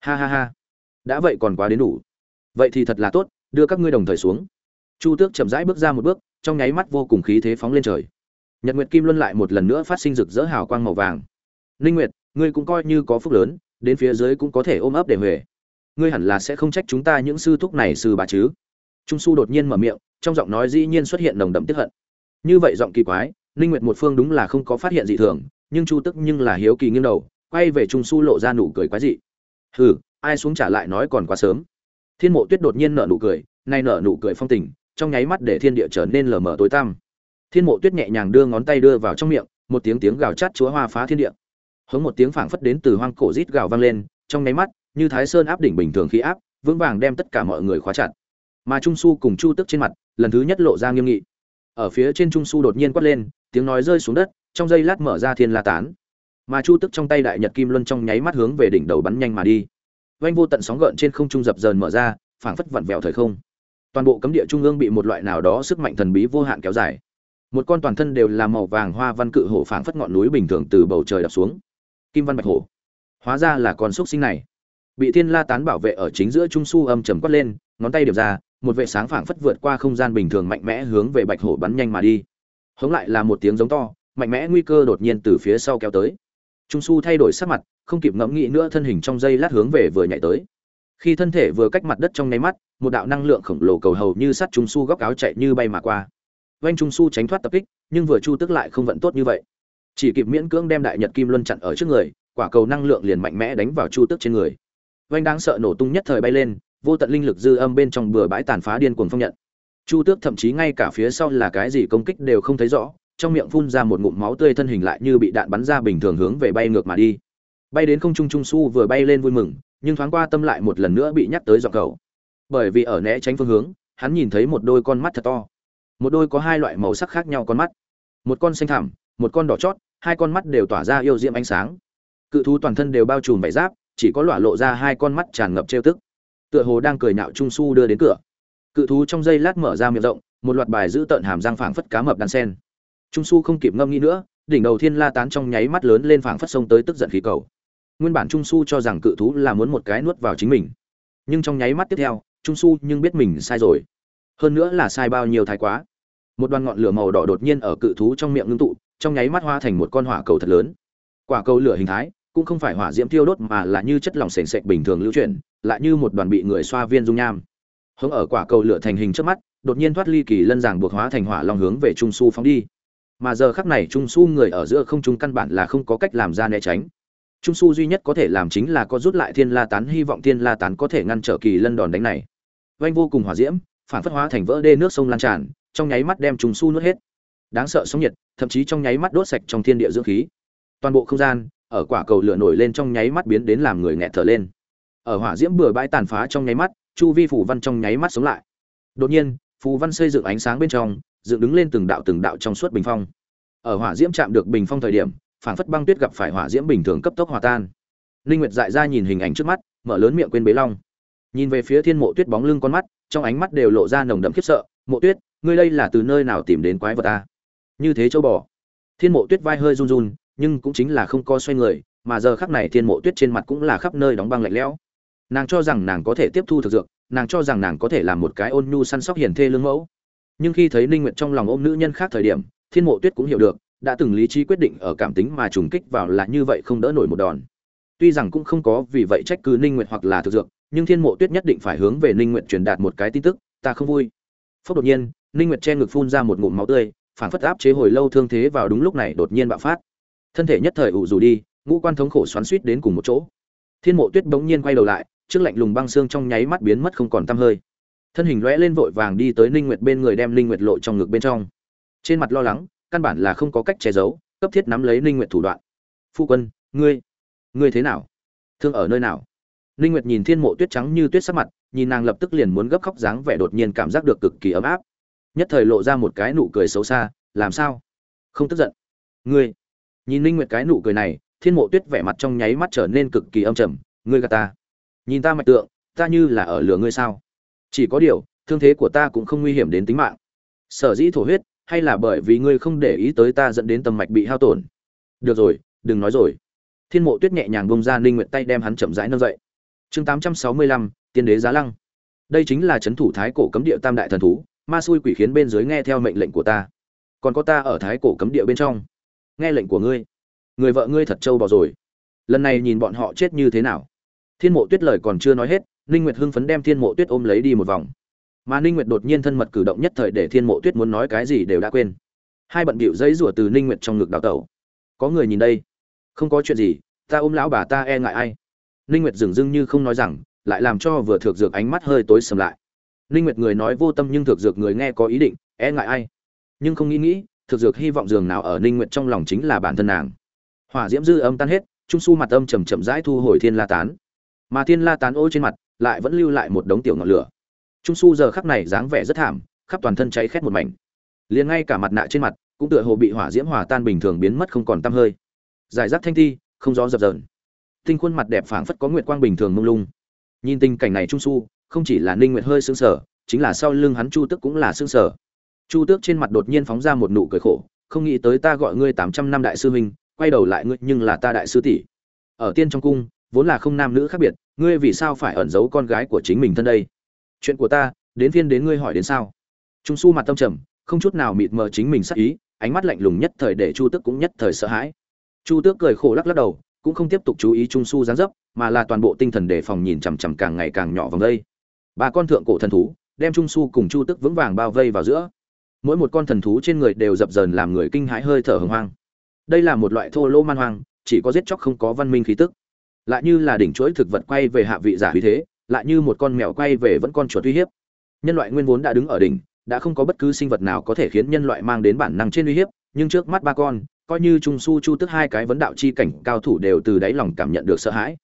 ha ha ha. Đã vậy còn quá đến đủ. Vậy thì thật là tốt, đưa các ngươi đồng thời xuống. Chu tước chậm rãi bước ra một bước, trong nháy mắt vô cùng khí thế phóng lên trời. Nhật nguyệt kim luân lại một lần nữa phát sinh rực rỡ hào quang màu vàng. Ninh nguyệt, ngươi cũng coi như có phúc lớn, đến phía dưới cũng có thể ôm ấp để huề. Ngươi hẳn là sẽ không trách chúng ta những sư thúc này sư bà chứ? Trung su đột nhiên mở miệng, trong giọng nói dĩ nhiên xuất hiện nồng đậm tức hận. Như vậy giọng kỳ quái ninh nguyệt một phương đúng là không có phát hiện dị thường, nhưng chu tức nhưng là hiếu kỳ nghiêng đầu, quay về trung su lộ ra nụ cười quái dị hừ, ai xuống trả lại nói còn quá sớm. Thiên mộ tuyết đột nhiên nở nụ cười, nay nở nụ cười phong tình, trong nháy mắt để thiên địa trở nên lờ mờ tối tăm. Thiên mộ tuyết nhẹ nhàng đưa ngón tay đưa vào trong miệng, một tiếng tiếng gào chát chúa hoa phá thiên địa. Hướng một tiếng phảng phất đến từ hoang cổ rít gào vang lên, trong nháy mắt, như thái sơn áp đỉnh bình thường khí áp, vững vàng đem tất cả mọi người khóa chặt. Mà trung su cùng chu tức trên mặt, lần thứ nhất lộ ra nghiêm nghị. Ở phía trên trung su đột nhiên quát lên, tiếng nói rơi xuống đất, trong giây lát mở ra thiên la tán mà chu tức trong tay đại nhật kim luân trong nháy mắt hướng về đỉnh đầu bắn nhanh mà đi. Vanh vô tận sóng gợn trên không trung dập dờn mở ra, phảng phất vặn vẹo thời không. Toàn bộ cấm địa trung ương bị một loại nào đó sức mạnh thần bí vô hạn kéo dài. Một con toàn thân đều là màu vàng hoa văn cự hổ phảng phất ngọn núi bình thường từ bầu trời đập xuống. Kim văn bạch hổ. Hóa ra là con xúc sinh này. Bị thiên la tán bảo vệ ở chính giữa trung su âm trầm quất lên, ngón tay điểm ra, một vệ sáng phảng phất vượt qua không gian bình thường mạnh mẽ hướng về bạch hổ bắn nhanh mà đi. Hống lại là một tiếng giống to, mạnh mẽ nguy cơ đột nhiên từ phía sau kéo tới trung su thay đổi sắc mặt, không kịp ngẫm nghĩ nữa thân hình trong dây lát hướng về vừa nhảy tới. Khi thân thể vừa cách mặt đất trong nháy mắt, một đạo năng lượng khổng lồ cầu hầu như sắt trung su góc áo chạy như bay mà qua. Vành trung su tránh thoát tập kích, nhưng vừa chu tức lại không vận tốt như vậy. Chỉ kịp miễn cưỡng đem đại nhật kim luân chặn ở trước người, quả cầu năng lượng liền mạnh mẽ đánh vào chu tức trên người. Vành đáng sợ nổ tung nhất thời bay lên, vô tận linh lực dư âm bên trong bừa bãi tàn phá điên cuồng phong nhận. Chu tước thậm chí ngay cả phía sau là cái gì công kích đều không thấy rõ trong miệng phun ra một ngụm máu tươi thân hình lại như bị đạn bắn ra bình thường hướng về bay ngược mà đi. Bay đến không trung trung su vừa bay lên vui mừng, nhưng thoáng qua tâm lại một lần nữa bị nhắc tới dọc cầu. Bởi vì ở né tránh phương hướng, hắn nhìn thấy một đôi con mắt thật to. Một đôi có hai loại màu sắc khác nhau con mắt. Một con xanh thẳm, một con đỏ chót, hai con mắt đều tỏa ra yêu diễm ánh sáng. Cự thú toàn thân đều bao trùm vải giáp, chỉ có lọa lộ ra hai con mắt tràn ngập trêu tức. Tựa hồ đang cười nạo trung su đưa đến cửa. Cự thú trong giây lát mở ra miệng rộng, một loạt bài giữ tợn hàm răng phảng phất cá mập đan sen trung su không kịp ngâm nghĩ nữa, đỉnh đầu thiên la tán trong nháy mắt lớn lên phảng phất sông tới tức giận khí cầu. Nguyên bản trung su cho rằng cự thú là muốn một cái nuốt vào chính mình. Nhưng trong nháy mắt tiếp theo, trung su nhưng biết mình sai rồi. Hơn nữa là sai bao nhiêu thái quá. Một đoàn ngọn lửa màu đỏ đột nhiên ở cự thú trong miệng ngưng tụ, trong nháy mắt hoa thành một con hỏa cầu thật lớn. Quả cầu lửa hình thái cũng không phải hỏa diễm tiêu đốt mà là như chất lỏng sền sệt bình thường lưu chuyển, lại như một đoàn bị người xoa viên dung nham. Hướng ở quả cầu lửa thành hình trước mắt, đột nhiên thoát ly kỳ lân giảng buộc hóa thành hỏa long hướng về trung su phóng đi mà giờ khắc này trung su người ở giữa không trung căn bản là không có cách làm ra né tránh. Trung su duy nhất có thể làm chính là có rút lại thiên la tán, hy vọng thiên la tán có thể ngăn trở kỳ lân đòn đánh này. Oanh vô cùng hỏa diễm, phản phất hóa thành vỡ đê nước sông lan tràn, trong nháy mắt đem trung su nuốt hết. Đáng sợ sóng nhiệt, thậm chí trong nháy mắt đốt sạch trong thiên địa dưỡng khí. Toàn bộ không gian, ở quả cầu lửa nổi lên trong nháy mắt biến đến làm người nghẹt thở lên. Ở hỏa diễm bừa bãi tàn phá trong nháy mắt, chu vi phủ văn trong nháy mắt sống lại. Đột nhiên, phù văn xây dựng ánh sáng bên trong dựng đứng lên từng đạo từng đạo trong suốt bình phong. Ở hỏa diễm chạm được bình phong thời điểm phản phất băng tuyết gặp phải hỏa diễm bình thường cấp tốc hòa tan. Linh nguyệt dại ra nhìn hình ảnh trước mắt, mở lớn miệng quên bế long. Nhìn về phía thiên mộ tuyết bóng lưng con mắt, trong ánh mắt đều lộ ra nồng đậm khiếp sợ, mộ tuyết, ngươi đây là từ nơi nào tìm đến quái vật ta? Như thế châu bò. Thiên mộ tuyết vai hơi run run, nhưng cũng chính là không co xoay người, mà giờ khắc này thiên mộ tuyết trên mặt cũng là khắp nơi đóng băng lạnh lẽo. Nàng cho rằng nàng có thể tiếp thu thực dược, nàng cho rằng nàng có thể làm một cái ôn nhu săn sóc hiền thê lương mẫu nhưng khi thấy ninh nguyệt trong lòng ôm nữ nhân khác thời điểm, thiên mộ tuyết cũng hiểu được, đã từng lý trí quyết định ở cảm tính mà trùng kích vào là như vậy không đỡ nổi một đòn. Tuy rằng cũng không có vì vậy trách cứ ninh nguyệt hoặc là thực dược, nhưng thiên mộ tuyết nhất định phải hướng về ninh nguyệt truyền đạt một cái tin tức, ta không vui. Phúc đột nhiên, ninh nguyệt che ngực phun ra một ngụm máu tươi phản phất áp chế hồi lâu thương thế vào đúng lúc này đột nhiên bạo phát. Thân thể nhất thời ủ rủ đi, ngũ quan thống khổ xoắn suýt đến cùng một chỗ. Thiên mộ tuyết bỗng nhiên quay đầu lại, trước lạnh lùng băng xương trong nháy mắt biến mất không còn tăm hơi thân hình lóe lên vội vàng đi tới ninh nguyệt bên người đem ninh nguyệt lộ trong ngực bên trong. Trên mặt lo lắng, căn bản là không có cách che giấu, cấp thiết nắm lấy ninh nguyệt thủ đoạn. Phu quân, ngươi ngươi thế nào? Thương ở nơi nào? Ninh nguyệt nhìn thiên mộ tuyết trắng như tuyết sắc mặt, nhìn nàng lập tức liền muốn gấp khóc dáng vẻ đột nhiên cảm giác được cực kỳ ấm áp. Nhất thời lộ ra một cái nụ cười xấu xa, làm sao? Không tức giận. Ngươi. Nhìn ninh nguyệt cái nụ cười này, thiên mộ tuyết vẻ mặt trong nháy mắt trở nên cực kỳ âm trầm, ngươi gạt ta. Nhìn ta mạch tượng, ta như là ở lửa ngươi sao? Chỉ có điều, thương thế của ta cũng không nguy hiểm đến tính mạng. Sở dĩ thổ huyết, hay là bởi vì ngươi không để ý tới ta dẫn đến tầm mạch bị hao tổn? Được rồi, đừng nói rồi. Thiên mộ tuyết nhẹ nhàng bông ra ninh nguyện tay đem hắn chậm rãi nâng dậy. Chương tám trăm sáu mươi lăm, tiên đế giá lăng. Đây chính là c thủ thái cổ cấm địa tam đại thần thú, ma xui quỷ khiến bên dưới nghe theo mệnh lệnh của ta. Còn có ta ở thái cổ cấm địa bên trong. Nghe lệnh của ngươi. Người vợ ngươi thật trâu bò rồi. Lần này nhìn bọn họ chết như thế nào? Thiên mộ tuyết lời còn chưa nói hết ninh nguyệt hưng phấn đem thiên mộ tuyết ôm lấy đi một vòng. Mà ninh nguyệt đột nhiên thân mật cử động nhất thời để thiên mộ tuyết muốn nói cái gì đều đã quên. Hai bận bịu giấy rủa từ ninh nguyệt trong ngực đào tẩu. Có người nhìn đây. Không có chuyện gì, ta ôm lão bà ta e ngại ai? Ninh nguyệt dừng dưng như không nói rằng, lại làm cho vừa thượng dược ánh mắt hơi tối sầm lại. Ninh nguyệt người nói vô tâm nhưng thượng dược người nghe có ý định e ngại ai? Nhưng không nghĩ nghĩ thực dược hy vọng giường nào ở ninh nguyệt trong lòng chính là bản thân nàng. Hỏa diễm dư âm tan hết, trung su mặt âm chậm chậm rãi thu hồi thiên la tán mà thiên la tán ô trên mặt lại vẫn lưu lại một đống tiểu ngọn lửa. Trung su giờ khắc này dáng vẻ rất thảm, khắp toàn thân cháy khét một mảnh. Liền ngay cả mặt nạ trên mặt cũng tựa hồ bị hỏa diễm hòa tan bình thường biến mất không còn tăm hơi. Giải rác thanh thi, không gió dập dờn. Tinh khuôn mặt đẹp phảng phất có nguyệt quang bình thường mông lung. Nhìn tình cảnh này trung su, không chỉ là ninh nguyệt hơi sững sờ, chính là sau lưng hắn chu tước cũng là sững sờ. Chu tước trên mặt đột nhiên phóng ra một nụ cười khổ, không nghĩ tới ta gọi ngươi 800 năm đại sư huynh, quay đầu lại ngươi nhưng là ta đại sư tỷ. Ở tiên trong cung vốn là không nam nữ khác biệt, ngươi vì sao phải ẩn giấu con gái của chính mình thân đây? Chuyện của ta, đến phiên đến ngươi hỏi đến sao? Trung su mặt tâm trầm, không chút nào mịt mờ chính mình sắc ý, ánh mắt lạnh lùng nhất thời để chu tước cũng nhất thời sợ hãi. Chu tước cười khổ lắc lắc đầu, cũng không tiếp tục chú ý trung su gián dấp, mà là toàn bộ tinh thần đề phòng nhìn chằm chằm càng ngày càng nhỏ vòng đây. Ba con thượng cổ thần thú, đem trung su cùng chu tước vững vàng bao vây vào giữa. Mỗi một con thần thú trên người đều dập dờn làm người kinh hãi hơi thở hồng hoang. Đây là một loại thô lỗ man hoang, chỉ có giết chóc không có văn minh khí tức lại như là đỉnh chuỗi thực vật quay về hạ vị giả uy thế, lại như một con mèo quay về vẫn con chuột uy hiếp. Nhân loại nguyên vốn đã đứng ở đỉnh, đã không có bất cứ sinh vật nào có thể khiến nhân loại mang đến bản năng trên uy hiếp, nhưng trước mắt ba con, coi như trung su chu tức hai cái vấn đạo chi cảnh cao thủ đều từ đáy lòng cảm nhận được sợ hãi.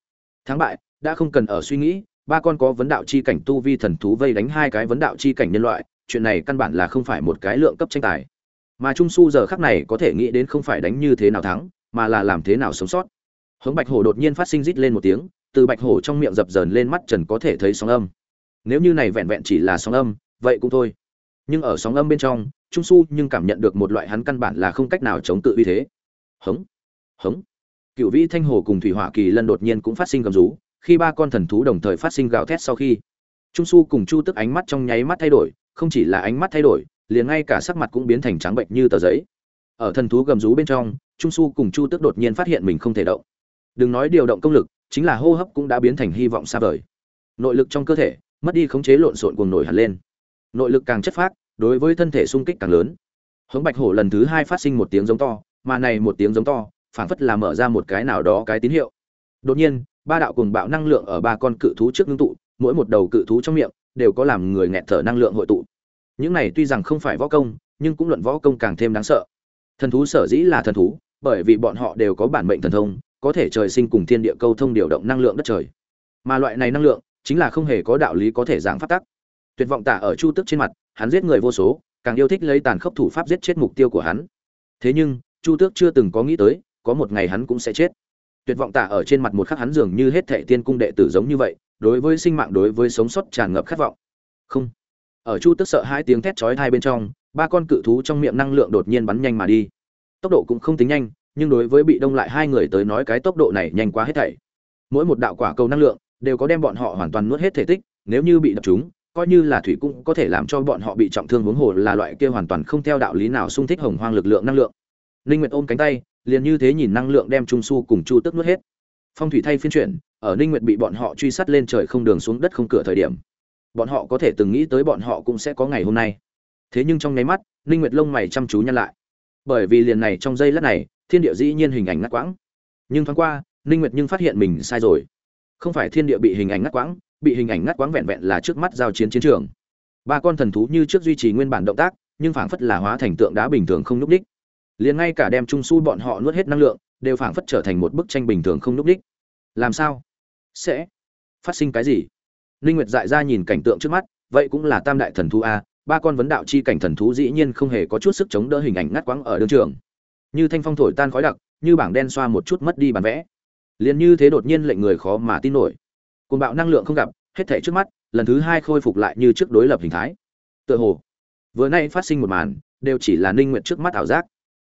Thắng bại, đã không cần ở suy nghĩ, ba con có vấn đạo chi cảnh tu vi thần thú vây đánh hai cái vấn đạo chi cảnh nhân loại, chuyện này căn bản là không phải một cái lượng cấp tranh tài. Mà trung su giờ khắc này có thể nghĩ đến không phải đánh như thế nào thắng, mà là làm thế nào sống sót hống bạch hổ đột nhiên phát sinh rít lên một tiếng, từ bạch hổ trong miệng dập dờn lên mắt trần có thể thấy sóng âm. Nếu như này vẹn vẹn chỉ là sóng âm, vậy cũng thôi. Nhưng ở sóng âm bên trong, trung su nhưng cảm nhận được một loại hắn căn bản là không cách nào chống tự uy thế. Hống hống. Cựu vĩ thanh hồ cùng thủy hỏa kỳ lân đột nhiên cũng phát sinh gầm rú, khi ba con thần thú đồng thời phát sinh gào thét sau khi, trung su cùng chu tức ánh mắt trong nháy mắt thay đổi, không chỉ là ánh mắt thay đổi, liền ngay cả sắc mặt cũng biến thành trắng bệnh như tờ giấy. Ở thần thú gầm rú bên trong, trung su cùng chu tức đột nhiên phát hiện mình không thể động đừng nói điều động công lực, chính là hô hấp cũng đã biến thành hy vọng xa vời. Nội lực trong cơ thể, mất đi khống chế lộn xộn cuồng nổi hẳn lên. Nội lực càng chất phát đối với thân thể sung kích càng lớn. Hống bạch hổ lần thứ hai phát sinh một tiếng giống to, mà này một tiếng giống to, phảng phất là mở ra một cái nào đó cái tín hiệu. Đột nhiên, ba đạo cùng bạo năng lượng ở ba con cự thú trước ngưng tụ, mỗi một đầu cự thú trong miệng đều có làm người nghẹt thở năng lượng hội tụ. Những này tuy rằng không phải võ công, nhưng cũng luận võ công càng thêm đáng sợ. Thần thú sở dĩ là thần thú, bởi vì bọn họ đều có bản mệnh thần thông có thể trời sinh cùng thiên địa câu thông điều động năng lượng đất trời. Mà loại này năng lượng chính là không hề có đạo lý có thể giảng phát tắc. Tuyệt vọng tả ở chu tức trên mặt, hắn giết người vô số, càng yêu thích lấy tàn khốc thủ pháp giết chết mục tiêu của hắn. Thế nhưng, chu tước chưa từng có nghĩ tới, có một ngày hắn cũng sẽ chết. Tuyệt vọng tả ở trên mặt một khắc hắn dường như hết thệ tiên cung đệ tử giống như vậy, đối với sinh mạng, đối với sống sót tràn ngập khát vọng. Không. Ở chu tức sợ hai tiếng thét chói tai bên trong, ba con cự thú trong miệng năng lượng đột nhiên bắn nhanh mà đi. Tốc độ cũng không tính nhanh nhưng đối với bị đông lại hai người tới nói cái tốc độ này nhanh quá hết thảy. Mỗi một đạo quả cầu năng lượng đều có đem bọn họ hoàn toàn nuốt hết thể tích, nếu như bị đập chúng, coi như là thủy cũng có thể làm cho bọn họ bị trọng thương huống hồ là loại kia hoàn toàn không theo đạo lý nào xung thích hồng hoang lực lượng năng lượng. Linh nguyệt ôm cánh tay, liền như thế nhìn năng lượng đem trung su cùng chu tức nuốt hết. Phong thủy thay phiên chuyển, ở ninh nguyệt bị bọn họ truy sát lên trời không đường xuống đất không cửa thời điểm, bọn họ có thể từng nghĩ tới bọn họ cũng sẽ có ngày hôm nay. Thế nhưng trong nháy mắt ninh nguyệt lông mày chăm chú nhăn lại. Bởi vì liền này trong giây lát này thiên địa dĩ nhiên hình ảnh ngắt quãng. Nhưng thoáng qua, ninh nguyệt nhưng phát hiện mình sai rồi. Không phải thiên địa bị hình ảnh ngắt quãng, bị hình ảnh ngắt quãng vẹn vẹn là trước mắt giao chiến chiến trường. Ba con thần thú như trước duy trì nguyên bản động tác, nhưng phảng phất là hóa thành tượng đá bình thường không núc đích. Liền ngay cả đem trung su bọn họ nuốt hết năng lượng, đều phảng phất trở thành một bức tranh bình thường không núc đích. Làm sao? Sẽ phát sinh cái gì? Ninh nguyệt dại ra nhìn cảnh tượng trước mắt, vậy cũng là tam đại thần thú a, ba con vấn đạo chi cảnh thần thú dĩ nhiên không hề có chút sức chống đỡ hình ảnh ngắt quãng ở đương trường như thanh phong thổi tan khói đặc, như bảng đen xoa một chút mất đi bản vẽ. Liền như thế đột nhiên lệnh người khó mà tin nổi. Côn bạo năng lượng không gặp, hết thể trước mắt, lần thứ hai khôi phục lại như trước đối lập hình thái. Tựa hồ, vừa nay phát sinh một màn, đều chỉ là ninh nguyện trước mắt ảo giác.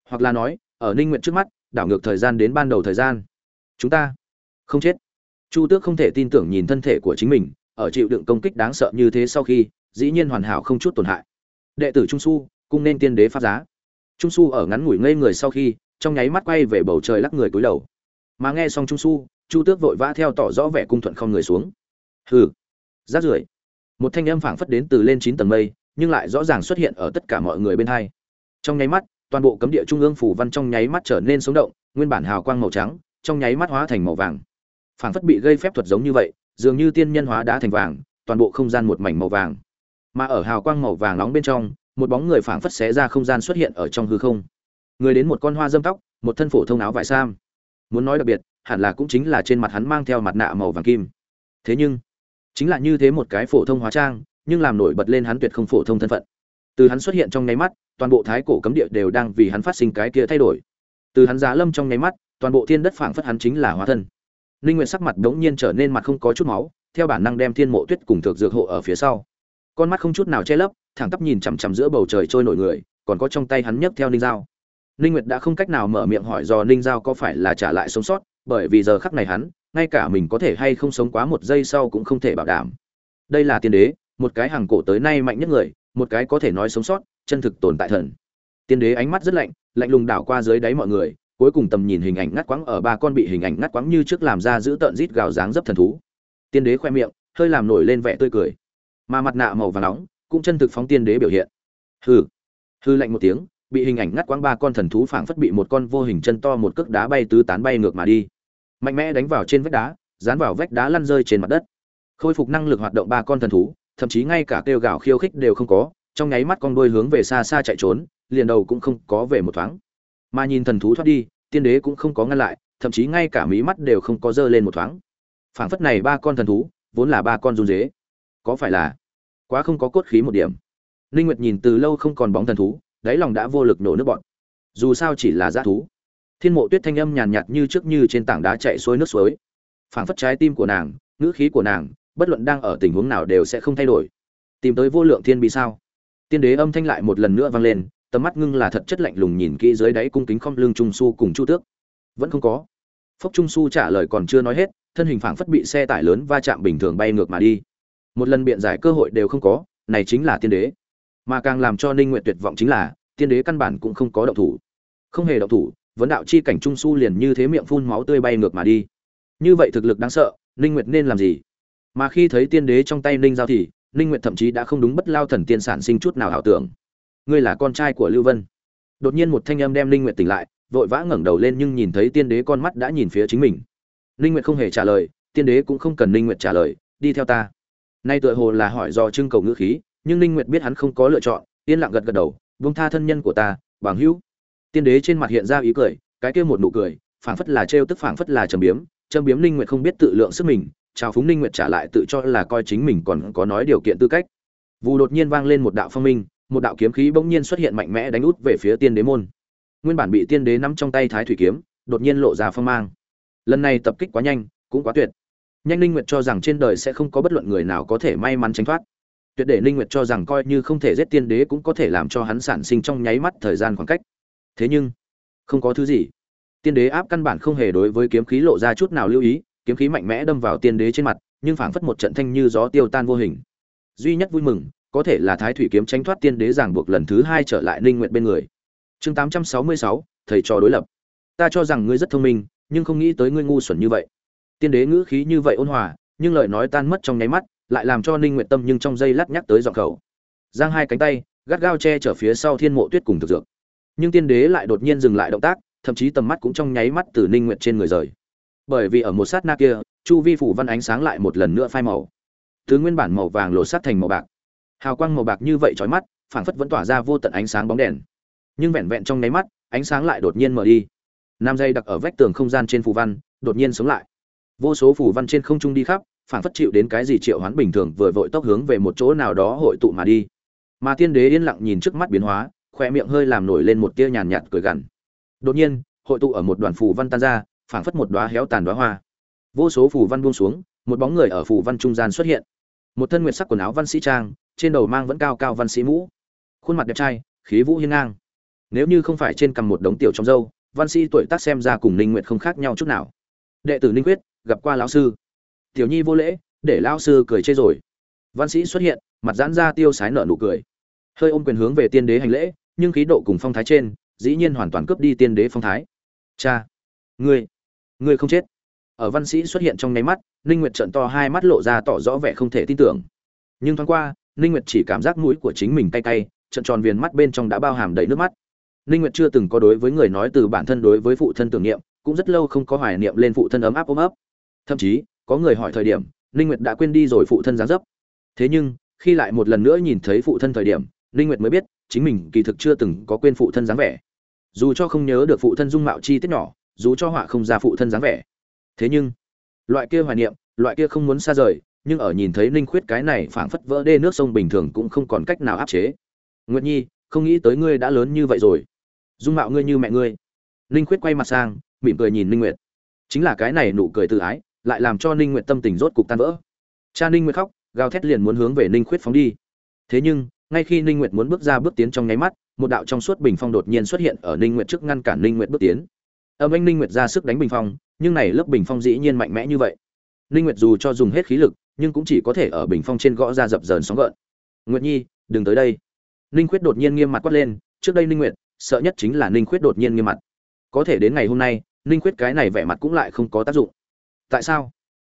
Hoặc là nói, ở ninh nguyện trước mắt, đảo ngược thời gian đến ban đầu thời gian. Chúng ta không chết. Chu tước không thể tin tưởng nhìn thân thể của chính mình, ở chịu đựng công kích đáng sợ như thế sau khi, dĩ nhiên hoàn hảo không chút tổn hại. Đệ tử trung su, cung nên tiên đế pháp giá trung su ở ngắn ngủi ngây người sau khi, trong nháy mắt quay về bầu trời lắc người cúi đầu. Mà nghe xong trung su chu tước vội vã theo tỏ rõ vẻ cung thuận không người xuống. Hừ, rát rưởi. Một thanh âm phảng phất đến từ lên chín tầng mây, nhưng lại rõ ràng xuất hiện ở tất cả mọi người bên hai. Trong nháy mắt, toàn bộ cấm địa trung ương phủ văn trong nháy mắt trở nên sống động, nguyên bản hào quang màu trắng, trong nháy mắt hóa thành màu vàng. Phảng phất bị gây phép thuật giống như vậy, dường như tiên nhân hóa đá thành vàng, toàn bộ không gian một mảnh màu vàng. Mà ở hào quang màu vàng nóng bên trong một bóng người phảng phất xé ra không gian xuất hiện ở trong hư không. Người đến một con hoa dâm tóc, một thân phổ thông áo vải sam. Muốn nói đặc biệt, hẳn là cũng chính là trên mặt hắn mang theo mặt nạ màu vàng kim. Thế nhưng, chính là như thế một cái phổ thông hóa trang, nhưng làm nổi bật lên hắn tuyệt không phổ thông thân phận. Từ hắn xuất hiện trong nháy mắt, toàn bộ thái cổ cấm địa đều đang vì hắn phát sinh cái kia thay đổi. Từ hắn giá lâm trong nháy mắt, toàn bộ thiên đất phảng phất hắn chính là hóa thân. Linh nguyện sắc mặt đ ố n g nhiên trở nên mặt không có chút máu, theo bản năng đem thiên mộ tuyết cùng thực dược hộ ở phía sau. Con mắt không chút nào che lấp thẳng tắp nhìn chằm chằm giữa bầu trời trôi nổi người, còn có trong tay hắn nhấc theo ninh dao ninh nguyệt đã không cách nào mở miệng hỏi do ninh dao có phải là trả lại sống sót, bởi vì giờ khắc này hắn, ngay cả mình có thể hay không sống quá một giây sau cũng không thể bảo đảm. Đây là tiên đế, một cái hàng cổ tới nay mạnh nhất người, một cái có thể nói sống sót, chân thực tồn tại thần. Tiên đế ánh mắt rất lạnh lạnh lùng đảo qua dưới đáy mọi người, cuối cùng tầm nhìn hình ảnh ngắt quãng ở ba con bị hình ảnh ngắt quãng như trước làm ra giữ tợn rít gào dáng dấp thần thú. Tiên đế khoe miệng, hơi làm nổi lên vẻ tươi cười. Mà mặt nạ màu vàng nóng cũng chân thực phóng tiên đế biểu hiện. Hừ. Hư lạnh một tiếng, bị hình ảnh ngắt quãng ba con thần thú phảng phất bị một con vô hình chân to một cước đá bay tứ tán bay ngược mà đi. Mạnh mẽ đánh vào trên vách đá, dán vào vách đá lăn rơi trên mặt đất. Khôi phục năng lực hoạt động ba con thần thú, thậm chí ngay cả kêu gào khiêu khích đều không có, trong nháy mắt con đuôi hướng về xa xa chạy trốn, liền đầu cũng không có về một thoáng. Mà nhìn thần thú thoát đi, tiên đế cũng không có ngăn lại, thậm chí ngay cả mí mắt đều không có dơ lên một thoáng. Phảng phất này ba con thần thú, vốn là ba con run dế có phải là quá không có cốt khí một điểm. Linh nguyệt nhìn từ lâu không còn bóng thần thú, đáy lòng đã vô lực nổ nước bọn dù sao chỉ là dã thú. Thiên mộ tuyết thanh âm nhàn nhạt như trước như trên tảng đá chạy xuôi nước suối. Phảng phất trái tim của nàng, ngữ khí của nàng, bất luận đang ở tình huống nào đều sẽ không thay đổi. Tìm tới vô lượng thiên bị sao? Tiên đế âm thanh lại một lần nữa vang lên, tầm mắt ngưng là thật chất lạnh lùng nhìn kỹ dưới đáy cung kính không lưng trung su cùng chu tước. Vẫn không có. Phốc trung su trả lời còn chưa nói hết, thân hình phảng phất bị xe tải lớn va chạm bình thường bay ngược mà đi một lần biện giải cơ hội đều không có, này chính là tiên đế. Mà càng làm cho ninh nguyện tuyệt vọng chính là, tiên đế căn bản cũng không có động thủ. Không hề động thủ, vấn đạo chi cảnh trung su liền như thế miệng phun máu tươi bay ngược mà đi. Như vậy thực lực đáng sợ, ninh nguyệt nên làm gì? Mà khi thấy tiên đế trong tay ninh giao thì, ninh nguyệt thậm chí đã không đúng bất lao thần tiên sản sinh chút nào ảo tưởng. Ngươi là con trai của lưu vân. Đột nhiên một thanh âm đem ninh nguyệt tỉnh lại, vội vã ngẩng đầu lên nhưng nhìn thấy tiên đế con mắt đã nhìn phía chính mình. Ninh nguyệt không hề trả lời, tiên đế cũng không cần ninh nguyệt trả lời, đi theo ta nay tựa hồ là hỏi do trưng cầu ngữ khí nhưng linh nguyệt biết hắn không có lựa chọn yên lặng gật gật đầu buông tha thân nhân của ta bằng hữu tiên đế trên mặt hiện ra ý cười cái kia một nụ cười phảng phất là trêu tức phảng phất là trầm biếm trầm biếm linh nguyệt không biết tự lượng sức mình chào phúng linh nguyệt trả lại tự cho là coi chính mình còn có nói điều kiện tư cách Vù đột nhiên vang lên một đạo phong minh, một đạo kiếm khí bỗng nhiên xuất hiện mạnh mẽ đánh út về phía tiên đế môn. Nguyên bản bị tiên đế nắm trong tay thái thủy kiếm, đột nhiên lộ ra phong mang. Lần này tập kích quá nhanh, cũng quá tuyệt. Nhanh Linh Nguyệt cho rằng trên đời sẽ không có bất luận người nào có thể may mắn tránh thoát. Tuyệt để Linh Nguyệt cho rằng coi như không thể giết tiên đế cũng có thể làm cho hắn sản sinh trong nháy mắt thời gian khoảng cách. Thế nhưng, không có thứ gì. Tiên đế áp căn bản không hề đối với kiếm khí lộ ra chút nào lưu ý, kiếm khí mạnh mẽ đâm vào tiên đế trên mặt, nhưng phảng phất một trận thanh như gió tiêu tan vô hình duy nhất vui mừng có thể là thái thủy kiếm tránh thoát tiên đế giảng buộc lần thứ hai trở lại ninh Nguyệt bên người chương tám trăm sáu mươi sáu thầy trò đối lập ta cho rằng ngươi rất thông minh nhưng không nghĩ tới ngươi ngu xuẩn như vậy tiên đế ngữ khí như vậy ôn hòa, nhưng lời nói tan mất trong nháy mắt, lại làm cho ninh nguyện tâm nhưng trong giây lát nhắc tới giọng khẩu. Giang hai cánh tay, gắt gao che chở phía sau thiên mộ tuyết cùng thực dược. Nhưng tiên đế lại đột nhiên dừng lại động tác, thậm chí tầm mắt cũng trong nháy mắt từ ninh nguyện trên người rời. Bởi vì ở một sát na kia, chu vi phủ văn ánh sáng lại một lần nữa phai màu. Thứ nguyên bản màu vàng lộ sát thành màu bạc. Hào quang màu bạc như vậy chói mắt, phảng phất vẫn tỏa ra vô tận ánh sáng bóng đèn. Nhưng vẹn vẹn trong nháy mắt, ánh sáng lại đột nhiên mở đi. Nam dây đặc ở vách tường không gian trên phù văn, đột nhiên sống lại vô số phù văn trên không trung đi khắp, phảng phất chịu đến cái gì triệu hoán bình thường vừa vội tốc hướng về một chỗ nào đó hội tụ mà đi. Mà tiên đế yên lặng nhìn trước mắt biến hóa khoe miệng hơi làm nổi lên một tia nhàn nhạt cười gằn. Đột nhiên, hội tụ ở một đoàn phù văn tan ra, phảng phất một đóa héo tàn đóa hoa. Vô số phù văn buông xuống, một bóng người ở phù văn trung gian xuất hiện. Một thân nguyệt sắc quần áo văn sĩ trang, trên đầu mang vẫn cao cao văn sĩ mũ. Khuôn mặt đẹp trai, khí vũ hiên ngang. Nếu như không phải trên cầm một đống tiểu trong dâu, văn sĩ tuổi tác xem ra cùng ninh nguyệt không khác nhau chút nào. Đệ tử ninh quyết gặp qua lão sư. Tiểu nhi vô lễ, để lão sư cười chê rồi. Văn sĩ xuất hiện, mặt giãn ra tiêu sái nở nụ cười. Hơi ôm quyền hướng về tiên đế hành lễ, nhưng khí độ cùng phong thái trên, dĩ nhiên hoàn toàn cướp đi tiên đế phong thái. Cha, ngươi ngươi không chết. Ở văn sĩ xuất hiện trong nháy mắt, ninh nguyệt trợn to hai mắt lộ ra tỏ rõ vẻ không thể tin tưởng. Nhưng thoáng qua, ninh nguyệt chỉ cảm giác mũi của chính mình cay cay trận tròn viền mắt bên trong đã bao hàm đầy nước mắt. Ninh nguyệt chưa từng có đối với người nói từ bản thân đối với phụ thân tưởng niệm, cũng rất lâu không có hoài niệm lên phụ thân ấm áp ôm ấp thậm chí, có người hỏi thời điểm, ninh nguyệt đã quên đi rồi phụ thân dáng dấp. Thế nhưng, khi lại một lần nữa nhìn thấy phụ thân thời điểm, ninh nguyệt mới biết, chính mình kỳ thực chưa từng có quên phụ thân dáng vẻ. Dù cho không nhớ được phụ thân dung mạo chi tiết nhỏ, dù cho họa không ra phụ thân dáng vẻ. Thế nhưng, loại kia hoài niệm, loại kia không muốn xa rời, nhưng ở nhìn thấy ninh khuyết cái này phảng phất vỡ đê nước sông bình thường cũng không còn cách nào áp chế. Nguyệt nhi, không nghĩ tới ngươi đã lớn như vậy rồi. Dung mạo ngươi như mẹ ngươi. Ninh khuyết quay mặt sang, mỉm cười nhìn ninh nguyệt. Chính là cái này nụ cười tự ái lại làm cho ninh nguyệt tâm tình rốt cục tan vỡ. Cha ninh nguyệt khóc, gào thét liền muốn hướng về ninh khuyết phóng đi. Thế nhưng, ngay khi ninh nguyệt muốn bước ra bước tiến trong nháy mắt, một đạo trong suốt bình phong đột nhiên xuất hiện ở ninh nguyệt trước ngăn cản ninh nguyệt bước tiến. Âm anh ninh nguyệt ra sức đánh bình phong, nhưng này lớp bình phong dĩ nhiên mạnh mẽ như vậy. Ninh nguyệt dù cho dùng hết khí lực, nhưng cũng chỉ có thể ở bình phong trên gõ ra dập dờn sóng gợn. Nguyệt nhi, đừng tới đây. Ninh khuyết đột nhiên nghiêm mặt quát lên, trước đây ninh nguyệt, sợ nhất chính là ninh khuyết đột nhiên nghiêm mặt. Có thể đến ngày hôm nay, ninh khuyết cái này vẻ mặt cũng lại không có tác dụng tại sao?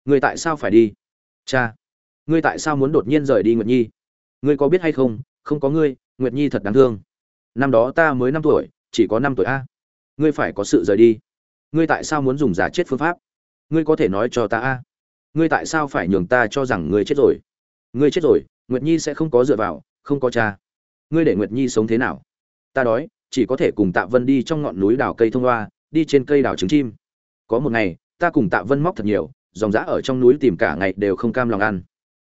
Người tại sao phải đi? Cha ngươi tại sao muốn đột nhiên rời đi nguyệt nhi? Ngươi có biết hay không? Không có ngươi, nguyệt nhi thật đáng thương. Năm đó ta mới năm tuổi, chỉ có năm tuổi a. Ngươi phải có sự rời đi. Ngươi tại sao muốn dùng giả chết phương pháp? Ngươi có thể nói cho ta a. Ngươi tại sao phải nhường ta cho rằng ngươi chết rồi? Ngươi chết rồi, nguyệt nhi sẽ không có dựa vào, không có cha. Ngươi để nguyệt nhi sống thế nào? Ta đói, chỉ có thể cùng tạ vân đi trong ngọn núi đào cây thông loa đi trên cây đào trứng chim. Có một ngày ta cùng tạ vân móc thật nhiều, dòng dã ở trong núi tìm cả ngày đều không cam lòng ăn.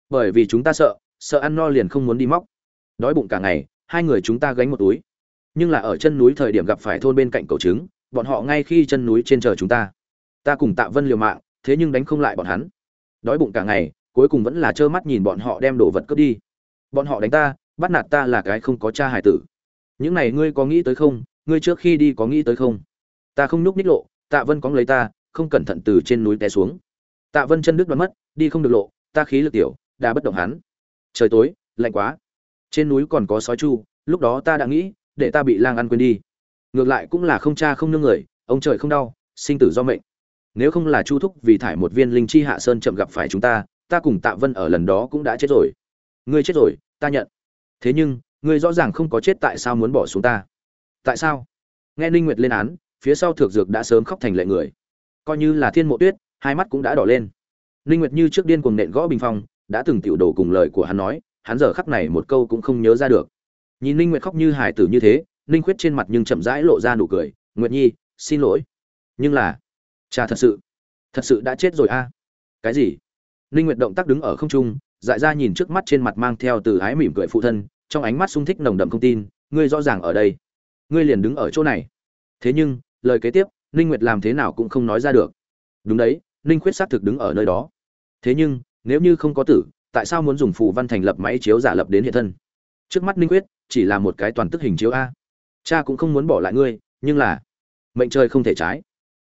Bởi vì chúng ta sợ sợ ăn no liền không muốn đi móc. Đói bụng cả ngày, hai người chúng ta gánh một túi. Nhưng là ở chân núi thời điểm gặp phải thôn bên cạnh cầu trứng, bọn họ ngay khi chân núi trên chờ chúng ta. Ta cùng tạ vân liều mạng, thế nhưng đánh không lại bọn hắn. Đói bụng cả ngày, cuối cùng vẫn là trơ mắt nhìn bọn họ đem đồ vật cướp đi. Bọn họ đánh ta, bắt nạt ta là cái không có cha hải tử. Những này ngươi có nghĩ tới không? Ngươi trước khi đi có nghĩ tới không? Ta không nhúc ních lộ, tạ vân có lấy ta không cẩn thận từ trên núi té xuống. Tạ vân chân đứt đoán mất, đi không được lộ, ta khí lực tiểu, đã bất động hắn. Trời tối, lạnh quá. Trên núi còn có sói chu, lúc đó ta đã nghĩ, để ta bị lang ăn quên đi. Ngược lại cũng là không cha không nương người, ông trời không đau, sinh tử do mệnh. Nếu không là chu thúc vì thải một viên linh chi hạ sơn chậm gặp phải chúng ta ta cùng tạ vân ở lần đó cũng đã chết rồi. Ngươi chết rồi, ta nhận. Thế nhưng, ngươi rõ ràng không có chết tại sao muốn bỏ xuống ta? Tại sao? Nghe ninh nguyệt lên án, phía sau thược dược đã sớm khóc thành lệ người coi như là thiên mộ tuyết, hai mắt cũng đã đỏ lên. Ninh nguyệt như trước điên cuồng nện gõ bình phong, đã từng tiểu đồ cùng lời của hắn nói, hắn giờ khắc này một câu cũng không nhớ ra được. Nhìn ninh nguyệt khóc như hải tử như thế ninh khuyết trên mặt nhưng chậm rãi lộ ra nụ cười, nguyệt nhi, xin lỗi. Nhưng là, cha thật sự thật sự đã chết rồi a. Cái gì? Ninh nguyệt động tác đứng ở không trung, dại ra nhìn trước mắt trên mặt mang theo từ ái mỉm cười phụ thân, trong ánh mắt sung thích nồng đậm không tin, ngươi rõ ràng ở đây. Ngươi liền đứng ở chỗ này. Thế nhưng, lời kế tiếp ninh nguyệt làm thế nào cũng không nói ra được. Đúng đấy, ninh khuyết xác thực đứng ở nơi đó. Thế nhưng, nếu như không có tử, tại sao muốn dùng phù văn thành lập máy chiếu giả lập đến hiện thân? Trước mắt ninh quyết chỉ là một cái toàn tức hình chiếu a. Cha cũng không muốn bỏ lại ngươi, nhưng là, mệnh trời không thể trái.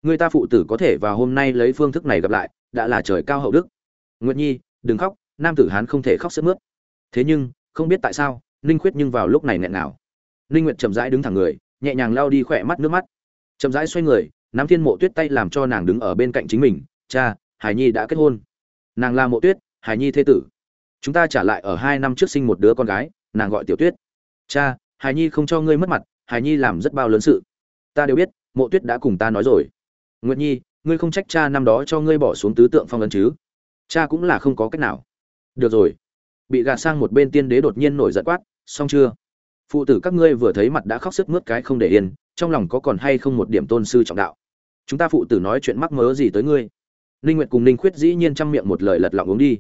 Người ta phụ tử có thể vào hôm nay lấy phương thức này gặp lại, đã là trời cao hậu đức. Nguyệt nhi, đừng khóc, nam tử hán không thể khóc sức mướt. Thế nhưng, không biết tại sao, ninh khuyết nhưng vào lúc này nghẹn nào ninh nguyệt chậm rãi đứng thẳng người, nhẹ nhàng lao đi khỏe mắt nước mắt chậm rãi xoay người nắm thiên mộ tuyết tay làm cho nàng đứng ở bên cạnh chính mình, cha, hải nhi đã kết hôn. Nàng là mộ tuyết, hải nhi thế tử. Chúng ta trả lại ở hai năm trước sinh một đứa con gái, nàng gọi tiểu tuyết. Cha, hải nhi không cho ngươi mất mặt, hải nhi làm rất bao lớn sự. Ta đều biết, mộ tuyết đã cùng ta nói rồi. Nguyệt nhi, ngươi không trách cha năm đó cho ngươi bỏ xuống tứ tượng phong ấn chứ? Cha cũng là không có cách nào. Được rồi. Bị gạt sang một bên tiên đế đột nhiên nổi giận quát, xong chưa? Phụ tử các ngươi vừa thấy mặt đã khóc sức mướt cái không để yên trong lòng có còn hay không một điểm tôn sư trọng đạo? Chúng ta phụ tử nói chuyện mắc mớ gì tới ngươi? Ninh nguyệt cùng ninh khuyết dĩ nhiên chăm miệng một lời lật lọng uống đi.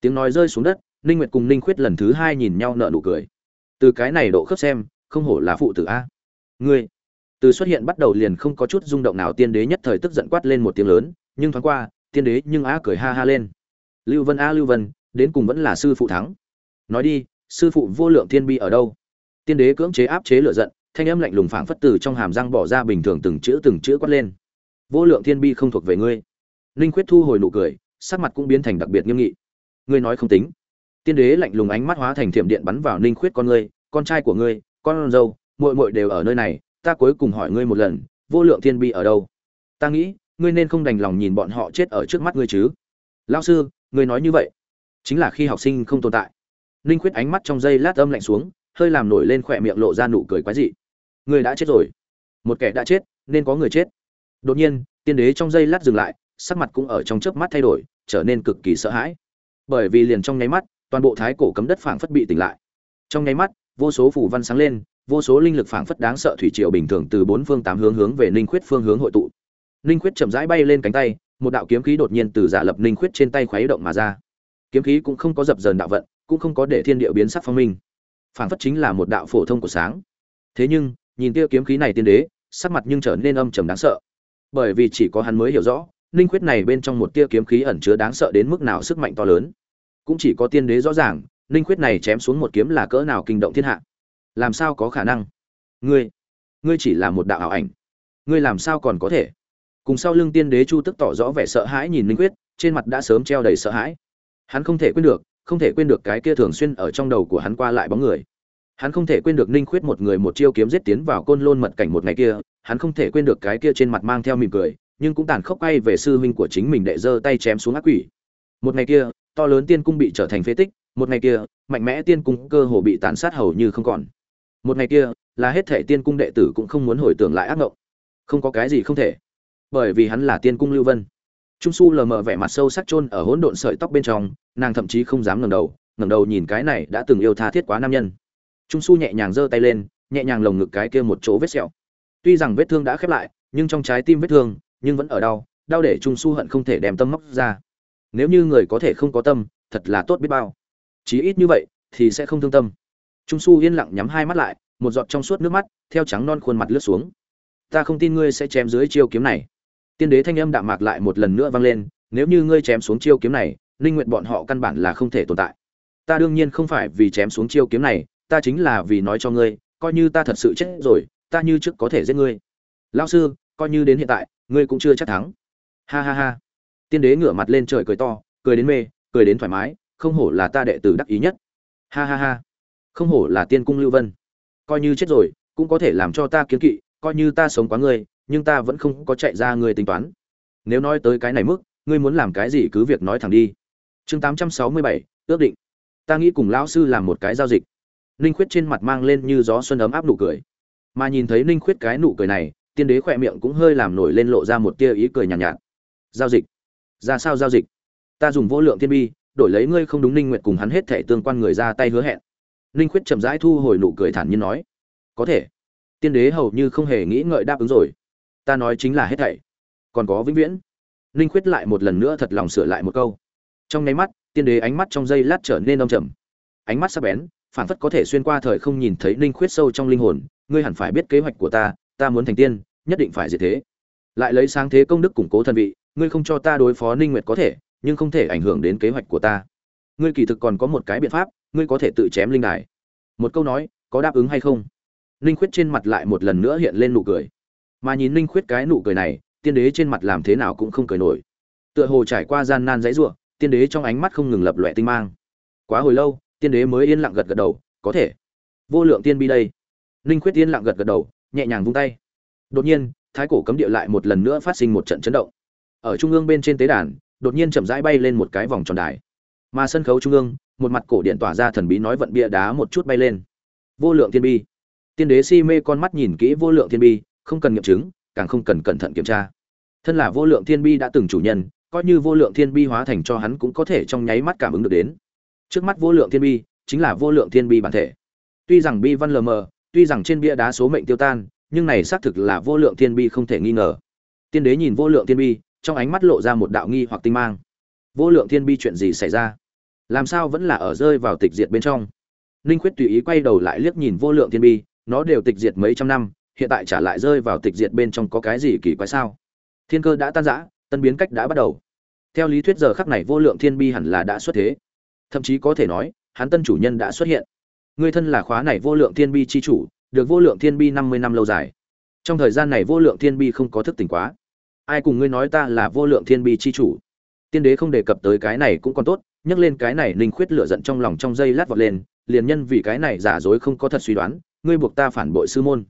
Tiếng nói rơi xuống đất, ninh nguyệt cùng ninh khuyết lần thứ hai nhìn nhau nở nụ cười. Từ cái này độ khớp xem, không hổ là phụ tử a. Ngươi, từ xuất hiện bắt đầu liền không có chút rung động nào, tiên đế nhất thời tức giận quát lên một tiếng lớn, nhưng thoáng qua, tiên đế nhưng á cười ha ha lên. Lưu vân a lưu vân, đến cùng vẫn là sư phụ thắng. Nói đi, sư phụ vô lượng thiên bi ở đâu? Tiên đế cưỡng chế áp chế lửa giận thanh âm lạnh lùng phảng phất từ trong hàm răng bỏ ra bình thường từng chữ từng chữ quát lên. Vô lượng thiên bi không thuộc về ngươi. Ninh khuyết thu hồi nụ cười, sắc mặt cũng biến thành đặc biệt nghiêm nghị. Ngươi nói không tính. Tiên đế lạnh lùng ánh mắt hóa thành thiểm điện bắn vào ninh khuyết con ngươi, con trai của ngươi, con dâu, muội muội đều ở nơi này, ta cuối cùng hỏi ngươi một lần, vô lượng thiên bi ở đâu? Ta nghĩ, ngươi nên không đành lòng nhìn bọn họ chết ở trước mắt ngươi chứ. Lão sư, ngươi nói như vậy, chính là khi học sinh không tồn tại. Ninh khuyết ánh mắt trong giây lát âm lạnh xuống, hơi làm nổi lên khỏe miệng lộ ra nụ cười quái dị người đã chết rồi. Một kẻ đã chết, nên có người chết. Đột nhiên, tiên đế trong giây lát dừng lại, sắc mặt cũng ở trong chớp mắt thay đổi, trở nên cực kỳ sợ hãi. Bởi vì liền trong nháy mắt, toàn bộ thái cổ cấm đất phảng phất bị tỉnh lại. Trong nháy mắt, vô số phủ văn sáng lên, vô số linh lực phảng phất đáng sợ thủy triều bình thường từ bốn phương tám hướng hướng về ninh khuyết phương hướng hội tụ. Ninh khuyết chậm rãi bay lên cánh tay, một đạo kiếm khí đột nhiên từ giả lập ninh khuyết trên tay khuấy động mà ra. Kiếm khí cũng không có dập dờn đạo vận, cũng không có để thiên địa biến sắc phong minh. Phảng phất chính là một đạo phổ thông của sáng. Thế nhưng nhìn tia kiếm khí này tiên đế, sắc mặt nhưng trở nên âm trầm đáng sợ. Bởi vì chỉ có hắn mới hiểu rõ, linh khuyết này bên trong một tia kiếm khí ẩn chứa đáng sợ đến mức nào sức mạnh to lớn. Cũng chỉ có tiên đế rõ ràng, linh khuyết này chém xuống một kiếm là cỡ nào kinh động thiên hạ. Làm sao có khả năng? Ngươi ngươi chỉ là một đạo ảo ảnh. Ngươi làm sao còn có thể? Cùng sau lưng tiên đế chu tức tỏ rõ vẻ sợ hãi nhìn linh khuyết, trên mặt đã sớm treo đầy sợ hãi. Hắn không thể quên được, không thể quên được cái kia thường xuyên ở trong đầu của hắn qua lại bóng người hắn không thể quên được ninh khuyết một người một chiêu kiếm giết tiến vào côn lôn mật cảnh một ngày kia, hắn không thể quên được cái kia trên mặt mang theo mỉm cười, nhưng cũng tàn khốc quay về sư huynh của chính mình đệ giơ tay chém xuống ác quỷ. Một ngày kia, to lớn tiên cung bị trở thành phế tích, một ngày kia, mạnh mẽ tiên cung cơ hồ bị tàn sát hầu như không còn. Một ngày kia, là hết thể tiên cung đệ tử cũng không muốn hồi tưởng lại ác mộng không có cái gì không thể. Bởi vì hắn là tiên cung lưu vân. Trung su lờ mờ vẻ mặt sâu sắc chôn ở hỗn độn sợi tóc bên trong, nàng thậm chí không dám ngẩng đầu ngẩng đầu nhìn cái này đã từng yêu tha thiết quá nam nhân trung su nhẹ nhàng giơ tay lên, nhẹ nhàng lồng ngực cái kia một chỗ vết sẹo. Tuy rằng vết thương đã khép lại, nhưng trong trái tim vết thương nhưng vẫn ở đau đau để trung su hận không thể đem tâm móc ra. Nếu như người có thể không có tâm, thật là tốt biết bao. Chí ít như vậy thì sẽ không thương tâm. Trung su yên lặng nhắm hai mắt lại, một giọt trong suốt nước mắt theo trắng non khuôn mặt lướt xuống. Ta không tin ngươi sẽ chém dưới chiêu kiếm này. Tiên đế thanh âm đạm mạc lại một lần nữa vang lên, nếu như ngươi chém xuống chiêu kiếm này, linh nguyện bọn họ căn bản là không thể tồn tại. Ta đương nhiên không phải vì chém xuống chiêu kiếm này ta chính là vì nói cho ngươi, coi như ta thật sự chết rồi, ta như trước có thể giết ngươi. Lao sư, coi như đến hiện tại, ngươi cũng chưa chắc thắng. Ha ha ha. Tiên đế ngửa mặt lên trời cười to, cười đến mê, cười đến thoải mái, không hổ là ta đệ tử đắc ý nhất. Ha ha ha. Không hổ là tiên cung lưu vân. Coi như chết rồi, cũng có thể làm cho ta kiến kỵ, coi như ta sống quá ngươi, nhưng ta vẫn không có chạy ra ngươi tính toán. Nếu nói tới cái này mức, ngươi muốn làm cái gì cứ việc nói thẳng đi. Chương tám trăm sáu mươi bảy, ước định. Ta nghĩ cùng lão sư làm một cái giao dịch ninh khuyết trên mặt mang lên như gió xuân ấm áp nụ cười. Mà nhìn thấy ninh khuyết cái nụ cười này tiên đế khỏe miệng cũng hơi làm nổi lên lộ ra một tia ý cười nhàn nhạt, nhạt. Giao dịch. Ra sao giao dịch? Ta dùng vô lượng thiên bi đổi lấy ngươi không đúng ninh nguyệt cùng hắn hết thể tương quan người ra tay hứa hẹn. Ninh khuyết chậm rãi thu hồi nụ cười thản nhiên nói. Có thể. Tiên đế hầu như không hề nghĩ ngợi đáp ứng rồi. Ta nói chính là hết thảy. Còn có vĩnh viễn. Ninh khuyết lại một lần nữa thật lòng sửa lại một câu. Trong nháy mắt tiên đế ánh mắt trong giây lát trở nên đông trầm. Ánh mắt sắc bén phản phất có thể xuyên qua thời không nhìn thấy ninh khuyết sâu trong linh hồn, ngươi hẳn phải biết kế hoạch của ta ta muốn thành tiên, nhất định phải diệt thế. Lại lấy sáng thế công đức củng cố thân vị, ngươi không cho ta đối phó ninh nguyệt có thể, nhưng không thể ảnh hưởng đến kế hoạch của ta. Ngươi kỳ thực còn có một cái biện pháp, ngươi có thể tự chém linh đài. Một câu nói, có đáp ứng hay không? Ninh khuyết trên mặt lại một lần nữa hiện lên nụ cười. Mà nhìn ninh khuyết cái nụ cười này, tiên đế trên mặt làm thế nào cũng không cười nổi. Tựa hồ trải qua gian nan dãy ruộng tiên đế trong ánh mắt không ngừng lập lòe tinh mang. Quá hồi lâu tiên đế mới yên lặng gật gật đầu, có thể. Vô lượng tiên bi đây. Ninh khuyết yên lặng gật gật đầu, nhẹ nhàng vung tay. Đột nhiên, thái cổ cấm địa lại một lần nữa phát sinh một trận chấn động. Ở trung ương bên trên tế đàn, đột nhiên chậm rãi bay lên một cái vòng tròn đài. Mà sân khấu trung ương, một mặt cổ điện tỏa ra thần bí nói vận bia đá một chút bay lên. Vô lượng tiên bi. Tiên đế si mê con mắt nhìn kỹ vô lượng tiên bi, không cần nghiệm chứng, càng không cần cẩn thận kiểm tra. Thân là vô lượng thiên bi đã từng chủ nhân, coi như vô lượng thiên bi hóa thành cho hắn cũng có thể trong nháy mắt cảm ứng được đến trước mắt vô lượng thiên bi, chính là vô lượng thiên bi bản thể. Tuy rằng bi văn lờ mờ, tuy rằng trên bia đá số mệnh tiêu tan, nhưng này xác thực là vô lượng thiên bi không thể nghi ngờ. Tiên đế nhìn vô lượng thiên bi, trong ánh mắt lộ ra một đạo nghi hoặc tinh mang. Vô lượng thiên bi chuyện gì xảy ra? Làm sao vẫn là ở rơi vào tịch diệt bên trong? Ninh khuyết tùy ý quay đầu lại liếc nhìn vô lượng thiên bi, nó đều tịch diệt mấy trăm năm, hiện tại trả lại rơi vào tịch diệt bên trong có cái gì kỳ quái sao? Thiên cơ đã tan rã, tân biến cách đã bắt đầu. Theo lý thuyết giờ khắc này vô lượng thiên bi hẳn là đã xuất thế thậm chí có thể nói, hắn tân chủ nhân đã xuất hiện. Người thân là khóa này vô lượng thiên bi chi chủ, được vô lượng thiên bi năm mươi năm lâu dài. Trong thời gian này vô lượng thiên bi không có thức tỉnh quá. Ai cùng ngươi nói ta là vô lượng thiên bi chi chủ? Tiên đế không đề cập tới cái này cũng còn tốt, nhắc lên cái này ninh khuyết lửa giận trong lòng trong giây lát vọt lên, liền nhân vì cái này giả dối không có thật suy đoán, ngươi buộc ta phản bội sư môn.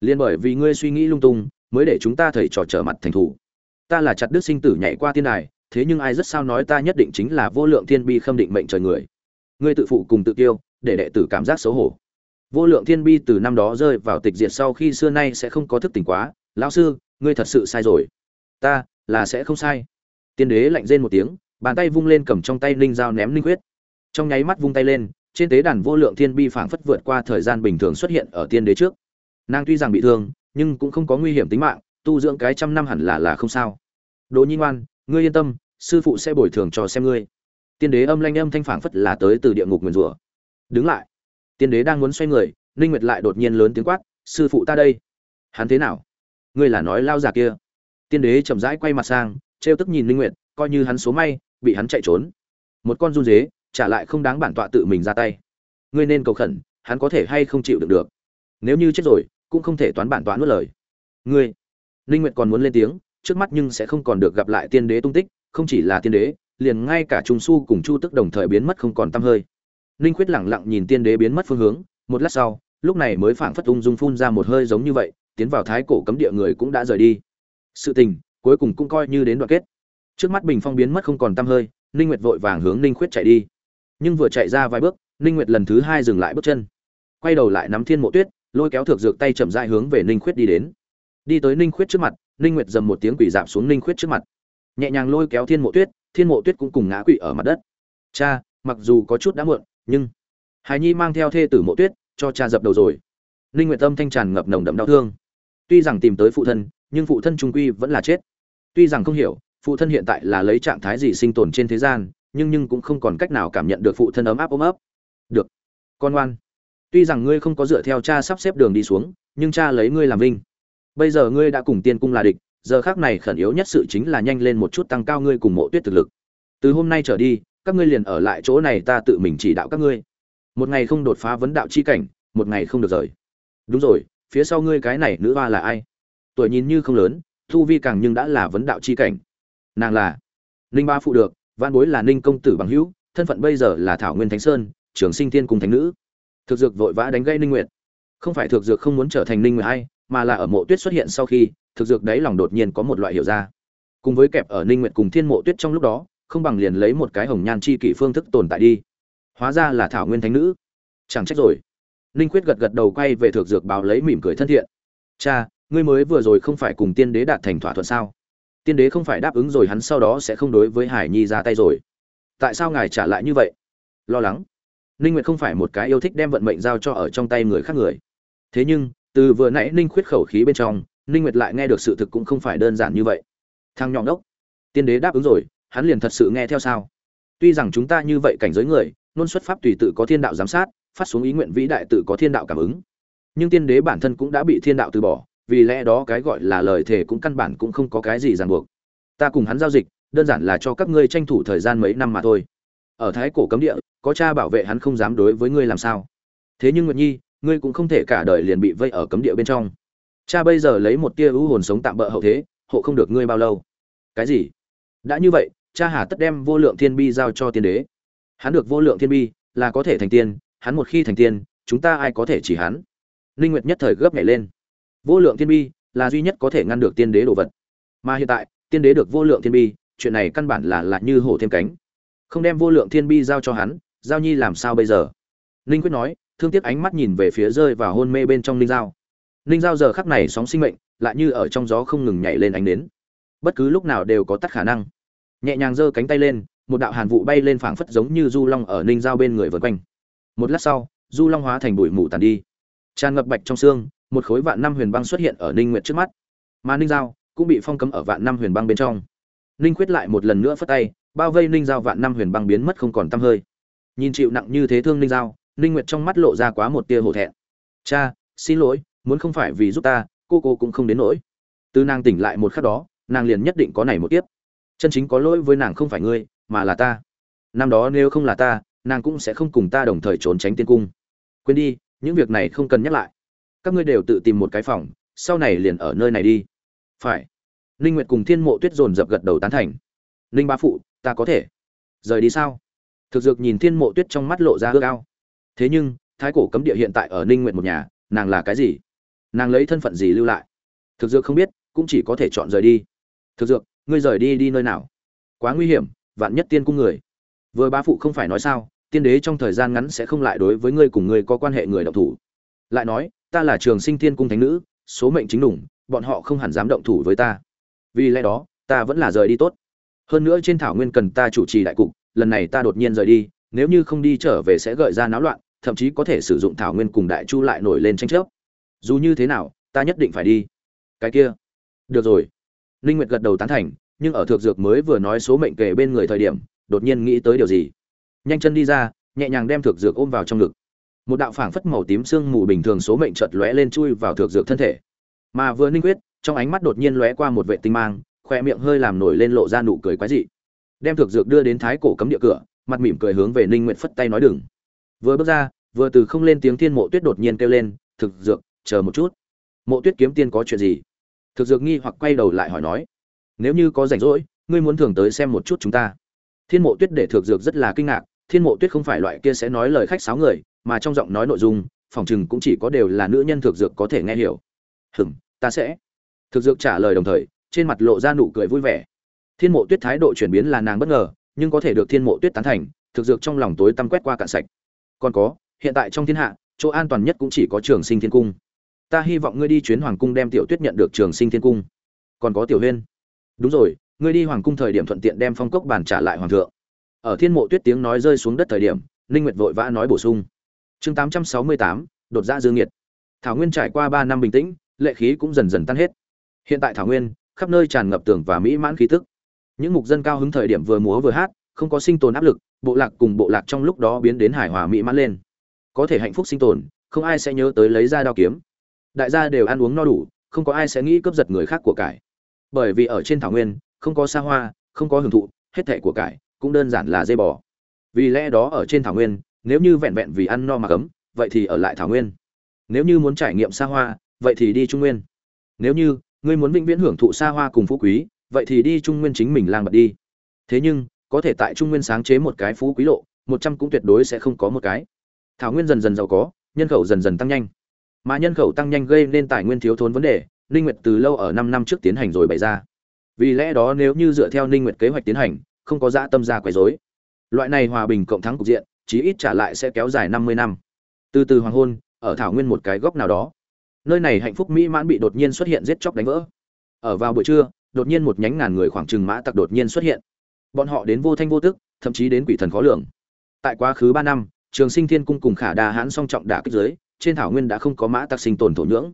Liền bởi vì ngươi suy nghĩ lung tung, mới để chúng ta thầy trò trở mặt thành thủ. Ta là chặt đức sinh tử nhảy qua tiên đài thế nhưng ai rất sao nói ta nhất định chính là vô lượng thiên bi khâm định mệnh trời người. Ngươi tự phụ cùng tự tiêu để đệ tử cảm giác xấu hổ. Vô lượng thiên bi từ năm đó rơi vào tịch diệt sau khi xưa nay sẽ không có thức tỉnh quá. Lão sư, ngươi thật sự sai rồi. Ta, là sẽ không sai. Tiên đế lạnh rên một tiếng, bàn tay vung lên cầm trong tay linh dao ném linh huyết. Trong nháy mắt vung tay lên, trên tế đàn vô lượng thiên bi phảng phất vượt qua thời gian bình thường xuất hiện ở tiên đế trước. Nàng tuy rằng bị thương, nhưng cũng không có nguy hiểm tính mạng, tu dưỡng cái trăm năm hẳn là là không sao. Đỗ nhi ngoan ngươi yên tâm, sư phụ sẽ bồi thường cho xem ngươi. Tiên đế âm lanh âm thanh phảng phất là tới từ địa ngục nguyền rủa. Đứng lại. Tiên đế đang muốn xoay người, ninh nguyệt lại đột nhiên lớn tiếng quát, sư phụ ta đây. Hắn thế nào? Ngươi là nói lao già kia. Tiên đế chậm rãi quay mặt sang, trêu tức nhìn ninh nguyệt, coi như hắn số may, bị hắn chạy trốn. Một con run dế, trả lại không đáng bản tọa tự mình ra tay. Ngươi nên cầu khẩn, hắn có thể hay không chịu được được. Nếu như chết rồi, cũng không thể toán bản tọa nuốt lời. Ngươi. Ninh nguyệt còn muốn lên tiếng trước mắt nhưng sẽ không còn được gặp lại tiên đế tung tích, không chỉ là tiên đế, liền ngay cả trung su cùng chu tức đồng thời biến mất không còn tăm hơi. Ninh quyết lẳng lặng nhìn tiên đế biến mất phương hướng, một lát sau, lúc này mới phảng phất ung dung phun ra một hơi giống như vậy, tiến vào thái cổ cấm địa người cũng đã rời đi. Sự tình, cuối cùng cũng coi như đến đoạn kết. Trước mắt bình phong biến mất không còn tăm hơi, ninh nguyệt vội vàng hướng ninh khuyết chạy đi. Nhưng vừa chạy ra vài bước, ninh nguyệt lần thứ hai dừng lại bước chân. Quay đầu lại nắm thiên mộ tuyết, lôi kéo thược dược tay chậm rãi hướng về ninh khuyết đi đến. Đi tới ninh khuyết trước mặt ninh nguyệt dầm một tiếng quỷ giảm xuống ninh khuyết trước mặt. Nhẹ nhàng lôi kéo thiên mộ tuyết, thiên mộ tuyết cũng cùng ngã quỵ ở mặt đất. Cha, mặc dù có chút đã muộn, nhưng Hải nhi mang theo thê tử mộ tuyết, cho cha dập đầu rồi. Ninh nguyệt tâm thanh tràn ngập nồng đậm đau thương. Tuy rằng tìm tới phụ thân, nhưng phụ thân trung quy vẫn là chết. Tuy rằng không hiểu, phụ thân hiện tại là lấy trạng thái gì sinh tồn trên thế gian, nhưng nhưng cũng không còn cách nào cảm nhận được phụ thân ấm áp ôm ấp. Được, con ngoan. Tuy rằng ngươi không có dựa theo cha sắp xếp đường đi xuống, nhưng cha lấy ngươi làm vinh bây giờ ngươi đã cùng tiên cung là địch, giờ khác này khẩn yếu nhất sự chính là nhanh lên một chút tăng cao ngươi cùng mộ tuyết thực lực. Từ hôm nay trở đi, các ngươi liền ở lại chỗ này ta tự mình chỉ đạo các ngươi. Một ngày không đột phá vấn đạo chi cảnh, một ngày không được rời. Đúng rồi, phía sau ngươi cái này nữ hoa là ai? Tuổi nhìn như không lớn thu vi càng nhưng đã là vấn đạo chi cảnh. Nàng là ninh ba phụ được văn bối là ninh công tử bằng hữu, thân phận bây giờ là thảo nguyên thánh sơn, trường sinh thiên cùng thánh nữ. Thực dược vội vã đánh gây ninh nguyệt. Không phải thực dược không muốn trở thành ninh nguyệt hay mà là ở mộ tuyết xuất hiện sau khi, thực dược đấy lòng đột nhiên có một loại hiểu ra. Cùng với kẹp ở ninh nguyệt cùng thiên mộ tuyết trong lúc đó, không bằng liền lấy một cái hồng nhan chi kỷ phương thức tồn tại đi. Hóa ra là thảo nguyên thánh nữ. Chẳng trách rồi. Ninh quyết gật gật đầu quay về thực dược báo lấy mỉm cười thân thiện. Cha, ngươi mới vừa rồi không phải cùng tiên đế đạt thành thỏa thuận sao? Tiên đế không phải đáp ứng rồi hắn sau đó sẽ không đối với hải nhi ra tay rồi. Tại sao ngài trả lại như vậy? Lo lắng. Ninh nguyệt không phải một cái yêu thích đem vận mệnh giao cho ở trong tay người khác người. Thế nhưng từ vừa nãy ninh khuyết khẩu khí bên trong, ninh nguyệt lại nghe được sự thực cũng không phải đơn giản như vậy. Thằng nhọn đốc tiên đế đáp ứng rồi, hắn liền thật sự nghe theo sao? Tuy rằng chúng ta như vậy cảnh giới người luôn xuất pháp tùy tự có thiên đạo giám sát, phát xuống ý nguyện vĩ đại tự có thiên đạo cảm ứng. Nhưng tiên đế bản thân cũng đã bị thiên đạo từ bỏ, vì lẽ đó cái gọi là lời thề cũng căn bản cũng không có cái gì ràng buộc. Ta cùng hắn giao dịch, đơn giản là cho các ngươi tranh thủ thời gian mấy năm mà thôi. Ở thái cổ cấm địa, có cha bảo vệ hắn không dám đối với ngươi làm sao? Thế nhưng nguyệt nhi ngươi cũng không thể cả đời liền bị vây ở cấm địa bên trong. Cha bây giờ lấy một tia ưu hồn sống tạm bỡ hậu thế, hộ không được ngươi bao lâu. Cái gì? Đã như vậy, cha hà tất đem vô lượng thiên bi giao cho tiên đế. Hắn được vô lượng thiên bi là có thể thành tiên, hắn một khi thành tiên, chúng ta ai có thể chỉ hắn? Linh nguyệt nhất thời gấp nhảy lên. Vô lượng thiên bi là duy nhất có thể ngăn được tiên đế đồ vật. Mà hiện tại, tiên đế được vô lượng thiên bi, chuyện này căn bản là là như hổ thêm cánh. Không đem vô lượng thiên bi giao cho hắn, giao nhi làm sao bây giờ? Linh quyết nói thương tiếc ánh mắt nhìn về phía rơi và hôn mê bên trong ninh giao. Ninh giao giờ khắc này sóng sinh mệnh, lại như ở trong gió không ngừng nhảy lên ánh nến. bất cứ lúc nào đều có tắt khả năng. Nhẹ nhàng giơ cánh tay lên, một đạo hàn vụ bay lên phảng phất giống như du long ở ninh giao bên người vượt quanh. Một lát sau, du long hóa thành bụi mù tàn đi. Tràn ngập bạch trong xương, một khối vạn năm huyền băng xuất hiện ở ninh nguyệt trước mắt. Mà ninh giao cũng bị phong cấm ở vạn năm huyền băng bên trong. Ninh quyết lại một lần nữa phất tay, bao vây ninh giao vạn năm huyền băng biến mất không còn tăm hơi. Nhìn chịu nặng như thế thương ninh giao ninh nguyệt trong mắt lộ ra quá một tia hổ thẹn. Cha, xin lỗi, muốn không phải vì giúp ta, cô cô cũng không đến nỗi. Từ nàng tỉnh lại một khắc đó, nàng liền nhất định có này một tiếp chân chính có lỗi với nàng không phải ngươi, mà là ta. Năm đó nếu không là ta, nàng cũng sẽ không cùng ta đồng thời trốn tránh tiên cung. Quên đi, những việc này không cần nhắc lại. Các ngươi đều tự tìm một cái phòng, sau này liền ở nơi này đi. Phải. Ninh nguyệt cùng thiên mộ tuyết dồn dập gật đầu tán thành. Ninh ba phụ, ta có thể. Rời đi sao? Thực dược nhìn thiên mộ tuyết trong mắt lộ ra ước ao thế nhưng, thái cổ cấm địa hiện tại ở ninh nguyện một nhà, nàng là cái gì? Nàng lấy thân phận gì lưu lại? Thực dược không biết, cũng chỉ có thể chọn rời đi. Thực dược, ngươi rời đi đi nơi nào? Quá nguy hiểm, vạn nhất tiên cung người. Vừa bá phụ không phải nói sao, tiên đế trong thời gian ngắn sẽ không lại đối với ngươi cùng ngươi có quan hệ người động thủ. Lại nói, ta là trường sinh tiên cung thánh nữ, số mệnh chính đủng, bọn họ không hẳn dám động thủ với ta. Vì lẽ đó, ta vẫn là rời đi tốt. Hơn nữa trên thảo nguyên cần ta chủ trì đại cục, lần này ta đột nhiên rời đi, nếu như không đi trở về sẽ gợi ra náo loạn thậm chí có thể sử dụng thảo nguyên cùng đại chu lại nổi lên tranh chấp. Dù như thế nào, ta nhất định phải đi. Cái kia. Được rồi. Linh nguyệt gật đầu tán thành, nhưng ở thượng dược mới vừa nói số mệnh kề bên người thời điểm, đột nhiên nghĩ tới điều gì. Nhanh chân đi ra, nhẹ nhàng đem thượng dược ôm vào trong ngực. Một đạo phảng phất màu tím xương mù bình thường số mệnh chợt lóe lên chui vào thượng dược thân thể. Mà vừa ninh quyết trong ánh mắt đột nhiên lóe qua một vệ tinh mang, khoe miệng hơi làm nổi lên lộ ra nụ cười quái dị. Đem thược dược đưa đến thái cổ cấm địa cửa, mặt mỉm cười hướng về ninh nguyệt phất tay nói đừng vừa bước ra, vừa từ không lên tiếng thiên mộ tuyết đột nhiên kêu lên, thực dược, chờ một chút. Mộ tuyết kiếm tiên có chuyện gì? Thực dược nghi hoặc quay đầu lại hỏi nói, nếu như có rảnh rỗi, ngươi muốn thường tới xem một chút chúng ta. Thiên mộ tuyết để thực dược rất là kinh ngạc, thiên mộ tuyết không phải loại kia sẽ nói lời khách sáo người, mà trong giọng nói nội dung, phòng chừng cũng chỉ có đều là nữ nhân thực dược có thể nghe hiểu. Hừm, ta sẽ. Thực dược trả lời đồng thời, trên mặt lộ ra nụ cười vui vẻ. Thiên mộ tuyết thái độ chuyển biến là nàng bất ngờ, nhưng có thể được thiên mộ tuyết tán thành, thực dược trong lòng tối tăm quét qua cạn sạch còn có hiện tại trong thiên hạ chỗ an toàn nhất cũng chỉ có trường sinh thiên cung. Ta hy vọng ngươi đi chuyến hoàng cung đem tiểu tuyết nhận được trường sinh thiên cung. Còn có tiểu huyên. Đúng rồi ngươi đi hoàng cung thời điểm thuận tiện đem phong cốc bàn trả lại hoàng thượng. Ở thiên mộ tuyết tiếng nói rơi xuống đất thời điểm ninh nguyệt vội vã nói bổ sung. Chương 868, đột ra dương nhiệt. Thảo nguyên trải qua 3 năm bình tĩnh lệ khí cũng dần dần tan hết. Hiện tại thảo nguyên khắp nơi tràn ngập tường và mỹ mãn khí tức. Những mục dân cao hứng thời điểm vừa múa vừa hát không có sinh tồn áp lực bộ lạc cùng bộ lạc trong lúc đó biến đến hài hòa mỹ mãn lên. Có thể hạnh phúc sinh tồn, không ai sẽ nhớ tới lấy ra đao kiếm. Đại gia đều ăn uống no đủ, không có ai sẽ nghĩ cướp giật người khác của cải. Bởi vì ở trên thảo nguyên, không có xa hoa, không có hưởng thụ, hết thệ của cải cũng đơn giản là dây bò. Vì lẽ đó ở trên thảo nguyên, nếu như vẹn vẹn vì ăn no mà cấm, vậy thì ở lại thảo nguyên. Nếu như muốn trải nghiệm xa hoa, vậy thì đi trung nguyên. Nếu như ngươi muốn vĩnh viễn hưởng thụ xa hoa cùng phú quý, vậy thì đi trung nguyên chính mình lang bật đi. Thế nhưng có thể tại trung nguyên sáng chế một cái phú quý lộ, một trăm cũng tuyệt đối sẽ không có một cái. Thảo nguyên dần dần giàu có, nhân khẩu dần dần tăng nhanh. Mà nhân khẩu tăng nhanh gây nên tài nguyên thiếu thốn vấn đề, ninh nguyệt từ lâu ở năm năm trước tiến hành rồi bày ra. Vì lẽ đó nếu như dựa theo ninh nguyệt kế hoạch tiến hành, không có dã tâm ra quấy rối. Loại này hòa bình cộng thắng cục diện, chí ít trả lại sẽ kéo dài 50 năm. Từ từ hoàng hôn, ở thảo nguyên một cái góc nào đó. Nơi này hạnh phúc mỹ mãn bị đột nhiên xuất hiện giết chóc đánh vỡ. Ở vào buổi trưa, đột nhiên một nhánh ngàn người khoảng chừng mã tặc đột nhiên xuất hiện bọn họ đến vô thanh vô tức, thậm chí đến quỷ thần khó lường. Tại quá khứ ba năm, trường sinh thiên cung cùng khả đa hãn song trọng đả kích giới, trên thảo nguyên đã không có mã tặc sinh tồn thổ nhưỡng.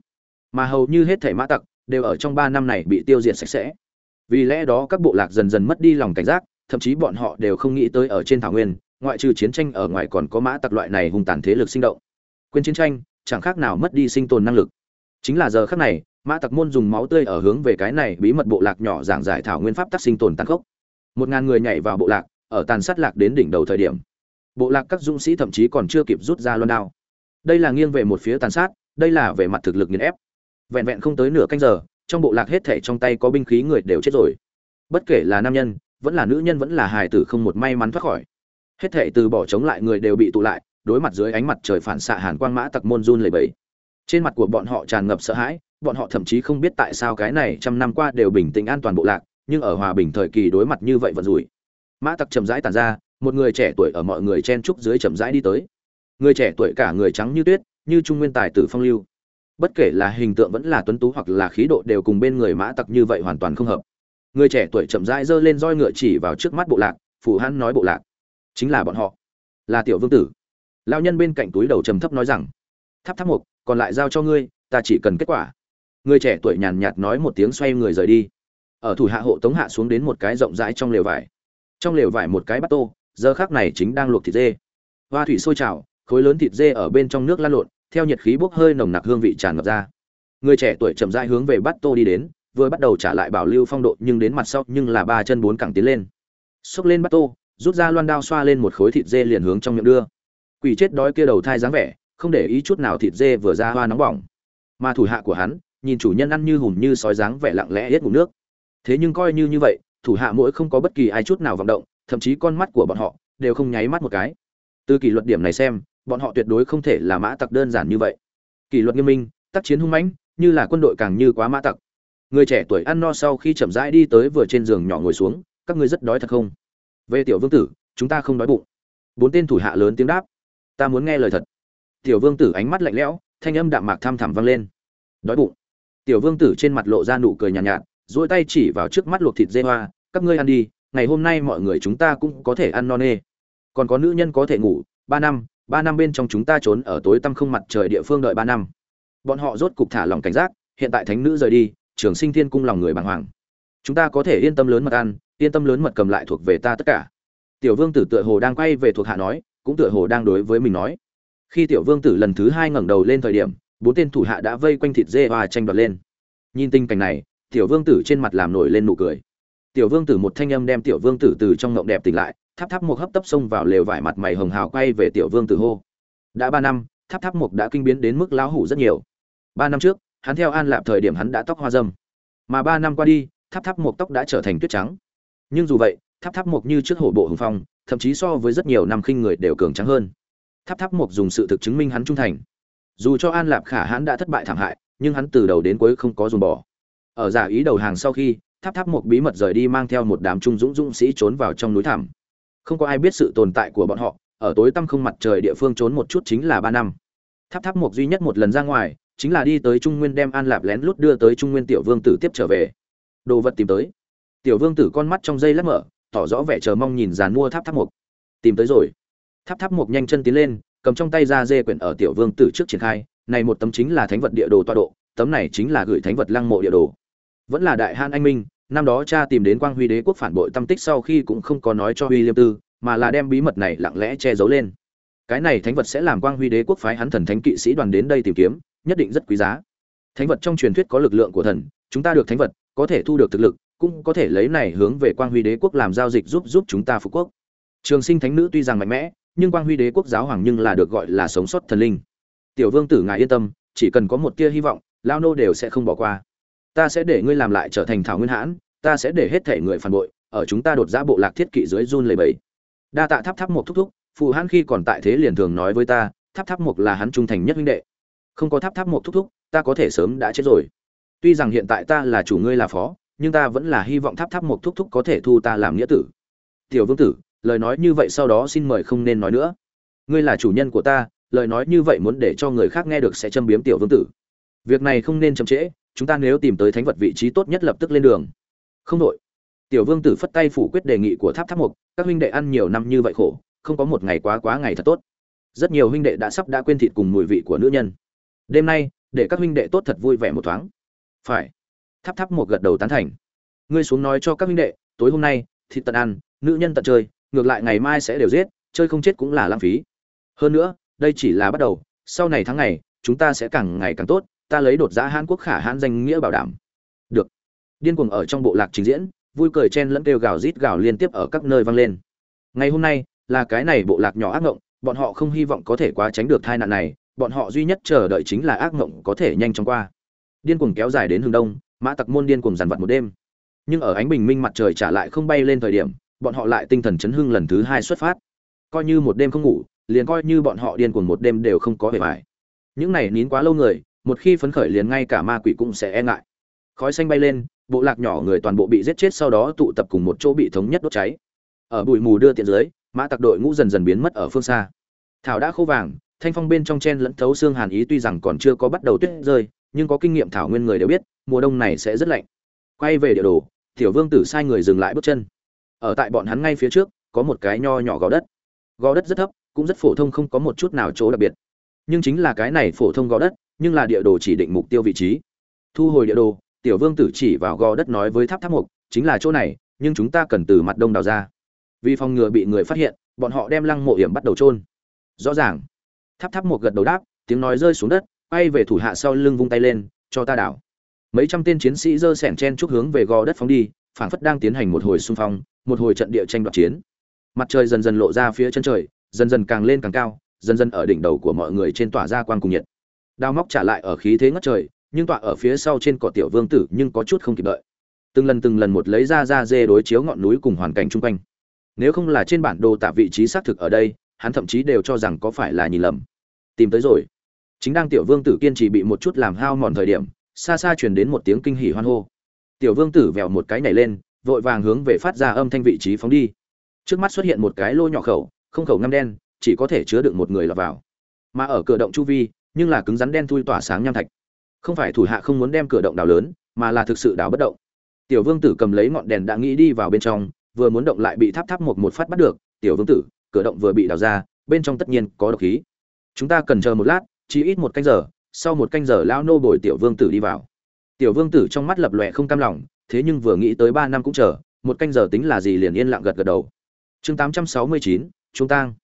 Mà hầu như hết thể mã tặc đều ở trong ba năm này bị tiêu diệt sạch sẽ. Vì lẽ đó các bộ lạc dần dần mất đi lòng cảnh giác, thậm chí bọn họ đều không nghĩ tới ở trên thảo nguyên, ngoại trừ chiến tranh ở ngoài còn có mã tặc loại này hung tàn thế lực sinh động. Quên chiến tranh, chẳng khác nào mất đi sinh tồn năng lực. Chính là giờ khác này, mã tặc môn dùng máu tươi ở hướng về cái này bí mật bộ lạc nhỏ giảng giải thảo nguyên pháp tác sinh tồn tăng khốc một ngàn người nhảy vào bộ lạc, ở tàn sát lạc đến đỉnh đầu thời điểm. Bộ lạc các dũng sĩ thậm chí còn chưa kịp rút ra loan đao. Đây là nghiêng về một phía tàn sát, đây là về mặt thực lực nghiền ép. Vẹn vẹn không tới nửa canh giờ, trong bộ lạc hết thể trong tay có binh khí người đều chết rồi. Bất kể là nam nhân, vẫn là nữ nhân vẫn là hài tử không một may mắn thoát khỏi. Hết thể từ bỏ chống lại người đều bị tụ lại, đối mặt dưới ánh mặt trời phản xạ hàn quang mã tặc môn run lầy bẫy trên mặt của bọn họ tràn ngập sợ hãi, bọn họ thậm chí không biết tại sao cái này trăm năm qua đều bình tĩnh an toàn bộ lạc nhưng ở hòa bình thời kỳ đối mặt như vậy vẫn rủi, mã tặc chậm rãi tàn ra, một người trẻ tuổi ở mọi người chen trúc dưới chậm rãi đi tới. Người trẻ tuổi cả người trắng như tuyết, như trung nguyên tài tử phong lưu. Bất kể là hình tượng vẫn là tuấn tú hoặc là khí độ đều cùng bên người mã tặc như vậy hoàn toàn không hợp. Người trẻ tuổi chậm rãi giơ lên roi ngựa chỉ vào trước mắt bộ lạc phủ hắn nói bộ lạc, chính là bọn họ. Là tiểu vương tử. Lao nhân bên cạnh túi đầu trầm thấp nói rằng, tháp tháp mục, còn lại giao cho ngươi, ta chỉ cần kết quả. Người trẻ tuổi nhàn nhạt nói một tiếng xoay người rời đi ở thủ hạ hộ tống hạ xuống đến một cái rộng rãi trong lều vải. Trong lều vải một cái bát tô, giờ khác này chính đang luộc thịt dê. Hoa thủy sôi trào, khối lớn thịt dê ở bên trong nước lan lộn, theo nhiệt khí bốc hơi nồng nặc hương vị tràn ngập ra. Người trẻ tuổi chậm rãi hướng về bát tô đi đến, vừa bắt đầu trả lại bảo lưu phong độ, nhưng đến mặt sau, nhưng là ba chân bốn cẳng tiến lên. Xốc lên bát tô, rút ra loan đao xoa lên một khối thịt dê liền hướng trong miệng đưa. Quỷ chết đói kia đầu thai dáng vẻ, không để ý chút nào thịt dê vừa ra hoa nóng bỏng. Mà thủ hạ của hắn, nhìn chủ nhân ăn như hùm như sói dáng vẻ lặng lẽ hết ngủ nước thế nhưng coi như như vậy thủ hạ mỗi không có bất kỳ ai chút nào vọng động thậm chí con mắt của bọn họ đều không nháy mắt một cái. Từ kỷ luật điểm này xem bọn họ tuyệt đối không thể là mã tặc đơn giản như vậy. Kỷ luật nghiêm minh tác chiến hung mãnh như là quân đội càng như quá mã tặc. Người trẻ tuổi ăn no sau khi chậm rãi đi tới vừa trên giường nhỏ ngồi xuống các ngươi rất đói thật không? Về tiểu vương tử chúng ta không đói bụng. Bốn tên thủ hạ lớn tiếng đáp. Ta muốn nghe lời thật. Tiểu vương tử ánh mắt lạnh lẽo thanh âm đạm mạc thăm thẳm vang lên. Đói bụng. Tiểu vương tử trên mặt lộ ra nụ cười nhàn nhạt, nhạt dỗi tay chỉ vào trước mắt luộc thịt dê hoa, các ngươi ăn đi, ngày hôm nay mọi người chúng ta cũng có thể ăn no nê. Còn có nữ nhân có thể ngủ, ba năm ba năm bên trong chúng ta trốn ở tối tăm không mặt trời địa phương đợi ba năm. Bọn họ rốt cục thả lòng cảnh giác, hiện tại thánh nữ rời đi, trường sinh thiên cung lòng người bàng hoàng. Chúng ta có thể yên tâm lớn mật ăn, yên tâm lớn mật cầm lại thuộc về ta tất cả. Tiểu vương tử tựa hồ đang quay về thuộc hạ nói, cũng tựa hồ đang đối với mình nói. Khi tiểu vương tử lần thứ hai ngẩng đầu lên thời điểm, bốn tên thủ hạ đã vây quanh thịt dê hoa tranh đoạt lên. Nhìn tình cảnh này tiểu vương tử trên mặt làm nổi lên nụ cười. Tiểu vương tử một thanh âm đem tiểu vương tử từ trong ngộng đẹp tỉnh lại, tháp tháp một hấp tấp xông vào lều vải mặt mày hồng hào quay về tiểu vương tử hô. Đã ba năm, tháp tháp mục đã kinh biến đến mức lão hủ rất nhiều. Ba năm trước, hắn theo an lạp thời điểm hắn đã tóc hoa dâm. Mà ba năm qua đi, tháp tháp mục tóc đã trở thành tuyết trắng. Nhưng dù vậy, tháp tháp mục như trước hổ bộ hùng phong, thậm chí so với rất nhiều năm khinh người đều cường trắng hơn. Tháp tháp mục dùng sự thực chứng minh hắn trung thành. Dù cho an lạp khả hắn đã thất bại thảm hại, nhưng hắn từ đầu đến cuối không có dùng bỏ ở giả ý đầu hàng sau khi, tháp tháp một bí mật rời đi mang theo một đám trung dũng dũng sĩ trốn vào trong núi thảm không có ai biết sự tồn tại của bọn họ, ở tối tăm không mặt trời địa phương trốn một chút chính là ba năm. Tháp tháp một duy nhất một lần ra ngoài, chính là đi tới trung nguyên đem an lạp lén lút đưa tới trung nguyên tiểu vương tử tiếp trở về. Đồ vật tìm tới. Tiểu vương tử con mắt trong dây lắc mở, tỏ rõ vẻ chờ mong nhìn dàn mua tháp tháp một. Tìm tới rồi. Tháp tháp một nhanh chân tiến lên, cầm trong tay ra dê quyển ở tiểu vương tử trước triển khai, này một tấm chính là thánh vật địa đồ toa độ, tấm này chính là gửi thánh vật lăng mộ địa đồ vẫn là đại han anh minh, năm đó cha tìm đến quang huy đế quốc phản bội tâm tích sau khi cũng không có nói cho huy liêm tư, mà là đem bí mật này lặng lẽ che giấu lên. Cái này thánh vật sẽ làm quang huy đế quốc phái hắn thần thánh kỵ sĩ đoàn đến đây tìm kiếm, nhất định rất quý giá. Thánh vật trong truyền thuyết có lực lượng của thần, chúng ta được thánh vật, có thể thu được thực lực, cũng có thể lấy này hướng về quang huy đế quốc làm giao dịch giúp giúp chúng ta phục quốc. Trường sinh thánh nữ tuy rằng mạnh mẽ, nhưng quang huy đế quốc giáo hoàng nhưng là được gọi là sống sót thần linh. Tiểu vương tử ngài yên tâm, chỉ cần có một tia hy vọng lao nô đều sẽ không bỏ qua ta sẽ để ngươi làm lại trở thành thảo nguyên hãn, ta sẽ để hết thể người phản bội, ở chúng ta đột ra bộ lạc thiết kỵ dưới run lầy bầy. Đa tạ tháp tháp một thúc thúc phụ hãn khi còn tại thế liền thường nói với ta, tháp tháp một là hắn trung thành nhất huynh đệ. Không có tháp tháp một thúc thúc, ta có thể sớm đã chết rồi. Tuy rằng hiện tại ta là chủ ngươi là phó, nhưng ta vẫn là hy vọng tháp tháp một thúc thúc có thể thu ta làm nghĩa tử. Tiểu vương tử, lời nói như vậy sau đó xin mời không nên nói nữa. Ngươi là chủ nhân của ta, lời nói như vậy muốn để cho người khác nghe được sẽ châm biếm tiểu vương tử việc này không nên chậm trễ, chúng ta nếu tìm tới thánh vật vị trí tốt nhất lập tức lên đường. Không đội. Tiểu vương tử phất tay phủ quyết đề nghị của tháp tháp mục các huynh đệ ăn nhiều năm như vậy khổ, không có một ngày quá quá ngày thật tốt. Rất nhiều huynh đệ đã sắp đã quên thịt cùng mùi vị của nữ nhân. Đêm nay, để các huynh đệ tốt thật vui vẻ một thoáng. Phải. Tháp tháp một gật đầu tán thành. Ngươi xuống nói cho các huynh đệ, tối hôm nay, thịt tận ăn, nữ nhân tận chơi, ngược lại ngày mai sẽ đều giết, chơi không chết cũng là lãng phí. Hơn nữa, đây chỉ là bắt đầu, sau này tháng ngày, chúng ta sẽ càng ngày càng tốt ta lấy đột giá hàn quốc khả hãn danh nghĩa bảo đảm. Được. Điên cuồng ở trong bộ lạc trình diễn, vui cười chen lẫn kêu gào rít gào liên tiếp ở các nơi vang lên. Ngày hôm nay, là cái này bộ lạc nhỏ ác ngộng, bọn họ không hy vọng có thể quá tránh được tai nạn này, bọn họ duy nhất chờ đợi chính là ác ngộng có thể nhanh chóng qua. Điên cuồng kéo dài đến hướng đông, mã tặc môn điên cuồng dằn vặt một đêm. Nhưng ở ánh bình minh mặt trời trả lại không bay lên thời điểm, bọn họ lại tinh thần chấn hưng lần thứ hai xuất phát. Coi như một đêm không ngủ, liền coi như bọn họ điên cuồng một đêm đều không có vẻ vải. Những này nín quá lâu người một khi phấn khởi liền ngay cả ma quỷ cũng sẽ e ngại. Khói xanh bay lên, bộ lạc nhỏ người toàn bộ bị giết chết sau đó tụ tập cùng một chỗ bị thống nhất đốt cháy. Ở bụi mù đưa tiện dưới, mã tặc đội ngũ dần dần biến mất ở phương xa. Thảo đã khô vàng, thanh phong bên trong chen lẫn thấu xương hàn ý tuy rằng còn chưa có bắt đầu tuyết rơi, nhưng có kinh nghiệm thảo nguyên người đều biết, mùa đông này sẽ rất lạnh. Quay về địa đồ, tiểu vương tử sai người dừng lại bước chân. Ở tại bọn hắn ngay phía trước, có một cái nho nhỏ gò đất. Gò đất rất thấp, cũng rất phổ thông không có một chút nào chỗ đặc biệt. Nhưng chính là cái này phổ thông gò đất nhưng là địa đồ chỉ định mục tiêu vị trí. Thu hồi địa đồ, tiểu vương tử chỉ vào gò đất nói với tháp tháp mục chính là chỗ này, nhưng chúng ta cần từ mặt đông đào ra. Vì phòng ngừa bị người phát hiện, bọn họ đem lăng mộ hiểm bắt đầu trôn rõ ràng. Tháp tháp một gật đầu đáp, tiếng nói rơi xuống đất bay về thủ hạ sau lưng vung tay lên, cho ta đảo. Mấy trăm tên chiến sĩ dơ sẻn chen chúc hướng về gò đất phóng đi, phảng phất đang tiến hành một hồi xung phong, một hồi trận địa tranh đoạt chiến. Mặt trời dần dần lộ ra phía chân trời, dần dần càng lên càng cao, dần dần ở đỉnh đầu của mọi người trên tỏa ra quang cùng nhiệt đao móc trả lại ở khí thế ngất trời, nhưng tọa ở phía sau trên cỏ tiểu vương tử nhưng có chút không kịp đợi. Từng lần từng lần một lấy ra ra dê đối chiếu ngọn núi cùng hoàn cảnh chung quanh. Nếu không là trên bản đồ tạ vị trí xác thực ở đây, hắn thậm chí đều cho rằng có phải là nhìn lầm. Tìm tới rồi. Chính đang tiểu vương tử kiên trì bị một chút làm hao mòn thời điểm, xa xa truyền đến một tiếng kinh hỉ hoan hô. Tiểu vương tử vèo một cái nhảy lên, vội vàng hướng về phát ra âm thanh vị trí phóng đi. Trước mắt xuất hiện một cái lô nhỏ khẩu, không khẩu ngăm đen, chỉ có thể chứa được một người lọt vào. Mà ở cửa động chu vi nhưng là cứng rắn đen thui tỏa sáng nham thạch. Không phải thủ hạ không muốn đem cửa động đào lớn, mà là thực sự đào bất động. Tiểu vương tử cầm lấy ngọn đèn đã nghĩ đi vào bên trong, vừa muốn động lại bị tháp tháp một một phát bắt được, tiểu vương tử, cửa động vừa bị đào ra, bên trong tất nhiên có độc khí. Chúng ta cần chờ một lát, chỉ ít một canh giờ, sau một canh giờ lão nô bồi tiểu vương tử đi vào. Tiểu vương tử trong mắt lập lòe không cam lòng, thế nhưng vừa nghĩ tới ba năm cũng chờ, một canh giờ tính là gì liền yên lặng gật gật đầu. Chương tám trăm sáu mươi chín chúng tang.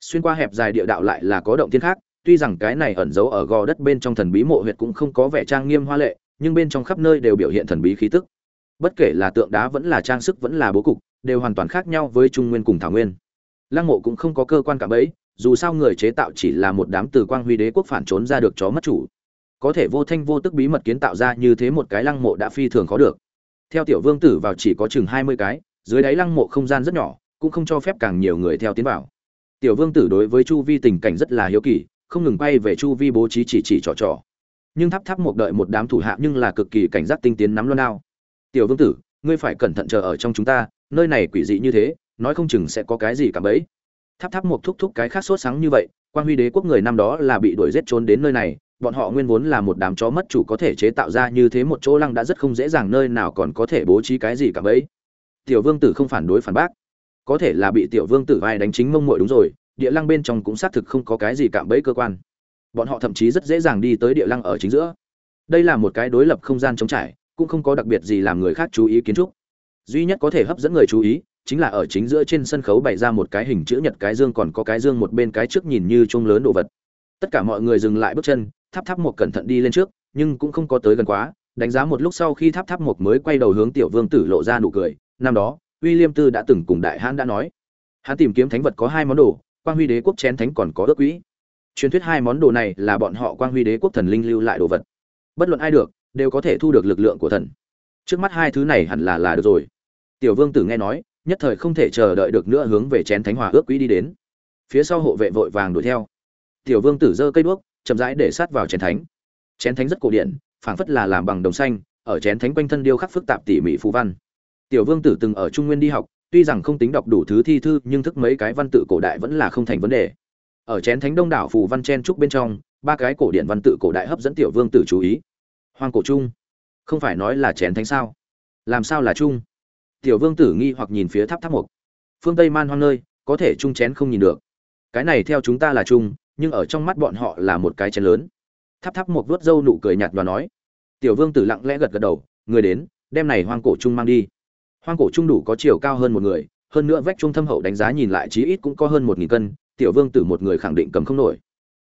Xuyên qua hẹp dài địa đạo lại là có động thiên khác tuy rằng cái này ẩn giấu ở gò đất bên trong thần bí mộ huyệt cũng không có vẻ trang nghiêm hoa lệ, nhưng bên trong khắp nơi đều biểu hiện thần bí khí tức. Bất kể là tượng đá vẫn là trang sức vẫn là bố cục, đều hoàn toàn khác nhau với trung nguyên cùng thảo nguyên. Lăng mộ cũng không có cơ quan cảm ấy dù sao người chế tạo chỉ là một đám từ quang huy đế quốc phản trốn ra được chó mất chủ. Có thể vô thanh vô tức bí mật kiến tạo ra như thế một cái lăng mộ đã phi thường khó được. Theo tiểu vương tử vào chỉ có chừng hai mươi cái, dưới đáy lăng mộ không gian rất nhỏ, cũng không cho phép càng nhiều người theo tiến vào. Tiểu vương tử đối với chu vi tình cảnh rất là hiếu kỳ không ngừng bay về chu vi bố trí chỉ chỉ trò trò. Nhưng tháp tháp một đợi một đám thủ hạ nhưng là cực kỳ cảnh giác tinh tiến nắm luôn ao tiểu vương tử, ngươi phải cẩn thận chờ ở trong chúng ta, nơi này quỷ dị như thế, nói không chừng sẽ có cái gì cả bấy. Tháp tháp một thúc thúc cái khác sốt sáng như vậy quan huy đế quốc người năm đó là bị đuổi giết trốn đến nơi này, bọn họ nguyên vốn là một đám chó mất chủ có thể chế tạo ra như thế một chỗ lăng đã rất không dễ dàng nơi nào còn có thể bố trí cái gì cả bấy. Tiểu vương tử không phản đối phản bác. Có thể là bị tiểu vương tử vai đánh chính mông muội đúng rồi địa lăng bên trong cũng xác thực không có cái gì cạm bẫy cơ quan. Bọn họ thậm chí rất dễ dàng đi tới địa lăng ở chính giữa. Đây là một cái đối lập không gian trống trải cũng không có đặc biệt gì làm người khác chú ý kiến trúc. Duy nhất có thể hấp dẫn người chú ý chính là ở chính giữa trên sân khấu bày ra một cái hình chữ nhật cái dương còn có cái dương một bên cái trước nhìn như trông lớn đồ vật. Tất cả mọi người dừng lại bước chân tháp tháp một cẩn thận đi lên trước nhưng cũng không có tới gần quá đánh giá một lúc sau khi tháp tháp một mới quay đầu hướng tiểu vương tử lộ ra nụ cười. Năm đó William Tư đã từng cùng đại hãn đã nói, hắn tìm kiếm thánh vật có hai món đồ, Quang Huy Đế quốc chén thánh còn có ước quỹ. Truyền thuyết hai món đồ này là bọn họ Quang Huy Đế quốc thần linh lưu lại đồ vật. Bất luận ai được, đều có thể thu được lực lượng của thần. Trước mắt hai thứ này hẳn là là được rồi. Tiểu Vương tử nghe nói, nhất thời không thể chờ đợi được nữa hướng về chén thánh hòa ước quỹ đi đến. Phía sau hộ vệ vội vàng đuổi theo. Tiểu Vương tử giơ cây đuốc, chậm rãi để sát vào chén thánh. Chén thánh rất cổ điển, phảng phất là làm bằng đồng xanh, ở chén thánh quanh thân điêu khắc phức tạp tỉ mỉ phù văn Tiểu Vương tử từng ở Trung Nguyên đi học, tuy rằng không tính đọc đủ thứ thi thư, nhưng thức mấy cái văn tự cổ đại vẫn là không thành vấn đề. Ở chén thánh đông đảo phù văn chen trúc bên trong, ba cái cổ điển văn tự cổ đại hấp dẫn Tiểu Vương tử chú ý. Hoàng cổ trung, không phải nói là chén thánh sao? Làm sao là trung? Tiểu Vương tử nghi hoặc nhìn phía tháp tháp mục. Phương Tây Man hoang nơi, có thể trung chén không nhìn được. Cái này theo chúng ta là trung, nhưng ở trong mắt bọn họ là một cái chén lớn. Tháp tháp mục vớt râu nụ cười nhạt và nói. Tiểu Vương tử lặng lẽ gật gật đầu, người đến, đem này hoang cổ trung mang đi hoang cổ trung đủ có chiều cao hơn một người, hơn nữa vách trung thâm hậu đánh giá nhìn lại chí ít cũng có hơn một nghìn cân, tiểu vương tử một người khẳng định cầm không nổi.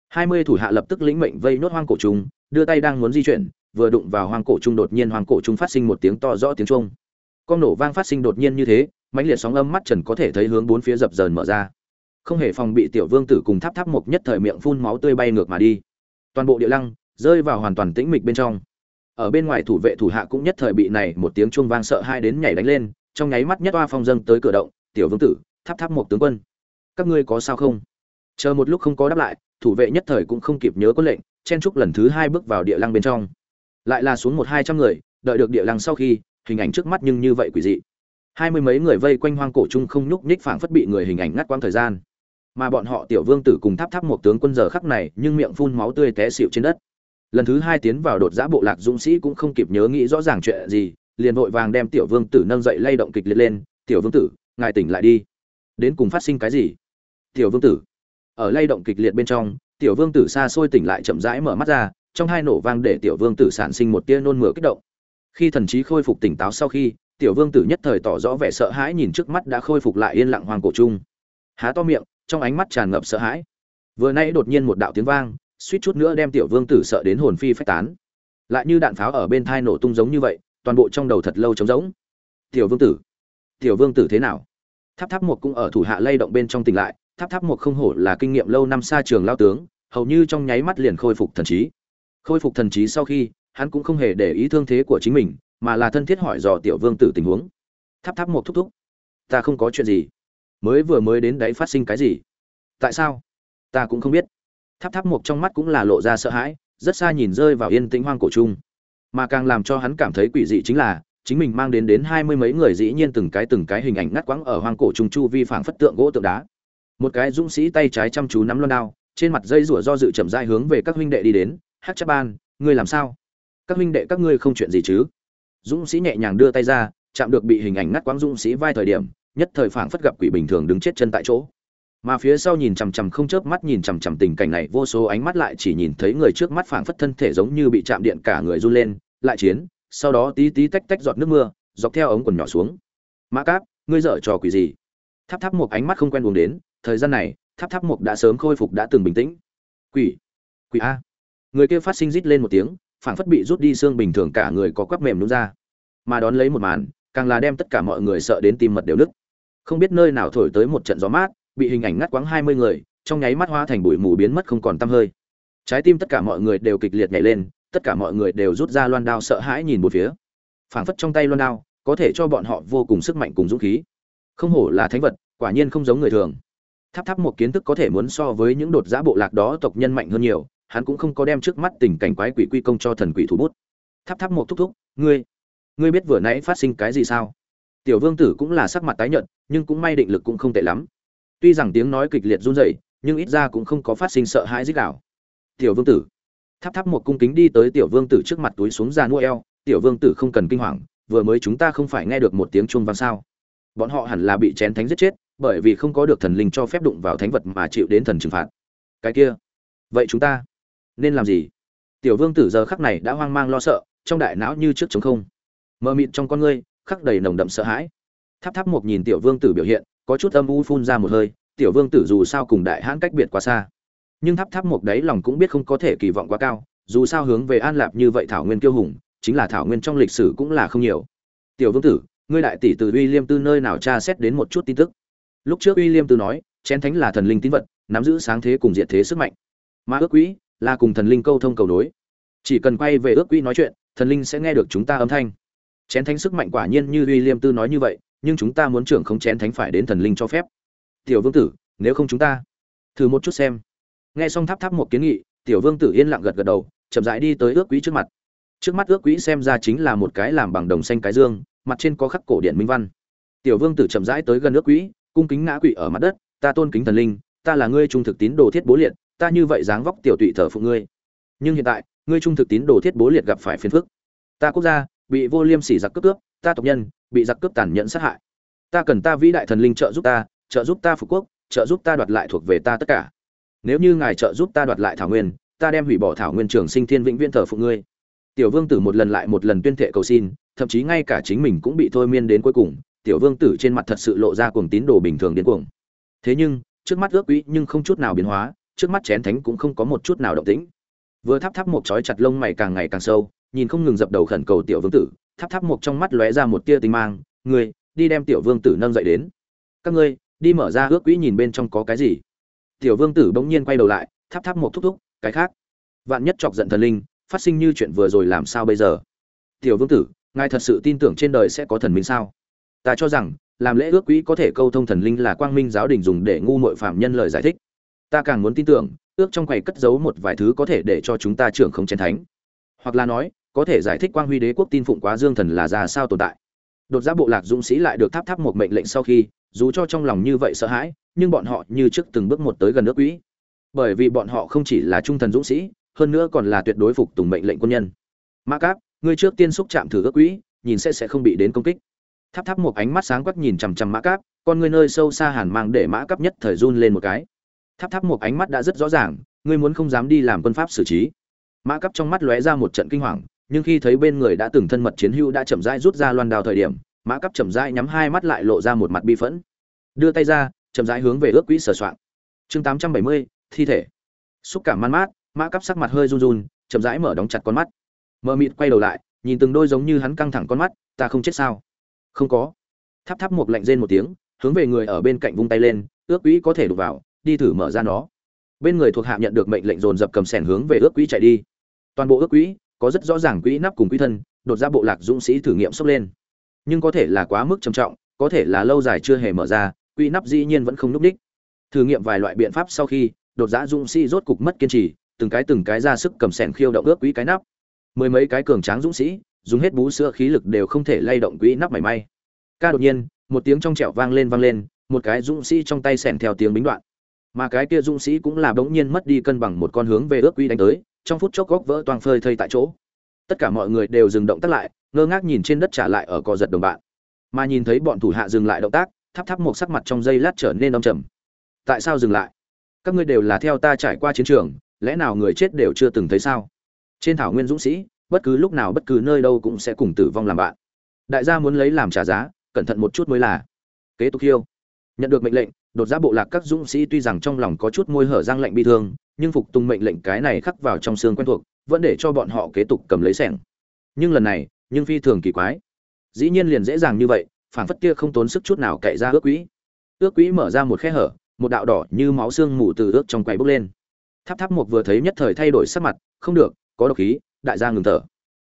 Hai mươi thủ hạ lập tức lĩnh mệnh vây nốt hoang cổ trung, đưa tay đang muốn di chuyển, vừa đụng vào hoang cổ trung đột nhiên hoang cổ trung phát sinh một tiếng to rõ tiếng trung con nổ vang phát sinh đột nhiên như thế, mãnh liệt sóng âm mắt trần có thể thấy hướng bốn phía dập dờn mở ra. Không hề phòng bị tiểu vương tử cùng tháp tháp một nhất thời miệng phun máu tươi bay ngược mà đi. Toàn bộ địa lăng rơi vào hoàn toàn tĩnh mịch bên trong ở bên ngoài thủ vệ thủ hạ cũng nhất thời bị này một tiếng chuông vang sợ hai đến nhảy đánh lên, trong nháy mắt nhất oa phong dâng tới cửa động, tiểu vương tử, tháp tháp một tướng quân, các ngươi có sao không? Chờ một lúc không có đáp lại, thủ vệ nhất thời cũng không kịp nhớ có lệnh, chen trúc lần thứ hai bước vào địa lăng bên trong. Lại là xuống một hai trăm người, đợi được địa lăng sau khi, hình ảnh trước mắt nhưng như vậy quỷ dị. Hai mươi mấy người vây quanh hoang cổ trung không nhúc nhích phảng phất bị người hình ảnh ngắt quãng thời gian. Mà bọn họ tiểu vương tử cùng tháp tháp một tướng quân giờ khắc này nhưng miệng phun máu tươi té xịu trên đất lần thứ hai tiến vào đột giã bộ lạc dũng sĩ cũng không kịp nhớ nghĩ rõ ràng chuyện gì, liền vội vàng đem tiểu vương tử nâng dậy lay động kịch liệt lên, tiểu vương tử, ngài tỉnh lại đi. Đến cùng phát sinh cái gì? Tiểu vương tử. Ở lay động kịch liệt bên trong, tiểu vương tử xa xôi tỉnh lại chậm rãi mở mắt ra, trong hai nổ vang để tiểu vương tử sản sinh một tia nôn mửa kích động. Khi thần trí khôi phục tỉnh táo sau khi, tiểu vương tử nhất thời tỏ rõ vẻ sợ hãi nhìn trước mắt đã khôi phục lại yên lặng hoàng cổ trung. Há to miệng, trong ánh mắt tràn ngập sợ hãi. Vừa nay đột nhiên một đạo tiếng vang suýt chút nữa đem tiểu vương tử sợ đến hồn phi phách tán. Lại như đạn pháo ở bên thai nổ tung giống như vậy, toàn bộ trong đầu thật lâu trống rỗng. Tiểu vương tử, tiểu vương tử thế nào? Tháp tháp một cũng ở thủ hạ lay động bên trong tỉnh lại, tháp tháp một không hổ là kinh nghiệm lâu năm xa trường lao tướng, hầu như trong nháy mắt liền khôi phục thần trí. Khôi phục thần trí sau khi, hắn cũng không hề để ý thương thế của chính mình, mà là thân thiết hỏi dò tiểu vương tử tình huống. Tháp tháp một thúc thúc, ta không có chuyện gì. Mới vừa mới đến đấy phát sinh cái gì? Tại sao? Ta cũng không biết tháp tháp mộc trong mắt cũng là lộ ra sợ hãi, rất xa nhìn rơi vào yên tĩnh hoang cổ trung mà càng làm cho hắn cảm thấy quỷ dị chính là, chính mình mang đến đến hai mươi mấy người dĩ nhiên từng cái từng cái hình ảnh ngắt quãng ở hoang cổ trung chu vi phảng phất tượng gỗ tượng đá. Một cái dũng sĩ tay trái chăm chú nắm loan đao, trên mặt dây rủa do dự chậm dai hướng về các huynh đệ đi đến, hát chắp ban, ngươi làm sao? Các huynh đệ các ngươi không chuyện gì chứ? Dũng sĩ nhẹ nhàng đưa tay ra, chạm được bị hình ảnh ngắt quãng dũng sĩ vai thời điểm, nhất thời phảng phất gặp quỷ bình thường đứng chết chân tại chỗ mà phía sau nhìn chằm chằm không chớp mắt nhìn chằm chằm tình cảnh này, vô số ánh mắt lại chỉ nhìn thấy người trước mắt phảng phất thân thể giống như bị chạm điện cả người run lên, lại chiến, sau đó tí tí tách tách giọt nước mưa, dọc theo ống quần nhỏ xuống. Mã cáp, ngươi dở trò quỷ gì? Tháp tháp một ánh mắt không quen buồn đến, thời gian này, tháp tháp một đã sớm khôi phục đã từng bình tĩnh. Quỷ quỷ a. Người kia phát sinh rít lên một tiếng, phảng phất bị rút đi xương bình thường cả người có quắp mềm nhún ra. Mà đón lấy một màn, càng là đem tất cả mọi người sợ đến tim mật đều nứt. Không biết nơi nào thổi tới một trận gió mát bị hình ảnh ngắt quãng hai mươi người, trong nháy mắt hóa thành bụi mù biến mất không còn tăm hơi. Trái tim tất cả mọi người đều kịch liệt nhảy lên, tất cả mọi người đều rút ra loan đao sợ hãi nhìn một phía. Phảng phất trong tay loan đao, có thể cho bọn họ vô cùng sức mạnh cùng dũng khí. Không hổ là thánh vật, quả nhiên không giống người thường. Tháp tháp một kiến thức có thể muốn so với những đột giã bộ lạc đó tộc nhân mạnh hơn nhiều, hắn cũng không có đem trước mắt tình cảnh quái quỷ quy công cho thần quỷ thủ bút. Tháp tháp một thúc thúc, ngươi ngươi biết vừa nãy phát sinh cái gì sao? Tiểu vương tử cũng là sắc mặt tái nhợt, nhưng cũng may định lực cũng không tệ lắm tuy rằng tiếng nói kịch liệt run rẩy, nhưng ít ra cũng không có phát sinh sợ hãi dích đảo tiểu vương tử. Tháp tháp một cung kính đi tới tiểu vương tử trước mặt túi xuống ra nuôi eo. Tiểu vương tử không cần kinh hoàng, vừa mới chúng ta không phải nghe được một tiếng chuông vang sao. Bọn họ hẳn là bị chén thánh giết chết, bởi vì không có được thần linh cho phép đụng vào thánh vật mà chịu đến thần trừng phạt. Cái kia. Vậy chúng ta nên làm gì? Tiểu vương tử giờ khắc này đã hoang mang lo sợ, trong đại não như trước trống không. Mờ mịt trong con ngươi, khắc đầy nồng đậm sợ hãi. Tháp tháp một nhìn tiểu vương tử biểu hiện có chút âm u phun ra một hơi, tiểu vương tử dù sao cùng đại hãn cách biệt quá xa. Nhưng tháp tháp một đấy lòng cũng biết không có thể kỳ vọng quá cao, dù sao hướng về an lạp như vậy thảo nguyên kiêu hùng, chính là thảo nguyên trong lịch sử cũng là không nhiều. Tiểu vương tử, ngươi đại tỷ từ uy liêm tư nơi nào tra xét đến một chút tin tức? Lúc trước uy liêm tư nói, chén thánh là thần linh tín vật, nắm giữ sáng thế cùng diệt thế sức mạnh. Mà ước quỹ là cùng thần linh câu thông cầu nối. Chỉ cần quay về ước quỹ nói chuyện, thần linh sẽ nghe được chúng ta âm thanh. Chén thánh sức mạnh quả nhiên như uy liêm tư nói như vậy nhưng chúng ta muốn trưởng không chén thánh phải đến thần linh cho phép. Tiểu vương tử, nếu không chúng ta, thử một chút xem. Nghe xong tháp tháp một kiến nghị, tiểu vương tử yên lặng gật gật đầu, chậm rãi đi tới ước quỹ trước mặt. Trước mắt ước quỹ xem ra chính là một cái làm bằng đồng xanh cái dương, mặt trên có khắc cổ điện minh văn. Tiểu vương tử chậm rãi tới gần ước quỹ cung kính ngã quỵ ở mặt đất, ta tôn kính thần linh, ta là ngươi trung thực tín đồ thiết bố liệt, ta như vậy dáng vóc tiểu tụy thờ phụ ngươi. Nhưng hiện tại, ngươi trung thực tín đồ thiết bố liệt gặp phải phiền phức. Ta quốc gia, bị vô liêm sỉ giặc cướp cướp, ta tộc nhân bị giặc cướp tàn nhẫn sát hại. Ta cần ta vĩ đại thần linh trợ giúp ta, trợ giúp ta phục quốc, trợ giúp ta đoạt lại thuộc về ta tất cả. Nếu như ngài trợ giúp ta đoạt lại thảo nguyên, ta đem hủy bỏ thảo nguyên trường sinh thiên vĩnh viễn thờ phụ ngươi. Tiểu vương tử một lần lại một lần tuyên thệ cầu xin, thậm chí ngay cả chính mình cũng bị thôi miên đến cuối cùng, tiểu vương tử trên mặt thật sự lộ ra cuồng tín đồ bình thường điên cuồng. Thế nhưng, trước mắt ước quỹ nhưng không chút nào biến hóa, trước mắt chén thánh cũng không có một chút nào động tĩnh. Vừa thắp thắp một chói chặt lông mày càng ngày càng sâu, nhìn không ngừng dập đầu khẩn cầu tiểu vương tử tháp tháp một trong mắt lóe ra một tia tinh mang người đi đem tiểu vương tử nâng dậy đến. Các ngươi, đi mở ra ước quỹ nhìn bên trong có cái gì. Tiểu vương tử bỗng nhiên quay đầu lại, tháp tháp một thúc thúc, cái khác. Vạn nhất chọc giận thần linh, phát sinh như chuyện vừa rồi làm sao bây giờ? Tiểu vương tử, ngài thật sự tin tưởng trên đời sẽ có thần minh sao? Ta cho rằng, làm lễ ước quỹ có thể câu thông thần linh là quang minh giáo đình dùng để ngu mội phạm nhân lời giải thích. Ta càng muốn tin tưởng, ước trong quầy cất giấu một vài thứ có thể để cho chúng ta trưởng không chén thánh. Hoặc là nói có thể giải thích quang huy đế quốc tin phụng quá dương thần là ra sao tồn tại. Đột ra bộ lạc dũng sĩ lại được tháp tháp một mệnh lệnh sau khi, dù cho trong lòng như vậy sợ hãi, nhưng bọn họ như trước từng bước một tới gần nước quỹ. Bởi vì bọn họ không chỉ là trung thần dũng sĩ, hơn nữa còn là tuyệt đối phục tùng mệnh lệnh quân nhân. Mã cáp, ngươi trước tiên xúc chạm thử ước quỹ, nhìn sẽ sẽ không bị đến công kích. Tháp tháp một ánh mắt sáng quắc nhìn chằm chằm mã cáp, con ngươi nơi sâu xa hàn mang để mã cáp nhất thời run lên một cái. Tháp tháp một ánh mắt đã rất rõ ràng, ngươi muốn không dám đi làm quân pháp xử trí. Mã cáp trong mắt lóe ra một trận kinh hoàng nhưng khi thấy bên người đã từng thân mật chiến hữu đã chậm rãi rút ra loan đào thời điểm, mã cáp chậm rãi nhắm hai mắt lại lộ ra một mặt bi phẫn. Đưa tay ra, chậm rãi hướng về ước quỹ sửa soạn. Chương tám trăm bảy mươi, thi thể. Xúc cảm man mát, mã cáp sắc mặt hơi run run, chậm rãi mở đóng chặt con mắt. Mờ mịt quay đầu lại, nhìn từng đôi giống như hắn căng thẳng con mắt, ta không chết sao? Không có. Tháp tháp một lạnh rên một tiếng, hướng về người ở bên cạnh vung tay lên, ước quỹ có thể đục vào, đi thử mở ra nó. Bên người thuộc hạ nhận được mệnh lệnh dồn dập cầm sẻn hướng về ước quỹ chạy đi. Toàn bộ ước quỹ có rất rõ ràng quỹ nắp cùng quỹ thân, đột ra bộ lạc dũng sĩ thử nghiệm sốc lên. Nhưng có thể là quá mức trầm trọng, có thể là lâu dài chưa hề mở ra, quỹ nắp dĩ nhiên vẫn không núp đích. Thử nghiệm vài loại biện pháp sau khi, đột giã dũng sĩ rốt cục mất kiên trì, từng cái từng cái ra sức cầm sẻn khiêu động ước quỹ cái nắp. Mười mấy cái cường tráng dũng sĩ, dùng hết bú sữa khí lực đều không thể lay động quỹ nắp mảy may. Ca đột nhiên, một tiếng trong trẻo vang lên vang lên, một cái dũng sĩ trong tay sẻn theo tiếng bính đoạn. Mà cái kia dũng sĩ cũng là bỗng nhiên mất đi cân bằng một con hướng về ước quỹ đánh tới trong phút chốc góc vỡ toang phơi thây tại chỗ. Tất cả mọi người đều dừng động tác lại, ngơ ngác nhìn trên đất trả lại ở cò giật đồng bạn. Mà nhìn thấy bọn thủ hạ dừng lại động tác thắp thắp một sắc mặt trong giây lát trở nên đông trầm. Tại sao dừng lại? Các ngươi đều là theo ta trải qua chiến trường, lẽ nào người chết đều chưa từng thấy sao? Trên thảo nguyên dũng sĩ, bất cứ lúc nào bất cứ nơi đâu cũng sẽ cùng tử vong làm bạn. Đại gia muốn lấy làm trả giá, cẩn thận một chút mới là. Kế tục hiêu nhận được mệnh lệnh, đột ra bộ lạc các dũng sĩ tuy rằng trong lòng có chút môi hở răng lạnh bi thương nhưng phục tùng mệnh lệnh cái này khắc vào trong xương quen thuộc, vẫn để cho bọn họ kế tục cầm lấy sẻng. Nhưng lần này, nhưng phi thường kỳ quái. Dĩ nhiên liền dễ dàng như vậy phản phất kia không tốn sức chút nào cậy ra ước quỹ. Ước quỹ mở ra một khe hở, một đạo đỏ như máu xương mù từ ước trong quầy bốc lên. Tháp tháp một vừa thấy nhất thời thay đổi sắc mặt, không được, có độc khí, đại gia ngừng thở.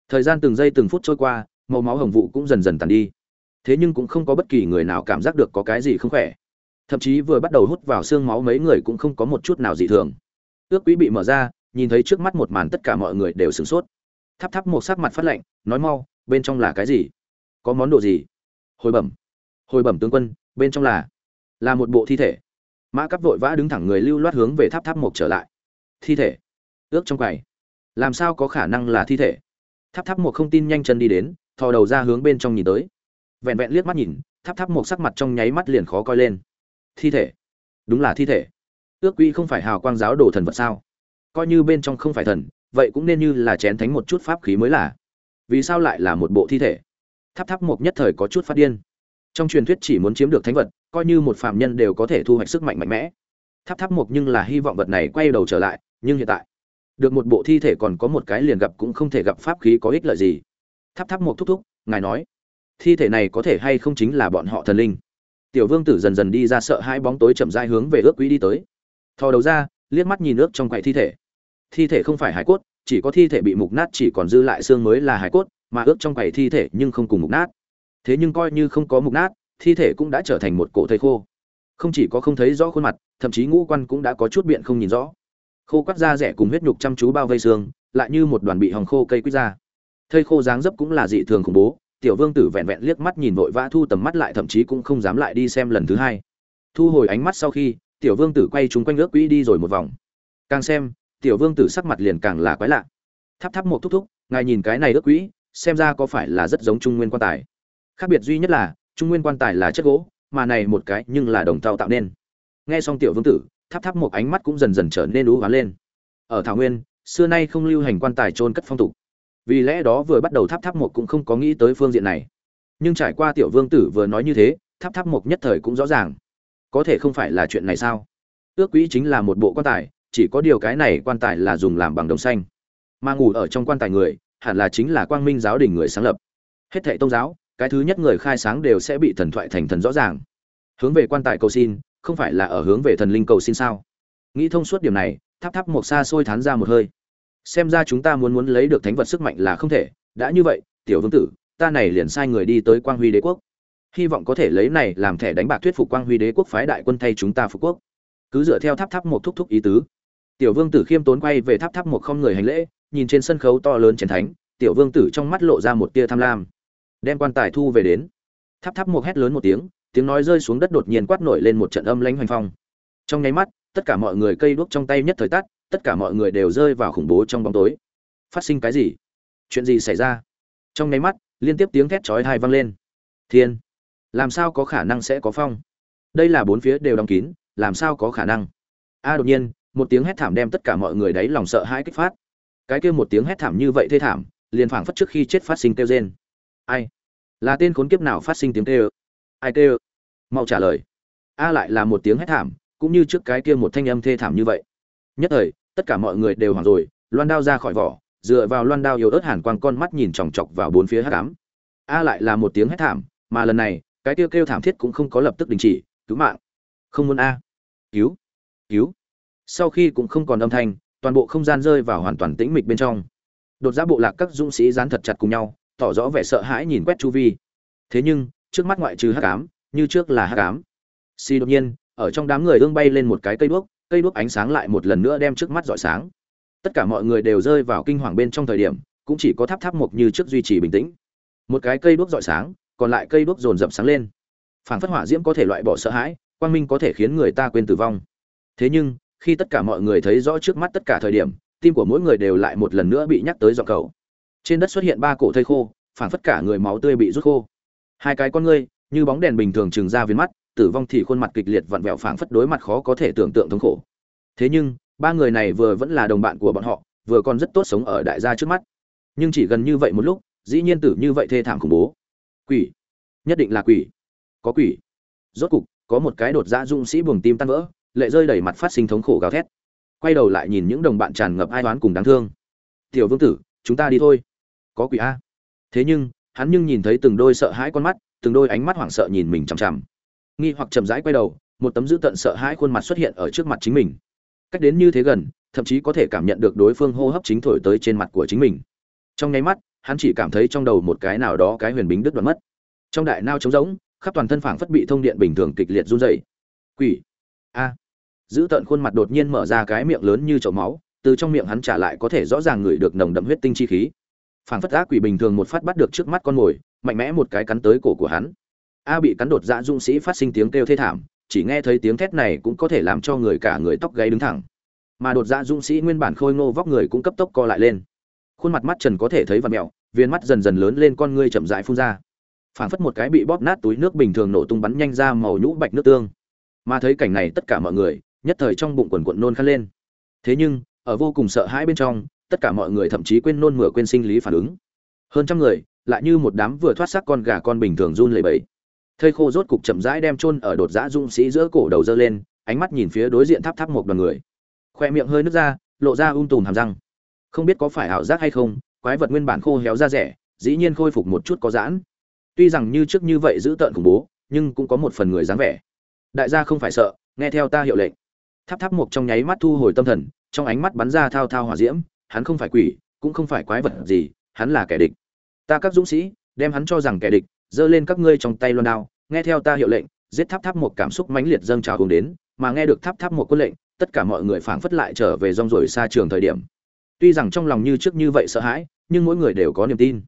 Thời gian từng giây từng phút trôi qua, màu máu hồng vụ cũng dần dần tàn đi. Thế nhưng cũng không có bất kỳ người nào cảm giác được có cái gì không khỏe. Thậm chí vừa bắt đầu hút vào xương máu mấy người cũng không có một chút nào dị thường ước quỹ bị mở ra, nhìn thấy trước mắt một màn tất cả mọi người đều sửng sốt. Thắp thắp một sắc mặt phát lạnh, nói mau, bên trong là cái gì? Có món đồ gì? Hồi bẩm. Hồi bẩm tướng quân, bên trong là là một bộ thi thể. Mã cắp vội vã đứng thẳng người lưu loát hướng về tháp tháp một trở lại. Thi thể. Ước trong quầy. Làm sao có khả năng là thi thể? Tháp tháp một không tin nhanh chân đi đến, thò đầu ra hướng bên trong nhìn tới. Vẹn vẹn liếc mắt nhìn, tháp tháp một sắc mặt trong nháy mắt liền khó coi lên. Thi thể. Đúng là thi thể ước quy không phải hào quang giáo đồ thần vật sao? Coi như bên trong không phải thần, vậy cũng nên như là chén thánh một chút pháp khí mới là. Vì sao lại là một bộ thi thể? Tháp tháp mộc nhất thời có chút phát điên. Trong truyền thuyết chỉ muốn chiếm được thánh vật, coi như một phạm nhân đều có thể thu hoạch sức mạnh mạnh mẽ. Tháp tháp mộc nhưng là hy vọng vật này quay đầu trở lại, nhưng hiện tại, được một bộ thi thể còn có một cái liền gặp cũng không thể gặp pháp khí có ích lợi gì. Tháp tháp mộc thúc thúc, ngài nói, thi thể này có thể hay không chính là bọn họ thần linh? Tiểu vương tử dần dần đi ra sợ hai bóng tối chậm rãi hướng về ước quý đi tới thò đầu ra, liếc mắt nhìn nước trong quầy thi thể. Thi thể không phải hải cốt, chỉ có thi thể bị mục nát, chỉ còn dư lại xương mới là hải cốt, mà ước trong quầy thi thể nhưng không cùng mục nát. Thế nhưng coi như không có mục nát, thi thể cũng đã trở thành một cổ thây khô. Không chỉ có không thấy rõ khuôn mặt, thậm chí ngũ quan cũng đã có chút biện không nhìn rõ. Khô quắt da rẻ cùng huyết nhục chăm chú bao vây xương, lại như một đoàn bị hòng khô cây quýt ra. Thây khô dáng dấp cũng là dị thường khủng bố, tiểu vương tử vẹn vẹn liếc mắt nhìn vội vã thu tầm mắt lại thậm chí cũng không dám lại đi xem lần thứ hai. Thu hồi ánh mắt sau khi tiểu vương tử quay chúng quanh ước quỹ đi rồi một vòng. Càng xem, tiểu vương tử sắc mặt liền càng là quái lạ. Tháp tháp một thúc thúc, ngài nhìn cái này ước quỹ, xem ra có phải là rất giống trung nguyên quan tài. Khác biệt duy nhất là, trung nguyên quan tài là chất gỗ, mà này một cái nhưng là đồng tàu tạo nên. Nghe xong tiểu vương tử, tháp tháp một ánh mắt cũng dần dần trở nên lú hoán lên. Ở thảo nguyên, xưa nay không lưu hành quan tài trôn cất phong tục. Vì lẽ đó vừa bắt đầu tháp tháp một cũng không có nghĩ tới phương diện này. Nhưng trải qua tiểu vương tử vừa nói như thế, tháp tháp một nhất thời cũng rõ ràng có thể không phải là chuyện này sao? Ước quỹ chính là một bộ quan tài, chỉ có điều cái này quan tài là dùng làm bằng đồng xanh. Mà ngủ ở trong quan tài người, hẳn là chính là quang minh giáo đình người sáng lập. Hết thệ tôn giáo, cái thứ nhất người khai sáng đều sẽ bị thần thoại thành thần rõ ràng. Hướng về quan tài cầu xin, không phải là ở hướng về thần linh cầu xin sao? Nghĩ thông suốt điểm này, tháp tháp một xa xôi thán ra một hơi. Xem ra chúng ta muốn muốn lấy được thánh vật sức mạnh là không thể. Đã như vậy, tiểu vương tử, ta này liền sai người đi tới quang huy đế quốc hy vọng có thể lấy này làm thẻ đánh bạc thuyết phục quang huy đế quốc phái đại quân thay chúng ta phục quốc. Cứ dựa theo tháp tháp một thúc thúc ý tứ. Tiểu vương tử khiêm tốn quay về tháp tháp một không người hành lễ, nhìn trên sân khấu to lớn chiến thánh, tiểu vương tử trong mắt lộ ra một tia tham lam. Đem quan tài thu về đến. Tháp tháp một hét lớn một tiếng tiếng nói rơi xuống đất đột nhiên quát nổi lên một trận âm lãnh hoành phong. Trong nháy mắt, tất cả mọi người cây đuốc trong tay nhất thời tắt, tất cả mọi người đều rơi vào khủng bố trong bóng tối. Phát sinh cái gì? Chuyện gì xảy ra? Trong nháy mắt, liên tiếp tiếng thét chói tai vang lên. Thiên! Làm sao có khả năng sẽ có phong? Đây là bốn phía đều đóng kín, làm sao có khả năng? A, đột nhiên, một tiếng hét thảm đem tất cả mọi người đấy lòng sợ hãi kích phát. Cái kia một tiếng hét thảm như vậy thê thảm, liền phảng phất trước khi chết phát sinh kêu rên. Ai? Là tên khốn kiếp nào phát sinh tiếng kêu? Ai kêu? Mau trả lời. A lại là một tiếng hét thảm, cũng như trước cái kia một thanh âm thê thảm như vậy. Nhất thời, tất cả mọi người đều hoảng rồi, loan đao ra khỏi vỏ, dựa vào loan đao yếu ớt hàn quang con mắt nhìn chòng chọc vào bốn phía hát cám a lại là một tiếng hét thảm, mà lần này cái kêu kêu thảm thiết cũng không có lập tức đình chỉ, cứu mạng. Không muốn a. Cứu. Cứu. Sau khi cũng không còn âm thanh, toàn bộ không gian rơi vào hoàn toàn tĩnh mịch bên trong. Đột ra bộ lạc các dũng sĩ dán thật chặt cùng nhau, tỏ rõ vẻ sợ hãi nhìn quét chu vi. Thế nhưng, trước mắt ngoại trừ hắc ám, như trước là hắc ám. Xì đột nhiên, ở trong đám người ương bay lên một cái cây đuốc cây đuốc ánh sáng lại một lần nữa đem trước mắt rọi sáng. Tất cả mọi người đều rơi vào kinh hoàng bên trong thời điểm, cũng chỉ có tháp tháp mộc như trước duy trì bình tĩnh. Một cái cây đuốc rọi sáng còn lại cây đuốc dồn dập sáng lên. Phảng phất hỏa diễm có thể loại bỏ sợ hãi, quang minh có thể khiến người ta quên tử vong. Thế nhưng, khi tất cả mọi người thấy rõ trước mắt tất cả thời điểm, tim của mỗi người đều lại một lần nữa bị nhắc tới dọc cầu. Trên đất xuất hiện ba cổ thây khô, phảng phất cả người máu tươi bị rút khô. Hai cái con ngươi, như bóng đèn bình thường trừng ra viên mắt, tử vong thì khuôn mặt kịch liệt vặn vẹo phảng phất đối mặt khó có thể tưởng tượng thống khổ. Thế nhưng, ba người này vừa vẫn là đồng bạn của bọn họ, vừa còn rất tốt sống ở đại gia trước mắt. Nhưng chỉ gần như vậy một lúc, dĩ nhiên tử như vậy thê thảm khủng bố quỷ. Nhất định là quỷ. Có quỷ. Rốt cục, có một cái đột giã dũng sĩ buồng tim tan vỡ, lệ rơi đầy mặt phát sinh thống khổ gào thét. Quay đầu lại nhìn những đồng bạn tràn ngập ai toán cùng đáng thương. Tiểu vương tử, chúng ta đi thôi. Có quỷ a. Thế nhưng, hắn nhưng nhìn thấy từng đôi sợ hãi con mắt, từng đôi ánh mắt hoảng sợ nhìn mình chằm chằm. Nghi hoặc chậm rãi quay đầu, một tấm dữ tận sợ hãi khuôn mặt xuất hiện ở trước mặt chính mình. Cách đến như thế gần, thậm chí có thể cảm nhận được đối phương hô hấp chính thổi tới trên mặt của chính mình. Trong nháy mắt hắn chỉ cảm thấy trong đầu một cái nào đó cái huyền bính đứt đoạn mất. Trong đại nao trống rỗng, khắp toàn thân phảng phất bị thông điện bình thường kịch liệt run rẩy. Quỷ. A. Giữ tận khuôn mặt đột nhiên mở ra cái miệng lớn như chậu máu, từ trong miệng hắn trả lại có thể rõ ràng ngửi được nồng đậm huyết tinh chi khí. Phảng phất ác quỷ bình thường một phát bắt được trước mắt con mồi, mạnh mẽ một cái cắn tới cổ của hắn. A bị cắn đột dã dũng sĩ phát sinh tiếng kêu thê thảm, chỉ nghe thấy tiếng thét này cũng có thể làm cho người cả người tóc gáy đứng thẳng. Mà đột dã dũng sĩ nguyên bản khôi ngô vóc người cũng cấp tốc co lại lên khuôn mặt mắt trần có thể thấy và mẹo, viên mắt dần dần lớn lên con ngươi chậm rãi phun ra. Phảng phất một cái bị bóp nát túi nước bình thường nổ tung bắn nhanh ra màu nhũ bạch nước tương. Mà thấy cảnh này tất cả mọi người, nhất thời trong bụng quần quận nôn khăn lên. Thế nhưng, ở vô cùng sợ hãi bên trong, tất cả mọi người thậm chí quên nôn mửa quên sinh lý phản ứng. Hơn trăm người, lại như một đám vừa thoát xác con gà con bình thường run lẩy bẩy. Thây khô rốt cục chậm rãi đem chôn ở đột giã dũng sĩ giữa cổ đầu dơ lên, ánh mắt nhìn phía đối diện tháp tháp một đoàn người. Khoe miệng hơi nước ra, lộ ra um tùm hàm răng không biết có phải ảo giác hay không, quái vật nguyên bản khô héo ra rẻ, dĩ nhiên khôi phục một chút có giãn. Tuy rằng như trước như vậy giữ tợn khủng bố, nhưng cũng có một phần người dáng vẻ. Đại gia không phải sợ, nghe theo ta hiệu lệnh. Tháp tháp một trong nháy mắt thu hồi tâm thần, trong ánh mắt bắn ra thao thao hỏa diễm, hắn không phải quỷ, cũng không phải quái vật gì, hắn là kẻ địch. Ta các dũng sĩ, đem hắn cho rằng kẻ địch, giơ lên các ngươi trong tay loan đao, nghe theo ta hiệu lệnh, giết tháp tháp một cảm xúc mãnh liệt dâng trào cùng đến, mà nghe được tháp tháp một quân lệnh, tất cả mọi người phảng phất lại trở về rong rồi xa trường thời điểm tuy rằng trong lòng như trước như vậy sợ hãi, nhưng mỗi người đều có niềm tin.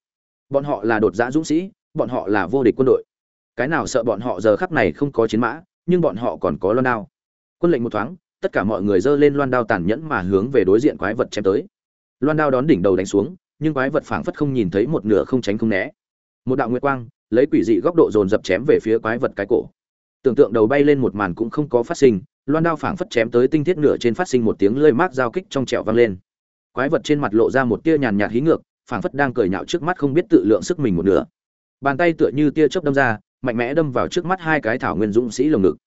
Bọn họ là đột giá dũng sĩ, bọn họ là vô địch quân đội. Cái nào sợ bọn họ giờ khắc này không có chiến mã, nhưng bọn họ còn có loan đao. Quân lệnh một thoáng, tất cả mọi người giơ lên loan đao tàn nhẫn mà hướng về đối diện quái vật chém tới. Loan đao đón đỉnh đầu đánh xuống, nhưng quái vật phảng phất không nhìn thấy một nửa không tránh không né. Một đạo nguyệt quang, lấy quỷ dị góc độ dồn dập chém về phía quái vật cái cổ. Tưởng tượng đầu bay lên một màn cũng không có phát sinh, loan đao phảng phất chém tới tinh thiết nửa trên phát sinh một tiếng lơi mát giao kích trong trẻo vang lên quái vật trên mặt lộ ra một tia nhàn nhạt hí ngược phảng phất đang cười nhạo trước mắt không biết tự lượng sức mình một nửa. Bàn tay tựa như tia chớp đâm ra mạnh mẽ đâm vào trước mắt hai cái thảo nguyên dũng sĩ lồng ngực.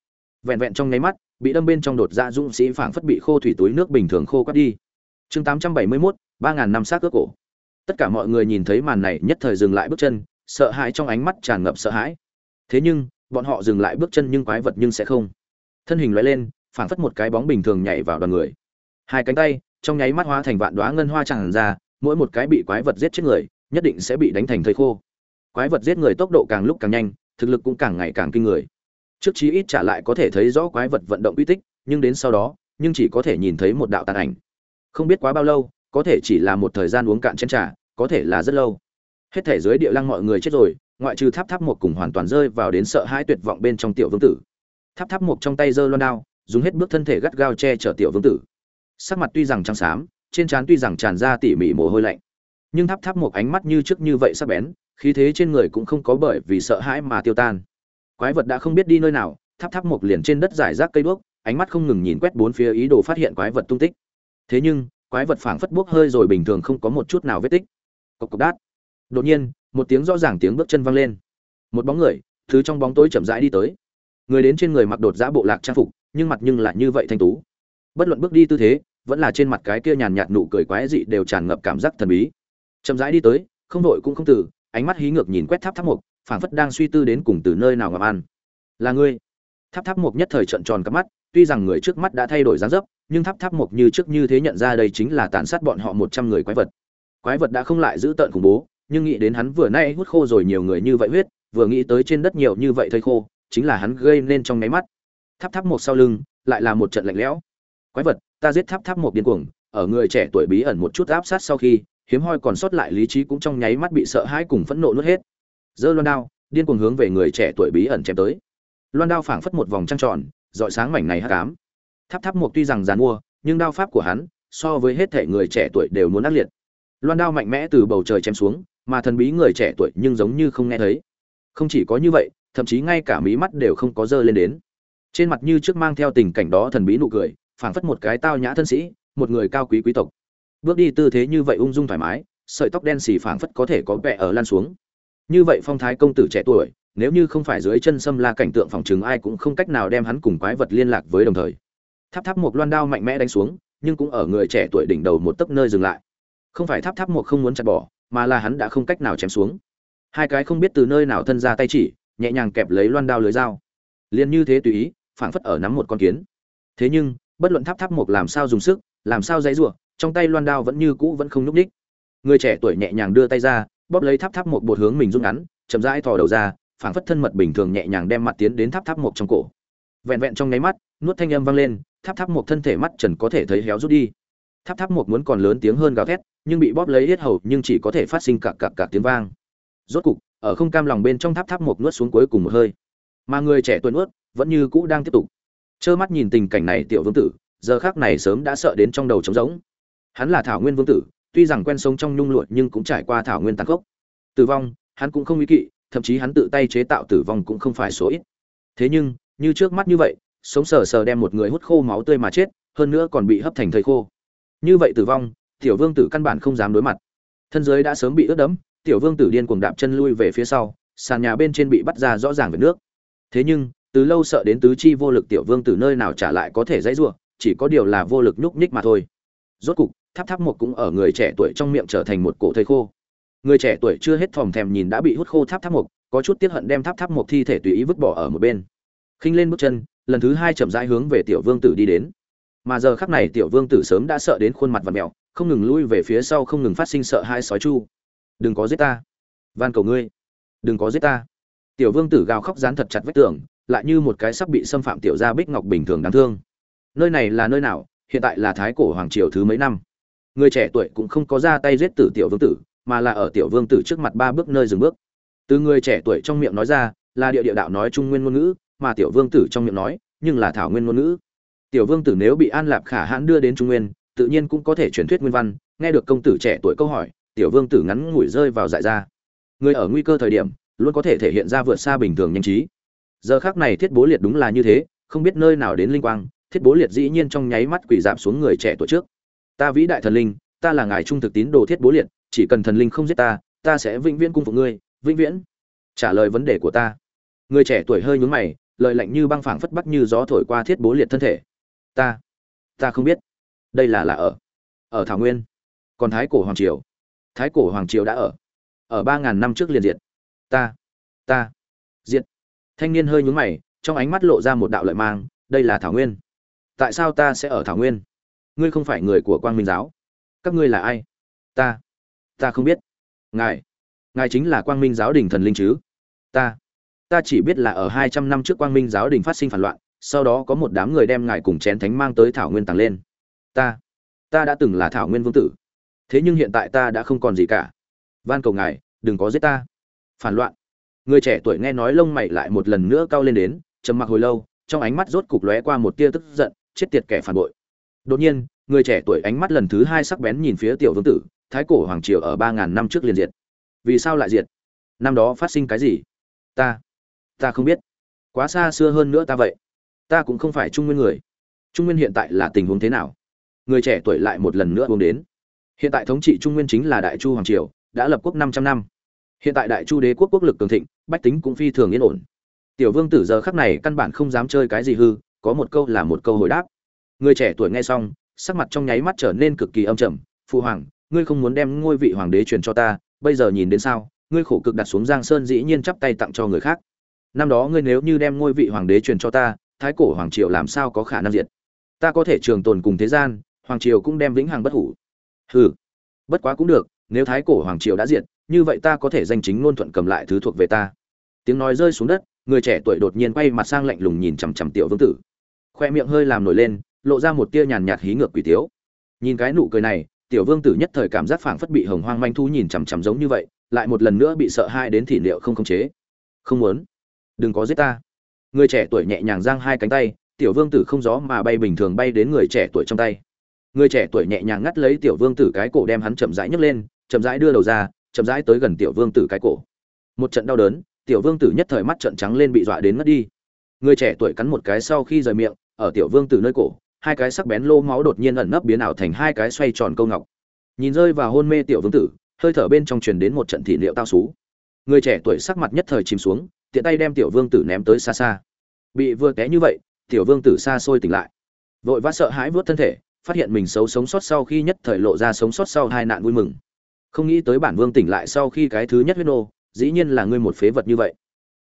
Vẹn vẹn trong nháy mắt bị đâm bên trong đột ra dũng sĩ phảng phất bị khô thủy túi nước bình thường khô quắt đi. Chương tám trăm bảy mươi 871, ba ngàn năm xác ước cổ. Tất cả mọi người nhìn thấy màn này nhất thời dừng lại bước chân sợ hãi trong ánh mắt tràn ngập sợ hãi. Thế nhưng bọn họ dừng lại bước chân nhưng quái vật nhưng sẽ không. Thân hình lóe lên phảng phất một cái bóng bình thường nhảy vào đoàn người. Hai cánh tay trong nháy mắt hóa thành vạn đoá ngân hoa tràn ra, mỗi một cái bị quái vật giết chết người, nhất định sẽ bị đánh thành thây khô. Quái vật giết người tốc độ càng lúc càng nhanh, thực lực cũng càng ngày càng kinh người. Trước chí ít trả lại có thể thấy rõ quái vật vận động uy tích, nhưng đến sau đó, nhưng chỉ có thể nhìn thấy một đạo tàn ảnh. Không biết quá bao lâu, có thể chỉ là một thời gian uống cạn chén trà, có thể là rất lâu. Hết thể dưới địa lăng mọi người chết rồi, ngoại trừ tháp tháp một cùng hoàn toàn rơi vào đến sợ hãi tuyệt vọng bên trong tiểu vương tử. Tháp tháp một trong tay giơ loan đao, dùng hết bước thân thể gắt gao che chở tiểu vương tử sắc mặt tuy rằng trắng xám, trên trán tuy rằng tràn ra tỉ mỉ mồ hôi lạnh, nhưng tháp tháp một ánh mắt như trước như vậy sắc bén, khí thế trên người cũng không có bởi vì sợ hãi mà tiêu tan. Quái vật đã không biết đi nơi nào, tháp tháp một liền trên đất giải rác cây đuốc, ánh mắt không ngừng nhìn quét bốn phía ý đồ phát hiện quái vật tung tích. Thế nhưng, quái vật phảng phất buốc hơi rồi bình thường không có một chút nào vết tích. Cộc cộc đát. Đột nhiên, một tiếng rõ ràng tiếng bước chân vang lên. Một bóng người, thứ trong bóng tối chậm rãi đi tới. Người đến trên người mặc đột giã bộ lạc trang phục, nhưng mặt nhưng lại như vậy thanh tú. Bất luận bước đi tư thế vẫn là trên mặt cái kia nhàn nhạt nụ cười quái dị đều tràn ngập cảm giác thần bí. Chậm rãi đi tới, không đội cũng không từ, ánh mắt hí ngược nhìn quét tháp tháp mục, phảng phất đang suy tư đến cùng từ nơi nào ngầm ăn. Là ngươi? Tháp tháp mục nhất thời trận tròn cắp mắt, tuy rằng người trước mắt đã thay đổi dáng dấp, nhưng tháp tháp mục như trước như thế nhận ra đây chính là tàn sát bọn họ một trăm người quái vật. Quái vật đã không lại giữ tợn khủng bố, nhưng nghĩ đến hắn vừa nay hút khô rồi nhiều người như vậy huyết, vừa nghĩ tới trên đất nhiều như vậy thây khô, chính là hắn gây nên trong nháy mắt. Tháp tháp một sau lưng, lại là một trận lạnh lẽo. Quái vật ta giết tháp tháp một điên cuồng, ở người trẻ tuổi bí ẩn một chút áp sát sau khi, hiếm hoi còn sót lại lý trí cũng trong nháy mắt bị sợ hãi cùng phẫn nộ nuốt hết. Giơ loan đao, điên cuồng hướng về người trẻ tuổi bí ẩn chém tới. Loan đao phảng phất một vòng trăng tròn dọi sáng mảnh này hắc ám. Tháp tháp một tuy rằng dàn mua, nhưng đao pháp của hắn, so với hết thể người trẻ tuổi đều muốn ác liệt. Loan đao mạnh mẽ từ bầu trời chém xuống, mà thần bí người trẻ tuổi nhưng giống như không nghe thấy. Không chỉ có như vậy, thậm chí ngay cả mí mắt đều không có dơ lên đến. Trên mặt như trước mang theo tình cảnh đó thần bí nụ cười phảng phất một cái tao nhã thân sĩ, một người cao quý quý tộc. Bước đi tư thế như vậy ung dung thoải mái, sợi tóc đen xì phảng phất có thể có vẻ ở lan xuống. Như vậy phong thái công tử trẻ tuổi, nếu như không phải dưới chân xâm la cảnh tượng phòng chứng ai cũng không cách nào đem hắn cùng quái vật liên lạc với đồng thời. Tháp tháp một loan đao mạnh mẽ đánh xuống, nhưng cũng ở người trẻ tuổi đỉnh đầu một tấc nơi dừng lại. Không phải tháp tháp một không muốn chặt bỏ, mà là hắn đã không cách nào chém xuống. Hai cái không biết từ nơi nào thân ra tay chỉ, nhẹ nhàng kẹp lấy loan đao lưới dao. Liền như thế tùy ý, phảng phất ở nắm một con kiến. Thế nhưng bất luận tháp tháp một làm sao dùng sức, làm sao dãy rủa, trong tay loan đao vẫn như cũ vẫn không nhúc ních người trẻ tuổi nhẹ nhàng đưa tay ra, bóp lấy tháp tháp một bột hướng mình rút ngắn, chậm rãi thò đầu ra, phảng phất thân mật bình thường nhẹ nhàng đem mặt tiến đến tháp tháp một trong cổ. Vẹn vẹn trong nháy mắt, nuốt thanh âm vang lên, tháp tháp một thân thể mắt trần có thể thấy héo rút đi. Tháp tháp một muốn còn lớn tiếng hơn gào thét, nhưng bị bóp lấy hết hầu, nhưng chỉ có thể phát sinh cạc cạc cạc tiếng vang. Rốt cục, ở không cam lòng bên trong tháp tháp một nuốt xuống cuối cùng một hơi. Mà người trẻ tuổi nuốt vẫn như cũ đang tiếp tục trơ mắt nhìn tình cảnh này tiểu vương tử, giờ khác này sớm đã sợ đến trong đầu trống rỗng. Hắn là thảo nguyên vương tử, tuy rằng quen sống trong nhung lụa nhưng cũng trải qua thảo nguyên tăng khốc. Tử vong, hắn cũng không ý kỵ, thậm chí hắn tự tay chế tạo tử vong cũng không phải số ít. Thế nhưng, như trước mắt như vậy, sống sờ sờ đem một người hút khô máu tươi mà chết, hơn nữa còn bị hấp thành thời khô. Như vậy tử vong, tiểu vương tử căn bản không dám đối mặt. Thân giới đã sớm bị ướt đẫm, tiểu vương tử điên cuồng đạp chân lui về phía sau, sàn nhà bên trên bị bắt ra rõ ràng về nước. Thế nhưng từ lâu sợ đến tứ chi vô lực tiểu vương tử nơi nào trả lại có thể dãy rủa, chỉ có điều là vô lực nhúc nhích mà thôi. Rốt cục tháp tháp một cũng ở người trẻ tuổi trong miệng trở thành một cổ thây khô. Người trẻ tuổi chưa hết thòm thèm nhìn đã bị hút khô tháp tháp một có chút tiếc hận đem tháp tháp một thi thể tùy ý vứt bỏ ở một bên. Khinh lên bước chân lần thứ hai chậm rãi hướng về tiểu vương tử đi đến. Mà giờ khắc này tiểu vương tử sớm đã sợ đến khuôn mặt vặn mèo không ngừng lui về phía sau không ngừng phát sinh sợ hai sói chu. Đừng có giết ta van cầu ngươi đừng có giết ta. Tiểu vương tử gào khóc dán thật chặt vách tường lại như một cái sắp bị xâm phạm tiểu gia bích ngọc bình thường đáng thương. Nơi này là nơi nào? Hiện tại là thái cổ hoàng triều thứ mấy năm? Người trẻ tuổi cũng không có ra tay giết tử tiểu vương tử, mà là ở tiểu vương tử trước mặt ba bước nơi dừng bước. Từ người trẻ tuổi trong miệng nói ra, là địa địa đạo nói trung nguyên ngôn ngữ, mà tiểu vương tử trong miệng nói, nhưng là thảo nguyên ngôn ngữ. Tiểu vương tử nếu bị an lạp khả hãn đưa đến trung nguyên, tự nhiên cũng có thể truyền thuyết nguyên văn, nghe được công tử trẻ tuổi câu hỏi, tiểu vương tử ngắn ngủi rơi vào dại ra. Người ở nguy cơ thời điểm, luôn có thể thể hiện ra vượt xa bình thường nhanh trí giờ khác này thiết bố liệt đúng là như thế, không biết nơi nào đến linh quang, thiết bố liệt dĩ nhiên trong nháy mắt quỷ giảm xuống người trẻ tuổi trước. Ta vĩ đại thần linh, ta là ngài trung thực tín đồ thiết bố liệt, chỉ cần thần linh không giết ta ta sẽ vĩnh viễn cung phục ngươi, vĩnh viễn. Trả lời vấn đề của ta. Người trẻ tuổi hơi nhướng mày, lời lạnh như băng phảng phất bắc như gió thổi qua thiết bố liệt thân thể. Ta ta không biết. Đây là là ở ở thảo nguyên. Còn thái cổ hoàng triều. Thái cổ hoàng triều đã ở. Ở ba ngàn năm trước liền diệt. Ta ta diệt thanh niên hơi nhúng mày, trong ánh mắt lộ ra một đạo lợi mang, đây là thảo nguyên. Tại sao ta sẽ ở thảo nguyên? Ngươi không phải người của quang minh giáo. Các ngươi là ai? Ta. Ta không biết. Ngài. Ngài chính là quang minh giáo đình thần linh chứ? Ta. Ta chỉ biết là ở hai trăm năm trước quang minh giáo đình phát sinh phản loạn, sau đó có một đám người đem ngài cùng chén thánh mang tới thảo nguyên tàng lên. Ta. Ta đã từng là thảo nguyên vương tử. Thế nhưng hiện tại ta đã không còn gì cả. Van cầu ngài, đừng có giết ta. Phản loạn người trẻ tuổi nghe nói lông mày lại một lần nữa cao lên đến, trầm mặc hồi lâu, trong ánh mắt rốt cục lóe qua một tia tức giận, chết tiệt kẻ phản bội. Đột nhiên, người trẻ tuổi ánh mắt lần thứ hai sắc bén nhìn phía tiểu vương tử, thái cổ hoàng triều ở ba ngàn năm trước liền diệt. Vì sao lại diệt? Năm đó phát sinh cái gì? Ta ta không biết. Quá xa xưa hơn nữa ta vậy. Ta cũng không phải trung nguyên người. Trung nguyên hiện tại là tình huống thế nào? Người trẻ tuổi lại một lần nữa uống đến. Hiện tại thống trị trung nguyên chính là đại chu hoàng triều, đã lập quốc 500 năm hiện tại đại chu đế quốc quốc lực cường thịnh, bách tính cũng phi thường yên ổn. Tiểu vương tử giờ khắc này căn bản không dám chơi cái gì hư, có một câu là một câu hồi đáp. Người trẻ tuổi nghe xong, sắc mặt trong nháy mắt trở nên cực kỳ âm trầm phụ hoàng, ngươi không muốn đem ngôi vị hoàng đế truyền cho ta, bây giờ nhìn đến sao, ngươi khổ cực đặt xuống giang sơn dĩ nhiên chắp tay tặng cho người khác. Năm đó ngươi nếu như đem ngôi vị hoàng đế truyền cho ta, thái cổ hoàng triều làm sao có khả năng diệt? Ta có thể trường tồn cùng thế gian, hoàng triều cũng đem vĩnh hằng bất hủ. Hừ, bất quá cũng được, nếu thái cổ hoàng triều đã diệt như vậy ta có thể danh chính ngôn thuận cầm lại thứ thuộc về ta. Tiếng nói rơi xuống đất, người trẻ tuổi đột nhiên quay mặt sang lạnh lùng nhìn chằm chằm tiểu vương tử. Khoe miệng hơi làm nổi lên, lộ ra một tia nhàn nhạt hí ngược quỷ tiếu. Nhìn cái nụ cười này, tiểu vương tử nhất thời cảm giác phảng phất bị hồng hoang manh thu nhìn chằm chằm giống như vậy, lại một lần nữa bị sợ hai đến thị liệu không khống chế. Không muốn. Đừng có giết ta. Người trẻ tuổi nhẹ nhàng giang hai cánh tay, tiểu vương tử không gió mà bay bình thường bay đến người trẻ tuổi trong tay. Người trẻ tuổi nhẹ nhàng ngắt lấy tiểu vương tử cái cổ đem hắn chậm rãi nhấc lên, chậm rãi đưa đầu ra chậm rãi tới gần tiểu vương tử cái cổ. Một trận đau đớn, tiểu vương tử nhất thời mắt trận trắng lên bị dọa đến ngất đi. Người trẻ tuổi cắn một cái sau khi rời miệng, ở tiểu vương tử nơi cổ, hai cái sắc bén lô máu đột nhiên ẩn nấp biến ảo thành hai cái xoay tròn câu ngọc. Nhìn rơi vào hôn mê tiểu vương tử, hơi thở bên trong truyền đến một trận thị liệu tao xú. Người trẻ tuổi sắc mặt nhất thời chìm xuống, tiện tay đem tiểu vương tử ném tới xa xa. Bị vừa té như vậy, tiểu vương tử xa xôi tỉnh lại. Vội vã sợ hãi vớt thân thể, phát hiện mình xấu sống sót sau khi nhất thời lộ ra sống sót sau hai nạn vui mừng không nghĩ tới bản vương tỉnh lại sau khi cái thứ nhất huyết nô, dĩ nhiên là ngươi một phế vật như vậy.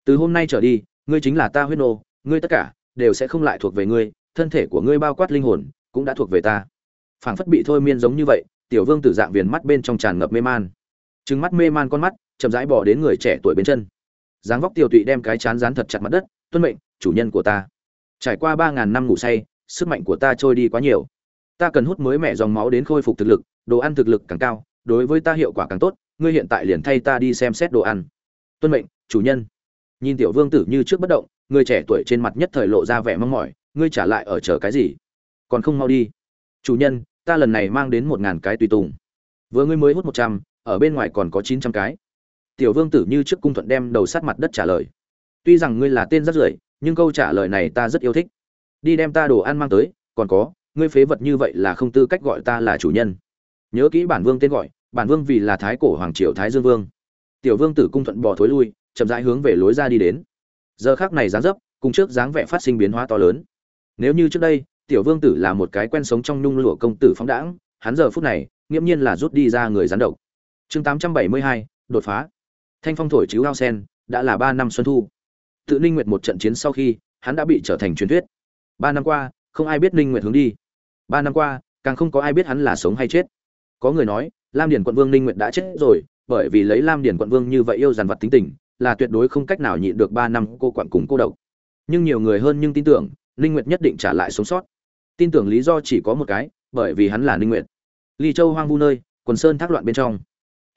Từ hôm nay trở đi, ngươi chính là ta huyết nô, ngươi tất cả đều sẽ không lại thuộc về ngươi, thân thể của ngươi bao quát linh hồn cũng đã thuộc về ta. Phảng phất bị thôi miên giống như vậy, tiểu vương tử dạng viền mắt bên trong tràn ngập mê man. Trừng mắt mê man con mắt, chậm rãi bỏ đến người trẻ tuổi bên chân. Dáng vóc tiểu tụy đem cái chán dán thật chặt mặt đất, tuân mệnh, chủ nhân của ta. Trải qua ba ngàn năm ngủ say, sức mạnh của ta trôi đi quá nhiều. Ta cần hút mới mẹ dòng máu đến khôi phục thực lực, đồ ăn thực lực càng cao đối với ta hiệu quả càng tốt, ngươi hiện tại liền thay ta đi xem xét đồ ăn. Tuân mệnh, chủ nhân. Nhìn tiểu vương tử như trước bất động, người trẻ tuổi trên mặt nhất thời lộ ra vẻ mong mỏi, ngươi trả lại ở chờ cái gì? Còn không mau đi. Chủ nhân, ta lần này mang đến một ngàn cái tùy tùng. Vừa ngươi mới hút một trăm, ở bên ngoài còn có chín trăm cái. Tiểu vương tử như trước cung thuận đem đầu sát mặt đất trả lời. Tuy rằng ngươi là tên rất rưởi, nhưng câu trả lời này ta rất yêu thích. Đi đem ta đồ ăn mang tới, còn có, ngươi phế vật như vậy là không tư cách gọi ta là chủ nhân. Nhớ kỹ bản vương tên gọi bản vương vì là thái cổ hoàng triều thái dương vương. Tiểu vương tử cung thuận bỏ thối lui, chậm rãi hướng về lối ra đi đến. Giờ khác này dáng dấp, cùng trước dáng vẻ phát sinh biến hóa to lớn. Nếu như trước đây, tiểu vương tử là một cái quen sống trong nhung lụa công tử phóng đãng, hắn giờ phút này, nghiễm nhiên là rút đi ra người gián độc. Chương tám trăm bảy mươi hai, đột phá. Thanh phong thổi chiếu ao sen, đã là ba năm xuân thu. Tự ninh nguyệt một trận chiến sau khi, hắn đã bị trở thành truyền thuyết. Ba năm qua, không ai biết ninh nguyệt hướng đi. Ba năm qua, càng không có ai biết hắn là sống hay chết. Có người nói lam Điền quận vương ninh nguyệt đã chết rồi, bởi vì lấy lam Điền quận vương như vậy yêu dàn vật tính tình, là tuyệt đối không cách nào nhịn được ba năm cô quặn cùng cô độc. Nhưng nhiều người hơn nhưng tin tưởng, ninh nguyệt nhất định trả lại sống sót. Tin tưởng lý do chỉ có một cái, bởi vì hắn là ninh nguyệt. Ly châu hoang vu nơi, quần sơn thác loạn bên trong.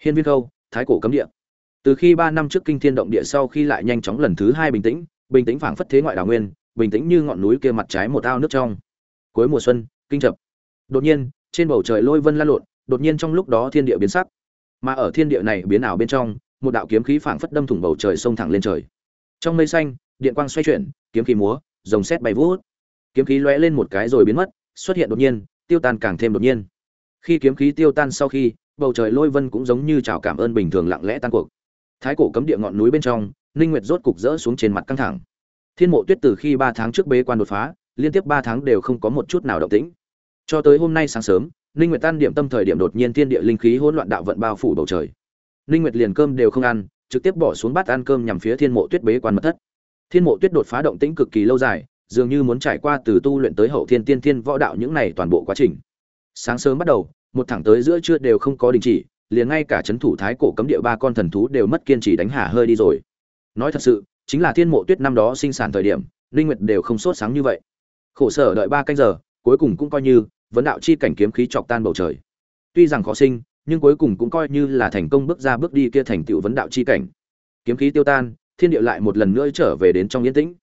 Hiên viên khâu, thái cổ cấm địa. Từ khi ba năm trước kinh thiên động địa sau khi lại nhanh chóng lần thứ hai bình tĩnh bình tĩnh phảng phất thế ngoại đào nguyên, bình tĩnh như ngọn núi kia mặt trái một ao nước trong. Cuối mùa xuân, kinh chập. Đột nhiên, trên bầu trời lôi vân lan lộn đột nhiên trong lúc đó thiên địa biến sắc. Mà ở thiên địa này biến ảo bên trong, một đạo kiếm khí phảng phất đâm thủng bầu trời sông thẳng lên trời. Trong mây xanh, điện quang xoay chuyển, kiếm khí múa, rồng sét bay vút. Kiếm khí lóe lên một cái rồi biến mất, xuất hiện đột nhiên, tiêu tan càng thêm đột nhiên. Khi kiếm khí tiêu tan sau khi, bầu trời lôi vân cũng giống như chào cảm ơn bình thường lặng lẽ tan cuộc. Thái cổ cấm địa ngọn núi bên trong, ninh nguyệt rốt cục rỡ xuống trên mặt căng thẳng. Thiên mộ tuyết từ khi ba tháng trước bế quan đột phá, liên tiếp ba tháng đều không có một chút nào động tĩnh. Cho tới hôm nay sáng sớm ninh nguyệt tan điểm tâm thời điểm đột nhiên thiên địa linh khí hỗn loạn đạo vận bao phủ bầu trời. Ninh nguyệt liền cơm đều không ăn, trực tiếp bỏ xuống bát ăn cơm nhằm phía thiên mộ tuyết bế quan mật thất. Thiên mộ tuyết đột phá động tĩnh cực kỳ lâu dài, dường như muốn trải qua từ tu luyện tới hậu thiên tiên thiên võ đạo những này toàn bộ quá trình. Sáng sớm bắt đầu, một thẳng tới giữa trưa đều không có đình chỉ, liền ngay cả chấn thủ thái cổ cấm địa ba con thần thú đều mất kiên trì đánh hạ hơi đi rồi. Nói thật sự, chính là thiên mộ tuyết năm đó sinh sản thời điểm linh nguyệt đều không sốt sáng như vậy. Khổ sở đợi ba canh giờ, cuối cùng cũng coi như vấn đạo chi cảnh kiếm khí chọc tan bầu trời. Tuy rằng khó sinh, nhưng cuối cùng cũng coi như là thành công bước ra bước đi kia thành tựu vấn đạo chi cảnh. Kiếm khí tiêu tan, thiên địa lại một lần nữa trở về đến trong yên tĩnh.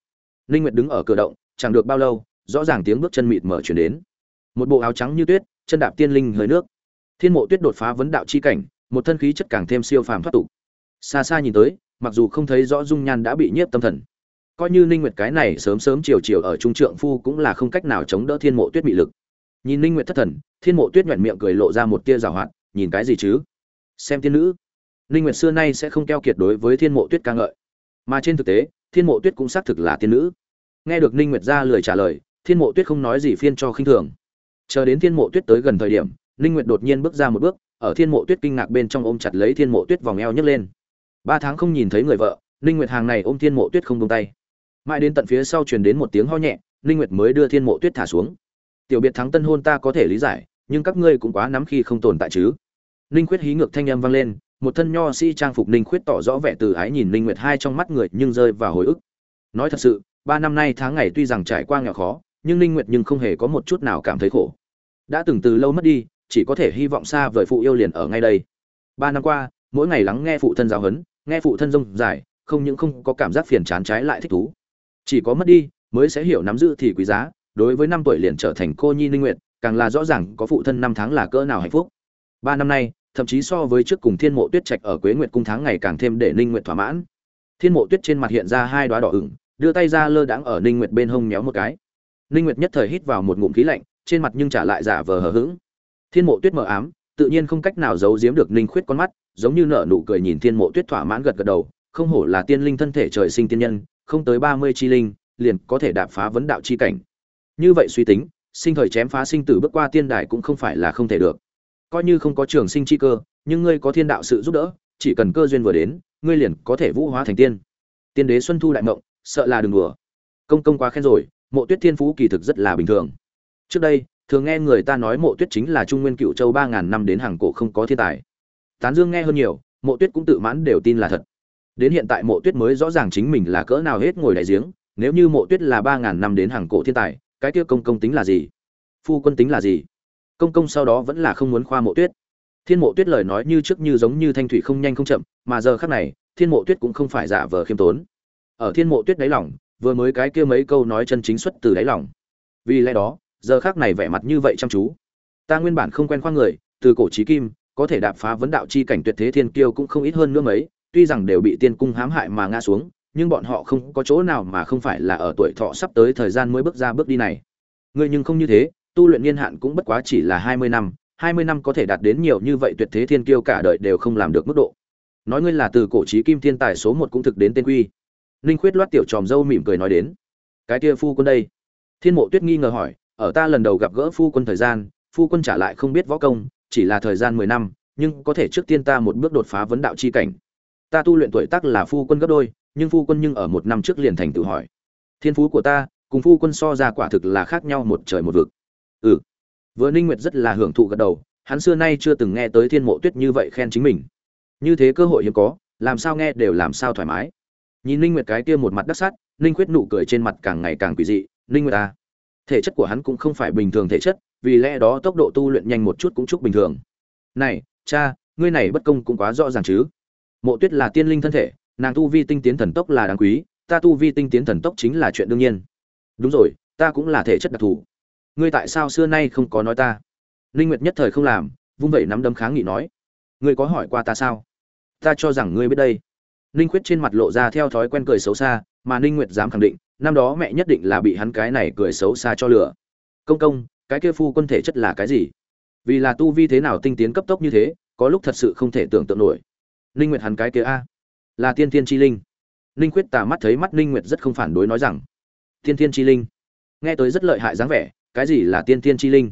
Linh nguyệt đứng ở cửa động, chẳng được bao lâu, rõ ràng tiếng bước chân mịt mở chuyển đến. Một bộ áo trắng như tuyết, chân đạp tiên linh hơi nước. Thiên mộ tuyết đột phá vấn đạo chi cảnh, một thân khí chất càng thêm siêu phàm thoát tục. Xa xa nhìn tới, mặc dù không thấy rõ dung nhan đã bị nhiếp tâm thần. Coi như ninh nguyệt cái này sớm sớm chiều chiều ở trung trượng phu cũng là không cách nào chống đỡ thiên mộ tuyết bị lực nhìn ninh nguyệt thất thần, thiên mộ tuyết nhuận miệng cười lộ ra một tia rào hoạt, nhìn cái gì chứ? Xem tiên nữ. Ninh nguyệt xưa nay sẽ không keo kiệt đối với thiên mộ tuyết ca ngợi. Mà trên thực tế, thiên mộ tuyết cũng xác thực là tiên nữ. Nghe được ninh nguyệt ra lời trả lời, thiên mộ tuyết không nói gì phiên cho khinh thường. Chờ đến thiên mộ tuyết tới gần thời điểm, ninh nguyệt đột nhiên bước ra một bước, ở thiên mộ tuyết kinh ngạc bên trong ôm chặt lấy thiên mộ tuyết vòng eo nhấc lên. Ba tháng không nhìn thấy người vợ, ninh nguyệt hàng này ôm thiên mộ tuyết không buông tay. Mãi đến tận phía sau truyền đến một tiếng ho nhẹ, ninh nguyệt mới đưa thiên mộ tuyết thả xuống tiểu biệt thắng tân hôn ta có thể lý giải, nhưng các ngươi cũng quá nắm khi không tồn tại chứ. Ninh khuyết hí ngược thanh âm vang lên, một thân nho si trang phục ninh khuyết tỏ rõ vẻ từ ái nhìn ninh nguyệt hai trong mắt người nhưng rơi vào hồi ức. Nói thật sự, ba năm nay tháng ngày tuy rằng trải qua nghèo khó, nhưng ninh nguyệt nhưng không hề có một chút nào cảm thấy khổ. Đã từng từ lâu mất đi, chỉ có thể hy vọng xa vời phụ yêu liền ở ngay đây. Ba năm qua, mỗi ngày lắng nghe phụ thân giáo huấn, nghe phụ thân rông dài, không những không có cảm giác phiền chán trái lại thích thú. Chỉ có mất đi, mới sẽ hiểu nắm giữ thì quý giá đối với năm tuổi liền trở thành cô nhi ninh nguyệt, càng là rõ ràng có phụ thân năm tháng là cỡ nào hạnh phúc. Ba năm nay, thậm chí so với trước cùng thiên mộ tuyết trạch ở quế nguyệt cung tháng ngày càng thêm để ninh nguyệt thỏa mãn. Thiên mộ tuyết trên mặt hiện ra hai đóa đỏ ửng, đưa tay ra lơ đãng ở ninh nguyệt bên hông nhéo một cái. Ninh nguyệt nhất thời hít vào một ngụm khí lạnh, trên mặt nhưng trả lại giả vờ hờ hững. Thiên mộ tuyết mờ ám, tự nhiên không cách nào giấu giếm được ninh khuyết con mắt, giống như nở nụ cười nhìn thiên mộ tuyết thỏa mãn gật gật đầu, không hổ là tiên linh thân thể trời sinh tiên nhân, không tới 30 chi linh, liền có thể đạp phá vấn đạo chi cảnh như vậy suy tính, sinh thời chém phá sinh tử bước qua tiên đài cũng không phải là không thể được. Coi như không có trường sinh chi cơ, nhưng ngươi có thiên đạo sự giúp đỡ, chỉ cần cơ duyên vừa đến, ngươi liền có thể vũ hóa thành tiên. Tiên đế xuân thu đại mộng sợ là đừng đùa. Công công quá khen rồi, mộ tuyết thiên phú kỳ thực rất là bình thường. Trước đây, thường nghe người ta nói mộ tuyết chính là trung nguyên cựu châu ba ngàn năm đến hàng cổ không có thiên tài. Tán dương nghe hơn nhiều, mộ tuyết cũng tự mãn đều tin là thật. Đến hiện tại mộ tuyết mới rõ ràng chính mình là cỡ nào hết ngồi đại giếng, nếu như mộ tuyết là ba ngàn năm đến hàng cổ thiên tài cái kia công công tính là gì? Phu quân tính là gì? Công công sau đó vẫn là không muốn khoa mộ tuyết. Thiên mộ tuyết lời nói như trước như giống như thanh thủy không nhanh không chậm, mà giờ khác này, thiên mộ tuyết cũng không phải giả vờ khiêm tốn. Ở thiên mộ tuyết đáy lòng, vừa mới cái kia mấy câu nói chân chính xuất từ đáy lòng. Vì lẽ đó, giờ khác này vẻ mặt như vậy chăm chú. Ta nguyên bản không quen khoa người, từ cổ trí kim, có thể đạp phá vấn đạo chi cảnh tuyệt thế thiên kiêu cũng không ít hơn nữa mấy, tuy rằng đều bị tiên cung hãm hại mà ngã xuống nhưng bọn họ không có chỗ nào mà không phải là ở tuổi thọ sắp tới thời gian mới bước ra bước đi này. Ngươi nhưng không như thế, tu luyện niên hạn cũng bất quá chỉ là hai mươi năm, hai mươi năm có thể đạt đến nhiều như vậy tuyệt thế thiên kiêu cả đời đều không làm được mức độ. Nói ngươi là từ cổ trí kim thiên tài số một cũng thực đến tên quy. Ninh khuyết loát tiểu tròm dâu mỉm cười nói đến. Cái kia phu quân đây. Thiên mộ tuyết nghi ngờ hỏi, ở ta lần đầu gặp gỡ phu quân thời gian, phu quân trả lại không biết võ công, chỉ là thời gian mười năm, nhưng có thể trước tiên ta một bước đột phá vấn đạo chi cảnh. Ta tu luyện tuổi tác là phu quân gấp đôi nhưng phu quân nhưng ở một năm trước liền thành tự hỏi. Thiên phú của ta, cùng phu quân so ra quả thực là khác nhau một trời một vực. Ừ. Vừa ninh nguyệt rất là hưởng thụ gật đầu, hắn xưa nay chưa từng nghe tới thiên mộ tuyết như vậy khen chính mình. Như thế cơ hội hiếm có, làm sao nghe đều làm sao thoải mái. Nhìn ninh nguyệt cái kia một mặt đắc sắt ninh quyết nụ cười trên mặt càng ngày càng quỷ dị, ninh nguyệt ta thể chất của hắn cũng không phải bình thường thể chất, vì lẽ đó tốc độ tu luyện nhanh một chút cũng chúc bình thường. Này, cha, ngươi này bất công cũng quá rõ ràng chứ. Mộ tuyết là tiên linh thân thể nàng tu vi tinh tiến thần tốc là đáng quý, ta tu vi tinh tiến thần tốc chính là chuyện đương nhiên. Đúng rồi, ta cũng là thể chất đặc thù. Ngươi tại sao xưa nay không có nói ta? Linh nguyệt nhất thời không làm, vung vẩy nắm đấm kháng nghị nói. Ngươi có hỏi qua ta sao? Ta cho rằng ngươi biết đây. Linh quyết trên mặt lộ ra theo thói quen cười xấu xa, mà Linh nguyệt dám khẳng định, năm đó mẹ nhất định là bị hắn cái này cười xấu xa cho lửa công công, cái kia phu quân thể chất là cái gì? Vì là tu vi thế nào tinh tiến cấp tốc như thế, có lúc thật sự không thể tưởng tượng nổi. Linh nguyệt hắn cái kia a là tiên tiên chi linh. Ninh quyết tà mắt thấy mắt ninh nguyệt rất không phản đối nói rằng tiên tiên chi linh, nghe tới rất lợi hại dáng vẻ, cái gì là tiên tiên chi linh?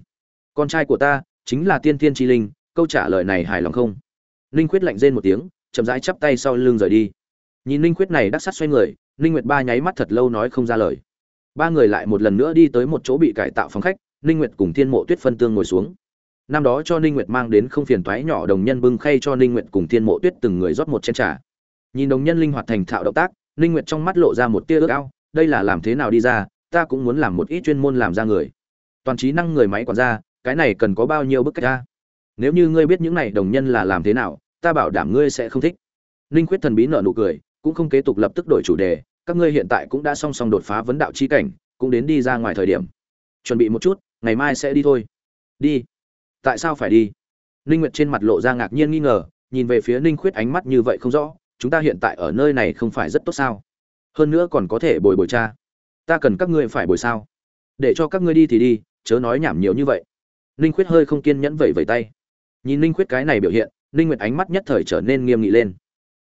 Con trai của ta chính là tiên tiên chi linh, câu trả lời này hài lòng không? Ninh quyết lạnh rên một tiếng, chậm rãi chắp tay sau lưng rời đi. Nhìn ninh quyết này đắc sắt xoay người, ninh nguyệt ba nháy mắt thật lâu nói không ra lời. Ba người lại một lần nữa đi tới một chỗ bị cải tạo phòng khách, ninh nguyệt cùng thiên mộ tuyết phân tương ngồi xuống. Năm đó cho ninh nguyệt mang đến không phiền toái nhỏ đồng nhân bưng khay cho ninh nguyệt cùng thiên mộ tuyết từng người rót một chén trà nhìn đồng nhân linh hoạt thành thạo động tác linh nguyệt trong mắt lộ ra một tia ước ao, đây là làm thế nào đi ra, ta cũng muốn làm một ít chuyên môn làm ra người. Toàn trí năng người máy quản gia, cái này cần có bao nhiêu bức cách ra nếu như ngươi biết những này đồng nhân là làm thế nào, ta bảo đảm ngươi sẽ không thích. Linh quyết thần bí nở nụ cười, cũng không kế tục lập tức đổi chủ đề, các ngươi hiện tại cũng đã song song đột phá vấn đạo chi cảnh, cũng đến đi ra ngoài thời điểm. Chuẩn bị một chút, ngày mai sẽ đi thôi. Đi. Tại sao phải đi? Ninh nguyệt trên mặt lộ ra ngạc nhiên nghi ngờ, nhìn về phía ninh khuyết ánh mắt như vậy không rõ chúng ta hiện tại ở nơi này không phải rất tốt sao? Hơn nữa còn có thể bồi bồi cha. Ta cần các ngươi phải bồi sao? Để cho các ngươi đi thì đi, chớ nói nhảm nhiều như vậy. Ninh khuyết hơi không kiên nhẫn vẩy vẩy tay. Nhìn ninh khuyết cái này biểu hiện, ninh nguyệt ánh mắt nhất thời trở nên nghiêm nghị lên.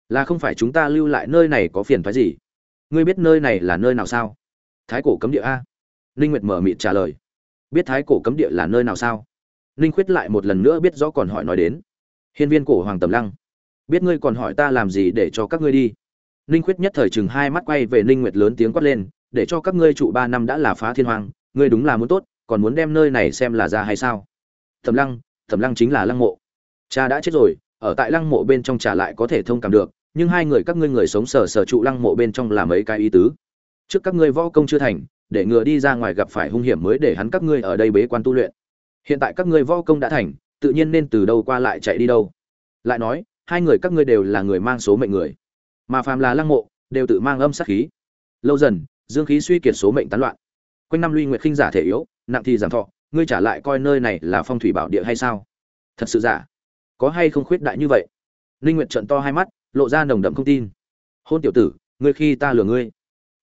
Là không phải chúng ta lưu lại nơi này có phiền phái gì? Ngươi biết nơi này là nơi nào sao? Thái cổ cấm địa a. Ninh nguyệt mở mịt trả lời. Biết thái cổ cấm địa là nơi nào sao? Ninh khuyết lại một lần nữa biết rõ còn hỏi nói đến. Hiên viên cổ hoàng tầm lăng biết ngươi còn hỏi ta làm gì để cho các ngươi đi? Ninh khuyết nhất thời chừng hai mắt quay về ninh nguyệt lớn tiếng quát lên, để cho các ngươi trụ ba năm đã là phá thiên hoàng ngươi đúng là muốn tốt, còn muốn đem nơi này xem là ra hay sao? Thẩm lăng thẩm lăng chính là lăng mộ. Cha đã chết rồi, ở tại lăng mộ bên trong trả lại có thể thông cảm được, nhưng hai người các ngươi người sống sờ sờ trụ lăng mộ bên trong là mấy cái ý tứ. Trước các ngươi võ công chưa thành, để ngừa đi ra ngoài gặp phải hung hiểm mới để hắn các ngươi ở đây bế quan tu luyện. Hiện tại các ngươi võ công đã thành, tự nhiên nên từ đâu qua lại chạy đi đâu? Lại nói hai người các ngươi đều là người mang số mệnh người. Mà phàm là lăng mộ, đều tự mang âm sát khí. Lâu dần, dương khí suy kiệt số mệnh tán loạn. Quanh năm luy nguyệt khinh giả thể yếu, nặng thì giảm thọ, ngươi trả lại coi nơi này là phong thủy bảo địa hay sao? Thật sự giả? Có hay không khuyết đại như vậy? Linh nguyệt trợn to hai mắt, lộ ra nồng đậm không tin. Hôn tiểu tử, ngươi khi ta lừa ngươi.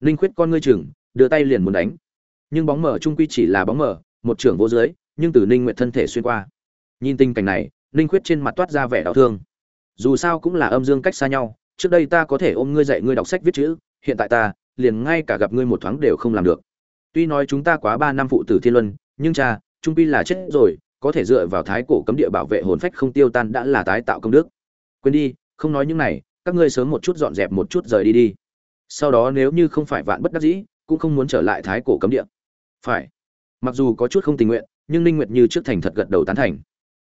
Linh khuyết con ngươi chừng, đưa tay liền muốn đánh. Nhưng bóng mở trung quy chỉ là bóng mở một trưởng vô dưới, nhưng từ ninh nguyệt thân thể xuyên qua. Nhìn tình cảnh này ninh khuyết trên mặt toát ra vẻ đau thương dù sao cũng là âm dương cách xa nhau trước đây ta có thể ôm ngươi dạy ngươi đọc sách viết chữ hiện tại ta liền ngay cả gặp ngươi một thoáng đều không làm được. Tuy nói chúng ta quá ba năm phụ tử thiên luân nhưng cha trung pi là chết rồi có thể dựa vào thái cổ cấm địa bảo vệ hồn phách không tiêu tan đã là tái tạo công đức. Quên đi không nói những này các ngươi sớm một chút dọn dẹp một chút rời đi đi. Sau đó nếu như không phải vạn bất đắc dĩ cũng không muốn trở lại thái cổ cấm địa. Phải. Mặc dù có chút không tình nguyện nhưng ninh nguyệt như trước thành thật gật đầu tán thành.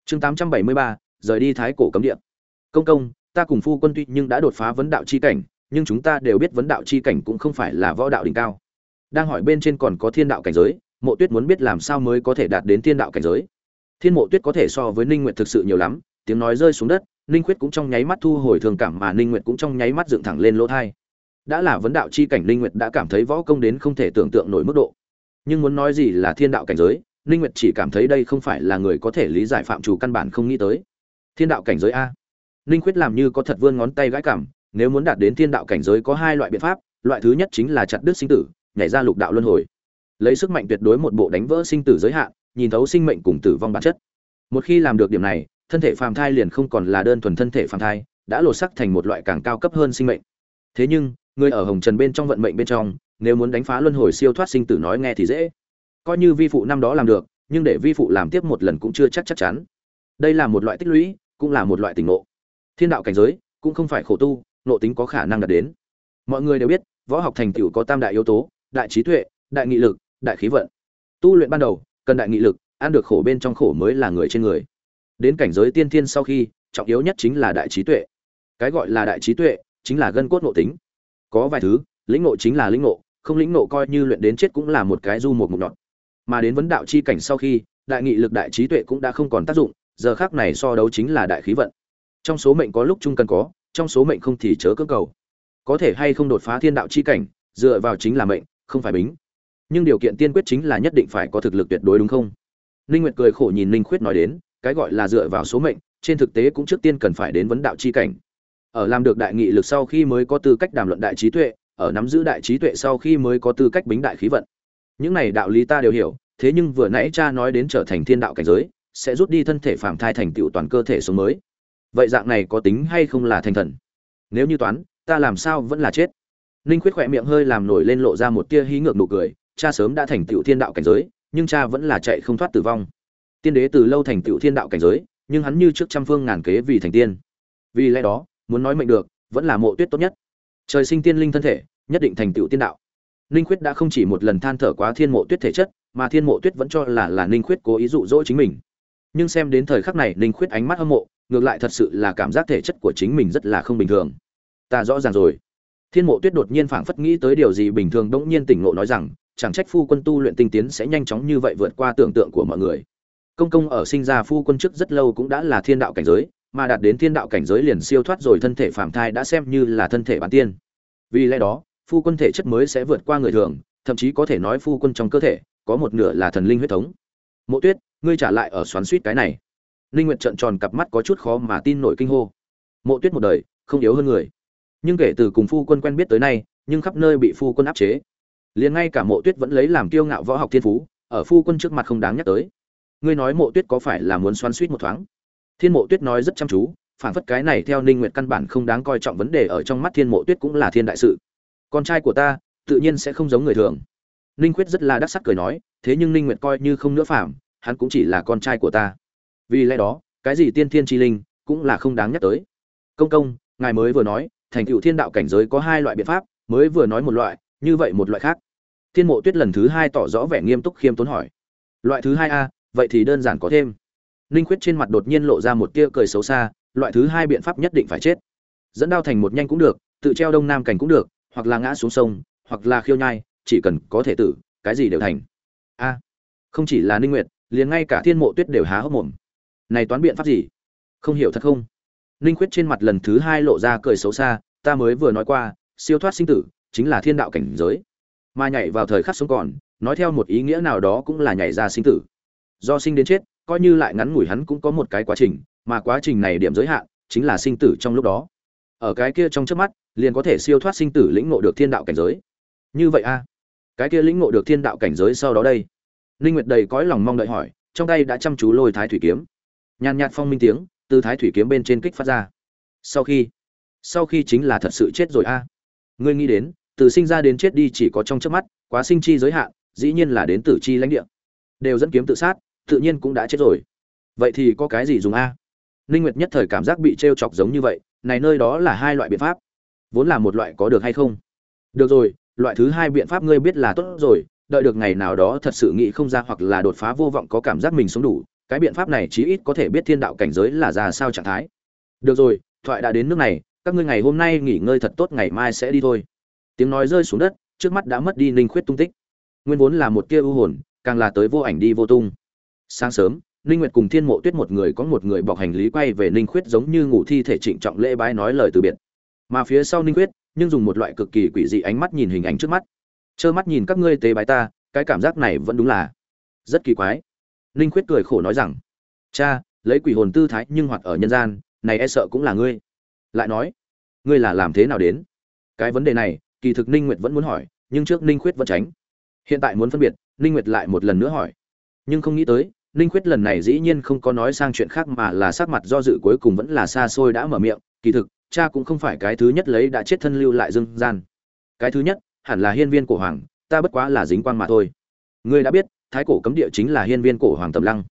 Chương 873, rời đi thái cổ cấm địa công công, ta cùng phu quân tuy nhưng đã đột phá vấn đạo chi cảnh, nhưng chúng ta đều biết vấn đạo chi cảnh cũng không phải là võ đạo đỉnh cao. Đang hỏi bên trên còn có thiên đạo cảnh giới, mộ tuyết muốn biết làm sao mới có thể đạt đến thiên đạo cảnh giới. Thiên mộ tuyết có thể so với ninh nguyệt thực sự nhiều lắm, tiếng nói rơi xuống đất, ninh quyết cũng trong nháy mắt thu hồi thường cảm mà ninh nguyệt cũng trong nháy mắt dựng thẳng lên lỗ thai. Đã là vấn đạo chi cảnh ninh nguyệt đã cảm thấy võ công đến không thể tưởng tượng nổi mức độ. Nhưng muốn nói gì là thiên đạo cảnh giới, ninh nguyệt chỉ cảm thấy đây không phải là người có thể lý giải phạm chủ căn bản không nghĩ tới. Thiên đạo cảnh giới a ninh quyết làm như có thật vươn ngón tay gãi cảm, nếu muốn đạt đến thiên đạo cảnh giới có hai loại biện pháp, loại thứ nhất chính là chặt đứt sinh tử, nhảy ra lục đạo luân hồi. Lấy sức mạnh tuyệt đối một bộ đánh vỡ sinh tử giới hạn, nhìn thấu sinh mệnh cùng tử vong bản chất. Một khi làm được điểm này, thân thể phàm thai liền không còn là đơn thuần thân thể phàm thai, đã lột sắc thành một loại càng cao cấp hơn sinh mệnh. Thế nhưng, người ở hồng trần bên trong vận mệnh bên trong, nếu muốn đánh phá luân hồi siêu thoát sinh tử nói nghe thì dễ. Coi như vi phụ năm đó làm được, nhưng để vi phụ làm tiếp một lần cũng chưa chắc chắc chắn. Đây là một loại tích lũy, cũng là một loại tình ngộ thiên đạo cảnh giới cũng không phải khổ tu nộ tính có khả năng đạt đến. Mọi người đều biết, võ học thành tựu có tam đại yếu tố, đại trí tuệ, đại nghị lực, đại khí vận. Tu luyện ban đầu, cần đại nghị lực, ăn được khổ bên trong khổ mới là người trên người. Đến cảnh giới tiên thiên sau khi, trọng yếu nhất chính là đại trí tuệ. Cái gọi là đại trí tuệ chính là gân cốt nội tính. Có vài thứ, lĩnh ngộ chính là lĩnh ngộ, không lĩnh ngộ coi như luyện đến chết cũng là một cái du một mục nọt. mà đến vấn đạo chi cảnh sau khi, đại nghị lực, đại trí tuệ cũng đã không còn tác dụng, giờ khác này so đấu chính là đại khí vận trong số mệnh có lúc chung cần có, trong số mệnh không thì chớ cơ cầu. Có thể hay không đột phá thiên đạo chi cảnh, dựa vào chính là mệnh, không phải bính. Nhưng điều kiện tiên quyết chính là nhất định phải có thực lực tuyệt đối đúng không? Ninh nguyệt cười khổ nhìn ninh khuyết nói đến, cái gọi là dựa vào số mệnh, trên thực tế cũng trước tiên cần phải đến vấn đạo chi cảnh. Ở làm được đại nghị lực sau khi mới có tư cách đàm luận đại trí tuệ, ở nắm giữ đại trí tuệ sau khi mới có tư cách bính đại khí vận. Những này đạo lý ta đều hiểu, thế nhưng vừa nãy cha nói đến trở thành thiên đạo cảnh giới, sẽ rút đi thân thể phạm thai thành tựu toàn cơ thể sống mới vậy dạng này có tính hay không là thành thần? Nếu như toán, ta làm sao vẫn là chết? Ninh khuyết khỏe miệng hơi làm nổi lên lộ ra một tia hí ngược nụ cười, cha sớm đã thành tựu thiên đạo cảnh giới, nhưng cha vẫn là chạy không thoát tử vong. Tiên đế từ lâu thành tựu thiên đạo cảnh giới, nhưng hắn như trước trăm phương ngàn kế vì thành tiên. Vì lẽ đó, muốn nói mệnh được, vẫn là mộ tuyết tốt nhất. Trời sinh tiên linh thân thể, nhất định thành tựu tiên đạo. Ninh khuyết đã không chỉ một lần than thở quá thiên mộ tuyết thể chất, mà thiên mộ tuyết vẫn cho là là ninh khuyết cố ý dụ dỗ chính mình. Nhưng xem đến thời khắc này, ninh khuyết ánh mắt hâm mộ ngược lại thật sự là cảm giác thể chất của chính mình rất là không bình thường. Ta rõ ràng rồi. Thiên mộ tuyết đột nhiên phảng phất nghĩ tới điều gì bình thường đ ỗ n g nhiên tỉnh ngộ nói rằng, chẳng trách phu quân tu luyện tinh tiến sẽ nhanh chóng như vậy vượt qua tưởng tượng của mọi người. Công công ở sinh ra phu quân trước rất lâu cũng đã là thiên đạo cảnh giới, mà đạt đến thiên đạo cảnh giới liền siêu thoát rồi thân thể phạm thai đã xem như là thân thể bản tiên. Vì lẽ đó, phu quân thể chất mới sẽ vượt qua người thường, thậm chí có thể nói phu quân trong cơ thể có một nửa là thần linh huyết thống. Mộ tuyết, ngươi trả lại ở xoắn suýt cái này linh nguyệt trợn tròn cặp mắt có chút khó mà tin nổi kinh hô. Mộ tuyết một đời, không yếu hơn người. Nhưng kể từ cùng phu quân quen biết tới nay, nhưng khắp nơi bị phu quân áp chế. Liền ngay cả mộ tuyết vẫn lấy làm kiêu ngạo võ học thiên phú, ở phu quân trước mặt không đáng nhắc tới. Ngươi nói mộ tuyết có phải là muốn xoắn suýt một thoáng? Thiên mộ tuyết nói rất chăm chú, phản phất cái này theo ninh nguyệt căn bản không đáng coi trọng vấn đề ở trong mắt thiên mộ tuyết cũng là thiên đại sự. Con trai của ta, tự nhiên sẽ không giống người thường. Ninh quyết rất là đắc sắc cười nói, thế nhưng ninh nguyệt coi như không nữa phạm hắn cũng chỉ là con trai của ta vì lẽ đó, cái gì tiên thiên chi linh cũng là không đáng nhắc tới. Công công, ngài mới vừa nói, thành cựu thiên đạo cảnh giới có hai loại biện pháp, mới vừa nói một loại, như vậy một loại khác. Thiên mộ tuyết lần thứ hai tỏ rõ vẻ nghiêm túc khiêm tốn hỏi. Loại thứ hai a, vậy thì đơn giản có thêm. Ninh quyết trên mặt đột nhiên lộ ra một tia cười xấu xa, loại thứ hai biện pháp nhất định phải chết. Dẫn đao thành một nhanh cũng được, tự treo đông nam cảnh cũng được, hoặc là ngã xuống sông, hoặc là khiêu nhai, chỉ cần có thể tử, cái gì đều thành. A, không chỉ là ninh nguyệt, liền ngay cả thiên mộ tuyết đều há hốc mồm này toán biện pháp gì? Không hiểu thật không? Ninh khuyết trên mặt lần thứ hai lộ ra cười xấu xa, ta mới vừa nói qua, siêu thoát sinh tử chính là thiên đạo cảnh giới. Mà nhảy vào thời khắc sống còn, nói theo một ý nghĩa nào đó cũng là nhảy ra sinh tử. Do sinh đến chết, coi như lại ngắn ngủi hắn cũng có một cái quá trình, mà quá trình này điểm giới hạn chính là sinh tử trong lúc đó. Ở cái kia trong trước mắt, liền có thể siêu thoát sinh tử lĩnh ngộ được thiên đạo cảnh giới. Như vậy a? Cái kia lĩnh ngộ được thiên đạo cảnh giới sau đó đây. Ninh nguyệt đầy cõi lòng mong đợi hỏi, trong tay đã chăm chú lôi thái thủy kiếm nhàn nhạt phong minh tiếng, từ thái thủy kiếm bên trên kích phát ra. Sau khi sau khi chính là thật sự chết rồi a. Ngươi nghĩ đến, từ sinh ra đến chết đi chỉ có trong chớp mắt, quá sinh chi giới hạn, dĩ nhiên là đến tử chi lãnh địa. Đều dẫn kiếm tự sát, tự nhiên cũng đã chết rồi. Vậy thì có cái gì dùng a? Ninh nguyệt nhất thời cảm giác bị trêu chọc giống như vậy, này nơi đó là hai loại biện pháp. Vốn là một loại có được hay không? Được rồi, loại thứ hai biện pháp ngươi biết là tốt rồi, đợi được ngày nào đó thật sự nghĩ không ra hoặc là đột phá vô vọng có cảm giác mình sống đủ cái biện pháp này chí ít có thể biết thiên đạo cảnh giới là ra sao trạng thái. Được rồi, thoại đã đến nước này, các ngươi ngày hôm nay nghỉ ngơi thật tốt, ngày mai sẽ đi thôi. Tiếng nói rơi xuống đất, trước mắt đã mất đi ninh khuyết tung tích. Nguyên vốn là một tia ưu hồn, càng là tới vô ảnh đi vô tung. Sáng sớm, ninh nguyệt cùng thiên mộ tuyết một người có một người bọc hành lý quay về ninh khuyết giống như ngủ thi thể trịnh trọng lễ bái nói lời từ biệt. Mà phía sau ninh khuyết, nhưng dùng một loại cực kỳ quỷ dị ánh mắt nhìn hình ảnh trước mắt. Trơ mắt nhìn các ngươi tế bái ta, cái cảm giác này vẫn đúng là rất kỳ quái ninh khuyết cười khổ nói rằng, cha, lấy quỷ hồn tư thái nhưng hoạt ở nhân gian, này e sợ cũng là ngươi. Lại nói, ngươi là làm thế nào đến? Cái vấn đề này, kỳ thực ninh nguyệt vẫn muốn hỏi, nhưng trước ninh khuyết vẫn tránh. Hiện tại muốn phân biệt, ninh nguyệt lại một lần nữa hỏi. Nhưng không nghĩ tới, ninh khuyết lần này dĩ nhiên không có nói sang chuyện khác mà là sắc mặt do dự cuối cùng vẫn là xa xôi đã mở miệng. Kỳ thực, cha cũng không phải cái thứ nhất lấy đã chết thân lưu lại dương gian. Cái thứ nhất, hẳn là hiên viên của hoàng, ta bất quá là dính quang mà thôi. Ngươi đã biết thái cổ cấm địa chính là hiên viên cổ hoàng tầm lăng.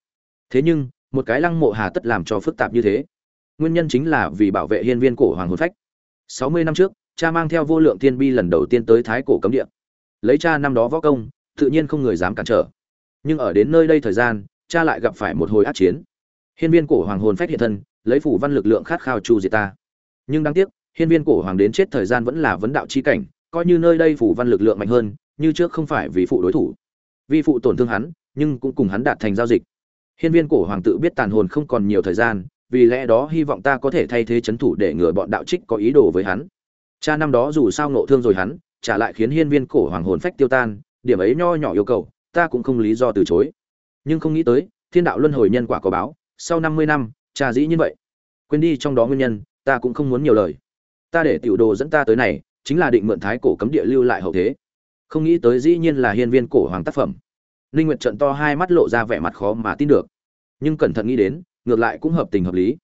Thế nhưng, một cái lăng mộ hà tất làm cho phức tạp như thế. Nguyên nhân chính là vì bảo vệ hiên viên cổ hoàng hồn phách. Sáu mươi năm trước, cha mang theo vô lượng thiên bi lần đầu tiên tới thái cổ cấm địa. Lấy cha năm đó võ công, tự nhiên không người dám cản trở. Nhưng ở đến nơi đây thời gian, cha lại gặp phải một hồi át chiến. Hiên viên cổ hoàng hồn phách hiện thân, lấy phủ văn lực lượng khát khao chu diệt ta. Nhưng đáng tiếc, hiên viên cổ hoàng đến chết thời gian vẫn là vấn đạo chi cảnh, coi như nơi đây phủ văn lực lượng mạnh hơn, như trước không phải vì phụ đối thủ vi phụ tổn thương hắn, nhưng cũng cùng hắn đạt thành giao dịch. Hiên viên cổ hoàng tự biết tàn hồn không còn nhiều thời gian, vì lẽ đó hy vọng ta có thể thay thế chấn thủ để ngừa bọn đạo trích có ý đồ với hắn. Cha năm đó dù sao nộ thương rồi hắn, trả lại khiến hiên viên cổ hoàng hồn phách tiêu tan, điểm ấy nho nhỏ yêu cầu, ta cũng không lý do từ chối. Nhưng không nghĩ tới, thiên đạo luân hồi nhân quả có báo, sau năm mươi năm, cha dĩ như vậy. Quên đi trong đó nguyên nhân, ta cũng không muốn nhiều lời. Ta để tiểu đồ dẫn ta tới này, chính là định mượn thái cổ cấm địa lưu lại hậu thế không nghĩ tới dĩ nhiên là hiên viên cổ hoàng tác phẩm. Ninh nguyệt trận to hai mắt lộ ra vẻ mặt khó mà tin được. Nhưng cẩn thận nghĩ đến, ngược lại cũng hợp tình hợp lý.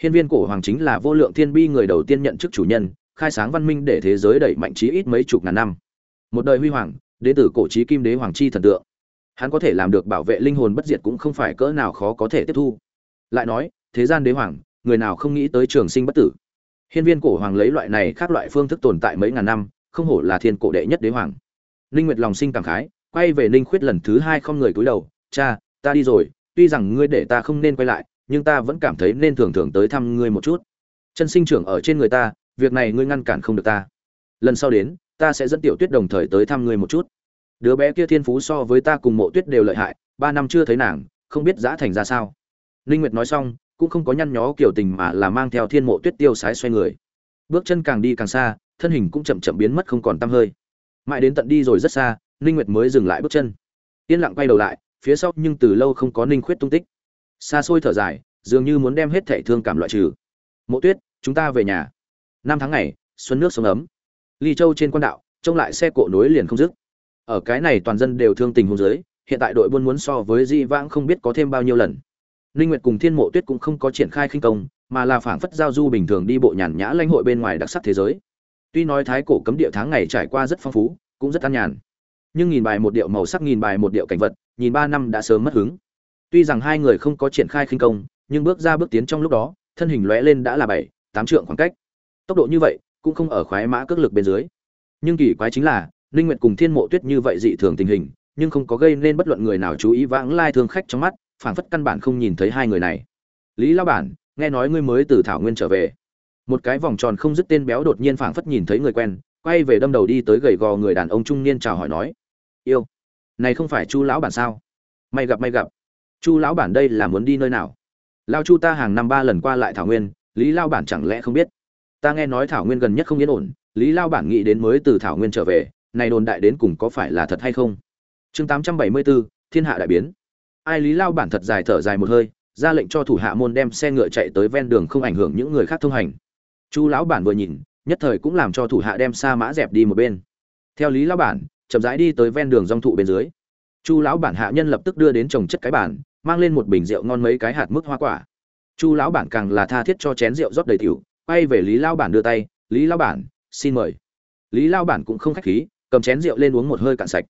Hiên viên cổ hoàng chính là vô lượng thiên bi người đầu tiên nhận chức chủ nhân, khai sáng văn minh để thế giới đẩy mạnh chí ít mấy chục ngàn năm. Một đời huy hoàng, đế tử cổ chí kim đế hoàng chi thần tượng. Hắn có thể làm được bảo vệ linh hồn bất diệt cũng không phải cỡ nào khó có thể tiếp thu. Lại nói, thế gian đế hoàng, người nào không nghĩ tới trường sinh bất tử? Hiên viên cổ hoàng lấy loại này khác loại phương thức tồn tại mấy ngàn năm, không hổ là thiên cổ đệ nhất đế hoàng ninh nguyệt lòng sinh cảm khái, quay về ninh khuyết lần thứ hai không người cúi đầu, cha, ta đi rồi, tuy rằng ngươi để ta không nên quay lại, nhưng ta vẫn cảm thấy nên thường thường tới thăm ngươi một chút. Chân sinh trưởng ở trên người ta, việc này ngươi ngăn cản không được ta. Lần sau đến, ta sẽ dẫn tiểu tuyết đồng thời tới thăm ngươi một chút. Đứa bé kia thiên phú so với ta cùng mộ tuyết đều lợi hại, ba năm chưa thấy nàng, không biết giã thành ra sao. Ninh nguyệt nói xong, cũng không có nhăn nhó kiểu tình mà là mang theo thiên mộ tuyết tiêu sái xoay người. Bước chân càng đi càng xa, thân hình cũng chậm chậm biến mất không còn tăm hơi mãi đến tận đi rồi rất xa, ninh nguyệt mới dừng lại bước chân. Yên lặng quay đầu lại, phía sau nhưng từ lâu không có ninh khuyết tung tích. Xa xôi thở dài, dường như muốn đem hết thể thương cảm loại trừ. Mộ tuyết, chúng ta về nhà. Năm tháng ngày, xuân nước sông ấm. Ly châu trên quan đạo, trông lại xe cộ nối liền không dứt. Ở cái này toàn dân đều thương tình hôn giới hiện tại đội buôn muốn so với di vãng không biết có thêm bao nhiêu lần. Ninh nguyệt cùng thiên mộ tuyết cũng không có triển khai khinh công, mà là phảng phất giao du bình thường đi bộ nhàn nhã lãnh hội bên ngoài đặc sắc thế giới tuy nói thái cổ cấm địa tháng ngày trải qua rất phong phú, cũng rất an nhàn. Nhưng nhìn bài một điệu màu sắc nhìn bài một điệu cảnh vật, nhìn ba năm đã sớm mất hứng. Tuy rằng hai người không có triển khai khinh công, nhưng bước ra bước tiến trong lúc đó, thân hình lóe lên đã là bảy, tám trượng khoảng cách. Tốc độ như vậy, cũng không ở khoái mã cước lực bên dưới. Nhưng kỳ quái chính là Linh nguyệt cùng thiên mộ tuyết như vậy dị thường tình hình, nhưng không có gây nên bất luận người nào chú ý vãng lai thương khách trong mắt, phảng phất căn bản không nhìn thấy hai người này. Lý Lão bản, nghe nói ngươi mới từ thảo nguyên trở về một cái vòng tròn không dứt tên béo đột nhiên phảng phất nhìn thấy người quen, quay về đâm đầu đi tới gầy gò người đàn ông trung niên chào hỏi nói, yêu, này không phải chu lão bản sao? May gặp may gặp. Chu lão bản đây là muốn đi nơi nào? Lao chu ta hàng năm ba lần qua lại thảo nguyên, lý lao bản chẳng lẽ không biết? Ta nghe nói thảo nguyên gần nhất không yên ổn, lý lao bản nghĩ đến mới từ thảo nguyên trở về, này đồn đại đến cùng có phải là thật hay không? Chương tám trăm bảy mươi bốn thiên hạ đại biến. Ai lý lao bản thật dài thở dài một hơi, ra lệnh cho thủ hạ môn đem xe ngựa chạy tới ven đường không ảnh hưởng những người khác thông hành chu lão bản vừa nhìn, nhất thời cũng làm cho thủ hạ đem sa mã dẹp đi một bên. Theo lý lão bản, chậm rãi đi tới ven đường rong thụ bên dưới. Chu lão bản hạ nhân lập tức đưa đến trồng chất cái bản mang lên một bình rượu ngon mấy cái hạt mức hoa quả. Chu lão bản càng là tha thiết cho chén rượu rót đầy tiểu, quay về lý lão bản đưa tay, lý lão bản, xin mời. Lý lão bản cũng không khách khí, cầm chén rượu lên uống một hơi cạn sạch.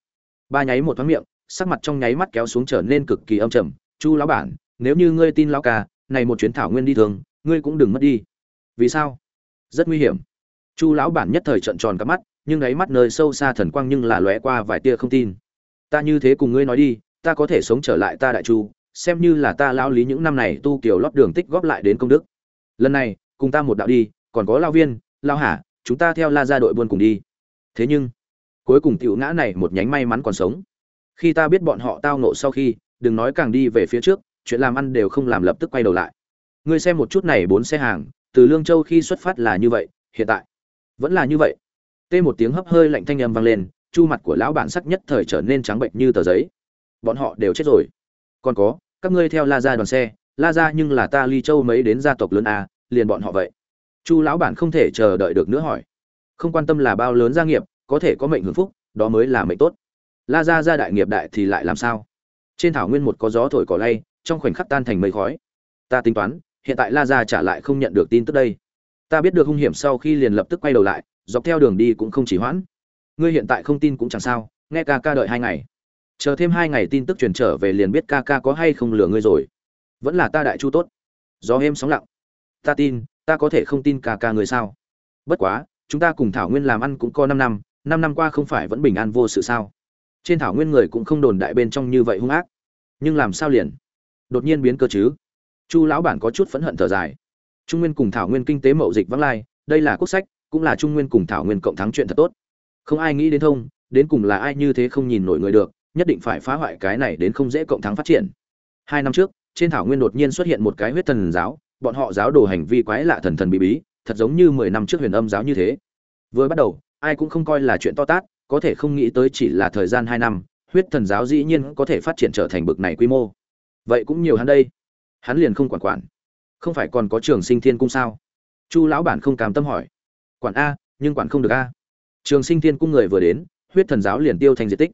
Ba nháy một thoáng miệng, sắc mặt trong nháy mắt kéo xuống trở nên cực kỳ âm trầm. Chu lão bản, nếu như ngươi tin lão ca, này một chuyến thảo nguyên đi thường, ngươi cũng đừng mất đi. Vì sao? Rất nguy hiểm. Chu lão bản nhất thời trận tròn cả mắt, nhưng đáy mắt nơi sâu xa thần quang nhưng là lóe qua vài tia không tin. Ta như thế cùng ngươi nói đi, ta có thể sống trở lại ta đại chu, xem như là ta lao lý những năm này tu kiểu lót đường tích góp lại đến công đức. Lần này, cùng ta một đạo đi, còn có lao viên, lao hả chúng ta theo la ra đội buôn cùng đi. Thế nhưng, cuối cùng tiểu ngã này một nhánh may mắn còn sống. Khi ta biết bọn họ tao nộ sau khi, đừng nói càng đi về phía trước, chuyện làm ăn đều không làm lập tức quay đầu lại. Ngươi xem một chút này bốn xe hàng từ lương châu khi xuất phát là như vậy, hiện tại vẫn là như vậy. Tê một tiếng hấp hơi lạnh thanh âm vang lên, chu mặt của lão bản sắc nhất thời trở nên trắng bệnh như tờ giấy. Bọn họ đều chết rồi. Còn có, các ngươi theo la ra đoàn xe, la ra nhưng là ta ly châu mấy đến gia tộc lớn a liền bọn họ vậy. Chu lão bản không thể chờ đợi được nữa hỏi. Không quan tâm là bao lớn gia nghiệp, có thể có mệnh hưởng phúc, đó mới là mệnh tốt. La ra gia đại nghiệp đại thì lại làm sao? Trên thảo nguyên một có gió thổi cỏ lay, trong khoảnh khắc tan thành mây khói. Ta tính toán hiện tại la ra trả lại không nhận được tin tức đây. Ta biết được hung hiểm sau khi liền lập tức quay đầu lại, dọc theo đường đi cũng không chỉ hoãn. Ngươi hiện tại không tin cũng chẳng sao, nghe ca ca đợi hai ngày. Chờ thêm hai ngày tin tức truyền trở về liền biết ca ca có hay không lừa ngươi rồi. Vẫn là ta đại chu tốt. Gió êm sóng lặng. Ta tin, ta có thể không tin ca ca người sao? Bất quá, chúng ta cùng thảo nguyên làm ăn cũng có năm năm năm năm qua không phải vẫn bình an vô sự sao? Trên thảo nguyên người cũng không đồn đại bên trong như vậy hung ác. Nhưng làm sao liền? Đột nhiên biến cơ chứ? Chu lão bản có chút phẫn hận thở dài. Trung nguyên cùng thảo nguyên kinh tế mậu dịch vắng lai, đây là quốc sách, cũng là trung nguyên cùng thảo nguyên cộng thắng chuyện thật tốt. Không ai nghĩ đến thông, đến cùng là ai như thế không nhìn nổi người được, nhất định phải phá hoại cái này đến không dễ cộng thắng phát triển. Hai năm trước, trên thảo nguyên đột nhiên xuất hiện một cái huyết thần giáo, bọn họ giáo đồ hành vi quái lạ thần thần bí bí, thật giống như mười năm trước huyền âm giáo như thế. Vừa bắt đầu, ai cũng không coi là chuyện to tát, có thể không nghĩ tới chỉ là thời gian hai năm, huyết thần giáo dĩ nhiên có thể phát triển trở thành bực này quy mô. Vậy cũng nhiều hắn đây hắn liền không quản quản. Không phải còn có trường sinh thiên cung sao? Chu lão bản không cam tâm hỏi. Quản a, nhưng quản không được a. Trường sinh thiên cung người vừa đến, huyết thần giáo liền tiêu thành diệt tích.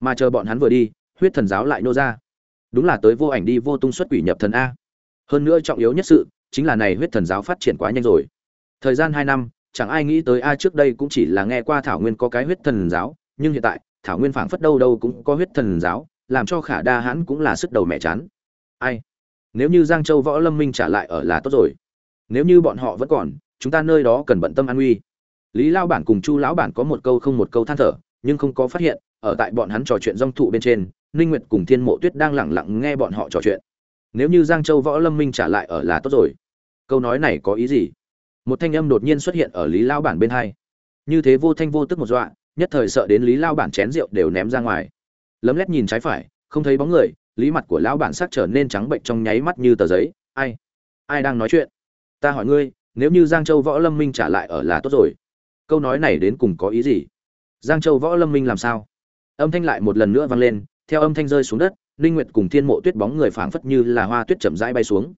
Mà chờ bọn hắn vừa đi, huyết thần giáo lại nô ra. Đúng là tới vô ảnh đi vô tung xuất quỷ nhập thần a. Hơn nữa trọng yếu nhất sự, chính là này huyết thần giáo phát triển quá nhanh rồi. Thời gian hai năm, chẳng ai nghĩ tới a trước đây cũng chỉ là nghe qua thảo nguyên có cái huyết thần giáo, nhưng hiện tại, thảo nguyên phảng phất đâu đâu cũng có huyết thần giáo, làm cho khả đa hãn cũng là sức đầu mẹ chán. Ai? Nếu như giang châu võ lâm minh trả lại ở là tốt rồi. Nếu như bọn họ vẫn còn, chúng ta nơi đó cần bận tâm an nguy lý lao bản cùng chu lão bản có một câu không một câu than thở, nhưng không có phát hiện, ở tại bọn hắn trò chuyện rong thụ bên trên, ninh nguyệt cùng thiên mộ tuyết đang lẳng lặng nghe bọn họ trò chuyện. Nếu như giang châu võ lâm minh trả lại ở là tốt rồi. Câu nói này có ý gì? Một thanh âm đột nhiên xuất hiện ở lý lao bản bên hai. Như thế vô thanh vô tức một dọa, nhất thời sợ đến lý lao bản chén rượu đều ném ra ngoài. Lấm lét nhìn trái phải, không thấy bóng người lý mặt của lão bản sắc trở nên trắng bệnh trong nháy mắt như tờ giấy. Ai? Ai đang nói chuyện? Ta hỏi ngươi, nếu như giang châu võ lâm minh trả lại ở là tốt rồi. Câu nói này đến cùng có ý gì? Giang châu võ lâm minh làm sao? Âm thanh lại một lần nữa vang lên, theo âm thanh rơi xuống đất linh nguyệt cùng thiên mộ tuyết bóng người phảng phất như là hoa tuyết chậm rãi bay xuống.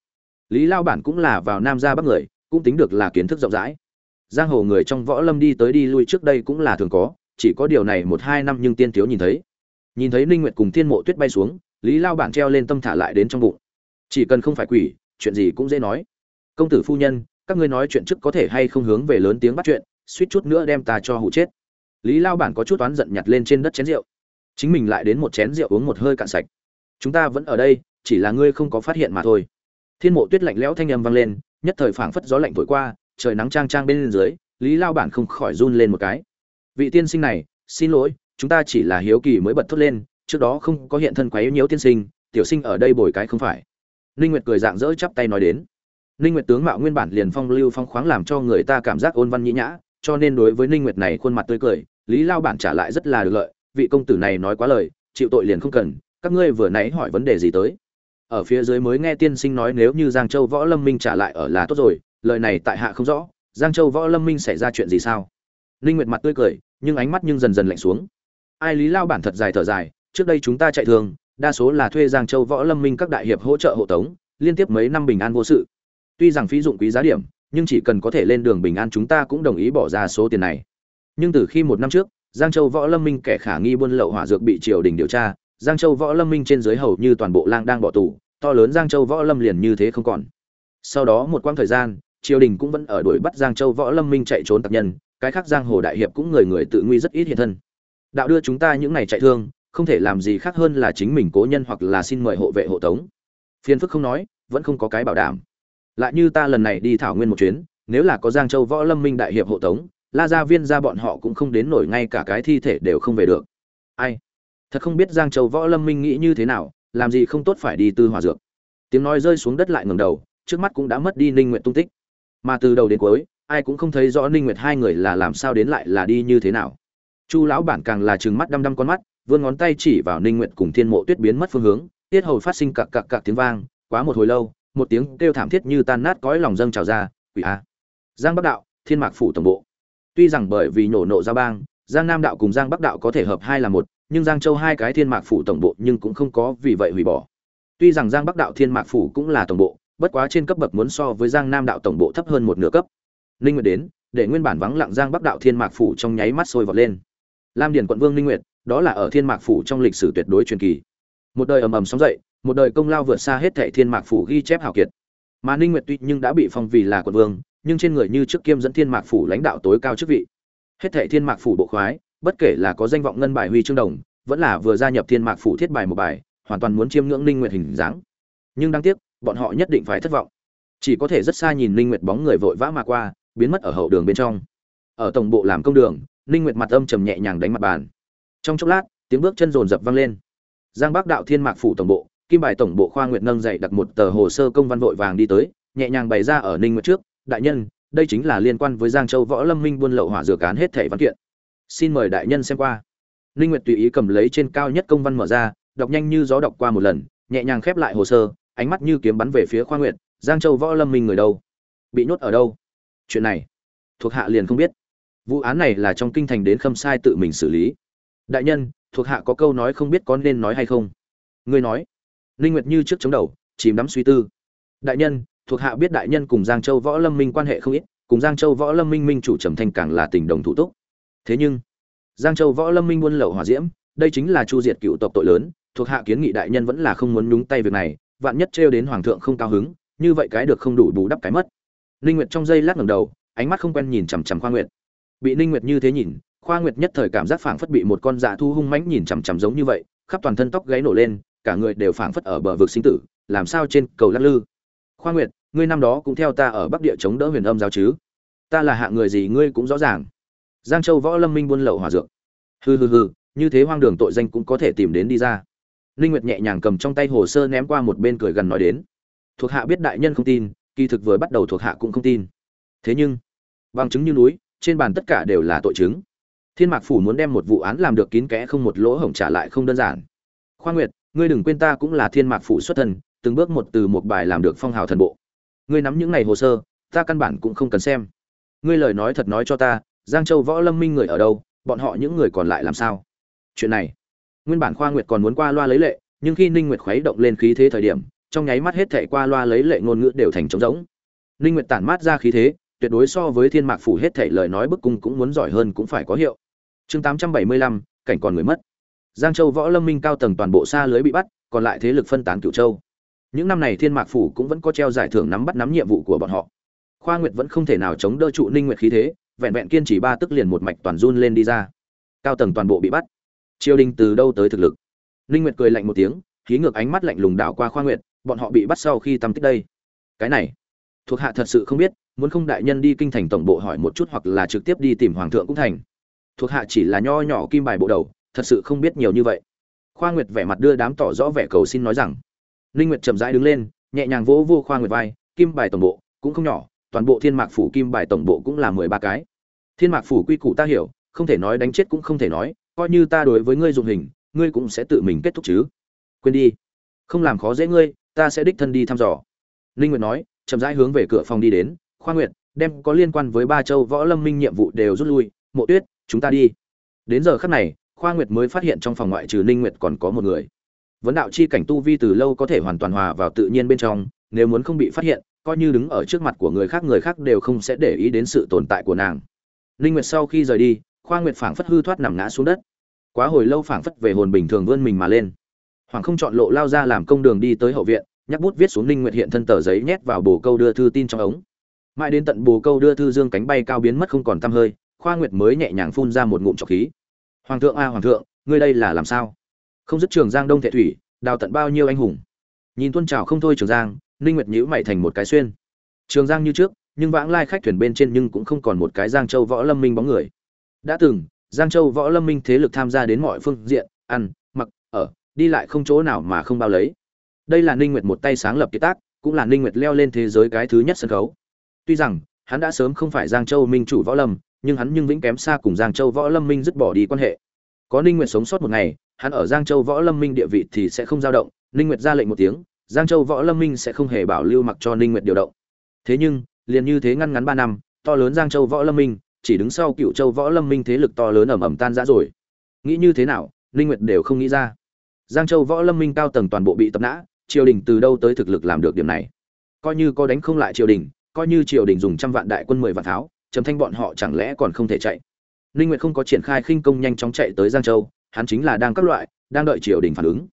Lý lao bản cũng là vào nam ra bắc người, cũng tính được là kiến thức rộng rãi. Giang hồ người trong võ lâm đi tới đi lui trước đây cũng là thường có, chỉ có điều này một hai năm nhưng tiên thiếu nhìn thấy. Nhìn thấy linh nguyệt cùng thiên mộ tuyết bay xuống lý lao bản treo lên tâm thả lại đến trong bụng. Chỉ cần không phải quỷ, chuyện gì cũng dễ nói. Công tử phu nhân, các ngươi nói chuyện trước có thể hay không hướng về lớn tiếng bắt chuyện, suýt chút nữa đem ta cho hụ chết. Lý lao bản có chút oán giận nhặt lên trên đất chén rượu. Chính mình lại đến một chén rượu uống một hơi cạn sạch. Chúng ta vẫn ở đây, chỉ là ngươi không có phát hiện mà thôi. Thiên mộ tuyết lạnh lẽo thanh âm vang lên, nhất thời phảng phất gió lạnh thổi qua, trời nắng trang trang bên dưới, lý lao bản không khỏi run lên một cái. Vị tiên sinh này, xin lỗi, chúng ta chỉ là hiếu kỳ mới bật thốt lên trước đó không có hiện thân quấy nhiễu tiên sinh, tiểu sinh ở đây bồi cái không phải. Ninh nguyệt cười dạng dỡ chắp tay nói đến. Ninh nguyệt tướng mạo nguyên bản liền phong lưu phong khoáng làm cho người ta cảm giác ôn văn nhĩ nhã, cho nên đối với ninh nguyệt này khuôn mặt tươi cười, lý lao bản trả lại rất là được lợi, vị công tử này nói quá lời, chịu tội liền không cần, các ngươi vừa nãy hỏi vấn đề gì tới. Ở phía dưới mới nghe tiên sinh nói nếu như giang châu võ lâm minh trả lại ở là tốt rồi, lời này tại hạ không rõ, giang châu võ lâm minh xảy ra chuyện gì sao? Ninh nguyệt mặt tươi cười, nhưng ánh mắt nhưng dần dần lạnh xuống. Ai lý lao bản thật dài thở dài trước đây chúng ta chạy thường, đa số là thuê giang châu võ lâm minh các đại hiệp hỗ trợ hộ tống, liên tiếp mấy năm bình an vô sự. Tuy rằng phí dụng quý giá điểm, nhưng chỉ cần có thể lên đường bình an chúng ta cũng đồng ý bỏ ra số tiền này. Nhưng từ khi một năm trước, giang châu võ lâm minh kẻ khả nghi buôn lậu hỏa dược bị triều đình điều tra, giang châu võ lâm minh trên dưới hầu như toàn bộ lang đang bỏ tù, to lớn giang châu võ lâm liền như thế không còn. Sau đó một quãng thời gian, triều đình cũng vẫn ở đuổi bắt giang châu võ lâm minh chạy trốn tập nhân, cái khác giang hồ đại hiệp cũng người người tự nguy rất ít hiện thân. Đạo đưa chúng ta những ngày chạy thương không thể làm gì khác hơn là chính mình cố nhân hoặc là xin mời hộ vệ hộ tống. Phiền phức không nói, vẫn không có cái bảo đảm. Lại như ta lần này đi thảo nguyên một chuyến, nếu là có giang châu võ lâm minh đại hiệp hộ tống, la gia viên ra bọn họ cũng không đến nổi ngay cả cái thi thể đều không về được. Ai? Thật không biết giang châu võ lâm minh nghĩ như thế nào, làm gì không tốt phải đi tư hòa dược. Tiếng nói rơi xuống đất lại ngầm đầu, trước mắt cũng đã mất đi ninh nguyện tung tích. Mà từ đầu đến cuối, ai cũng không thấy rõ ninh nguyệt hai người là làm sao đến lại là đi như thế nào. Chu lão bản càng là trừng mắt đăm đăm con mắt vươn ngón tay chỉ vào ninh nguyệt cùng thiên mộ tuyết biến mất phương hướng, tiết hầu phát sinh cặc cặc cặc tiếng vang, quá một hồi lâu, một tiếng kêu thảm thiết như tan nát cõi lòng dâng trào ra, quỷ a. Giang bắc đạo, thiên mạc phủ tổng bộ. Tuy rằng bởi vì nổ nộ ra bang, giang nam đạo cùng giang bắc đạo có thể hợp hai là một, nhưng giang châu hai cái thiên mạc phủ tổng bộ nhưng cũng không có vì vậy hủy bỏ. Tuy rằng giang bắc đạo thiên mạc phủ cũng là tổng bộ, bất quá trên cấp bậc muốn so với giang nam đạo tổng bộ thấp hơn một nửa cấp. Ninh nguyệt đến, để nguyên bản vắng lặng giang bắc đạo thiên mạc phủ trong nháy mắt sôi vọt lên. Lam điền quận vương ninh nguyệt đó là ở thiên mạc phủ trong lịch sử tuyệt đối truyền kỳ. Một đời ầm ầm sóng dậy, một đời công lao vượt xa hết thảy thiên mạc phủ ghi chép hào kiệt. Mà ninh nguyệt tuy nhưng đã bị phong vì là quận vương, nhưng trên người như trước kiêm dẫn thiên mạc phủ lãnh đạo tối cao chức vị. Hết thảy thiên mạc phủ bộ khoái, bất kể là có danh vọng ngân bài huy chương đồng, vẫn là vừa gia nhập thiên mạc phủ thiết bài một bài, hoàn toàn muốn chiêm ngưỡng ninh nguyệt hình dáng. Nhưng đáng tiếc, bọn họ nhất định phải thất vọng. Chỉ có thể rất xa nhìn ninh nguyệt bóng người vội vã mà qua, biến mất ở hậu đường bên trong. Ở tổng bộ làm công đường, ninh nguyệt mặt âm trầm nhẹ nhàng đánh mặt bàn trong chốc lát, tiếng bước chân rồn rập vang lên. Giang bắc đạo thiên mạc phủ tổng bộ, kim bài tổng bộ khoa nguyệt nâng dậy đặt một tờ hồ sơ công văn vội vàng đi tới, nhẹ nhàng bày ra ở ninh nguyệt trước. Đại nhân, đây chính là liên quan với giang châu võ lâm minh buôn lậu hỏa dược án hết thảy văn kiện. Xin mời đại nhân xem qua. Ninh nguyệt tùy ý cầm lấy trên cao nhất công văn mở ra, đọc nhanh như gió đọc qua một lần, nhẹ nhàng khép lại hồ sơ, ánh mắt như kiếm bắn về phía khoa nguyệt. Giang châu võ lâm minh người đâu? Bị nhốt ở đâu? Chuyện này, thuộc hạ liền không biết. Vụ án này là trong kinh thành đến khâm sai tự mình xử lý đại nhân, thuộc hạ có câu nói không biết có nên nói hay không? Ngươi nói. Linh nguyệt như trước chống đầu, chìm đắm suy tư. Đại nhân, thuộc hạ biết đại nhân cùng giang châu võ lâm minh quan hệ không ít, cùng giang châu võ lâm minh minh chủ trầm thanh càng là tình đồng thủ túc. Thế nhưng, giang châu võ lâm minh buôn lậu hỏa diễm, đây chính là chu diệt cựu tộc tội lớn, thuộc hạ kiến nghị đại nhân vẫn là không muốn nhúng tay việc này, vạn nhất trêu đến hoàng thượng không cao hứng, như vậy cái được không đủ bù đắp cái mất. Ninh nguyệt trong giây lát ngẩng đầu, ánh mắt không quen nhìn chằm chằm khoa nguyệt. Bị ninh nguyệt như thế nhìn khoa nguyệt nhất thời cảm giác phảng phất bị một con dạ thu hung mãnh nhìn chằm chằm giống như vậy khắp toàn thân tóc gáy nổ lên cả người đều phảng phất ở bờ vực sinh tử làm sao trên cầu lắc lư khoa nguyệt ngươi năm đó cũng theo ta ở bắc địa chống đỡ huyền âm giáo chứ ta là hạ người gì ngươi cũng rõ ràng giang châu võ lâm minh buôn lậu hỏa dược hừ hừ hừ như thế hoang đường tội danh cũng có thể tìm đến đi ra Linh Nguyệt nhẹ nhàng cầm trong tay hồ sơ ném qua một bên cười gần nói đến. Thuộc hạ biết đại nhân không tin, kỳ thực vừa bắt đầu thuộc hạ cũng không tin. Thế nhưng, bằng chứng như núi, trên bàn tất cả đều là tội chứng. Thiên Mạc phủ muốn đem một vụ án làm được kín kẽ không một lỗ hổng trả lại không đơn giản. Khoa Nguyệt, ngươi đừng quên ta cũng là Thiên Mạc phủ xuất thân, từng bước một từ một bài làm được phong hào thần bộ. Ngươi nắm những này hồ sơ, ta căn bản cũng không cần xem. Ngươi lời nói thật nói cho ta, Giang Châu Võ Lâm Minh người ở đâu, bọn họ những người còn lại làm sao? Chuyện này, nguyên bản khoa nguyệt còn muốn qua loa lấy lệ nhưng khi ninh nguyệt khuấy động lên khí thế thời điểm trong nháy mắt hết thảy qua loa lấy lệ ngôn ngữ đều thành trống rỗng ninh nguyệt tản mát ra khí thế tuyệt đối so với thiên mạc phủ hết thảy lời nói bức cung cũng muốn giỏi hơn cũng phải có hiệu chương 875, cảnh còn người mất. Giang châu võ lâm minh cao tầng toàn bộ xa lưới bị bắt còn lại thế lực phân tán cửu châu. Những năm này thiên mạc phủ cũng vẫn có treo giải thưởng nắm bắt nắm nhiệm vụ của bọn họ. Khoa nguyệt vẫn không thể nào chống đỡ trụ ninh nguyệt khí thế vẹn vẹn kiên trì ba tức liền một mạch toàn run lên đi ra. Cao tầng toàn bộ bị bắt. Triều đình từ đâu tới thực lực? Ninh nguyệt cười lạnh một tiếng khí ngược ánh mắt lạnh lùng đảo qua khoa nguyệt bọn họ bị bắt sau khi tâm tích đây. Cái này thuộc hạ thật sự không biết muốn không đại nhân đi kinh thành tổng bộ hỏi một chút hoặc là trực tiếp đi tìm hoàng thượng cũng thành thuộc hạ chỉ là nho nhỏ kim bài bộ đầu, thật sự không biết nhiều như vậy. Khoa nguyệt vẻ mặt đưa đám tỏ rõ vẻ cầu xin nói rằng ninh nguyệt chậm rãi đứng lên, nhẹ nhàng vỗ vô khoa nguyệt vai, kim bài tổng bộ cũng không nhỏ, toàn bộ thiên mạc phủ kim bài tổng bộ cũng là mười ba cái. Thiên mạc phủ quy củ ta hiểu, không thể nói đánh chết cũng không thể nói, coi như ta đối với ngươi dùng hình, ngươi cũng sẽ tự mình kết thúc chứ. Quên đi. Không làm khó dễ ngươi, ta sẽ đích thân đi thăm dò. Ninh nguyệt nói, chậm rãi hướng về cửa phòng đi đến. Khoa nguyệt, đem có liên quan với ba châu võ lâm minh nhiệm vụ đều rút lui. Mộ tuyết chúng ta đi. Đến giờ khắc này, khoa nguyệt mới phát hiện trong phòng ngoại trừ ninh nguyệt còn có một người. Vấn đạo chi cảnh tu vi từ lâu có thể hoàn toàn hòa vào tự nhiên bên trong, nếu muốn không bị phát hiện, coi như đứng ở trước mặt của người khác người khác đều không sẽ để ý đến sự tồn tại của nàng. Ninh nguyệt sau khi rời đi, khoa nguyệt phảng phất hư thoát nằm ngã xuống đất. Quá hồi lâu phảng phất về hồn bình thường vươn mình mà lên. Hoàng không chọn lộ lao ra làm công đường đi tới hậu viện, nhắc bút viết xuống ninh nguyệt hiện thân tờ giấy nhét vào bồ câu đưa thư tin trong ống. Mãi đến tận bồ câu đưa thư dương cánh bay cao biến mất không còn tăm hơi khoa nguyệt mới nhẹ nhàng phun ra một ngụm trọc khí. Hoàng thượng a, hoàng thượng, ngươi đây là làm sao? Không dứt trường giang đông thệ thủy, đào tận bao nhiêu anh hùng? Nhìn tuân trào không thôi trường giang, ninh nguyệt nhíu mày thành một cái xuyên. Trường giang như trước, nhưng vãng lai khách thuyền bên trên nhưng cũng không còn một cái giang châu võ lâm minh bóng người. Đã từng, giang châu võ lâm minh thế lực tham gia đến mọi phương diện, ăn, mặc, ở, đi lại không chỗ nào mà không bao lấy. Đây là ninh nguyệt một tay sáng lập kiệt tác, cũng là ninh nguyệt leo lên thế giới cái thứ nhất sân khấu. Tuy rằng hắn đã sớm không phải giang châu minh chủ võ lâm, nhưng hắn nhưng vĩnh kém xa cùng giang châu võ lâm minh dứt bỏ đi quan hệ. Có ninh nguyệt sống sót một ngày, hắn ở giang châu võ lâm minh địa vị thì sẽ không dao động, ninh nguyệt ra lệnh một tiếng, giang châu võ lâm minh sẽ không hề bảo lưu mặc cho ninh nguyệt điều động. Thế nhưng, liền như thế ngăn ngắn ba năm, to lớn giang châu võ lâm minh, chỉ đứng sau cựu châu võ lâm minh thế lực to lớn ở mầm tan rã rồi. Nghĩ như thế nào, ninh nguyệt đều không nghĩ ra. Giang châu võ lâm minh cao tầng toàn bộ bị tập nã, triều đình từ đâu tới thực lực làm được điểm này? Coi như có đánh không lại triều đình coi như triều đình dùng trăm vạn đại quân mười vạn tháo, trầm thanh bọn họ chẳng lẽ còn không thể chạy? Ninh nguyệt không có triển khai khinh công nhanh chóng chạy tới giang châu, hắn chính là đang các loại, đang đợi triều đình phản ứng.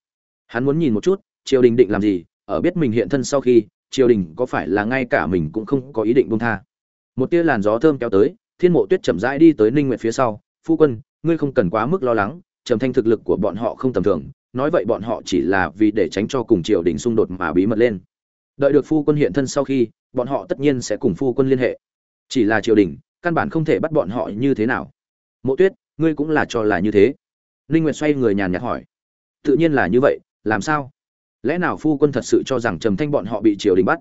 Hắn muốn nhìn một chút, triều đình định làm gì, ở biết mình hiện thân sau khi, triều đình có phải là ngay cả mình cũng không có ý định buông tha. Một tia làn gió thơm kéo tới, thiên mộ tuyết chậm rãi đi tới ninh nguyệt phía sau, phu quân, ngươi không cần quá mức lo lắng, trầm thanh thực lực của bọn họ không tầm thường, nói vậy bọn họ chỉ là vì để tránh cho cùng triều đình xung đột mà bí mật lên đợi được phu quân hiện thân sau khi, bọn họ tất nhiên sẽ cùng phu quân liên hệ. Chỉ là triều đình, căn bản không thể bắt bọn họ như thế nào. Mộ tuyết, ngươi cũng là cho là như thế. Ninh nguyệt xoay người nhàn nhạt hỏi. Tự nhiên là như vậy, làm sao? Lẽ nào phu quân thật sự cho rằng trầm thanh bọn họ bị triều đình bắt?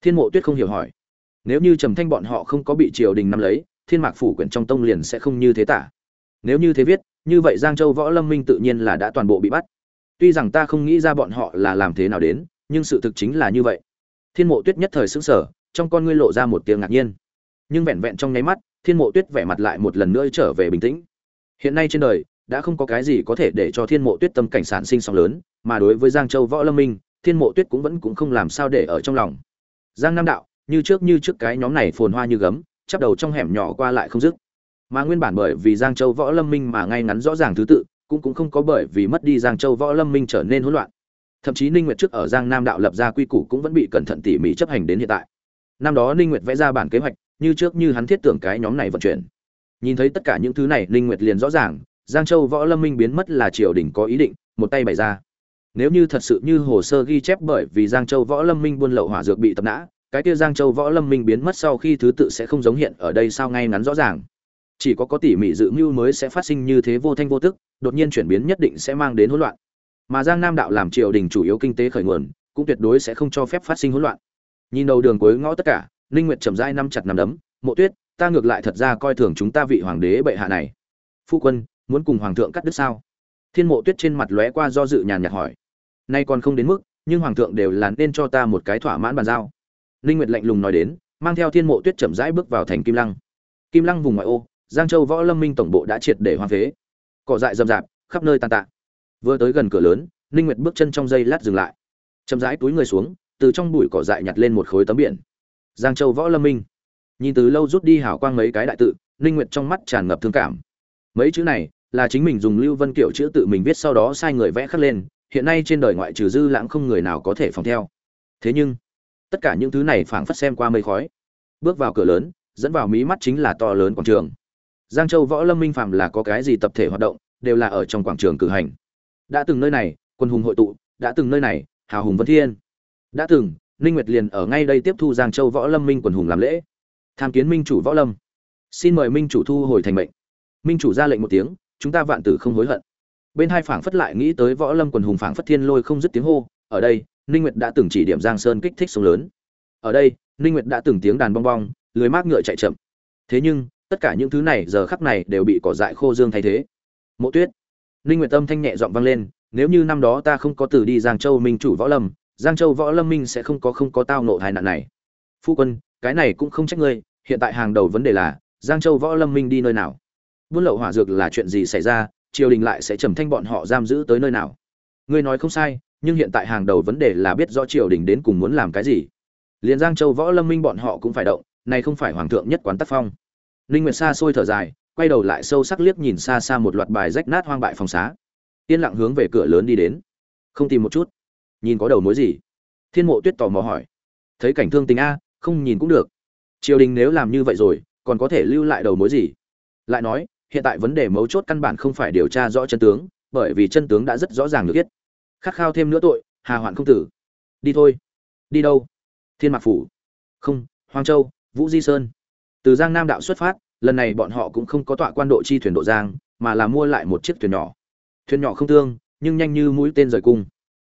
Thiên mộ tuyết không hiểu hỏi. Nếu như trầm thanh bọn họ không có bị triều đình nắm lấy, thiên mạc phủ quyển trong tông liền sẽ không như thế tả. Nếu như thế viết, như vậy giang châu võ lâm minh tự nhiên là đã toàn bộ bị bắt. Tuy rằng ta không nghĩ ra bọn họ là làm thế nào đến, nhưng sự thực chính là như vậy thiên mộ tuyết nhất thời sững sờ, trong con ngươi lộ ra một tiếng ngạc nhiên. Nhưng vẹn vẹn trong nháy mắt, thiên mộ tuyết vẻ mặt lại một lần nữa trở về bình tĩnh. Hiện nay trên đời, đã không có cái gì có thể để cho thiên mộ tuyết tâm cảnh sản sinh sóng lớn, mà đối với giang châu võ lâm minh, thiên mộ tuyết cũng vẫn cũng không làm sao để ở trong lòng. Giang nam đạo, như trước như trước cái nhóm này phồn hoa như gấm, chắp đầu trong hẻm nhỏ qua lại không dứt. Mà nguyên bản bởi vì giang châu võ lâm minh mà ngay ngắn rõ ràng thứ tự, cũng cũng không có bởi vì mất đi giang châu võ lâm minh trở nên hỗn loạn thậm chí ninh nguyệt trước ở giang nam đạo lập ra quy củ cũng vẫn bị cẩn thận tỉ mỉ chấp hành đến hiện tại. Năm đó ninh nguyệt vẽ ra bản kế hoạch, như trước như hắn thiết tưởng cái nhóm này vận chuyển. Nhìn thấy tất cả những thứ này, ninh nguyệt liền rõ ràng, giang châu võ lâm minh biến mất là triều đình có ý định, một tay bày ra. Nếu như thật sự như hồ sơ ghi chép bởi vì giang châu võ lâm minh buôn lậu hỏa dược bị tập nã, cái kia giang châu võ lâm minh biến mất sau khi thứ tự sẽ không giống hiện ở đây sao ngay ngắn rõ ràng. Chỉ có có tỉ mỉ dự mưu mới sẽ phát sinh như thế vô thanh vô tức, đột nhiên chuyển biến nhất định sẽ mang đến hỗn loạn mà giang nam đạo làm triều đình chủ yếu kinh tế khởi nguồn, cũng tuyệt đối sẽ không cho phép phát sinh hỗn loạn. Nhìn đầu đường cuối ngõ tất cả, ninh nguyệt chậm rãi năm chặt nằm đấm, mộ tuyết, ta ngược lại thật ra coi thường chúng ta vị hoàng đế bệ hạ này. Phu quân, muốn cùng hoàng thượng cắt đứt sao? Thiên mộ tuyết trên mặt lóe qua do dự nhàn nhạt hỏi. Nay còn không đến mức, nhưng hoàng thượng đều là nên cho ta một cái thỏa mãn bàn giao. Ninh nguyệt lạnh lùng nói đến, mang theo thiên mộ tuyết chậm rãi bước vào thành kim lăng. Kim lăng vùng ngoại ô, giang châu võ lâm minh tổng bộ đã triệt để hoang phế. Cỏ dại rậm rạp, khắp nơi tàn tạ vừa tới gần cửa lớn, ninh nguyệt bước chân trong giây lát dừng lại. Chậm rãi túi người xuống, từ trong bụi cỏ dại nhặt lên một khối tấm biển. Giang châu võ lâm minh. Nhìn từ lâu rút đi hảo quang mấy cái đại tự, ninh nguyệt trong mắt tràn ngập thương cảm. Mấy chữ này là chính mình dùng lưu vân kiểu chữ tự mình viết sau đó sai người vẽ khắc lên, hiện nay trên đời ngoại trừ dư lãng không người nào có thể phòng theo. Thế nhưng, tất cả những thứ này phảng phất xem qua mây khói. Bước vào cửa lớn, dẫn vào mí mắt chính là to lớn quảng trường. Giang châu võ lâm minh phạm là có cái gì tập thể hoạt động, đều là ở trong quảng trường cử hành đã từng nơi này, quân hùng hội tụ, đã từng nơi này, hào hùng vân thiên. Đã từng, ninh nguyệt liền ở ngay đây tiếp thu giang châu võ lâm minh quần hùng làm lễ. Tham kiến minh chủ võ lâm. Xin mời minh chủ thu hồi thành mệnh. Minh chủ ra lệnh một tiếng, chúng ta vạn tử không hối hận. Bên hai phảng phất lại nghĩ tới võ lâm quần hùng phảng phất thiên lôi không dứt tiếng hô. Ở đây, ninh nguyệt đã từng chỉ điểm giang sơn kích thích sông lớn. Ở đây, ninh nguyệt đã từng tiếng đàn bong bong lưới mác ngựa chạy chậm. Thế nhưng, tất cả những thứ này giờ khắc này đều bị cỏ dại khô dương thay thế. Mộ tuyết ninh nguyệt tâm thanh nhẹ giọng vang lên, nếu như năm đó ta không có từ đi giang châu minh chủ võ lâm, giang châu võ lâm minh sẽ không có không có tao ngộ tai nạn này. Phu quân, cái này cũng không trách ngươi, hiện tại hàng đầu vấn đề là, giang châu võ lâm minh đi nơi nào? Buôn lậu hỏa dược là chuyện gì xảy ra, triều đình lại sẽ trầm thanh bọn họ giam giữ tới nơi nào? Ngươi nói không sai, nhưng hiện tại hàng đầu vấn đề là biết rõ triều đình đến cùng muốn làm cái gì. Liền giang châu võ lâm minh bọn họ cũng phải động, này không phải hoàng thượng nhất quán tác phong. Ninh nguyệt xa xôi thở dài quay đầu lại sâu sắc liếc nhìn xa xa một loạt bài rách nát hoang bại phòng xá. Yên lặng hướng về cửa lớn đi đến. Không tìm một chút. Nhìn có đầu mối gì? Thiên mộ tuyết tò mò hỏi. Thấy cảnh thương tình a, không nhìn cũng được. Triều đình nếu làm như vậy rồi, còn có thể lưu lại đầu mối gì? Lại nói, hiện tại vấn đề mấu chốt căn bản không phải điều tra rõ chân tướng, bởi vì chân tướng đã rất rõ ràng được biết. Khát khao thêm nữa tội, hà hoạn không tử. Đi thôi. Đi đâu? Thiên mạc phủ. Không, hoang châu, vũ di sơn. Từ giang nam đạo xuất phát lần này bọn họ cũng không có tọa quan độ chi thuyền độ giang, mà là mua lại một chiếc thuyền nhỏ. Thuyền nhỏ không tương, nhưng nhanh như mũi tên rời cung.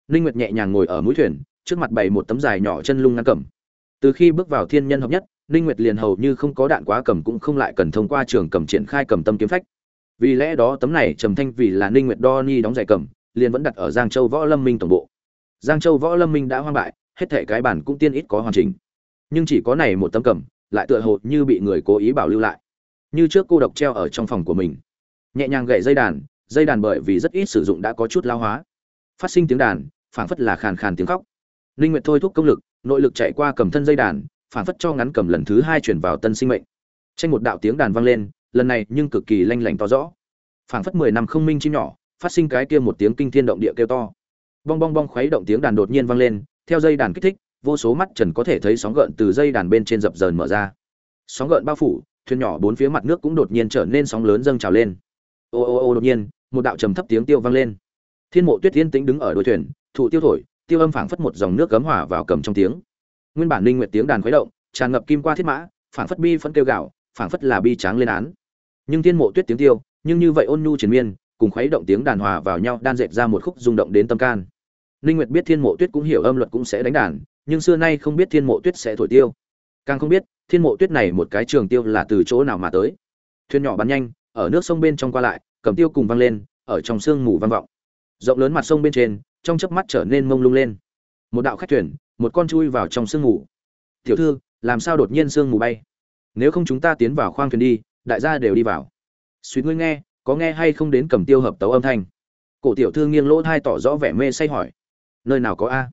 Ninh nguyệt nhẹ nhàng ngồi ở mũi thuyền, trước mặt bày một tấm dài nhỏ chân lung ngăn cầm từ khi bước vào thiên nhân hợp nhất, ninh nguyệt liền hầu như không có đạn quá cầm cũng không lại cần thông qua trường cầm triển khai cầm tâm kiếm phách. Vì lẽ đó tấm này trầm thanh vì là ninh nguyệt đo ni đóng giải cầm, liền vẫn đặt ở giang châu võ lâm minh tổng bộ. Giang châu võ lâm minh đã hoang bại, hết thể cái bản cũng tiên ít có hoàn chỉnh. Nhưng chỉ có này một tấm cầm, lại tựa hồ như bị người cố ý bảo lưu lại như trước cô độc treo ở trong phòng của mình. Nhẹ nhàng gậy dây đàn dây đàn bởi vì rất ít sử dụng đã có chút lao hóa. Phát sinh tiếng đàn, phảng phất là khàn khàn tiếng khóc. Linh nguyệt thôi thúc công lực, nội lực chạy qua cầm thân dây đàn, phảng phất cho ngắn cầm lần thứ hai chuyển vào tân sinh mệnh. Tranh một đạo tiếng đàn vang lên, lần này nhưng cực kỳ lanh lảnh to rõ. Phảng phất mười năm không minh chim nhỏ, phát sinh cái kia một tiếng kinh thiên động địa kêu to. Bong bong bong khuấy động tiếng đàn đột nhiên vang lên, theo dây đàn kích thích, vô số mắt trần có thể thấy sóng gợn từ dây đàn bên trên dập dờn mở ra. Sóng gợn bao phủ thuyền nhỏ bốn phía mặt nước cũng đột nhiên trở nên sóng lớn dâng trào lên. Ô ô ô, đột nhiên, một đạo trầm thấp tiếng tiêu vang lên. Thiên mộ tuyết thiên tĩnh đứng ở đuôi thuyền, thụ tiêu thổi, tiêu âm phảng phất một dòng nước cấm hỏa vào cầm trong tiếng. Nguyên bản linh nguyệt tiếng đàn khuấy động, tràn ngập kim qua thiết mã, phảng phất bi phẫn kêu gạo phảng phất là bi tráng lên án. Nhưng thiên mộ tuyết tiếng tiêu, nhưng như vậy ôn nhu triền miên, cùng khuấy động tiếng đàn hòa vào nhau, đan dệt ra một khúc rung động đến tâm can. Linh nguyệt biết thiên mộ tuyết cũng hiểu âm luật cũng sẽ đánh đàn, nhưng xưa nay không biết thiên mộ tuyết sẽ thổi tiêu. Càng không biết thiên mộ tuyết này một cái trường tiêu là từ chỗ nào mà tới? Thuyền nhỏ bắn nhanh, ở nước sông bên trong qua lại, cầm tiêu cùng văng lên, ở trong sương mù vang vọng. Rộng lớn mặt sông bên trên, trong chớp mắt trở nên mông lung lên. Một đạo khách thuyền, một con chui vào trong sương mù. Tiểu thư, làm sao đột nhiên sương mù bay? Nếu không chúng ta tiến vào khoang thuyền đi, đại gia đều đi vào. Suýt ngươi nghe, có nghe hay không đến cầm tiêu hợp tấu âm thanh? Cổ tiểu thư nghiêng lỗ thai tỏ rõ vẻ mê say hỏi. Nơi nào có a?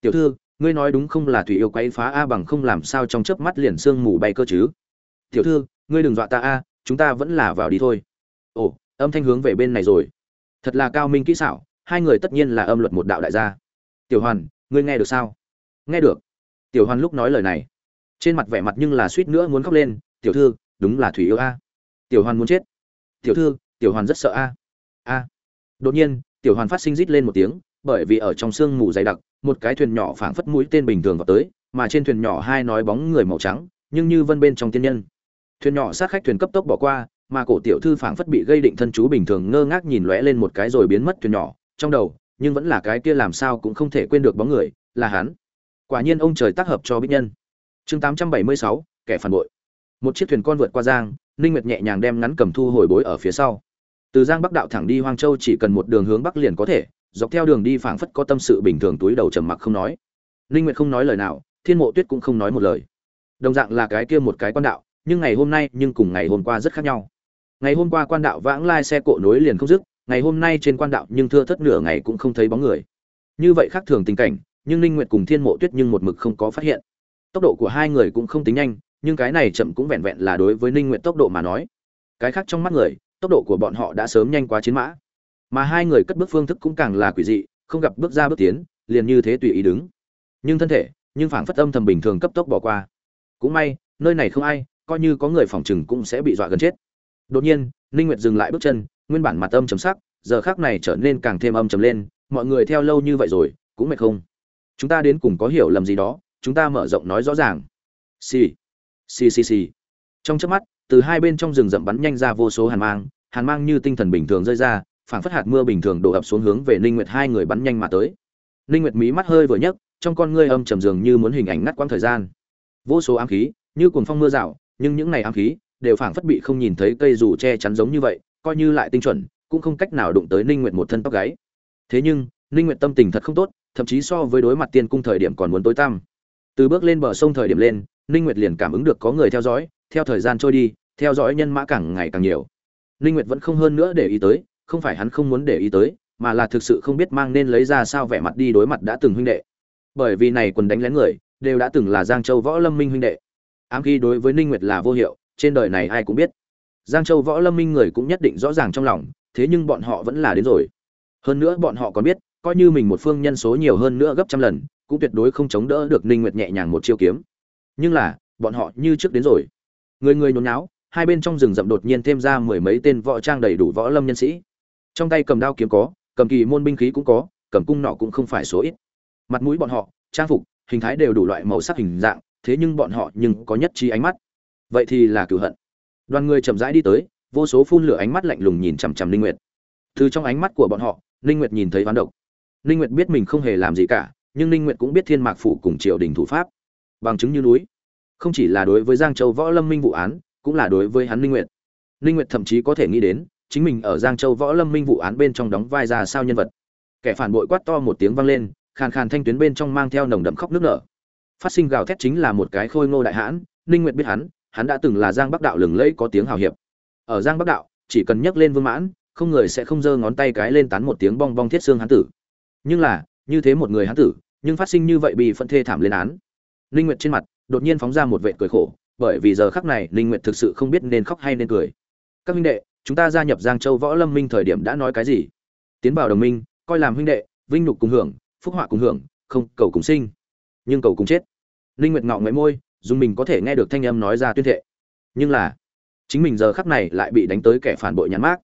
Tiểu thư ngươi nói đúng không là thủy yêu quấy phá a bằng không làm sao trong chớp mắt liền sương mù bay cơ chứ? Tiểu thư, ngươi đừng dọa ta a, chúng ta vẫn là vào đi thôi. Ồ, âm thanh hướng về bên này rồi. Thật là cao minh kỹ xảo, hai người tất nhiên là âm luật một đạo đại gia. Tiểu hoàn, ngươi nghe được sao? Nghe được. Tiểu hoàn lúc nói lời này. Trên mặt vẻ mặt nhưng là suýt nữa muốn khóc lên, tiểu thư, đúng là thủy yêu a. Tiểu hoàn muốn chết. Tiểu thư, tiểu hoàn rất sợ a. A. Đột nhiên, tiểu hoàn phát sinh rít lên một tiếng bởi vì ở trong sương mù dày đặc một cái thuyền nhỏ phảng phất mũi tên bình thường vào tới mà trên thuyền nhỏ hai nói bóng người màu trắng nhưng như vân bên trong tiên nhân. Thuyền nhỏ sát khách thuyền cấp tốc bỏ qua mà cổ tiểu thư phảng phất bị gây định thân chú bình thường ngơ ngác nhìn lóe lên một cái rồi biến mất thuyền nhỏ trong đầu nhưng vẫn là cái kia làm sao cũng không thể quên được bóng người là hắn. Quả nhiên ông trời tác hợp cho bích nhân. Chương 876, kẻ phản bội. Một chiếc thuyền con vượt qua giang ninh nguyệt nhẹ nhàng đem ngắn cầm thu hồi bối ở phía sau. Từ giang bắc đạo thẳng đi hoang châu chỉ cần một đường hướng bắc liền có thể dọc theo đường đi phảng phất có tâm sự bình thường túi đầu trầm mặc không nói. Linh nguyệt không nói lời nào, thiên mộ tuyết cũng không nói một lời. Đồng dạng là cái kia một cái quan đạo, nhưng ngày hôm nay nhưng cùng ngày hôm qua rất khác nhau. Ngày hôm qua quan đạo vãng lai xe cộ nối liền không dứt, ngày hôm nay trên quan đạo nhưng thưa thất nửa ngày cũng không thấy bóng người. Như vậy khác thường tình cảnh, nhưng linh nguyệt cùng thiên mộ tuyết nhưng một mực không có phát hiện. Tốc độ của hai người cũng không tính nhanh, nhưng cái này chậm cũng vẹn vẹn là đối với ninh nguyệt tốc độ mà nói. Cái khác trong mắt người, tốc độ của bọn họ đã sớm nhanh quá chiến mã mà hai người cất bước phương thức cũng càng là quỷ dị, không gặp bước ra bước tiến, liền như thế tùy ý đứng. Nhưng thân thể, nhưng phảng phất âm thầm bình thường cấp tốc bỏ qua. Cũng may, nơi này không ai, coi như có người phòng chừng cũng sẽ bị dọa gần chết. Đột nhiên, ninh nguyệt dừng lại bước chân, nguyên bản mặt âm chấm sắc, giờ khác này trở nên càng thêm âm trầm lên, mọi người theo lâu như vậy rồi, cũng mệt không? Chúng ta đến cùng có hiểu lầm gì đó, chúng ta mở rộng nói rõ ràng. Xì xì xì xì. Trong chớp mắt, từ hai bên trong rừng rậm bắn nhanh ra vô số hàn mang hàn mang như tinh thần bình thường rơi ra phảng phất hạt mưa bình thường đổ ập xuống hướng về Ninh Nguyệt hai người bắn nhanh mà tới. Ninh Nguyệt mí mắt hơi vừa nhấc, trong con ngươi âm trầm dường như muốn hình ảnh ngắt quãng thời gian. Vô số ám khí, như cuồng phong mưa rào, nhưng những này ám khí đều phảng phất bị không nhìn thấy cây dù che chắn giống như vậy, coi như lại tinh chuẩn, cũng không cách nào đụng tới ninh nguyệt một thân tóc gáy thế nhưng ninh nguyệt tâm tình thật không tốt thậm chí so với đối mặt tiên cung thời điểm còn muốn tối tăm từ bước lên bờ sông thời điểm lên ninh nguyệt liền cảm ứng được có người theo dõi theo thời gian trôi đi theo dõi nhân mã càng ngày càng nhiều ninh nguyệt vẫn không hơn nữa để ý tới không phải hắn không muốn để ý tới, mà là thực sự không biết mang nên lấy ra sao vẻ mặt đi đối mặt đã từng huynh đệ. Bởi vì này quần đánh lén người, đều đã từng là giang châu võ lâm minh huynh đệ. Ám khi đối với ninh nguyệt là vô hiệu, trên đời này ai cũng biết. Giang châu võ lâm minh người cũng nhất định rõ ràng trong lòng, thế nhưng bọn họ vẫn là đến rồi. Hơn nữa bọn họ còn biết, coi như mình một phương nhân số nhiều hơn nữa gấp trăm lần, cũng tuyệt đối không chống đỡ được ninh nguyệt nhẹ nhàng một chiêu kiếm. Nhưng là, bọn họ như trước đến rồi. Người người nhốn nháo, hai bên trong rừng rậm đột nhiên thêm ra mười mấy tên võ trang đầy đủ võ lâm nhân sĩ trong tay cầm đao kiếm có, cầm kỳ môn binh khí cũng có, cầm cung nọ cũng không phải số ít. Mặt mũi bọn họ, trang phục, hình thái đều đủ loại màu sắc hình dạng, thế nhưng bọn họ nhưng có nhất trí ánh mắt. Vậy thì là cửu hận. Đoàn người chậm rãi đi tới, vô số phun lửa ánh mắt lạnh lùng nhìn chằm chằm linh nguyệt. Từ trong ánh mắt của bọn họ linh nguyệt nhìn thấy oán độc. Linh nguyệt biết mình không hề làm gì cả, nhưng linh nguyệt cũng biết thiên mạc phủ cùng triều đình thủ pháp. Bằng chứng như núi. Không chỉ là đối với giang châu võ lâm minh vụ án, cũng là đối với hắn linh nguyệt. Linh nguyệt thậm chí có thể nghĩ đến chính mình ở giang châu võ lâm minh vụ án bên trong đóng vai ra sao nhân vật. Kẻ phản bội quát to một tiếng vang lên, khàn khàn thanh tuyến bên trong mang theo nồng đậm khóc nước nở. Phát sinh gào thét chính là một cái khôi ngô đại hãn, ninh nguyệt biết hắn hắn đã từng là giang bắc đạo lừng lẫy có tiếng hào hiệp. Ở giang bắc đạo, chỉ cần nhắc lên vương mãn, không người sẽ không giơ ngón tay cái lên tán một tiếng bong bong thiết xương hắn tử. Nhưng là, như thế một người hắn tử, nhưng phát sinh như vậy bị phân thê thảm lên án. Ninh nguyệt trên mặt, đột nhiên phóng ra một vệt cười khổ, bởi vì giờ khắc này ninh nguyệt thực sự không biết nên khóc hay nên cười. Các minh đệ chúng ta gia nhập giang châu võ lâm minh thời điểm đã nói cái gì? Tiến vào đồng minh, coi làm huynh đệ, vinh nhục cùng hưởng, phúc họa cùng hưởng, không, cầu cùng sinh. Nhưng cầu cùng chết. Linh nguyệt ngọ ngoáy môi, dùng mình có thể nghe được thanh âm nói ra tuyên thệ. Nhưng là, chính mình giờ khắc này lại bị đánh tới kẻ phản bội nhãn mát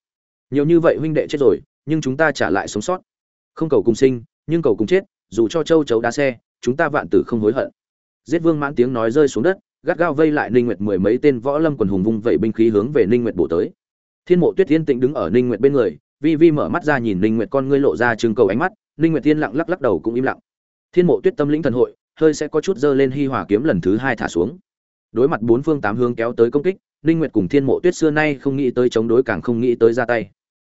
nhiều như vậy huynh đệ chết rồi, nhưng chúng ta trả lại sống sót. Không cầu cùng sinh, nhưng cầu cùng chết, dù cho châu chấu đá xe, chúng ta vạn tử không hối hận. Giết vương mãn tiếng nói rơi xuống đất, gắt gao vây lại ninh nguyệt mười mấy tên võ lâm quần hùng vung vẩy binh khí hướng về ninh nguyệt bổ tới thiên mộ tuyết thiên tĩnh đứng ở ninh nguyệt bên người, vi vi mở mắt ra nhìn ninh nguyệt con ngươi lộ ra trừng cầu ánh mắt, ninh nguyệt tiên lặng lắc lắc đầu cũng im lặng. Thiên mộ tuyết tâm lĩnh thần hội, hơi sẽ có chút dơ lên hi hỏa kiếm lần thứ hai thả xuống. Đối mặt bốn phương tám hướng kéo tới công kích, ninh nguyệt cùng thiên mộ tuyết xưa nay không nghĩ tới chống đối càng không nghĩ tới ra tay.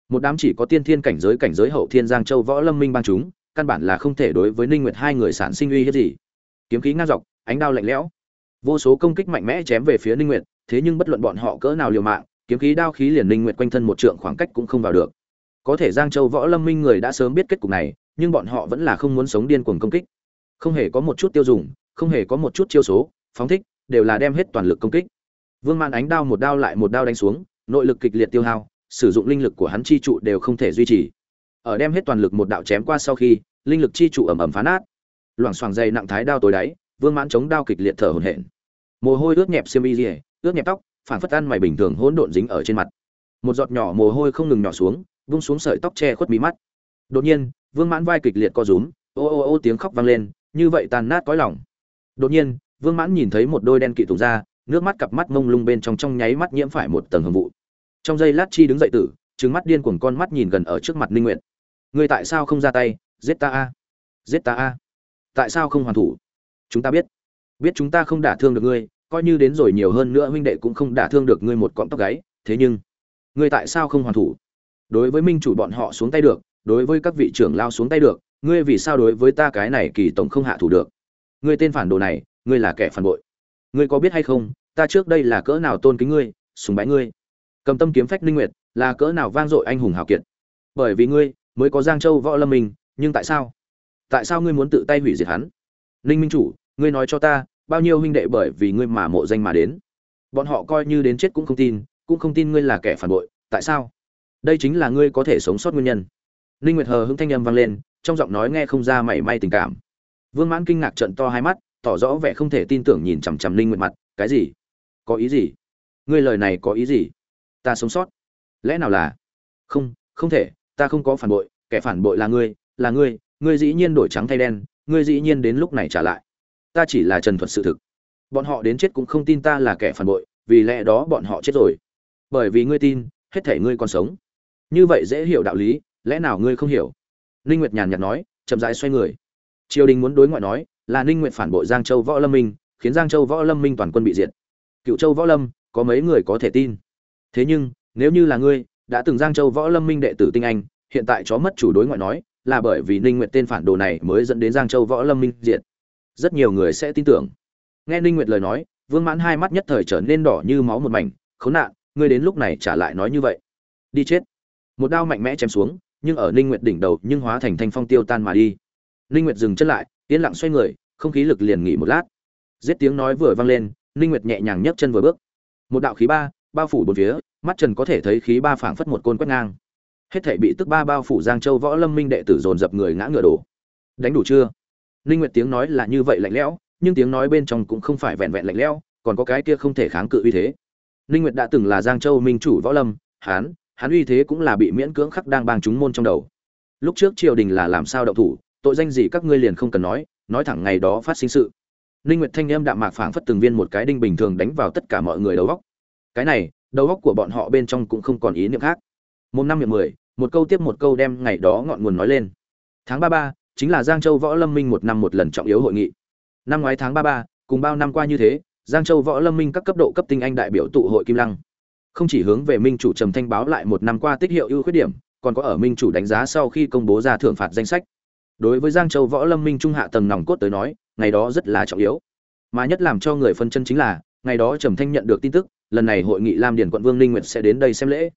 Một đám chỉ có tiên thiên cảnh giới cảnh giới hậu thiên giang châu võ lâm minh bang chúng, căn bản là không thể đối với ninh nguyệt hai người sản sinh uy hiếp gì. Kiếm khí ngang dọc, ánh đao lạnh lẽo. Vô số công kích mạnh mẽ chém về phía ninh nguyệt, thế nhưng bất luận bọn họ cỡ nào liều mạng kiếm khí đao khí liền linh nguyệt quanh thân một trượng khoảng cách cũng không vào được. Có thể giang châu võ lâm minh người đã sớm biết kết cục này, nhưng bọn họ vẫn là không muốn sống điên cuồng công kích. Không hề có một chút tiêu dùng, không hề có một chút chiêu số, phóng thích, đều là đem hết toàn lực công kích. Vương man ánh đao một đao lại một đao đánh xuống, nội lực kịch liệt tiêu hao, sử dụng linh lực của hắn chi trụ đều không thể duy trì. Ở đem hết toàn lực một đạo chém qua sau khi, linh lực chi trụ ẩm ẩm phá nát. Loảng xoảng dày nặng thái đao tối đáy, vương mãn chống đao kịch liệt thở hổn hển. Mồ hôi ướt nhẹp xiêm y ướt nhẹp tóc phản phất ăn mày bình thường hỗn độn dính ở trên mặt. Một giọt nhỏ mồ hôi không ngừng nhỏ xuống, vung xuống sợi tóc che khuất mí mắt. Đột nhiên, vương mãn vai kịch liệt co rúm, ô ô ô tiếng khóc vang lên, như vậy tàn nát cõi lòng. Đột nhiên, vương mãn nhìn thấy một đôi đen kỵ tùng ra nước mắt cặp mắt mông lung bên trong trong nháy mắt nhiễm phải một tầng hầm vụ. Trong giây lát chi đứng dậy tử, trừng mắt điên cuồng con mắt nhìn gần ở trước mặt ninh nguyện ngươi tại sao không ra tay? Giết ta a! Giết ta a! Tại sao không hoàn thủ? Chúng ta biết. Biết chúng ta không đả thương được ngươi coi như đến rồi nhiều hơn nữa huynh đệ cũng không đả thương được ngươi một cọng tóc gáy, thế nhưng, ngươi tại sao không hoàn thủ? Đối với minh chủ bọn họ xuống tay được, đối với các vị trưởng lao xuống tay được, ngươi vì sao đối với ta cái này kỳ tổng không hạ thủ được? Ngươi tên phản đồ này, ngươi là kẻ phản bội. Ngươi có biết hay không, ta trước đây là cỡ nào tôn kính ngươi, sùng bái ngươi? Cầm tâm kiếm phách linh nguyệt, là cỡ nào vang dội anh hùng hào kiệt? Bởi vì ngươi mới có giang châu võ lâm mình, nhưng tại sao? Tại sao ngươi muốn tự tay hủy diệt hắn? Linh minh chủ, ngươi nói cho ta bao nhiêu huynh đệ bởi vì ngươi mà mộ danh mà đến. Bọn họ coi như đến chết cũng không tin, cũng không tin ngươi là kẻ phản bội, tại sao? Đây chính là ngươi có thể sống sót nguyên nhân. Ninh nguyệt hờ hững thanh âm vang lên, trong giọng nói nghe không ra mảy may tình cảm. Vương mãn kinh ngạc trận to hai mắt, tỏ rõ vẻ không thể tin tưởng nhìn chằm chằm ninh nguyệt mặt, cái gì? Có ý gì? Ngươi lời này có ý gì? Ta sống sót? Lẽ nào là? Không không thể, ta không có phản bội, kẻ phản bội là ngươi là ngươi ngươi dĩ nhiên đổi trắng thay đen, ngươi dĩ nhiên đến lúc này trả lại ta chỉ là trần thuật sự thực. Bọn họ đến chết cũng không tin ta là kẻ phản bội, vì lẽ đó bọn họ chết rồi. Bởi vì ngươi tin, hết thể ngươi còn sống. Như vậy dễ hiểu đạo lý, lẽ nào ngươi không hiểu? Ninh nguyệt nhàn nhạt nói, chậm rãi xoay người. Triều đình muốn đối ngoại nói, là ninh nguyệt phản bội giang châu võ lâm minh, khiến giang châu võ lâm minh toàn quân bị diệt. Cựu châu võ lâm, có mấy người có thể tin? Thế nhưng, nếu như là ngươi, đã từng giang châu võ lâm minh đệ tử tinh anh, hiện tại chó mất chủ đối ngoại nói, là bởi vì ninh nguyệt tên phản đồ này mới dẫn đến giang châu võ lâm minh diệt rất nhiều người sẽ tin tưởng. Nghe ninh nguyệt lời nói, vương mãn hai mắt nhất thời trở nên đỏ như máu một mảnh, khốn nạn, ngươi đến lúc này trả lại nói như vậy? Đi chết. Một đao mạnh mẽ chém xuống, nhưng ở ninh nguyệt đỉnh đầu nhưng hóa thành thanh phong tiêu tan mà đi. Ninh nguyệt dừng chân lại, yên lặng xoay người, không khí lực liền nghỉ một lát. Giết tiếng nói vừa vang lên, ninh nguyệt nhẹ nhàng nhấc chân vừa bước. Một đạo khí ba, bao phủ bốn phía, mắt trần có thể thấy khí ba phảng phất một côn quét ngang. Hết thảy bị tức ba bao phủ giang châu võ lâm minh đệ tử dồn dập người ngã ngựa đổ. Đánh đủ chưa? Ninh nguyệt tiếng nói là như vậy lạnh lẽo, nhưng tiếng nói bên trong cũng không phải vẹn vẹn lạnh lẽo, còn có cái kia không thể kháng cự uy thế. Ninh nguyệt đã từng là giang châu minh chủ võ lâm hán hắn uy thế cũng là bị miễn cưỡng khắc đang bang chúng môn trong đầu. Lúc trước triều đình là làm sao động thủ, tội danh gì các ngươi liền không cần nói nói thẳng ngày đó phát sinh sự. Ninh nguyệt thanh âm đạm mạc phảng phất từng viên một cái đinh bình thường đánh vào tất cả mọi người đầu óc. Cái này, đầu óc của bọn họ bên trong cũng không còn ý niệm khác. Một năm miệng mười, một câu tiếp một câu đem ngày đó ngọn nguồn nói lên. Tháng ba ba chính là giang châu võ lâm minh một năm một lần trọng yếu hội nghị. Năm ngoái tháng ba ba, cùng bao năm qua như thế, giang châu võ lâm minh các cấp độ cấp tinh anh đại biểu tụ hội kim lăng. Không chỉ hướng về minh chủ trầm thanh báo lại một năm qua tích hiệu ưu khuyết điểm, còn có ở minh chủ đánh giá sau khi công bố ra thưởng phạt danh sách. Đối với giang châu võ lâm minh trung hạ tầng nòng cốt tới nói, ngày đó rất là trọng yếu. Mà nhất làm cho người phân chân chính là, ngày đó trầm thanh nhận được tin tức, lần này hội nghị lam Điền quận vương ninh nguyệt sẽ đến đây xem lễ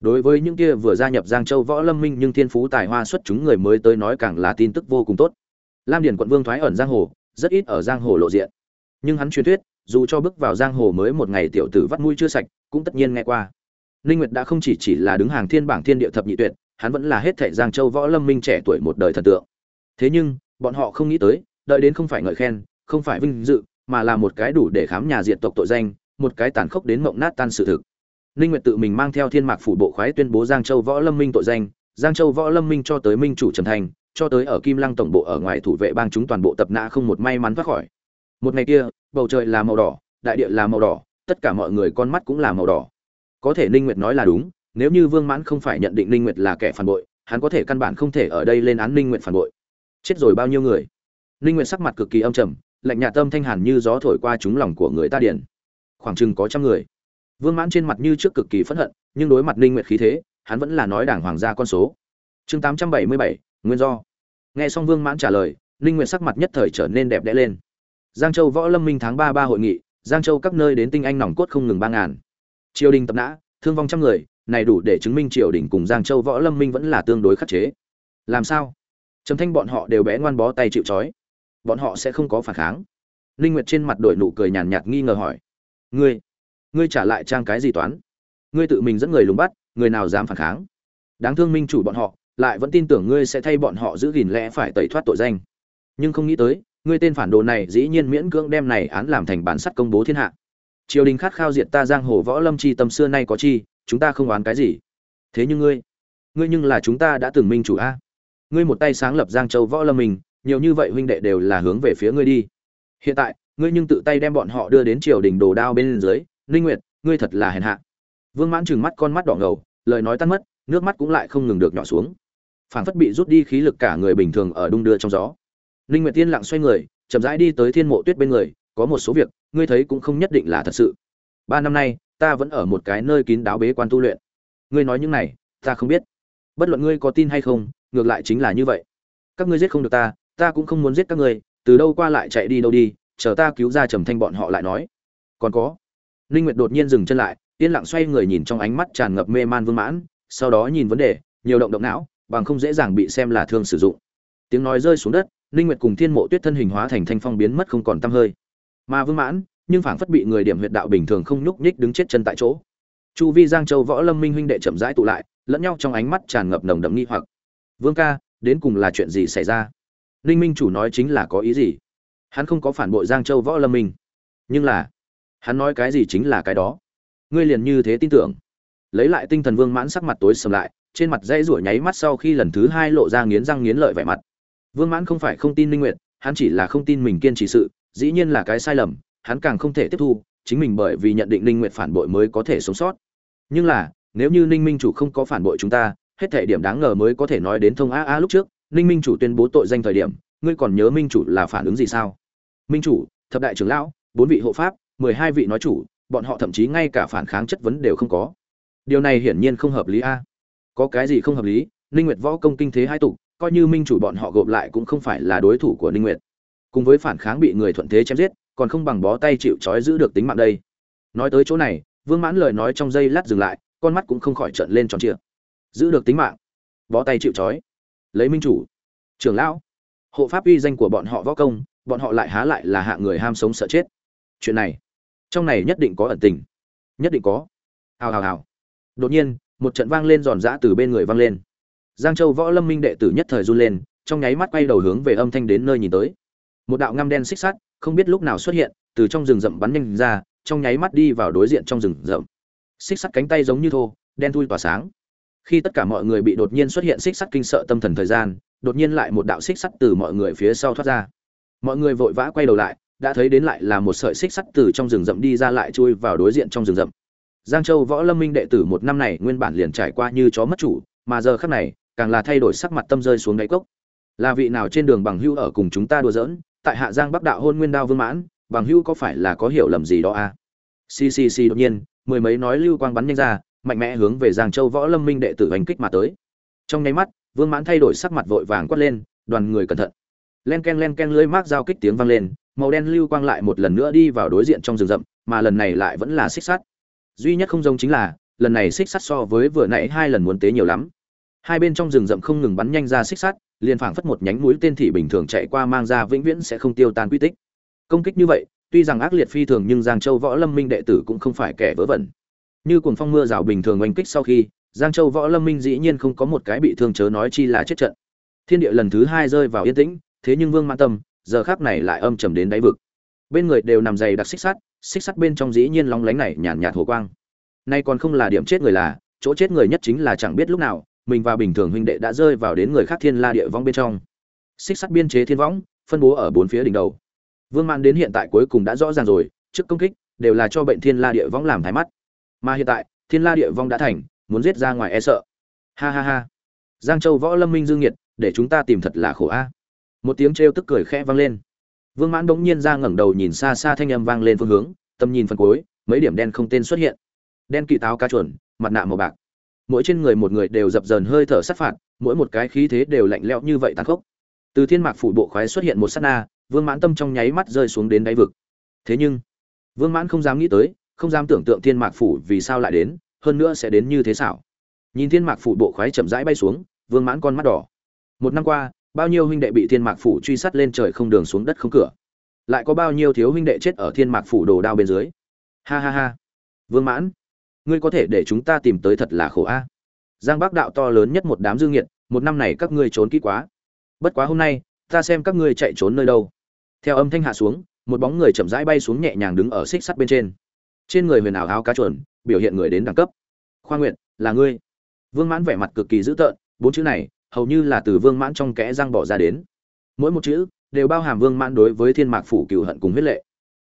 đối với những kia vừa gia nhập giang châu võ lâm minh nhưng thiên phú tài hoa xuất chúng người mới tới nói càng là tin tức vô cùng tốt. Lam điển quận vương thoái ẩn giang hồ, rất ít ở giang hồ lộ diện. Nhưng hắn truyền thuyết, dù cho bước vào giang hồ mới một ngày tiểu tử vắt mũi chưa sạch, cũng tất nhiên nghe qua. Ninh nguyệt đã không chỉ chỉ là đứng hàng thiên bảng thiên địa thập nhị tuyệt, hắn vẫn là hết thảy giang châu võ lâm minh trẻ tuổi một đời thần tượng. Thế nhưng, bọn họ không nghĩ tới, đợi đến không phải ngợi khen, không phải vinh dự, mà là một cái đủ để khám nhà diệt tộc tội danh, một cái tàn khốc đến mộng nát tan sự thực ninh nguyệt tự mình mang theo thiên mạc phủ bộ khoái tuyên bố giang châu võ lâm minh tội danh. Giang châu võ lâm minh cho tới minh chủ trần thành, cho tới ở kim lăng tổng bộ ở ngoài thủ vệ bang chúng toàn bộ tập nã không một may mắn thoát khỏi. Một ngày kia, bầu trời là màu đỏ, đại địa là màu đỏ, tất cả mọi người con mắt cũng là màu đỏ. Có thể ninh nguyệt nói là đúng, nếu như vương mãn không phải nhận định ninh nguyệt là kẻ phản bội, hắn có thể căn bản không thể ở đây lên án ninh nguyệt phản bội. Chết rồi bao nhiêu người? Ninh nguyệt sắc mặt cực kỳ âm trầm, lạnh nhạt tâm thanh hàn như gió thổi qua chúng lòng của người ta điền. khoảng chừng có trăm người vương mãn trên mặt như trước cực kỳ phẫn hận nhưng đối mặt ninh nguyệt khí thế hắn vẫn là nói đảng hoàng gia con số. Chương 877, nguyên do. Nghe xong vương mãn trả lời ninh nguyệt sắc mặt nhất thời trở nên đẹp đẽ lên. Giang châu võ lâm minh tháng ba ba hội nghị giang châu các nơi đến tinh anh nòng cốt không ngừng ba ngàn. Triều đình tập nã thương vong trăm người này đủ để chứng minh triều đình cùng giang châu võ lâm minh vẫn là tương đối khắc chế. Làm sao? Trầm thanh bọn họ đều bé ngoan bó tay chịu trói. Bọn họ sẽ không có phản kháng. Linh nguyệt trên mặt đổi nụ cười nhàn nhạt nghi ngờ hỏi. Ngươi ngươi trả lại trang cái gì toán? Ngươi tự mình dẫn người lùng bắt, người nào dám phản kháng? Đáng thương minh chủ bọn họ, lại vẫn tin tưởng ngươi sẽ thay bọn họ giữ gìn lẽ phải tẩy thoát tội danh. Nhưng không nghĩ tới, ngươi tên phản đồ này dĩ nhiên miễn cưỡng đem này án làm thành bản sắt công bố thiên hạ. Triều đình khát khao diệt ta giang hồ võ lâm chi tâm xưa nay có chi, chúng ta không oán cái gì. Thế nhưng ngươi ngươi nhưng là chúng ta đã từng minh chủ a. Ngươi một tay sáng lập giang châu võ lâm mình, nhiều như vậy huynh đệ đều là hướng về phía ngươi đi. Hiện tại, ngươi nhưng tự tay đem bọn họ đưa đến triều đình đồ đao bên dưới ninh nguyệt, ngươi thật là hèn hạ. Vương mãn trừng mắt con mắt đỏ ngầu, lời nói tan mất, nước mắt cũng lại không ngừng được nhỏ xuống. Phảng phất bị rút đi khí lực cả người bình thường ở đung đưa trong gió. Ninh nguyệt tiên lặng xoay người, chậm rãi đi tới thiên mộ tuyết bên người, có một số việc, ngươi thấy cũng không nhất định là thật sự. Ba năm nay, ta vẫn ở một cái nơi kín đáo bế quan tu luyện. Ngươi nói những này, ta không biết. Bất luận ngươi có tin hay không, ngược lại chính là như vậy. Các ngươi giết không được ta ta cũng không muốn giết các ngươi, từ đâu qua lại chạy đi đâu đi, chờ ta cứu ra trầm thanh bọn họ lại nói. Còn có ninh nguyệt đột nhiên dừng chân lại, yên lặng xoay người nhìn trong ánh mắt tràn ngập mê man vương mãn, sau đó nhìn vấn đề, nhiều động động não, bằng không dễ dàng bị xem là thương sử dụng. Tiếng nói rơi xuống đất ninh nguyệt cùng thiên mộ tuyết thân hình hóa thành thanh phong biến mất không còn tăm hơi. Mà vương mãn, nhưng phảng phất bị người điểm huyệt đạo bình thường không nhúc nhích đứng chết chân tại chỗ. Chu vi giang châu võ lâm minh huynh đệ chậm rãi tụ lại, lẫn nhau trong ánh mắt tràn ngập nồng đậm nghi hoặc. Vương ca, đến cùng là chuyện gì xảy ra? Ninh minh chủ nói chính là có ý gì? Hắn không có phản bội giang châu võ lâm minh. Nhưng là hắn nói cái gì chính là cái đó. Ngươi liền như thế tin tưởng. Lấy lại tinh thần vương mãn sắc mặt tối sầm lại, trên mặt dãy rủa nháy mắt sau khi lần thứ hai lộ ra nghiến răng nghiến lợi vẻ mặt. Vương mãn không phải không tin minh nguyệt, hắn chỉ là không tin mình kiên trì sự, dĩ nhiên là cái sai lầm, hắn càng không thể tiếp thu, chính mình bởi vì nhận định ninh nguyệt phản bội mới có thể sống sót. Nhưng là, nếu như ninh minh chủ không có phản bội chúng ta, hết thể điểm đáng ngờ mới có thể nói đến thông a a lúc trước, ninh minh chủ tuyên bố tội danh thời điểm, ngươi còn nhớ minh chủ là phản ứng gì sao? Minh chủ, thập đại trưởng lão, bốn vị hộ pháp mười hai vị nói chủ, bọn họ thậm chí ngay cả phản kháng chất vấn đều không có. Điều này hiển nhiên không hợp lý a. Có cái gì không hợp lý? Ninh nguyệt võ công kinh thế hai tục, coi như minh chủ bọn họ gộp lại cũng không phải là đối thủ của ninh nguyệt. Cùng với phản kháng bị người thuận thế chém giết, còn không bằng bó tay chịu trói giữ được tính mạng đây. Nói tới chỗ này, vương mãn lời nói trong giây lát dừng lại, con mắt cũng không khỏi trợn lên tròn trịa. Giữ được tính mạng. Bó tay chịu trói. Lấy minh chủ. Trưởng lão. Hộ pháp uy danh của bọn họ võ công, bọn họ lại há lại là hạ người ham sống sợ chết. Chuyện này trong này nhất định có ẩn tình. Nhất định có. Hào hào hào. Đột nhiên, một trận vang lên giòn giã từ bên người vang lên. Giang châu võ lâm minh đệ tử nhất thời run lên, trong nháy mắt quay đầu hướng về âm thanh đến nơi nhìn tới. Một đạo ngăm đen xích sắt, không biết lúc nào xuất hiện, từ trong rừng rậm bắn nhanh ra, trong nháy mắt đi vào đối diện trong rừng rậm. Xích sắt cánh tay giống như thô, đen thui tỏa sáng. Khi tất cả mọi người bị đột nhiên xuất hiện xích sắt kinh sợ tâm thần thời gian, đột nhiên lại một đạo xích sắt từ mọi người phía sau thoát ra. Mọi người vội vã quay đầu lại đã thấy đến lại là một sợi xích sắt từ trong rừng rậm đi ra lại chui vào đối diện trong rừng rậm. Giang châu võ lâm minh đệ tử một năm này nguyên bản liền trải qua như chó mất chủ, mà giờ khắc này, càng là thay đổi sắc mặt tâm rơi xuống đáy cốc. Là vị nào trên đường bằng hưu ở cùng chúng ta đùa giỡn, tại hạ giang bắc đạo hôn nguyên đao vương mãn, bằng hưu có phải là có hiểu lầm gì đó à? Ccc đột nhiên, mười mấy nói lưu quang bắn nhanh ra, mạnh mẽ hướng về giang châu võ lâm minh đệ tử hành kích mà tới. Trong nháy mắt, vương mãn thay đổi sắc mặt vội vàng quát lên, đoàn người cẩn thận. Len ken len ken lưỡi mác giao kích tiếng vang lên màu đen lưu quang lại một lần nữa đi vào đối diện trong rừng rậm, mà lần này lại vẫn là xích sắt. Duy nhất không giống chính là, lần này xích sắt so với vừa nãy hai lần muốn tế nhiều lắm. Hai bên trong rừng rậm không ngừng bắn nhanh ra xích sắt, liền phảng phất một nhánh mũi tên thị bình thường chạy qua mang ra vĩnh viễn sẽ không tiêu tan quy tích. Công kích như vậy, tuy rằng ác liệt phi thường nhưng giang châu võ lâm minh đệ tử cũng không phải kẻ vớ vẩn. Như cuồng phong mưa rào bình thường oanh kích sau khi, giang châu võ lâm minh dĩ nhiên không có một cái bị thương chớ nói chi là chết trận. Thiên địa lần thứ hai rơi vào yên tĩnh, thế nhưng vương mãn tâm giờ khác này lại âm trầm đến đáy vực. Bên người đều nằm dày đặc xích sắt xích sắt bên trong dĩ nhiên lóng lánh này nhàn nhạt hồ quang. Nay còn không là điểm chết người là, chỗ chết người nhất chính là chẳng biết lúc nào, mình và bình thường huynh đệ đã rơi vào đến người khác thiên la địa vong bên trong. Xích sắt biên chế thiên võng, phân bố ở bốn phía đỉnh đầu. Vương mãn đến hiện tại cuối cùng đã rõ ràng rồi, trước công kích đều là cho bệnh thiên la địa vong làm thái mắt. Mà hiện tại, thiên la địa vong đã thành, muốn giết ra ngoài e sợ. Ha ha ha. Giang châu võ lâm minh dương nhiệt, để chúng ta tìm thật là khổ a một tiếng trêu tức cười khẽ vang lên. Vương mãn bỗng nhiên ra ngẩng đầu nhìn xa xa thanh âm vang lên phương hướng, tầm nhìn phần cuối, mấy điểm đen không tên xuất hiện. Đen kỵ táo cá chuẩn mặt nạ màu bạc. Mỗi trên người một người đều dập dờn hơi thở sát phạt, mỗi một cái khí thế đều lạnh lẽo như vậy tàn khốc. Từ thiên mạc phủ bộ khoái xuất hiện một sát na, vương mãn tâm trong nháy mắt rơi xuống đến đáy vực. Thế nhưng, vương mãn không dám nghĩ tới, không dám tưởng tượng thiên mạc phủ vì sao lại đến, hơn nữa sẽ đến như thế xảo. Nhìn thiên mạc phủ bộ khoái chậm rãi bay xuống, vương mãn con mắt đỏ. Một năm qua bao nhiêu huynh đệ bị thiên mạc phủ truy sát lên trời không đường xuống đất không cửa? Lại có bao nhiêu thiếu huynh đệ chết ở thiên mạc phủ đồ đao bên dưới? Ha ha ha. Vương mãn, ngươi có thể để chúng ta tìm tới thật là khổ a. Giang bắc đạo to lớn nhất một đám dương nghiệt, một năm này các ngươi trốn kỹ quá. Bất quá hôm nay, ta xem các ngươi chạy trốn nơi đâu. Theo âm thanh hạ xuống, một bóng người chậm rãi bay xuống nhẹ nhàng đứng ở xích sắt bên trên. Trên người huyền ảo áo cá chuẩn biểu hiện người đến đẳng cấp. Khoa nguyện là ngươi. Vương mãn vẻ mặt cực kỳ dữ tợn, bốn chữ này hầu như là từ vương mãn trong kẽ răng bỏ ra đến. Mỗi một chữ đều bao hàm vương mãn đối với thiên mạc phủ cựu hận cùng huyết lệ.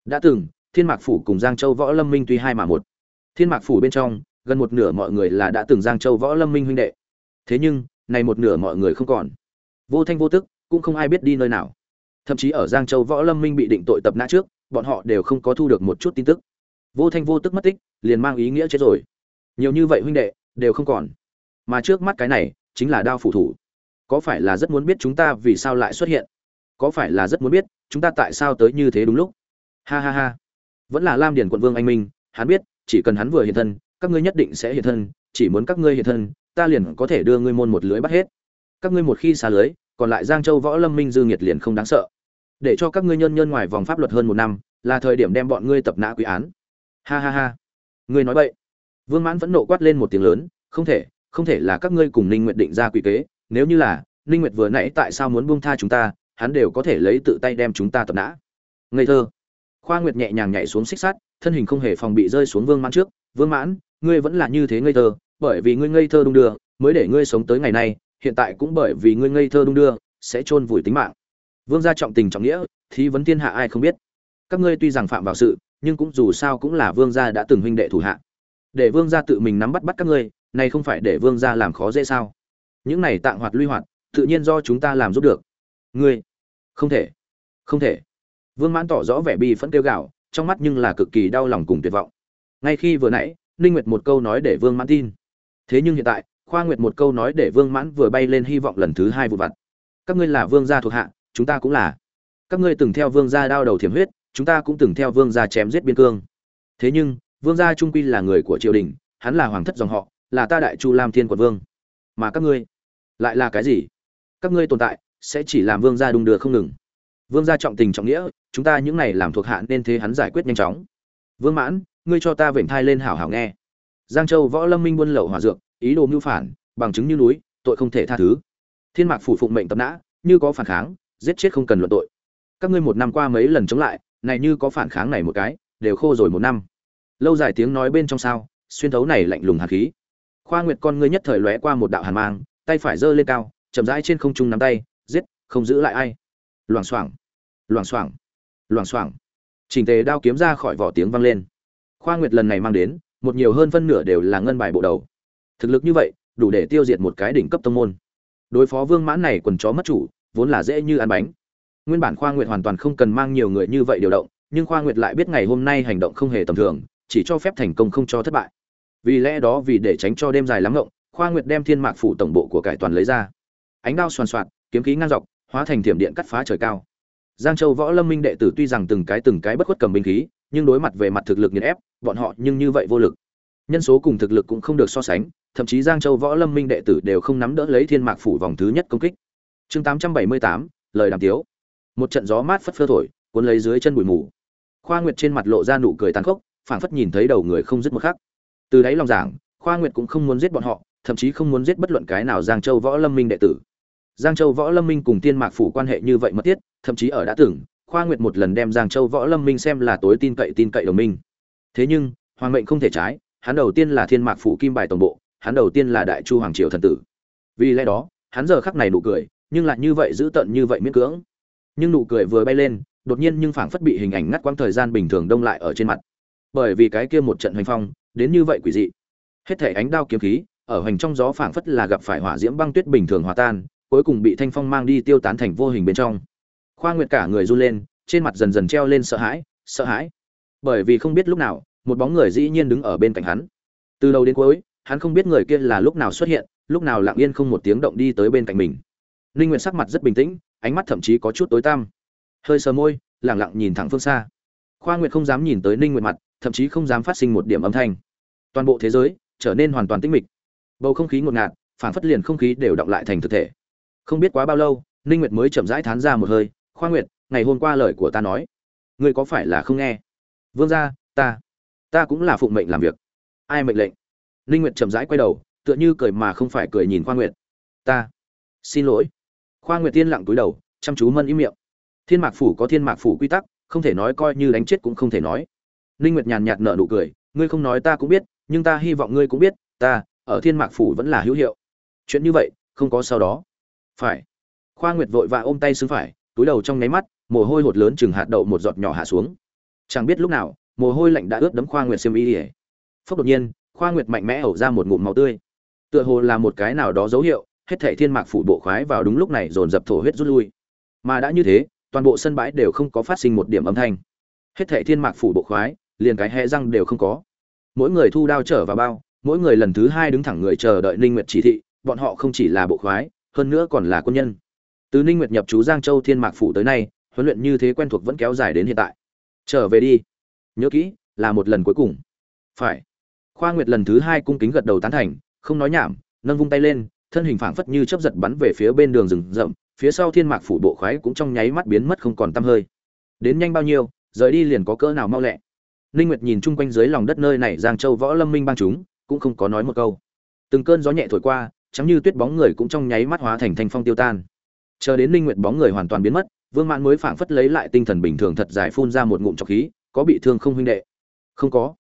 Đã từng, thiên mạc phủ cùng giang châu võ lâm minh tuy hai mà một. Thiên mạc phủ bên trong, gần một nửa mọi người là đã từng giang châu võ lâm minh huynh đệ. Thế nhưng, này một nửa mọi người không còn. Vô thanh vô tức, cũng không ai biết đi nơi nào. Thậm chí ở giang châu võ lâm minh bị định tội tập nã trước, bọn họ đều không có thu được một chút tin tức. Vô thanh vô tức mất tích, liền mang ý nghĩa chết rồi. Nhiều như vậy huynh đệ, đều không còn. Mà trước mắt cái này chính là đao phủ thủ. Có phải là rất muốn biết chúng ta vì sao lại xuất hiện? Có phải là rất muốn biết chúng ta tại sao tới như thế đúng lúc? Ha ha ha. Vẫn là lam điền quận vương anh minh, hắn biết, chỉ cần hắn vừa hiện thân, các ngươi nhất định sẽ hiện thân, chỉ muốn các ngươi hiện thân, ta liền có thể đưa ngươi môn một lưới bắt hết. Các ngươi một khi xa lưới, còn lại giang châu võ lâm minh dư nghiệt liền không đáng sợ. Để cho các ngươi nhân nhân ngoài vòng pháp luật hơn một năm, là thời điểm đem bọn ngươi tập nã quy án. Ha ha ha. Ngươi nói vậy vương mãn vẫn nộ quát lên một tiếng lớn, không thể không thể là các ngươi cùng ninh nguyệt định ra quy kế, nếu như là, ninh nguyệt vừa nãy tại sao muốn buông tha chúng ta, hắn đều có thể lấy tự tay đem chúng ta tập nã. Ngây thơ. Khoa nguyệt nhẹ nhàng nhảy xuống xích sắt, thân hình không hề phòng bị rơi xuống vương mãn trước. Vương mãn, ngươi vẫn là như thế ngây thơ, bởi vì ngươi ngây thơ đung đưa, mới để ngươi sống tới ngày nay, hiện tại cũng bởi vì ngươi ngây thơ đung đưa, sẽ chôn vùi tính mạng. Vương gia trọng tình trọng nghĩa thì vấn thiên hạ ai không biết. Các ngươi tuy rằng phạm vào sự, nhưng cũng dù sao cũng là vương gia đã từng huynh đệ thủ hạ. Để vương gia tự mình nắm bắt bắt các ngươi này không phải để vương gia làm khó dễ sao? Những này tạng hoạt luy hoạt, tự nhiên do chúng ta làm giúp được. Ngươi, không thể không thể. Vương mãn tỏ rõ vẻ bi phẫn kêu gạo trong mắt nhưng là cực kỳ đau lòng cùng tuyệt vọng. Ngay khi vừa nãy, ninh nguyệt một câu nói để vương mãn tin. Thế nhưng hiện tại, khoa nguyệt một câu nói để vương mãn vừa bay lên hy vọng lần thứ hai vụ vặt. Các ngươi là vương gia thuộc hạ, chúng ta cũng là. Các ngươi từng theo vương gia đao đầu thiểm huyết, chúng ta cũng từng theo vương gia chém giết biên cương. Thế nhưng, vương gia trung quy là người của triều đình, hắn là hoàng thất dòng họ là ta đại chu lam thiên quận vương. Mà các ngươi lại là cái gì? Các ngươi tồn tại sẽ chỉ làm vương gia đung đưa không ngừng. Vương gia trọng tình trọng nghĩa, chúng ta những này làm thuộc hạ nên thế hắn giải quyết nhanh chóng. Vương mãn, ngươi cho ta vểnh thai lên hảo hảo nghe. Giang châu võ lâm minh buôn lậu hỏa dược, ý đồ mưu phản, bằng chứng như núi, tội không thể tha thứ. Thiên mạc phủ phụng mệnh tập nã, như có phản kháng, giết chết không cần luận tội. Các ngươi một năm qua mấy lần chống lại, này như có phản kháng này một cái, đều khô rồi một năm. Lâu dài tiếng nói bên trong sao, xuyên thấu này lạnh lùng hàn khí khoa nguyệt con ngươi nhất thời lóe qua một đạo hàn mang, tay phải giơ lên cao, chậm rãi trên không trung nắm tay, giết, không giữ lại ai. Loảng xoảng loảng xoảng loảng xoảng. Chỉnh tề đao kiếm ra khỏi vỏ tiếng vang lên. Khoa nguyệt lần này mang đến, một nhiều hơn phân nửa đều là ngân bài bộ đầu. Thực lực như vậy, đủ để tiêu diệt một cái đỉnh cấp tông môn. Đối phó vương mãn này quần chó mất chủ, vốn là dễ như ăn bánh. Nguyên bản khoa nguyệt hoàn toàn không cần mang nhiều người như vậy điều động, nhưng khoa nguyệt lại biết ngày hôm nay hành động không hề tầm thường, chỉ cho phép thành công không cho thất bại vì lẽ đó vì để tránh cho đêm dài lắm ngộng, khoa nguyệt đem thiên mạc phủ tổng bộ của cải toàn lấy ra. Ánh đao xoàn xoạt, kiếm khí ngang dọc, hóa thành thiểm điện cắt phá trời cao. Giang châu võ lâm minh đệ tử tuy rằng từng cái từng cái bất khuất cầm binh khí, nhưng đối mặt về mặt thực lực nghiền ép, bọn họ nhưng như vậy vô lực. Nhân số cùng thực lực cũng không được so sánh, thậm chí giang châu võ lâm minh đệ tử đều không nắm đỡ lấy thiên mạc phủ vòng thứ nhất công kích. Chương tám trăm bảy mươi tám, lời đàm tiếu. Một trận gió mát phất phơ thổi, cuốn lấy dưới chân bụi mù. Khoa nguyệt trên mặt lộ ra nụ cười tàn khốc, phảng phất nhìn thấy đầu người không dứt một khắc từ đáy lòng giảng, khoa nguyệt cũng không muốn giết bọn họ, thậm chí không muốn giết bất luận cái nào giang châu võ lâm minh đệ tử. Giang châu võ lâm minh cùng tiên mạc phủ quan hệ như vậy mất tiết thậm chí ở đã từng, khoa nguyệt một lần đem giang châu võ lâm minh xem là tối tin cậy tin cậy đồng minh. Thế nhưng, hoàng mệnh không thể trái, hắn đầu tiên là thiên mạc phủ kim bài tổng bộ, hắn đầu tiên là đại chu hoàng triều thần tử. Vì lẽ đó, hắn giờ khắc này nụ cười, nhưng lại như vậy giữ tận như vậy miễn cưỡng. Nhưng nụ cười vừa bay lên, đột nhiên nhưng phảng phất bị hình ảnh ngắt quãng thời gian bình thường đông lại ở trên mặt. Bởi vì cái kia một trận hoành phong đến như vậy quỷ dị. Hết thể ánh đao kiếm khí, ở hoành trong gió phảng phất là gặp phải hỏa diễm băng tuyết bình thường hòa tan, cuối cùng bị thanh phong mang đi tiêu tán thành vô hình bên trong. Khoa nguyệt cả người run lên, trên mặt dần dần treo lên sợ hãi sợ hãi. Bởi vì không biết lúc nào, một bóng người dĩ nhiên đứng ở bên cạnh hắn. Từ đầu đến cuối, hắn không biết người kia là lúc nào xuất hiện, lúc nào lặng yên không một tiếng động đi tới bên cạnh mình. Ninh nguyệt sắc mặt rất bình tĩnh, ánh mắt thậm chí có chút tối tăm. Hơi sờ môi, lặng lặng nhìn thẳng phương xa. Khoa nguyệt không dám nhìn tới ninh nguyệt mặt thậm chí không dám phát sinh một điểm âm thanh. Toàn bộ thế giới trở nên hoàn toàn tĩnh mịch. Bầu không khí ngột ngạt, phản phất liền không khí đều động lại thành thực thể. Không biết quá bao lâu, ninh nguyệt mới chậm rãi thán ra một hơi, khoa nguyệt, ngày hôm qua lời của ta nói, ngươi có phải là không nghe? Vương gia, ta ta cũng là phụng mệnh làm việc. Ai mệnh lệnh? Ninh nguyệt chậm rãi quay đầu, tựa như cười mà không phải cười nhìn khoa nguyệt. Ta, xin lỗi. Khoa nguyệt tiên lặng túi đầu, chăm chú mân ý miệng. Thiên mạc phủ có thiên mạc phủ quy tắc, không thể nói coi như đánh chết cũng không thể nói ninh nguyệt nhàn nhạt nở nụ cười, ngươi không nói ta cũng biết, nhưng ta hy vọng ngươi cũng biết, ta, ở thiên mạc phủ vẫn là hữu hiệu. Chuyện như vậy, không có sau đó. Phải. Khoa nguyệt vội vã ôm tay xứng phải, túi đầu trong ngáy mắt, mồ hôi hột lớn chừng hạt đậu một giọt nhỏ hạ xuống. Chẳng biết lúc nào, mồ hôi lạnh đã ướt đẫm khoa nguyệt xiêm y phốc đột nhiên, khoa nguyệt mạnh mẽ ẩu ra một ngụm máu tươi. Tựa hồ là một cái nào đó dấu hiệu, hết thảy thiên mạc phủ bộ khoái vào đúng lúc này dồn dập thổ huyết rút lui. Mà đã như thế, toàn bộ sân bãi đều không có phát sinh một điểm âm thanh. Hết thảy thiên mạc phủ bộ khoái liền cái hẹ răng đều không có. Mỗi người thu đao trở vào bao, mỗi người lần thứ hai đứng thẳng người chờ đợi ninh nguyệt chỉ thị, bọn họ không chỉ là bộ khoái, hơn nữa còn là quân nhân. Từ ninh nguyệt nhập chú giang châu thiên mạc phủ tới nay, huấn luyện như thế quen thuộc vẫn kéo dài đến hiện tại. Trở về đi. Nhớ kỹ, là một lần cuối cùng. Phải. Khoa nguyệt lần thứ hai cung kính gật đầu tán thành, không nói nhảm, nâng vung tay lên, thân hình phảng phất như chớp giật bắn về phía bên đường rừng rậm, phía sau thiên mạc phủ bộ khoái cũng trong nháy mắt biến mất không còn tăm hơi. Đến nhanh bao nhiêu, rời đi liền có cỡ nào mau lẹ ninh nguyệt nhìn chung quanh dưới lòng đất nơi này giang châu võ lâm minh bang chúng, cũng không có nói một câu. Từng cơn gió nhẹ thổi qua chẳng như tuyết bóng người cũng trong nháy mắt hóa thành thanh phong tiêu tan. Chờ đến ninh nguyệt bóng người hoàn toàn biến mất, vương mãn mới phảng phất lấy lại tinh thần bình thường thật dài phun ra một ngụm trọc khí, có bị thương không huynh đệ? Không có.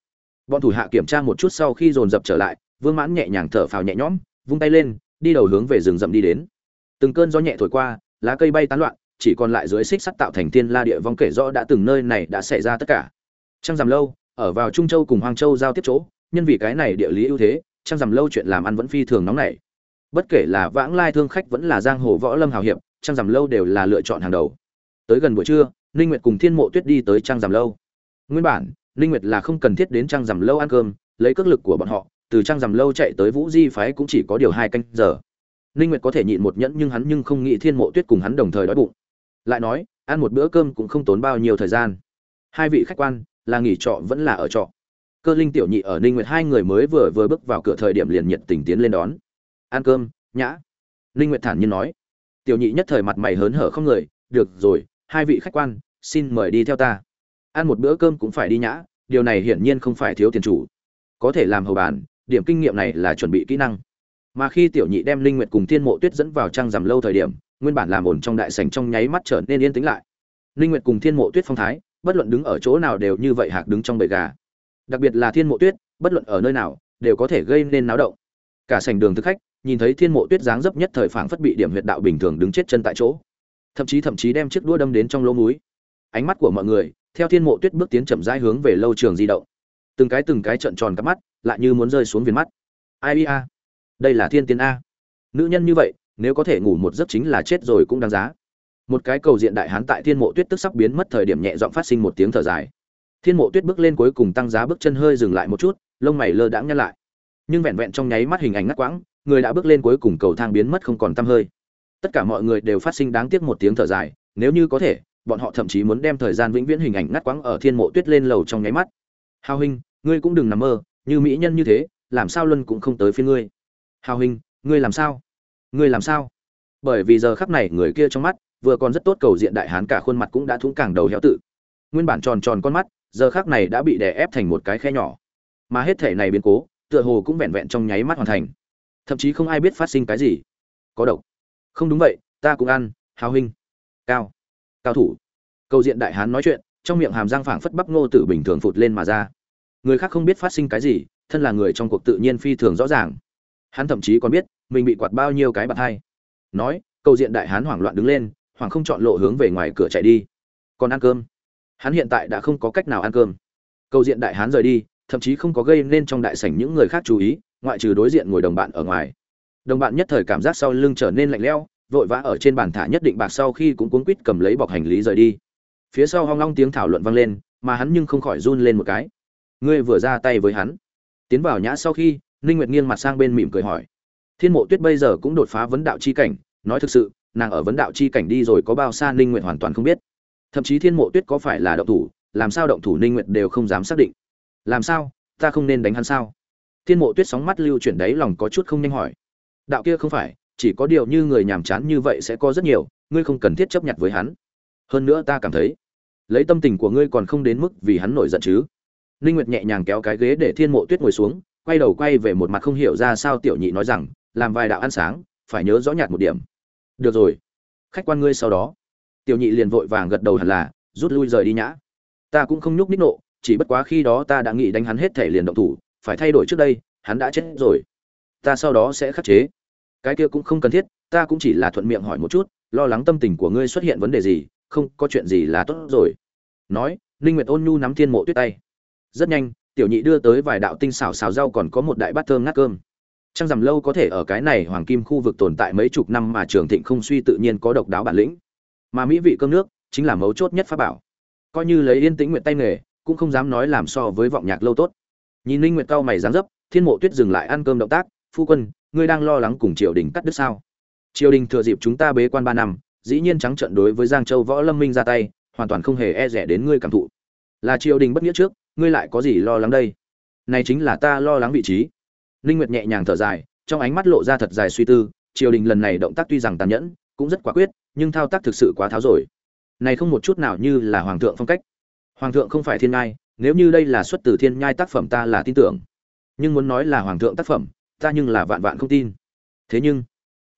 Bọn thủ hạ kiểm tra một chút sau khi dồn dập trở lại, vương mãn nhẹ nhàng thở phào nhẹ nhõm, vung tay lên, đi đầu hướng về rừng rậm đi đến. Từng cơn gió nhẹ thổi qua, lá cây bay tán loạn, chỉ còn lại dưới xích sắt tạo thành thiên la địa vong kể rõ đã từng nơi này đã xảy ra tất cả. Trang Giảm lâu, ở vào trung châu cùng Hoàng châu giao tiếp chỗ, nhân vì cái này địa lý ưu thế Trang Giảm lâu chuyện làm ăn vẫn phi thường nóng nảy. Bất kể là vãng lai thương khách vẫn là giang hồ võ lâm hào hiệp Trang Giảm lâu đều là lựa chọn hàng đầu. Tới gần buổi trưa, ninh nguyệt cùng thiên mộ tuyết đi tới Trang Giảm lâu. Nguyên bản, ninh nguyệt là không cần thiết đến Trang Giảm lâu ăn cơm, lấy cước lực của bọn họ, từ trang Giảm lâu chạy tới vũ di phái cũng chỉ có điều hai canh giờ. Ninh nguyệt có thể nhịn một nhẫn nhưng hắn nhưng không nghĩ thiên mộ tuyết cùng hắn đồng thời đói bụng. Lại nói, ăn một bữa cơm cũng không tốn bao nhiêu thời gian. Hai vị khách quan là nghỉ trọ vẫn là ở trọ. Cơ linh tiểu nhị ở ninh nguyệt hai người mới vừa vừa bước vào cửa thời điểm liền nhiệt tình tiến lên đón. Ăn cơm, nhã. Ninh nguyệt thản nhiên nói. Tiểu nhị nhất thời mặt mày hớn hở không người, được rồi, hai vị khách quan, xin mời đi theo ta. Ăn một bữa cơm cũng phải đi nhã, điều này hiển nhiên không phải thiếu tiền chủ. Có thể làm hầu bàn, điểm kinh nghiệm này là chuẩn bị kỹ năng. Mà khi tiểu nhị đem linh nguyệt cùng thiên mộ tuyết dẫn vào trang giảm lâu thời điểm, nguyên bản làm ổn trong đại sảnh trong nháy mắt trở nên yên tĩnh lại. Linh nguyệt cùng thiên mộ tuyết phong thái bất luận đứng ở chỗ nào đều như vậy hạc đứng trong bầy gà. Đặc biệt là thiên mộ tuyết, bất luận ở nơi nào, đều có thể gây nên náo động. Cả sảnh đường thực khách, nhìn thấy thiên mộ tuyết dáng dấp nhất thời phảng phất bị điểm huyệt đạo bình thường đứng chết chân tại chỗ. Thậm chí thậm chí đem chiếc đũa đâm đến trong lỗ mũi. Ánh mắt của mọi người, theo thiên mộ tuyết bước tiến chậm rãi hướng về lâu trường di động. Từng cái từng cái trợn tròn cắp mắt, lại như muốn rơi xuống viền mắt. Ai a? Đây là thiên tiên a. Nữ nhân như vậy, nếu có thể ngủ một giấc chính là chết rồi cũng đáng giá một cái cầu diện đại hán tại thiên mộ tuyết tức sắp biến mất thời điểm nhẹ giọng phát sinh một tiếng thở dài. Thiên mộ tuyết bước lên cuối cùng tăng giá bước chân hơi dừng lại một chút, lông mày lơ đãng nhăn lại. Nhưng vẹn vẹn trong nháy mắt hình ảnh ngắt quãng, người đã bước lên cuối cùng cầu thang biến mất không còn tăm hơi. Tất cả mọi người đều phát sinh đáng tiếc một tiếng thở dài, nếu như có thể, bọn họ thậm chí muốn đem thời gian vĩnh viễn hình ảnh ngắt quãng ở thiên mộ tuyết lên lầu trong nháy mắt. Hào huynh ngươi cũng đừng nằm mơ, như mỹ nhân như thế, làm sao luân cũng không tới phía ngươi. Hào huynh ngươi làm sao? Ngươi làm sao? Bởi vì giờ khắc này người kia trong mắt vừa còn rất tốt cầu diện đại hán cả khuôn mặt cũng đã thúng càng đầu héo tự. Nguyên bản tròn tròn con mắt, giờ khác này đã bị đè ép thành một cái khe nhỏ. Mà hết thể này biến cố, tựa hồ cũng vẹn vẹn trong nháy mắt hoàn thành. Thậm chí không ai biết phát sinh cái gì. Có độc. Không đúng vậy, ta cũng ăn, hào huynh. Cao. Cao thủ. Cầu diện đại hán nói chuyện, trong miệng hàm răng phảng phất bắp ngô tử bình thường phụt lên mà ra. Người khác không biết phát sinh cái gì, thân là người trong cuộc tự nhiên phi thường rõ ràng. Hắn thậm chí còn biết, mình bị quạt bao nhiêu cái bạt hai. Nói, cầu diện đại hán hoảng loạn đứng lên Hoàng không chọn lộ hướng về ngoài cửa chạy đi. Còn ăn cơm. Hắn hiện tại đã không có cách nào ăn cơm. Cầu diện đại hán rời đi, thậm chí không có gây nên trong đại sảnh những người khác chú ý, ngoại trừ đối diện ngồi đồng bạn ở ngoài. Đồng bạn nhất thời cảm giác sau lưng trở nên lạnh lẽo, vội vã ở trên bàn thả nhất định bạc sau khi cũng cuống quít cầm lấy bọc hành lý rời đi. Phía sau hoang long tiếng thảo luận vang lên, mà hắn nhưng không khỏi run lên một cái. Ngươi vừa ra tay với hắn. Tiến vào nhã sau khi, ninh nguyệt nghiêng mặt sang bên mỉm cười hỏi. Thiên mộ tuyết bây giờ cũng đột phá vấn đạo chi cảnh, nói thực sự nàng ở vấn đạo chi cảnh đi rồi có bao xa ninh nguyệt hoàn toàn không biết. Thậm chí thiên mộ tuyết có phải là động thủ, làm sao động thủ ninh nguyệt đều không dám xác định. Làm sao? Ta không nên đánh hắn sao? Thiên mộ tuyết sóng mắt lưu chuyển đấy lòng có chút không nhanh hỏi. Đạo kia không phải, chỉ có điều như người nhàm chán như vậy sẽ có rất nhiều, ngươi không cần thiết chấp nhận với hắn. Hơn nữa ta cảm thấy, lấy tâm tình của ngươi còn không đến mức vì hắn nổi giận chứ. Ninh nguyệt nhẹ nhàng kéo cái ghế để thiên mộ tuyết ngồi xuống, quay đầu quay về một mặt không hiểu ra sao tiểu nhị nói rằng, làm vài đạo ăn sáng, phải nhớ rõ nhạt một điểm được rồi. Khách quan ngươi sau đó. Tiểu nhị liền vội vàng gật đầu hẳn là, rút lui rời đi nhã. Ta cũng không nhúc nít nộ, chỉ bất quá khi đó ta đã nghĩ đánh hắn hết thể liền động thủ, phải thay đổi trước đây, hắn đã chết rồi. Ta sau đó sẽ khắc chế. Cái kia cũng không cần thiết, ta cũng chỉ là thuận miệng hỏi một chút, lo lắng tâm tình của ngươi xuất hiện vấn đề gì, không có chuyện gì là tốt rồi. Nói, ninh nguyệt ôn nhu nắm thiên mộ tuyết tay. Rất nhanh, tiểu nhị đưa tới vài đạo tinh xảo xào rau còn có một đại bát thơm ngát cơm trăng rằm lâu có thể ở cái này hoàng kim khu vực tồn tại mấy chục năm mà trường thịnh không suy tự nhiên có độc đáo bản lĩnh. Mà mỹ vị cơm nước chính là mấu chốt nhất pháp bảo. Coi như lấy yên tĩnh nguyện tay nghề, cũng không dám nói làm so với vọng nhạc lâu tốt. Nhìn linh nguyệt cao mày dáng dấp, thiên mộ tuyết dừng lại ăn cơm động tác, phu quân, ngươi đang lo lắng cùng triều đình cắt đứt sao? Triều đình thừa dịp chúng ta bế quan ba năm, dĩ nhiên trắng trận đối với giang châu võ lâm minh ra tay, hoàn toàn không hề e dè đến ngươi cảm thụ. Là triều đình bất nghĩa trước, ngươi lại có gì lo lắng đây? Này chính là ta lo lắng vị trí linh nguyệt nhẹ nhàng thở dài, trong ánh mắt lộ ra thật dài suy tư, triều đình lần này động tác tuy rằng tàn nhẫn, cũng rất quả quyết, nhưng thao tác thực sự quá tháo rồi. Này không một chút nào như là hoàng thượng phong cách. Hoàng thượng không phải thiên ngai, nếu như đây là xuất từ thiên nhai tác phẩm ta là tin tưởng. Nhưng muốn nói là hoàng thượng tác phẩm, ta nhưng là vạn vạn không tin. Thế nhưng,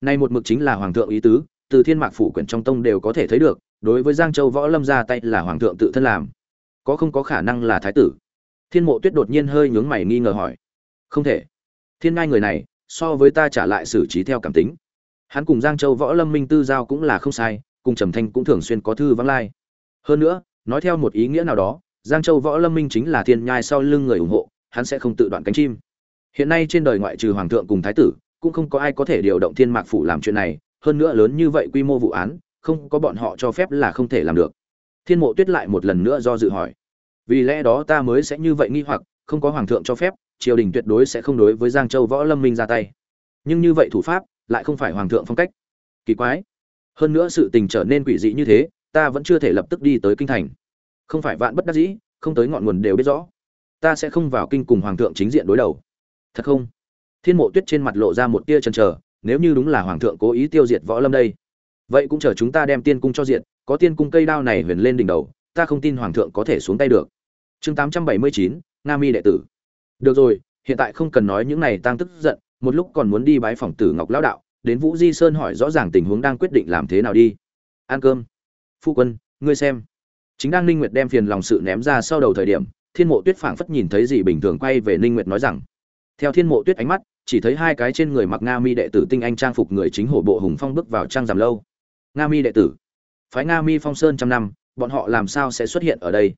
nay một mực chính là hoàng thượng ý tứ, từ thiên mạc phủ quyển trong tông đều có thể thấy được, đối với giang châu võ lâm ra tay là hoàng thượng tự thân làm. Có không có khả năng là thái tử? Thiên mộ tuyết đột nhiên hơi nhướng mày nghi ngờ hỏi. Không thể thiên ngai người này, so với ta trả lại xử trí theo cảm tính. Hắn cùng giang châu võ lâm minh tư giao cũng là không sai, cùng trầm thanh cũng thường xuyên có thư vắng lai. Hơn nữa, nói theo một ý nghĩa nào đó, giang châu võ lâm minh chính là thiên nhai sau lưng người ủng hộ, hắn sẽ không tự đoạn cánh chim. Hiện nay trên đời ngoại trừ hoàng thượng cùng thái tử, cũng không có ai có thể điều động thiên mạc phủ làm chuyện này, hơn nữa lớn như vậy quy mô vụ án, không có bọn họ cho phép là không thể làm được. Thiên mộ tuyết lại một lần nữa do dự hỏi, vì lẽ đó ta mới sẽ như vậy nghi hoặc không có hoàng thượng cho phép, triều đình tuyệt đối sẽ không đối với giang châu võ lâm minh ra tay. Nhưng như vậy thủ pháp, lại không phải hoàng thượng phong cách. Kỳ quái. Hơn nữa sự tình trở nên quỷ dị như thế, ta vẫn chưa thể lập tức đi tới kinh thành. Không phải vạn bất đắc dĩ, không tới ngọn nguồn đều biết rõ. Ta sẽ không vào kinh cùng hoàng thượng chính diện đối đầu. Thật không? Thiên mộ tuyết trên mặt lộ ra một tia chần chờ, nếu như đúng là hoàng thượng cố ý tiêu diệt võ lâm đây, vậy cũng chờ chúng ta đem tiên cung cho diện, có tiên cung cây đao này huyền lên đỉnh đầu, ta không tin hoàng thượng có thể xuống tay được. Chương tám trăm bảy mươi chín nga mi đệ tử. Được rồi, hiện tại không cần nói những này tăng tức giận, một lúc còn muốn đi bái phòng tử ngọc lão đạo, đến vũ di sơn hỏi rõ ràng tình huống đang quyết định làm thế nào đi. Ăn cơm. Phu quân, ngươi xem. Chính đang ninh nguyệt đem phiền lòng sự ném ra sau đầu thời điểm, thiên mộ tuyết phảng phất nhìn thấy gì bình thường quay về ninh nguyệt nói rằng, theo thiên mộ tuyết ánh mắt, chỉ thấy hai cái trên người mặc nga mi đệ tử tinh anh trang phục người chính hổ bộ hùng phong bước vào trang giảm lâu. Nga mi đệ tử, phái nga mi phong sơn trăm năm, bọn họ làm sao sẽ xuất hiện ở đây?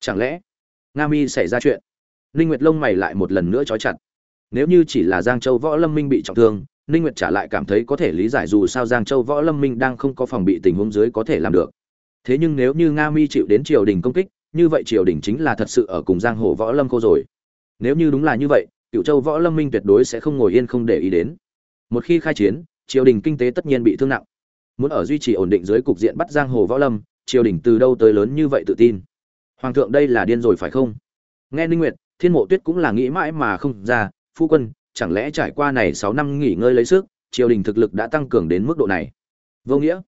Chẳng lẽ nga mi xảy ra chuyện. Ninh nguyệt lông mày lại một lần nữa trói chặt. Nếu như chỉ là giang châu võ lâm minh bị trọng thương, ninh nguyệt trả lại cảm thấy có thể lý giải dù sao giang châu võ lâm minh đang không có phòng bị tình huống dưới có thể làm được. Thế nhưng nếu như nga mi chịu đến triều đình công kích, như vậy triều đình chính là thật sự ở cùng giang hồ võ lâm cô rồi. Nếu như đúng là như vậy cựu châu võ lâm minh tuyệt đối sẽ không ngồi yên không để ý đến. Một khi khai chiến, triều đình kinh tế tất nhiên bị thương nặng. Muốn ở duy trì ổn định dưới cục diện bắt giang hồ võ lâm, triều đình từ đâu tới lớn như vậy tự tin? Hoàng thượng đây là điên rồi phải không? Nghe ninh nguyệt, thiên mộ tuyết cũng là nghĩ mãi mà không ra, phu quân, chẳng lẽ trải qua này 6 năm nghỉ ngơi lấy sức, triều đình thực lực đã tăng cường đến mức độ này? Vô nghĩa.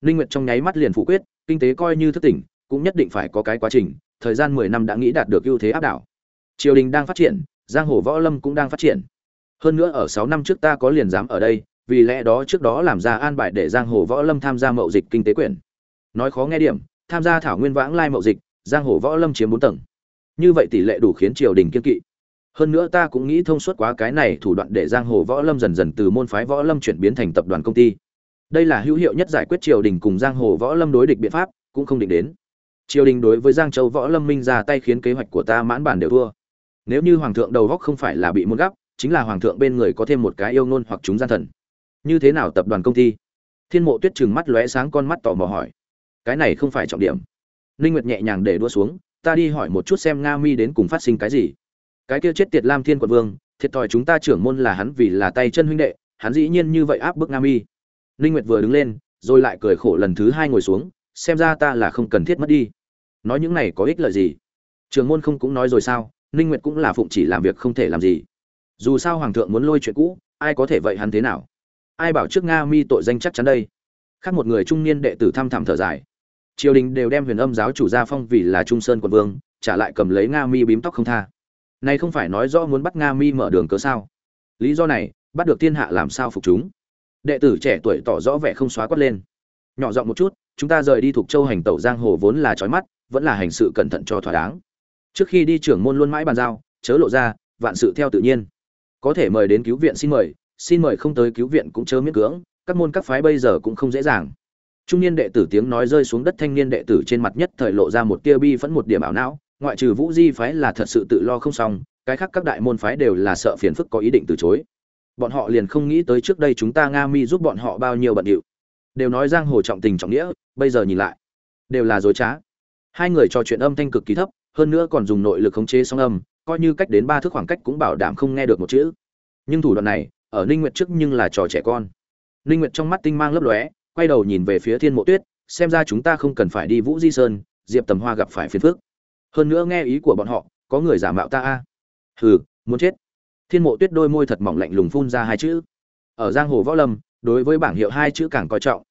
Ninh nguyệt trong nháy mắt liền phủ quyết, kinh tế coi như thức tỉnh, cũng nhất định phải có cái quá trình, thời gian 10 năm đã nghĩ đạt được ưu thế áp đảo. Triều đình đang phát triển, giang hồ võ lâm cũng đang phát triển. Hơn nữa ở 6 năm trước ta có liền dám ở đây, vì lẽ đó trước đó làm ra an bài để giang hồ võ lâm tham gia mậu dịch kinh tế quyền nói khó nghe điểm, tham gia thảo nguyên vãng lai mậu dịch giang hồ võ lâm chiếm bốn tầng. Như vậy tỷ lệ đủ khiến triều đình kiên kỵ. Hơn nữa ta cũng nghĩ thông suốt quá cái này thủ đoạn để giang hồ võ lâm dần dần từ môn phái võ lâm chuyển biến thành tập đoàn công ty. Đây là hữu hiệu nhất giải quyết triều đình cùng giang hồ võ lâm đối địch biện pháp, cũng không định đến. Triều đình đối với giang châu võ lâm minh ra tay khiến kế hoạch của ta mãn bản đều thua. Nếu như hoàng thượng đầu góc không phải là bị muốn gấp chính là hoàng thượng bên người có thêm một cái yêu ngôn hoặc chúng gian thần. Như thế nào tập đoàn công ty? Thiên mộ tuyết trừng mắt lóe sáng con mắt tò mò hỏi. Cái này không phải trọng điểm ninh nguyệt nhẹ nhàng để đua xuống, ta đi hỏi một chút xem nga mi đến cùng phát sinh cái gì. Cái kia chết tiệt lam thiên quận vương, thiệt thòi chúng ta trưởng môn là hắn vì là tay chân huynh đệ, hắn dĩ nhiên như vậy áp bức nga mi. Ninh nguyệt vừa đứng lên, rồi lại cười khổ lần thứ hai ngồi xuống, xem ra ta là không cần thiết mất đi. Nói những này có ích lợi gì? Trưởng môn không cũng nói rồi sao ninh nguyệt cũng là phụng chỉ làm việc không thể làm gì. Dù sao hoàng thượng muốn lôi chuyện cũ, ai có thể vậy hắn thế nào? Ai bảo trước nga mi tội danh chắc chắn đây? Khác một người trung niên đệ tử thăm thẳm thở dài triều đình đều đem huyền âm giáo chủ gia phong vì là trung sơn quận vương, trả lại cầm lấy nga mi bím tóc không tha. Này không phải nói rõ muốn bắt nga mi mở đường cớ sao? Lý do này, bắt được thiên hạ làm sao phục chúng? Đệ tử trẻ tuổi tỏ rõ vẻ không xóa quát lên. Nhỏ giọng một chút, chúng ta rời đi thuộc châu hành tẩu giang hồ vốn là trói mắt, vẫn là hành sự cẩn thận cho thỏa đáng. Trước khi đi trưởng môn luôn mãi bàn giao, chớ lộ ra, vạn sự theo tự nhiên. Có thể mời đến cứu viện xin mời xin mời không tới cứu viện cũng chớ miễn cưỡng, các môn các phái bây giờ cũng không dễ dàng trung niên đệ tử tiếng nói rơi xuống đất thanh niên đệ tử trên mặt nhất thời lộ ra một tia bi vẫn một điểm ảo não, ngoại trừ vũ di phái là thật sự tự lo không xong, cái khác các đại môn phái đều là sợ phiền phức có ý định từ chối. Bọn họ liền không nghĩ tới trước đây chúng ta nga mi giúp bọn họ bao nhiêu bận điệu. Đều nói giang hồ trọng tình trọng nghĩa, bây giờ nhìn lại, đều là dối trá. Hai người trò chuyện âm thanh cực kỳ thấp, hơn nữa còn dùng nội lực khống chế song âm, coi như cách đến ba thước khoảng cách cũng bảo đảm không nghe được một chữ. Nhưng thủ đoạn này, ở ninh nguyệt trước nhưng là trò trẻ con. Ninh nguyệt trong mắt tinh mang lấp lóe quay đầu nhìn về phía thiên mộ tuyết, xem ra chúng ta không cần phải đi vũ di sơn, diệp tầm hoa gặp phải phiền phức. Hơn nữa nghe ý của bọn họ, có người giả mạo ta a. Hừ, muốn chết. Thiên mộ tuyết đôi môi thật mỏng lạnh lùng phun ra hai chữ. Ở giang hồ võ lâm, đối với bảng hiệu hai chữ càng coi trọng.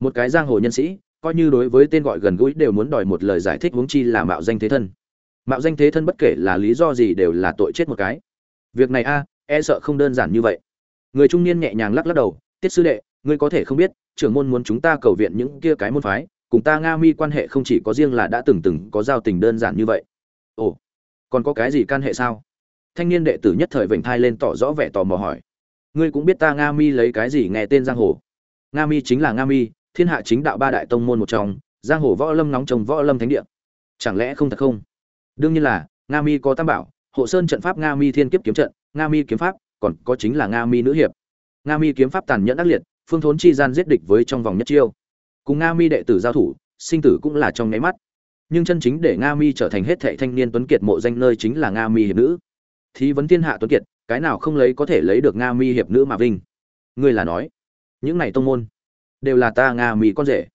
Một cái giang hồ nhân sĩ, coi như đối với tên gọi gần gũi đều muốn đòi một lời giải thích huống chi là mạo danh thế thân. Mạo danh thế thân bất kể là lý do gì đều là tội chết một cái. Việc này a e sợ không đơn giản như vậy. Người trung niên nhẹ nhàng lắc lắc đầu, tiết sư đệ, ngươi có thể không biết trưởng môn muốn chúng ta cầu viện những kia cái môn phái, cùng ta nga mi quan hệ không chỉ có riêng là đã từng từng có giao tình đơn giản như vậy. Ồ, còn có cái gì can hệ sao? Thanh niên đệ tử nhất thời vểnh thai lên tỏ rõ vẻ tò mò hỏi. Ngươi cũng biết ta nga mi lấy cái gì nghe tên giang hồ? Nga mi chính là nga mi, thiên hạ chính đạo ba đại tông môn một trong, giang hồ võ lâm nóng trồng võ lâm thánh địa. Chẳng lẽ không thật không? Đương nhiên là, nga mi có tam bảo, hộ sơn trận pháp nga mi thiên kiếp kiếm trận, nga mi kiếm pháp, còn có chính là nga mi nữ hiệp. Nga mi kiếm pháp tàn nhẫn ác liệt phương thốn chi gian giết địch với trong vòng nhất chiêu. Cùng nga mi đệ tử giao thủ, sinh tử cũng là trong nháy mắt. Nhưng chân chính để nga mi trở thành hết thệ thanh niên tuấn kiệt mộ danh nơi chính là nga mi hiệp nữ. Thí vấn thiên hạ tuấn kiệt, cái nào không lấy có thể lấy được nga mi hiệp nữ mà vinh? Ngươi là nói, những này tông môn đều là ta nga mi con rể.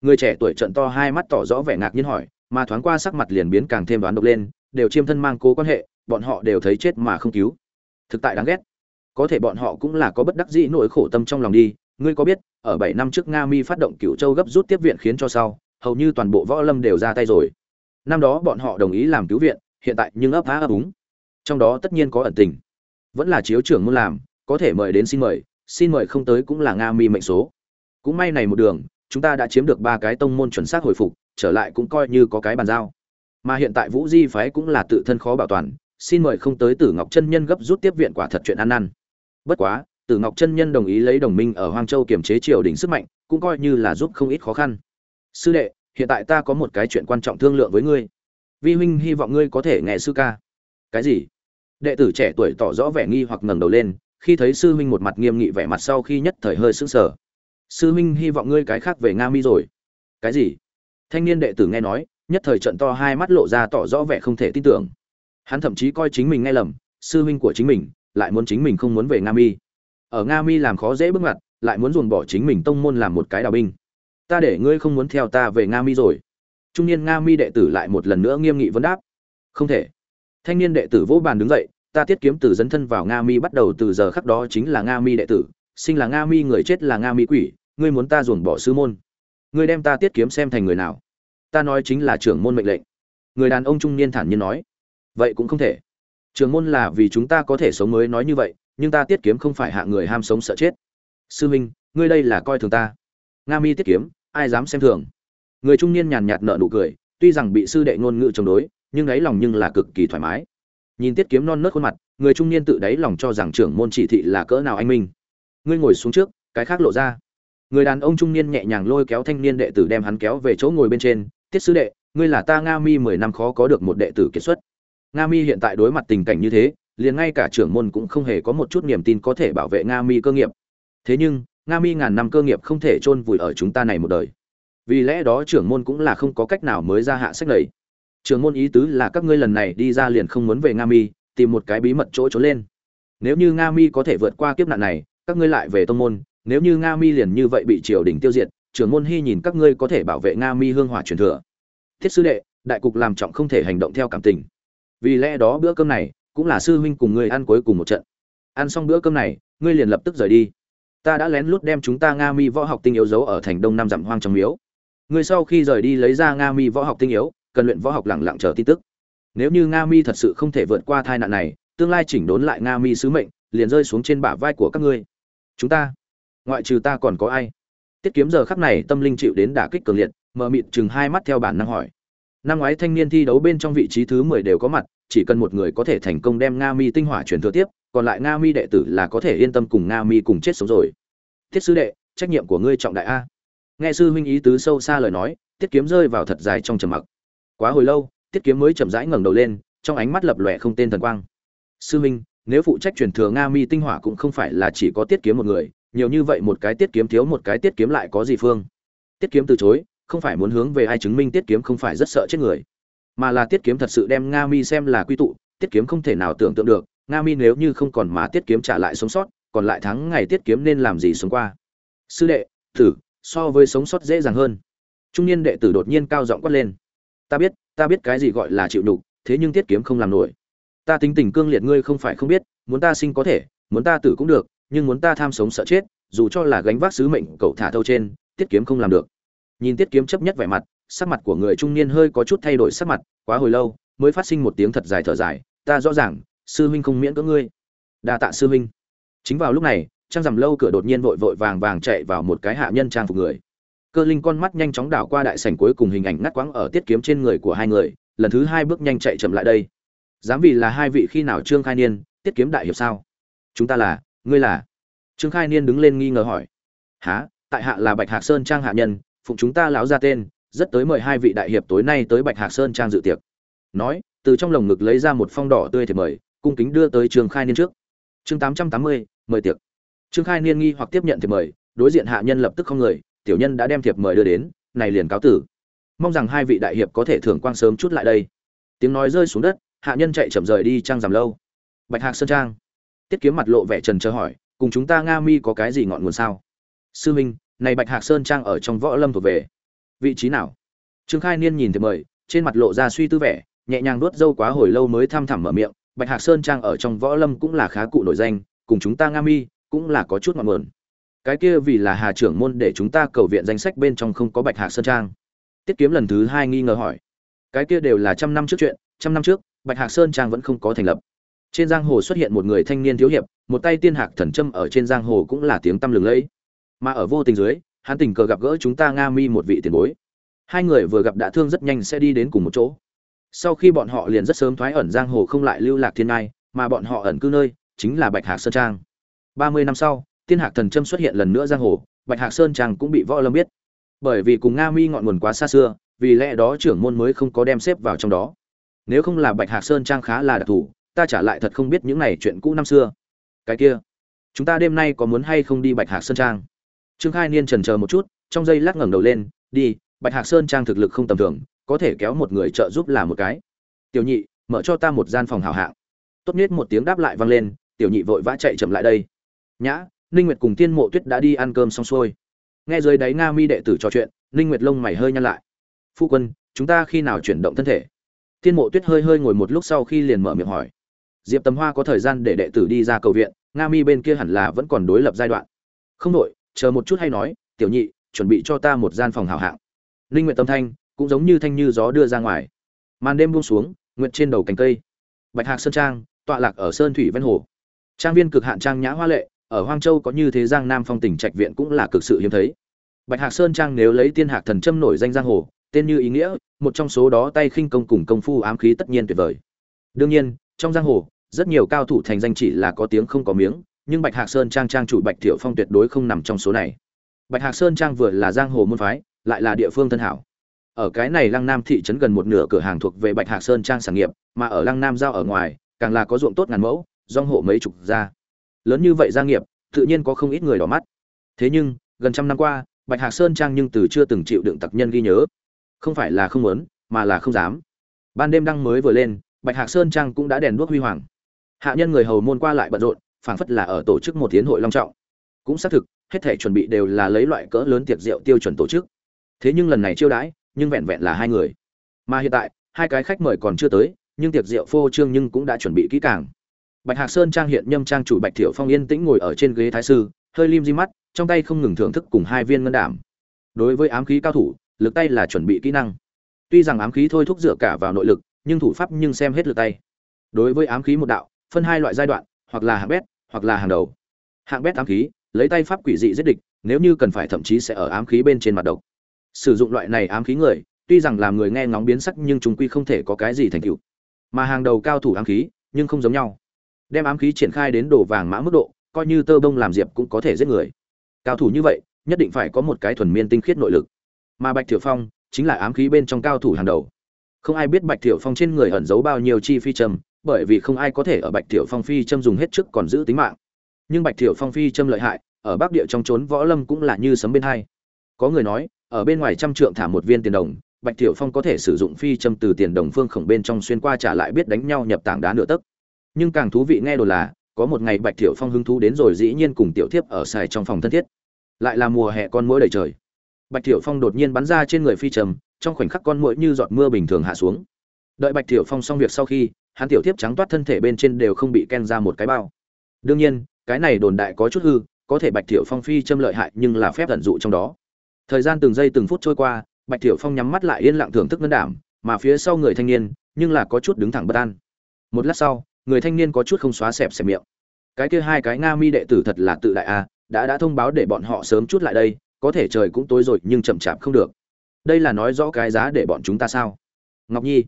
Người trẻ tuổi trận to hai mắt tỏ rõ vẻ ngạc nhiên hỏi, mà thoáng qua sắc mặt liền biến càng thêm đoán độc lên, đều chiêm thân mang cố quan hệ, bọn họ đều thấy chết mà không cứu. Thực tại đáng ghét. Có thể bọn họ cũng là có bất đắc dĩ nỗi khổ tâm trong lòng đi ngươi có biết, ở bảy năm trước nga mi phát động cựu châu gấp rút tiếp viện khiến cho sau hầu như toàn bộ võ lâm đều ra tay rồi. Năm đó bọn họ đồng ý làm cứu viện, hiện tại nhưng ấp á ấp úng. Trong đó tất nhiên có ẩn tình. Vẫn là chiếu trưởng muốn làm, có thể mời đến xin mời xin mời không tới cũng là nga mi mệnh số. Cũng may này một đường, chúng ta đã chiếm được ba cái tông môn chuẩn xác hồi phục, trở lại cũng coi như có cái bàn giao. Mà hiện tại vũ di phái cũng là tự thân khó bảo toàn, xin mời không tới tử ngọc chân nhân gấp rút tiếp viện quả thật chuyện ăn năn. Bất quá tử ngọc chân nhân đồng ý lấy đồng minh ở hoang châu kiểm chế triều đình sức mạnh, cũng coi như là giúp không ít khó khăn. Sư đệ, hiện tại ta có một cái chuyện quan trọng thương lượng với ngươi. Vi huynh hy vọng ngươi có thể nghe sư ca. Cái gì? Đệ tử trẻ tuổi tỏ rõ vẻ nghi hoặc ngẩng đầu lên, khi thấy sư huynh một mặt nghiêm nghị vẻ mặt sau khi nhất thời hơi sững sờ. Sư huynh hy vọng ngươi cái khác về nga mi rồi. Cái gì? Thanh niên đệ tử nghe nói, nhất thời trận to hai mắt lộ ra tỏ rõ vẻ không thể tin tưởng. Hắn thậm chí coi chính mình nghe lầm, sư huynh của chính mình lại muốn chính mình không muốn về nga mi ở nga mi làm khó dễ bước ngoặt, lại muốn dồn bỏ chính mình tông môn làm một cái đào binh. Ta để ngươi không muốn theo ta về nga mi rồi. Trung niên nga mi đệ tử lại một lần nữa nghiêm nghị vấn đáp. Không thể. Thanh niên đệ tử vỗ bàn đứng dậy, ta tiết kiếm từ dấn thân vào nga mi bắt đầu từ giờ khắc đó chính là nga mi đệ tử, sinh là nga mi người chết là nga mi quỷ, ngươi muốn ta dồn bỏ sư môn. Ngươi đem ta tiết kiếm xem thành người nào? Ta nói chính là trưởng môn mệnh lệnh. Người đàn ông trung niên thản nhiên nói. Vậy cũng không thể. Trưởng môn là vì chúng ta có thể sống mới nói như vậy nhưng ta tiết kiếm không phải hạ người ham sống sợ chết. Sư minh, ngươi đây là coi thường ta. Nga mi tiết kiếm, ai dám xem thường? Người trung niên nhàn nhạt nợ nụ cười, tuy rằng bị sư đệ ngôn ngữ chống đối, nhưng đáy lòng nhưng là cực kỳ thoải mái. Nhìn tiết kiếm non nớt khuôn mặt, người trung niên tự đáy lòng cho rằng trưởng môn chỉ thị là cỡ nào anh minh. Ngươi ngồi xuống trước, cái khác lộ ra. Người đàn ông trung niên nhẹ nhàng lôi kéo thanh niên đệ tử đem hắn kéo về chỗ ngồi bên trên, tiết sư đệ, ngươi là ta nga mi mười năm khó có được một đệ tử kiệt xuất. Nga mi hiện tại đối mặt tình cảnh như thế liền ngay cả trưởng môn cũng không hề có một chút niềm tin có thể bảo vệ nga mi cơ nghiệp. Thế nhưng, nga mi ngàn năm cơ nghiệp không thể chôn vùi ở chúng ta này một đời. Vì lẽ đó trưởng môn cũng là không có cách nào mới ra hạ sách lầy. Trưởng môn ý tứ là các ngươi lần này đi ra liền không muốn về nga mi, tìm một cái bí mật chỗ trốn lên. Nếu như nga mi có thể vượt qua kiếp nạn này, các ngươi lại về tông môn. Nếu như nga mi liền như vậy bị triều đình tiêu diệt, trưởng môn hy nhìn các ngươi có thể bảo vệ nga mi hương hỏa truyền thừa. Thiết sư đệ, đại cục làm trọng không thể hành động theo cảm tình. Vì lẽ đó bữa cơm này cũng là sư huynh cùng ngươi ăn cuối cùng một trận. Ăn xong bữa cơm này, ngươi liền lập tức rời đi. Ta đã lén lút đem chúng ta nga mi võ học tinh yếu giấu ở thành đông nam dặm hoang trong miếu. Ngươi sau khi rời đi lấy ra nga mi võ học tinh yếu, cần luyện võ học lẳng lặng chờ tin tức. Nếu như nga mi thật sự không thể vượt qua tai nạn này, tương lai chỉnh đốn lại nga mi sứ mệnh, liền rơi xuống trên bả vai của các ngươi. Chúng ta, ngoại trừ ta còn có ai? Tiết kiếm giờ khắc này tâm linh chịu đến đả kích cường liệt mờ mịt chừng hai mắt theo bản năng hỏi. Năm ngoái thanh niên thi đấu bên trong vị trí thứ mười đều có mặt chỉ cần một người có thể thành công đem nga mi tinh hỏa truyền thừa tiếp, còn lại nga mi đệ tử là có thể yên tâm cùng nga mi cùng chết sống rồi. Tiết sư đệ, trách nhiệm của ngươi trọng đại a. Nghe sư huynh ý tứ sâu xa lời nói, tiết kiếm rơi vào thật dài trong trầm mặc. Quá hồi lâu, tiết kiếm mới chậm rãi ngẩng đầu lên, trong ánh mắt lập lòe không tên thần quang. Sư huynh, nếu phụ trách truyền thừa nga mi tinh hỏa cũng không phải là chỉ có tiết kiếm một người, nhiều như vậy một cái tiết kiếm thiếu một cái tiết kiếm lại có gì phương? Tiết kiếm từ chối, không phải muốn hướng về ai chứng minh tiết kiếm không phải rất sợ chết người mà là tiết kiếm thật sự đem nga mi xem là quy tụ, tiết kiếm không thể nào tưởng tượng được, nga mi nếu như không còn mà tiết kiếm trả lại sống sót, còn lại tháng ngày tiết kiếm nên làm gì sống qua? Sư đệ, thử, so với sống sót dễ dàng hơn. Trung niên đệ tử đột nhiên cao giọng quát lên. Ta biết ta biết cái gì gọi là chịu đục thế nhưng tiết kiếm không làm nổi. Ta tính tình cương liệt ngươi không phải không biết, muốn ta sinh có thể, muốn ta tử cũng được, nhưng muốn ta tham sống sợ chết, dù cho là gánh vác sứ mệnh cậu thả thâu trên, tiết kiếm không làm được. Nhìn tiết kiếm chấp nhất vẻ mặt sắc mặt của người trung niên hơi có chút thay đổi sắc mặt, quá hồi lâu, mới phát sinh một tiếng thật dài thở dài, ta rõ ràng, sư huynh không miễn cỡ ngươi. Đa tạ sư huynh. Chính vào lúc này trang rằm lâu cửa đột nhiên vội vội vàng vàng chạy vào một cái hạ nhân trang phục người. Cơ linh con mắt nhanh chóng đảo qua đại sảnh cuối cùng hình ảnh ngắt quãng ở tiết kiếm trên người của hai người, lần thứ hai bước nhanh chạy chậm lại đây. Dám vì là hai vị khi nào trương khai niên, tiết kiếm đại hiệp sao? Chúng ta là, ngươi là. Trương khai niên đứng lên nghi ngờ hỏi. Há tại hạ là bạch hạc sơn trang hạ nhân phụng chúng ta lão ra tên rất tới mời hai vị đại hiệp tối nay tới bạch hạc sơn trang dự tiệc. Nói, từ trong lồng ngực lấy ra một phong đỏ tươi thì mời, cung kính đưa tới trương khai niên trước. Chương tám trăm tám mươi, mời tiệc. Trương khai niên nghi hoặc tiếp nhận thiệp mời, đối diện hạ nhân lập tức không người, tiểu nhân đã đem thiệp mời đưa đến, này liền cáo tử. Mong rằng hai vị đại hiệp có thể thưởng quang sớm chút lại đây. Tiếng nói rơi xuống đất, hạ nhân chạy chậm rời đi trang giảm lâu. Bạch hạc sơn trang. Tiết kiếm mặt lộ vẻ trần chờ hỏi, cùng chúng ta nga mi có cái gì ngọn nguồn sao? Sư minh, này bạch hạc sơn trang ở trong võ lâm thuộc về vị trí nào? Trương khai niên nhìn thì mời, trên mặt lộ ra suy tư vẻ, nhẹ nhàng nuốt dâu quá hồi lâu mới tham thẳm mở miệng, bạch hạc sơn trang ở trong võ lâm cũng là khá cụ nổi danh, cùng chúng ta nga mi cũng là có chút ngọn nguồn. Cái kia vì là hà trưởng môn để chúng ta cầu viện danh sách bên trong không có bạch hạc sơn trang. Tiết kiếm lần thứ hai nghi ngờ hỏi. Cái kia đều là trăm năm trước chuyện, trăm năm trước, bạch hạc sơn trang vẫn không có thành lập. Trên giang hồ xuất hiện một người thanh niên thiếu hiệp, một tay tiên hạc thần châm ở trên giang hồ cũng là tiếng tăm lừng lẫy. Mà ở vô tình dưới hắn tình cờ gặp gỡ chúng ta nga mi một vị tiền bối. Hai người vừa gặp đã thương rất nhanh sẽ đi đến cùng một chỗ. Sau khi bọn họ liền rất sớm thoái ẩn giang hồ không lại lưu lạc thiên ngai, mà bọn họ ẩn cư nơi chính là bạch hạc sơn trang. Ba mươi năm sau, tiên hạc thần châm xuất hiện lần nữa giang hồ, bạch hạc sơn trang cũng bị võ lâm biết. Bởi vì cùng nga mi ngọn nguồn quá xa xưa, vì lẽ đó trưởng môn mới không có đem xếp vào trong đó. Nếu không là bạch hạc sơn trang khá là đặc thù, ta trả lại thật không biết những này chuyện cũ năm xưa. Cái kia, chúng ta đêm nay có muốn hay không đi bạch hạc sơn trang? Trương khai niên trần chờ một chút, trong giây lát ngẩng đầu lên, đi, bạch hạc sơn trang thực lực không tầm thường, có thể kéo một người trợ giúp là một cái. Tiểu nhị, mở cho ta một gian phòng hảo hạng. Tốt nhất một tiếng đáp lại vang lên, tiểu nhị vội vã chạy chậm lại đây. Nhã, ninh nguyệt cùng tiên mộ tuyết đã đi ăn cơm xong xuôi. Nghe dưới đáy nga mi đệ tử trò chuyện, ninh nguyệt lông mày hơi nhăn lại. Phu quân, chúng ta khi nào chuyển động thân thể? Tiên mộ tuyết hơi hơi ngồi một lúc sau khi liền mở miệng hỏi. Diệp tầm hoa có thời gian để đệ tử đi ra cầu viện, nga mi bên kia hẳn là vẫn còn đối lập giai đoạn. Không đội chờ một chút hay nói, tiểu nhị, chuẩn bị cho ta một gian phòng hảo hạng. Linh nguyện tâm thanh cũng giống như thanh như gió đưa ra ngoài. Màn đêm buông xuống nguyện trên đầu cành cây. Bạch hạc sơn trang, tọa lạc ở sơn thủy ven hồ. Trang viên cực hạn trang nhã hoa lệ, ở hoang châu có như thế giang nam phong tỉnh trạch viện cũng là cực sự hiếm thấy. Bạch hạc sơn trang nếu lấy tiên hạc thần châm nổi danh giang hồ, tên như ý nghĩa, một trong số đó tay khinh công cùng công phu ám khí tất nhiên tuyệt vời. Đương nhiên, trong giang hồ, rất nhiều cao thủ thành danh chỉ là có tiếng không có miếng nhưng bạch hạc sơn trang trang chủ bạch thiệu phong tuyệt đối không nằm trong số này. Bạch hạc sơn trang vừa là giang hồ môn phái, lại là địa phương thân hảo. Ở cái này lăng nam thị trấn gần một nửa cửa hàng thuộc về bạch hạc sơn trang sản nghiệp, mà ở lăng nam giao ở ngoài, càng là có ruộng tốt ngàn mẫu dong hộ mấy chục gia. Lớn như vậy gia nghiệp, tự nhiên có không ít người đỏ mắt. Thế nhưng, gần trăm năm qua, bạch hạc sơn trang nhưng từ chưa từng chịu đựng tặc nhân ghi nhớ. Không phải là không muốn, mà là không dám. Ban đêm đăng mới vừa lên, bạch hạc sơn trang cũng đã đèn đuốc huy hoàng. Hạ nhân người hầu môn qua lại bận rộn phảng phất là ở tổ chức một tiến hội long trọng. Cũng xác thực, hết thảy chuẩn bị đều là lấy loại cỡ lớn tiệc rượu tiêu chuẩn tổ chức. Thế nhưng lần này chiêu đãi, nhưng vẹn vẹn là hai người. Mà hiện tại, hai cái khách mời còn chưa tới, nhưng tiệc rượu phô trương nhưng cũng đã chuẩn bị kỹ càng. Bạch hạc sơn trang hiện nhâm trang chủ bạch Thiểu phong yên tĩnh ngồi ở trên ghế thái sư, hơi lim di mắt, trong tay không ngừng thưởng thức cùng hai viên ngân đảm đối với ám khí cao thủ, lực tay là chuẩn bị kỹ năng. Tuy rằng ám khí thôi thúc dựa cả vào nội lực, nhưng thủ pháp nhưng xem hết lực tay. Đối với ám khí một đạo, phân hai loại giai đoạn, hoặc là hạng bét hoặc là hàng đầu. Hạng bét ám khí, lấy tay pháp quỷ dị giết địch, nếu như cần phải thậm chí sẽ ở ám khí bên trên mặt độc. Sử dụng loại này ám khí người, tuy rằng làm người nghe ngóng biến sắc nhưng chúng quy không thể có cái gì thành tựu. Mà hàng đầu cao thủ ám khí, nhưng không giống nhau. Đem ám khí triển khai đến đồ vàng mã mức độ, coi như tơ bông làm diệp cũng có thể giết người. Cao thủ như vậy, nhất định phải có một cái thuần miên tinh khiết nội lực. Mà bạch thiểu phong chính là ám khí bên trong cao thủ hàng đầu. Không ai biết bạch thiểu phong trên người ẩn giấu bao nhiêu chi phi trầm bởi vì không ai có thể ở bạch tiểu phong phi châm dùng hết trước còn giữ tính mạng. Nhưng bạch tiểu phong phi châm lợi hại, ở bắc địa trong trốn võ lâm cũng là như sấm bên hai. Có người nói, ở bên ngoài trăm trượng thả một viên tiền đồng, bạch tiểu phong có thể sử dụng phi châm từ tiền đồng phương khổng bên trong xuyên qua trả lại biết đánh nhau nhập tảng đá nửa tấc. Nhưng càng thú vị nghe đồn là, có một ngày bạch tiểu phong hứng thú đến rồi dĩ nhiên cùng tiểu thiếp ở xài trong phòng thân thiết. Lại là mùa hè con muỗi đầy trời. Bạch tiểu phong đột nhiên bắn ra trên người phi trầm trong khoảnh khắc con muỗi như giọt mưa bình thường hạ xuống. Đợi bạch tiểu phong xong việc sau khi hắn tiểu thiếp trắng toát thân thể bên trên đều không bị ken ra một cái bao. Đương nhiên, cái này đồn đại có chút hư, có thể bạch thiểu phong phi châm lợi hại nhưng là phép tận dụ trong đó. Thời gian từng giây từng phút trôi qua, bạch thiểu phong nhắm mắt lại yên lặng thưởng thức ngân đảm, mà phía sau người thanh niên, nhưng là có chút đứng thẳng bất an. Một lát sau, người thanh niên có chút không xóa xẹp xẹp miệng. Cái kia hai cái nga mi đệ tử thật là tự đại a, đã đã thông báo để bọn họ sớm chút lại đây, có thể trời cũng tối rồi nhưng chậm chạp không được. Đây là nói rõ cái giá để bọn chúng ta sao? Ngọc nhi,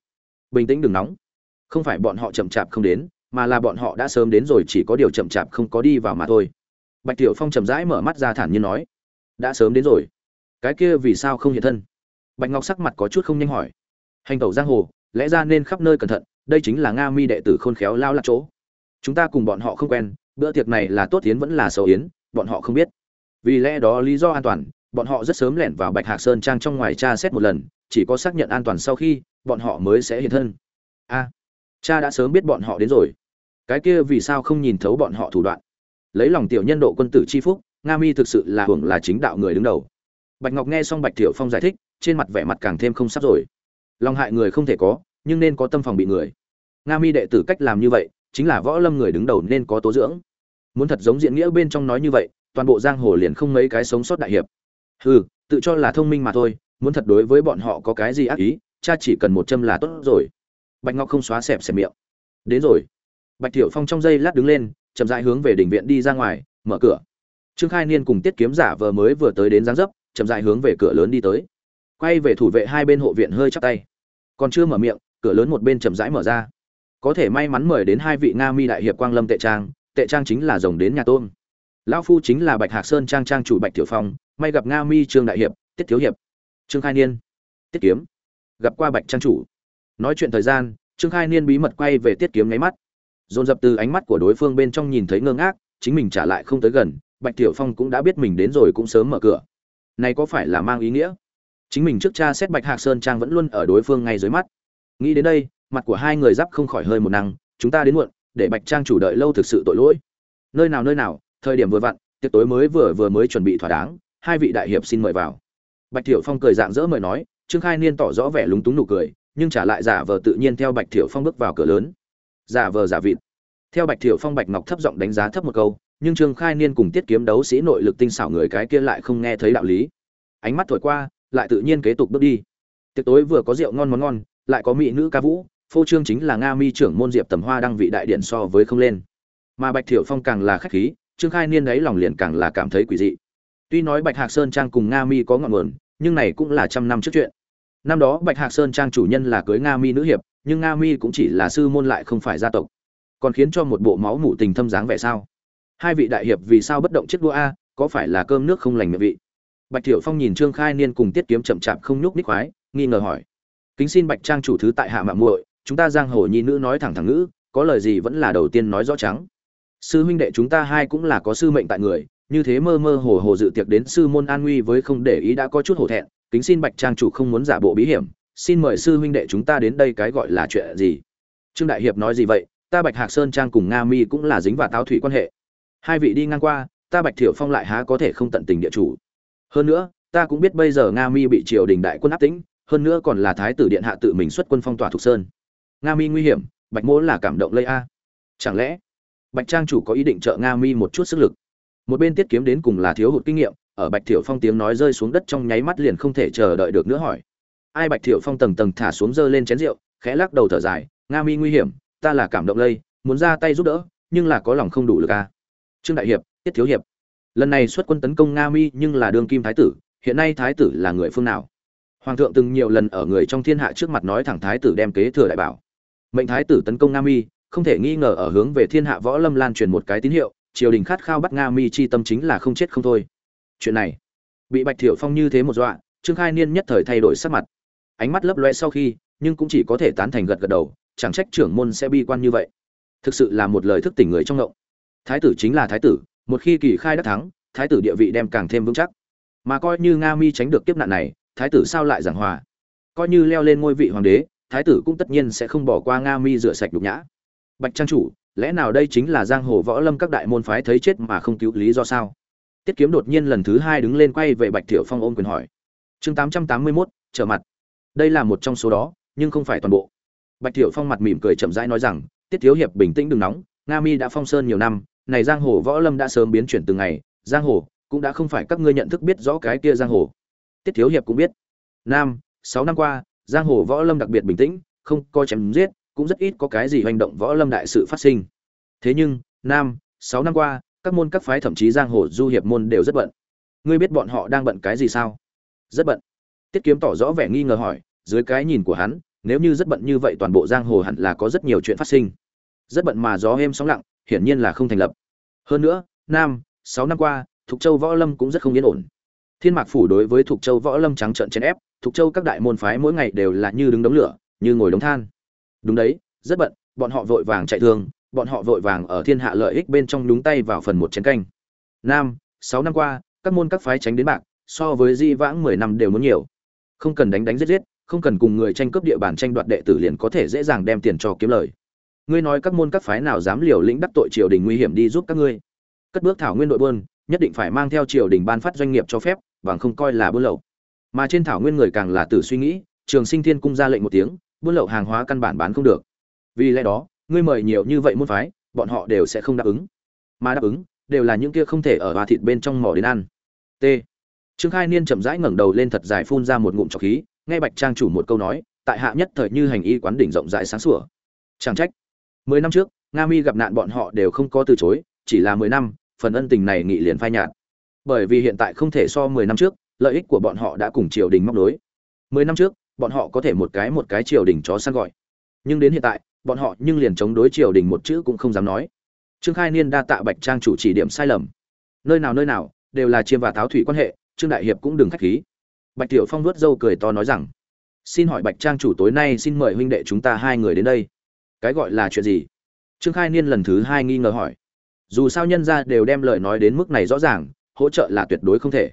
bình tĩnh đừng nóng không phải bọn họ chậm chạp không đến, mà là bọn họ đã sớm đến rồi, chỉ có điều chậm chạp không có đi vào mà thôi. Bạch tiểu phong chậm rãi mở mắt ra thản nhiên nói, đã sớm đến rồi. Cái kia vì sao không hiện thân? Bạch ngọc sắc mặt có chút không nhanh hỏi. Hành tẩu giang hồ, lẽ ra nên khắp nơi cẩn thận, đây chính là nga mi đệ tử khôn khéo lao lạc chỗ. Chúng ta cùng bọn họ không quen, bữa tiệc này là tốt yến vẫn là xấu yến, bọn họ không biết. Vì lẽ đó lý do an toàn, bọn họ rất sớm lẻn vào bạch hạc sơn trang trong ngoài tra xét một lần, chỉ có xác nhận an toàn sau khi bọn họ mới sẽ hiện thân. A cha đã sớm biết bọn họ đến rồi. Cái kia vì sao không nhìn thấu bọn họ thủ đoạn? Lấy lòng tiểu nhân độ quân tử chi phúc, nga mi thực sự là hưởng là chính đạo người đứng đầu. Bạch ngọc nghe xong bạch thiệu phong giải thích, trên mặt vẻ mặt càng thêm không sắp rồi. Lòng hại người không thể có, nhưng nên có tâm phòng bị người. Nga mi đệ tử cách làm như vậy, chính là võ lâm người đứng đầu nên có tố dưỡng. Muốn thật giống diện nghĩa bên trong nói như vậy, toàn bộ giang hồ liền không mấy cái sống sót đại hiệp. Hừ, tự cho là thông minh mà thôi, muốn thật đối với bọn họ có cái gì ác ý, cha chỉ cần một châm là tốt rồi bạch ngọc không xóa xẹp xẹp miệng. Đến rồi. Bạch thiệu phong trong giây lát đứng lên, chậm rãi hướng về đỉnh viện đi ra ngoài, mở cửa. Trương khai niên cùng tiết kiếm giả vờ mới vừa tới đến giáng dấp, chậm rãi hướng về cửa lớn đi tới. Quay về thủ vệ hai bên hộ viện hơi chắp tay. Còn chưa mở miệng, cửa lớn một bên chậm rãi mở ra. Có thể may mắn mời đến hai vị nga mi đại hiệp quang lâm tệ trang tệ trang chính là rồng đến nhà tôm lão phu chính là bạch hạc sơn trang trang chủ bạch tiểu phong, may gặp nga mi trương đại hiệp, tiết thiếu hiệp. Trương khai niên, tiết kiếm, gặp qua bạch trang chủ nói chuyện thời gian, trương khai niên bí mật quay về tiết kiếm nháy mắt. Dồn dập từ ánh mắt của đối phương bên trong nhìn thấy ngơ ngác, chính mình trả lại không tới gần, bạch tiểu phong cũng đã biết mình đến rồi cũng sớm mở cửa. Này có phải là mang ý nghĩa? Chính mình trước cha xét bạch hạc sơn trang vẫn luôn ở đối phương ngay dưới mắt. Nghĩ đến đây, mặt của hai người giáp không khỏi hơi một năng chúng ta đến muộn, để bạch trang chủ đợi lâu thực sự tội lỗi. Nơi nào nơi nào, thời điểm vừa vặn, tiệc tối mới vừa vừa mới chuẩn bị thỏa đáng, hai vị đại hiệp xin mời vào. Bạch tiểu phong cười dạng dỡ mời nói, trương khai niên tỏ rõ vẻ lúng túng nụ cười nhưng trả lại giả vờ tự nhiên theo bạch thiểu phong bước vào cửa lớn. Giả vờ giả vịt. Theo bạch thiểu phong bạch ngọc thấp giọng đánh giá thấp một câu, nhưng trương khai niên cùng tiết kiếm đấu sĩ nội lực tinh xảo người cái kia lại không nghe thấy đạo lý. Ánh mắt thổi qua, lại tự nhiên kế tục bước đi. Tiệc tối vừa có rượu ngon món ngon, lại có mỹ nữ ca vũ, phô trương chính là nga mi trưởng môn diệp tầm hoa đăng vị đại điện so với không lên. Mà bạch thiểu phong càng là khách khí, trương khai niên ấy lòng liền càng là cảm thấy quỷ dị. Tuy nói bạch hạc sơn trang cùng nga mi có ngọn nguồn, nhưng này cũng là trăm năm trước chuyện năm đó bạch hạc sơn trang chủ nhân là cưới nga mi nữ hiệp, nhưng nga mi cũng chỉ là sư môn lại không phải gia tộc. Còn khiến cho một bộ máu mủ tình thâm dáng vẻ sao? Hai vị đại hiệp vì sao bất động chiếc đua a, có phải là cơm nước không lành miệng vị? Bạch thiểu phong nhìn trương khai niên cùng tiết kiếm chậm chạp không nhúc ních khoái, nghi ngờ hỏi. Kính xin bạch trang chủ thứ tại hạ mạng muội, chúng ta giang hồ nhi nữ nói thẳng thẳng ngữ, có lời gì vẫn là đầu tiên nói rõ trắng. Sư huynh đệ chúng ta hai cũng là có sư mệnh tại người, như thế mơ mơ hồ hồ dự tiệc đến sư môn an nguy với không để ý đã có chút hổ thẹn kính xin bạch trang chủ không muốn giả bộ bí hiểm, xin mời sư huynh đệ chúng ta đến đây cái gọi là chuyện gì? Trương đại hiệp nói gì vậy? Ta bạch hạc sơn trang cùng nga mi cũng là dính và táo thủy quan hệ. Hai vị đi ngang qua, ta bạch thiểu phong lại há có thể không tận tình địa chủ. Hơn nữa, ta cũng biết bây giờ nga mi bị triều đình đại quân áp tĩnh, hơn nữa còn là thái tử điện hạ tự mình xuất quân phong tỏa thục sơn. Nga mi nguy hiểm, bạch mỗ là cảm động lây a. Chẳng lẽ bạch trang chủ có ý định trợ nga mi một chút sức lực? Một bên tiết kiếm đến cùng là thiếu hụt kinh nghiệm ở bạch thiểu phong tiếng nói rơi xuống đất trong nháy mắt liền không thể chờ đợi được nữa hỏi. Ai bạch thiểu phong tầng tầng thả xuống giơ lên chén rượu, khẽ lắc đầu thở dài, nga mi nguy hiểm, ta là cảm động lây, muốn ra tay giúp đỡ, nhưng là có lòng không đủ lực a trương đại hiệp, tiết thiếu hiệp, lần này xuất quân tấn công nga mi nhưng là đương kim thái tử, hiện nay thái tử là người phương nào? Hoàng thượng từng nhiều lần ở người trong thiên hạ trước mặt nói thẳng thái tử đem kế thừa đại bảo. Mệnh thái tử tấn công nga mi, không thể nghi ngờ ở hướng về thiên hạ võ lâm lan truyền một cái tín hiệu, triều đình khát khao bắt nga mi chi tâm chính là không chết không thôi chuyện này. Bị bạch thiểu phong như thế một dọa, trương khai niên nhất thời thay đổi sắc mặt. Ánh mắt lấp loe sau khi, nhưng cũng chỉ có thể tán thành gật gật đầu, chẳng trách trưởng môn sẽ bi quan như vậy. Thực sự là một lời thức tỉnh người trong ngộng. Thái tử chính là thái tử, một khi kỳ khai đắc thắng, thái tử địa vị đem càng thêm vững chắc. Mà coi như nga mi tránh được kiếp nạn này, thái tử sao lại giảng hòa? Coi như leo lên ngôi vị hoàng đế, thái tử cũng tất nhiên sẽ không bỏ qua nga mi rửa sạch đục nhã. Bạch trang chủ, lẽ nào đây chính là giang hồ võ lâm các đại môn phái thấy chết mà không cứu lý do sao? Tiết kiếm đột nhiên lần thứ hai đứng lên quay về bạch thiểu phong ôm quyền hỏi. Chương tám trăm tám mươi mốt, trở mặt. Đây là một trong số đó, nhưng không phải toàn bộ. Bạch thiểu phong mặt mỉm cười chậm rãi nói rằng, tiết thiếu hiệp, bình tĩnh đừng nóng, nga mi đã phong sơn nhiều năm, này giang hồ võ lâm đã sớm biến chuyển từng ngày, giang hồ cũng đã không phải các ngươi nhận thức biết rõ cái kia giang hồ. Tiết thiếu hiệp cũng biết. Nam, sáu năm qua, giang hồ võ lâm đặc biệt bình tĩnh, không có chém giết, cũng rất ít có cái gì hành động võ lâm đại sự phát sinh. Thế nhưng, nam, sáu năm qua các môn các phái, thậm chí giang hồ, du hiệp môn đều rất bận. Ngươi biết bọn họ đang bận cái gì sao? Rất bận. Tiết kiếm tỏ rõ vẻ nghi ngờ hỏi, dưới cái nhìn của hắn, nếu như rất bận như vậy toàn bộ giang hồ hẳn là có rất nhiều chuyện phát sinh. Rất bận mà gió êm sóng lặng, hiển nhiên là không thành lập. Hơn nữa, nam, sáu năm qua, thục châu võ lâm cũng rất không yên ổn. Thiên mạc phủ đối với thục châu võ lâm trắng trợn chèn ép, thục châu các đại môn phái mỗi ngày đều là như đứng đống lửa, như ngồi đống than. Đúng đấy, rất bận, bọn họ vội vàng chạy thương bọn họ vội vàng ở thiên hạ lợi ích bên trong đúng tay vào phần một chén canh. Nam, sáu năm qua, các môn các phái tránh đến bạc, so với di vãng mười năm đều muốn nhiều. Không cần đánh đánh giết giết, không cần cùng người tranh cướp địa bàn tranh đoạt đệ tử liền có thể dễ dàng đem tiền cho kiếm lời. Ngươi nói các môn các phái nào dám liều lĩnh đắc tội triều đình nguy hiểm đi giúp các ngươi? Cất bước thảo nguyên đội buôn, nhất định phải mang theo triều đình ban phát doanh nghiệp cho phép, bằng không coi là buôn lậu. Mà trên thảo nguyên người càng là tử suy nghĩ, trường sinh thiên cung ra lệnh một tiếng, buôn lậu hàng hóa căn bản bán không được. Vì lẽ đó ngươi mời nhiều như vậy môn phái, bọn họ đều sẽ không đáp ứng. Mà đáp ứng, đều là những kia không thể ở hoa thịt bên trong mỏ đến ăn. T. Trương khai niên chậm rãi ngẩng đầu lên thật dài phun ra một ngụm trọc khí, nghe bạch trang chủ một câu nói, tại hạ nhất thời như hành y quán đỉnh rộng rãi sáng sủa. Chẳng trách. Mười năm trước, nga mi gặp nạn bọn họ đều không có từ chối, chỉ là mười năm, phần ân tình này nghị liền phai nhạt. Bởi vì hiện tại không thể so mười năm trước, lợi ích của bọn họ đã cùng triều đình móc nối. Mười năm trước, bọn họ có thể một cái một cái triều đình chó săn gọi nhưng đến hiện tại, bọn họ nhưng liền chống đối triều đình một chữ cũng không dám nói. Trương khai niên đa tạ bạch trang chủ chỉ điểm sai lầm. Nơi nào nơi nào, đều là chiêm và tháo thủy quan hệ, trương đại hiệp cũng đừng khách khí. Bạch tiểu phong vớt râu cười to nói rằng, xin hỏi bạch trang chủ tối nay xin mời huynh đệ chúng ta hai người đến đây. Cái gọi là chuyện gì? Trương khai niên lần thứ hai nghi ngờ hỏi. Dù sao nhân ra đều đem lời nói đến mức này rõ ràng, hỗ trợ là tuyệt đối không thể.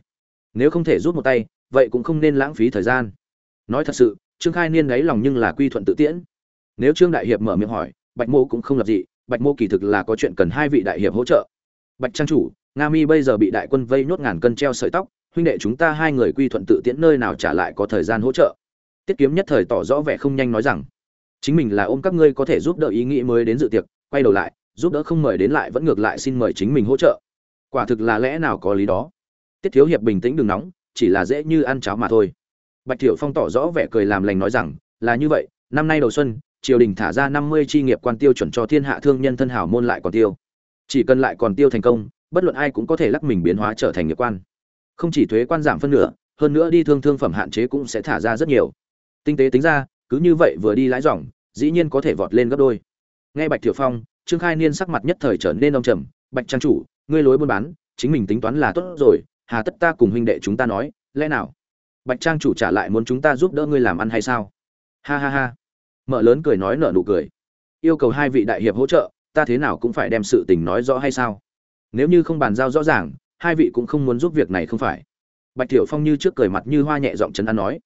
Nếu không thể rút một tay, vậy cũng không nên lãng phí thời gian. Nói thật sự, trương khai niên đáy lòng nhưng là quy thuận tự tiễn nếu trương đại hiệp mở miệng hỏi, bạch mô cũng không lập gì bạch mô kỳ thực là có chuyện cần hai vị đại hiệp hỗ trợ. Bạch trang chủ, nga mi bây giờ bị đại quân vây nhốt ngàn cân treo sợi tóc, huynh đệ chúng ta hai người quy thuận tự tiễn nơi nào trả lại có thời gian hỗ trợ? Tiết kiếm nhất thời tỏ rõ vẻ không nhanh nói rằng, chính mình là ôm các ngươi có thể giúp đỡ ý nghĩ mới đến dự tiệc, quay đầu lại, giúp đỡ không mời đến lại vẫn ngược lại xin mời chính mình hỗ trợ. Quả thực là lẽ nào có lý đó. Tiết thiếu hiệp bình tĩnh đừng nóng, chỉ là dễ như ăn cháo mà thôi. Bạch thiểu phong tỏ rõ vẻ cười làm lành nói rằng, là như vậy, năm nay đầu xuân triều đình thả ra năm mươi chi nghiệp quan tiêu chuẩn cho thiên hạ thương nhân thân hảo môn lại còn tiêu. Chỉ cần lại còn tiêu thành công, bất luận ai cũng có thể lắc mình biến hóa trở thành nghiệp quan. Không chỉ thuế quan giảm phân nửa, hơn nữa đi thương thương phẩm hạn chế cũng sẽ thả ra rất nhiều. Tinh tế tính ra, cứ như vậy vừa đi lãi dòng, dĩ nhiên có thể vọt lên gấp đôi. Nghe bạch Tiểu phong, trương khai niên sắc mặt nhất thời trở nên đông trầm. Bạch trang chủ, ngươi lối buôn bán, chính mình tính toán là tốt rồi, hà tất ta cùng huynh đệ chúng ta nói, lẽ nào? Bạch trang chủ trả lại muốn chúng ta giúp đỡ ngươi làm ăn hay sao? Ha ha ha mở lớn cười nói nở nụ cười. Yêu cầu hai vị đại hiệp hỗ trợ, ta thế nào cũng phải đem sự tình nói rõ hay sao? Nếu như không bàn giao rõ ràng, hai vị cũng không muốn giúp việc này không phải. Bạch tiểu phong như trước cười mặt như hoa nhẹ giọng chấn an nói.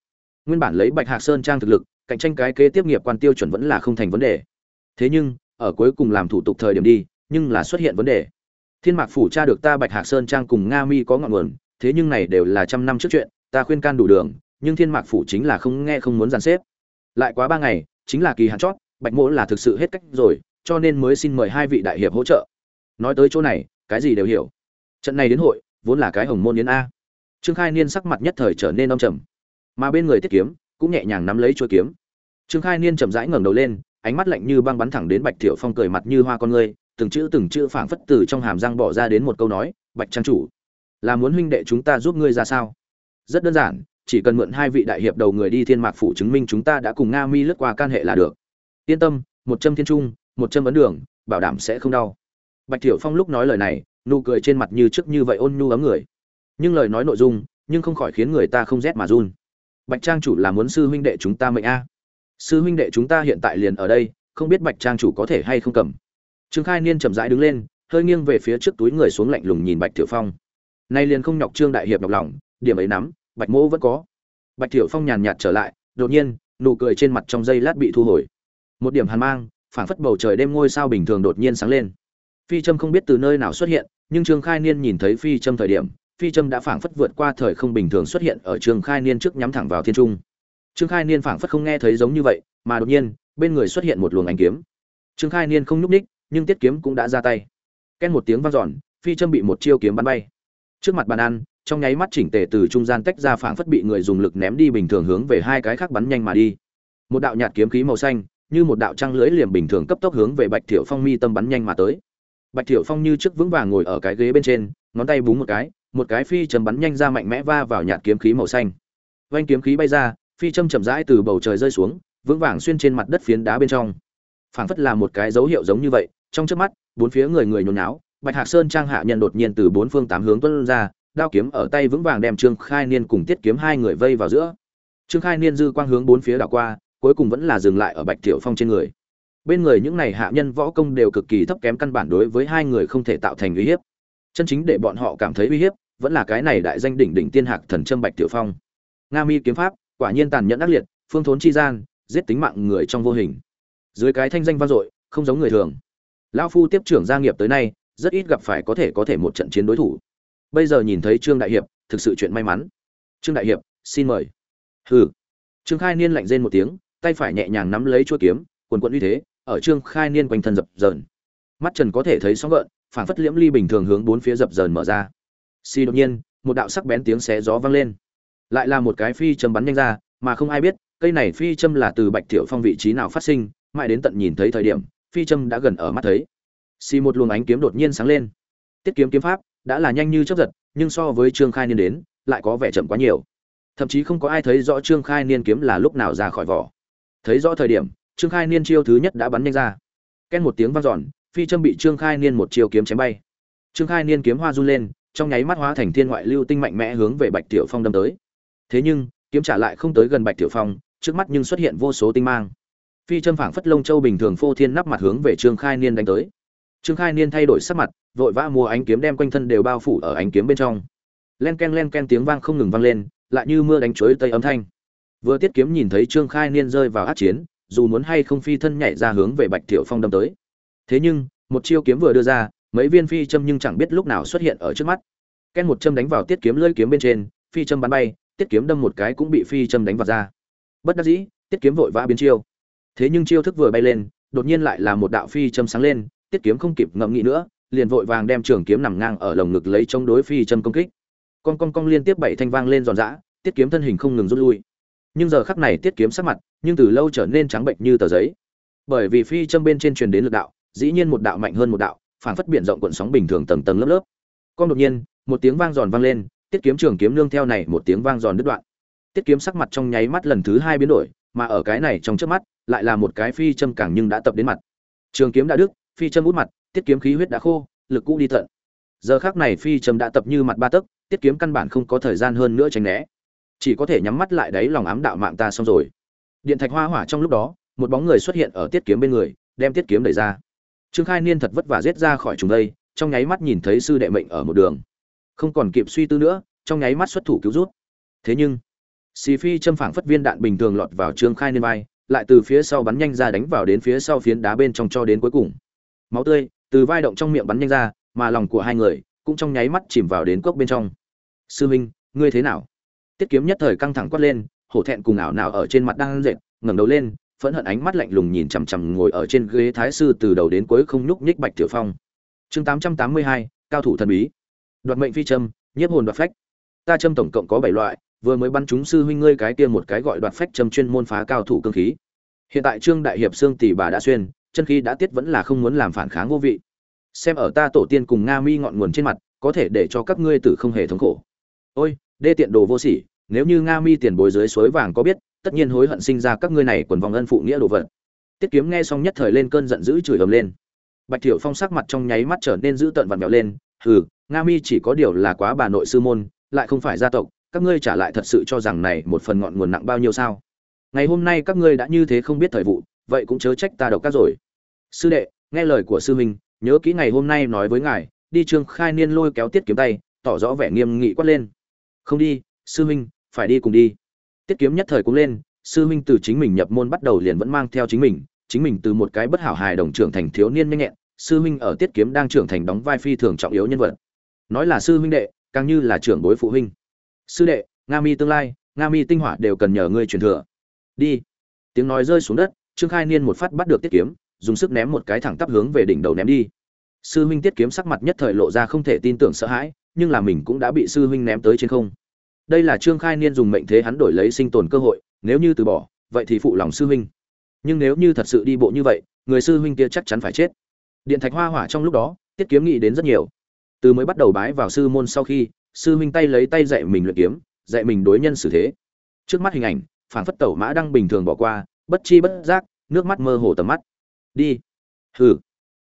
Nguyên bản lấy bạch hạc sơn trang thực lực, cạnh tranh cái kế tiếp nghiệp quan tiêu chuẩn vẫn là không thành vấn đề. Thế nhưng, ở cuối cùng làm thủ tục thời điểm đi, nhưng là xuất hiện vấn đề. Thiên mạc phủ cha được ta bạch hạc sơn trang cùng nga mi có ngọn nguồn, thế nhưng này đều là trăm năm trước chuyện, ta khuyên can đủ đường, nhưng thiên mạc phủ chính là không nghe không muốn dàn xếp. Lại quá ba ngày chính là kỳ hạn chót, bạch mỗ là thực sự hết cách rồi, cho nên mới xin mời hai vị đại hiệp hỗ trợ. Nói tới chỗ này, cái gì đều hiểu. Trận này đến hội, vốn là cái hồng môn yến a. Trương khai niên sắc mặt nhất thời trở nên âm trầm. Mà bên người tiết kiếm, cũng nhẹ nhàng nắm lấy chuôi kiếm. Trương khai niên chậm rãi ngẩng đầu lên, ánh mắt lạnh như băng bắn thẳng đến bạch thiệu phong cười mặt như hoa con ngươi, từng chữ từng chữ phảng phất từ trong hàm răng bỏ ra đến một câu nói, bạch trang chủ, là muốn huynh đệ chúng ta giúp ngươi ra sao? Rất đơn giản chỉ cần mượn hai vị đại hiệp đầu người đi thiên mạc phủ chứng minh chúng ta đã cùng nga mi lướt qua can hệ là được. Yên tâm, một châm thiên trung, một châm ấn đường, bảo đảm sẽ không đau. Bạch thiểu phong lúc nói lời này, nụ cười trên mặt như trước như vậy ôn nhu ấm người. Nhưng lời nói nội dung, nhưng không khỏi khiến người ta không rét mà run. Bạch trang chủ là muốn sư huynh đệ chúng ta mệnh a. Sư huynh đệ chúng ta hiện tại liền ở đây, không biết bạch trang chủ có thể hay không cầm. Trương khai niên chậm rãi đứng lên, hơi nghiêng về phía trước túi người xuống lạnh lùng nhìn bạch tiểu phong. Nay liền không nhọc trương đại hiệp nhọc lòng, điểm ấy nắm bạch mỗ vẫn có. Bạch tiểu phong nhàn nhạt trở lại, đột nhiên, nụ cười trên mặt trong giây lát bị thu hồi. Một điểm hàn mang, phảng phất bầu trời đêm ngôi sao bình thường đột nhiên sáng lên. Phi trâm không biết từ nơi nào xuất hiện, nhưng trương khai niên nhìn thấy phi trâm thời điểm, phi trâm đã phảng phất vượt qua thời không bình thường xuất hiện ở trương khai niên trước nhắm thẳng vào thiên trung. Trương khai niên phảng phất không nghe thấy giống như vậy, mà đột nhiên, bên người xuất hiện một luồng ánh kiếm. Trương khai niên không nhúc ních nhưng tiết kiếm cũng đã ra tay. Ken một tiếng vang dọn, phi trâm bị một chiêu kiếm bắn bay. Trước mặt bàn ăn trong nháy mắt chỉnh tề từ trung gian tách ra phảng phất bị người dùng lực ném đi bình thường hướng về hai cái khác bắn nhanh mà đi. Một đạo nhạt kiếm khí màu xanh, như một đạo trăng lưới liềm bình thường cấp tốc hướng về bạch thiểu phong mi tâm bắn nhanh mà tới. Bạch thiểu phong như trước vững vàng ngồi ở cái ghế bên trên, ngón tay búng một cái một cái phi châm bắn nhanh ra mạnh mẽ va vào nhạt kiếm khí màu xanh. Vanh kiếm khí bay ra, phi châm chậm rãi từ bầu trời rơi xuống, vững vàng xuyên trên mặt đất phiến đá bên trong. Phảng phất là một cái dấu hiệu giống như vậy, trong chớp mắt, bốn phía người người nhốn nháo, bạch hạc sơn trang hạ nhân đột nhiên từ bốn phương tám hướng tuôn ra đao kiếm ở tay vững vàng đem trương khai niên cùng tiết kiếm hai người vây vào giữa. Trương khai niên dư quang hướng bốn phía đảo qua, cuối cùng vẫn là dừng lại ở bạch thiệu phong trên người. Bên người những này hạ nhân võ công đều cực kỳ thấp kém căn bản đối với hai người không thể tạo thành uy hiếp. Chân chính để bọn họ cảm thấy uy hiếp, vẫn là cái này đại danh đỉnh đỉnh tiên hạc thần trâm bạch tiểu phong. Nga mi kiếm pháp, quả nhiên tàn nhẫn ác liệt, phương thốn chi gian, giết tính mạng người trong vô hình. Dưới cái thanh danh vang dội, không giống người thường. Lão phu tiếp trưởng gia nghiệp tới nay, rất ít gặp phải có thể có thể một trận chiến đối thủ bây giờ nhìn thấy trương đại hiệp, thực sự chuyện may mắn. Trương đại hiệp, xin mời. Hừ. Trương khai niên lạnh rên một tiếng, tay phải nhẹ nhàng nắm lấy chuôi kiếm, quần quận uy thế, ở trương khai niên quanh thân dập dờn. Mắt trần có thể thấy sóng gợn phản phất liễm ly bình thường hướng bốn phía dập dờn mở ra. Xì đột nhiên, một đạo sắc bén tiếng xé gió vang lên. Lại là một cái phi châm bắn nhanh ra, mà không ai biết, cây này phi châm là từ bạch thiệu phong vị trí nào phát sinh, mãi đến tận nhìn thấy thời điểm, phi châm đã gần ở mắt thấy. Xì một luồng ánh kiếm đột nhiên sáng lên. Tiết kiếm kiếm pháp đã là nhanh như chớp giật, nhưng so với trương khai niên đến, lại có vẻ chậm quá nhiều. Thậm chí không có ai thấy rõ trương khai niên kiếm là lúc nào ra khỏi vỏ. Thấy rõ thời điểm, trương khai niên chiêu thứ nhất đã bắn nhanh ra. Ken một tiếng vang dọn, phi châm bị trương khai niên một chiêu kiếm chém bay. Trương khai niên kiếm hoa run lên, trong nháy mắt hóa thành thiên ngoại lưu tinh mạnh mẽ hướng về bạch tiểu phong đâm tới. Thế nhưng, kiếm trả lại không tới gần bạch tiểu phong, trước mắt nhưng xuất hiện vô số tinh mang. Phi châm phảng phất lông châu bình thường phô thiên nắp mặt hướng về trương khai niên đánh tới trương khai niên thay đổi sắc mặt, vội vã mua ánh kiếm đem quanh thân đều bao phủ ở ánh kiếm bên trong. Len ken len ken tiếng vang không ngừng vang lên, lại như mưa đánh chuối tây âm thanh. Vừa tiết kiếm nhìn thấy trương khai niên rơi vào át chiến, dù muốn hay không phi thân nhảy ra hướng về bạch tiểu phong đâm tới. Thế nhưng, một chiêu kiếm vừa đưa ra, mấy viên phi châm nhưng chẳng biết lúc nào xuất hiện ở trước mắt. Ken một châm đánh vào tiết kiếm lưỡi kiếm bên trên, phi châm bắn bay, tiết kiếm đâm một cái cũng bị phi châm đánh vào ra. Bất đắc dĩ, tiết kiếm vội vã biến chiêu. Thế nhưng chiêu thức vừa bay lên, đột nhiên lại là một đạo phi châm sáng lên tiết kiếm không kịp ngậm nghĩ nữa, liền vội vàng đem trường kiếm nằm ngang ở lồng ngực lấy chống đối phi châm công kích. Con con con liên tiếp bảy thanh vang lên giòn giã, tiết kiếm thân hình không ngừng rút lui. Nhưng giờ khắc này tiết kiếm sắc mặt, nhưng từ lâu trở nên trắng bệnh như tờ giấy. Bởi vì phi châm bên trên truyền đến lực đạo, dĩ nhiên một đạo mạnh hơn một đạo phản phất biển rộng cuộn sóng bình thường tầng tầng lớp lớp. Con đột nhiên, một tiếng vang giòn vang lên, tiết kiếm trường kiếm nương theo này một tiếng vang giòn đứt đoạn. Tiết kiếm sắc mặt trong nháy mắt lần thứ hai biến đổi, mà ở cái này trong trước mắt, lại là một cái phi châm càng nhưng đã tập đến mặt. Trường kiếm đã đứt phi châm út mặt, tiết kiếm khí huyết đã khô, lực cũ đi tận. Giờ khác này phi châm đã tập như mặt ba tấc, tiết kiếm căn bản không có thời gian hơn nữa tránh né. Chỉ có thể nhắm mắt lại đấy lòng ám đạo mạng ta xong rồi. Điện thạch hoa hỏa trong lúc đó, một bóng người xuất hiện ở tiết kiếm bên người, đem tiết kiếm đẩy ra. Trương khai niên thật vất vả giết ra khỏi chúng đây, trong nháy mắt nhìn thấy sư đệ mệnh ở một đường. Không còn kịp suy tư nữa, trong nháy mắt xuất thủ cứu rút. Thế nhưng, xì phi châm phảng phất viên đạn bình thường lọt vào trương khai niên vai, lại từ phía sau bắn nhanh ra đánh vào đến phía sau phiến đá bên trong cho đến cuối cùng máu tươi, từ vai động trong miệng bắn nhanh ra, mà lòng của hai người cũng trong nháy mắt chìm vào đến cốc bên trong. Sư minh ngươi thế nào? Tiết kiếm nhất thời căng thẳng quát lên, hổ thẹn cùng ảo nào ở trên mặt đang dệt ngẩng đầu lên, phẫn hận ánh mắt lạnh lùng nhìn chằm chằm ngồi ở trên ghế thái sư từ đầu đến cuối không nhúc nhích bạch tiểu phong. Chương tám trăm tám mươi hai, cao thủ thần bí. Đoạt mệnh phi châm, nhiếp hồn đoạt phách. Ta châm tổng cộng có bảy loại, vừa mới bắn chúng sư huynh ngươi cái kia một cái gọi đoạt phách châm chuyên môn phá cao thủ cương khí. Hiện tại trương đại hiệp xương tỷ bà đã xuyên chân khí đã tiết vẫn là không muốn làm phản kháng vô vị. Xem ở ta tổ tiên cùng nga mi ngọn nguồn trên mặt, có thể để cho các ngươi tử không hề thống khổ. Ôi, đê tiện đồ vô sỉ, nếu như nga mi tiền bối dưới suối vàng có biết, tất nhiên hối hận sinh ra các ngươi này quần vòng ân phụ nghĩa đồ vật. Tiết kiếm nghe xong nhất thời lên cơn giận dữ chửi ầm lên. Bạch thiểu phong sắc mặt trong nháy mắt trở nên dữ tợn vặn vẹo lên, hừ, nga mi chỉ có điều là quá bà nội sư môn, lại không phải gia tộc, các ngươi trả lại thật sự cho rằng này một phần ngọn nguồn nặng bao nhiêu sao? Ngày hôm nay các ngươi đã như thế không biết thời vụ, vậy cũng chớ trách ta độc các rồi sư đệ, nghe lời của sư huynh, nhớ kỹ ngày hôm nay nói với ngài, đi trương khai niên lôi kéo tiết kiếm tay, tỏ rõ vẻ nghiêm nghị quát lên. Không đi, sư huynh, phải đi cùng đi. Tiết kiếm nhất thời cũng lên, sư huynh từ chính mình nhập môn bắt đầu liền vẫn mang theo chính mình chính mình từ một cái bất hảo hài đồng trưởng thành thiếu niên nhanh nhẹn, sư huynh ở tiết kiếm đang trưởng thành đóng vai phi thường trọng yếu nhân vật. Nói là sư huynh đệ, càng như là trưởng bối phụ huynh. Sư đệ, nga mi tương lai, nga mi tinh hỏa đều cần nhờ ngươi truyền thừa. Đi. Tiếng nói rơi xuống đất, trương khai niên một phát bắt được tiết kiếm dùng sức ném một cái thẳng tắp hướng về đỉnh đầu ném đi. Sư huynh tiết kiếm sắc mặt nhất thời lộ ra không thể tin tưởng sợ hãi, nhưng là mình cũng đã bị sư huynh ném tới trên không. Đây là trương khai niên dùng mệnh thế hắn đổi lấy sinh tồn cơ hội, nếu như từ bỏ, vậy thì phụ lòng sư huynh. Nhưng nếu như thật sự đi bộ như vậy, người sư huynh kia chắc chắn phải chết. Điện thạch hoa hỏa trong lúc đó, tiết kiếm nghĩ đến rất nhiều. Từ mới bắt đầu bái vào sư môn sau khi, sư huynh tay lấy tay dạy mình luyện kiếm, dạy mình đối nhân xử thế. Trước mắt hình ảnh phản phất tẩu mã đang bình thường bỏ qua, bất chi bất giác, nước mắt mơ hồ tầm mắt đi. Hừ.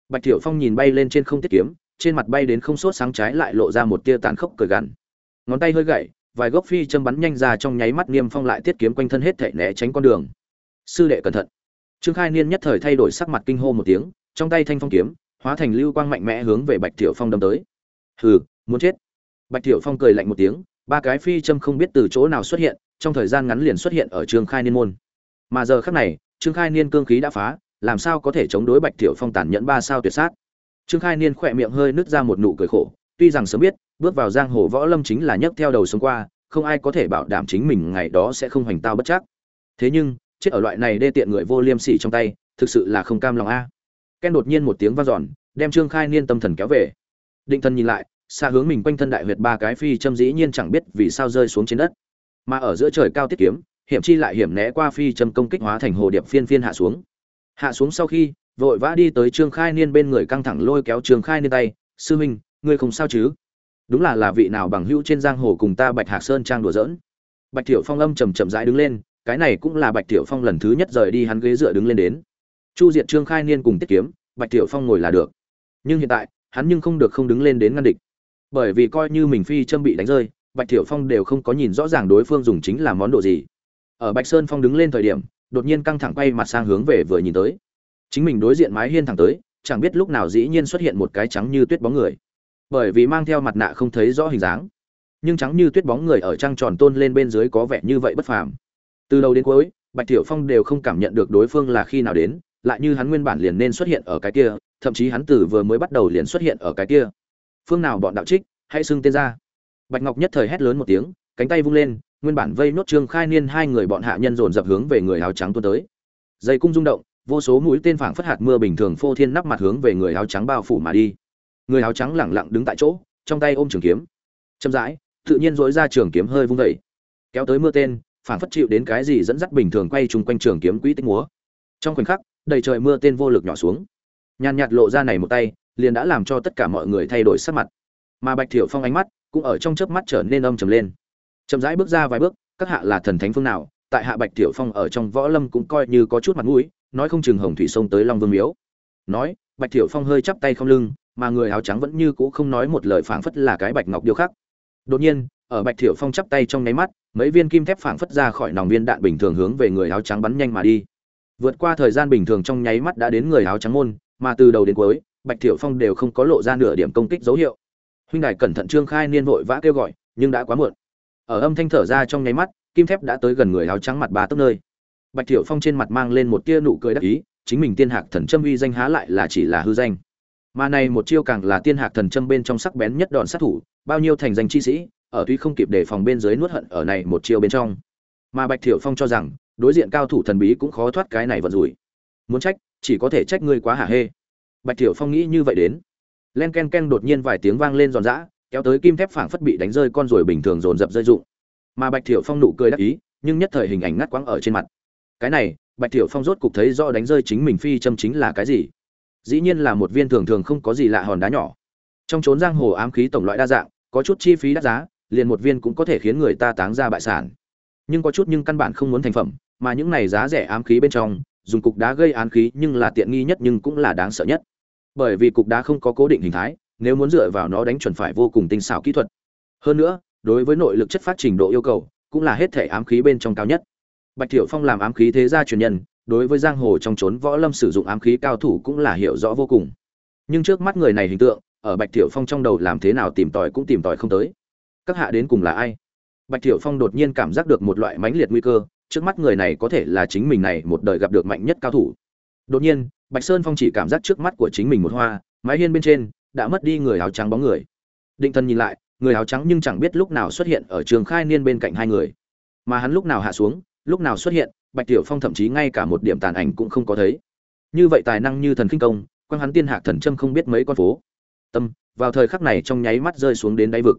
Bạch thiểu phong nhìn bay lên trên không tiết kiếm, trên mặt bay đến không sốt sáng trái lại lộ ra một tia tàn khốc cười gằn. Ngón tay hơi gậy, vài gốc phi châm bắn nhanh ra trong nháy mắt niêm phong lại tiết kiếm quanh thân hết thảy né tránh con đường. Sư đệ cẩn thận. Trương khai niên nhất thời thay đổi sắc mặt kinh hô một tiếng, trong tay thanh phong kiếm, hóa thành lưu quang mạnh mẽ hướng về bạch thiểu phong đâm tới. Hừ, muốn chết. Bạch thiểu phong cười lạnh một tiếng, ba cái phi châm không biết từ chỗ nào xuất hiện, trong thời gian ngắn liền xuất hiện ở trương khai niên môn. Mà giờ khắc này, trương khai niên cương khí đã phá làm sao có thể chống đối bạch thiểu phong tàn nhẫn ba sao tuyệt sát? Trương khai niên khỏe miệng hơi nứt ra một nụ cười khổ, tuy rằng sớm biết, bước vào giang hồ võ lâm chính là nhấc theo đầu sống qua, không ai có thể bảo đảm chính mình ngày đó sẽ không hoành tao bất chắc. Thế nhưng, chết ở loại này đê tiện người vô liêm sỉ trong tay, thực sự là không cam lòng a. Ken đột nhiên một tiếng vang dọn, đem trương khai niên tâm thần kéo về. Định thân nhìn lại, xa hướng mình quanh thân đại huyệt ba cái phi châm dĩ nhiên chẳng biết vì sao rơi xuống trên đất. Mà ở giữa trời cao tiết kiếm, hiểm chi lại hiểm né qua phi châm công kích hóa thành hồ điệp phiên phiên hạ xuống hạ xuống sau khi, vội vã đi tới trương khai niên bên người căng thẳng lôi kéo trương khai niên tay, sư huynh ngươi không sao chứ? Đúng là là vị nào bằng hữu trên giang hồ cùng ta bạch hạc sơn trang đùa giỡn? Bạch Tiểu phong âm chầm chậm rãi đứng lên, cái này cũng là bạch Tiểu phong lần thứ nhất rời đi hắn ghế dựa đứng lên đến. Chu diệt trương khai niên cùng tiết kiếm, bạch Tiểu phong ngồi là được. Nhưng hiện tại, hắn nhưng không được không đứng lên đến ngăn địch. Bởi vì coi như mình phi châm bị đánh rơi, bạch Tiểu phong đều không có nhìn rõ ràng đối phương dùng chính là món đồ gì. Ở bạch sơn phong đứng lên thời điểm đột nhiên căng thẳng quay mặt sang hướng về vừa nhìn tới. Chính mình đối diện mái hiên thẳng tới, chẳng biết lúc nào dĩ nhiên xuất hiện một cái trắng như tuyết bóng người. Bởi vì mang theo mặt nạ không thấy rõ hình dáng. Nhưng trắng như tuyết bóng người ở trăng tròn tôn lên bên dưới có vẻ như vậy bất phàm. Từ đầu đến cuối, bạch Tiểu phong đều không cảm nhận được đối phương là khi nào đến, lại như hắn nguyên bản liền nên xuất hiện ở cái kia, thậm chí hắn từ vừa mới bắt đầu liền xuất hiện ở cái kia. Phương nào bọn đạo trích, hãy xưng tên ra. Bạch ngọc nhất thời hét lớn một tiếng, cánh tay vung lên nguyên bản vây nốt trương khai niên hai người bọn hạ nhân dồn dập hướng về người áo trắng tuôn tới. Dây cung rung động, vô số mũi tên phảng phất hạt mưa bình thường phô thiên nắp mặt hướng về người áo trắng bao phủ mà đi. Người áo trắng lẳng lặng đứng tại chỗ, trong tay ôm trường kiếm. Chậm rãi, tự nhiên dối ra trường kiếm hơi vung vẩy kéo tới mưa tên, phảng phất chịu đến cái gì dẫn dắt bình thường quay chung quanh trường kiếm quỹ tích múa. Trong khoảnh khắc, đầy trời mưa tên vô lực nhỏ xuống. Nhàn nhạt lộ ra này một tay, liền đã làm cho tất cả mọi người thay đổi sắc mặt. Mà bạch thiểu phong ánh mắt cũng ở trong chớp mắt trở nên âm trầm lên chậm rãi bước ra vài bước, các hạ là thần thánh phương nào, tại hạ bạch tiểu phong ở trong võ lâm cũng coi như có chút mặt mũi, nói không chừng hồng thủy sông tới long vương miếu. Nói, bạch tiểu phong hơi chắp tay không lưng, mà người áo trắng vẫn như cũ không nói một lời phảng phất là cái bạch ngọc điêu khắc. Đột nhiên, ở bạch tiểu phong chắp tay trong nháy mắt, mấy viên kim thép phảng phất ra khỏi nòng viên đạn bình thường hướng về người áo trắng bắn nhanh mà đi. Vượt qua thời gian bình thường trong nháy mắt đã đến người áo trắng môn, mà từ đầu đến cuối, bạch tiểu phong đều không có lộ ra nửa điểm công kích dấu hiệu. Huynh đài cẩn thận trương khai niên vội vã kêu gọi, nhưng đã quá muộn ở âm thanh thở ra trong nháy mắt, kim thép đã tới gần người áo trắng mặt ba tấc nơi. Bạch thiểu phong trên mặt mang lên một tia nụ cười đắc ý, chính mình tiên hạc thần châm uy danh há lại là chỉ là hư danh. Mà này một chiêu càng là tiên hạc thần châm bên trong sắc bén nhất đòn sát thủ, bao nhiêu thành danh chi sĩ, ở tuy không kịp đề phòng bên dưới nuốt hận ở này một chiêu bên trong. Mà bạch thiểu phong cho rằng, đối diện cao thủ thần bí cũng khó thoát cái này vận rủi. Muốn trách, chỉ có thể trách ngươi quá hả hê. Bạch thiểu phong nghĩ như vậy đến. Len ken ken đột nhiên vài tiếng vang lên giòn giã kéo tới kim thép phảng phất bị đánh rơi con ruồi bình thường dồn dập rơi rụng. Mà bạch thiểu phong nụ cười đắc ý, nhưng nhất thời hình ảnh ngắt quãng ở trên mặt. Cái này, bạch thiểu phong rốt cục thấy do đánh rơi chính mình phi châm chính là cái gì. Dĩ nhiên là một viên thường thường không có gì lạ hòn đá nhỏ. Trong trốn giang hồ ám khí tổng loại đa dạng, có chút chi phí đắt giá, liền một viên cũng có thể khiến người ta táng ra bại sản. Nhưng có chút nhưng căn bản không muốn thành phẩm, mà những này giá rẻ ám khí bên trong, dùng cục đá gây ám khí nhưng là tiện nghi nhất nhưng cũng là đáng sợ nhất. Bởi vì cục đá không có cố định hình thái nếu muốn dựa vào nó đánh chuẩn phải vô cùng tinh xảo kỹ thuật. Hơn nữa, đối với nội lực chất phát trình độ yêu cầu, cũng là hết thể ám khí bên trong cao nhất. Bạch Tiểu phong làm ám khí thế gia truyền nhân, đối với giang hồ trong trốn võ lâm sử dụng ám khí cao thủ cũng là hiểu rõ vô cùng. Nhưng trước mắt người này hình tượng, ở bạch Tiểu phong trong đầu làm thế nào tìm tòi cũng tìm tòi không tới. Các hạ đến cùng là ai? Bạch Tiểu phong đột nhiên cảm giác được một loại mãnh liệt nguy cơ, trước mắt người này có thể là chính mình này một đời gặp được mạnh nhất cao thủ. Đột nhiên, bạch sơn phong chỉ cảm giác trước mắt của chính mình một hoa, mái hiên bên trên đã mất đi người áo trắng bóng người. Định thân nhìn lại, người áo trắng nhưng chẳng biết lúc nào xuất hiện ở trường khai niên bên cạnh hai người. Mà hắn lúc nào hạ xuống, lúc nào xuất hiện, bạch tiểu phong thậm chí ngay cả một điểm tàn ảnh cũng không có thấy. Như vậy tài năng như thần kinh công, quang hắn tiên hạc thần châm không biết mấy con phố. Tâm, vào thời khắc này trong nháy mắt rơi xuống đến đáy vực.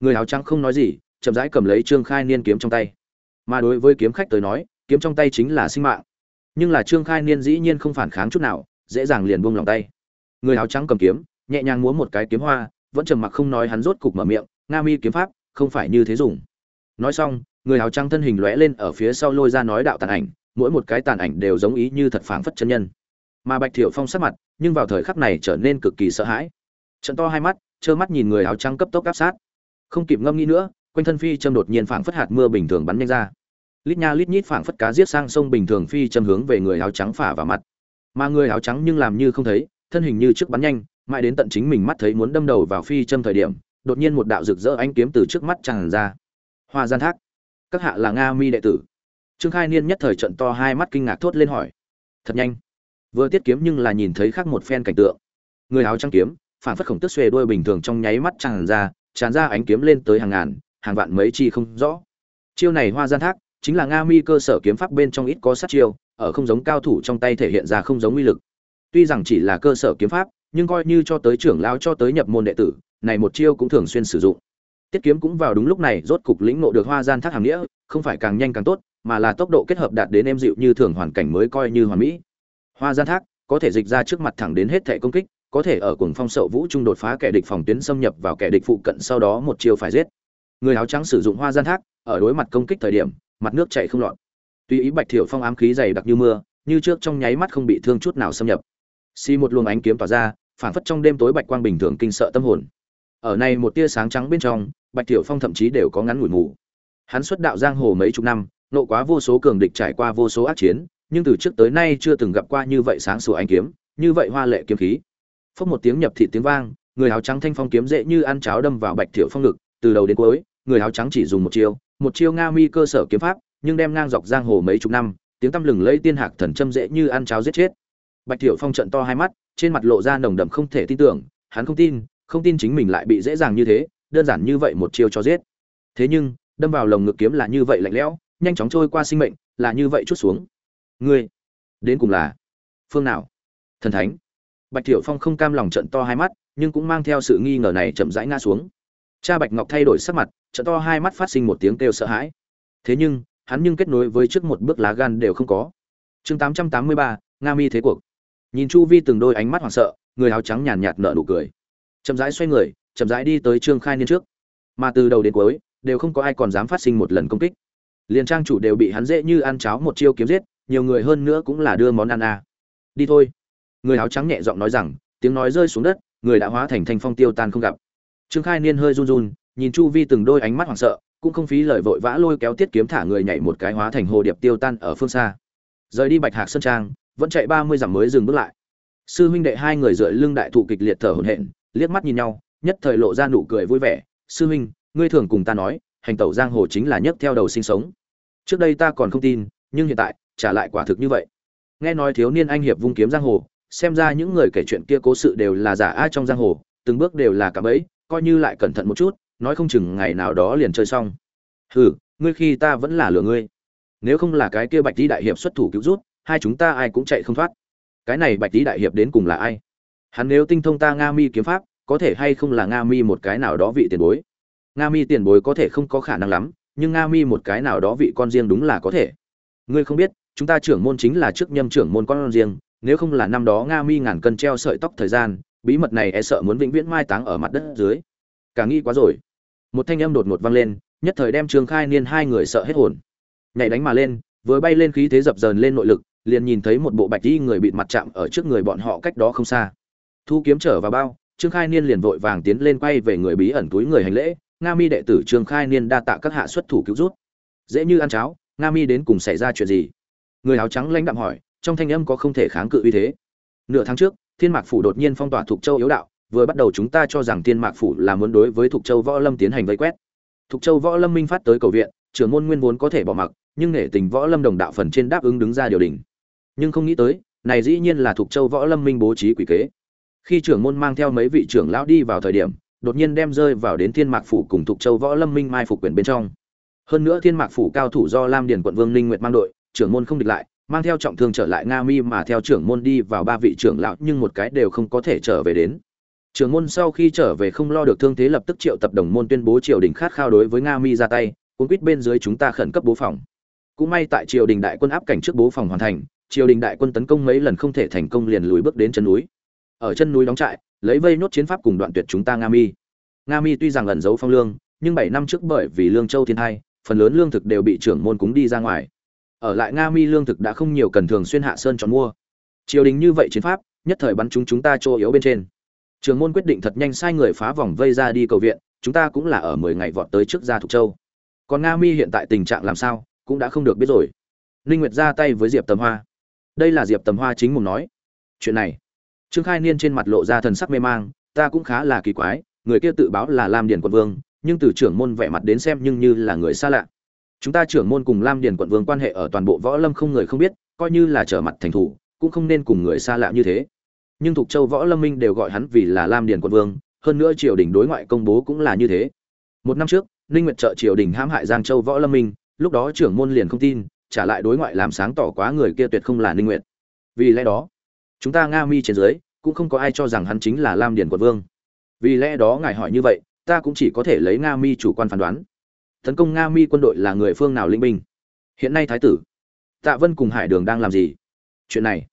Người áo trắng không nói gì, chậm rãi cầm lấy trương khai niên kiếm trong tay. Mà đối với kiếm khách tới nói, kiếm trong tay chính là sinh mạng. Nhưng là trương khai niên dĩ nhiên không phản kháng chút nào, dễ dàng liền buông lòng tay. Người áo trắng cầm kiếm nhẹ nhàng múa một cái kiếm hoa, vẫn trầm mặc không nói hắn rốt cục mở miệng, nga mi kiếm pháp, không phải như thế dùng. Nói xong, người áo trắng thân hình lóe lên ở phía sau lôi ra nói đạo tàn ảnh, mỗi một cái tàn ảnh đều giống ý như thật phảng phất chân nhân. Mà bạch thiểu phong sắc mặt, nhưng vào thời khắc này trở nên cực kỳ sợ hãi. Trận to hai mắt, trơ mắt nhìn người áo trắng cấp tốc áp sát. Không kịp ngâm nghĩ nữa, quanh thân phi châm đột nhiên phảng phất hạt mưa bình thường bắn nhanh ra. Lít nha lít nhít phảng phất cá giết sang sông bình thường phi châm hướng về người áo trắng phả vào mặt. Mà người áo trắng nhưng làm như không thấy, thân hình như trước bắn nhanh mãi đến tận chính mình mắt thấy muốn đâm đầu vào phi châm thời điểm, đột nhiên một đạo rực rỡ ánh kiếm từ trước mắt tràn ra. Hoa gian thác, các hạ là nga mi đệ tử. Trương khai niên nhất thời trận to hai mắt kinh ngạc thốt lên hỏi. Thật nhanh. Vừa tiết kiếm nhưng là nhìn thấy khác một phen cảnh tượng. Người áo trắng kiếm, phản phất khổng tức xuề đuôi bình thường trong nháy mắt tràn ra tràn ra ánh kiếm lên tới hàng ngàn, hàng vạn mấy chi không rõ. Chiêu này hoa gian thác, chính là nga mi cơ sở kiếm pháp bên trong ít có sát chiêu, ở không giống cao thủ trong tay thể hiện ra không giống uy lực. Tuy rằng chỉ là cơ sở kiếm pháp nhưng coi như cho tới trưởng lao cho tới nhập môn đệ tử, này một chiêu cũng thường xuyên sử dụng. Tiết kiếm cũng vào đúng lúc này, rốt cục lĩnh ngộ được hoa gian thác hàng nghĩa, không phải càng nhanh càng tốt, mà là tốc độ kết hợp đạt đến em dịu như thường hoàn cảnh mới coi như hoàn mỹ. Hoa gian thác, có thể dịch ra trước mặt thẳng đến hết thể công kích, có thể ở cuồng phong sậu vũ trung đột phá kẻ địch phòng tuyến xâm nhập vào kẻ địch phụ cận sau đó một chiêu phải giết. Người áo trắng sử dụng hoa gian thác, ở đối mặt công kích thời điểm, mặt nước chảy không lọt. Tuy ý bạch thiểu phong ám khí dày đặc như mưa, như trước trong nháy mắt không bị thương chút nào xâm nhập. Xi một luồng ánh kiếm tỏa ra phản phất trong đêm tối bạch quang bình thường kinh sợ tâm hồn. Ở này một tia sáng trắng bên trong, bạch tiểu phong thậm chí đều có ngắn ngủi ngủ. Hắn xuất đạo giang hồ mấy chục năm, nộ quá vô số cường địch trải qua vô số ác chiến, nhưng từ trước tới nay chưa từng gặp qua như vậy sáng sủa ánh kiếm, như vậy hoa lệ kiếm khí. Phốc một tiếng nhập thị tiếng vang, người áo trắng thanh phong kiếm dễ như ăn cháo đâm vào bạch tiểu phong ngực, từ đầu đến cuối, người áo trắng chỉ dùng một chiêu một chiêu nga mi cơ sở kiếm pháp, nhưng đem ngang dọc giang hồ mấy chục năm, tiếng tăm lừng lẫy tiên hạc thần châm dễ như ăn cháo giết chết bạch thiểu phong trận to hai mắt, trên mặt lộ ra nồng đậm không thể tin tưởng, hắn không tin không tin chính mình lại bị dễ dàng như thế, đơn giản như vậy một chiêu cho giết. Thế nhưng, đâm vào lồng ngực kiếm là như vậy lạnh lẽo, nhanh chóng trôi qua sinh mệnh, là như vậy chút xuống. Ngươi, đến cùng là phương nào? Thần thánh. Bạch thiểu phong không cam lòng trận to hai mắt, nhưng cũng mang theo sự nghi ngờ này chậm rãi ngã xuống. Cha bạch ngọc thay đổi sắc mặt trận to hai mắt phát sinh một tiếng kêu sợ hãi. Thế nhưng, hắn nhưng kết nối với trước một bước lá gan đều không có. Chương tám trăm tám mươi ba, nga mi thế cuộc nhìn chu vi từng đôi ánh mắt hoảng sợ, người áo trắng nhàn nhạt nở nụ cười. Chậm rãi xoay người, chậm rãi đi tới trương khai niên trước. Mà từ đầu đến cuối, đều không có ai còn dám phát sinh một lần công kích. Liền trang chủ đều bị hắn dễ như ăn cháo một chiêu kiếm giết, nhiều người hơn nữa cũng là đưa món ăn à. đi thôi. Người áo trắng nhẹ giọng nói rằng, tiếng nói rơi xuống đất, người đã hóa thành thanh phong tiêu tan không gặp. Trương khai niên hơi run run, nhìn chu vi từng đôi ánh mắt hoảng sợ, cũng không phí lời vội vã lôi kéo tiết kiếm thả người nhảy một cái hóa thành hồ điệp tiêu tan ở phương xa. Rời đi bạch hạc sơn trang vẫn chạy ba mươi dặm mới dừng bước lại. Sư huynh đệ hai người dựa lưng đại thụ kịch liệt thở hổn hển, liếc mắt nhìn nhau, nhất thời lộ ra nụ cười vui vẻ. Sư huynh, ngươi thường cùng ta nói, hành tẩu giang hồ chính là nhất theo đầu sinh sống. Trước đây ta còn không tin, nhưng hiện tại, trả lại quả thực như vậy. Nghe nói thiếu niên anh hiệp vung kiếm giang hồ, xem ra những người kể chuyện kia cố sự đều là giả ai trong giang hồ, từng bước đều là cả bẫy, coi như lại cẩn thận một chút, nói không chừng ngày nào đó liền chơi xong. Hừ, ngươi khi ta vẫn là lừa ngươi. Nếu không là cái kia bạch tý đại hiệp xuất thủ cứu rút hai chúng ta ai cũng chạy không thoát. Cái này bạch tý đại hiệp đến cùng là ai? Hắn nếu tinh thông ta nga mi kiếm pháp, có thể hay không là nga mi một cái nào đó vị tiền bối? Nga mi tiền bối có thể không có khả năng lắm, nhưng nga mi một cái nào đó vị con riêng đúng là có thể. Ngươi không biết, chúng ta trưởng môn chính là trước nhâm trưởng môn con riêng, nếu không là năm đó nga mi ngàn cân treo sợi tóc thời gian, bí mật này e sợ muốn vĩnh viễn mai táng ở mặt đất dưới. Cả nghi quá rồi. Một thanh âm đột ngột vang lên, nhất thời đem trương khai niên hai người sợ hết hồn. Nhảy đánh mà lên, vừa bay lên khí thế dập dờn lên nội lực liền nhìn thấy một bộ bạch y người bịt mặt chạm ở trước người bọn họ cách đó không xa. Thu kiếm trở vào bao, trương khai niên liền vội vàng tiến lên quay về người bí ẩn túi người hành lễ, nga mi đệ tử trương khai niên đa tạ các hạ xuất thủ cứu rút dễ như ăn cháo, nga mi đến cùng xảy ra chuyện gì? Người áo trắng lãnh đạm hỏi, trong thanh âm có không thể kháng cự uy thế. Nửa tháng trước, thiên mạc phủ đột nhiên phong tỏa thuộc châu yếu đạo, vừa bắt đầu chúng ta cho rằng thiên mạc phủ là muốn đối với thuộc châu võ lâm tiến hành vây quét. Thuộc châu võ lâm minh phát tới cầu viện, trưởng môn nguyên vốn có thể bỏ mặc, nhưng nể tình võ lâm đồng đạo phần trên đáp ứng đứng ra điều đình nhưng không nghĩ tới, này dĩ nhiên là thuộc châu võ lâm minh bố trí quỷ kế. Khi trưởng môn mang theo mấy vị trưởng lão đi vào thời điểm, đột nhiên đem rơi vào đến thiên mạc phủ cùng thuộc châu võ lâm minh mai phục quyền bên trong. Hơn nữa thiên mạc phủ cao thủ do lam điền quận vương ninh nguyệt mang đội, trưởng môn không địch lại, mang theo trọng thương trở lại nga mi mà theo trưởng môn đi vào ba vị trưởng lão, nhưng một cái đều không có thể trở về đến. Trưởng môn sau khi trở về không lo được thương thế lập tức triệu tập đồng môn tuyên bố triều đình khát khao đối với nga mi ra tay, cuốn quýt bên dưới chúng ta khẩn cấp bố phòng. Cũng may tại triều đình đại quân áp cảnh trước bố phòng hoàn thành triều đình đại quân tấn công mấy lần không thể thành công liền lùi bước đến chân núi. Ở chân núi đóng trại, lấy vây nốt chiến pháp cùng đoạn tuyệt chúng ta nga mi. Nga mi tuy rằng ẩn giấu phong lương, nhưng bảy năm trước bởi vì lương châu thiên hai phần lớn lương thực đều bị trưởng môn cúng đi ra ngoài. Ở lại nga mi lương thực đã không nhiều cần thường xuyên hạ sơn chọn mua. Triều đình như vậy chiến pháp, nhất thời bắn chúng chúng ta chỗ yếu bên trên. Trường môn quyết định thật nhanh sai người phá vòng vây ra đi cầu viện, chúng ta cũng là ở mười ngày vọt tới trước gia thục châu. Còn nga mi hiện tại tình trạng làm sao, cũng đã không được biết rồi. Ninh nguyệt ra tay với diệp tầm hoa đây là diệp tầm hoa chính mùng nói. Chuyện này, trương khai niên trên mặt lộ ra thần sắc mê mang, ta cũng khá là kỳ quái, người kia tự báo là lam điền quận vương, nhưng từ trưởng môn vẻ mặt đến xem nhưng như là người xa lạ. Chúng ta trưởng môn cùng lam điền quận vương quan hệ ở toàn bộ võ lâm không người không biết, coi như là trở mặt thành thủ, cũng không nên cùng người xa lạ như thế. Nhưng thuộc châu võ lâm minh đều gọi hắn vì là lam điền quận vương, hơn nữa triều đình đối ngoại công bố cũng là như thế. Một năm trước, ninh nguyệt trợ triều đình hãm hại giang châu võ lâm minh, lúc đó trưởng môn liền không tin trả lại đối ngoại làm sáng tỏ quá người kia tuyệt không là ninh nguyệt. Vì lẽ đó, chúng ta nga mi trên dưới cũng không có ai cho rằng hắn chính là lam điền quận vương. Vì lẽ đó ngài hỏi như vậy, ta cũng chỉ có thể lấy nga mi chủ quan phán đoán. Tấn công nga mi quân đội là người phương nào linh binh? Hiện nay thái tử, tạ vân cùng hải đường đang làm gì? Chuyện này,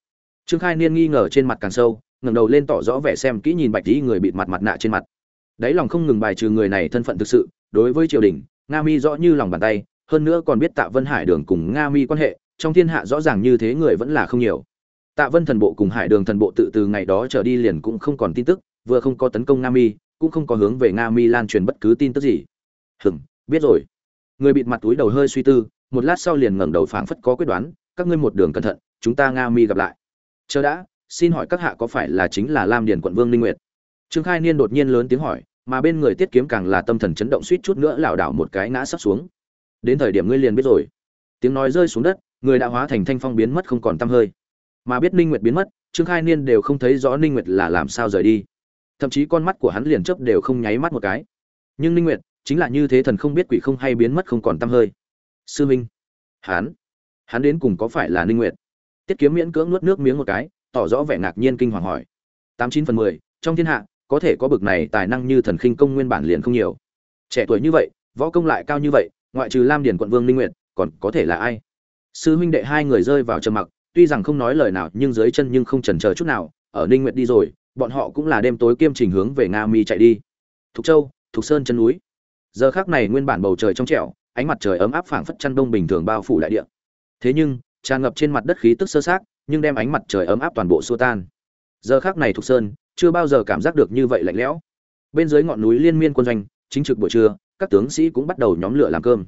trương khai niên nghi ngờ trên mặt càng sâu, ngẩng đầu lên tỏ rõ vẻ xem kỹ nhìn bạch tỷ người bịt mặt mặt nạ trên mặt. Đấy lòng không ngừng bài trừ người này thân phận thực sự, đối với triều đình, nga mi rõ như lòng bàn tay hơn nữa còn biết tạ vân hải đường cùng nga mi quan hệ, trong thiên hạ rõ ràng như thế người vẫn là không nhiều. Tạ vân thần bộ cùng hải đường thần bộ tự từ ngày đó trở đi liền cũng không còn tin tức, vừa không có tấn công nga mi, cũng không có hướng về nga mi lan truyền bất cứ tin tức gì. Hừm, biết rồi. Người bịt mặt túi đầu hơi suy tư, một lát sau liền ngẩng đầu phảng phất có quyết đoán, các ngươi một đường cẩn thận, chúng ta nga mi gặp lại. Chờ đã, xin hỏi các hạ có phải là chính là lam điền quận vương linh nguyệt? Trương khai niên đột nhiên lớn tiếng hỏi, mà bên người tiết kiếm càng là tâm thần chấn động suýt chút nữa lảo đảo một cái ngã sắp xuống đến thời điểm ngươi liền biết rồi. Tiếng nói rơi xuống đất, người đã hóa thành thanh phong biến mất không còn tăm hơi. Mà biết ninh nguyệt biến mất, trương khai niên đều không thấy rõ ninh nguyệt là làm sao rời đi. Thậm chí con mắt của hắn liền chớp đều không nháy mắt một cái. Nhưng ninh nguyệt, chính là như thế thần không biết quỷ không hay biến mất không còn tăm hơi. Sư minh, hắn hắn đến cùng có phải là ninh nguyệt? Tiết kiếm miễn cưỡng nuốt nước miếng một cái, tỏ rõ vẻ ngạc nhiên kinh hoàng hỏi. Tám chín phần mười, trong thiên hạ, có thể có bực này tài năng như thần khinh công nguyên bản liền không nhiều. Trẻ tuổi như vậy, võ công lại cao như vậy ngoại trừ lam điền quận vương ninh nguyệt, còn có thể là ai? Sư huynh đệ hai người rơi vào trầm mặc, tuy rằng không nói lời nào nhưng dưới chân nhưng không chần chờ chút nào, ở ninh nguyệt đi rồi, bọn họ cũng là đêm tối kiêm trình hướng về nga mi chạy đi. Thục châu, thục sơn chân núi. Giờ khắc này nguyên bản bầu trời trong trẻo, ánh mặt trời ấm áp phảng phất chăn đông bình thường bao phủ đại địa. Thế nhưng, tràn ngập trên mặt đất khí tức sơ sát, nhưng đem ánh mặt trời ấm áp toàn bộ xua tan. Giờ khắc này thục sơn, chưa bao giờ cảm giác được như vậy lạnh lẽo. Bên dưới ngọn núi liên miên quân doanh, chính trực buổi trưa các tướng sĩ cũng bắt đầu nhóm lửa làm cơm.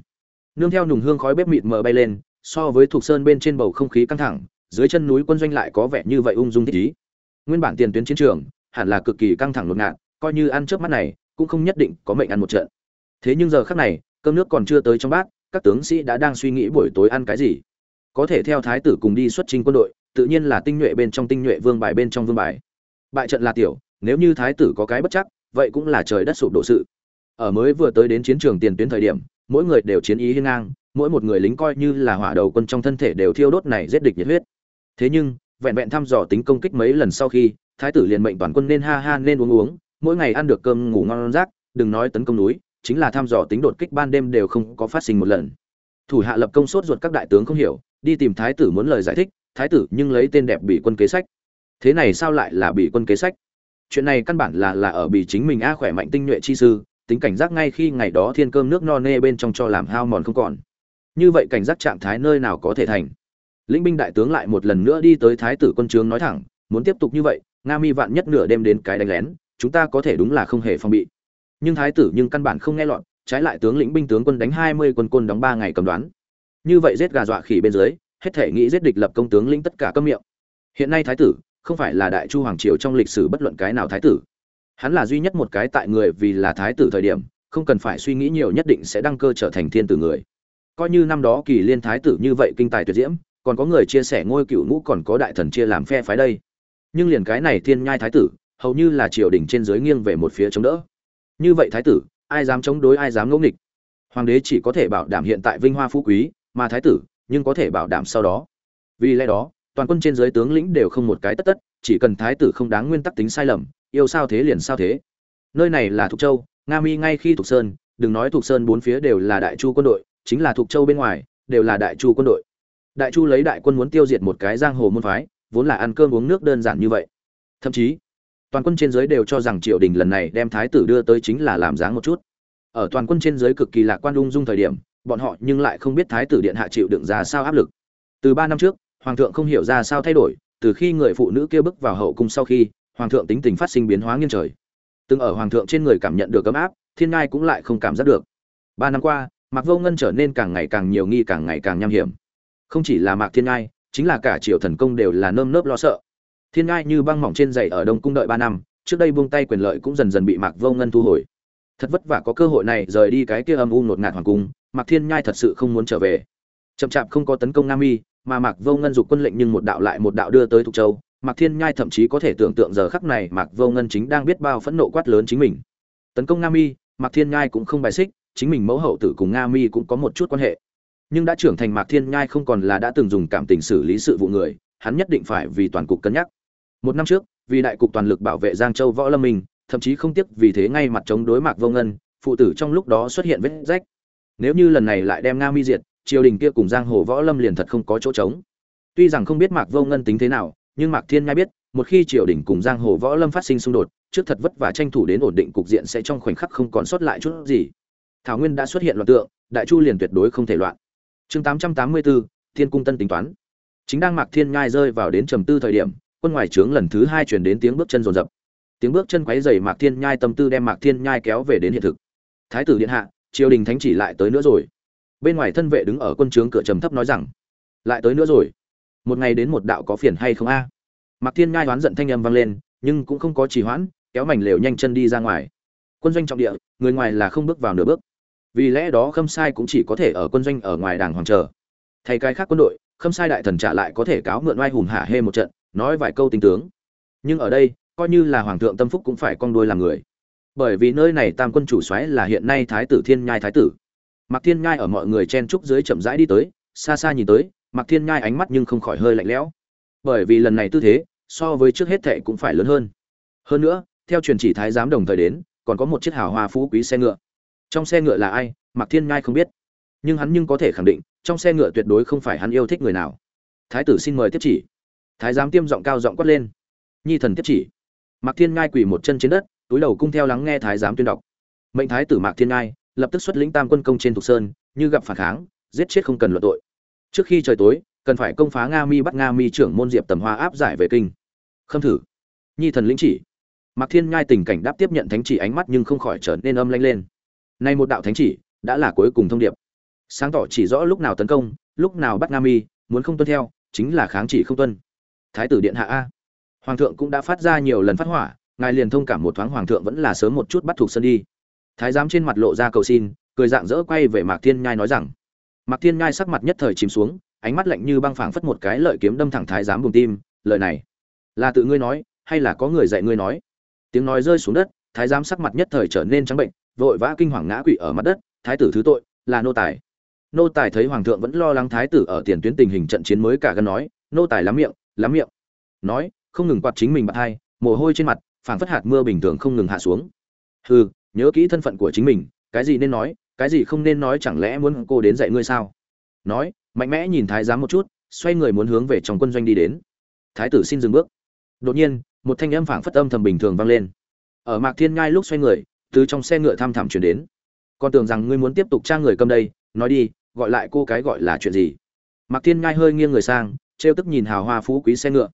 Nương theo nùng hương khói bếp mịt mờ bay lên, so với thuộc sơn bên trên bầu không khí căng thẳng, dưới chân núi quân doanh lại có vẻ như vậy ung dung thích ý. Nguyên bản tiền tuyến chiến trường, hẳn là cực kỳ căng thẳng lột ngạt, coi như ăn trước mắt này, cũng không nhất định có mệnh ăn một trận. Thế nhưng giờ khắc này, cơm nước còn chưa tới trong bát, các tướng sĩ đã đang suy nghĩ buổi tối ăn cái gì. Có thể theo thái tử cùng đi xuất trình quân đội, tự nhiên là tinh nhuệ bên trong tinh nhuệ vương bài bên trong vương bài. Bại trận là tiểu, nếu như thái tử có cái bất chắc, vậy cũng là trời đất sụp đổ sự ở mới vừa tới đến chiến trường tiền tuyến thời điểm, mỗi người đều chiến ý hiên ngang, mỗi một người lính coi như là hỏa đầu quân trong thân thể đều thiêu đốt này giết địch nhiệt huyết. Thế nhưng, vẹn vẹn thăm dò tính công kích mấy lần sau khi, thái tử liền mệnh toàn quân nên ha ha nên uống uống, mỗi ngày ăn được cơm ngủ ngon rác, đừng nói tấn công núi, chính là thăm dò tính đột kích ban đêm đều không có phát sinh một lần. Thủ hạ lập công sốt ruột các đại tướng không hiểu, đi tìm thái tử muốn lời giải thích, thái tử nhưng lấy tên đẹp bị quân kế sách. Thế này sao lại là bị quân kế sách? Chuyện này căn bản là là ở bị chính mình a khỏe mạnh tinh nhuệ chi sư tính cảnh giác ngay khi ngày đó thiên cơm nước no nê bên trong cho làm hao mòn không còn. Như vậy cảnh giác trạng thái nơi nào có thể thành? Lĩnh binh đại tướng lại một lần nữa đi tới thái tử quân trướng nói thẳng, muốn tiếp tục như vậy, nga mi vạn nhất nửa đêm đến cái đánh lén, chúng ta có thể đúng là không hề phòng bị. Nhưng thái tử nhưng căn bản không nghe lọt, trái lại tướng lĩnh binh tướng quân đánh hai mươi quân quân đóng ba ngày cầm đoán. Như vậy giết gà dọa khỉ bên dưới, hết thể nghĩ giết địch lập công tướng lĩnh tất cả cấm miệng. Hiện nay thái tử, không phải là đại chu hoàng triều trong lịch sử bất luận cái nào thái tử hắn là duy nhất một cái tại người vì là thái tử thời điểm, không cần phải suy nghĩ nhiều nhất định sẽ đăng cơ trở thành thiên tử người. Coi như năm đó kỳ liên thái tử như vậy kinh tài tuyệt diễm, còn có người chia sẻ ngôi cựu ngũ còn có đại thần chia làm phe phái đây. Nhưng liền cái này thiên nhai thái tử, hầu như là triều đình trên dưới nghiêng về một phía chống đỡ. Như vậy thái tử, ai dám chống đối ai dám ngẫu nghịch? Hoàng đế chỉ có thể bảo đảm hiện tại vinh hoa phú quý, mà thái tử, nhưng có thể bảo đảm sau đó. Vì lẽ đó, toàn quân trên dưới tướng lĩnh đều không một cái tất tất, chỉ cần thái tử không đáng nguyên tắc tính sai lầm yêu sao thế liền sao thế. Nơi này là thục châu, nga mi ngay khi thục sơn, đừng nói thục sơn bốn phía đều là đại chu quân đội, chính là thục châu bên ngoài, đều là đại chu quân đội. Đại chu lấy đại quân muốn tiêu diệt một cái giang hồ môn phái, vốn là ăn cơm uống nước đơn giản như vậy. Thậm chí, toàn quân trên dưới đều cho rằng triều đình lần này đem thái tử đưa tới chính là làm dáng một chút. Ở toàn quân trên dưới cực kỳ lạc quan ung dung thời điểm, bọn họ nhưng lại không biết thái tử điện hạ chịu đựng ra sao áp lực. Từ ba năm trước, hoàng thượng không hiểu ra sao thay đổi, từ khi người phụ nữ kia bước vào hậu cung sau khi hoàng thượng tính tình phát sinh biến hóa nghiêng trời. Từng ở hoàng thượng trên người cảm nhận được ấm áp, thiên ngai cũng lại không cảm giác được. Ba năm qua, mạc vô ngân trở nên càng ngày càng nhiều nghi, càng ngày càng nham hiểm. Không chỉ là mạc thiên ngai, chính là cả triều thần công đều là nơm nớp lo sợ. Thiên ngai như băng mỏng trên dày ở đông cung đợi ba năm, trước đây buông tay quyền lợi cũng dần dần bị mạc vô ngân thu hồi. Thật vất vả có cơ hội này rời đi cái kia âm u ngột ngạt hoàng cung, mạc thiên nhai thật sự không muốn trở về. Chậm chạp không có tấn công nam y mà mạc vô ngân dục quân lệnh nhưng một đạo lại một đạo đưa tới thục châu mạc thiên nhai thậm chí có thể tưởng tượng giờ khắc này mạc vô ngân chính đang biết bao phẫn nộ quát lớn chính mình. Tấn công nam y mạc thiên nhai cũng không bài xích, chính mình mẫu hậu tử cùng nga mi cũng có một chút quan hệ. Nhưng đã trưởng thành mạc thiên nhai không còn là đã từng dùng cảm tình xử lý sự vụ người, hắn nhất định phải vì toàn cục cân nhắc. Một năm trước, vì đại cục toàn lực bảo vệ giang châu võ lâm mình thậm chí không tiếc vì thế ngay mặt chống đối mạc vô ngân, phụ tử trong lúc đó xuất hiện vết rách. Nếu như lần này lại đem nga mi diệt, triều đình kia cùng giang hồ võ lâm liền thật không có chỗ trống. Tuy rằng không biết mạc vô ngân tính thế nào nhưng mạc thiên nhai biết, một khi triều đình cùng giang hồ võ lâm phát sinh xung đột, trước thật vất vả tranh thủ đến ổn định cục diện sẽ trong khoảnh khắc không còn sót lại chút gì. Thảo nguyên đã xuất hiện loạn tượng, đại chu liền tuyệt đối không thể loạn. Chương tám trăm tám mươi bốn thiên cung tân tính toán. Chính đang mạc thiên nhai rơi vào đến trầm tư thời điểm, quân ngoài trướng lần thứ hai truyền đến tiếng bước chân rồn rập tiếng bước chân quấy dày mạc thiên nhai tâm tư đem mạc thiên nhai kéo về đến hiện thực. Thái tử điện hạ, triều đình thánh chỉ lại tới nữa rồi. Bên ngoài thân vệ đứng ở quân trướng cửa trầm thấp nói rằng, lại tới nữa rồi một ngày đến một đạo có phiền hay không a? Mạc thiên nhai đoán giận thanh âm vang lên, nhưng cũng không có trì hoãn, kéo mảnh lều nhanh chân đi ra ngoài. Quân doanh trọng địa, người ngoài là không bước vào nửa bước. Vì lẽ đó khâm sai cũng chỉ có thể ở quân doanh ở ngoài đàng hoàng chờ. Thay cái khác quân đội, khâm sai đại thần trả lại có thể cáo mượn oai hùng hạ hê một trận, nói vài câu tình tướng. Nhưng ở đây, coi như là hoàng thượng tâm phúc cũng phải con đuôi làm người. Bởi vì nơi này tam quân chủ soái là hiện nay thái tử thiên nhai thái tử. Mạc thiên nhai ở mọi người chen trúc dưới chậm rãi đi tới, xa xa nhìn tới mạc thiên nhai ánh mắt nhưng không khỏi hơi lạnh lẽo. Bởi vì lần này tư thế, so với trước hết thệ cũng phải lớn hơn. Hơn nữa, theo truyền chỉ thái giám đồng thời đến, còn có một chiếc hào hoa phú quý xe ngựa. Trong xe ngựa là ai, mạc thiên nhai không biết. Nhưng hắn nhưng có thể khẳng định, trong xe ngựa tuyệt đối không phải hắn yêu thích người nào. Thái tử xin mời tiếp chỉ. Thái giám tiêm giọng cao giọng quát lên. Nhi thần tiếp chỉ. Mạc thiên nhai quỳ một chân trên đất, túi đầu cung theo lắng nghe thái giám tuyên đọc. Mệnh thái tử mạc thiên nhai lập tức xuất lĩnh tam quân công trên thục sơn, như gặp phản kháng, giết chết không cần luận tội trước khi trời tối, cần phải công phá nga mi bắt nga mi trưởng môn diệp tầm hoa áp giải về kinh. Khâm thử. Nhi thần lĩnh chỉ. Mạc thiên nhai tình cảnh đáp tiếp nhận thánh chỉ ánh mắt nhưng không khỏi trở nên âm lanh lên. Nay một đạo thánh chỉ đã là cuối cùng thông điệp. Sáng tỏ chỉ rõ lúc nào tấn công, lúc nào bắt nga mi, muốn không tuân theo, chính là kháng chỉ không tuân. Thái tử điện hạ a. Hoàng thượng cũng đã phát ra nhiều lần phát hỏa, ngài liền thông cảm một thoáng hoàng thượng vẫn là sớm một chút bắt thuộc sân đi. Thái giám trên mặt lộ ra cầu xin, cười dạng dỡ quay về mạc thiên nhai nói rằng mạc thiên nhai sắc mặt nhất thời chìm xuống, ánh mắt lạnh như băng phảng phất một cái lợi kiếm đâm thẳng thái giám bùng tim, Lời này là tự ngươi nói, hay là có người dạy ngươi nói? Tiếng nói rơi xuống đất, thái giám sắc mặt nhất thời trở nên trắng bệnh, vội vã kinh hoàng ngã quỵ ở mặt đất, thái tử thứ tội, là nô tài. Nô tài thấy hoàng thượng vẫn lo lắng thái tử ở tiền tuyến tình hình trận chiến mới cả gần nói, nô tài lắm miệng lắm miệng. Nói, không ngừng quạt chính mình bạc hai, mồ hôi trên mặt, phảng phất hạt mưa bình thường không ngừng hạ xuống. Hừ, nhớ kỹ thân phận của chính mình, cái gì nên nói cái gì không nên nói chẳng lẽ muốn cô đến dạy ngươi sao? Nói, mạnh mẽ nhìn thái giám một chút, xoay người muốn hướng về trong quân doanh đi đến. Thái tử xin dừng bước. Đột nhiên, một thanh âm phảng phất âm thầm bình thường vang lên. Ở mạc thiên ngai lúc xoay người, từ trong xe ngựa thăm thẳm chuyển đến. Con tưởng rằng ngươi muốn tiếp tục tra người cầm đây, nói đi, gọi lại cô cái gọi là chuyện gì? Mạc thiên ngai hơi nghiêng người sang, trêu tức nhìn hào hoa phú quý xe ngựa.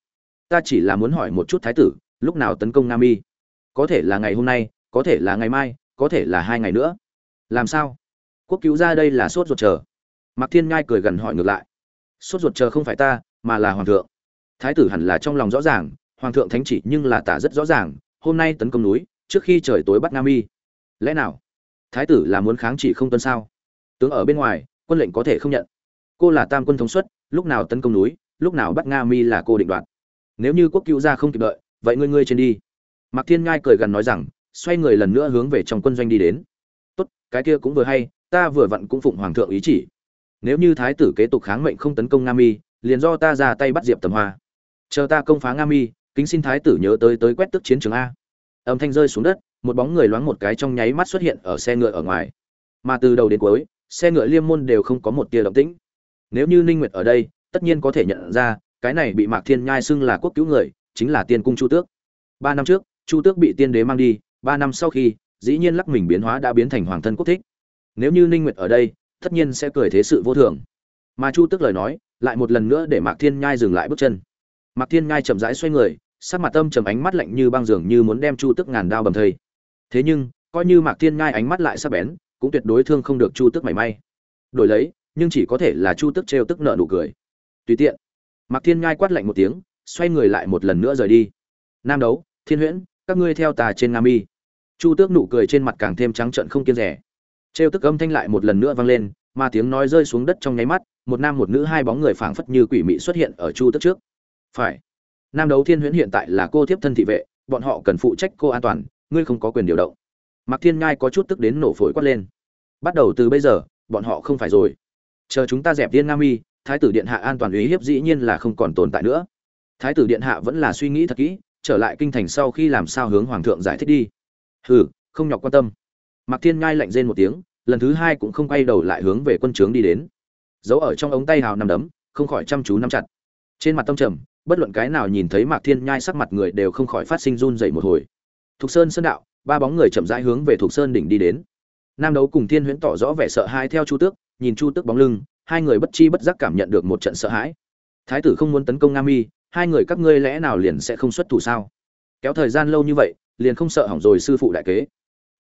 Ta chỉ là muốn hỏi một chút thái tử, lúc nào tấn công nam y? Có thể là ngày hôm nay, có thể là ngày mai, có thể là hai ngày nữa làm sao? Quốc cứu ra đây là sốt ruột chờ. Mạc thiên ngai cười gần hỏi ngược lại. Sốt ruột chờ không phải ta, mà là hoàng thượng. Thái tử hẳn là trong lòng rõ ràng, hoàng thượng thánh chỉ nhưng là tả rất rõ ràng, hôm nay tấn công núi, trước khi trời tối bắt nam y lẽ nào? Thái tử là muốn kháng chỉ không tuân sao? Tướng ở bên ngoài, quân lệnh có thể không nhận. Cô là tam quân thống suất, lúc nào tấn công núi, lúc nào bắt nga mi là cô định đoạt. Nếu như quốc cứu gia không kịp đợi, vậy ngươi ngươi trên đi. Mạc thiên ngai cười gần nói rằng, xoay người lần nữa hướng về trong quân doanh đi đến cái kia cũng vừa hay, ta vừa vặn cũng phụng hoàng thượng ý chỉ. Nếu như thái tử kế tục kháng mệnh không tấn công nga mi, liền do ta ra tay bắt diệp tầm hoa. Chờ ta công phá nga mi, kính xin thái tử nhớ tới tới quét tức chiến trường a. Âm thanh rơi xuống đất, một bóng người loáng một cái trong nháy mắt xuất hiện ở xe ngựa ở ngoài. Mà từ đầu đến cuối, xe ngựa liêm môn đều không có một tia động tĩnh. Nếu như ninh nguyệt ở đây, tất nhiên có thể nhận ra, cái này bị mạc thiên nhai xưng là quốc cứu người, chính là tiên cung chu tước. Ba năm trước, chu tước bị tiên đế mang đi, ba năm sau khi dĩ nhiên lắc mình biến hóa đã biến thành hoàng thân quốc thích. Nếu như ninh nguyệt ở đây, tất nhiên sẽ cười thế sự vô thường. Mà chu tức lời nói, lại một lần nữa để mạc thiên nhai dừng lại bước chân. Mạc thiên nhai chậm rãi xoay người, sắc mặt tâm trầm ánh mắt lạnh như băng dường như muốn đem chu tức ngàn đao bầm thây. Thế nhưng, coi như mạc thiên nhai ánh mắt lại sắc bén, cũng tuyệt đối thương không được chu tức mảy may. Đổi lấy, nhưng chỉ có thể là chu tức trêu tức nợ nụ cười. Tùy tiện, mạc thiên nhai quát lạnh một tiếng, xoay người lại một lần nữa rời đi. Nam đấu, thiên huyễn, các ngươi theo tà trên nga mi chu tước nụ cười trên mặt càng thêm trắng trợn không kiên rẻ. Trêu tức âm thanh lại một lần nữa vang lên, mà tiếng nói rơi xuống đất trong nháy mắt, một nam một nữ hai bóng người phảng phất như quỷ mị xuất hiện ở chu Tước trước. Phải, nam đấu thiên huyễn hiện tại là cô tiếp thân thị vệ, bọn họ cần phụ trách cô an toàn, ngươi không có quyền điều động. Mạc thiên ngai có chút tức đến nổ phổi quát lên. Bắt đầu từ bây giờ, bọn họ không phải rồi. Chờ chúng ta dẹp viên nam y thái tử điện hạ an toàn uy hiếp dĩ nhiên là không còn tồn tại nữa. Thái tử điện hạ vẫn là suy nghĩ thật kỹ, trở lại kinh thành sau khi làm sao hướng hoàng thượng giải thích đi hừ, không nhọc quan tâm. Mạc thiên ngai lạnh rên một tiếng, lần thứ hai cũng không quay đầu lại hướng về quân trướng đi đến. Giấu ở trong ống tay hào nằm đấm, không khỏi chăm chú nắm chặt. Trên mặt tâm trầm, bất luận cái nào nhìn thấy mạc thiên nhai sắc mặt người đều không khỏi phát sinh run dậy một hồi. Thục sơn sơn đạo, ba bóng người chậm rãi hướng về thục sơn đỉnh đi đến. Nam đấu cùng thiên huyễn tỏ rõ vẻ sợ hãi theo chu tước, nhìn chu tước bóng lưng, hai người bất chi bất giác cảm nhận được một trận sợ hãi. Thái tử không muốn tấn công nam mi, hai người các ngươi lẽ nào liền sẽ không xuất thủ sao? Kéo thời gian lâu như vậy liền không sợ hỏng rồi sư phụ đại kế.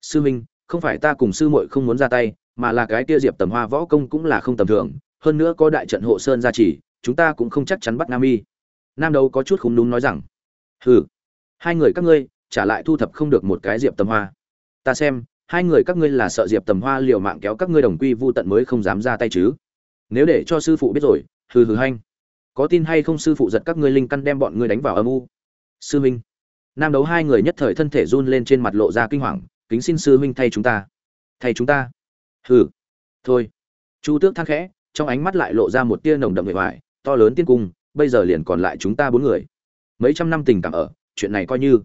Sư minh, không phải ta cùng sư muội không muốn ra tay, mà là cái kia diệp tầm hoa võ công cũng là không tầm thường, hơn nữa có đại trận hộ sơn gia trì, chúng ta cũng không chắc chắn bắt nam y. Nam đấu có chút không đúng nói rằng, hừ, hai người các ngươi, trả lại thu thập không được một cái diệp tầm hoa. Ta xem, hai người các ngươi là sợ diệp tầm hoa liều mạng kéo các ngươi đồng quy vu tận mới không dám ra tay chứ. Nếu để cho sư phụ biết rồi, hừ hừ hanh. Có tin hay không sư phụ giật các ngươi linh căn đem bọn ngươi đánh vào âm u. Sư minh nam đấu hai người nhất thời thân thể run lên trên mặt lộ ra kinh hoàng, kính xin sư huynh thay chúng ta. Thay chúng ta. Hừ. Thôi. Chu tước thang khẽ, trong ánh mắt lại lộ ra một tia nồng đậm vẻ vải, to lớn tiên cung, bây giờ liền còn lại chúng ta bốn người. Mấy trăm năm tình cảm ở, chuyện này coi như.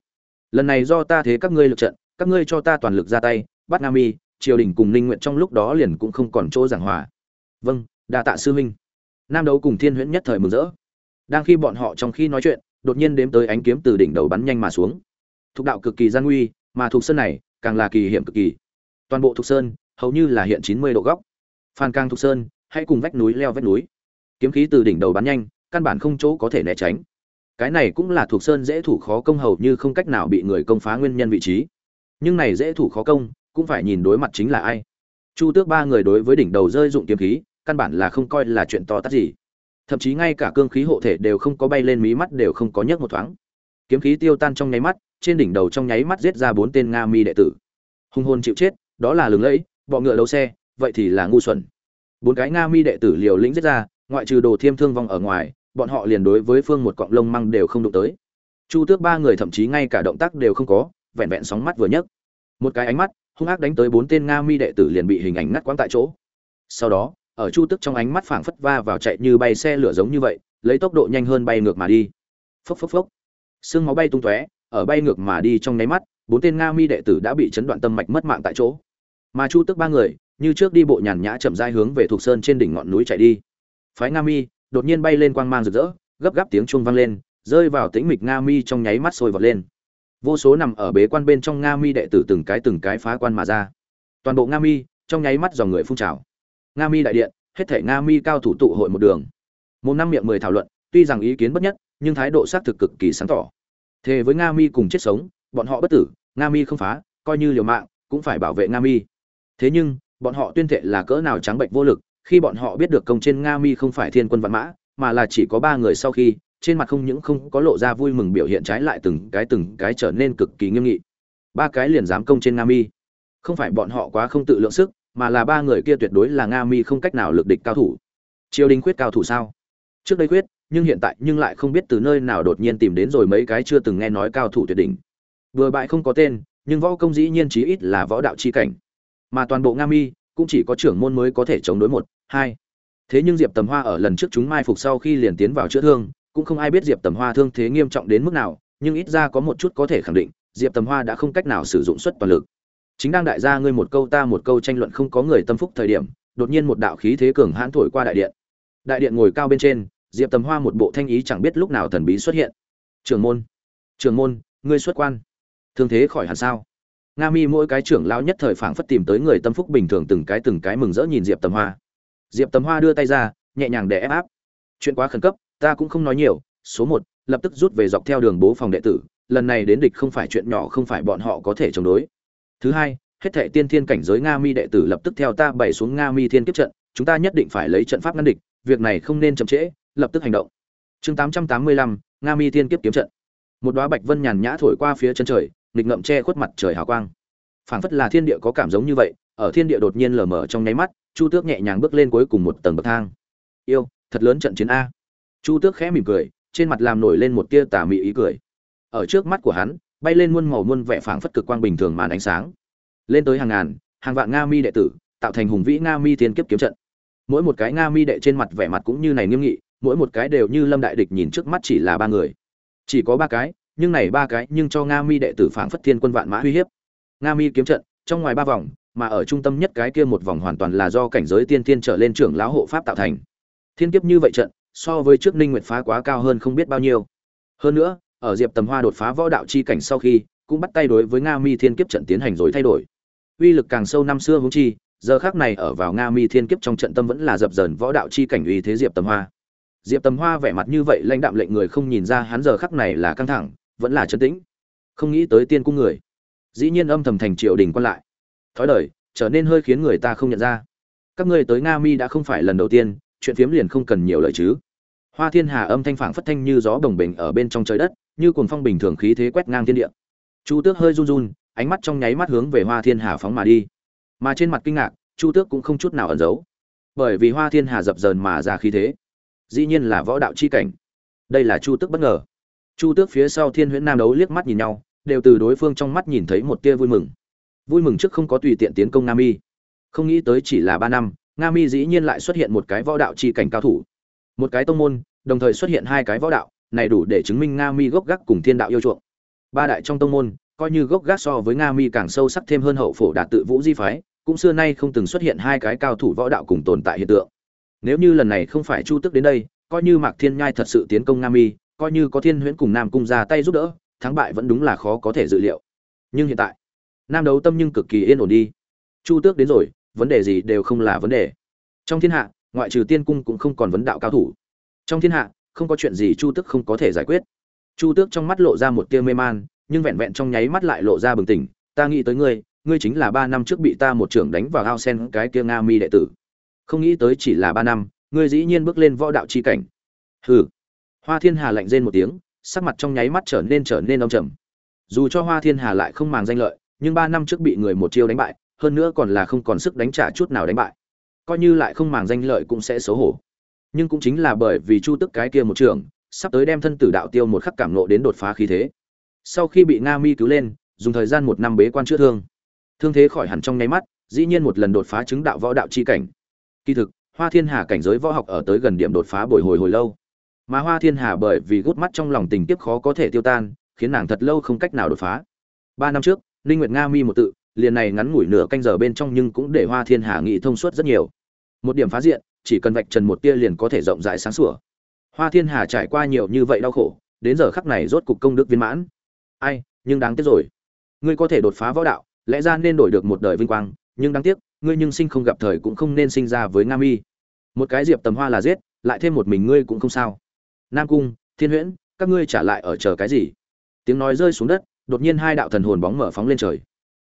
Lần này do ta thế các ngươi lực trận, các ngươi cho ta toàn lực ra tay, bắt nam y triều đình cùng ninh nguyện trong lúc đó liền cũng không còn chỗ giảng hòa. Vâng đa tạ sư huynh. Nam đấu cùng thiên huyễn nhất thời mừng rỡ. Đang khi bọn họ trong khi nói chuyện đột nhiên đếm tới ánh kiếm từ đỉnh đầu bắn nhanh mà xuống. Thục đạo cực kỳ gian nguy, mà thuộc sơn này, càng là kỳ hiểm cực kỳ. Toàn bộ thuộc sơn, hầu như là hiện chín mươi độ góc. Phan càng thuộc sơn, hãy cùng vách núi leo vách núi. Kiếm khí từ đỉnh đầu bắn nhanh, căn bản không chỗ có thể né tránh. Cái này cũng là thuộc sơn dễ thủ khó công hầu như không cách nào bị người công phá nguyên nhân vị trí. Nhưng này dễ thủ khó công, cũng phải nhìn đối mặt chính là ai. Chu tước ba người đối với đỉnh đầu rơi dụng kiếm khí, căn bản là không coi là chuyện to tát gì thậm chí ngay cả cương khí hộ thể đều không có bay lên mí mắt đều không có nhấc một thoáng. Kiếm khí tiêu tan trong nháy mắt, trên đỉnh đầu trong nháy mắt giết ra bốn tên nga mi đệ tử. Hung hồn chịu chết, đó là lừng lẫy, bọ ngựa đầu xe, vậy thì là ngu xuẩn. Bốn cái nga mi đệ tử liều lĩnh giết ra, ngoại trừ đồ thiêm thương vong ở ngoài, bọn họ liền đối với phương một cọng lông măng đều không đụng tới. Chu tước ba người thậm chí ngay cả động tác đều không có, vẹn vẹn sóng mắt vừa nhấc. Một cái ánh mắt hung ác đánh tới bốn tên nga mi đệ tử liền bị hình ảnh ngắt quãng tại chỗ. Sau đó ở chu tức trong ánh mắt phảng phất va vào chạy như bay xe lửa giống như vậy, lấy tốc độ nhanh hơn bay ngược mà đi. Phốc phốc phốc. Xương máu bay tung tóe, ở bay ngược mà đi trong nháy mắt, bốn tên nga mi đệ tử đã bị chấn đoạn tâm mạch mất mạng tại chỗ. Mà chu tức ba người, như trước đi bộ nhàn nhã chậm rãi hướng về thuộc sơn trên đỉnh ngọn núi chạy đi. Phái nga mi đột nhiên bay lên quang mang rực rỡ, gấp gáp tiếng chuông vang lên, rơi vào tĩnh mịch nga mi trong nháy mắt sôi vọt lên. Vô số nằm ở bế quan bên trong nga mi đệ tử từng cái từng cái phá quan mà ra. Toàn bộ nga mi trong nháy mắt dòng người phun trào nga mi đại điện, hết thể nga mi cao thủ tụ hội một đường. Một năm miệng mười thảo luận, tuy rằng ý kiến bất nhất, nhưng thái độ xác thực cực kỳ sáng tỏ. Thề với nga mi cùng chết sống, bọn họ bất tử, nga mi không phá, coi như liều mạng, cũng phải bảo vệ nga mi. Thế nhưng, bọn họ tuyên thệ là cỡ nào trắng bệnh vô lực, khi bọn họ biết được công trên nga mi không phải thiên quân văn mã, mà là chỉ có ba người sau khi, trên mặt không những không có lộ ra vui mừng biểu hiện trái lại từng cái từng cái trở nên cực kỳ nghiêm nghị. Ba cái liền dám công trên nga mi. Không phải bọn họ quá không tự lượng sức mà là ba người kia tuyệt đối là nga mi không cách nào lực địch cao thủ. Triều đình quyết cao thủ sao? Trước đây quyết nhưng hiện tại nhưng lại không biết từ nơi nào đột nhiên tìm đến rồi mấy cái chưa từng nghe nói cao thủ tuyệt đỉnh. Vừa bại không có tên, nhưng võ công dĩ nhiên chí ít là võ đạo chi cảnh. Mà toàn bộ nga mi cũng chỉ có trưởng môn mới có thể chống đối một, hai. Thế nhưng diệp tầm hoa ở lần trước chúng mai phục sau khi liền tiến vào chữa thương, cũng không ai biết diệp tầm hoa thương thế nghiêm trọng đến mức nào, nhưng ít ra có một chút có thể khẳng định, diệp tầm hoa đã không cách nào sử dụng suất toàn lực chính đang đại gia ngươi một câu ta một câu tranh luận không có người tâm phúc thời điểm, đột nhiên một đạo khí thế cường hãn thổi qua đại điện. Đại điện ngồi cao bên trên, diệp tầm hoa một bộ thanh ý chẳng biết lúc nào thần bí xuất hiện. Trưởng môn trưởng môn, ngươi xuất quan. Thương thế khỏi hẳn sao? Nga mi mỗi cái trưởng lão nhất thời phảng phất tìm tới người tâm phúc bình thường từng cái từng cái mừng rỡ nhìn diệp tầm hoa. Diệp tầm hoa đưa tay ra, nhẹ nhàng để ép áp. Chuyện quá khẩn cấp, ta cũng không nói nhiều, số một, lập tức rút về dọc theo đường bố phòng đệ tử, lần này đến địch không phải chuyện nhỏ không phải bọn họ có thể chống đối thứ hai, hết thệ tiên thiên cảnh giới nga mi đệ tử lập tức theo ta bày xuống nga mi thiên kiếp trận, chúng ta nhất định phải lấy trận pháp ngăn địch, việc này không nên chậm trễ, lập tức hành động. Chương tám trăm tám mươi lăm, nga mi thiên kiếp kiếm trận. Một đoá bạch vân nhàn nhã thổi qua phía chân trời, nghịch ngậm che khuất mặt trời hào quang. Phảng phất là thiên địa có cảm giống như vậy, ở thiên địa đột nhiên lờ mờ trong nháy mắt, chu tước nhẹ nhàng bước lên cuối cùng một tầng bậc thang. Yêu, thật lớn trận chiến a. Chu tước khẽ mỉm cười, trên mặt làm nổi lên một tia tà mị ý cười. Ở trước mắt của hắn bay lên muôn màu muôn vẻ phảng phất cực quang bình thường màn ánh sáng. Lên tới hàng ngàn, hàng vạn nga mi đệ tử, tạo thành hùng vĩ nga mi thiên kiếp kiếm trận. Mỗi một cái nga mi đệ trên mặt vẻ mặt cũng như này nghiêm nghị, mỗi một cái đều như lâm đại địch nhìn trước mắt chỉ là ba người. Chỉ có ba cái, nhưng này ba cái nhưng cho nga mi đệ tử phảng phất thiên quân vạn mã uy hiếp. Nga mi kiếm trận, trong ngoài ba vòng, mà ở trung tâm nhất cái kia một vòng hoàn toàn là do cảnh giới tiên tiên trở lên trưởng lão hộ pháp tạo thành. Thiên kiếp như vậy trận, so với trước ninh nguyệt phá quá cao hơn không biết bao nhiêu. Hơn nữa ở diệp tầm hoa đột phá võ đạo chi cảnh sau khi, cũng bắt tay đối với nga mi thiên kiếp trận tiến hành rồi thay đổi. Uy lực càng sâu năm xưa hướng chi, giờ khác này ở vào nga mi thiên kiếp trong trận tâm vẫn là dập dờn võ đạo chi cảnh uy thế diệp tầm hoa. Diệp tầm hoa vẻ mặt như vậy, lãnh đạm lệnh người không nhìn ra hắn giờ khắc này là căng thẳng, vẫn là trấn tĩnh. Không nghĩ tới tiên cung người. Dĩ nhiên âm thầm thành triều đình quan lại. Thói đời, trở nên hơi khiến người ta không nhận ra. Các ngươi tới nga mi đã không phải lần đầu tiên, chuyện phiếm liền không cần nhiều lời chứ. Hoa thiên hà âm thanh phảng phất thanh như gió đồng bình ở bên trong trời đất như cuồng phong bình thường khí thế quét ngang thiên địa. Chu tước hơi run run, ánh mắt trong nháy mắt hướng về hoa thiên hà phóng mà đi. Mà trên mặt kinh ngạc, chu tước cũng không chút nào ẩn giấu. Bởi vì hoa thiên hà dập dờn mà ra khí thế, dĩ nhiên là võ đạo chi cảnh. Đây là chu tước bất ngờ. Chu tước phía sau thiên huyễn nam đấu liếc mắt nhìn nhau, đều từ đối phương trong mắt nhìn thấy một tia vui mừng. Vui mừng trước không có tùy tiện tiến công nam y không nghĩ tới chỉ là ba năm, nga mi dĩ nhiên lại xuất hiện một cái võ đạo chi cảnh cao thủ. Một cái tông môn, đồng thời xuất hiện hai cái võ đạo này đủ để chứng minh nga mi gốc gác cùng thiên đạo yêu chuộng. Ba đại trong tông môn, coi như gốc gác so với nga mi càng sâu sắc thêm hơn hậu phổ đạt tự vũ di phái, cũng xưa nay không từng xuất hiện hai cái cao thủ võ đạo cùng tồn tại hiện tượng. Nếu như lần này không phải chu tức đến đây, coi như mạc thiên nhai thật sự tiến công nga mi, coi như có thiên huyễn cùng nam cung ra tay giúp đỡ, thắng bại vẫn đúng là khó có thể dự liệu. Nhưng hiện tại, nam đấu tâm nhưng cực kỳ yên ổn đi. Chu tước đến rồi, vấn đề gì đều không là vấn đề. Trong thiên hạ, ngoại trừ tiên cung cũng không còn vấn đạo cao thủ. Trong thiên hạ không có chuyện gì chu tước không có thể giải quyết. Chu tước trong mắt lộ ra một tia mê man, nhưng vẹn vẹn trong nháy mắt lại lộ ra bừng tỉnh. Ta nghĩ tới ngươi ngươi chính là ba năm trước bị ta một trưởng đánh vào ao sen cái kia nga mi đệ tử. Không nghĩ tới chỉ là ba năm, ngươi dĩ nhiên bước lên võ đạo chi cảnh. Hừ. Hoa thiên hà lạnh rên một tiếng, sắc mặt trong nháy mắt trở nên trở nên đông trầm. Dù cho hoa thiên hà lại không màng danh lợi, nhưng ba năm trước bị người một chiêu đánh bại, hơn nữa còn là không còn sức đánh trả chút nào đánh bại. Coi như lại không màng danh lợi cũng sẽ xấu hổ nhưng cũng chính là bởi vì chu tức cái kia một trường, sắp tới đem thân tử đạo tiêu một khắc cảm nộ đến đột phá khí thế. Sau khi bị nga mi cứu lên, dùng thời gian một năm bế quan chữa thương. Thương thế khỏi hẳn trong nháy mắt, dĩ nhiên một lần đột phá chứng đạo võ đạo chi cảnh. Kỳ thực, hoa thiên hà cảnh giới võ học ở tới gần điểm đột phá bồi hồi hồi lâu. Mà hoa thiên hà bởi vì gút mắt trong lòng tình tiếp khó có thể tiêu tan, khiến nàng thật lâu không cách nào đột phá. Ba năm trước, ninh nguyệt nga mi một tự, liền này ngắn ngủi nửa canh giờ bên trong nhưng cũng để hoa thiên hà nghĩ thông suốt rất nhiều. Một điểm phá diện chỉ cần vạch trần một tia liền có thể rộng rãi sáng sủa. Hoa thiên hà trải qua nhiều như vậy đau khổ, đến giờ khắc này rốt cục công đức viên mãn. Ai, nhưng đáng tiếc rồi. Ngươi có thể đột phá võ đạo, lẽ ra nên đổi được một đời vinh quang, nhưng đáng tiếc, ngươi nhưng sinh không gặp thời cũng không nên sinh ra với nga mi. Một cái diệp tầm hoa là giết, lại thêm một mình ngươi cũng không sao. Nam cung, thiên huyễn, các ngươi trả lại ở chờ cái gì? Tiếng nói rơi xuống đất, đột nhiên hai đạo thần hồn bóng mở phóng lên trời.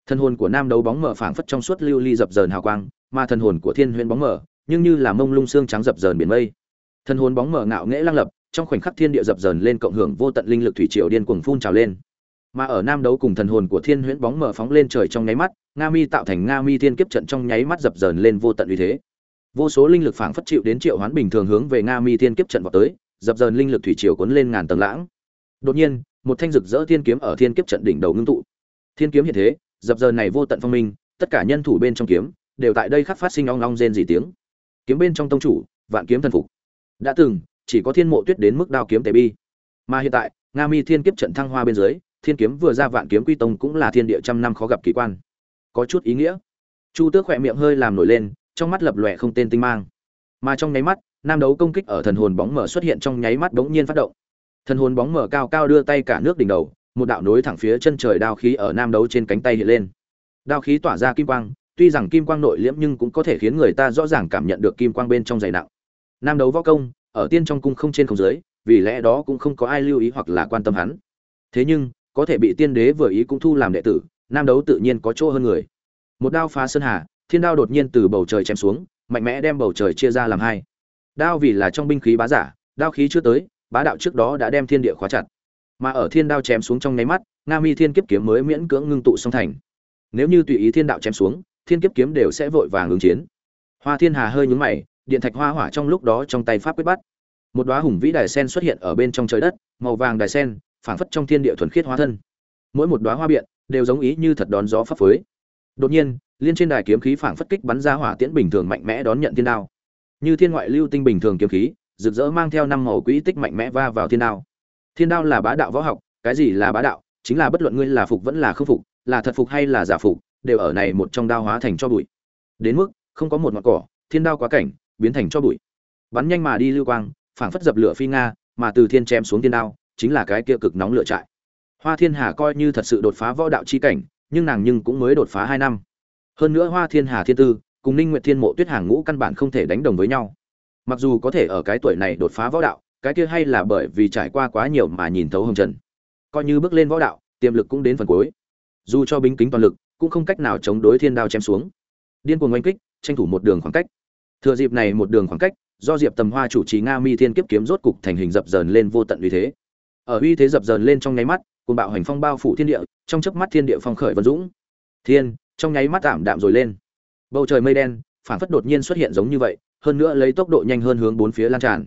Thần hồn của nam đấu bóng mở phảng phất trong suốt lưu ly dập dờn hào quang, mà thần hồn của thiên huyễn bóng mở nhưng như là mông lung xương trắng dập dờn biển mây. Thần hồn bóng mở ngạo nghễ lăng lập, trong khoảnh khắc thiên địa dập dờn lên cộng hưởng vô tận linh lực thủy triều điên cuồng phun trào lên. Mà ở nam đấu cùng thần hồn của thiên huyễn bóng mở phóng lên trời trong nháy mắt, nga mi tạo thành nga mi thiên kiếp trận trong nháy mắt dập dờn lên vô tận uy thế. Vô số linh lực phảng phất chịu đến triệu hoán bình thường hướng về nga mi thiên kiếp trận vào tới, dập dờn linh lực thủy triều cuốn lên ngàn tầng lãng. Đột nhiên, một thanh rực rỡ thiên kiếm ở thiên kiếp trận đỉnh đầu ngưng tụ. Thiên kiếm hiện thế, dập dờn này vô tận phong minh, tất cả nhân thủ bên trong kiếm, đều tại đây khắc phát sinh ong ong rên dị tiếng kiếm bên trong tông chủ, vạn kiếm thần phục. Đã từng, chỉ có thiên mộ tuyết đến mức đao kiếm tề bi. Mà hiện tại, nga mi thiên kiếp trận thăng hoa bên dưới, thiên kiếm vừa ra vạn kiếm quy tông cũng là thiên địa trăm năm khó gặp kỳ quan. Có chút ý nghĩa. Chu tước khỏe miệng hơi làm nổi lên, trong mắt lập lòe không tên tinh mang. Mà trong nháy mắt, nam đấu công kích ở thần hồn bóng mở xuất hiện trong nháy mắt bỗng nhiên phát động. Thần hồn bóng mở cao cao đưa tay cả nước đỉnh đầu, một đạo nối thẳng phía chân trời đao khí ở nam đấu trên cánh tay hiện lên. Đao khí tỏa ra kim quang tuy rằng kim quang nội liễm nhưng cũng có thể khiến người ta rõ ràng cảm nhận được kim quang bên trong dày nặng. Nam đấu võ công, ở tiên trong cung không trên không dưới, vì lẽ đó cũng không có ai lưu ý hoặc là quan tâm hắn. Thế nhưng, có thể bị tiên đế vừa ý cũng thu làm đệ tử, nam đấu tự nhiên có chỗ hơn người. Một đao phá sơn hà, thiên đao đột nhiên từ bầu trời chém xuống, mạnh mẽ đem bầu trời chia ra làm hai. Đao vì là trong binh khí bá giả, đao khí chưa tới, bá đạo trước đó đã đem thiên địa khóa chặt. Mà ở thiên đao chém xuống trong nháy mắt, nga mi thiên kiếp kiếm mới miễn cưỡng ngưng tụ song thành. Nếu như tùy ý thiên đạo chém xuống thiên kiếp kiếm đều sẽ vội vàng ứng chiến. Hoa thiên hà hơi nhúng mày, điện thạch hoa hỏa trong lúc đó trong tay pháp quyết bắt. Một đóa hùng vĩ đài sen xuất hiện ở bên trong trời đất, màu vàng đài sen, phảng phất trong thiên địa thuần khiết hóa thân. Mỗi một đóa hoa biện đều giống ý như thật đón gió pháp phới. Đột nhiên, liên trên đài kiếm khí phảng phất kích bắn ra hỏa tiễn bình thường mạnh mẽ đón nhận thiên đao. Như thiên ngoại lưu tinh bình thường kiếm khí, rực rỡ mang theo năm màu quỹ tích mạnh mẽ va vào thiên đao. Thiên đao là bá đạo võ học, cái gì là bá đạo? Chính là bất luận ngươi là phục vẫn là không phục, là thật phục hay là giả phục đều ở này một trong đao hóa thành cho bụi. Đến mức, không có một ngọn cỏ, thiên đao quá cảnh, biến thành cho bụi. Bắn nhanh mà đi lưu quang, phảng phất dập lửa phi nga, mà từ thiên chém xuống thiên đao, chính là cái kia cực nóng lửa trại. Hoa thiên hà coi như thật sự đột phá võ đạo chi cảnh, nhưng nàng nhưng cũng mới đột phá hai năm. Hơn nữa hoa thiên hà thiên tư cùng ninh nguyệt thiên mộ tuyết hàng ngũ căn bản không thể đánh đồng với nhau. Mặc dù có thể ở cái tuổi này đột phá võ đạo, cái kia hay là bởi vì trải qua quá nhiều mà nhìn thấu hồng trần. Coi như bước lên võ đạo, tiềm lực cũng đến phần cuối. Dù cho binh kính toàn lực cũng không cách nào chống đối thiên đao chém xuống. Điên cuồng oanh kích, tranh thủ một đường khoảng cách. Thừa dịp này một đường khoảng cách, do diệp tầm hoa chủ trì nga mi thiên kiếp kiếm rốt cục thành hình dập dờn lên vô tận uy thế. Ở uy thế dập dờn lên trong nháy mắt cùng bạo hành phong bao phủ thiên địa, trong chớp mắt thiên địa phong khởi vân dũng. Thiên, trong nháy mắt tạm đạm rồi lên. Bầu trời mây đen phản phất đột nhiên xuất hiện giống như vậy, hơn nữa lấy tốc độ nhanh hơn hướng bốn phía lan tràn.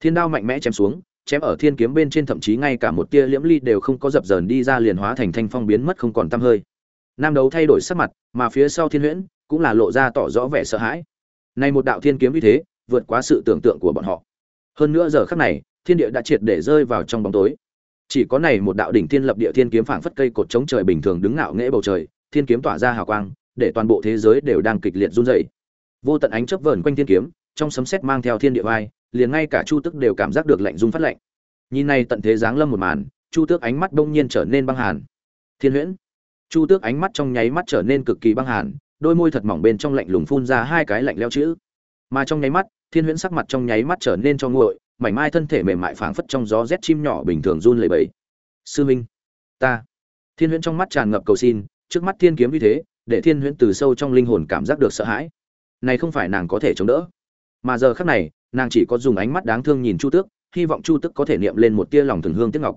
Thiên đao mạnh mẽ chém xuống, chém ở thiên kiếm bên trên thậm chí ngay cả một tia liễm ly đều không có dập dờn đi ra liền hóa thành thanh phong biến mất không còn tăm hơi nam đấu thay đổi sắc mặt, mà phía sau thiên huyễn cũng là lộ ra tỏ rõ vẻ sợ hãi. Này một đạo thiên kiếm như thế, vượt quá sự tưởng tượng của bọn họ. Hơn nữa giờ khắc này, thiên địa đã triệt để rơi vào trong bóng tối. Chỉ có này một đạo đỉnh thiên lập địa thiên kiếm phảng phất cây cột chống trời bình thường đứng ngạo nghễ bầu trời, thiên kiếm tỏa ra hào quang, để toàn bộ thế giới đều đang kịch liệt run rẩy. Vô tận ánh chớp vờn quanh thiên kiếm, trong sấm sét mang theo thiên địa vai, liền ngay cả chu tức đều cảm giác được lạnh run phát lạnh. Nhìn này tận thế giáng lâm một màn, chu tước ánh mắt đông nhiên trở nên băng hàn. Thiên huyễn chu tước ánh mắt trong nháy mắt trở nên cực kỳ băng hàn, đôi môi thật mỏng bên trong lạnh lùng phun ra hai cái lạnh leo chữ. Mà trong nháy mắt, thiên huyễn sắc mặt trong nháy mắt trở nên cho nguội, mảnh mai thân thể mềm mại phảng phất trong gió rét chim nhỏ bình thường run lẩy bẩy. Sư minh, ta. Thiên huyễn trong mắt tràn ngập cầu xin, trước mắt thiên kiếm như thế, để thiên huyễn từ sâu trong linh hồn cảm giác được sợ hãi. Này không phải nàng có thể chống đỡ. Mà giờ khắc này, nàng chỉ có dùng ánh mắt đáng thương nhìn chu tước, hy vọng chu tước có thể niệm lên một tia lòng thường hương tiếc ngọc.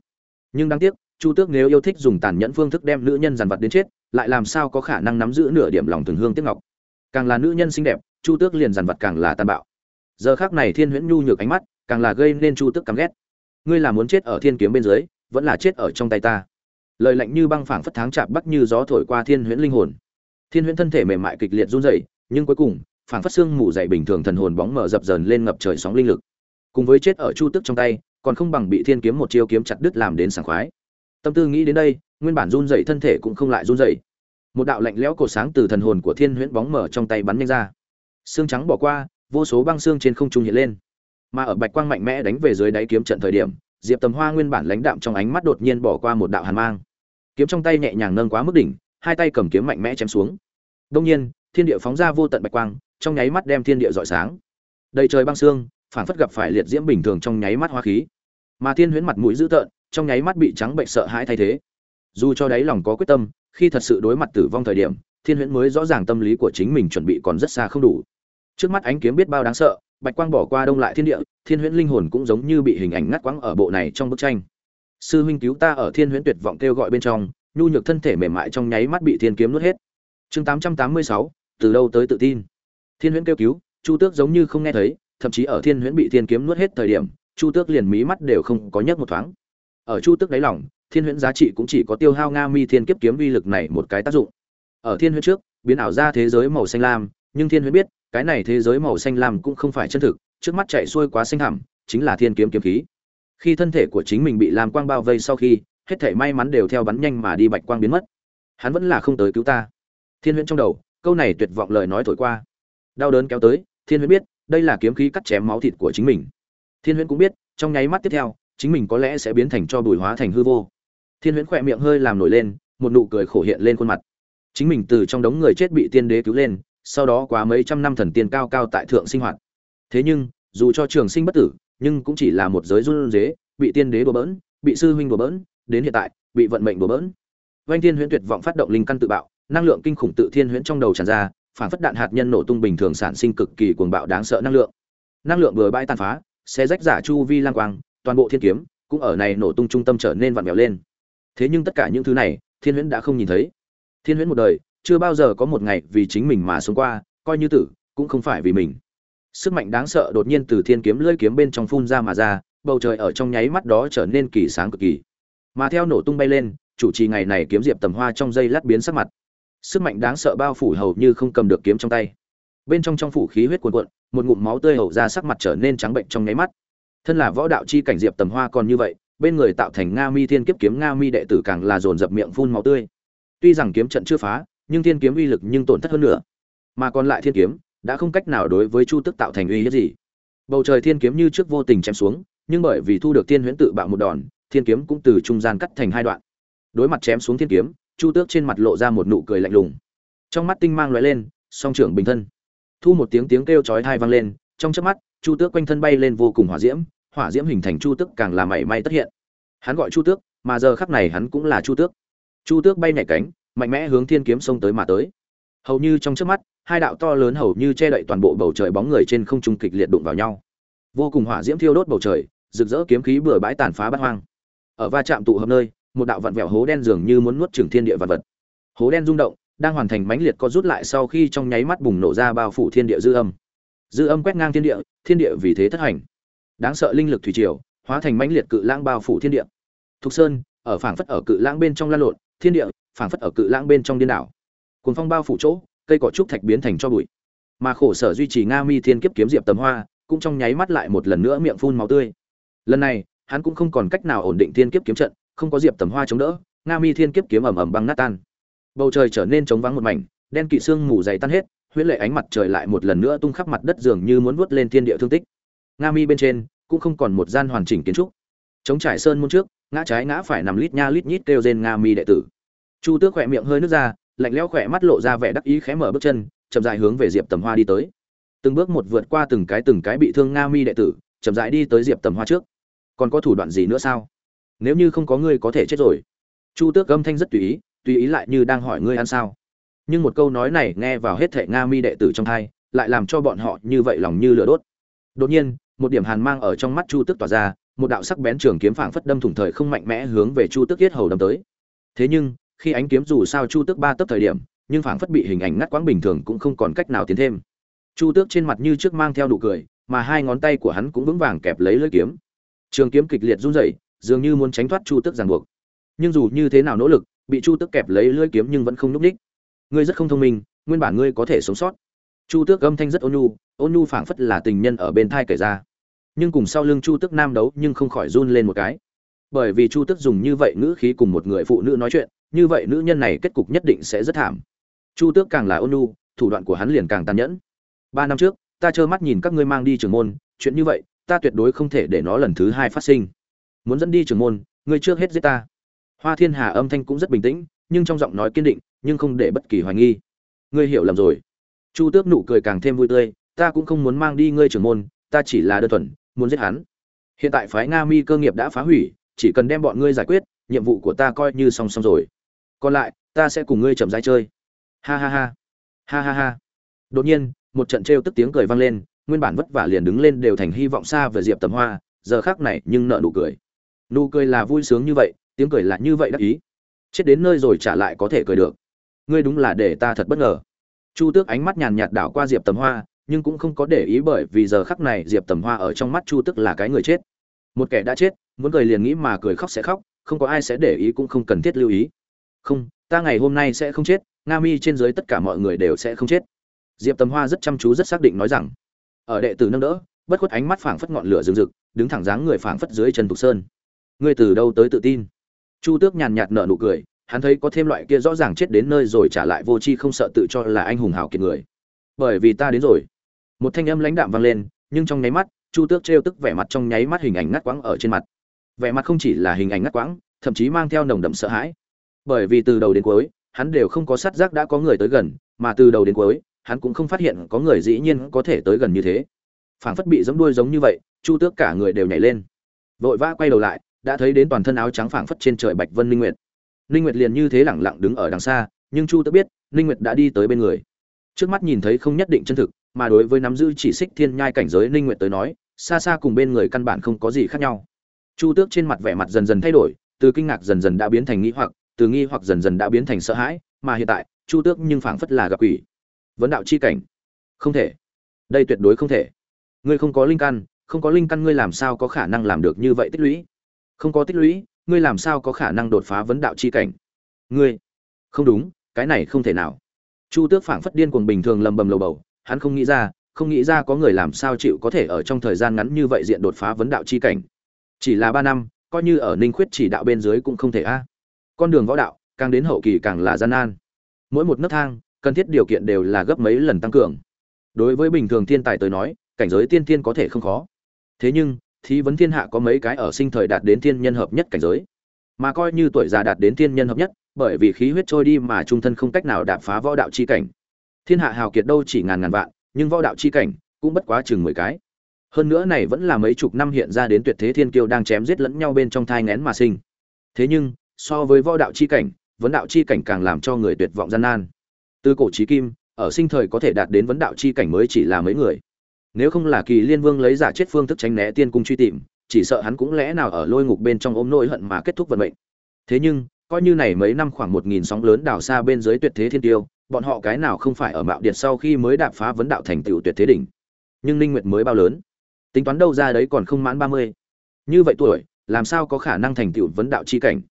Nhưng đáng tiếc chu tước nếu yêu thích dùng tàn nhẫn phương thức đem nữ nhân dằn vặt đến chết, lại làm sao có khả năng nắm giữ nửa điểm lòng thường hương tiếc ngọc? Càng là nữ nhân xinh đẹp, chu tước liền dằn vặt càng là tàn bạo. Giờ khác này thiên huyễn nhu nhược ánh mắt, càng là gây nên chu tước căm ghét. Ngươi là muốn chết ở thiên kiếm bên dưới, vẫn là chết ở trong tay ta? Lời lạnh như băng phảng phất tháng chạp bắc như gió thổi qua thiên huyễn linh hồn. Thiên huyễn thân thể mềm mại kịch liệt run rẩy, nhưng cuối cùng, phảng phất xương mù dày bình thường thần hồn bóng mở dập dờn lên ngập trời sóng linh lực. Cùng với chết ở chu tước trong tay, còn không bằng bị thiên kiếm một chiêu kiếm chặt đứt làm đến sảng khoái tâm tư nghĩ đến đây, nguyên bản run rẩy thân thể cũng không lại run rẩy. Một đạo lạnh lẽo cột sáng từ thần hồn của thiên huyễn bóng mở trong tay bắn nhanh ra. Xương trắng bỏ qua, vô số băng xương trên không trung hiện lên. Mà ở bạch quang mạnh mẽ đánh về dưới đáy kiếm trận thời điểm, diệp tầm hoa nguyên bản lãnh đạm trong ánh mắt đột nhiên bỏ qua một đạo hàn mang. Kiếm trong tay nhẹ nhàng nâng quá mức đỉnh, hai tay cầm kiếm mạnh mẽ chém xuống. Đông nhiên, thiên địa phóng ra vô tận bạch quang, trong nháy mắt đem thiên địa rọi sáng. Đầy trời băng xương phản phất gặp phải liệt diễm bình thường trong nháy mắt hoa khí. Mà thiên huyễn mặt mũi dữ tợn trong nháy mắt bị trắng bệnh sợ hãi thay thế. Dù cho đáy lòng có quyết tâm, khi thật sự đối mặt tử vong thời điểm, thiên huyễn mới rõ ràng tâm lý của chính mình chuẩn bị còn rất xa không đủ. Trước mắt ánh kiếm biết bao đáng sợ, bạch quang bỏ qua đông lại thiên địa, thiên huyễn linh hồn cũng giống như bị hình ảnh ngắt quãng ở bộ này trong bức tranh. Sư huynh cứu ta ở thiên huyễn tuyệt vọng kêu gọi bên trong, nhu nhược thân thể mềm mại trong nháy mắt bị thiên kiếm nuốt hết. Chương tám trăm tám mươi sáu, từ đâu tới tự tin? Thiên huyễn kêu cứu, chu tước giống như không nghe thấy, thậm chí ở thiên huyễn bị thiên kiếm nuốt hết thời điểm, chu tước liền mí mắt đều không có nhấc một thoáng ở chu tước đáy lòng, thiên huyễn giá trị cũng chỉ có tiêu hao nga mi thiên kiếp kiếm vi lực này một cái tác dụng. Ở thiên huyễn trước, biến ảo ra thế giới màu xanh lam, nhưng thiên huyễn biết, cái này thế giới màu xanh lam cũng không phải chân thực, trước mắt chạy xuôi quá xanh hẳm chính là thiên kiếm kiếm khí. Khi thân thể của chính mình bị làm quang bao vây sau khi, hết thể may mắn đều theo bắn nhanh mà đi bạch quang biến mất. Hắn vẫn là không tới cứu ta. Thiên huyễn trong đầu, câu này tuyệt vọng lời nói thổi qua. Đau đớn kéo tới, thiên huyễn biết, đây là kiếm khí cắt chém máu thịt của chính mình. Thiên huyễn cũng biết, trong nháy mắt tiếp theo chính mình có lẽ sẽ biến thành cho bùi hóa thành hư vô. Thiên huyễn khỏe miệng hơi làm nổi lên, một nụ cười khổ hiện lên khuôn mặt. Chính mình từ trong đống người chết bị tiên đế cứu lên, sau đó quá mấy trăm năm thần tiên cao cao tại thượng sinh hoạt. Thế nhưng, dù cho trường sinh bất tử, nhưng cũng chỉ là một giới run dế bị tiên đế đùa bỡn, bị sư huynh đùa bỡn, đến hiện tại, bị vận mệnh đùa bỡn. Vanh thiên huyễn tuyệt vọng phát động linh căn tự bạo, năng lượng kinh khủng tự thiên huyễn trong đầu tràn ra, phản phất đạn hạt nhân nổ tung bình thường sản sinh cực kỳ cuồng bạo đáng sợ năng lượng. Năng lượng vừa bãi tàn phá sẽ rách giả chu vi lang quang toàn bộ thiên kiếm cũng ở này nổ tung trung tâm trở nên vặn vẹo lên. Thế nhưng tất cả những thứ này, thiên huyễn đã không nhìn thấy. Thiên huyễn một đời, chưa bao giờ có một ngày vì chính mình mà sống qua, coi như tử, cũng không phải vì mình. Sức mạnh đáng sợ đột nhiên từ thiên kiếm lưỡi kiếm bên trong phun ra mà ra, bầu trời ở trong nháy mắt đó trở nên kỳ sáng cực kỳ. Mà theo nổ tung bay lên, chủ trì ngày này kiếm diệp tầm hoa trong dây lát biến sắc mặt. Sức mạnh đáng sợ bao phủ hầu như không cầm được kiếm trong tay. Bên trong trong phủ khí huyết cuồn cuộn, một ngụm máu tươi hầu ra sắc mặt trở nên trắng bệnh trong nháy mắt thân là võ đạo chi cảnh diệp tầm hoa còn như vậy, bên người tạo thành nga mi thiên kiếp kiếm nga mi đệ tử càng là dồn dập miệng phun máu tươi. Tuy rằng kiếm trận chưa phá, nhưng thiên kiếm uy lực nhưng tổn thất hơn nữa. Mà còn lại thiên kiếm, đã không cách nào đối với chu tức tạo thành uy hiếp gì. Bầu trời thiên kiếm như trước vô tình chém xuống, nhưng bởi vì thu được thiên huyễn tự bạo một đòn, thiên kiếm cũng từ trung gian cắt thành hai đoạn. Đối mặt chém xuống thiên kiếm, chu tước trên mặt lộ ra một nụ cười lạnh lùng. Trong mắt tinh mang lóe lên, song trưởng bình thân. Thu một tiếng tiếng kêu chói tai vang lên, trong chớp mắt chu tước quanh thân bay lên vô cùng hỏa diễm hỏa diễm hình thành chu tước càng là mảy may tất hiện. Hắn gọi chu tước, mà giờ khắc này hắn cũng là chu tước. Chu tước bay nhảy cánh, mạnh mẽ hướng thiên kiếm sông tới mà tới. Hầu như trong chớp mắt, hai đạo to lớn hầu như che đậy toàn bộ bầu trời bóng người trên không trung kịch liệt đụng vào nhau. Vô cùng hỏa diễm thiêu đốt bầu trời, rực rỡ kiếm khí bừa bãi tàn phá bát hoang. Ở va chạm tụ hợp nơi, một đạo vặn vẹo hố đen dường như muốn nuốt chửng thiên địa vật vật. Hố đen rung động, đang hoàn thành mãnh liệt co rút lại sau khi trong nháy mắt bùng nổ ra bao phủ thiên địa dư âm dư âm quét ngang thiên địa thiên địa vì thế thất hành. Đáng sợ linh lực thủy triều, hóa thành mãnh liệt cự lãng bao phủ thiên địa. Thục sơn, ở phảng phất ở cự lãng bên trong lan lộn, thiên địa, phảng phất ở cự lãng bên trong điên đảo. Cuồng phong bao phủ chỗ, cây cỏ trúc thạch biến thành cho bụi. Mà khổ sở duy trì nga mi thiên kiếp kiếm diệp tầm hoa, cũng trong nháy mắt lại một lần nữa miệng phun máu tươi. Lần này, hắn cũng không còn cách nào ổn định thiên kiếp kiếm trận, không có diệp tầm hoa chống đỡ, nga mi thiên kiếp kiếm ầm ầm băng nát tan. Bầu trời trở nên trống vắng một mảnh, đen kỵ xương mù dày tan hết huyễn lệ ánh mặt trời lại một lần nữa tung khắp mặt đất dường như muốn vuốt lên thiên địa thương tích. Nga mi bên trên cũng không còn một gian hoàn chỉnh kiến trúc. Chống trải sơn môn trước, ngã trái ngã phải nằm lít nha lít nhít kêu trên nga mi đệ tử. Chu tước khỏe miệng hơi nước ra, lạnh lẽo khỏe mắt lộ ra vẻ đắc ý khẽ mở bước chân, chậm rãi hướng về diệp tầm hoa đi tới. Từng bước một vượt qua từng cái từng cái bị thương nga mi đệ tử, chậm rãi đi tới diệp tầm hoa trước. Còn có thủ đoạn gì nữa sao? Nếu như không có ngươi có thể chết rồi. Chu tước âm thanh rất tùy ý tùy ý lại như đang hỏi ngươi ăn sao nhưng một câu nói này nghe vào hết thệ nga mi đệ tử trong thai, lại làm cho bọn họ như vậy lòng như lửa đốt. Đột nhiên, một điểm hàn mang ở trong mắt chu tước tỏa ra, một đạo sắc bén trường kiếm phảng phất đâm thủng thời không mạnh mẽ hướng về chu tước yết hầu đâm tới. Thế nhưng, khi ánh kiếm dù sao chu tước ba tấp thời điểm, nhưng phảng phất bị hình ảnh ngắt quãng bình thường cũng không còn cách nào tiến thêm. Chu tước trên mặt như trước mang theo nụ cười, mà hai ngón tay của hắn cũng vững vàng kẹp lấy lưỡi kiếm. Trường kiếm kịch liệt run rẩy, dường như muốn tránh thoát chu tước ràng buộc. Nhưng dù như thế nào nỗ lực, bị chu tước kẹp lấy lưỡi kiếm nhưng vẫn không núp ních ngươi rất không thông minh, nguyên bản ngươi có thể sống sót. Chu tước âm thanh rất ôn nhu ôn nhu phảng phất là tình nhân ở bên thai kể ra. Nhưng cùng sau lưng chu tước nam đấu nhưng không khỏi run lên một cái. Bởi vì chu tước dùng như vậy ngữ khí cùng một người phụ nữ nói chuyện, như vậy nữ nhân này kết cục nhất định sẽ rất thảm. Chu tước càng là ôn nhu, thủ đoạn của hắn liền càng tàn nhẫn. Ba năm trước, ta trơ mắt nhìn các ngươi mang đi trường môn, chuyện như vậy, ta tuyệt đối không thể để nó lần thứ hai phát sinh. Muốn dẫn đi trường môn, ngươi trước hết giết ta. Hoa thiên hà âm thanh cũng rất bình tĩnh nhưng trong giọng nói kiên định, nhưng không để bất kỳ hoài nghi. Ngươi hiểu lầm rồi. Chu tước nụ cười càng thêm vui tươi, ta cũng không muốn mang đi ngươi trưởng môn, ta chỉ là đơn thuần, muốn giết hắn. Hiện tại phái nga mi cơ nghiệp đã phá hủy, chỉ cần đem bọn ngươi giải quyết, nhiệm vụ của ta coi như xong xong rồi. Còn lại, ta sẽ cùng ngươi chậm rãi chơi. Ha ha ha. Ha ha ha. Đột nhiên, một trận trêu tức tiếng cười vang lên, nguyên bản vất vả liền đứng lên đều thành hy vọng xa về diệp tầm hoa, giờ khác này nhưng nợ nụ cười. Nụ cười là vui sướng như vậy, tiếng cười là như vậy đắc ý chết đến nơi rồi trả lại có thể cười được. Ngươi đúng là để ta thật bất ngờ. Chu tước ánh mắt nhàn nhạt đảo qua diệp tầm hoa, nhưng cũng không có để ý bởi vì giờ khắc này diệp tầm hoa ở trong mắt chu tước là cái người chết. Một kẻ đã chết, muốn cười liền nghĩ mà cười khóc sẽ khóc, không có ai sẽ để ý cũng không cần thiết lưu ý. Không, ta ngày hôm nay sẽ không chết, nga mi trên dưới tất cả mọi người đều sẽ không chết. Diệp tầm hoa rất chăm chú rất xác định nói rằng, ở đệ tử nâng đỡ, bất khuất ánh mắt phảng phất ngọn lửa rừng rực, đứng thẳng dáng người phảng phất dưới chân tục sơn. Ngươi từ đâu tới tự tin? Chu tước nhàn nhạt nở nụ cười, hắn thấy có thêm loại kia rõ ràng chết đến nơi rồi trả lại vô tri không sợ tự cho là anh hùng hảo kiệt người. Bởi vì ta đến rồi. Một thanh âm lãnh đạm vang lên, nhưng trong nháy mắt, chu tước trêu tức vẻ mặt trong nháy mắt hình ảnh ngắt quãng ở trên mặt. Vẻ mặt không chỉ là hình ảnh ngắt quãng, thậm chí mang theo nồng đậm sợ hãi. Bởi vì từ đầu đến cuối, hắn đều không có sát giác đã có người tới gần, mà từ đầu đến cuối, hắn cũng không phát hiện có người dĩ nhiên có thể tới gần như thế. Phảng phất bị giống đuôi giống như vậy, chu tước cả người đều nhảy lên. Vội vã quay đầu lại đã thấy đến toàn thân áo trắng phảng phất trên trời bạch vân linh nguyệt. Linh nguyệt liền như thế lẳng lặng đứng ở đằng xa, nhưng chu tước biết linh nguyệt đã đi tới bên người. Trước mắt nhìn thấy không nhất định chân thực, mà đối với nắm giữ chỉ xích thiên nhai cảnh giới linh nguyệt tới nói, xa xa cùng bên người căn bản không có gì khác nhau. Chu tước trên mặt vẻ mặt dần dần thay đổi, từ kinh ngạc dần dần đã biến thành nghi hoặc, từ nghi hoặc dần dần đã biến thành sợ hãi, mà hiện tại, chu tước nhưng phảng phất là gặp quỷ. Vấn đạo chi cảnh. Không thể. Đây tuyệt đối không thể. Ngươi không có linh căn, không có linh căn ngươi làm sao có khả năng làm được như vậy tích lũy? Không có tích lũy, ngươi làm sao có khả năng đột phá vấn đạo chi cảnh? Ngươi, không đúng, cái này không thể nào. Chu tước phảng phất điên cuồng bình thường lầm bầm lầu bầu, hắn không nghĩ ra, không nghĩ ra có người làm sao chịu có thể ở trong thời gian ngắn như vậy diện đột phá vấn đạo chi cảnh. Chỉ là ba năm, coi như ở ninh khuyết chỉ đạo bên dưới cũng không thể a. Con đường võ đạo, càng đến hậu kỳ càng là gian nan. Mỗi một nấc thang, cần thiết điều kiện đều là gấp mấy lần tăng cường. Đối với bình thường thiên tài tới nói, cảnh giới tiên tiên có thể không khó. Thế nhưng thì vấn thiên hạ có mấy cái ở sinh thời đạt đến thiên nhân hợp nhất cảnh giới. Mà coi như tuổi già đạt đến thiên nhân hợp nhất, bởi vì khí huyết trôi đi mà trung thân không cách nào đạp phá võ đạo chi cảnh. Thiên hạ hào kiệt đâu chỉ ngàn ngàn vạn, nhưng võ đạo chi cảnh cũng bất quá chừng mười cái. Hơn nữa này vẫn là mấy chục năm hiện ra đến tuyệt thế thiên kiêu đang chém giết lẫn nhau bên trong thai ngén mà sinh. Thế nhưng, so với võ đạo chi cảnh, vấn đạo chi cảnh càng làm cho người tuyệt vọng gian nan. Từ cổ trí kim, ở sinh thời có thể đạt đến vấn đạo chi cảnh mới chỉ là mấy người nếu không là kỳ liên vương lấy giả chết phương thức tránh né tiên cung truy tìm, chỉ sợ hắn cũng lẽ nào ở lôi ngục bên trong ôm nỗi hận mà kết thúc vận mệnh. Thế nhưng, coi như này mấy năm khoảng một nghìn sóng lớn đảo xa bên dưới tuyệt thế thiên tiêu, bọn họ cái nào không phải ở mạo điện sau khi mới đạp phá vấn đạo thành tựu tuyệt thế đỉnh. Nhưng ninh nguyệt mới bao lớn. Tính toán đâu ra đấy còn không mãn 30. như vậy tuổi, làm sao có khả năng thành tựu vấn đạo chi cảnh?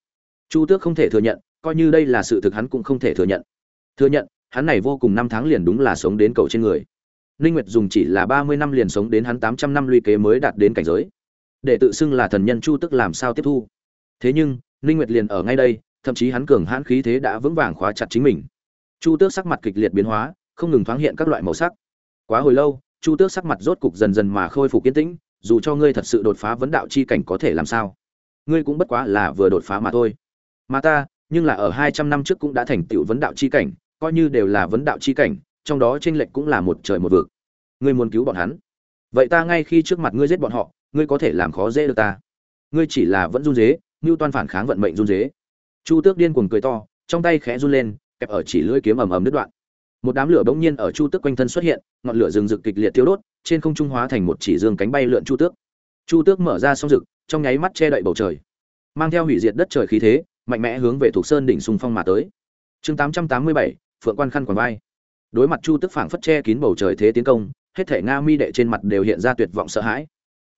Chu tước không thể thừa nhận, coi như đây là sự thực hắn cũng không thể thừa nhận. Thừa nhận, hắn này vô cùng năm tháng liền đúng là sống đến cầu trên người ninh nguyệt dùng chỉ là 30 năm liền sống đến hắn 800 năm luy kế mới đạt đến cảnh giới. Để tự xưng là thần nhân chu tức làm sao tiếp thu. Thế nhưng ninh nguyệt liền ở ngay đây, thậm chí hắn cường hãn khí thế đã vững vàng khóa chặt chính mình. Chu tước sắc mặt kịch liệt biến hóa, không ngừng thoáng hiện các loại màu sắc. Quá hồi lâu, chu tước sắc mặt rốt cục dần dần mà khôi phục kiên tĩnh, dù cho ngươi thật sự đột phá vấn đạo chi cảnh có thể làm sao. Ngươi cũng bất quá là vừa đột phá mà thôi. Mà ta, nhưng là ở hai trăm năm trước cũng đã thành tựu vấn đạo chi cảnh, coi như đều là vấn đạo chi cảnh trong đó chênh lệch cũng là một trời một vực. Ngươi muốn cứu bọn hắn. Vậy ta ngay khi trước mặt ngươi giết bọn họ ngươi có thể làm khó dễ được ta. Ngươi chỉ là vẫn run rế, như toan phản kháng vận mệnh run rế. chu tước điên cuồng cười to trong tay khẽ run lên kẹp ở chỉ lưỡi kiếm ầm ầm đứt đoạn. Một đám lửa bỗng nhiên ở chu tước quanh thân xuất hiện ngọn lửa rừng rực kịch liệt tiêu đốt trên không trung hóa thành một chỉ dương cánh bay lượn chu tước. Chu tước mở ra song rực trong nháy mắt che đậy bầu trời. Mang theo hủy diệt đất trời khí thế mạnh mẽ hướng về Thục sơn đỉnh xung phong mà tới. Chương tám trăm tám mươi bảy phượng quan khăn quàng vai đối mặt chu Tức phảng phất che kín bầu trời thế tiến công, hết thể nga mi đệ trên mặt đều hiện ra tuyệt vọng sợ hãi.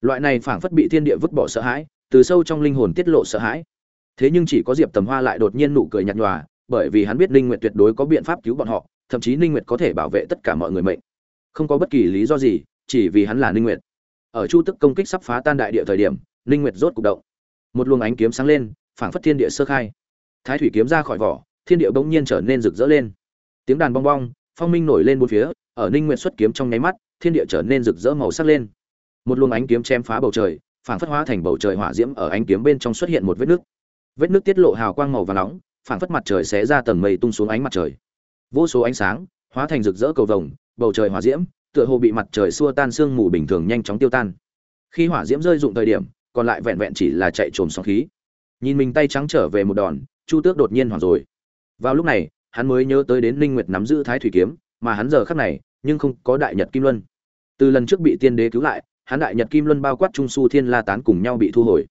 Loại này phảng phất bị thiên địa vứt bỏ sợ hãi, từ sâu trong linh hồn tiết lộ sợ hãi. Thế nhưng chỉ có diệp tầm hoa lại đột nhiên nụ cười nhạt nhòa, bởi vì hắn biết ninh nguyệt tuyệt đối có biện pháp cứu bọn họ, thậm chí ninh nguyệt có thể bảo vệ tất cả mọi người mệnh. Không có bất kỳ lý do gì, chỉ vì hắn là ninh nguyệt. Ở chu tức công kích sắp phá tan đại địa thời điểm, ninh nguyệt rốt cục động. Một luồng ánh kiếm sáng lên, phảng phất thiên địa sơ khai. Thái thủy kiếm ra khỏi vỏ, thiên địa bỗng nhiên trở nên rực rỡ lên. Tiếng đàn bong bong phong minh nổi lên bốn phía, ở ninh nguyệt xuất kiếm trong nháy mắt, thiên địa trở nên rực rỡ màu sắc lên. Một luồng ánh kiếm chém phá bầu trời, phảng phất hóa thành bầu trời hỏa diễm ở ánh kiếm bên trong xuất hiện một vết nước. Vết nước tiết lộ hào quang màu vàng nóng, phảng phất mặt trời xé ra tầng mây tung xuống ánh mặt trời. Vô số ánh sáng, hóa thành rực rỡ cầu vồng, bầu trời hỏa diễm, tựa hồ bị mặt trời xua tan sương mù bình thường nhanh chóng tiêu tan. Khi hỏa diễm rơi dụng thời điểm, còn lại vẹn vẹn chỉ là chạy trồm sóng khí. Nhìn mình tay trắng trở về một đòn, chu tước đột nhiên hoảng rồi. Vào lúc này hắn mới nhớ tới đến linh nguyệt nắm giữ thái thủy kiếm, mà hắn giờ khắc này, nhưng không có đại nhật kim luân. Từ lần trước bị tiên đế cứu lại, hắn đại nhật kim luân bao quát trung su thiên la tán cùng nhau bị thu hồi.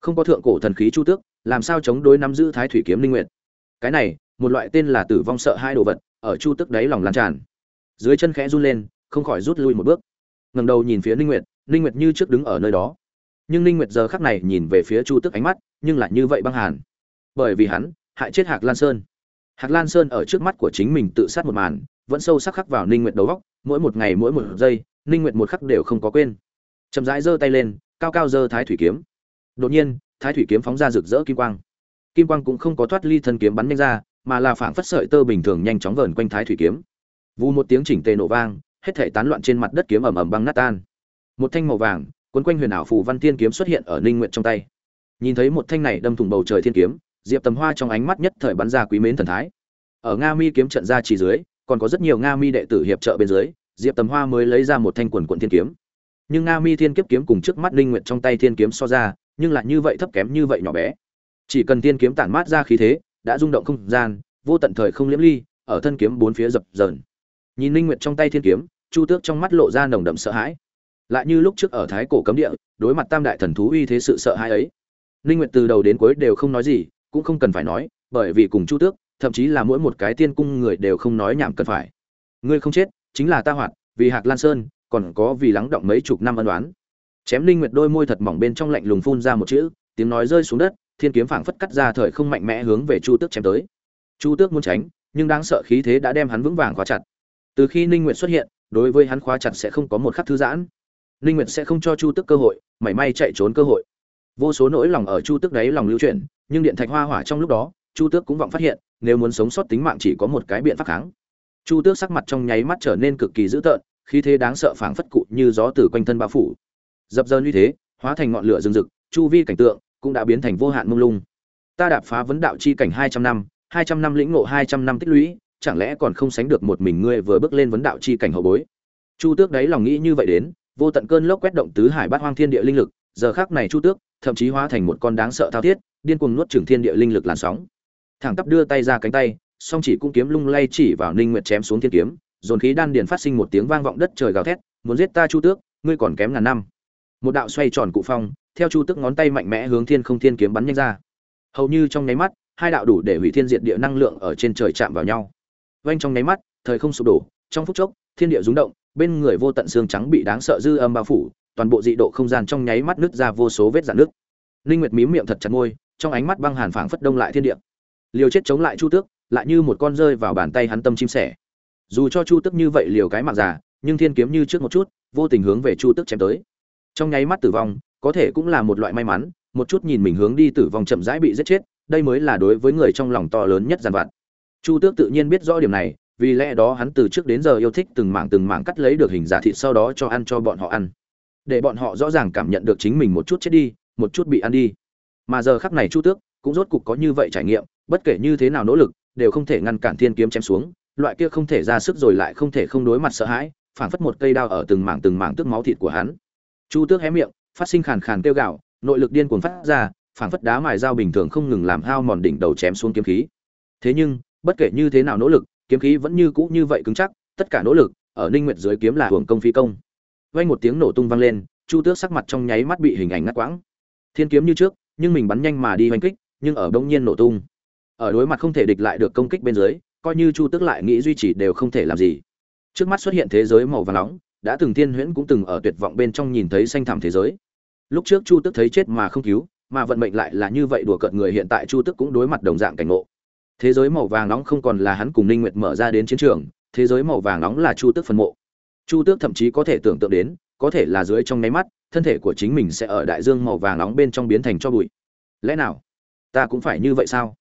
Không có thượng cổ thần khí chu tước, làm sao chống đối nắm giữ thái thủy kiếm linh nguyệt? Cái này, một loại tên là tử vong sợ hai đồ vật, ở chu tước đáy lòng lan tràn. Dưới chân khẽ run lên, không khỏi rút lui một bước. Ngẩng đầu nhìn phía ninh nguyệt ninh nguyệt như trước đứng ở nơi đó. Nhưng ninh nguyệt giờ khắc này nhìn về phía chu tước ánh mắt, nhưng lại như vậy băng hàn. Bởi vì hắn, hại chết hạc lan sơn hạc lan sơn ở trước mắt của chính mình tự sát một màn, vẫn sâu sắc khắc vào ninh nguyệt đầu óc mỗi một ngày mỗi một giây, ninh nguyệt một khắc đều không có quên. Chậm rãi giơ tay lên, cao cao giơ thái thủy kiếm. Đột nhiên, thái thủy kiếm phóng ra rực rỡ kim quang. Kim quang cũng không có thoát ly thân kiếm bắn nhanh ra, mà là phảng phất sợi tơ bình thường nhanh chóng vờn quanh thái thủy kiếm. Vù một tiếng chỉnh tề nổ vang, hết thể tán loạn trên mặt đất kiếm ầm ầm băng nát tan. Một thanh màu vàng quấn quanh huyền ảo phù văn thiên kiếm xuất hiện ở ninh nguyện trong tay. Nhìn thấy một thanh này đâm thủng bầu trời thiên kiếm diệp tầm hoa trong ánh mắt nhất thời bắn ra quý mến thần thái. Ở nga mi kiếm trận ra chỉ dưới, còn có rất nhiều nga mi đệ tử hiệp trợ bên dưới, diệp tầm hoa mới lấy ra một thanh quần quận thiên kiếm. Nhưng nga mi thiên kiếp kiếm cùng trước mắt Linh nguyện trong tay thiên kiếm so ra, nhưng lại như vậy thấp kém như vậy nhỏ bé. Chỉ cần thiên kiếm tản mát ra khí thế, đã rung động không gian, vô tận thời không liễm ly, ở thân kiếm bốn phía dập dờn. Nhìn Linh nguyệt trong tay thiên kiếm, chu tước trong mắt lộ ra nồng đậm sợ hãi. Lại như lúc trước ở thái cổ cấm địa, đối mặt tam đại thần thú uy thế sự sợ hãi ấy Linh nguyệt từ đầu đến cuối đều không nói gì cũng không cần phải nói, bởi vì cùng chu tước, thậm chí là mỗi một cái tiên cung người đều không nói nhảm cần phải. Ngươi không chết, chính là ta hoạt, vì hạc lan sơn, còn có vì lắng động mấy chục năm ân đoán chém linh nguyệt đôi môi thật mỏng bên trong lạnh lùng phun ra một chữ, tiếng nói rơi xuống đất, thiên kiếm phảng phất cắt ra thời không mạnh mẽ hướng về chu tước chém tới. Chu tước muốn tránh, nhưng đáng sợ khí thế đã đem hắn vững vàng khóa chặt. Từ khi ninh nguyệt xuất hiện, đối với hắn khóa chặt sẽ không có một khắc thư giãn. Ninh nguyệt sẽ không cho chu tước cơ hội, mảy may chạy trốn cơ hội. Vô số nỗi lòng ở chu tước đấy lòng lưu chuyển nhưng điện thạch hoa hỏa trong lúc đó, chu tước cũng vọng phát hiện, nếu muốn sống sót tính mạng chỉ có một cái biện pháp kháng. Chu tước sắc mặt trong nháy mắt trở nên cực kỳ dữ tợn, khí thế đáng sợ phảng phất cụ như gió từ quanh thân bao phủ. Dập dờn như thế, hóa thành ngọn lửa rừng rực, chu vi cảnh tượng cũng đã biến thành vô hạn mông lung. Ta đạp phá vấn đạo chi cảnh hai trăm năm, hai trăm năm lĩnh ngộ hai trăm năm tích lũy, chẳng lẽ còn không sánh được một mình ngươi vừa bước lên vấn đạo chi cảnh hậu bối? Chu tước đấy lòng nghĩ như vậy đến, vô tận cơn lốc quét động tứ hải bát hoang thiên địa linh lực, giờ khắc này chu tước thậm chí hóa thành một con đáng sợ thao thiết, điên cuồng nuốt chửng thiên địa linh lực làn sóng. Thẳng tắp đưa tay ra cánh tay, song chỉ cung kiếm lung lay chỉ vào ninh nguyệt chém xuống thiên kiếm, dồn khí đan điền phát sinh một tiếng vang vọng đất trời gào thét, muốn giết ta chu tước, ngươi còn kém ngàn năm. Một đạo xoay tròn cụ phong, theo chu tước ngón tay mạnh mẽ hướng thiên không thiên kiếm bắn nhanh ra. Hầu như trong nháy mắt, hai đạo đủ để hủy thiên diệt địa năng lượng ở trên trời chạm vào nhau. Vang trong nháy mắt, thời không sụp đổ, trong phút chốc, thiên địa rung động, bên người vô tận xương trắng bị đáng sợ dư âm bao phủ toàn bộ dị độ không gian trong nháy mắt nứt ra vô số vết dạn nước. Linh nguyệt mím miệng thật chặt môi, trong ánh mắt băng hàn phảng phất đông lại thiên địa. Liều chết chống lại chu tước, lại như một con rơi vào bàn tay hắn tâm chim sẻ. Dù cho chu tước như vậy liều cái mạng già, nhưng thiên kiếm như trước một chút, vô tình hướng về chu tước chém tới. Trong nháy mắt tử vong, có thể cũng là một loại may mắn, một chút nhìn mình hướng đi tử vong chậm rãi bị giết chết, đây mới là đối với người trong lòng to lớn nhất giàn vặt. Chu tước tự nhiên biết rõ điểm này, vì lẽ đó hắn từ trước đến giờ yêu thích từng mảng từng mảng cắt lấy được hình giả thịt sau đó cho ăn cho bọn họ ăn để bọn họ rõ ràng cảm nhận được chính mình một chút chết đi, một chút bị ăn đi. Mà giờ khắc này chu tước cũng rốt cục có như vậy trải nghiệm, bất kể như thế nào nỗ lực, đều không thể ngăn cản thiên kiếm chém xuống, loại kia không thể ra sức rồi lại không thể không đối mặt sợ hãi, phảng phất một cây đao ở từng mảng từng mảng tước máu thịt của hắn. Chu tước hé miệng, phát sinh khàn khàn kêu gạo nội lực điên cuồng phát ra, phảng phất đá mài dao bình thường không ngừng làm hao mòn đỉnh đầu chém xuống kiếm khí. Thế nhưng, bất kể như thế nào nỗ lực, kiếm khí vẫn như cũ như vậy cứng chắc, tất cả nỗ lực ở ninh nguyệt dưới kiếm là hưởng công phi công vang một tiếng nổ tung vang lên, chu tước sắc mặt trong nháy mắt bị hình ảnh ngắt quãng. Thiên kiếm như trước, nhưng mình bắn nhanh mà đi hoành kích, nhưng ở đông nhiên nổ tung. Ở đối mặt không thể địch lại được công kích bên dưới, coi như chu tước lại nghĩ duy trì đều không thể làm gì. Trước mắt xuất hiện thế giới màu vàng nóng, đã từng tiên huyễn cũng từng ở tuyệt vọng bên trong nhìn thấy xanh thảm thế giới. Lúc trước chu tước thấy chết mà không cứu, mà vận mệnh lại là như vậy đùa cợt người hiện tại chu tước cũng đối mặt đồng dạng cảnh ngộ. Thế giới màu vàng nóng không còn là hắn cùng ninh nguyệt mở ra đến chiến trường, thế giới màu vàng nóng là chu tước phân mộ chu tước thậm chí có thể tưởng tượng đến, có thể là dưới trong nháy mắt, thân thể của chính mình sẽ ở đại dương màu vàng nóng bên trong biến thành cho bụi. Lẽ nào? Ta cũng phải như vậy sao?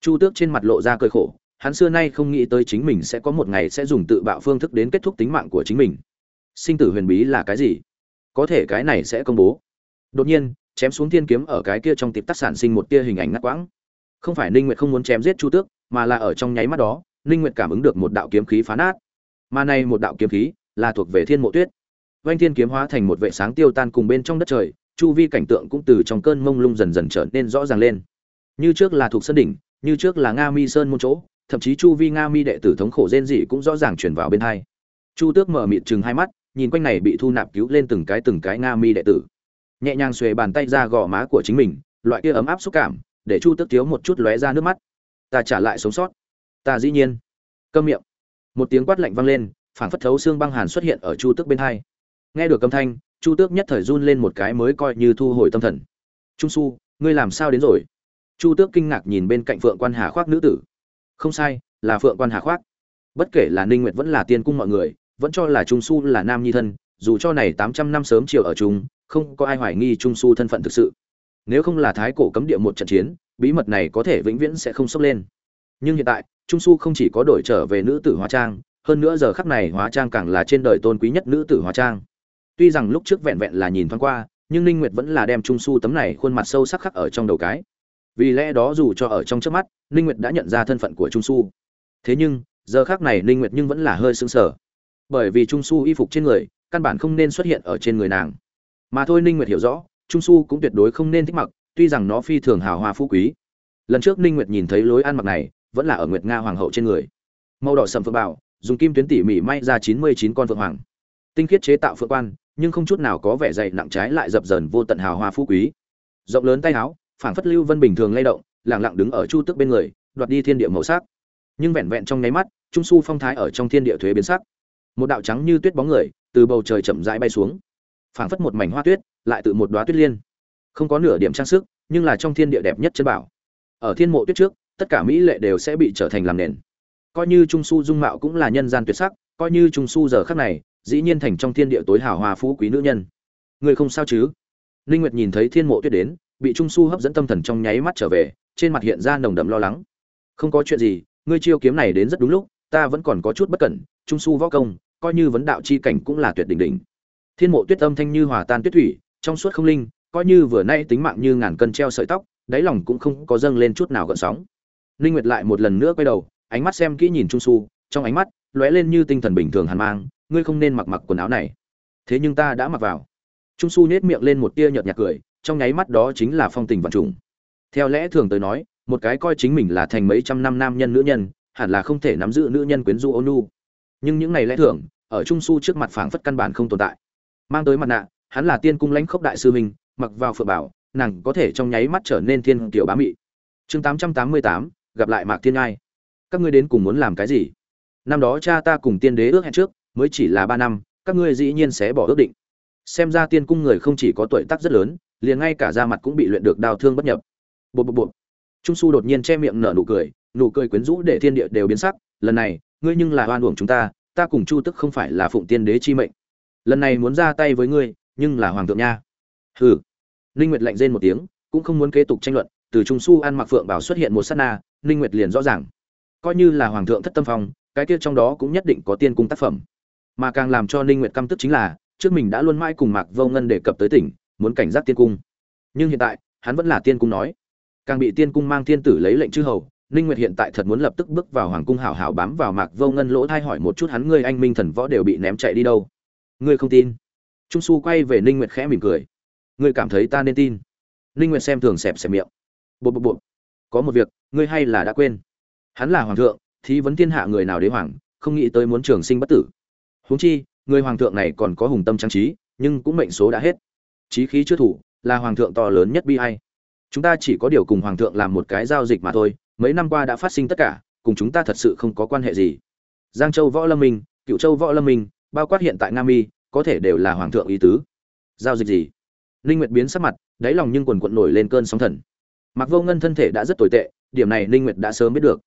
Chu tước trên mặt lộ ra cơi khổ, hắn xưa nay không nghĩ tới chính mình sẽ có một ngày sẽ dùng tự bạo phương thức đến kết thúc tính mạng của chính mình. Sinh tử huyền bí là cái gì? Có thể cái này sẽ công bố. Đột nhiên, chém xuống thiên kiếm ở cái kia trong tiệp tắc sản sinh một tia hình ảnh ngắt quãng. Không phải ninh nguyệt không muốn chém giết chu tước, mà là ở trong nháy mắt đó, ninh nguyệt cảm ứng được một đạo kiếm khí phá nát. Mà này một đạo kiếm khí là thuộc về thiên mộ tuyết. Vanh thiên kiếm hóa thành một vệ sáng tiêu tan cùng bên trong đất trời, chu vi cảnh tượng cũng từ trong cơn mông lung dần dần trở nên rõ ràng lên. Như trước là thuộc sân đỉnh, như trước là nga mi sơn môn chỗ, thậm chí chu vi nga mi đệ tử thống khổ rên dị cũng rõ ràng truyền vào bên hai. Chu tước mở mịt chừng hai mắt, nhìn quanh này bị thu nạp cứu lên từng cái từng cái nga mi đệ tử. Nhẹ nhàng xuề bàn tay ra gò má của chính mình, loại kia ấm áp xúc cảm, để chu tước thiếu một chút lóe ra nước mắt. Ta trả lại sống sót. Ta dĩ nhiên. Câm miệng. Một tiếng quát lạnh vang lên phảng phất thấu xương băng hàn xuất hiện ở chu tước bên hai. Nghe được âm thanh, chu tước nhất thời run lên một cái mới coi như thu hồi tâm thần. Trung su ngươi làm sao đến rồi? Chu tước kinh ngạc nhìn bên cạnh phượng quan hà khoác nữ tử. Không sai, là phượng quan hà khoác. Bất kể là ninh nguyệt vẫn là tiên cung mọi người, vẫn cho là trung su là nam nhi thân, dù cho này 800 năm sớm chiều ở chung, không có ai hoài nghi trung su thân phận thực sự. Nếu không là thái cổ cấm địa một trận chiến, bí mật này có thể vĩnh viễn sẽ không sốc lên. Nhưng hiện tại, trung su không chỉ có đổi trở về nữ tử hóa trang hơn nữa giờ khắc này hóa trang càng là trên đời tôn quý nhất nữ tử hóa trang. Tuy rằng lúc trước vẹn vẹn là nhìn thoáng qua, nhưng ninh nguyệt vẫn là đem trung su tấm này khuôn mặt sâu sắc khắc ở trong đầu cái. Vì lẽ đó dù cho ở trong trước mắt, ninh nguyệt đã nhận ra thân phận của trung su thế nhưng, giờ khắc này ninh nguyệt nhưng vẫn là hơi sững sờ. Bởi vì trung su y phục trên người, căn bản không nên xuất hiện ở trên người nàng. Mà thôi ninh nguyệt hiểu rõ, trung su cũng tuyệt đối không nên thích mặc, tuy rằng nó phi thường hào hoa phú quý. Lần trước ninh nguyệt nhìn thấy lối ăn mặc này, vẫn là ở nguyệt nga hoàng hậu trên người. Màu đỏ sầm phượng bảo dùng kim tuyến tỉ mỉ may ra 99 con phượng hoàng. Tinh khiết chế tạo phượng quan, nhưng không chút nào có vẻ dày nặng trái lại dập dờn vô tận hào hoa phú quý. Rộng lớn tay áo, phảng phất lưu vân bình thường lay động, lặng lặng đứng ở chu tước bên người, đoạt đi thiên địa màu sắc. Nhưng vẹn vẹn trong nháy mắt, trung su phong thái ở trong thiên địa thuế biến sắc. Một đạo trắng như tuyết bóng người, từ bầu trời chậm rãi bay xuống. Phảng phất một mảnh hoa tuyết, lại tự một đóa tuyết liên. Không có nửa điểm trang sức, nhưng là trong thiên địa đẹp nhất chân bảo. Ở thiên mộ tuyết trước, tất cả mỹ lệ đều sẽ bị trở thành làm nền coi như trung su dung mạo cũng là nhân gian tuyệt sắc, coi như trung su giờ khắc này, dĩ nhiên thành trong thiên địa tối hào hoa phú quý nữ nhân. Người không sao chứ? Ninh nguyệt nhìn thấy thiên mộ tuyết đến, bị trung su hấp dẫn tâm thần trong nháy mắt trở về, trên mặt hiện ra nồng đậm lo lắng. Không có chuyện gì, ngươi chiêu kiếm này đến rất đúng lúc, ta vẫn còn có chút bất cẩn, trung su võ công, coi như vấn đạo chi cảnh cũng là tuyệt đỉnh đỉnh. Thiên mộ tuyết âm thanh như hòa tan tuyết thủy, trong suốt không linh, coi như vừa nay tính mạng như ngàn cân treo sợi tóc, đáy lòng cũng không có dâng lên chút nào gợn sóng. Ninh nguyệt lại một lần nữa quay đầu ánh mắt xem kỹ nhìn trung su, trong ánh mắt lóe lên như tinh thần bình thường hàn mang, ngươi không nên mặc mặc quần áo này. Thế nhưng ta đã mặc vào. Trung su nhếch miệng lên một tia nhợt nhạt cười, trong nháy mắt đó chính là phong tình vạn trùng. Theo lẽ thường tới nói, một cái coi chính mình là thành mấy trăm năm nam nhân nữ nhân, hẳn là không thể nắm giữ nữ nhân quyến rũ ôn nhu. Nhưng những này lẽ thường, ở trung su trước mặt phảng phất căn bản không tồn tại. Mang tới mặt nạ, hắn là tiên cung lãnh khốc đại sư mình mặc vào phượng bảo, nàng có thể trong nháy mắt trở nên thiên tiểu bá mị. Chương tám trăm tám mươi tám, gặp lại mạc thiên ngai các ngươi đến cùng muốn làm cái gì? Năm đó cha ta cùng tiên đế ước hẹn trước, mới chỉ là ba năm, các ngươi dĩ nhiên sẽ bỏ ước định. Xem ra tiên cung người không chỉ có tuổi tác rất lớn, liền ngay cả da mặt cũng bị luyện được đau thương bất nhập. Bộ bộ bộ trung su đột nhiên che miệng nở nụ cười nụ cười quyến rũ để thiên địa đều biến sắc. Lần này, ngươi nhưng là oan uổng chúng ta ta cùng chu tức không phải là phụng tiên đế chi mệnh. Lần này muốn ra tay với ngươi, nhưng là hoàng thượng nha. Hừ. Ninh nguyệt lạnh rên một tiếng, cũng không muốn kế tục tranh luận, từ trung su ăn mặc phượng bảo xuất hiện một sát na, ninh nguyệt liền rõ ràng coi như là hoàng thượng thất tâm phong, cái kia trong đó cũng nhất định có tiên cung tác phẩm. Mà càng làm cho ninh nguyệt căm tức chính là, trước mình đã luôn mãi cùng mạc vô ngân đề cập tới tỉnh, muốn cảnh giác tiên cung. Nhưng hiện tại, hắn vẫn là tiên cung nói. Càng bị tiên cung mang thiên tử lấy lệnh chư hầu, ninh nguyệt hiện tại thật muốn lập tức bước vào hoàng cung hảo hảo bám vào mạc vô ngân lỗ thay hỏi một chút hắn ngươi anh minh thần võ đều bị ném chạy đi đâu. Ngươi không tin. Trung su quay về ninh nguyệt khẽ mỉm cười. Ngươi cảm thấy ta nên tin. Ninh nguyệt xem thường xẹp xẹp miệng. Bộ bộ bộ có một việc, ngươi hay là đã quên hắn là hoàng thượng thì vấn thiên hạ người nào đế hoàng, không nghĩ tới muốn trường sinh bất tử. Huống chi, người hoàng thượng này còn có hùng tâm trang trí, nhưng cũng mệnh số đã hết. Trí khí chưa thủ, là hoàng thượng to lớn nhất bi ai. Chúng ta chỉ có điều cùng hoàng thượng làm một cái giao dịch mà thôi, mấy năm qua đã phát sinh tất cả, cùng chúng ta thật sự không có quan hệ gì. Giang châu võ lâm minh, cựu châu võ lâm minh, bao quát hiện tại nam y có thể đều là hoàng thượng ý tứ. Giao dịch gì? Ninh nguyệt biến sắc mặt, đáy lòng nhưng quần quận nổi lên cơn sóng thần. Mặc vô ngân thân thể đã rất tồi tệ, điểm này ninh nguyệt đã sớm biết được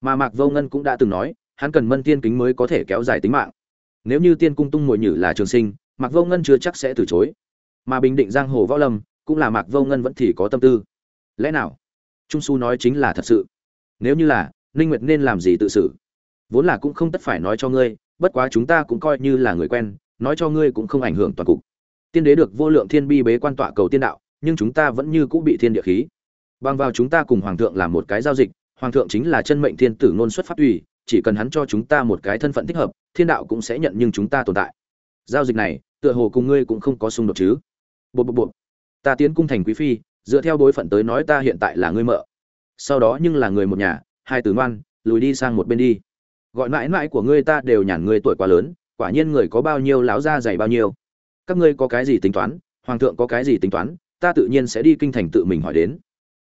mà mạc vô ngân cũng đã từng nói, hắn cần mân tiên kính mới có thể kéo dài tính mạng. Nếu như tiên cung tung mồi nhử là trường sinh, mạc vô ngân chưa chắc sẽ từ chối. Mà bình định giang hồ võ lâm, cũng là mạc vô ngân vẫn thì có tâm tư. Lẽ nào? Trung su nói chính là thật sự. Nếu như là, ninh nguyệt nên làm gì tự xử? Vốn là cũng không tất phải nói cho ngươi, bất quá chúng ta cũng coi như là người quen, nói cho ngươi cũng không ảnh hưởng toàn cục. Tiên đế được vô lượng thiên bi bế quan tọa cầu tiên đạo, nhưng chúng ta vẫn như cũng bị thiên địa khí. Bằng vào chúng ta cùng hoàng thượng làm một cái giao dịch hoàng thượng chính là chân mệnh thiên tử ngôn xuất phát tùy, chỉ cần hắn cho chúng ta một cái thân phận thích hợp, thiên đạo cũng sẽ nhận nhưng chúng ta tồn tại. Giao dịch này, tựa hồ cùng ngươi cũng không có xung đột chứ? Bộ bộ bộ. Ta tiến cung thành quý phi, dựa theo đối phận tới nói ta hiện tại là ngươi mợ. Sau đó nhưng là người một nhà, hai từ ngoan, lùi đi sang một bên đi. Gọi mãi mãi của ngươi ta đều nhản ngươi tuổi quá lớn, quả nhiên người có bao nhiêu láo da dày bao nhiêu. Các ngươi có cái gì tính toán, hoàng thượng có cái gì tính toán, ta tự nhiên sẽ đi kinh thành tự mình hỏi đến.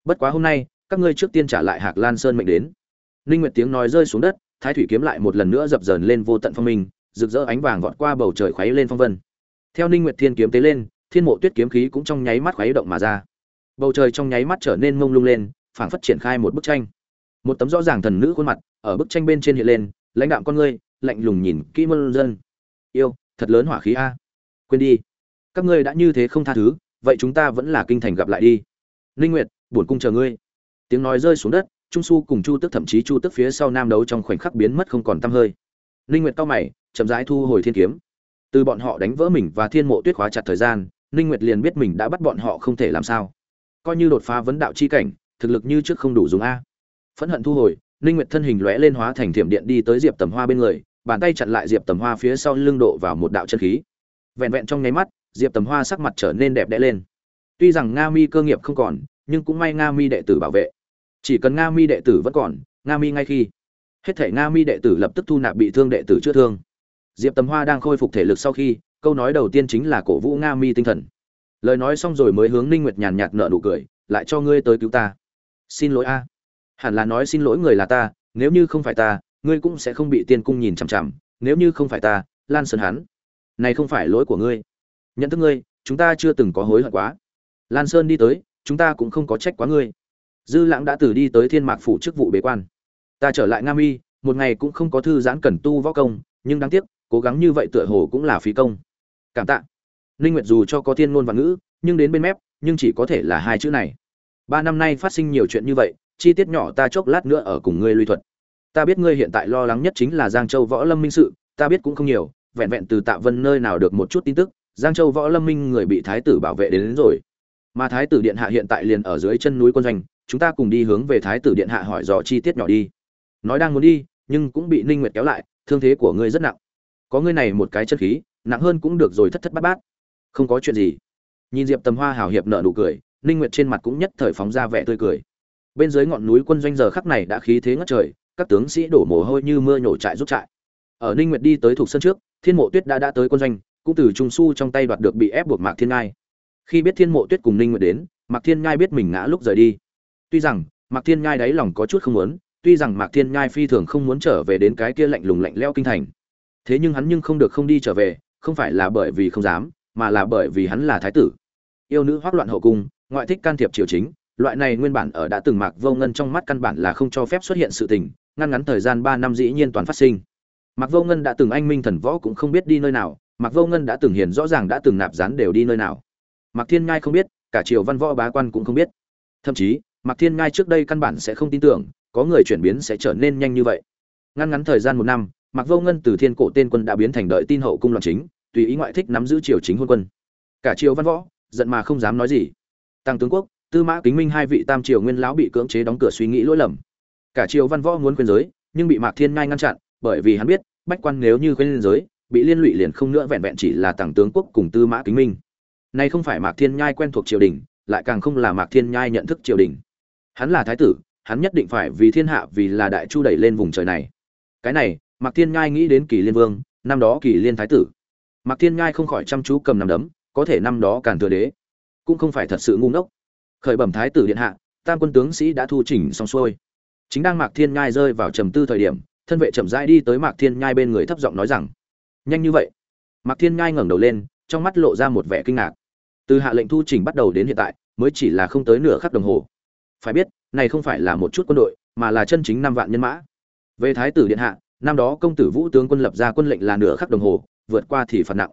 Bất quá hôm nay các ngươi trước tiên trả lại hạc lan sơn mệnh đến. Ninh nguyệt tiếng nói rơi xuống đất, thái thủy kiếm lại một lần nữa dập dờn lên vô tận phong minh, rực rỡ ánh vàng vọt qua bầu trời khuấy lên phong vân. Theo ninh nguyệt thiên kiếm tế lên, thiên mộ tuyết kiếm khí cũng trong nháy mắt khuấy động mà ra. Bầu trời trong nháy mắt trở nên mông lung lên, phảng phất triển khai một bức tranh. Một tấm rõ ràng thần nữ khuôn mặt, ở bức tranh bên trên hiện lên, lãnh đạm con ngươi, lạnh lùng nhìn kỹ môn dân. Yêu, thật lớn hỏa khí a. Quên đi. Các ngươi đã như thế không tha thứ, vậy chúng ta vẫn là kinh thành gặp lại đi. Linh nguyệt, buồn cung chờ ngươi tiếng nói rơi xuống đất, trung su cùng chu tức thậm chí chu tức phía sau nam đấu trong khoảnh khắc biến mất không còn tăm hơi. Linh nguyệt cao mày, chậm rãi thu hồi thiên kiếm. Từ bọn họ đánh vỡ mình và thiên mộ tuyết khóa chặt thời gian linh nguyệt liền biết mình đã bắt bọn họ không thể làm sao. Coi như đột phá vấn đạo chi cảnh, thực lực như trước không đủ dùng a. Phẫn hận thu hồi linh nguyệt thân hình lóe lên hóa thành thiểm điện đi tới diệp tầm hoa bên người, bàn tay chặn lại diệp tầm hoa phía sau lưng độ vào một đạo chân khí. Vẹn vẹn trong nháy mắt, diệp tầm hoa sắc mặt trở nên đẹp đẽ lên. Tuy rằng nga mi cơ nghiệp không còn, nhưng cũng may nga mi đệ tử bảo vệ chỉ cần nga mi đệ tử vẫn còn, nga mi ngay khi. Hết thể nga mi đệ tử lập tức thu nạp bị thương đệ tử chữa thương. Diệp tầm hoa đang khôi phục thể lực sau khi, câu nói đầu tiên chính là cổ vũ nga mi tinh thần. Lời nói xong rồi mới hướng ninh nguyệt nhàn nhạt nợ nụ cười, lại cho ngươi tới cứu ta. Xin lỗi a. Hẳn là nói xin lỗi người là ta, nếu như không phải ta, ngươi cũng sẽ không bị tiên cung nhìn chằm chằm, nếu như không phải ta, lan sơn hắn, này không phải lỗi của ngươi. Nhận thức ngươi, chúng ta chưa từng có hối hận quá. Lan sơn đi tới, chúng ta cũng không có trách quá ngươi dư lãng đã từ đi tới thiên mạc phủ chức vụ bế quan. Ta trở lại nga mi một ngày cũng không có thư giãn cần tu võ công nhưng đáng tiếc cố gắng như vậy tựa hồ cũng là phí công. Cảm tạ. Ninh nguyệt dù cho có thiên ngôn và ngữ nhưng đến bên mép nhưng chỉ có thể là hai chữ này. Ba năm nay phát sinh nhiều chuyện như vậy chi tiết nhỏ ta chốc lát nữa ở cùng ngươi luy thuật. Ta biết ngươi hiện tại lo lắng nhất chính là giang châu võ lâm minh sự ta biết cũng không nhiều vẹn vẹn từ tạ vân nơi nào được một chút tin tức giang châu võ lâm minh người bị thái tử bảo vệ đến, đến rồi. Mà thái tử điện hạ hiện tại liền ở dưới chân núi quân doanh chúng ta cùng đi hướng về thái tử điện hạ hỏi dò chi tiết nhỏ đi. Nói đang muốn đi, nhưng cũng bị ninh nguyệt kéo lại, thương thế của ngươi rất nặng. Có ngươi này một cái chân khí, nặng hơn cũng được rồi thất thất bát bát. Không có chuyện gì. Nhìn diệp tầm hoa hào hiệp nở nụ cười, ninh nguyệt trên mặt cũng nhất thời phóng ra vẻ tươi cười. Bên dưới ngọn núi quân doanh giờ khắc này đã khí thế ngất trời, các tướng sĩ đổ mồ hôi như mưa nhổ trại rút trại. Ở ninh nguyệt đi tới thuộc sân trước, thiên mộ tuyết đã đã tới quân doanh, cũng từ trung su trong tay đoạt được bị ép buộc mạc thiên ngai. Khi biết thiên mộ tuyết cùng ninh nguyệt đến, mạc thiên ngai biết mình ngã lúc rời đi tuy rằng, mạc thiên ngai đáy lòng có chút không muốn, tuy rằng mạc thiên ngai phi thường không muốn trở về đến cái kia lạnh lùng lạnh lẽo kinh thành. Thế nhưng hắn nhưng không được không đi trở về, không phải là bởi vì không dám, mà là bởi vì hắn là thái tử. Yêu nữ hoắc loạn hậu cung, ngoại thích can thiệp triều chính, loại này nguyên bản ở đã từng mạc vô ngân trong mắt căn bản là không cho phép xuất hiện sự tình, ngăn ngắn thời gian ba năm dĩ nhiên toàn phát sinh. Mạc vô ngân đã từng anh minh thần võ cũng không biết đi nơi nào, mạc vô ngân đã từng hiền rõ ràng đã từng nạp gián đều đi nơi nào. Mạc thiên ngai không biết, cả triều văn võ bá quan cũng không biết. Thậm chí mạc thiên ngai trước đây căn bản sẽ không tin tưởng, có người chuyển biến sẽ trở nên nhanh như vậy. Ngăn ngắn thời gian một năm, mạc vô ngân từ thiên cổ tên quân đã biến thành đợi tin hậu cung loạn chính, tùy ý ngoại thích nắm giữ triều chính hôn quân. Cả triều văn võ, giận mà không dám nói gì. Tăng tướng quốc, tư mã kính minh hai vị tam triều nguyên lão bị cưỡng chế đóng cửa suy nghĩ lỗi lầm. Cả triều văn võ muốn khuyên giới, nhưng bị mạc thiên ngai ngăn chặn, bởi vì hắn biết, bách quan nếu như khuyên giới, bị liên lụy liền không nữa vẹn vẹn chỉ là tăng tướng quốc cùng tư mã kính minh. Nay không phải mạc thiên nhai quen thuộc triều đình, lại càng không là mạc thiên nhai nhận thức triều đình hắn là thái tử, hắn nhất định phải vì thiên hạ, vì là đại chu đẩy lên vùng trời này. Cái này, mạc thiên ngai nghĩ đến kỳ liên vương, năm đó kỳ liên thái tử. Mạc thiên ngai không khỏi chăm chú cầm nằm đấm, có thể năm đó càn thừa đế, cũng không phải thật sự ngu ngốc. Khởi bẩm thái tử điện hạ, tam quân tướng sĩ đã thu chỉnh xong xuôi. Chính đang mạc thiên ngai rơi vào trầm tư thời điểm, thân vệ chậm rãi đi tới mạc thiên ngai bên người thấp giọng nói rằng, nhanh như vậy. Mạc thiên ngai ngẩng đầu lên, trong mắt lộ ra một vẻ kinh ngạc. Từ hạ lệnh thu chỉnh bắt đầu đến hiện tại, mới chỉ là không tới nửa khắc đồng hồ phải biết, này không phải là một chút quân đội, mà là chân chính năm vạn nhân mã. Về thái tử điện hạ, năm đó công tử vũ tướng quân lập ra quân lệnh là nửa khắc đồng hồ, vượt qua thì phạt nặng.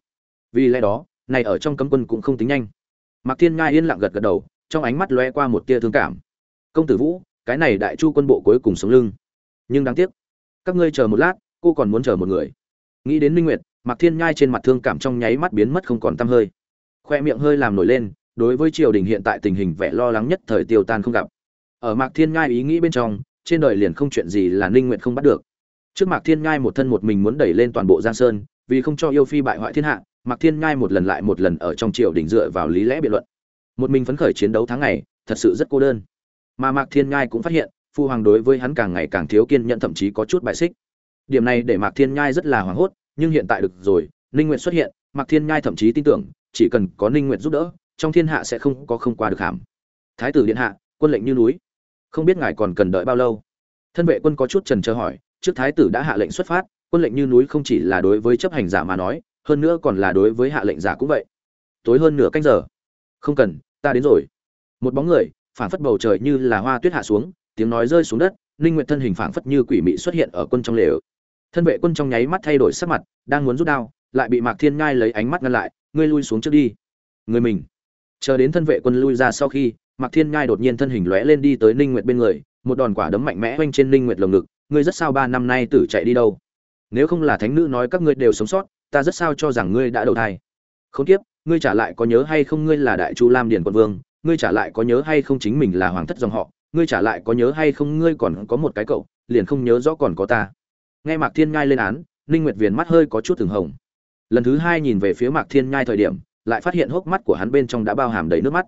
Vì lẽ đó, này ở trong cấm quân cũng không tính nhanh. Mạc thiên ngai yên lặng gật gật đầu, trong ánh mắt lóe qua một tia thương cảm. Công tử vũ, cái này đại chu quân bộ cuối cùng sống lưng. Nhưng đáng tiếc, các ngươi chờ một lát, cô còn muốn chờ một người. Nghĩ đến minh nguyệt, mạc thiên nhai trên mặt thương cảm trong nháy mắt biến mất không còn tăm hơi. Khoe miệng hơi làm nổi lên, đối với triều đình hiện tại tình hình vẻ lo lắng nhất thời tiêu tan không gặp ở mạc thiên nhai ý nghĩ bên trong, trên đời liền không chuyện gì là ninh nguyệt không bắt được. Trước mạc thiên nhai một thân một mình muốn đẩy lên toàn bộ giang sơn, vì không cho yêu phi bại hoại thiên hạ, mạc thiên nhai một lần lại một lần ở trong triều đình dựa vào lý lẽ biện luận. Một mình phấn khởi chiến đấu tháng ngày, thật sự rất cô đơn. Mà mạc thiên nhai cũng phát hiện, phu hoàng đối với hắn càng ngày càng thiếu kiên nhẫn thậm chí có chút bại xích. Điểm này để mạc thiên nhai rất là hoảng hốt, nhưng hiện tại được rồi, ninh nguyện xuất hiện, mạc thiên nhai thậm chí tin tưởng, chỉ cần có ninh nguyện giúp đỡ, trong thiên hạ sẽ không có không qua được hàm. Thái tử điện hạ, quân lệnh như núi không biết ngài còn cần đợi bao lâu. Thân vệ quân có chút trần chờ hỏi, trước thái tử đã hạ lệnh xuất phát, quân lệnh như núi không chỉ là đối với chấp hành giả mà nói, hơn nữa còn là đối với hạ lệnh giả cũng vậy. Tối hơn nửa canh giờ. Không cần, ta đến rồi. Một bóng người, phảng phất bầu trời như là hoa tuyết hạ xuống, tiếng nói rơi xuống đất, ninh nguyện thân hình phảng phất như quỷ mị xuất hiện ở quân trong lều. Thân vệ quân trong nháy mắt thay đổi sắc mặt, đang muốn rút đao, lại bị mạc thiên ngai lấy ánh mắt ngăn lại, ngươi lui xuống trước đi. Người mình. Chờ đến thân vệ quân lui ra sau khi mạc thiên ngai đột nhiên thân hình lóe lên đi tới ninh nguyệt bên người, một đòn quả đấm mạnh mẽ quanh trên ninh nguyệt lồng ngực, ngươi rất sao ba năm nay tử chạy đi đâu? Nếu không là thánh nữ nói các ngươi đều sống sót, ta rất sao cho rằng ngươi đã đầu thai. Không tiếp ngươi trả lại có nhớ hay không ngươi là đại chu lam điền quân vương, ngươi trả lại có nhớ hay không chính mình là hoàng thất dòng họ, ngươi trả lại có nhớ hay không ngươi còn có một cái cậu, liền không nhớ rõ còn có ta. Nghe mạc thiên nhai lên án, ninh nguyệt viền mắt hơi có chút từng hồng. Lần thứ hai nhìn về phía mạc thiên nhai thời điểm, lại phát hiện hốc mắt của hắn bên trong đã bao hàm đầy nước mắt.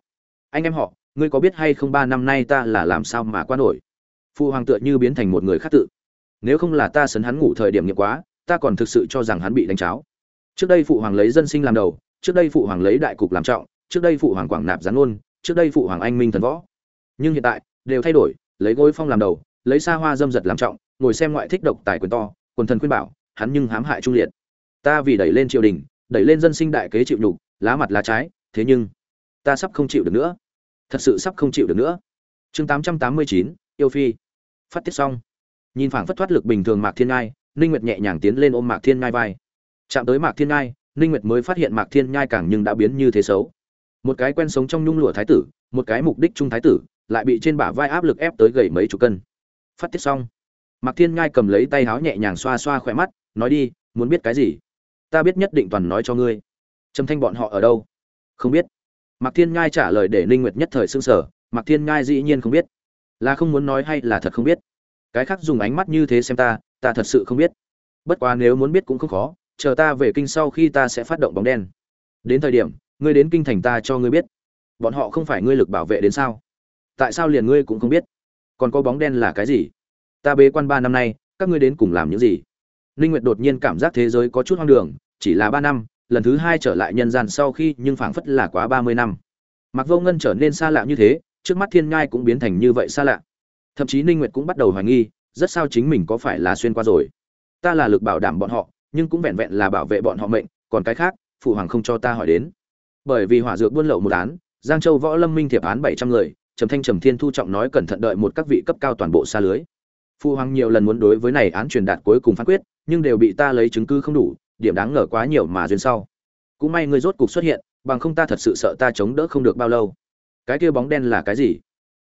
Anh em họ ngươi có biết hay không ba năm nay ta là làm sao mà qua nổi? Phụ hoàng tựa như biến thành một người khác tự. Nếu không là ta sấn hắn ngủ thời điểm nghiệm quá, ta còn thực sự cho rằng hắn bị đánh cháo. Trước đây phụ hoàng lấy dân sinh làm đầu, trước đây phụ hoàng lấy đại cục làm trọng, trước đây phụ hoàng quảng nạp gián ôn trước đây phụ hoàng anh minh thần võ. Nhưng hiện tại, đều thay đổi, lấy gối phong làm đầu, lấy xa hoa dâm giật làm trọng, ngồi xem ngoại thích độc tài quyền to, quần thần khuyên bảo, hắn nhưng hãm hại trung liệt. Ta vì đẩy lên triều đình, đẩy lên dân sinh đại kế chịu nhục, lá mặt lá trái, thế nhưng, ta sắp không chịu được nữa thật sự sắp không chịu được nữa. Chương tám trăm tám mươi chín, yêu phi. Phát tiết xong. Nhìn phảng phất thoát lực bình thường mạc thiên ngai, ninh nguyệt nhẹ nhàng tiến lên ôm mạc thiên ngai vai. Chạm tới mạc thiên ngai, ninh nguyệt mới phát hiện mạc thiên nhai càng nhưng đã biến như thế xấu. Một cái quen sống trong nhung lụa thái tử, một cái mục đích trung thái tử, lại bị trên bả vai áp lực ép tới gầy mấy chục cân. Phát tiết xong. Mạc thiên nhai cầm lấy tay háo nhẹ nhàng xoa xoa khỏe mắt, nói đi, muốn biết cái gì? Ta biết nhất định toàn nói cho ngươi. Trầm thanh bọn họ ở đâu? Không biết mạc thiên nhai trả lời để ninh nguyệt nhất thời sưng sở mạc thiên nhai dĩ nhiên không biết. Là không muốn nói hay là thật không biết? Cái khác dùng ánh mắt như thế xem ta ta thật sự không biết. Bất quá nếu muốn biết cũng không khó, chờ ta về kinh sau khi ta sẽ phát động bóng đen. Đến thời điểm, ngươi đến kinh thành ta cho ngươi biết. Bọn họ không phải ngươi lực bảo vệ đến sao? Tại sao liền ngươi cũng không biết? Còn có bóng đen là cái gì? Ta bế quan ba năm nay, các ngươi đến cùng làm những gì? Ninh nguyệt đột nhiên cảm giác thế giới có chút hoang đường, chỉ là ba năm lần thứ hai trở lại nhân gian sau khi nhưng phảng phất là quá ba mươi năm. Mặc vô ngân trở nên xa lạ như thế, trước mắt thiên ngai cũng biến thành như vậy xa lạ. Thậm chí ninh nguyệt cũng bắt đầu hoài nghi, rất sao chính mình có phải là xuyên qua rồi. Ta là lực bảo đảm bọn họ, nhưng cũng vẹn vẹn là bảo vệ bọn họ mệnh, còn cái khác, phụ hoàng không cho ta hỏi đến. Bởi vì hỏa dược buôn lậu một án, giang châu võ lâm minh thiệp án bảy trăm người, trầm thanh trầm thiên thu trọng nói cẩn thận đợi một các vị cấp cao toàn bộ xa lưới. Phụ hoàng nhiều lần muốn đối với này án truyền đạt cuối cùng phán quyết, nhưng đều bị ta lấy chứng cứ không đủ điểm đáng ngờ quá nhiều mà duyên sau. Cũng may ngươi rốt cục xuất hiện, bằng không ta thật sự sợ ta chống đỡ không được bao lâu. Cái kia bóng đen là cái gì?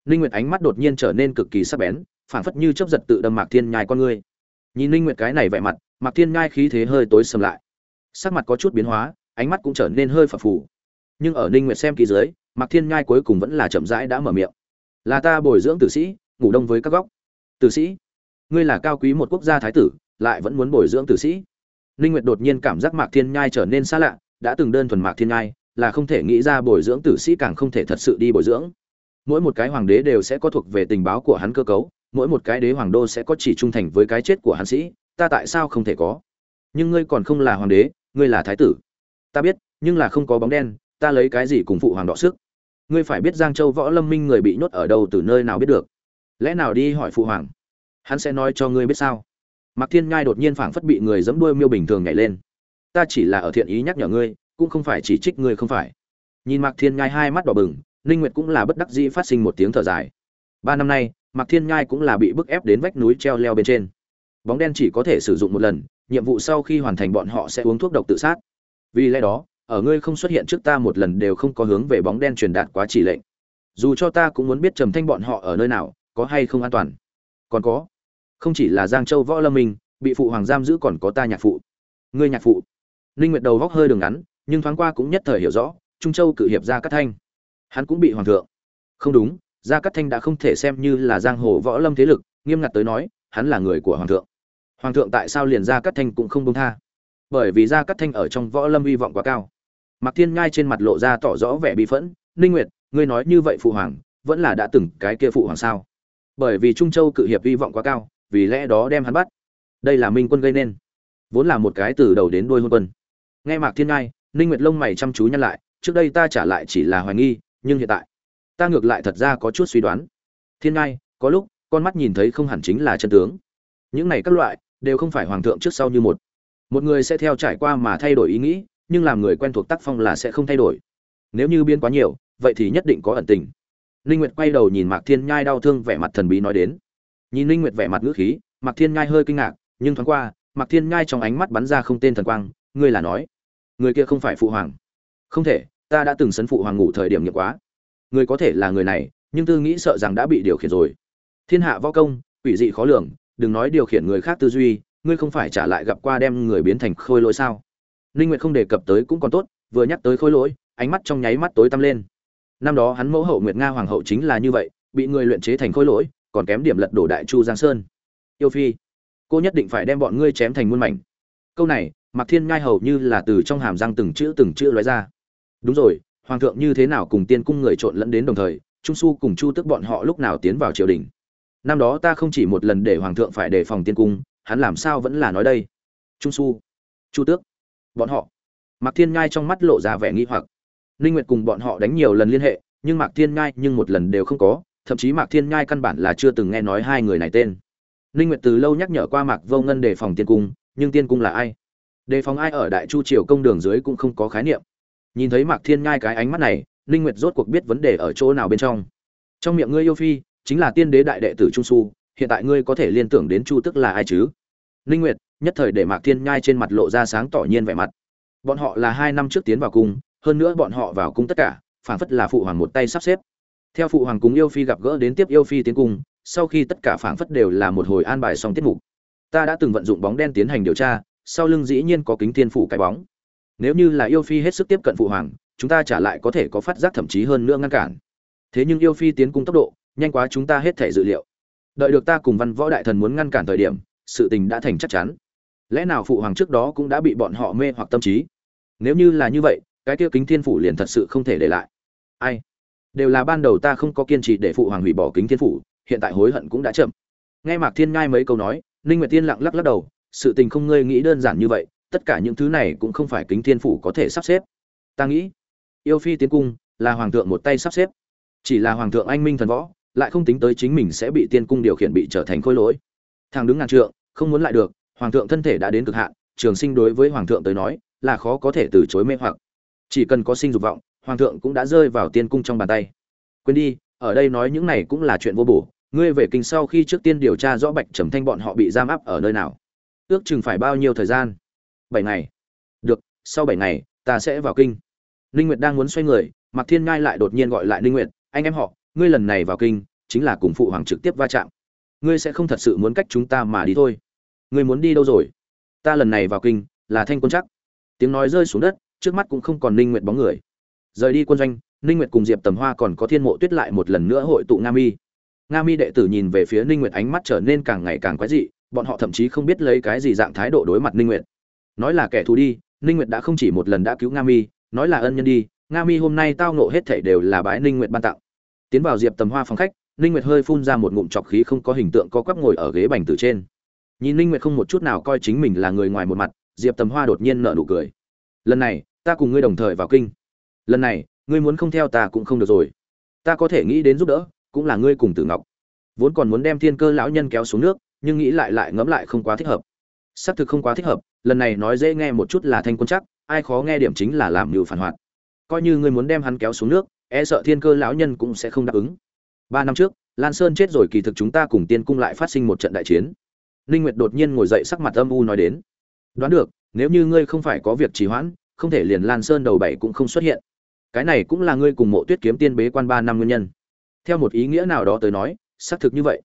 Ninh nguyệt ánh mắt đột nhiên trở nên cực kỳ sắc bén, phảng phất như chớp giật tự đâm mạc thiên nhai con ngươi. Nhìn ninh nguyệt cái này vẻ mặt, mạc thiên nhai khí thế hơi tối sầm lại. Sắc mặt có chút biến hóa, ánh mắt cũng trở nên hơi phập phù. Nhưng ở ninh nguyệt xem kỹ dưới, mạc thiên nhai cuối cùng vẫn là chậm rãi đã mở miệng. Là ta bồi dưỡng tử sĩ, ngủ đông với các góc. Tử sĩ, ngươi là cao quý một quốc gia thái tử, lại vẫn muốn bồi dưỡng tử sĩ ninh nguyệt đột nhiên cảm giác mạc thiên nhai trở nên xa lạ, đã từng đơn thuần mạc thiên nhai, là không thể nghĩ ra bồi dưỡng tử sĩ càng không thể thật sự đi bồi dưỡng. Mỗi một cái hoàng đế đều sẽ có thuộc về tình báo của hắn cơ cấu, mỗi một cái đế hoàng đô sẽ có chỉ trung thành với cái chết của hắn sĩ, ta tại sao không thể có? Nhưng ngươi còn không là hoàng đế, ngươi là thái tử. Ta biết, nhưng là không có bóng đen, ta lấy cái gì cùng phụ hoàng đọ sức? Ngươi phải biết giang châu võ lâm minh người bị nhốt ở đâu từ nơi nào biết được. Lẽ nào đi hỏi phụ hoàng? Hắn sẽ nói cho ngươi biết sao? Mạc thiên ngai đột nhiên phảng phất bị người giẫm đuôi miêu bình thường nhảy lên. Ta chỉ là ở thiện ý nhắc nhở ngươi, cũng không phải chỉ trích ngươi không phải. Nhìn mạc thiên ngai hai mắt đỏ bừng, ninh nguyệt cũng là bất đắc dĩ phát sinh một tiếng thở dài. Ba năm nay, mạc thiên ngai cũng là bị bức ép đến vách núi treo leo bên trên. Bóng đen chỉ có thể sử dụng một lần, nhiệm vụ sau khi hoàn thành bọn họ sẽ uống thuốc độc tự sát. Vì lẽ đó, ở ngươi không xuất hiện trước ta một lần đều không có hướng về bóng đen truyền đạt quá chỉ lệnh. Dù cho ta cũng muốn biết trầm thanh bọn họ ở nơi nào, có hay không an toàn. Còn có không chỉ là giang châu võ lâm minh bị phụ hoàng giam giữ còn có ta nhạc phụ. Ngươi nhạc phụ. Ninh nguyệt đầu góc hơi đường ngắn nhưng thoáng qua cũng nhất thời hiểu rõ trung châu cử hiệp gia cát thanh. Hắn cũng bị hoàng thượng. Không đúng gia cát thanh đã không thể xem như là giang hồ võ lâm thế lực nghiêm ngặt tới nói hắn là người của hoàng thượng. Hoàng thượng tại sao liền gia cát thanh cũng không buông tha? Bởi vì gia cát thanh ở trong võ lâm hy vọng quá cao. Mạc Thiên ngay trên mặt lộ ra tỏ rõ vẻ bi phẫn, "Ninh Nguyệt, ngươi nói như vậy phụ hoàng, vẫn là đã từng cái kia phụ hoàng sao? Bởi vì Trung Châu cự hiệp hy vọng quá cao, vì lẽ đó đem hắn bắt. Đây là Minh quân gây nên, vốn là một cái từ đầu đến đuôi hôn quân." Nghe Mạc Thiên Nhai, Ninh Nguyệt lông mày chăm chú nhăn lại, trước đây ta trả lại chỉ là hoài nghi, nhưng hiện tại, ta ngược lại thật ra có chút suy đoán. Thiên Nhai, có lúc, con mắt nhìn thấy không hẳn chính là chân tướng. Những này các loại đều không phải hoàng thượng trước sau như một. Một người sẽ theo trải qua mà thay đổi ý nghĩ, nhưng làm người quen thuộc tác phong là sẽ không thay đổi nếu như biến quá nhiều vậy thì nhất định có ẩn tình linh nguyệt quay đầu nhìn mạc thiên nhai đau thương vẻ mặt thần bí nói đến nhìn linh nguyệt vẻ mặt ngữ khí mạc thiên nhai hơi kinh ngạc nhưng thoáng qua mạc thiên nhai trong ánh mắt bắn ra không tên thần quang ngươi là nói người kia không phải phụ hoàng? Không thể ta đã từng sấn phụ hoàng ngủ thời điểm nghiệp quá. Người có thể là người này nhưng tư nghĩ sợ rằng đã bị điều khiển rồi. Thiên hạ võ công quỷ dị khó lường đừng nói điều khiển người khác tư duy ngươi không phải trả lại gặp qua đem người biến thành khôi lỗi sao? Ninh Nguyệt không đề cập tới cũng còn tốt, vừa nhắc tới khôi lỗi, ánh mắt trong nháy mắt tối tăm lên. Năm đó hắn mẫu hậu Nguyệt Nga hoàng hậu chính là như vậy, bị người luyện chế thành khôi lỗi, còn kém điểm lật đổ đại chu Giang Sơn. Yêu Phi, cô nhất định phải đem bọn ngươi chém thành muôn mảnh. Câu này, Mạc Thiên Ngai hầu như là từ trong hàm răng từng chữ từng chữ lóe ra. Đúng rồi, hoàng thượng như thế nào cùng tiên cung người trộn lẫn đến đồng thời, Trung Su cùng Chu Tức bọn họ lúc nào tiến vào triều đình. Năm đó ta không chỉ một lần để hoàng thượng phải đề phòng tiên cung, hắn làm sao vẫn là nói đây. Trung Su, Chu Tước, bọn họ mạc thiên ngai trong mắt lộ ra vẻ nghi hoặc ninh nguyệt cùng bọn họ đánh nhiều lần liên hệ nhưng mạc thiên ngai nhưng một lần đều không có thậm chí mạc thiên nhai căn bản là chưa từng nghe nói hai người này tên. Ninh nguyệt từ lâu nhắc nhở qua mạc vô ngân đề phòng tiên cung, nhưng tiên cung là ai? Đề phòng ai ở đại chu triều công đường dưới cũng không có khái niệm. Nhìn thấy mạc thiên nhai cái ánh mắt này, ninh nguyệt rốt cuộc biết vấn đề ở chỗ nào bên trong. Trong miệng ngươi yêu phi, chính là tiên đế đại đệ tử trung su, hiện tại ngươi có thể liên tưởng đến chu tức là ai chứ? Ninh nguyệt, nhất thời để mạc thiên nhai trên mặt lộ ra sáng tỏ nhiên vẻ mặt. Bọn họ là hai năm trước tiến vào cung, hơn nữa bọn họ vào cung tất cả phản phất là phụ hoàng một tay sắp xếp theo phụ hoàng cùng yêu phi gặp gỡ đến tiếp yêu phi tiến cung, sau khi tất cả phảng phất đều là một hồi an bài xong tiết mục. Ta đã từng vận dụng bóng đen tiến hành điều tra, sau lưng dĩ nhiên có kính thiên phủ cái bóng. Nếu như là yêu phi hết sức tiếp cận phụ hoàng, chúng ta trả lại có thể có phát giác thậm chí hơn nữa ngăn cản. Thế nhưng yêu phi tiến cung tốc độ, nhanh quá chúng ta hết thể dự liệu. Đợi được ta cùng văn võ đại thần muốn ngăn cản thời điểm, sự tình đã thành chắc chắn. Lẽ nào phụ hoàng trước đó cũng đã bị bọn họ mê hoặc tâm trí? Nếu như là như vậy, cái kia kính thiên phủ liền thật sự không thể để lại. Ai? Đều là ban đầu ta không có kiên trì để phụ hoàng hủy bỏ kính thiên phủ, hiện tại hối hận cũng đã chậm. Nghe mạc thiên ngai mấy câu nói, ninh nguyệt tiên lặng lắc lắc đầu, sự tình không ngươi nghĩ đơn giản như vậy, tất cả những thứ này cũng không phải kính thiên phủ có thể sắp xếp. Ta nghĩ, yêu phi tiến cung là hoàng thượng một tay sắp xếp. Chỉ là hoàng thượng anh minh thần võ, lại không tính tới chính mình sẽ bị tiên cung điều khiển bị trở thành khôi lỗi. Thằng đứng ngàn trượng, không muốn lại được, hoàng thượng thân thể đã đến cực hạn, trường sinh đối với hoàng thượng tới nói là khó có thể từ chối mê hoặc. Chỉ cần có sinh dục vọng hoàng thượng cũng đã rơi vào tiên cung trong bàn tay. Quên đi, ở đây nói những này cũng là chuyện vô bổ, ngươi về kinh sau khi trước tiên điều tra rõ bạch trầm thanh bọn họ bị giam áp ở nơi nào. Ước chừng phải bao nhiêu thời gian? Bảy ngày. Được, sau bảy ngày, ta sẽ vào kinh. Ninh nguyệt đang muốn xoay người, mạc thiên ngai lại đột nhiên gọi lại ninh nguyệt, anh em họ, ngươi lần này vào kinh, chính là cùng phụ hoàng trực tiếp va chạm. Ngươi sẽ không thật sự muốn cách chúng ta mà đi thôi. Ngươi muốn đi đâu rồi? Ta lần này vào kinh, là thanh quân chắc. Tiếng nói rơi xuống đất, trước mắt cũng không còn ninh nguyệt bóng người rời đi quân doanh, ninh nguyệt cùng diệp tầm hoa còn có thiên mộ tuyết lại một lần nữa hội tụ nga mi. Nga mi đệ tử nhìn về phía ninh nguyệt ánh mắt trở nên càng ngày càng quái dị, bọn họ thậm chí không biết lấy cái gì dạng thái độ đối mặt ninh nguyệt. Nói là kẻ thù đi, ninh nguyệt đã không chỉ một lần đã cứu nga mi, nói là ân nhân đi, nga mi hôm nay tao nộ hết thảy đều là bái ninh nguyệt ban tặng. Tiến vào diệp tầm hoa phòng khách, ninh nguyệt hơi phun ra một ngụm trọc khí không có hình tượng co quắp ngồi ở ghế bành từ trên. Nhìn ninh nguyệt không một chút nào coi chính mình là người ngoài một mặt, diệp tầm hoa đột nhiên nở nụ cười. Lần này, ta cùng ngươi đồng thời vào kinh lần này, ngươi muốn không theo ta cũng không được rồi. Ta có thể nghĩ đến giúp đỡ, cũng là ngươi cùng tử ngọc. Vốn còn muốn đem thiên cơ lão nhân kéo xuống nước, nhưng nghĩ lại lại ngẫm lại không quá thích hợp. Xác thực không quá thích hợp, lần này nói dễ nghe một chút là thanh quân chắc, ai khó nghe điểm chính là làm mưu phản hoạt. Coi như ngươi muốn đem hắn kéo xuống nước e sợ thiên cơ lão nhân cũng sẽ không đáp ứng. Ba năm trước, lan sơn chết rồi kỳ thực chúng ta cùng tiên cung lại phát sinh một trận đại chiến. Ninh nguyệt đột nhiên ngồi dậy sắc mặt âm u nói đến. Đoán được, nếu như ngươi không phải có việc trì hoãn, không thể liền lan sơn đầu bảy cũng không xuất hiện cái này cũng là ngươi cùng mộ tuyết kiếm tiên bế quan ba năm nguyên nhân. Theo một ý nghĩa nào đó tới nói, xác thực như vậy.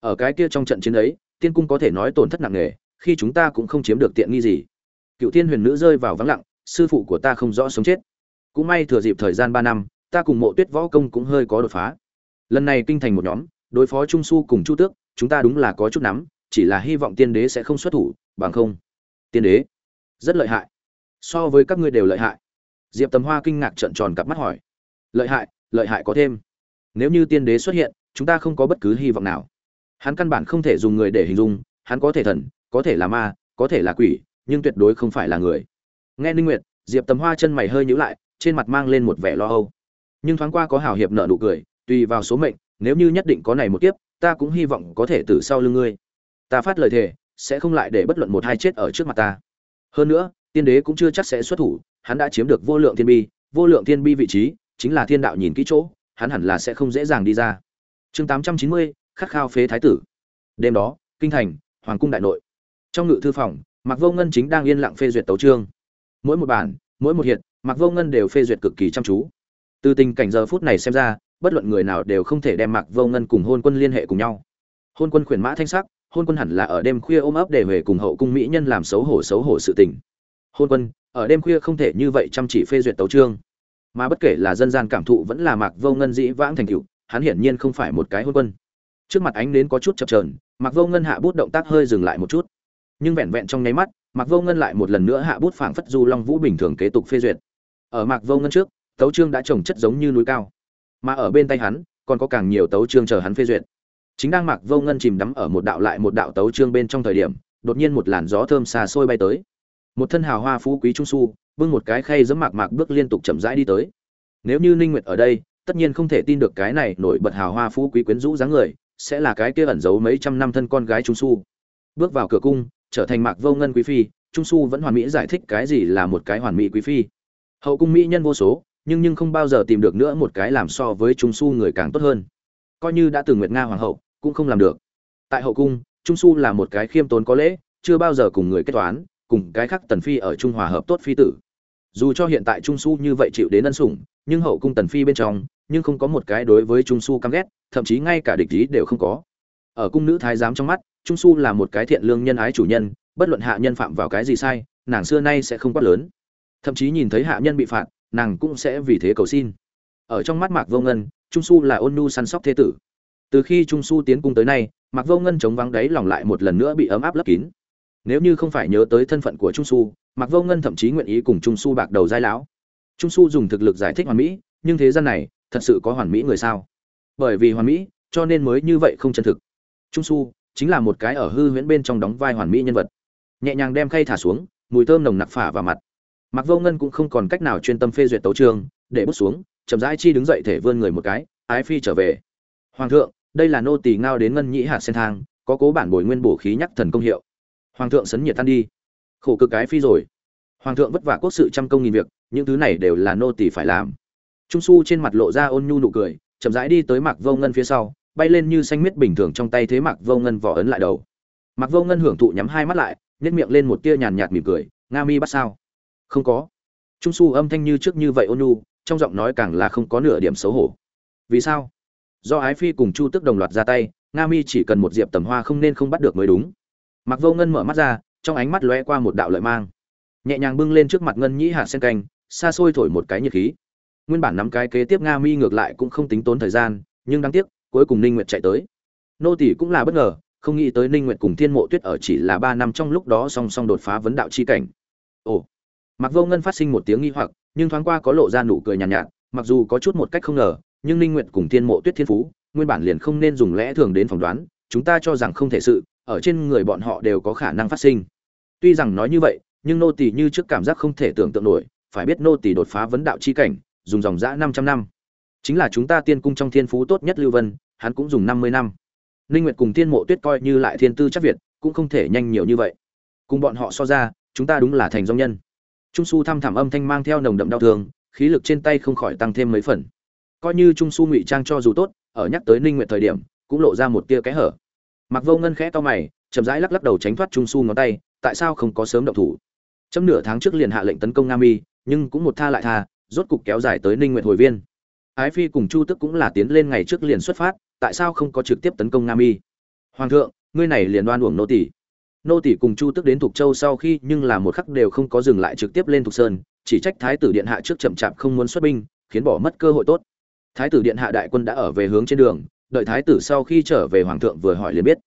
Ở cái kia trong trận chiến ấy, tiên cung có thể nói tổn thất nặng nề, khi chúng ta cũng không chiếm được tiện nghi gì. Cựu tiên huyền nữ rơi vào vắng lặng, sư phụ của ta không rõ sống chết. Cũng may thừa dịp thời gian ba năm, ta cùng mộ tuyết võ công cũng hơi có đột phá. Lần này kinh thành một nhóm, đối phó trung su cùng chu tước, chúng ta đúng là có chút nắm, chỉ là hy vọng tiên đế sẽ không xuất thủ, bằng không. Tiên đế, rất lợi hại. So với các ngươi đều lợi hại diệp tầm hoa kinh ngạc trợn tròn cặp mắt hỏi. Lợi hại lợi hại có thêm. Nếu như tiên đế xuất hiện, chúng ta không có bất cứ hy vọng nào. Hắn căn bản không thể dùng người để hình dung, hắn có thể thần, có thể là ma, có thể là quỷ, nhưng tuyệt đối không phải là người. Nghe ninh nguyệt, diệp tầm hoa chân mày hơi nhíu lại, trên mặt mang lên một vẻ lo âu. Nhưng thoáng qua có hào hiệp nợ nụ cười, tùy vào số mệnh, nếu như nhất định có này một kiếp, ta cũng hy vọng có thể từ sau lưng ngươi. Ta phát lời thề, sẽ không lại để bất luận một hai chết ở trước mặt ta. Hơn nữa, tiên đế cũng chưa chắc sẽ xuất thủ hắn đã chiếm được vô lượng thiên bi, vô lượng thiên bi vị trí chính là thiên đạo nhìn kỹ chỗ, hắn hẳn là sẽ không dễ dàng đi ra. Chương tám trăm chín mươi, khát khao phế thái tử. Đêm đó, kinh thành, hoàng cung đại nội. Trong ngự thư phòng, mạc vô ngân chính đang yên lặng phê duyệt tấu chương. Mỗi một bản, mỗi một hiện mạc vô ngân đều phê duyệt cực kỳ chăm chú. Từ tình cảnh giờ phút này xem ra, bất luận người nào đều không thể đem mạc vô ngân cùng hôn quân liên hệ cùng nhau. Hôn quân khuyển mã thanh sắc, hôn quân hẳn là ở đêm khuya ôm ấp để về cùng hậu cung mỹ nhân làm xấu hổ xấu hổ sự tình. Hôn quân ở đêm khuya không thể như vậy chăm chỉ phê duyệt tấu chương. Mà bất kể là dân gian cảm thụ vẫn là mạc vô ngân dĩ vãng thành cựu hắn hiển nhiên không phải một cái hôn quân. Trước mặt ánh đến có chút chập trờn mạc vô ngân hạ bút động tác hơi dừng lại một chút. Nhưng vẹn vẹn trong nháy mắt, mạc vô ngân lại một lần nữa hạ bút phảng phất du long vũ bình thường kế tục phê duyệt. Ở mạc vô ngân trước, tấu chương đã trồng chất giống như núi cao. Mà ở bên tay hắn, còn có càng nhiều tấu chương chờ hắn phê duyệt. Chính đang mạc vô ngân chìm đắm ở một đạo lại một đạo tấu chương bên trong thời điểm, đột nhiên một làn gió thơm xa xôi bay tới một thân hào hoa phú quý trung su, bưng một cái khay giấm mạc mạc bước liên tục chậm rãi đi tới. Nếu như ninh nguyệt ở đây, tất nhiên không thể tin được cái này nổi bật hào hoa phú quý quyến rũ dáng người, sẽ là cái kia ẩn giấu mấy trăm năm thân con gái trung su. Bước vào cửa cung, trở thành mạc vô ngân quý phi, trung su vẫn hoàn mỹ giải thích cái gì là một cái hoàn mỹ quý phi. Hậu cung mỹ nhân vô số, nhưng nhưng không bao giờ tìm được nữa một cái làm so với trung su người càng tốt hơn. Coi như đã từng nguyệt nga hoàng hậu, cũng không làm được. Tại hậu cung, trung su là một cái khiêm tốn có lễ, chưa bao giờ cùng người kết toán cùng cái khác tần phi ở trung hòa hợp tốt phi tử. Dù cho hiện tại trung su như vậy chịu đến ân sủng, nhưng hậu cung tần phi bên trong, nhưng không có một cái đối với trung su căm ghét, thậm chí ngay cả địch ý đều không có. Ở cung nữ thái giám trong mắt, trung su là một cái thiện lương nhân ái chủ nhân, bất luận hạ nhân phạm vào cái gì sai, nàng xưa nay sẽ không quát lớn. Thậm chí nhìn thấy hạ nhân bị phạt, nàng cũng sẽ vì thế cầu xin. Ở trong mắt mạc vô ngân, trung su là ôn nhu săn sóc thế tử. Từ khi trung su tiến cung tới nay, mạc vô ngân chống vắng đấy lòng lại một lần nữa bị ấm áp lấp kín nếu như không phải nhớ tới thân phận của trung su Mặc vô ngân thậm chí nguyện ý cùng trung su bạc đầu giai lão. Trung su dùng thực lực giải thích hoàn mỹ, nhưng thế gian này, thật sự có hoàn mỹ người sao? Bởi vì hoàn mỹ, cho nên mới như vậy không chân thực. Trung su chính là một cái ở hư huyễn bên trong đóng vai hoàn mỹ nhân vật. Nhẹ nhàng đem khay thả xuống, mùi thơm nồng nặc phả vào mặt. Mặc vô ngân cũng không còn cách nào chuyên tâm phê duyệt tấu trường để bút xuống, chậm rãi chi đứng dậy thể vươn người một cái, ái phi trở về. Hoàng thượng, đây là nô tỳ ngao đến ngân nhĩ hạt sen thang, có cố bản bồi nguyên bổ khí nhắc thần công hiệu hoàng thượng sấn nhiệt tan đi. Khổ cực cái phi rồi. Hoàng thượng vất vả quốc sự trăm công nghìn việc, những thứ này đều là nô tỳ phải làm. Trung su trên mặt lộ ra ôn nhu nụ cười, chậm rãi đi tới mạc vô ngân phía sau, bay lên như xanh miết bình thường trong tay thế mạc vô ngân vỏ ấn lại đầu. Mạc vô ngân hưởng thụ nhắm hai mắt lại nhét miệng lên một tia nhàn nhạt mỉm cười, nga mi bắt sao? Không có. Trung su âm thanh như trước như vậy ôn nhu, trong giọng nói càng là không có nửa điểm xấu hổ. Vì sao? Do ái phi cùng chu tức đồng loạt ra tay, nga mi chỉ cần một diệp tầm hoa không nên không bắt được mới đúng mặc vô ngân mở mắt ra trong ánh mắt lóe qua một đạo lợi mang. Nhẹ nhàng bưng lên trước mặt ngân nhĩ hạt sen canh xa xôi thổi một cái nhiệt khí. Nguyên bản nắm cái kế tiếp nga mi ngược lại cũng không tính tốn thời gian nhưng đáng tiếc cuối cùng ninh nguyệt chạy tới. Nô tỷ cũng là bất ngờ không nghĩ tới ninh nguyệt cùng thiên mộ tuyết ở chỉ là ba năm trong lúc đó song song đột phá vấn đạo chi cảnh. Ồ! Mặc vô ngân phát sinh một tiếng nghi hoặc nhưng thoáng qua có lộ ra nụ cười nhàn nhạt, nhạt mặc dù có chút một cách không ngờ nhưng ninh nguyệt cùng thiên mộ tuyết thiên phú nguyên bản liền không nên dùng lẽ thường đến phỏng đoán chúng ta cho rằng không thể sự ở trên người bọn họ đều có khả năng phát sinh. Tuy rằng nói như vậy, nhưng nô tỳ như trước cảm giác không thể tưởng tượng nổi, phải biết nô tỳ đột phá vấn đạo chi cảnh, dùng dòng dã 500 năm. Chính là chúng ta tiên cung trong thiên phú tốt nhất lưu vân, hắn cũng dùng 50 năm. Ninh nguyệt cùng Tiên mộ tuyết coi như lại thiên tư chắc việt, cũng không thể nhanh nhiều như vậy. Cùng bọn họ so ra, chúng ta đúng là thành dòng nhân. Trung su thăm thẳm âm thanh mang theo nồng đậm đau thương, khí lực trên tay không khỏi tăng thêm mấy phần. Coi như trung su ngụy trang cho dù tốt, ở nhắc tới ninh nguyệt thời điểm, cũng lộ ra một tia kẽ hở mặc vô ngân khẽ to mày, chậm rãi lắc lắc đầu tránh thoát trung su ngón tay, tại sao không có sớm động thủ? Trong nửa tháng trước liền hạ lệnh tấn công nam y nhưng cũng một tha lại tha, rốt cục kéo dài tới ninh nguyện hồi viên. Ái phi cùng chu tức cũng là tiến lên ngày trước liền xuất phát, tại sao không có trực tiếp tấn công nam y hoàng thượng, ngươi này liền đoan uổng nô tỷ nô tỷ cùng chu tức đến thuộc châu sau khi nhưng là một khắc đều không có dừng lại trực tiếp lên thuộc sơn, chỉ trách thái tử điện hạ trước chậm chạp không muốn xuất binh, khiến bỏ mất cơ hội tốt. Thái tử điện hạ đại quân đã ở về hướng trên đường đợi thái tử sau khi trở về hoàng thượng vừa hỏi liền biết.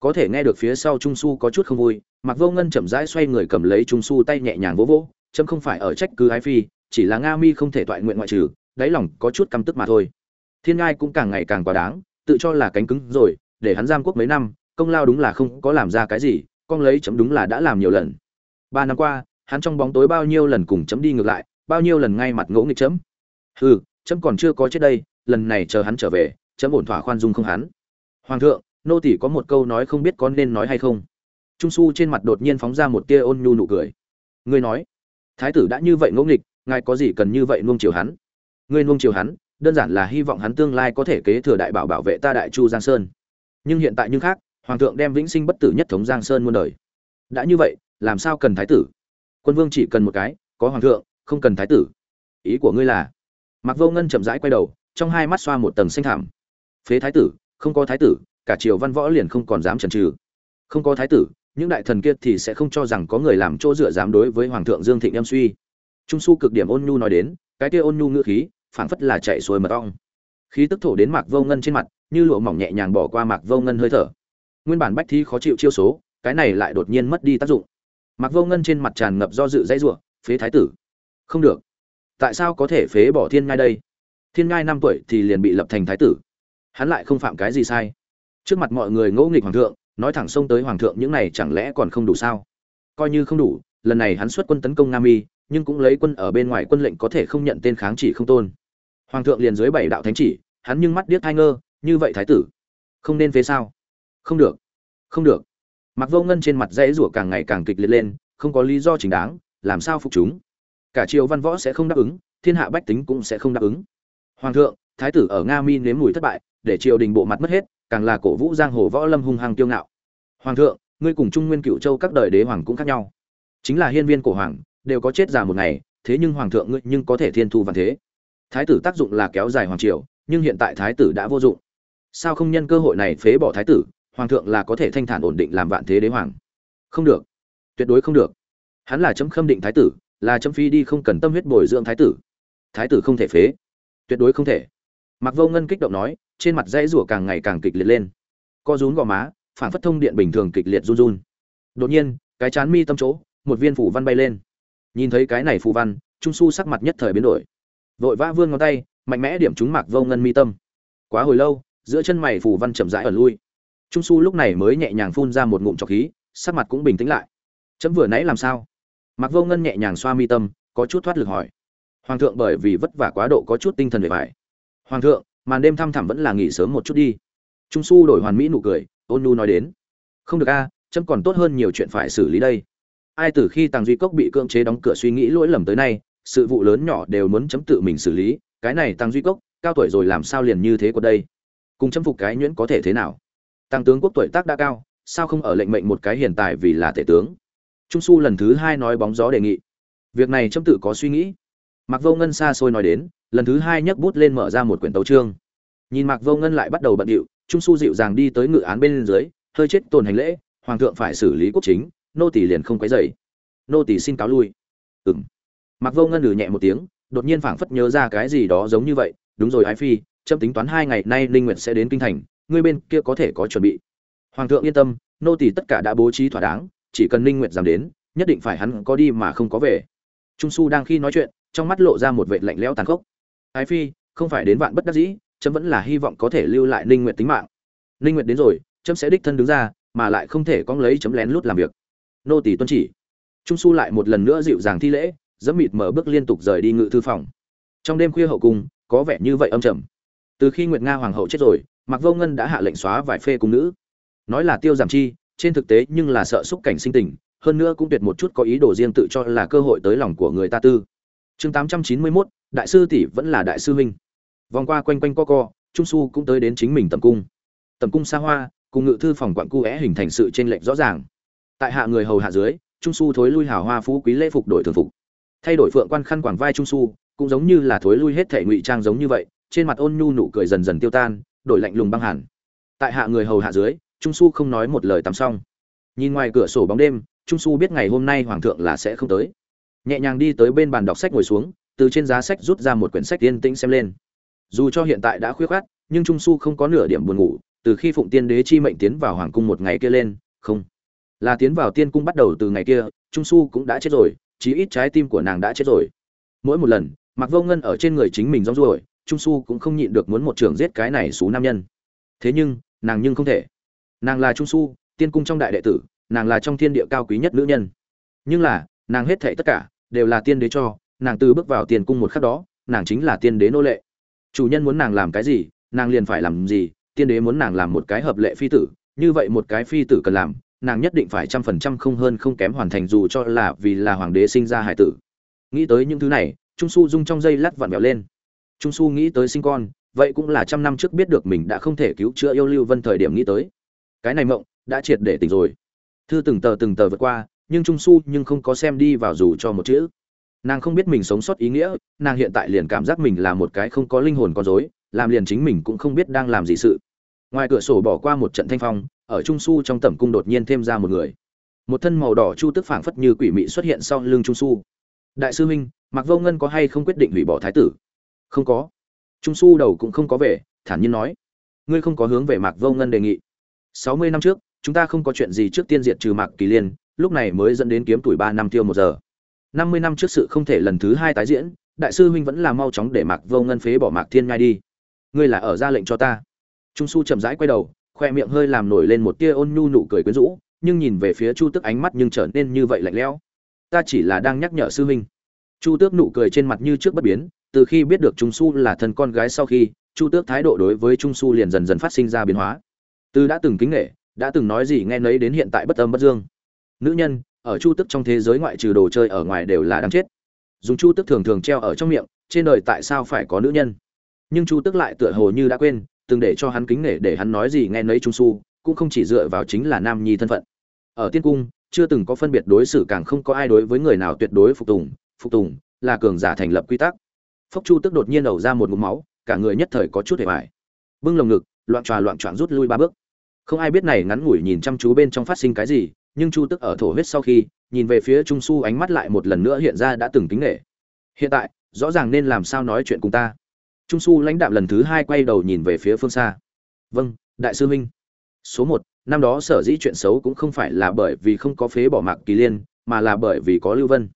Có thể nghe được phía sau trung su có chút không vui mặc vô ngân chậm rãi xoay người cầm lấy trung su tay nhẹ nhàng vỗ vỗ, chấm không phải ở trách cứ ái phi, chỉ là nga mi không thể toại nguyện ngoại trừ, đáy lòng có chút căm tức mà thôi. Thiên ngai cũng càng ngày càng quá đáng, tự cho là cánh cứng rồi, để hắn giam quốc mấy năm, công lao đúng là không có làm ra cái gì, con lấy chấm đúng là đã làm nhiều lần. Ba năm qua, hắn trong bóng tối bao nhiêu lần cùng chấm đi ngược lại, bao nhiêu lần ngay mặt ngỗ nghịch chấm. Hừ, chấm còn chưa có chết đây, lần này chờ hắn trở về chấm ổn thỏa khoan dung không hắn. Hoàng thượng, nô tỷ có một câu nói không biết có nên nói hay không. Trung su trên mặt đột nhiên phóng ra một tia ôn nhu nụ cười. Ngươi nói, thái tử đã như vậy ngỗ nghịch, ngài có gì cần như vậy nuông chiều hắn? Ngươi nuông chiều hắn, đơn giản là hy vọng hắn tương lai có thể kế thừa đại bảo bảo vệ ta đại chu giang sơn. Nhưng hiện tại như khác, hoàng thượng đem vĩnh sinh bất tử nhất thống giang sơn muôn đời. Đã như vậy, làm sao cần thái tử? Quân vương chỉ cần một cái, có hoàng thượng, không cần thái tử. Ý của ngươi là? Mặc vô ngân chậm rãi quay đầu, trong hai mắt xoa một tầng xanh thảm phế thái tử, không có thái tử, cả triều văn võ liền không còn dám chần trừ không có thái tử, những đại thần kia thì sẽ không cho rằng có người làm chỗ dựa dám đối với hoàng thượng dương thịnh em suy. Trung su cực điểm ôn nhu nói đến, cái kia ôn nhu ngữ khí, phảng phất là chạy xuôi mật ong. Khí tức thổ đến mạc vô ngân trên mặt, như lụa mỏng nhẹ nhàng bỏ qua mạc vô ngân hơi thở. Nguyên bản bách thi khó chịu chiêu số, cái này lại đột nhiên mất đi tác dụng. Mạc vô ngân trên mặt tràn ngập do dự dãy rủa, phế thái tử? Không được. Tại sao có thể phế bỏ thiên ngai đây? Thiên ngai năm tuổi thì liền bị lập thành thái tử hắn lại không phạm cái gì sai. Trước mặt mọi người ngỗ nghịch hoàng thượng, nói thẳng xông tới hoàng thượng những này chẳng lẽ còn không đủ sao? Coi như không đủ, lần này hắn xuất quân tấn công nam y, nhưng cũng lấy quân ở bên ngoài quân lệnh có thể không nhận tên kháng chỉ không tôn. Hoàng thượng liền dưới bảy đạo thánh chỉ, hắn nhưng mắt điếc thai ngơ, như vậy thái tử, không nên phế sao? Không được không được. Mặc vô ngân trên mặt dãy rủa càng ngày càng kịch liệt lên, không có lý do chính đáng, làm sao phục chúng? Cả triều văn võ sẽ không đáp ứng, thiên hạ bách tính cũng sẽ không đáp ứng. Hoàng thượng, thái tử ở nga mi nếm mùi thất bại để triều đình bộ mặt mất hết, càng là cổ vũ giang hồ võ lâm hung hăng kiêu ngạo. Hoàng thượng, ngươi cùng trung nguyên cựu châu các đời đế hoàng cũng khác nhau. Chính là hiên viên cổ hoàng, đều có chết già một ngày, thế nhưng hoàng thượng ngươi nhưng có thể thiên thu văn thế. Thái tử tác dụng là kéo dài hoàng triều, nhưng hiện tại thái tử đã vô dụng. Sao không nhân cơ hội này phế bỏ thái tử, hoàng thượng là có thể thanh thản ổn định làm vạn thế đế hoàng? Không được. Tuyệt đối không được. Hắn là chấm khâm định thái tử, là chấm phi đi không cần tâm huyết bồi dưỡng thái tử. Thái tử không thể phế. Tuyệt đối không thể. Mặc vô ngân kích động nói trên mặt dãy rủa càng ngày càng kịch liệt lên. Co rún gò má phản phất thông điện bình thường kịch liệt run run. Đột nhiên, cái chán mi tâm chỗ, một viên phủ văn bay lên. Nhìn thấy cái này phù văn, trung su sắc mặt nhất thời biến đổi. Vội vã vươn ngón tay, mạnh mẽ điểm trúng mạc vô ngân mi tâm. Quá hồi lâu, giữa chân mày phù văn chậm rãi ở lui. Trung su lúc này mới nhẹ nhàng phun ra một ngụm trọc khí, sắc mặt cũng bình tĩnh lại. Chấm vừa nãy làm sao? Mạc vô ngân nhẹ nhàng xoa mi tâm, có chút thoát lực hỏi. Hoàng thượng bởi vì vất vả quá độ có chút tinh thần về vải hoàng thượng màn đêm thăm thẳm vẫn là nghỉ sớm một chút đi. Trung su đổi hoàn mỹ nụ cười ôn nu nói đến. Không được a à, chấm còn tốt hơn nhiều chuyện phải xử lý đây. Ai từ khi tàng duy cốc bị cưỡng chế đóng cửa suy nghĩ lỗi lầm tới nay sự vụ lớn nhỏ đều muốn chấm tự mình xử lý cái này tăng duy cốc cao tuổi rồi làm sao liền như thế của đây? Cùng chấm phục cái nhuyễn có thể thế nào? Tăng tướng quốc tuổi tác đã cao sao không ở lệnh mệnh một cái hiện tại vì là tể tướng? Trung su lần thứ hai nói bóng gió đề nghị. Việc này chấm tự có suy nghĩ. Mặc vô ngân xa xôi nói đến lần thứ hai nhấc bút lên mở ra một quyển tấu chương. Nhìn mạc vô ngân lại bắt đầu bận điệu, trung su dịu dàng đi tới ngự án bên dưới, hơi chết tồn hành lễ, hoàng thượng phải xử lý quốc chính, nô tỷ liền không quấy dày nô tỷ xin cáo lui. Ừng mặc vô ngân lử nhẹ một tiếng, đột nhiên phảng phất nhớ ra cái gì đó giống như vậy, đúng rồi ái phi trâm tính toán hai ngày nay linh nguyệt sẽ đến kinh thành, ngươi bên kia có thể có chuẩn bị. Hoàng thượng yên tâm, nô tỷ tất cả đã bố trí thỏa đáng, chỉ cần linh nguyệt dám đến, nhất định phải hắn có đi mà không có về. Trung su đang khi nói chuyện, trong mắt lộ ra một vệt lạnh lẽo tàn khốc ái phi không phải đến vạn bất đắc dĩ chấm vẫn là hy vọng có thể lưu lại linh nguyệt tính mạng. Linh nguyệt đến rồi chấm sẽ đích thân đứng ra mà lại không thể cong lấy chấm lén lút làm việc. Nô tỷ tuân chỉ. Trung su lại một lần nữa dịu dàng thi lễ dẫm mịt mở bước liên tục rời đi ngự thư phòng. Trong đêm khuya hậu cung có vẻ như vậy âm trầm. Từ khi nguyệt nga hoàng hậu chết rồi mặc vô ngân đã hạ lệnh xóa vài phê cung nữ. Nói là tiêu giảm chi trên thực tế nhưng là sợ xúc cảnh sinh tình hơn nữa cũng tuyệt một chút có ý đồ riêng tự cho là cơ hội tới lòng của người ta tư. Chương tám trăm chín mươi 891, đại sư tỷ vẫn là đại sư huynh. Vòng qua quanh quanh co co, trung su cũng tới đến chính mình tầm cung. Tầm cung xa hoa, cùng ngự thư phòng quặng cu é hình thành sự chênh lệch rõ ràng. Tại hạ người hầu hạ dưới, trung su thối lui hào hoa phú quý lễ phục đổi thường phục. Thay đổi phượng quan khăn quàng vai trung su, cũng giống như là thối lui hết thể ngụy trang giống như vậy, trên mặt ôn nhu nụ cười dần dần tiêu tan, đổi lạnh lùng băng hẳn. Tại hạ người hầu hạ dưới, trung su không nói một lời tắm xong. Nhìn ngoài cửa sổ bóng đêm, trung su biết ngày hôm nay hoàng thượng là sẽ không tới. Nhẹ nhàng đi tới bên bàn đọc sách ngồi xuống từ trên giá sách rút ra một quyển sách tiên tĩnh xem lên. Dù cho hiện tại đã khuyết khát nhưng trung su không có nửa điểm buồn ngủ, từ khi phụng tiên đế chi mệnh tiến vào hoàng cung một ngày kia lên, không. Là tiến vào tiên cung bắt đầu từ ngày kia, trung su cũng đã chết rồi, chí ít trái tim của nàng đã chết rồi. Mỗi một lần mặc vô ngân ở trên người chính mình rong ruổi, trung su cũng không nhịn được muốn một trường giết cái này xú nam nhân. Thế nhưng, nàng nhưng không thể. Nàng là trung su, tiên cung trong đại đệ tử, nàng là trong thiên địa cao quý nhất nữ nhân. Nhưng là, nàng hết thệ tất cả đều là tiên đế cho nàng từ bước vào tiền cung một khắc đó, nàng chính là tiên đế nô lệ. Chủ nhân muốn nàng làm cái gì, nàng liền phải làm gì, tiên đế muốn nàng làm một cái hợp lệ phi tử, như vậy một cái phi tử cần làm, nàng nhất định phải trăm phần trăm không hơn không kém hoàn thành dù cho là vì là hoàng đế sinh ra hải tử. Nghĩ tới những thứ này, trung su rung trong dây lát vặn vẹo lên. Trung su nghĩ tới sinh con, vậy cũng là trăm năm trước biết được mình đã không thể cứu chữa yêu lưu vân thời điểm nghĩ tới. Cái này mộng đã triệt để tỉnh rồi. Thư từng tờ từng tờ vượt qua, nhưng trung su nhưng không có xem đi vào dù cho một chữ nàng không biết mình sống sót ý nghĩa, nàng hiện tại liền cảm giác mình là một cái không có linh hồn con dối làm liền chính mình cũng không biết đang làm gì sự. Ngoài cửa sổ bỏ qua một trận thanh phong, ở trung su trong tẩm cung đột nhiên thêm ra một người. Một thân màu đỏ chu tức phảng phất như quỷ mị xuất hiện sau lưng trung su đại sư huynh mặc vô ngân có hay không quyết định hủy bỏ thái tử? Không có. Trung su đầu cũng không có về thản nhiên nói. Ngươi không có hướng về mạc vô ngân đề nghị. Sáu mươi năm trước, chúng ta không có chuyện gì trước tiên diệt trừ mạc kỳ liên, lúc này mới dẫn đến kiếm tuổi ba năm tiêu một giờ năm mươi năm trước sự không thể lần thứ hai tái diễn, đại sư huynh vẫn là mau chóng để mạc vô ngân phế bỏ mạc thiên ngay đi. Ngươi là ở ra lệnh cho ta. Trung su chậm rãi quay đầu, khoe miệng hơi làm nổi lên một tia ôn nhu nụ cười quyến rũ, nhưng nhìn về phía chu tước ánh mắt nhưng trở nên như vậy lạnh lẽo. Ta chỉ là đang nhắc nhở sư huynh. Chu tước nụ cười trên mặt như trước bất biến, từ khi biết được trung su là thân con gái sau khi, chu tước thái độ đối với trung su liền dần dần phát sinh ra biến hóa. Từ đã từng kính nghệ đã từng nói gì nghe nấy đến hiện tại bất âm bất dương. Nữ nhân ở chu tức trong thế giới ngoại trừ đồ chơi ở ngoài đều là đáng chết. Dùng chu tức thường thường treo ở trong miệng, trên đời tại sao phải có nữ nhân? Nhưng chu tức lại tựa hồ như đã quên, từng để cho hắn kính nể để hắn nói gì nghe nấy trung su, cũng không chỉ dựa vào chính là nam nhi thân phận. Ở tiên cung, chưa từng có phân biệt đối xử càng không có ai đối với người nào tuyệt đối phục tùng phục tùng là cường giả thành lập quy tắc. Phốc chu tức đột nhiên đầu ra một ngụm máu, cả người nhất thời có chút hề bại bưng lồng ngực, loạn tròa loạn trọn rút lui ba bước. Không ai biết này ngắn ngủi nhìn chăm chú bên trong phát sinh cái gì nhưng chu tức ở thổ huyết sau khi, nhìn về phía trung su ánh mắt lại một lần nữa hiện ra đã từng kính nghệ hiện tại, rõ ràng nên làm sao nói chuyện cùng ta. Trung su lãnh đạm lần thứ hai quay đầu nhìn về phía phương xa. Vâng đại sư huynh. Số một, năm đó sở dĩ chuyện xấu cũng không phải là bởi vì không có phế bỏ mạc kỳ liên, mà là bởi vì có lưu vân.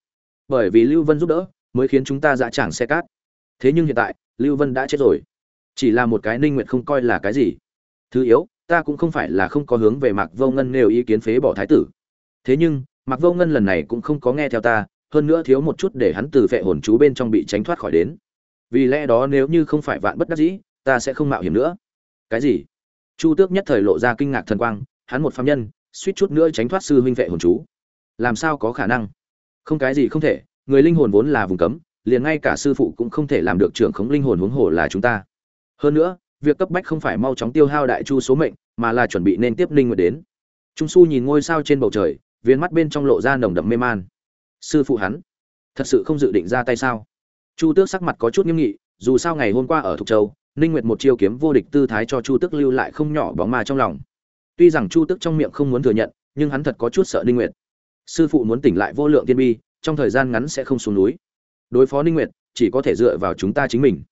Bởi vì lưu vân giúp đỡ, mới khiến chúng ta dã tràng xe cát. Thế nhưng hiện tại, lưu vân đã chết rồi. Chỉ là một cái ninh nguyện không coi là cái gì. Thứ yếu ta cũng không phải là không có hướng về mạc vô ngân nêu ý kiến phế bỏ thái tử. Thế nhưng, mạc vô ngân lần này cũng không có nghe theo ta, hơn nữa thiếu một chút để hắn từ vệ hồn chú bên trong bị tránh thoát khỏi đến. Vì lẽ đó nếu như không phải vạn bất đắc dĩ, ta sẽ không mạo hiểm nữa. Cái gì? Chu tước nhất thời lộ ra kinh ngạc thần quang, hắn một phàm nhân, suýt chút nữa tránh thoát sư huynh vệ hồn chú. Làm sao có khả năng? Không cái gì không thể, người linh hồn vốn là vùng cấm, liền ngay cả sư phụ cũng không thể làm được trưởng khống linh hồn huống hồ là chúng ta. Hơn nữa việc cấp bách không phải mau chóng tiêu hao đại chu số mệnh, mà là chuẩn bị nên tiếp linh nguyệt đến. Trung su nhìn ngôi sao trên bầu trời, viên mắt bên trong lộ ra nồng đậm mê man. Sư phụ hắn, thật sự không dự định ra tay sao? Chu tước sắc mặt có chút nghiêm nghị, dù sao ngày hôm qua ở thục châu, ninh nguyệt một chiêu kiếm vô địch tư thái cho chu tước lưu lại không nhỏ bóng ma trong lòng. Tuy rằng chu tước trong miệng không muốn thừa nhận, nhưng hắn thật có chút sợ ninh nguyệt. Sư phụ muốn tỉnh lại vô lượng tiên bi, trong thời gian ngắn sẽ không xuống núi. Đối phó ninh nguyệt, chỉ có thể dựa vào chúng ta chính mình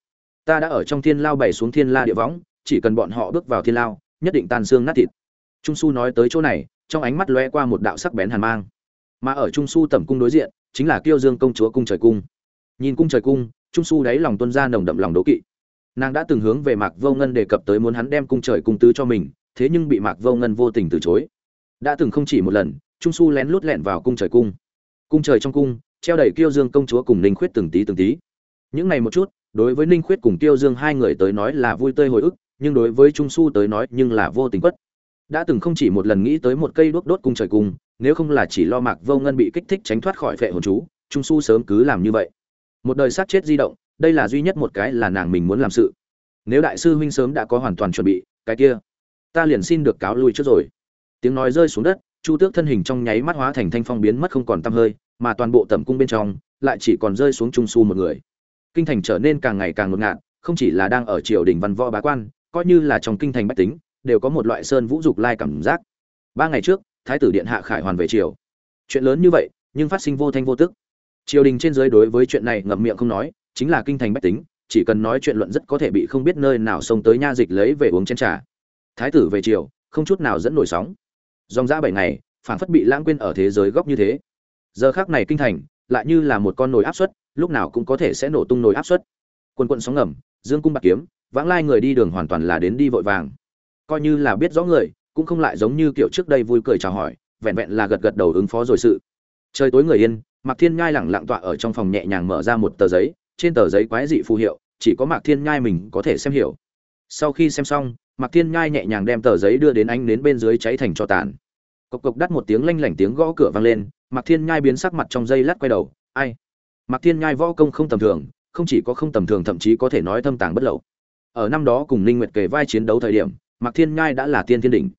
ta đã ở trong thiên lao bày xuống thiên la địa võng, chỉ cần bọn họ bước vào thiên lao, nhất định tan xương nát thịt. Trung su nói tới chỗ này, trong ánh mắt lóe qua một đạo sắc bén hàn mang. Mà ở trung su tẩm cung đối diện, chính là kiêu dương công chúa cung trời cung. Nhìn cung trời cung, trung su đáy lòng tuân ra nồng đậm lòng đố kỵ. Nàng đã từng hướng về mạc vô ngân đề cập tới muốn hắn đem cung trời cung tứ cho mình, thế nhưng bị mạc vô ngân vô tình từ chối. Đã từng không chỉ một lần, trung su lén lút lẹn vào cung trời cung. Cung trời trong cung, treo đầy kiêu dương công chúa cùng ninh khuyết từng tí từng tí. Những ngày một chút đối với ninh khuyết cùng Tiêu dương hai người tới nói là vui tươi hồi ức, nhưng đối với trung su tới nói nhưng là vô tình quất. Đã từng không chỉ một lần nghĩ tới một cây đuốc đốt cung trời cung nếu không là chỉ lo mạc vô ngân bị kích thích tránh thoát khỏi phệ hồn chú, trung su sớm cứ làm như vậy. Một đời sát chết di động, đây là duy nhất một cái là nàng mình muốn làm sự. Nếu đại sư huynh sớm đã có hoàn toàn chuẩn bị, cái kia, ta liền xin được cáo lui trước rồi. Tiếng nói rơi xuống đất, chu tước thân hình trong nháy mắt hóa thành thanh phong biến mất không còn tăm hơi, mà toàn bộ tẩm cung bên trong lại chỉ còn rơi xuống trung su một người kinh thành trở nên càng ngày càng ngột ngạt, không chỉ là đang ở triều đình văn võ bá quan, coi như là trong kinh thành bách tính, đều có một loại sơn vũ dục lai cảm giác. Ba ngày trước, thái tử điện hạ khải hoàn về triều. Chuyện lớn như vậy, nhưng phát sinh vô thanh vô tức. Triều đình trên dưới đối với chuyện này ngậm miệng không nói, chính là kinh thành bách tính, chỉ cần nói chuyện luận rất có thể bị không biết nơi nào xông tới nha dịch lấy về uống chén trà. Thái tử về triều, không chút nào dẫn nổi sóng. Dòng dã bảy ngày, phản phất bị lãng quên ở thế giới góc như thế. Giờ khác này kinh thành, lại như là một con nồi áp suất lúc nào cũng có thể sẽ nổ tung nồi áp suất. Quân quận sóng ngầm, dương cung bạc kiếm, vãng lai người đi đường hoàn toàn là đến đi vội vàng. Coi như là biết rõ người, cũng không lại giống như kiểu trước đây vui cười chào hỏi, vẹn vẹn là gật gật đầu ứng phó rồi sự. Trời tối người yên, mạc thiên nhai lẳng lặng tọa ở trong phòng nhẹ nhàng mở ra một tờ giấy, trên tờ giấy quái dị phù hiệu, chỉ có mạc thiên nhai mình có thể xem hiểu. Sau khi xem xong, mạc thiên nhai nhẹ nhàng đem tờ giấy đưa đến ánh đến bên dưới cháy thành cho tàn. Cộc cộc đắt một tiếng lanh lảnh tiếng gõ cửa vang lên, mạc thiên nhai biến sắc mặt trong dây lát quay đầu, ai mạc thiên nhai võ công không tầm thường, không chỉ có không tầm thường thậm chí có thể nói thâm tàng bất lậu. Ở năm đó cùng ninh nguyệt kề vai chiến đấu thời điểm, mạc thiên nhai đã là tiên thiên đỉnh.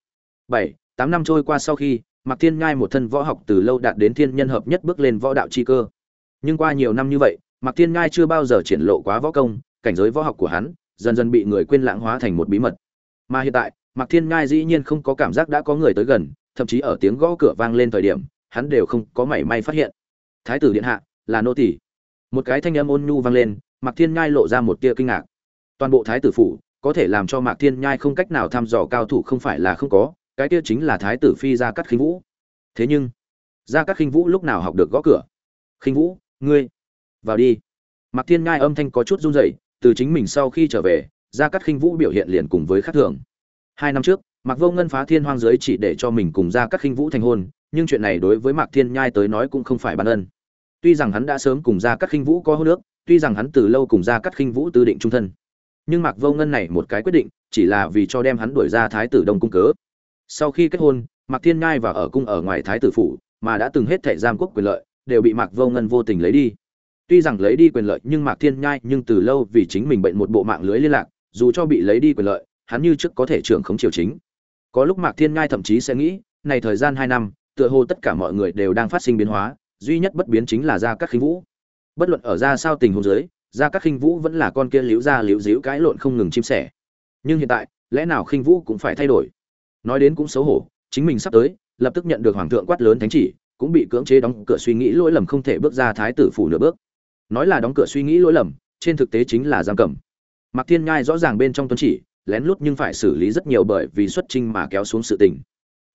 Bảy, tám năm trôi qua sau khi, mạc thiên nhai một thân võ học từ lâu đạt đến thiên nhân hợp nhất bước lên võ đạo chi cơ. Nhưng qua nhiều năm như vậy, mạc thiên nhai chưa bao giờ triển lộ quá võ công, cảnh giới võ học của hắn dần dần bị người quên lãng hóa thành một bí mật. Mà hiện tại, mạc thiên nhai dĩ nhiên không có cảm giác đã có người tới gần, thậm chí ở tiếng gõ cửa vang lên thời điểm, hắn đều không có mảy may phát hiện. Thái tử điện hạ là nô tỷ một cái thanh âm ôn nhu vang lên, mạc thiên nhai lộ ra một tia kinh ngạc. Toàn bộ thái tử phủ, có thể làm cho mạc thiên nhai không cách nào thăm dò cao thủ không phải là không có, cái kia chính là thái tử phi gia cắt khinh vũ. Thế nhưng, gia cắt khinh vũ lúc nào học được gõ cửa? Khinh vũ, ngươi, vào đi. Mạc thiên nhai âm thanh có chút run rẩy, từ chính mình sau khi trở về, gia cắt khinh vũ biểu hiện liền cùng với khác thường. Hai năm trước, mạc vô ngân phá thiên hoang giới chỉ để cho mình cùng gia cắt khinh vũ thành hôn, nhưng chuyện này đối với mạc thiên nhai tới nói cũng không phải ban ân tuy rằng hắn đã sớm cùng gia cắt khinh vũ có hô nước tuy rằng hắn từ lâu cùng gia cắt khinh vũ tư định trung thân nhưng mạc vô ngân này một cái quyết định chỉ là vì cho đem hắn đuổi ra thái tử đông cung cớ sau khi kết hôn mạc thiên nhai và ở cung ở ngoài thái tử phủ mà đã từng hết thảy giam quốc quyền lợi đều bị Mạc Vô Ngân vô tình lấy đi. Tuy rằng lấy đi quyền lợi, nhưng Mạc Thiên Nhai nhưng từ lâu vì chính mình bệnh một bộ mạng lưới liên lạc, dù cho bị lấy đi quyền lợi, hắn như trước có thể trưởng khống triều chính. Có lúc Mạc Thiên Nhai thậm chí sẽ nghĩ, này thời gian hai năm, tựa hồ tất cả mọi người đều đang phát sinh biến hóa, duy nhất bất biến chính là Gia các Khinh Vũ. Bất luận ở ra sao tình huống dưới, Gia các Khinh Vũ vẫn là con kia liễu ra liễu díu cái lộn không ngừng chim sẻ. Nhưng hiện tại, lẽ nào Khinh Vũ cũng phải thay đổi? Nói đến cũng xấu hổ, chính mình sắp tới, lập tức nhận được hoàng thượng quát lớn thánh chỉ, cũng bị cưỡng chế đóng cửa suy nghĩ lỗi lầm không thể bước ra thái tử phủ nửa bước nói là đóng cửa suy nghĩ lỗi lầm trên thực tế chính là giam cầm Mạc Thiên ngai rõ ràng bên trong tuấn chỉ, lén lút nhưng phải xử lý rất nhiều bởi vì xuất trình mà kéo xuống sự tình.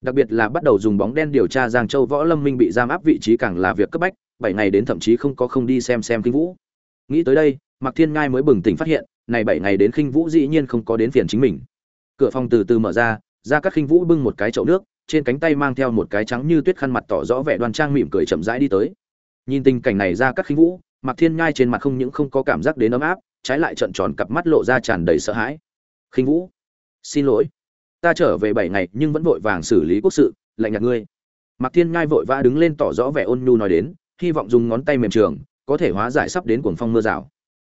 Đặc biệt là bắt đầu dùng bóng đen điều tra Giang Châu Võ Lâm Minh bị giam áp vị trí càng là việc cấp bách, bảy ngày đến thậm chí không có không đi xem xem Kinh Vũ. Nghĩ tới đây, Mạc Thiên Nhai mới bừng tỉnh phát hiện, này bảy ngày đến Kinh Vũ dĩ nhiên không có đến phiền chính mình. Cửa phòng từ từ mở ra, ra các Kinh Vũ bưng một cái chậu nước, trên cánh tay mang theo một cái trắng như tuyết khăn mặt tỏ rõ vẻ đoan trang mỉm cười chậm rãi đi tới nhìn tình cảnh này ra các khinh vũ mặc thiên nhai trên mặt không những không có cảm giác đến ấm áp trái lại trợn tròn cặp mắt lộ ra tràn đầy sợ hãi khinh vũ xin lỗi ta trở về bảy ngày nhưng vẫn vội vàng xử lý quốc sự, lạnh nhạt ngươi. Mặc thiên nhai vội vã đứng lên tỏ rõ vẻ ôn nhu nói đến, hy vọng dùng ngón tay mềm trường, có thể hóa giải sắp đến cuồng phong mưa rào.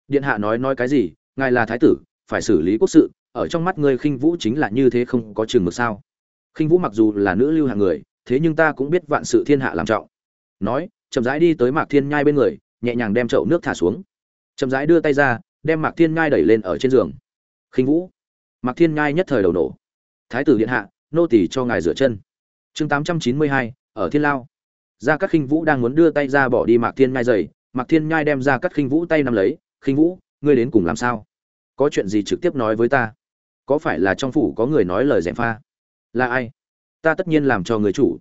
Điện hạ nói nói cái gì, ngài là thái tử, phải xử lý quốc sự, ở trong mắt ngươi khinh vũ chính là như thế không có trường mực sao. Khinh vũ mặc dù là nữ lưu hạng người, thế nhưng ta cũng biết vạn sự thiên hạ làm trọng. Nói, chậm rãi đi tới mạc thiên nhai bên người, nhẹ nhàng đem chậu nước thả xuống. Chậm rãi đưa tay ra, đem mạc thiên nhai đẩy lên ở trên giường. Khinh vũ. Mạc thiên nhai nhất thời đầu nổ thái tử điện hạ, nô tỳ cho ngài rửa chân. Chương tám trăm chín mươi hai, ở thiên lao. Gia cát khinh vũ đang muốn đưa tay ra bỏ đi mạc thiên nhai dày mạc thiên nhai đem ra cát khinh vũ tay nắm lấy. Khinh vũ, ngươi đến cùng làm sao? Có chuyện gì trực tiếp nói với ta? Có phải là trong phủ có người nói lời dèm pha? Là ai? Ta tất nhiên làm cho người chủ.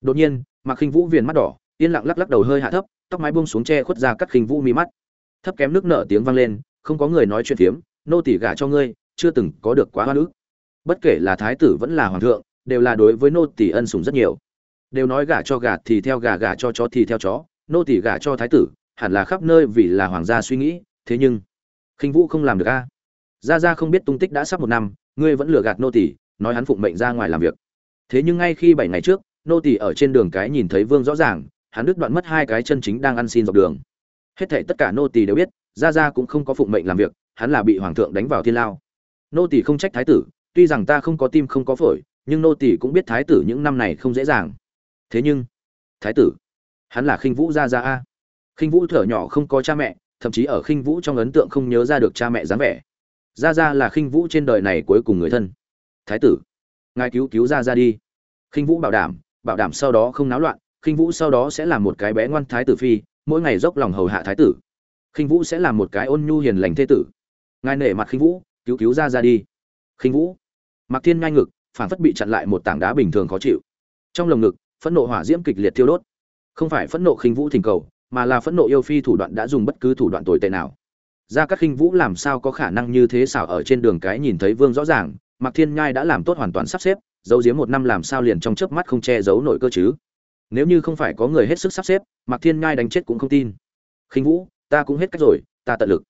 Đột nhiên, mạc khinh vũ viền mắt đỏ, yên lặng lắc lắc đầu hơi hạ thấp, tóc mái buông xuống che khuất ra cắt khinh vũ mi mắt. Thấp kém nước nở tiếng vang lên, không có người nói chuyện phiếm, nô tỳ gả cho ngươi, chưa từng có được quá hoa nữ bất kể là thái tử vẫn là hoàng thượng, đều là đối với nô tỳ ân sủng rất nhiều. Đều nói gả cho gà thì theo gà gả cho chó thì theo chó, nô tỳ gả cho thái tử, hẳn là khắp nơi vì là hoàng gia suy nghĩ, thế nhưng, khinh vũ không làm được a. Gia gia không biết tung tích đã sắp một năm, ngươi vẫn lừa gạt nô tỳ, nói hắn phụng mệnh ra ngoài làm việc. Thế nhưng ngay khi bảy ngày trước, nô tỳ ở trên đường cái nhìn thấy vương rõ ràng, hắn đứt đoạn mất hai cái chân chính đang ăn xin dọc đường. Hết thảy tất cả nô tỳ đều biết, gia gia cũng không có phụng mệnh làm việc, hắn là bị hoàng thượng đánh vào thiên lao. Nô tỳ không trách thái tử tuy rằng ta không có tim không có phổi, nhưng nô tỳ cũng biết thái tử những năm này không dễ dàng. Thế nhưng, thái tử, hắn là khinh vũ gia gia a. Khinh vũ thở nhỏ không có cha mẹ, thậm chí ở khinh vũ trong ấn tượng không nhớ ra được cha mẹ dáng vẻ. Gia gia là khinh vũ trên đời này cuối cùng người thân. Thái tử, ngài cứu cứu gia gia đi. Khinh vũ bảo đảm bảo đảm sau đó không náo loạn, khinh vũ sau đó sẽ làm một cái bé ngoan thái tử phi, mỗi ngày dốc lòng hầu hạ thái tử. Khinh vũ sẽ làm một cái ôn nhu hiền lành thế tử. Ngài nể mặt khinh vũ, cứu cứu gia gia đi khinh vũ mặc thiên ngai ngực phản phất bị chặn lại một tảng đá bình thường khó chịu trong lồng ngực phẫn nộ hỏa diễm kịch liệt thiêu đốt không phải phẫn nộ khinh vũ thỉnh cầu mà là phẫn nộ yêu phi thủ đoạn đã dùng bất cứ thủ đoạn tồi tệ nào ra các khinh vũ làm sao có khả năng như thế xảo ở trên đường cái nhìn thấy vương rõ ràng Mạc Thiên Nhai đã làm tốt hoàn toàn sắp xếp, giấu giếm một năm làm sao liền trong chớp mắt không che giấu nổi cơ chứ? Nếu như không phải có người hết sức sắp xếp, Mạc Thiên Nhai đánh chết cũng không tin. Khinh Vũ, ta cũng hết cách rồi, ta tận lực.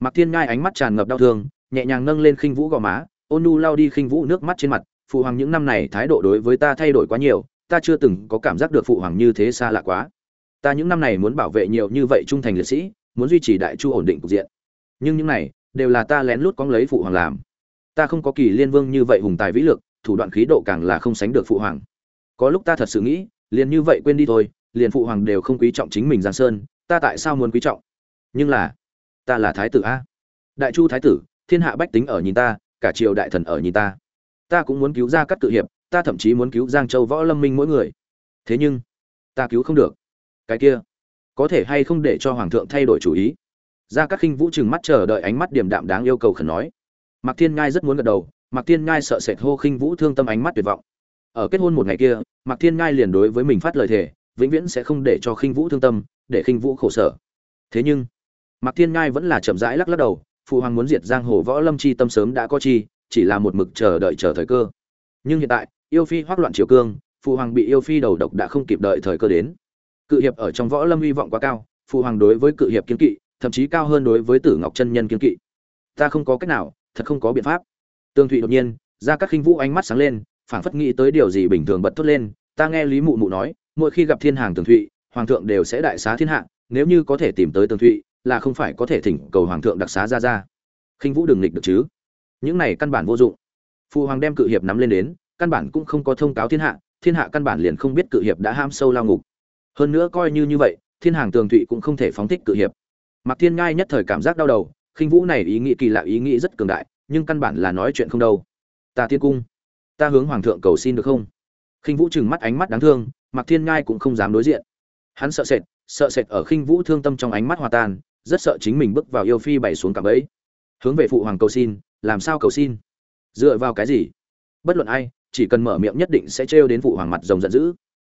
Mạc Thiên Nhai ánh mắt tràn ngập đau thương, nhẹ nhàng nâng lên Khinh Vũ gò má, ôn nu lao đi Khinh Vũ nước mắt trên mặt, phụ hoàng những năm này thái độ đối với ta thay đổi quá nhiều, ta chưa từng có cảm giác được phụ hoàng như thế xa lạ quá. Ta những năm này muốn bảo vệ nhiều như vậy trung thành liệt sĩ, muốn duy trì đại chu ổn định cục diện. Nhưng những này đều là ta lén lút cóng lấy phụ hoàng làm ta không có kỳ liên vương như vậy hùng tài vĩ lực thủ đoạn khí độ càng là không sánh được phụ hoàng có lúc ta thật sự nghĩ liền như vậy quên đi thôi liền phụ hoàng đều không quý trọng chính mình giang sơn ta tại sao muốn quý trọng nhưng là ta là thái tử a đại chu thái tử thiên hạ bách tính ở nhìn ta cả triều đại thần ở nhìn ta. Ta cũng muốn cứu ra các tự hiệp ta thậm chí muốn cứu giang châu võ lâm minh mỗi người. Thế nhưng ta cứu không được. Cái kia có thể hay không để cho hoàng thượng thay đổi chủ ý? Ra các khinh vũ trừng mắt chờ đợi ánh mắt điểm đạm đáng yêu cầu khẩn nói. Mạc Thiên Ngai rất muốn gật đầu, Mạc Thiên Ngai sợ sệt hô khinh Vũ thương tâm ánh mắt tuyệt vọng. Ở kết hôn một ngày kia, Mạc Thiên Ngai liền đối với mình phát lời thề, vĩnh viễn sẽ không để cho khinh Vũ thương tâm, để khinh Vũ khổ sở. Thế nhưng, Mạc Thiên Ngai vẫn là chậm rãi lắc lắc đầu, phụ hoàng muốn diệt giang hồ võ lâm chi tâm sớm đã có chi, chỉ là một mực chờ đợi chờ thời cơ. Nhưng hiện tại, yêu phi hoắc loạn triều cương, phụ hoàng bị yêu phi đầu độc đã không kịp đợi thời cơ đến. Cự hiệp ở trong võ lâm hy vọng quá cao, phụ hoàng đối với cự hiệp kiên kỵ, thậm chí cao hơn đối với Tử Ngọc chân nhân kiên kỵ. Ta không có cách nào, thật không có biện pháp tương thụy đột nhiên ra các khinh vũ ánh mắt sáng lên phảng phất nghĩ tới điều gì bình thường bật thốt lên ta nghe lý mụ mụ nói mỗi khi gặp thiên hàng tường thụy hoàng thượng đều sẽ đại xá thiên hạ nếu như có thể tìm tới tường thụy là không phải có thể thỉnh cầu hoàng thượng đặc xá ra ra. Khinh vũ đừng nghịch được chứ. Những này căn bản vô dụng. Phụ hoàng đem cự hiệp nắm lên đến, căn bản cũng không có thông cáo thiên hạ thiên hạ căn bản liền không biết cự hiệp đã ham sâu lao ngục. Hơn nữa coi như như vậy, thiên hàng tường thụy cũng không thể phóng thích cự hiệp. Mặc thiên ngai nhất thời cảm giác đau đầu, khinh vũ này ý nghĩ kỳ lạ, ý nghĩ rất cường đại, nhưng căn bản là nói chuyện không đâu. Ta tiên cung, ta hướng hoàng thượng cầu xin được không? Khinh vũ trừng mắt ánh mắt đáng thương mặc thiên ngai cũng không dám đối diện. Hắn sợ sệt sợ sệt ở khinh vũ thương tâm trong ánh mắt hòa tan rất sợ chính mình bước vào yêu phi bày xuống cạm ấy hướng về phụ hoàng cầu xin, làm sao cầu xin? Dựa vào cái gì? Bất luận ai, chỉ cần mở miệng nhất định sẽ trêu đến phụ hoàng mặt rồng giận dữ.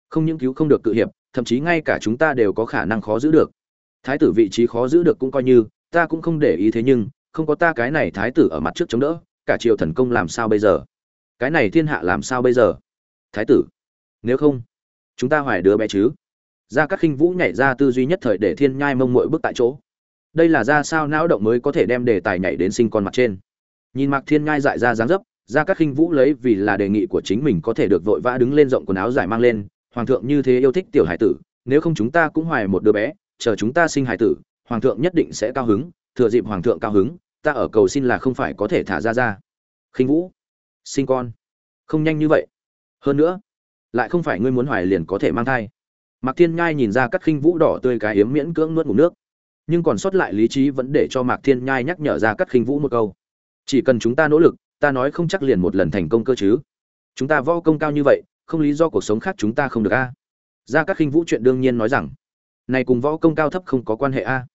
Không những cứu không được cự hiệp, thậm chí ngay cả chúng ta đều có khả năng khó giữ được. Thái tử vị trí khó giữ được cũng coi như, ta cũng không để ý thế nhưng, không có ta cái này thái tử ở mặt trước chống đỡ, cả triều thần công làm sao bây giờ? Cái này thiên hạ làm sao bây giờ? Thái tử, nếu không, chúng ta hoài đứa bé chứ? Ra các khinh vũ nhảy ra tư duy nhất thời để thiên nhai mông mội bước tại chỗ đây là ra sao não động mới có thể đem đề tài nhảy đến sinh con mặt trên. Nhìn mạc thiên nhai dại ra dáng dấp ra các khinh vũ lấy vì là đề nghị của chính mình có thể được vội vã đứng lên rộng quần áo giải mang lên, hoàng thượng như thế yêu thích tiểu hải tử, nếu không chúng ta cũng hoài một đứa bé, chờ chúng ta sinh hải tử, hoàng thượng nhất định sẽ cao hứng, thừa dịp hoàng thượng cao hứng, ta ở cầu xin là không phải có thể thả ra ra khinh vũ, sinh con, không nhanh như vậy. Hơn nữa, lại không phải ngươi muốn hoài liền có thể mang thai. Mạc thiên nhai nhìn ra các khinh vũ đỏ tươi cái yếm miễn cưỡng nuốt ngủ nước nhưng còn sót lại lý trí vẫn để cho mạc thiên nhai nhắc nhở ra các khinh vũ một câu. Chỉ cần chúng ta nỗ lực, ta nói không chắc liền một lần thành công cơ chứ. Chúng ta võ công cao như vậy, không lý do cuộc sống khác chúng ta không được a. Ra các khinh vũ chuyện đương nhiên nói rằng, này cùng võ công cao thấp không có quan hệ a.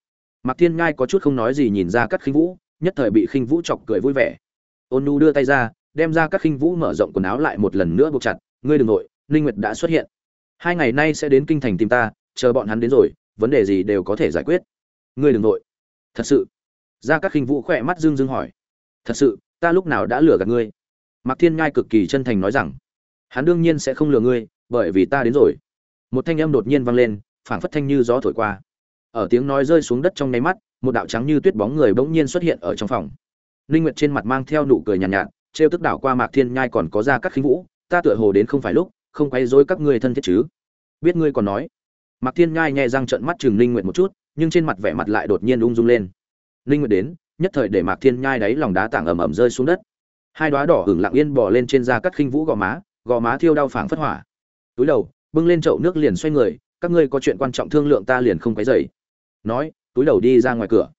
Mạc thiên nhai có chút không nói gì nhìn ra các khinh vũ, nhất thời bị khinh vũ chọc cười vui vẻ. Ôn nu đưa tay ra, đem ra các khinh vũ mở rộng quần áo lại một lần nữa buộc chặt. Ngươi đ ừ n g nội, ninh nguyệt đã xuất hiện. Hai ngày nay sẽ đến kinh thành tìm ta, chờ bọn hắn đến rồi, vấn đề gì đều có thể giải quyết ngươi đừng nội. Thật sự. Ra các khinh vũ khỏe mắt dương dương hỏi. Thật sự ta lúc nào đã lừa gạt ngươi? Mạc thiên nhai cực kỳ chân thành nói rằng hắn đương nhiên sẽ không lừa ngươi bởi vì ta đến rồi. Một thanh âm đột nhiên vang lên phảng phất thanh như gió thổi qua. Ở tiếng nói rơi xuống đất trong nháy mắt một đạo trắng như tuyết bóng người bỗng nhiên xuất hiện ở trong phòng. Linh nguyệt trên mặt mang theo nụ cười nhàn nhạt, nhạt trêu tức đảo qua mạc thiên nhai còn có ra các khinh vũ ta tựa hồ đến không phải lúc không quay dối các ngươi thân thiết chứ? Biết ngươi còn nói. Mạc thiên nhai nhẹ răng trợn mắt chừng Linh nguyệt một chút nhưng trên mặt vẻ mặt lại đột nhiên ung dung lên. Ninh nguyệt đến, nhất thời để mạc thiên nhai đáy lòng đá tảng ầm ầm rơi xuống đất. Hai đóa đỏ hưởng lặng yên bò lên trên da cắt khinh vũ gò má gò má thiêu đau phảng phất hỏa. Túi đầu, bưng lên chậu nước liền xoay người, các ngươi có chuyện quan trọng thương lượng ta liền không quấy rầy. Nói, túi đầu đi ra ngoài cửa.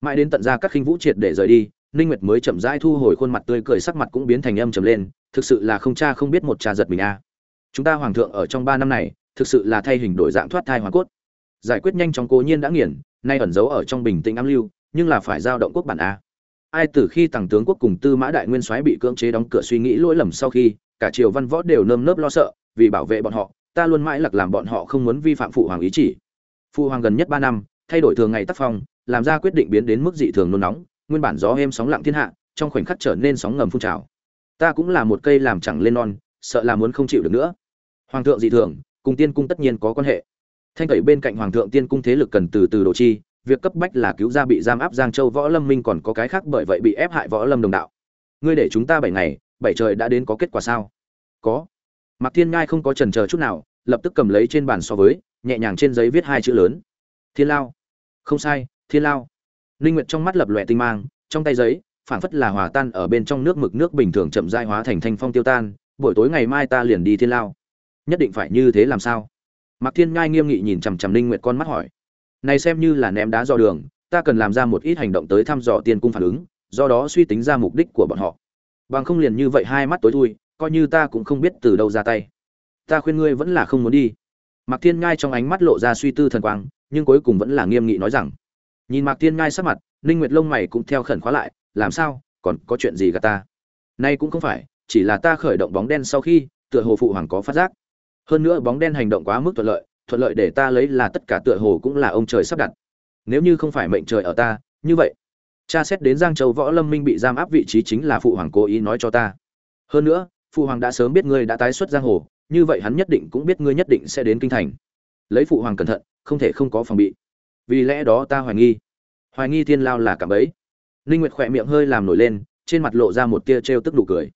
Mãi đến tận ra các khinh vũ triệt để rời đi ninh nguyệt mới chậm rãi thu hồi khuôn mặt tươi cười sắc mặt cũng biến thành âm trầm lên, thực sự là không cha không biết một cha giật mình a. Chúng ta hoàng thượng ở trong ba năm này, thực sự là thay hình đổi dạng thoát thai hoàn cốt giải quyết nhanh chóng cố nhiên đã nghiền, nay ẩn giấu ở trong bình tĩnh âm lưu, nhưng là phải giao động quốc bản a. Ai từ khi tàng tướng quốc cùng tư mã đại nguyên soái bị cưỡng chế đóng cửa suy nghĩ lỗi lầm sau khi, cả triều văn võ đều nơm nớp lo sợ, vì bảo vệ bọn họ, ta luôn mãi lặc làm bọn họ không muốn vi phạm phụ hoàng ý chỉ. Phụ hoàng gần nhất ba năm, thay đổi thường ngày tác phong, làm ra quyết định biến đến mức dị thường nôn nóng, nguyên bản gió êm sóng lặng thiên hạ, trong khoảnh khắc trở nên sóng ngầm phun trào. Ta cũng là một cây làm chẳng lên non, sợ là muốn không chịu được nữa. Hoàng thượng dị thường, cùng tiên cung tất nhiên có quan hệ thanh tẩy bên cạnh hoàng thượng tiên cung thế lực cần từ từ độ chi, việc cấp bách là cứu ra bị giam áp giang châu võ lâm minh còn có cái khác bởi vậy bị ép hại võ lâm đồng đạo. Ngươi để chúng ta bảy ngày, bảy trời đã đến có kết quả sao? Có. Mạc thiên ngai không có trần chờ chút nào, lập tức cầm lấy trên bàn so với, nhẹ nhàng trên giấy viết hai chữ lớn. Thiên lao. Không sai, thiên lao. Linh nguyệt trong mắt lập lòe tinh mang, trong tay giấy, phảng phất là hòa tan ở bên trong nước mực nước bình thường chậm dai hóa thành thanh phong tiêu tan, buổi tối ngày mai ta liền đi thiên lao. Nhất định phải như thế làm sao? Mạc thiên ngai nghiêm nghị nhìn chằm chằm linh nguyệt con mắt hỏi. Này xem như là ném đá dò đường, ta cần làm ra một ít hành động tới thăm dò tiên cung phản ứng, do đó suy tính ra mục đích của bọn họ. Bằng không liền như vậy hai mắt tối thui, coi như ta cũng không biết từ đâu ra tay. Ta khuyên ngươi vẫn là không muốn đi. Mạc thiên ngai trong ánh mắt lộ ra suy tư thần quang, nhưng cuối cùng vẫn là nghiêm nghị nói rằng. Nhìn mạc thiên ngai sắc mặt, ninh nguyệt lông mày cũng theo khẩn khóa lại, làm sao, còn có chuyện gì cả ta? Nay cũng không phải, chỉ là ta khởi động bóng đen sau khi, tựa hồ phụ hoàng có phát giác hơn nữa bóng đen hành động quá mức thuận lợi thuận lợi để ta lấy là tất cả tựa hồ cũng là ông trời sắp đặt. Nếu như không phải mệnh trời ở ta, như vậy, cha xét đến giang châu võ lâm minh bị giam áp vị trí chính là phụ hoàng cố ý nói cho ta. Hơn nữa, phụ hoàng đã sớm biết ngươi đã tái xuất giang hồ, như vậy hắn nhất định cũng biết ngươi nhất định sẽ đến kinh thành. Lấy phụ hoàng cẩn thận, không thể không có phòng bị. Vì lẽ đó ta hoài nghi. Hoài nghi thiên lao là cảm ấy linh nguyệt khỏe miệng hơi làm nổi lên, trên mặt lộ ra một tia trêu tức đủ cười.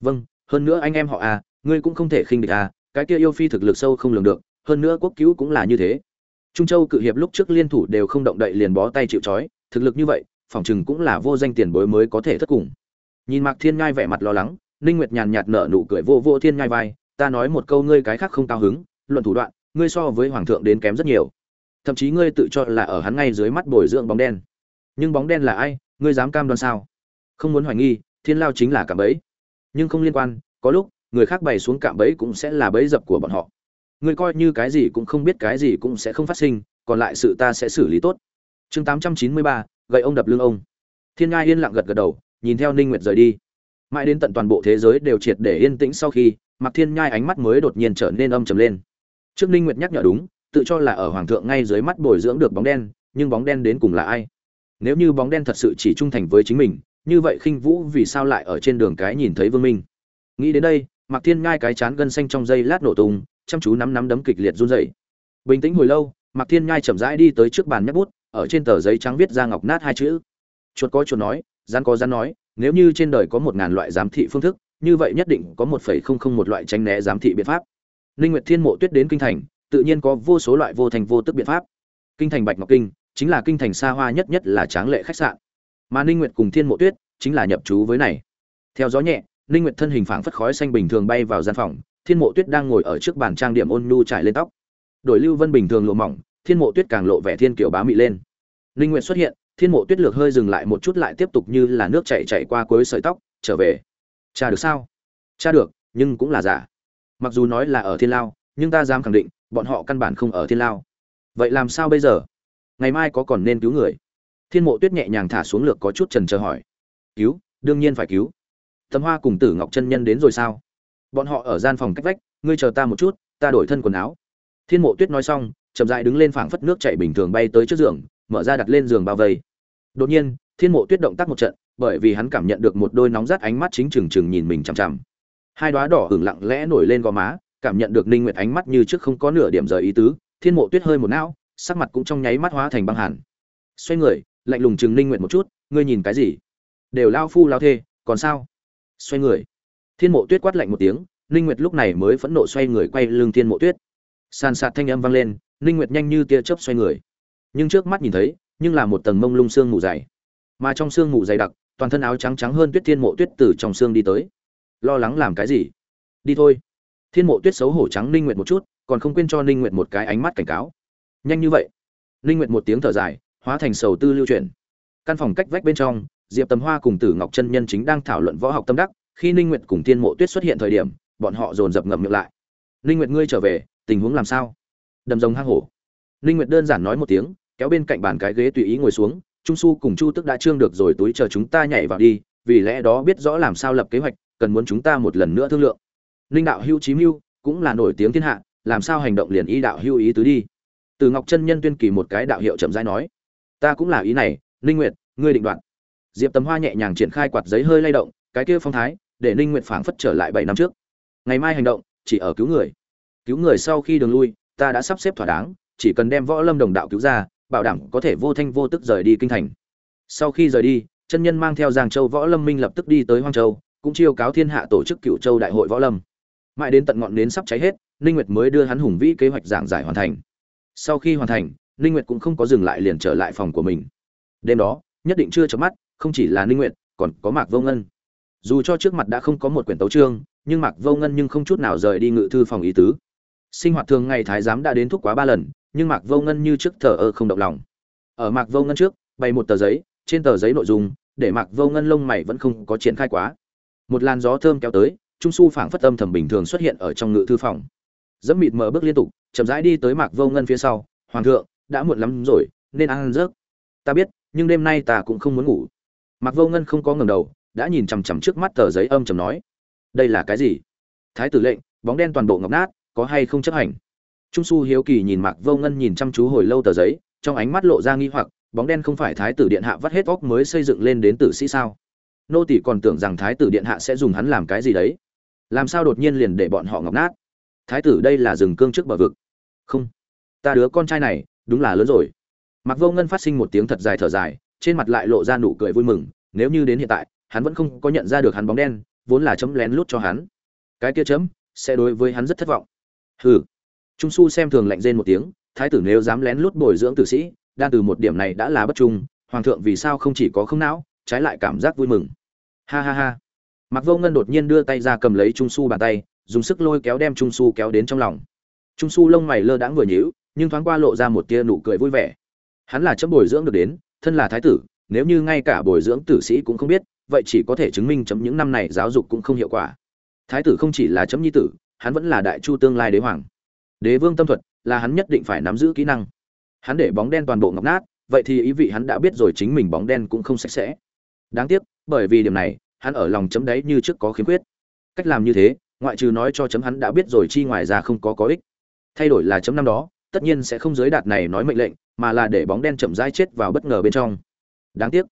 Vâng hơn nữa anh em họ à ngươi cũng không thể khinh địch à cái kia yêu phi thực lực sâu không lường được, hơn nữa quốc cứu cũng là như thế. Trung châu cự hiệp lúc trước liên thủ đều không động đậy liền bó tay chịu trói, thực lực như vậy phỏng chừng cũng là vô danh tiền bối mới có thể thất cùng. Nhìn mạc thiên ngai vẻ mặt lo lắng, ninh nguyệt nhàn nhạt nở nụ cười vô vô thiên ngai vai, ta nói một câu ngươi cái khác không cao hứng, luận thủ đoạn, ngươi so với hoàng thượng đến kém rất nhiều. Thậm chí ngươi tự cho là ở hắn ngay dưới mắt bồi dưỡng bóng đen. Nhưng bóng đen là ai, ngươi dám cam đoan sao? Không muốn hoài nghi, thiên lao chính là cảm ấy nhưng không liên quan, có lúc người khác bày xuống cạm bẫy cũng sẽ là bẫy dập của bọn họ. Người coi như cái gì cũng không biết cái gì cũng sẽ không phát sinh, còn lại sự ta sẽ xử lý tốt. Chương tám trăm chín mươi ba, gậy ông đập lưng ông. Thiên ngai yên lặng gật gật đầu, nhìn theo ninh nguyệt rời đi. Mãi đến tận toàn bộ thế giới đều triệt để yên tĩnh sau khi mặc thiên nhai ánh mắt mới đột nhiên trở nên âm trầm lên. Trước ninh nguyệt nhắc nhở đúng, tự cho là ở hoàng thượng ngay dưới mắt bồi dưỡng được bóng đen, nhưng bóng đen đến cùng là ai? Nếu như bóng đen thật sự chỉ trung thành với chính mình, như vậy khinh vũ vì sao lại ở trên đường cái nhìn thấy vương minh? Nghĩ đến đây Mạc thiên Ngai cái chán gân xanh trong dây lát nổ tung, chăm chú nắm nắm đấm kịch liệt run rẩy. Bình tĩnh hồi lâu, Mạc thiên Ngai chậm rãi đi tới trước bàn nhấc bút, ở trên tờ giấy trắng viết ra ngọc nát hai chữ. Chuột có chuột nói gian có gian nói, nếu như trên đời có một ngàn loại giám thị phương thức, như vậy nhất định có một phẩy không không một loại tránh né giám thị biện pháp. Linh nguyệt thiên mộ tuyết đến kinh thành, tự nhiên có vô số loại vô thành vô tức biện pháp. Kinh thành bạch ngọc kinh, chính là kinh thành xa hoa nhất nhất là tráng lệ khách sạn. Mà ninh nguyệt cùng thiên mộ tuyết, chính là nhập trú với này. Theo gió nhẹ ninh nguyệt thân hình phảng phất khói xanh bình thường bay vào gian phòng, thiên mộ tuyết đang ngồi ở trước bàn trang điểm ôn nhu trải lên tóc. Đổi lưu vân bình thường lộ mỏng, thiên mộ tuyết càng lộ vẻ thiên kiều bá mị lên. Ninh nguyệt xuất hiện, thiên mộ tuyết lược hơi dừng lại một chút lại tiếp tục như là nước chảy chảy qua cuối sợi tóc, trở về. Cha được sao? Cha được, nhưng cũng là giả. Mặc dù nói là ở thiên lao, nhưng ta dám khẳng định, bọn họ căn bản không ở thiên lao. Vậy làm sao bây giờ? Ngày mai có còn nên cứu người. Thiên mộ tuyết nhẹ nhàng thả xuống lược có chút chần chờ hỏi. Cứu, đương nhiên phải cứu tấm hoa cùng tử ngọc chân nhân đến rồi sao? Bọn họ ở gian phòng cách vách ngươi chờ ta một chút ta đổi thân quần áo. Thiên mộ tuyết nói xong chậm dại đứng lên phảng phất nước chảy bình thường bay tới trước giường mở ra đặt lên giường bao vây. Đột nhiên thiên mộ tuyết động tác một trận bởi vì hắn cảm nhận được một đôi nóng rát ánh mắt chính trừng trừng nhìn mình chằm chằm. Hai đoá đỏ hửng lặng lẽ nổi lên gò má cảm nhận được ninh nguyệt ánh mắt như trước không có nửa điểm rời ý tứ thiên mộ tuyết hơi một não sắc mặt cũng trong nháy mắt hóa thành băng hẳn, xoay người lạnh lùng chừng ninh nguyệt một chút ngươi nhìn cái gì? Đều lao phu lao thê còn sao? Xoay người. Thiên mộ tuyết quát lạnh một tiếng, ninh nguyệt lúc này mới phẫn nộ xoay người quay lưng thiên mộ tuyết. Sàn sạt thanh âm vang lên, ninh nguyệt nhanh như tia chớp xoay người. Nhưng trước mắt nhìn thấy, nhưng là một tầng mông lung xương mù dày. Mà trong xương mù dày đặc, toàn thân áo trắng trắng hơn tuyết thiên mộ tuyết từ trong xương đi tới. Lo lắng làm cái gì? Đi thôi. Thiên mộ tuyết xấu hổ trắng ninh nguyệt một chút, còn không quên cho ninh nguyệt một cái ánh mắt cảnh cáo. Nhanh như vậy. Ninh nguyệt một tiếng thở dài, hóa thành sầu tư lưu chuyển. Căn phòng cách vách bên trong diệp tầm hoa cùng tử ngọc chân nhân chính đang thảo luận võ học tâm đắc, khi ninh nguyệt cùng Tiên mộ tuyết xuất hiện thời điểm, bọn họ dồn dập ngậm miệng lại. Ninh nguyệt ngươi trở về, tình huống làm sao? Đầm rồng hang hổ. Ninh nguyệt đơn giản nói một tiếng, kéo bên cạnh bàn cái ghế tùy ý ngồi xuống, trung su cùng chu tức đã trương được rồi, túi chờ chúng ta nhảy vào đi, vì lẽ đó biết rõ làm sao lập kế hoạch, cần muốn chúng ta một lần nữa thương lượng. Ninh đạo hưu chí mưu, cũng là nổi tiếng thiên hạ, làm sao hành động liền ý đạo hưu ý tứ đi. Từ ngọc chân nhân tuyên kỳ một cái đạo hiệu chậm rãi nói, ta cũng là ý này, ninh nguyệt, ngươi định đoạt diệp tầm hoa nhẹ nhàng triển khai quạt giấy hơi lay động, cái kia phong thái, để ninh nguyệt phảng phất trở lại bảy năm trước. Ngày mai hành động, chỉ ở cứu người. Cứu người sau khi đường lui, ta đã sắp xếp thỏa đáng, chỉ cần đem võ lâm đồng đạo cứu ra, bảo đảm có thể vô thanh vô tức rời đi kinh thành. Sau khi rời đi, chân nhân mang theo giang châu võ lâm minh lập tức đi tới hoang châu, cũng chiêu cáo thiên hạ tổ chức cựu châu đại hội võ lâm. Mãi đến tận ngọn nến sắp cháy hết, ninh nguyệt mới đưa hắn hùng vĩ kế hoạch giảng giải hoàn thành. Sau khi hoàn thành, ninh nguyệt cũng không có dừng lại liền trở lại phòng của mình. Đêm đó, nhất định chưa chớp mắt không chỉ là ninh nguyện, còn có mạc vô ngân. Dù cho trước mặt đã không có một quyển tấu chương nhưng mạc vô ngân nhưng không chút nào rời đi ngự thư phòng ý tứ. Sinh hoạt thường ngày thái giám đã đến thúc quá ba lần nhưng mạc vô ngân như trước thờ ơ không động lòng. Ở mạc vô ngân trước bày một tờ giấy trên tờ giấy nội dung để mạc vô ngân lông mày vẫn không có triển khai quá. Một làn gió thơm kéo tới trung su phảng phất âm thầm bình thường xuất hiện ở trong ngự thư phòng. Dẫm mịt mở bước liên tục chậm rãi đi tới mạc vô ngân phía sau. Hoàng thượng đã muộn lắm rồi nên ăn rớt ta biết nhưng đêm nay ta cũng không muốn ngủ mạc vô ngân không có ngẩng đầu, đã nhìn chằm chằm trước mắt tờ giấy âm trầm nói, đây là cái gì? Thái tử lệnh, bóng đen toàn bộ ngọc nát, có hay không chấp hành? Trung su hiếu kỳ nhìn mạc vô ngân nhìn chăm chú hồi lâu tờ giấy, trong ánh mắt lộ ra nghi hoặc, bóng đen không phải thái tử điện hạ vắt hết óc mới xây dựng lên đến tử sĩ sao? Nô tỷ còn tưởng rằng thái tử điện hạ sẽ dùng hắn làm cái gì đấy. Làm sao đột nhiên liền để bọn họ ngọc nát? Thái tử đây là rừng cương trước bờ vực. Không, ta đứa con trai này, đúng là lớn rồi. Mạc vô ngân phát sinh một tiếng thật dài thở dài trên mặt lại lộ ra nụ cười vui mừng, nếu như đến hiện tại, hắn vẫn không có nhận ra được hắn bóng đen, vốn là chấm lén lút cho hắn. Cái kia chấm, sẽ đối với hắn rất thất vọng. Hừ. Trung su xem thường lạnh rên một tiếng, thái tử nếu dám lén lút bồi dưỡng tử sĩ đang từ một điểm này đã là bất trung, hoàng thượng vì sao không chỉ có không não, trái lại cảm giác vui mừng. Ha ha ha. Mặc vô ngân đột nhiên đưa tay ra cầm lấy trung su bàn tay, dùng sức lôi kéo đem trung su kéo đến trong lòng. Trung su lông mày lơ đãng vừa nhíu, nhưng thoáng qua lộ ra một tia nụ cười vui vẻ. Hắn là chấm bồi dưỡng được đến thân là thái tử, nếu như ngay cả bồi dưỡng tử sĩ cũng không biết, vậy chỉ có thể chứng minh chấm những năm này giáo dục cũng không hiệu quả. Thái tử không chỉ là chấm nhi tử, hắn vẫn là đại chu tương lai đế hoàng. Đế vương tâm thuật là hắn nhất định phải nắm giữ kỹ năng. Hắn để bóng đen toàn bộ ngọc nát, vậy thì ý vị hắn đã biết rồi chính mình bóng đen cũng không sạch sẽ. Đáng tiếc, bởi vì điểm này, hắn ở lòng chấm đấy như trước có khiếm khuyết. Cách làm như thế, ngoại trừ nói cho chấm hắn đã biết rồi chi ngoài ra không có có ích. Thay đổi là chấm năm đó, tất nhiên sẽ không giới đạt này nói mệnh lệnh mà là để bóng đen chậm rãi chết vào bất ngờ bên trong. Đáng tiếc,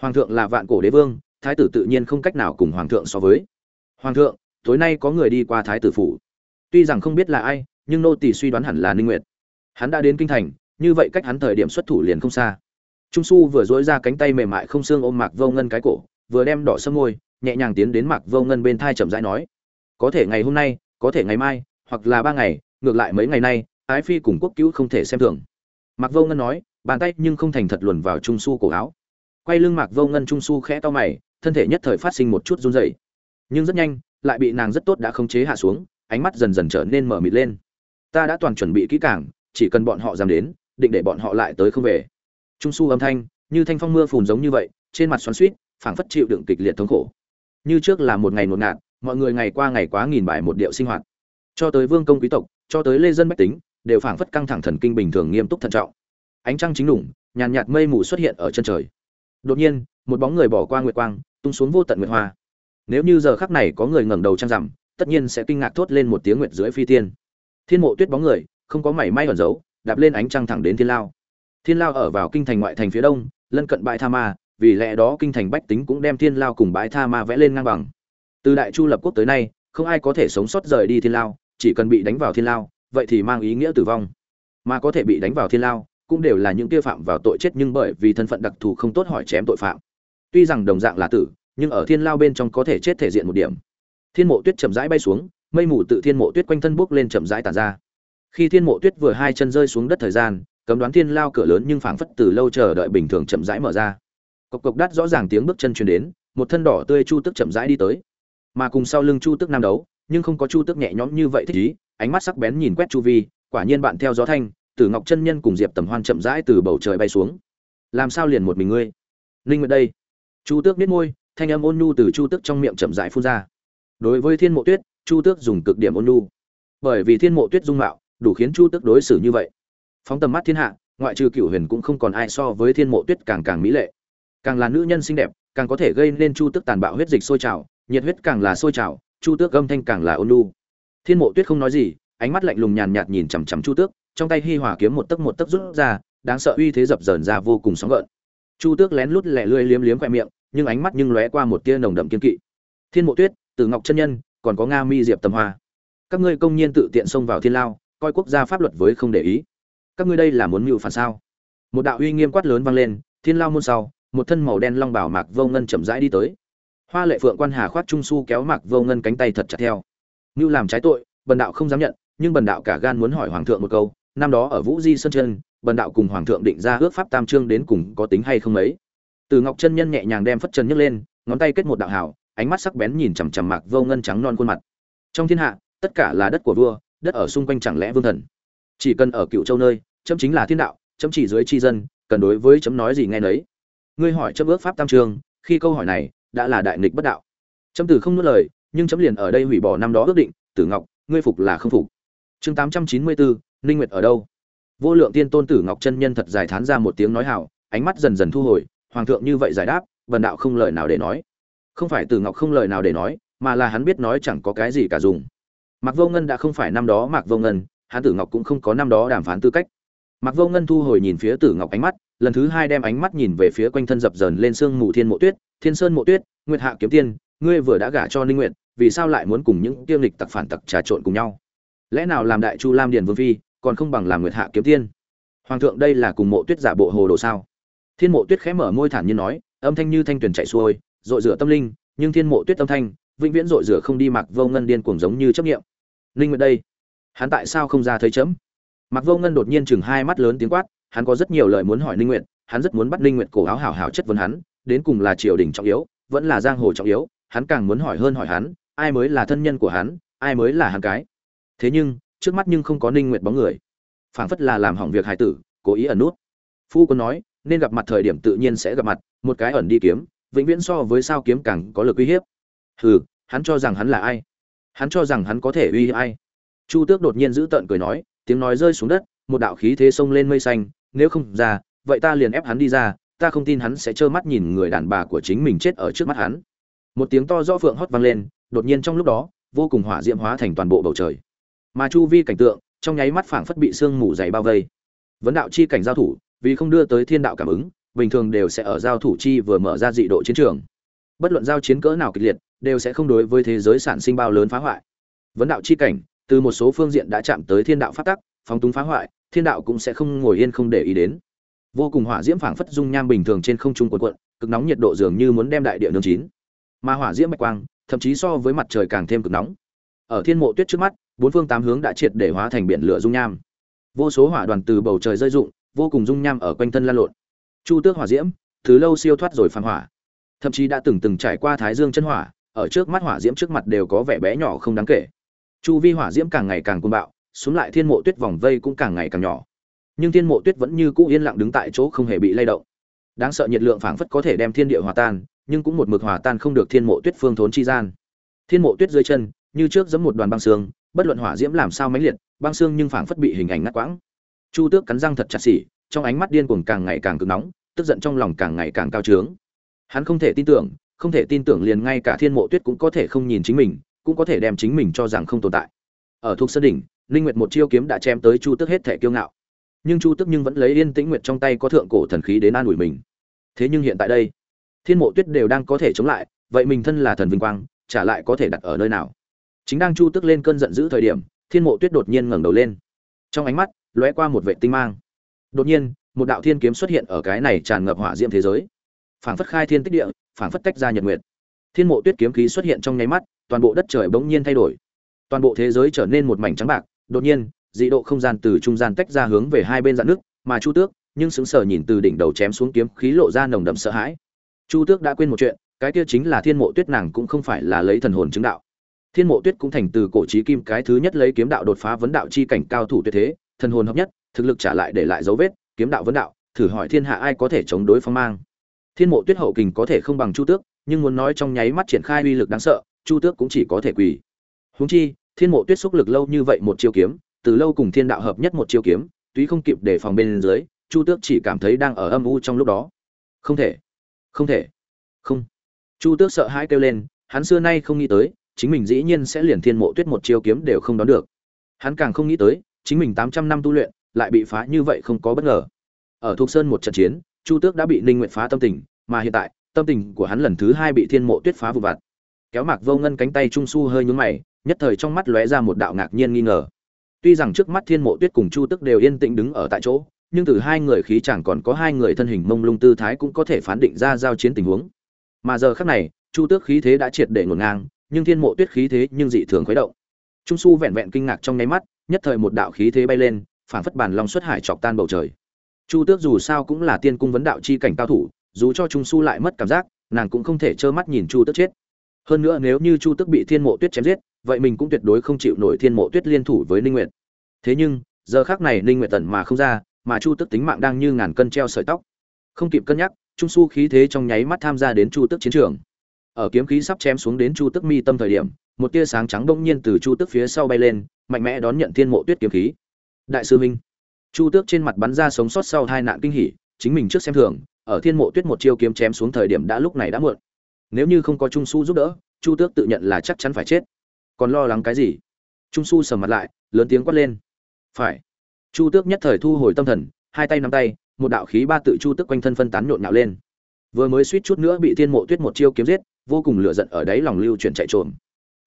hoàng thượng là vạn cổ đế vương, thái tử tự nhiên không cách nào cùng hoàng thượng so với. Hoàng thượng, tối nay có người đi qua thái tử phủ. Tuy rằng không biết là ai, nhưng nô tỳ suy đoán hẳn là ninh nguyệt. Hắn đã đến kinh thành, như vậy cách hắn thời điểm xuất thủ liền không xa. Trung su vừa duỗi ra cánh tay mềm mại không xương ôm mạc vô ngân cái cổ, vừa đem đỏ sâm môi, nhẹ nhàng tiến đến mạc vô ngân bên thai chậm rãi nói, có thể ngày hôm nay, có thể ngày mai, hoặc là ba ngày, ngược lại mấy ngày nay, ái phi cùng quốc cứu không thể xem thường mạc vô ngân nói bàn tay nhưng không thành thật luồn vào trung su cổ áo. Quay lưng mạc vô ngân trung su khẽ to mày thân thể nhất thời phát sinh một chút run rẩy. Nhưng rất nhanh lại bị nàng rất tốt đã khống chế hạ xuống ánh mắt dần dần trở nên mở mịt lên. Ta đã toàn chuẩn bị kỹ càng chỉ cần bọn họ dám đến định để bọn họ lại tới không về. Trung su âm thanh như thanh phong mưa phùn giống như vậy trên mặt xoắn xuýt, phảng phất chịu đựng kịch liệt thống khổ. Như trước là một ngày ngột ngạt mọi người ngày qua ngày quá nghìn bài một điệu sinh hoạt. Cho tới vương công quý tộc cho tới lê dân bách tính đều phảng phất căng thẳng thần kinh bình thường nghiêm túc thận trọng. Ánh trăng chính đủng, nhàn nhạt mây mù xuất hiện ở chân trời. Đột nhiên, một bóng người bỏ qua nguyệt quang, tung xuống vô tận nguyệt hoa. Nếu như giờ khắc này có người ngẩng đầu trăng rằm, tất nhiên sẽ kinh ngạc thốt lên một tiếng nguyệt dưới phi tiên. Thiên mộ tuyết bóng người, không có mảy may ẩn giấu, đạp lên ánh trăng thẳng đến thiên lao. Thiên lao ở vào kinh thành ngoại thành phía đông, lân cận bãi tha ma, vì lẽ đó kinh thành bách tính cũng đem thiên lao cùng bãi tha ma vẽ lên ngang bằng. Từ đại chu lập quốc tới nay, không ai có thể sống sót rời đi thiên lao, chỉ cần bị đánh vào thiên lao vậy thì mang ý nghĩa tử vong. Mà có thể bị đánh vào thiên lao, cũng đều là những kia phạm vào tội chết nhưng bởi vì thân phận đặc thù không tốt hỏi chém tội phạm. Tuy rằng đồng dạng là tử, nhưng ở thiên lao bên trong có thể chết thể diện một điểm. Thiên mộ tuyết chậm rãi bay xuống, mây mù tự thiên mộ tuyết quanh thân bốc lên chậm rãi tàn ra. Khi thiên mộ tuyết vừa hai chân rơi xuống đất thời gian, cấm đoán thiên lao cửa lớn nhưng phảng phất từ lâu chờ đợi bình thường chậm rãi mở ra. Cộc cộc đắt rõ ràng tiếng bước chân truyền đến, một thân đỏ tươi chu tức chậm rãi đi tới. Mà cùng sau lưng chu tức nam đấu nhưng không có chu tước nhẹ nhõm như vậy thích ý, ánh mắt sắc bén nhìn quét chu vi, quả nhiên bạn theo gió thanh, tử ngọc chân nhân cùng diệp tầm hoan chậm rãi từ bầu trời bay xuống. Làm sao liền một mình ngươi? Linh nguyệt đây. Chu tước biết môi, thanh âm ôn nhu từ chu tước trong miệng chậm rãi phun ra. Đối với thiên mộ tuyết, chu tước dùng cực điểm ôn nhu. Bởi vì thiên mộ tuyết dung mạo, đủ khiến chu tước đối xử như vậy. Phóng tầm mắt thiên hạ, ngoại trừ cửu huyền cũng không còn ai so với thiên mộ tuyết càng càng mỹ lệ. Càng là nữ nhân xinh đẹp, càng có thể gây nên chu tước tàn bạo huyết dịch sôi trào, nhiệt huyết càng là sôi trào chu tước âm thanh càng là ôn lu thiên mộ tuyết không nói gì, ánh mắt lạnh lùng nhàn nhạt nhìn chằm chằm chu tước, trong tay hi hòa kiếm một tấc một tấc rút ra, đáng sợ uy thế dập dờn ra vô cùng sóng gợn. Chu tước lén lút lẹ lưỡi liếm liếm khoe miệng, nhưng ánh mắt nhưng lóe qua một tia nồng đậm kiên kỵ. Thiên mộ tuyết, từ ngọc chân nhân, còn có nga mi diệp tầm hoa. Các ngươi công nhiên tự tiện xông vào thiên lao, coi quốc gia pháp luật với không để ý. Các ngươi đây là muốn mưu phản sao? Một đạo uy nghiêm quát lớn vang lên, thiên lao môn sau, một thân màu đen long bảo mạc vô ngân chậm rãi đi tới hoa lệ phượng quan hà khoát trung su kéo mạc vô ngân cánh tay thật chặt theo. Như làm trái tội, bần đạo không dám nhận, nhưng bần đạo cả gan muốn hỏi hoàng thượng một câu, năm đó ở vũ di sơn chân bần đạo cùng hoàng thượng định ra ước pháp tam trương đến cùng có tính hay không mấy? Từ ngọc chân nhân nhẹ nhàng đem phất chân nhấc lên, ngón tay kết một đạo hảo ánh mắt sắc bén nhìn chằm chằm mạc vô ngân trắng non khuôn mặt. Trong thiên hạ, tất cả là đất của vua, đất ở xung quanh chẳng lẽ vương thần? Chỉ cần ở cựu châu nơi, chấm chính là thiên đạo, chấm chỉ dưới tri dân, cần đối với chấm nói gì nghe nấy. Ngươi hỏi chấm ước pháp tam trương khi câu hỏi này đã là đại nghịch bất đạo. Chấm từ không nuốt lời, nhưng chấm liền ở đây hủy bỏ năm đó ước định, tử ngọc, ngươi phục là không phục. Chương tám trăm chín mươi bốn ninh nguyệt ở đâu? Vô lượng tiên tôn tử ngọc chân nhân thật dài thán ra một tiếng nói hảo, ánh mắt dần dần thu hồi, hoàng thượng như vậy giải đáp vần đạo không lời nào để nói. Không phải tử ngọc không lời nào để nói, mà là hắn biết nói chẳng có cái gì cả dùng. Mạc vô ngân đã không phải năm đó mạc vô ngân, hắn tử ngọc cũng không có năm đó đàm phán tư cách. Mạc vô ngân thu hồi nhìn phía tử ngọc ánh mắt, lần thứ hai đem ánh mắt nhìn về phía quanh thân dập dờn lên sương mù thiên mộ tuyết thiên sơn mộ tuyết, nguyệt hạ kiếm tiên, ngươi vừa đã gả cho ninh nguyệt, vì sao lại muốn cùng những tiêm lịch tặc phản tặc trà trộn cùng nhau? Lẽ nào làm đại chu lam điền vương phi, còn không bằng làm nguyệt hạ kiếm tiên? Hoàng thượng đây là cùng mộ tuyết giả bộ hồ đồ sao? Thiên mộ tuyết khẽ mở môi thản nhiên nói, âm thanh như thanh tuyển chạy xuôi dội rửa tâm linh, nhưng thiên mộ tuyết âm thanh, vĩnh viễn dội rửa không đi mặc vô ngân điên cuồng giống như chấp nghiệm linh nguyệt đây, hắn tại sao không ra thấy chấm? Mặc vô ngân đột nhiên chừng hai mắt lớn tiếng quát, hắn có rất nhiều lời muốn hỏi ninh nguyệt, hắn rất muốn bắt ninh nguyệt cổ áo hảo hảo chất vấn hắn đến cùng là triều đình trọng yếu, vẫn là giang hồ trọng yếu, hắn càng muốn hỏi hơn hỏi hắn, ai mới là thân nhân của hắn, ai mới là hắn cái. Thế nhưng, trước mắt nhưng không có ninh nguyệt bóng người. Phảng phất là làm hỏng việc hài tử, cố ý ẩn nút. Phu quân nói, nên gặp mặt thời điểm tự nhiên sẽ gặp mặt, một cái ẩn đi kiếm, vĩnh viễn so với sao kiếm càng có lực uy hiếp. Hừ, hắn cho rằng hắn là ai? Hắn cho rằng hắn có thể uy hiếp ai? Chu tước đột nhiên giữ tợn cười nói, tiếng nói rơi xuống đất, một đạo khí thế sông lên mây xanh, nếu không ra, vậy ta liền ép hắn đi ra ta không tin hắn sẽ trơ mắt nhìn người đàn bà của chính mình chết ở trước mắt hắn. Một tiếng to rõ phượng hót vang lên, đột nhiên trong lúc đó, vô cùng hỏa diễm hóa thành toàn bộ bầu trời. Mà chu vi cảnh tượng, trong nháy mắt phảng phất bị sương mù dày bao vây. Vấn đạo chi cảnh giao thủ, vì không đưa tới thiên đạo cảm ứng, bình thường đều sẽ ở giao thủ chi vừa mở ra dị độ chiến trường. Bất luận giao chiến cỡ nào kịch liệt, đều sẽ không đối với thế giới sản sinh bao lớn phá hoại. Vấn đạo chi cảnh, từ một số phương diện đã chạm tới thiên đạo phát tắc, phóng túng phá hoại, thiên đạo cũng sẽ không ngồi yên không để ý đến vô cùng hỏa diễm phảng phất dung nham bình thường trên không trung quần quận cực nóng nhiệt độ dường như muốn đem đại địa nương chín. Mà hỏa diễm bạch quang, thậm chí so với mặt trời càng thêm cực nóng. Ở thiên mộ tuyết trước mắt, bốn phương tám hướng đã triệt để hóa thành biển lửa dung nham. Vô số hỏa đoàn từ bầu trời rơi rụng, vô cùng dung nham ở quanh thân lan lộn. Chu tước hỏa diễm thứ lâu siêu thoát rồi phản hỏa. Thậm chí đã từng từng trải qua thái dương chân hỏa, ở trước mắt hỏa diễm trước mặt đều có vẻ bé nhỏ không đáng kể. Chu vi hỏa diễm càng ngày càng côn bạo, xuống lại thiên mộ tuyết vòng vây cũng càng ngày càng nhỏ nhưng thiên mộ tuyết vẫn như cũ yên lặng đứng tại chỗ không hề bị lay động. Đáng sợ nhiệt lượng phảng phất có thể đem thiên địa hòa tan, nhưng cũng một mực hòa tan không được thiên mộ tuyết phương thốn chi gian. Thiên mộ tuyết dưới chân, như trước giẫm một đoàn băng xương, bất luận hỏa diễm làm sao mãnh liệt, băng xương nhưng phảng phất bị hình ảnh ngắt quãng. Chu tước cắn răng thật chặt xỉ, trong ánh mắt điên cuồng càng ngày càng cực nóng, tức giận trong lòng càng ngày càng cao trướng. Hắn không thể tin tưởng, không thể tin tưởng liền ngay cả thiên mộ tuyết cũng có thể không nhìn chính mình, cũng có thể đem chính mình cho rằng không tồn tại. Ở thuộc sơn đỉnh, linh nguyệt một chiêu kiếm đã chém tới chu tước hết thể kiêu ngạo nhưng chu tức nhưng vẫn lấy yên tĩnh nguyệt trong tay có thượng cổ thần khí đến an ủi mình. Thế nhưng hiện tại đây, thiên mộ tuyết đều đang có thể chống lại, vậy mình thân là thần vinh quang trả lại có thể đặt ở nơi nào? Chính đang chu tức lên cơn giận dữ thời điểm, thiên mộ tuyết đột nhiên ngẩng đầu lên. Trong ánh mắt, lóe qua một vệ tinh mang. Đột nhiên, một đạo thiên kiếm xuất hiện ở cái này tràn ngập hỏa diễm thế giới. Phảng phất khai thiên tích địa, phảng phất tách ra nhật nguyệt. Thiên mộ tuyết kiếm khí xuất hiện trong nháy mắt, toàn bộ đất trời bỗng nhiên thay đổi. Toàn bộ thế giới trở nên một mảnh trắng bạc, đột nhiên dị độ không gian từ trung gian tách ra hướng về hai bên dạn nước, mà chu tước nhưng sững sờ nhìn từ đỉnh đầu chém xuống kiếm khí lộ ra nồng đậm sợ hãi. Chu tước đã quên một chuyện, cái kia chính là thiên mộ tuyết nàng cũng không phải là lấy thần hồn chứng đạo. Thiên mộ tuyết cũng thành từ cổ trí kim, cái thứ nhất lấy kiếm đạo đột phá vấn đạo chi cảnh cao thủ tuyệt thế, thần hồn hợp nhất, thực lực trả lại để lại dấu vết, kiếm đạo vấn đạo, thử hỏi thiên hạ ai có thể chống đối phong mang. Thiên mộ tuyết hậu kình có thể không bằng chu tước, nhưng muốn nói trong nháy mắt triển khai uy lực đáng sợ, chu tước cũng chỉ có thể quỳ. Huống chi, thiên mộ tuyết xúc lực lâu như vậy một chiêu kiếm từ lâu cùng thiên đạo hợp nhất một chiêu kiếm, tuy không kịp để phòng bên dưới, chu tước chỉ cảm thấy đang ở âm u trong lúc đó. Không thể không thể, không. Chu tước sợ hãi kêu lên, hắn xưa nay không nghĩ tới, chính mình dĩ nhiên sẽ liền thiên mộ tuyết một chiêu kiếm đều không đón được. Hắn càng không nghĩ tới, chính mình tám trăm năm tu luyện, lại bị phá như vậy không có bất ngờ. Ở thục sơn một trận chiến, chu tước đã bị ninh nguyện phá tâm tình, mà hiện tại, tâm tình của hắn lần thứ hai bị thiên mộ tuyết phá vụ vặt. Kéo mạc vô ngân cánh tay trung su hơi nhún mày, nhất thời trong mắt lóe ra một đạo ngạc nhiên nghi ngờ tuy rằng trước mắt thiên mộ tuyết cùng chu tức đều yên tĩnh đứng ở tại chỗ, nhưng từ hai người khí chẳng còn có hai người thân hình mông lung tư thái cũng có thể phán định ra giao chiến tình huống. Mà giờ khác này, chu tước khí thế đã triệt để ngổn ngang, nhưng thiên mộ tuyết khí thế nhưng dị thường khuấy động. Trung su vẹn vẹn kinh ngạc trong nháy mắt, nhất thời một đạo khí thế bay lên phản phất bản long xuất hải chọc tan bầu trời. Chu tước dù sao cũng là tiên cung vấn đạo chi cảnh cao thủ, dù cho trung su lại mất cảm giác, nàng cũng không thể trơ mắt nhìn chu tước chết. Hơn nữa nếu như chu tước bị thiên mộ tuyết chém giết vậy mình cũng tuyệt đối không chịu nổi thiên mộ tuyết liên thủ với ninh nguyệt. Thế nhưng, giờ khắc này ninh nguyệt tận mà không ra, mà chu tước tính mạng đang như ngàn cân treo sợi tóc. Không kịp cân nhắc, trung su khí thế trong nháy mắt tham gia đến chu tước chiến trường. Ở kiếm khí sắp chém xuống đến chu tước mi tâm thời điểm, một tia sáng trắng bỗng nhiên từ chu tước phía sau bay lên, mạnh mẽ đón nhận thiên mộ tuyết kiếm khí. Đại sư minh chu tước trên mặt bắn ra sống sót sau hai nạn kinh hỉ, chính mình trước xem thường, ở thiên mộ tuyết một chiêu kiếm chém xuống thời điểm đã lúc này đã muộn. Nếu như không có trung su giúp đỡ, chu tước tự nhận là chắc chắn phải chết còn lo lắng cái gì? Trung su sầm mặt lại, lớn tiếng quát lên. Phải. Chu tước nhất thời thu hồi tâm thần, hai tay nắm tay, một đạo khí ba tự chu tước quanh thân phân tán nhộn nhạo lên. Vừa mới suýt chút nữa bị thiên mộ tuyết một chiêu kiếm giết, vô cùng lửa giận ở đáy lòng lưu chuyển chạy trộm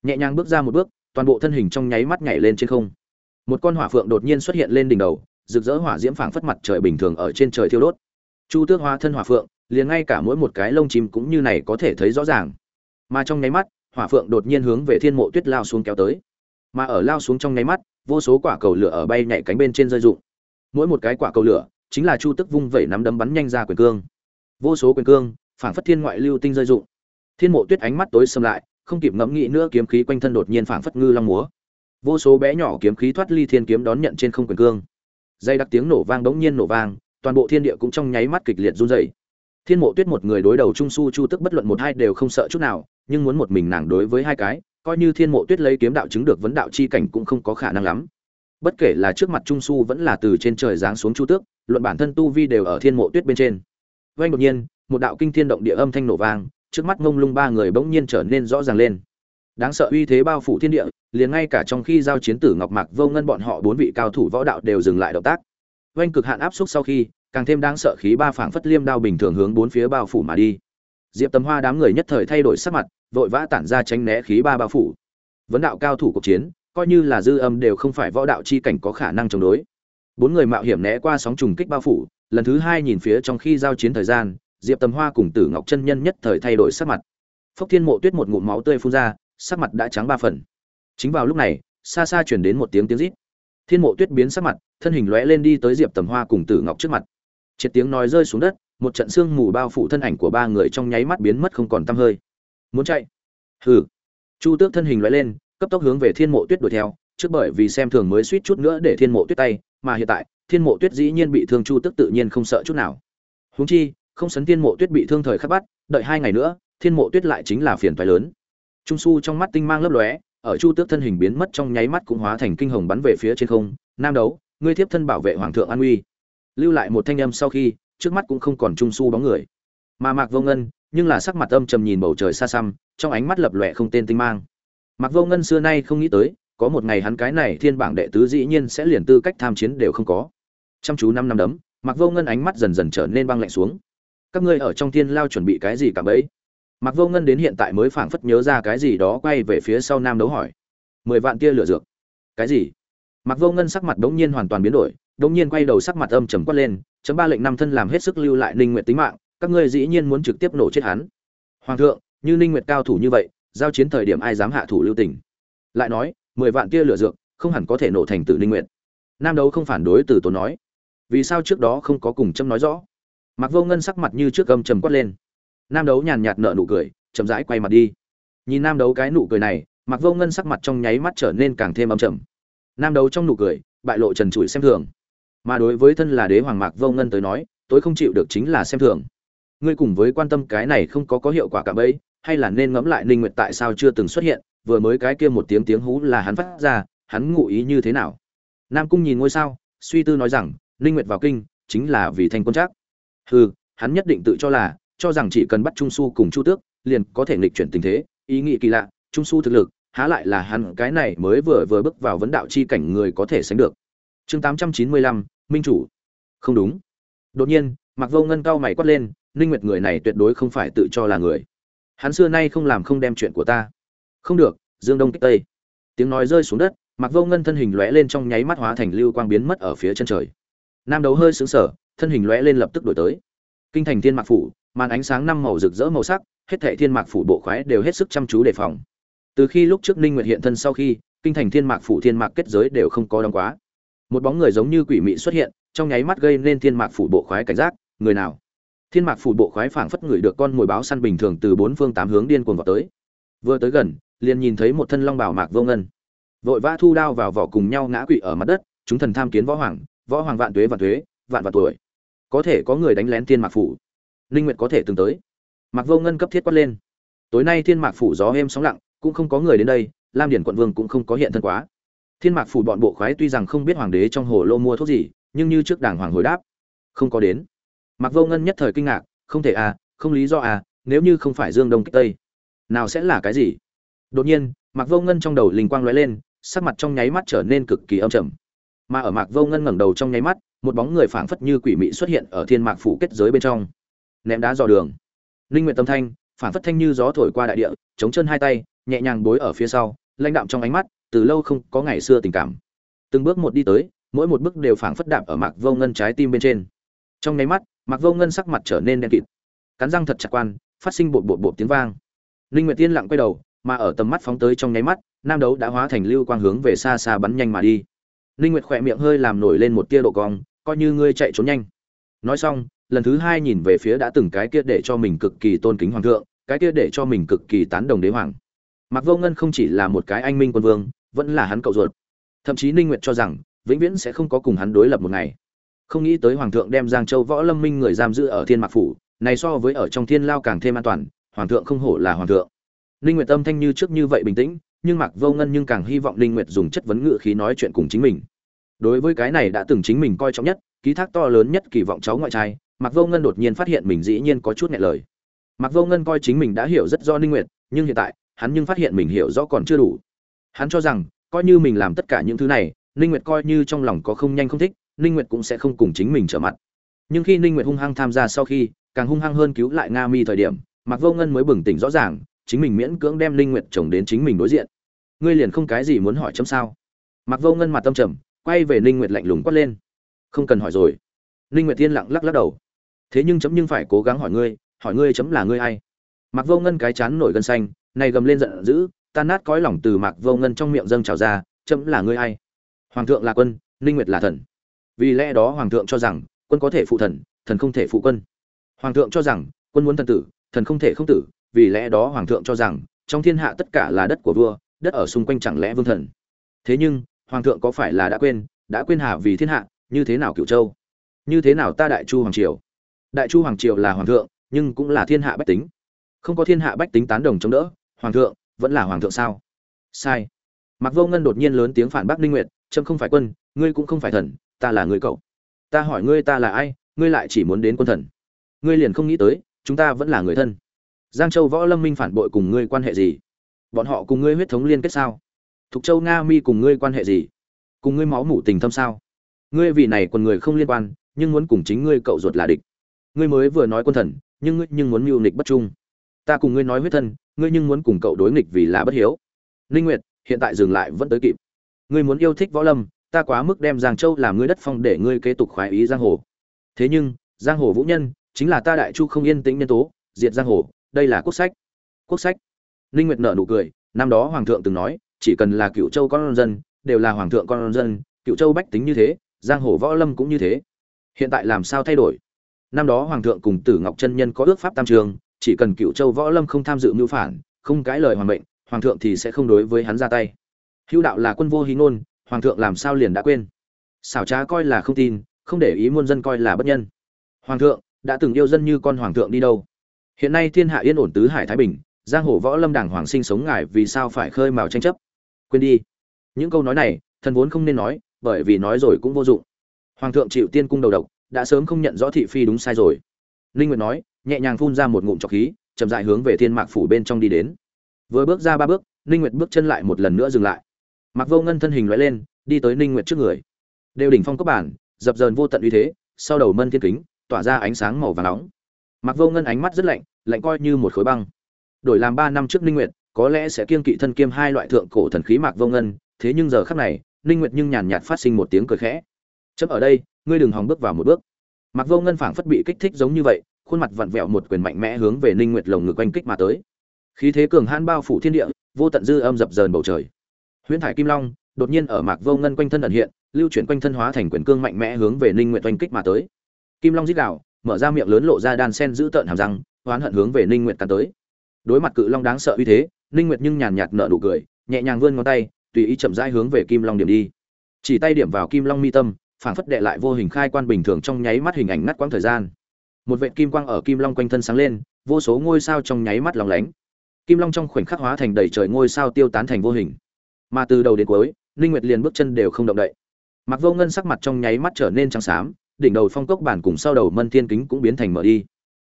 nhẹ nhàng bước ra một bước, toàn bộ thân hình trong nháy mắt nhảy lên trên không. Một con hỏa phượng đột nhiên xuất hiện lên đỉnh đầu, rực rỡ hỏa diễm phảng phất mặt trời bình thường ở trên trời thiêu đốt. Chu tước hóa thân hỏa phượng, liền ngay cả mỗi một cái lông chim cũng như này có thể thấy rõ ràng. Mà trong nháy mắt hỏa phượng đột nhiên hướng về thiên mộ tuyết lao xuống kéo tới. Mà ở lao xuống trong nháy mắt, vô số quả cầu lửa ở bay nhảy cánh bên trên rơi rụng. Mỗi một cái quả cầu lửa, chính là chu tức vung vẩy nắm đấm bắn nhanh ra quyền cương. Vô số quyền cương phản phất thiên ngoại lưu tinh rơi rụng. Thiên mộ tuyết ánh mắt tối sầm lại, không kịp ngẫm nghĩ nữa kiếm khí quanh thân đột nhiên phản phất ngư long múa. Vô số bé nhỏ kiếm khí thoát ly thiên kiếm đón nhận trên không quyền cương. Dây đặc tiếng nổ vang đống nhiên nổ vang, toàn bộ thiên địa cũng trong nháy mắt kịch liệt run rẩy thiên mộ tuyết một người đối đầu trung su chu tức bất luận một hai đều không sợ chút nào, nhưng muốn một mình nàng đối với hai cái, coi như thiên mộ tuyết lấy kiếm đạo chứng được vấn đạo chi cảnh cũng không có khả năng lắm. Bất kể là trước mặt trung su vẫn là từ trên trời giáng xuống chu tước, luận bản thân tu vi đều ở thiên mộ tuyết bên trên. Vang đột nhiên, một đạo kinh thiên động địa âm thanh nổ vang, trước mắt ngông lung ba người bỗng nhiên trở nên rõ ràng lên. Đáng sợ uy thế bao phủ thiên địa, liền ngay cả trong khi giao chiến tử ngọc mạc vô ngân bọn họ bốn vị cao thủ võ đạo đều dừng lại động tác. Vang cực hạn áp suất sau khi càng thêm đáng sợ khí ba phảng phất liêm đao bình thường hướng bốn phía bao phủ mà đi. Diệp tầm hoa đám người nhất thời thay đổi sắc mặt, vội vã tản ra tránh né khí ba bao phủ. Vấn đạo cao thủ cuộc chiến, coi như là dư âm đều không phải võ đạo chi cảnh có khả năng chống đối. Bốn người mạo hiểm né qua sóng trùng kích bao phủ, lần thứ hai nhìn phía trong khi giao chiến thời gian, diệp tầm hoa cùng tử ngọc chân nhân nhất thời thay đổi sắc mặt. Phốc thiên mộ tuyết một ngụm máu tươi phun ra, sắc mặt đã trắng ba phần. Chính vào lúc này, xa xa chuyển đến một tiếng tiếng rít. Thiên mộ tuyết biến sắc mặt, thân hình lóe lên đi tới diệp tầm hoa cùng tử ngọc trước mặt triệt tiếng nói rơi xuống đất, một trận sương mù bao phủ thân ảnh của ba người trong nháy mắt biến mất không còn tăm hơi. Muốn chạy? Hừ. Chu tước thân hình lóe lên, cấp tốc hướng về thiên mộ tuyết đuổi theo, trước bởi vì xem thường mới suýt chút nữa để thiên mộ tuyết tay, mà hiện tại, thiên mộ tuyết dĩ nhiên bị thương chu tước tự nhiên không sợ chút nào. Huống chi, không sấn thiên mộ tuyết bị thương thời khắc bắt, đợi hai ngày nữa, thiên mộ tuyết lại chính là phiền toái lớn. Trung su trong mắt tinh mang lấp lóe, ở chu tước thân hình biến mất trong nháy mắt cũng hóa thành kinh hồng bắn về phía trên không. Nam đấu, ngươi thiếp thân bảo vệ hoàng thượng an uy lưu lại một thanh âm sau khi, trước mắt cũng không còn trung su bóng người. Mà mạc vô ngân, nhưng là sắc mặt âm trầm nhìn bầu trời xa xăm, trong ánh mắt lập lòe không tên tinh mang. Mạc vô ngân xưa nay không nghĩ tới, có một ngày hắn cái này thiên bảng đệ tứ dĩ nhiên sẽ liền tư cách tham chiến đều không có. Chăm chú năm năm đấm, mạc vô ngân ánh mắt dần dần trở nên băng lạnh xuống. Các ngươi ở trong thiên lao chuẩn bị cái gì cả bấy? Mạc vô ngân đến hiện tại mới phảng phất nhớ ra cái gì đó quay về phía sau nam đấu hỏi. Mười vạn tia lửa dược. Cái gì? Mạc vô ngân sắc mặt đống nhiên hoàn toàn biến đổi đột nhiên quay đầu sắc mặt âm trầm quát lên, chấm ba lệnh năm thân làm hết sức lưu lại ninh nguyệt tính mạng, các ngươi dĩ nhiên muốn trực tiếp nổ chết hắn. Hoàng thượng, như ninh nguyệt cao thủ như vậy, giao chiến thời điểm ai dám hạ thủ lưu tình? Lại nói, mười vạn tia lửa dược, không hẳn có thể nổ thành tử ninh nguyệt. Nam đấu không phản đối từ tốn nói. Vì sao trước đó không có cùng chấm nói rõ? Mặc vô ngân sắc mặt như trước âm trầm quát lên. Nam đấu nhàn nhạt nở nụ cười, chậm rãi quay mặt đi. Nhìn nam đấu cái nụ cười này mặc vô ngân sắc mặt trong nháy mắt trở nên càng thêm âm trầm. Nam đấu trong nụ cười, bại lộ trần trụi xem thường mà đối với thân là đế hoàng mạc vô ngân tới nói tôi không chịu được chính là xem thường. Ngươi cùng với quan tâm cái này không có có hiệu quả cả bấy, hay là nên ngẫm lại ninh nguyệt tại sao chưa từng xuất hiện, vừa mới cái kia một tiếng tiếng hú là hắn phát ra, hắn ngụ ý như thế nào? Nam cung nhìn ngôi sao, suy tư nói rằng, ninh nguyệt vào kinh, chính là vì thành quân chắc hừ, hắn nhất định tự cho là, cho rằng chỉ cần bắt trung su cùng chu tước, liền có thể nghịch chuyển tình thế, ý nghĩ kỳ lạ, trung su thực lực, há lại là hắn cái này mới vừa vừa bước vào vấn đạo chi cảnh người có thể sánh được chương 895, minh chủ. Không đúng. Đột nhiên mặc vô ngân cao mày quát lên ninh nguyệt người này tuyệt đối không phải tự cho là người. Hắn xưa nay không làm không đem chuyện của ta. Không được dương đông kích tây. Tiếng nói rơi xuống đất mặc vô ngân thân hình lóe lên trong nháy mắt hóa thành lưu quang biến mất ở phía chân trời. Nam đấu hơi sướng sở thân hình lóe lên lập tức đổi tới. Kinh thành thiên mạc phủ màn ánh sáng năm màu rực rỡ màu sắc hết thệ thiên mạc phủ bộ khoái đều hết sức chăm chú đề phòng. Từ khi lúc trước ninh nguyệt hiện thân sau khi kinh thành thiên mạc phủ thiên mạc kết giới đều không có đóng quá một bóng người giống như quỷ mị xuất hiện, trong nháy mắt gây nên thiên mạc phủ bộ khoái cảnh giác. Người nào? Thiên mạc phủ bộ khoái phảng phất người được con mồi báo săn bình thường từ bốn phương tám hướng điên cuồng vào tới. Vừa tới gần, liền nhìn thấy một thân long bảo mạc vô ngân. Vội vã thu đao vào vỏ cùng nhau ngã quỵ ở mặt đất, chúng thần tham kiến võ hoàng võ hoàng vạn tuế vạn tuế, vạn vạn tuổi. Có thể có người đánh lén thiên mạc phủ. Linh nguyệt có thể từng tới. Mạc vô ngân cấp thiết quát lên. Tối nay thiên mạc phủ gió êm sóng lặng, cũng không có người đến đây, lam điển quận vương cũng không có hiện thân quá thiên mạc phủ bọn bộ khoái tuy rằng không biết hoàng đế trong hồ lô mua thuốc gì, nhưng như trước đảng hoàng hồi đáp, không có đến. Mạc vô ngân nhất thời kinh ngạc, không thể à không lý do à nếu như không phải dương đông kích tây, nào sẽ là cái gì? Đột nhiên, mạc vô ngân trong đầu linh quang lóe lên, sắc mặt trong nháy mắt trở nên cực kỳ âm trầm. Mà ở mạc vô ngân ngẩng đầu trong nháy mắt, một bóng người phảng phất như quỷ mị xuất hiện ở thiên mạc phủ kết giới bên trong. Ném đá dò đường. Linh nguyện tâm thanh, phảng phất thanh như gió thổi qua đại địa, chống chân hai tay, nhẹ nhàng bối ở phía sau, lãnh đạm trong ánh mắt từ lâu không có ngày xưa tình cảm. Từng bước một đi tới, mỗi một bước đều phảng phất đạp ở mạc vô ngân trái tim bên trên. Trong nháy mắt, mạc vô ngân sắc mặt trở nên đen kịt. Cắn răng thật chặt quan, phát sinh bột bột bột tiếng vang. Linh nguyệt tiên lặng quay đầu, mà ở tầm mắt phóng tới trong nháy mắt, nam đấu đã hóa thành lưu quang hướng về xa xa bắn nhanh mà đi. Linh nguyệt khỏe miệng hơi làm nổi lên một tia độ cong, coi như ngươi chạy trốn nhanh. Nói xong, lần thứ hai nhìn về phía đã từng cái kia để cho mình cực kỳ tôn kính hoàng thượng, cái kia để cho mình cực kỳ tán đồng đế hoàng. Mặc vô ngân không chỉ là một cái anh minh quân vương vẫn là hắn cậu ruột. Thậm chí ninh nguyệt cho rằng, vĩnh viễn sẽ không có cùng hắn đối lập một ngày. Không nghĩ tới hoàng thượng đem giang châu võ lâm minh người giam giữ ở thiên mạc phủ, này so với ở trong thiên lao càng thêm an toàn, hoàng thượng không hổ là hoàng thượng. Ninh nguyệt tâm thanh như trước như vậy bình tĩnh, nhưng mạc vô ngân nhưng càng hy vọng ninh nguyệt dùng chất vấn ngữ khí nói chuyện cùng chính mình. Đối với cái này đã từng chính mình coi trọng nhất, ký thác to lớn nhất kỳ vọng cháu ngoại trai, mạc vô ngân đột nhiên phát hiện mình dĩ nhiên có chút nghẹn lời. Mạc vô ngân coi chính mình đã hiểu rất rõ ninh nguyệt, nhưng hiện tại, hắn nhưng phát hiện mình hiểu rõ còn chưa đủ hắn cho rằng, coi như mình làm tất cả những thứ này, ninh nguyệt coi như trong lòng có không nhanh không thích, ninh nguyệt cũng sẽ không cùng chính mình trở mặt. Nhưng khi ninh nguyệt hung hăng tham gia sau khi, càng hung hăng hơn cứu lại nga mi thời điểm mặc vô ngân mới bừng tỉnh rõ ràng, chính mình miễn cưỡng đem ninh nguyệt chồng đến chính mình đối diện. Ngươi liền không cái gì muốn hỏi chấm sao? Mặc vô ngân mặt tâm trầm, quay về ninh nguyệt lạnh lùng quát lên. Không cần hỏi rồi. Ninh nguyệt tiên lặng lắc lắc đầu. Thế nhưng chấm nhưng phải cố gắng hỏi ngươi hỏi ngươi chấm là ngươi ai? Mặc vô ngân cái chán nổi gân xanh, này gầm lên giận dữ tan nát cõi lòng từ mạc vô ngân trong miệng dâng trào ra, chấm là ngươi ai? Hoàng thượng là quân, ninh nguyệt là thần. Vì lẽ đó hoàng thượng cho rằng, quân có thể phụ thần thần không thể phụ quân. Hoàng thượng cho rằng, quân muốn thần tử, thần không thể không tử. Vì lẽ đó hoàng thượng cho rằng, trong thiên hạ tất cả là đất của vua, đất ở xung quanh chẳng lẽ vương thần. Thế nhưng, hoàng thượng có phải là đã quên đã quên hà vì thiên hạ, như thế nào cựu châu? Như thế nào ta đại chu hoàng triều? Đại chu hoàng triều là hoàng thượng, nhưng cũng là thiên hạ bách tính. Không có thiên hạ bách tính tán đồng chống đỡ, hoàng thượng vẫn là hoàng thượng sao? Sai. Mặc vô ngân đột nhiên lớn tiếng phản bác ninh nguyệt, trâm không phải quân, ngươi cũng không phải thần, ta là người cậu. Ta hỏi ngươi ta là ai, ngươi lại chỉ muốn đến quân thần. Ngươi liền không nghĩ tới, chúng ta vẫn là người thân. Giang châu võ lâm minh phản bội cùng ngươi quan hệ gì? Bọn họ cùng ngươi huyết thống liên kết sao? Thục châu nga mi cùng ngươi quan hệ gì? Cùng ngươi máu mủ tình thâm sao? Ngươi vì này còn người không liên quan, nhưng muốn cùng chính ngươi cậu ruột là địch. Ngươi mới vừa nói quân thần, nhưng ngươi nhưng muốn mưu nghịch bất trung. Ta cùng ngươi nói huyết thân ngươi nhưng muốn cùng cậu đối nghịch vì là bất hiếu. Linh nguyệt, hiện tại dừng lại vẫn tới kịp. Ngươi muốn yêu thích võ lâm, ta quá mức đem giang châu làm ngươi đất phong để ngươi kế tục khoái ý giang hồ. Thế nhưng, giang hồ vũ nhân, chính là ta đại chu không yên tĩnh nhân tố, diệt giang hồ, đây là quốc sách. Quốc sách. Linh nguyệt nở nụ cười, năm đó hoàng thượng từng nói, chỉ cần là cựu châu con dân, đều là hoàng thượng con dân, cựu châu bách tính như thế, giang hồ võ lâm cũng như thế. Hiện tại làm sao thay đổi? Năm đó hoàng thượng cùng tử ngọc chân nhân có ước pháp tam trường chỉ cần cựu châu võ lâm không tham dự mưu phản, không cãi lời hoàng mệnh, hoàng thượng thì sẽ không đối với hắn ra tay. Hữu đạo là quân vô hí ngôn, hoàng thượng làm sao liền đã quên. Xảo trá coi là không tin, không để ý muôn dân coi là bất nhân. Hoàng thượng, đã từng yêu dân như con hoàng thượng đi đâu? Hiện nay thiên hạ yên ổn tứ hải thái bình, giang hồ võ lâm đảng hoàng sinh sống ngài vì sao phải khơi mào tranh chấp? Quên đi. Những câu nói này, thần vốn không nên nói, bởi vì nói rồi cũng vô dụng. Hoàng thượng chịu tiên cung đầu độc, đã sớm không nhận rõ thị phi đúng sai rồi. Linh nguyệt nói nhẹ nhàng phun ra một ngụm trọc khí, chậm rãi hướng về thiên mạc phủ bên trong đi đến. Vừa bước ra ba bước linh nguyệt bước chân lại một lần nữa dừng lại. Mặc vô ngân thân hình lóe lên, đi tới linh nguyệt trước người. Đều đỉnh phong cấp bản, dập dờn vô tận uy thế, sau đầu mân thiên kính, tỏa ra ánh sáng màu vàng nóng. Mặc vô ngân ánh mắt rất lạnh lạnh coi như một khối băng. Đổi làm ba năm trước linh nguyệt, có lẽ sẽ kiêng kỵ thân kiêm hai loại thượng cổ thần khí mạc vô ngân, thế nhưng giờ khắc này linh nguyệt nhưng nhàn nhạt phát sinh một tiếng cười khẽ. Chấm ở đây, ngươi đừng hòng bước vào một bước. Mạc vô ngân phảng phất bị kích thích giống như vậy khuôn mặt vặn vẹo một quyền mạnh mẽ hướng về ninh nguyệt lồng ngực quanh kích mà tới. Khí thế cường hãn bao phủ thiên địa, vô tận dư âm dập dờn bầu trời. Huyễn thải kim long đột nhiên ở mạc vô ngân quanh thân ẩn hiện, lưu chuyển quanh thân hóa thành quyền cương mạnh mẽ hướng về ninh nguyệt quanh kích mà tới. Kim long giết gào, mở ra miệng lớn lộ ra đan sen giữ tợn hàm răng hoán hận hướng về ninh nguyệt cắn tới. Đối mặt cự long đáng sợ uy thế, ninh nguyệt nhưng nhàn nhạt nở nụ cười, nhẹ nhàng vươn ngón tay, tùy ý chậm rãi hướng về kim long điểm đi. Chỉ tay điểm vào kim long mi tâm, phảng phất đệ lại vô hình khai quan bình thường trong nháy mắt hình ảnh ngắt quãng thời gian một vệt kim quang ở kim long quanh thân sáng lên, vô số ngôi sao trong nháy mắt lóng lánh. Kim long trong khoảnh khắc hóa thành đầy trời ngôi sao tiêu tán thành vô hình. Mà từ đầu đến cuối, ninh nguyệt liền bước chân đều không động đậy. Mặc vô ngân sắc mặt trong nháy mắt trở nên trắng xám, đỉnh đầu phong cốc bản cùng sau đầu mân thiên kính cũng biến thành mở đi.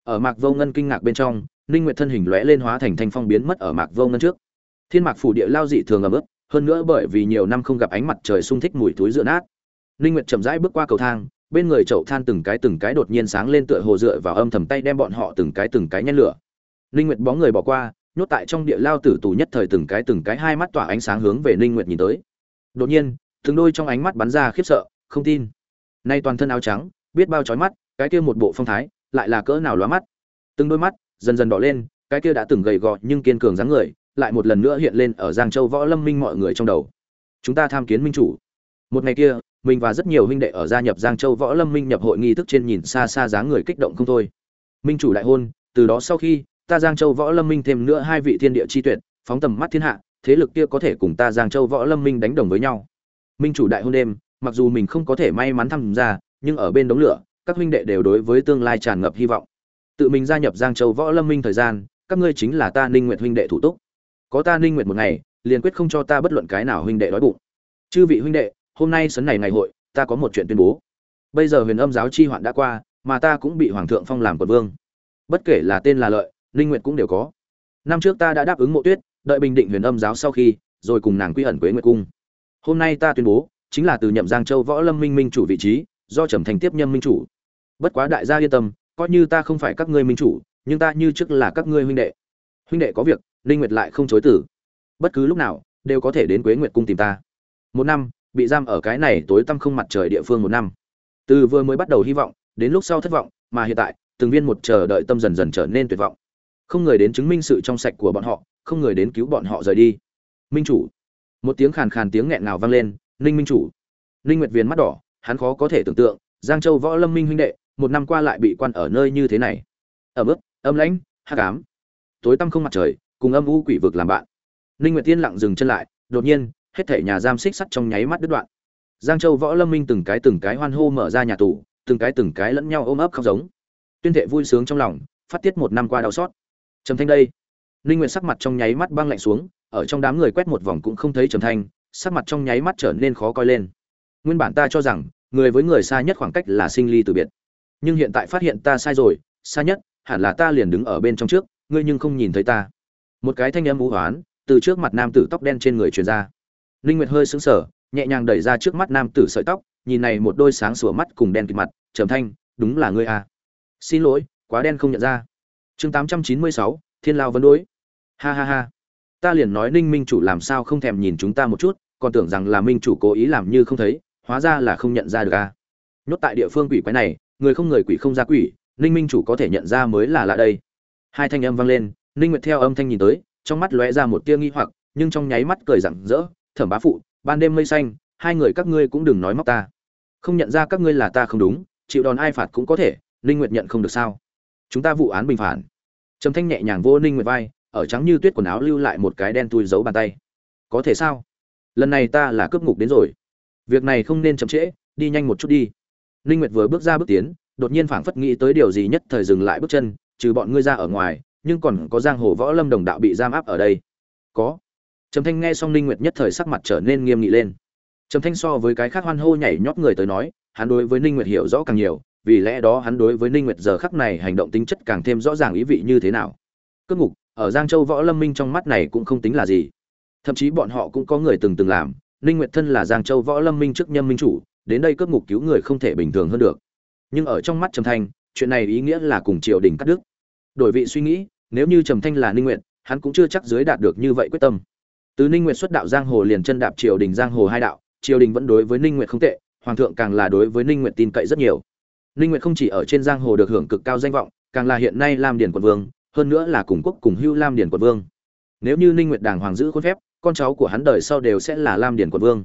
Ở mạc vô ngân kinh ngạc bên trong, ninh nguyệt thân hình lóe lên hóa thành thanh phong biến mất ở mạc vô ngân trước. Thiên mạc phủ địa lao dị thường ẩm ướt, hơn nữa bởi vì nhiều năm không gặp ánh mặt trời sung thích mùi túi dựa nát. Ninh nguyệt chậm rãi bước qua cầu thang bên người chậu than từng cái từng cái đột nhiên sáng lên tựa hồ dựa vào âm thầm tay đem bọn họ từng cái từng cái nhen lửa. Ninh nguyệt bóng người bỏ qua, nhốt tại trong địa lao tử tù nhất thời từng cái từng cái hai mắt tỏa ánh sáng hướng về ninh nguyệt nhìn tới. Đột nhiên, từng đôi trong ánh mắt bắn ra khiếp sợ, không tin. Nay toàn thân áo trắng, biết bao chói mắt, cái kia một bộ phong thái, lại là cỡ nào lóa mắt. Từng đôi mắt dần dần đỏ lên, cái kia đã từng gầy gò nhưng kiên cường dáng người, lại một lần nữa hiện lên ở giang châu võ lâm minh mọi người trong đầu. Chúng ta tham kiến minh chủ. Một ngày kia mình và rất nhiều huynh đệ ở gia nhập giang châu võ lâm minh nhập hội nghi thức trên nhìn xa xa dáng người kích động không thôi. Minh chủ đại hôn, từ đó sau khi, ta giang châu võ lâm minh thêm nữa hai vị thiên địa chi tuyệt, phóng tầm mắt thiên hạ, thế lực kia có thể cùng ta giang châu võ lâm minh đánh đồng với nhau. Minh chủ đại hôn đêm, mặc dù mình không có thể may mắn tham gia, nhưng ở bên đống lửa, các huynh đệ đều đối với tương lai tràn ngập hy vọng. Tự mình gia nhập giang châu võ lâm minh thời gian, các ngươi chính là ta ninh nguyệt huynh đệ thủ túc. Có ta ninh nguyệt một ngày, liền quyết không cho ta bất luận cái nào huynh đệ đói bụng. Chư vị huynh đệ hôm nay sấn này ngày hội, ta có một chuyện tuyên bố. Bây giờ huyền âm giáo chi hoạn đã qua, mà ta cũng bị hoàng thượng phong làm quận vương. Bất kể là tên là lợi, ninh nguyện cũng đều có. Năm trước ta đã đáp ứng mộ tuyết, đợi bình định huyền âm giáo sau khi, rồi cùng nàng quy ẩn quế nguyệt cung. Hôm nay ta tuyên bố, chính là từ nhậm giang châu võ lâm minh minh chủ vị trí, do trầm thành tiếp nhâm minh chủ. Bất quá đại gia yên tâm, coi như ta không phải các ngươi minh chủ, nhưng ta như trước là các ngươi huynh đệ. Huynh đệ có việc, ninh nguyệt lại không chối từ. Bất cứ lúc nào, đều có thể đến quế nguyệt cung tìm ta. Một năm bị giam ở cái này tối tăm không mặt trời địa phương một năm. Từ vừa mới bắt đầu hy vọng, đến lúc sau thất vọng, mà hiện tại, từng viên một chờ đợi tâm dần dần trở nên tuyệt vọng. Không người đến chứng minh sự trong sạch của bọn họ, không người đến cứu bọn họ rời đi. Minh chủ. Một tiếng khàn khàn tiếng nghẹn ngào vang lên, ninh minh chủ. Ninh nguyệt viên mắt đỏ, hắn khó có thể tưởng tượng, giang châu võ lâm minh huynh đệ, một năm qua lại bị quan ở nơi như thế này. Ở mức âm lãnh, hắc ám. Tối tăm không mặt trời, cùng âm u quỷ vực làm bạn. Ninh nguyệt tiên lặng dừng chân lại, đột nhiên hết thể nhà giam xích sắt trong nháy mắt đứt đoạn. Giang châu võ lâm minh từng cái từng cái hoan hô mở ra nhà tù, từng cái từng cái lẫn nhau ôm ấp khóc giống. Tuyên thệ vui sướng trong lòng, phát tiết một năm qua đau xót. Trầm thanh đây. Ninh nguyện sắc mặt trong nháy mắt băng lạnh xuống, ở trong đám người quét một vòng cũng không thấy trầm thanh, sắc mặt trong nháy mắt trở nên khó coi lên. Nguyên bản ta cho rằng, người với người xa nhất khoảng cách là sinh ly từ biệt. Nhưng hiện tại phát hiện ta sai rồi, xa nhất, hẳn là ta liền đứng ở bên trong trước, ngươi nhưng không nhìn thấy ta. Một cái thanh âm u hoán, từ trước mặt nam tử tóc đen trên người truyền ra linh nguyệt hơi sững sờ nhẹ nhàng đẩy ra trước mắt nam tử sợi tóc nhìn này một đôi sáng sủa mắt cùng đen kịt mặt trầm thanh đúng là ngươi à. Xin lỗi quá đen không nhận ra. Chương 896, thiên lao vấn đối. Ha ha ha ta liền nói ninh minh chủ làm sao không thèm nhìn chúng ta một chút còn tưởng rằng là minh chủ cố ý làm như không thấy hóa ra là không nhận ra được à. Nhốt tại địa phương quỷ quái này người không người quỷ không ra quỷ ninh minh chủ có thể nhận ra mới là lạ đây. Hai thanh âm vang lên ninh nguyệt theo âm thanh nhìn tới trong mắt lóe ra một tia nghi hoặc nhưng trong nháy mắt cười rạng rỡ thẩm bá phụ, ban đêm mây xanh, hai người các ngươi cũng đừng nói móc ta. Không nhận ra các ngươi là ta không đúng, chịu đòn ai phạt cũng có thể, ninh nguyệt nhận không được sao? Chúng ta vụ án bình phản. Trầm thanh nhẹ nhàng vô ninh nguyệt vai, ở trắng như tuyết quần áo lưu lại một cái đen tui giấu bàn tay. Có thể sao? Lần này ta là cướp ngục đến rồi. Việc này không nên chậm trễ, đi nhanh một chút đi. Ninh nguyệt vừa bước ra bước tiến, đột nhiên phảng phất nghĩ tới điều gì nhất thời dừng lại bước chân, trừ bọn ngươi ra ở ngoài, nhưng còn có giang hồ võ lâm đồng đạo bị giam áp ở đây. Có trầm thanh nghe xong ninh nguyệt nhất thời sắc mặt trở nên nghiêm nghị lên. Trầm thanh so với cái khác hoan hô nhảy nhót người tới nói, hắn đối với ninh nguyệt hiểu rõ càng nhiều, vì lẽ đó hắn đối với ninh nguyệt giờ khắc này hành động tính chất càng thêm rõ ràng ý vị như thế nào. Cướp ngục, ở giang châu võ lâm minh trong mắt này cũng không tính là gì. Thậm chí bọn họ cũng có người từng từng làm, ninh nguyệt thân là giang châu võ lâm minh trước nhâm minh chủ, đến đây cướp ngục cứu người không thể bình thường hơn được. Nhưng ở trong mắt trầm thanh, chuyện này ý nghĩa là cùng triều đình cắt đứt. Đổi vị suy nghĩ, nếu như trầm thanh là ninh nguyệt, hắn cũng chưa chắc dưới đạt được như vậy quyết tâm từ ninh nguyệt xuất đạo giang hồ liền chân đạp triều đình giang hồ hai đạo, triều đình vẫn đối với ninh nguyệt không tệ, hoàng thượng càng là đối với ninh nguyệt tin cậy rất nhiều. Ninh nguyệt không chỉ ở trên giang hồ được hưởng cực cao danh vọng, càng là hiện nay lam điển quận vương, hơn nữa là cùng quốc cùng hưu lam điển quận vương. Nếu như ninh nguyệt đàng hoàng giữ khuôn phép, con cháu của hắn đời sau đều sẽ là lam điển quận vương.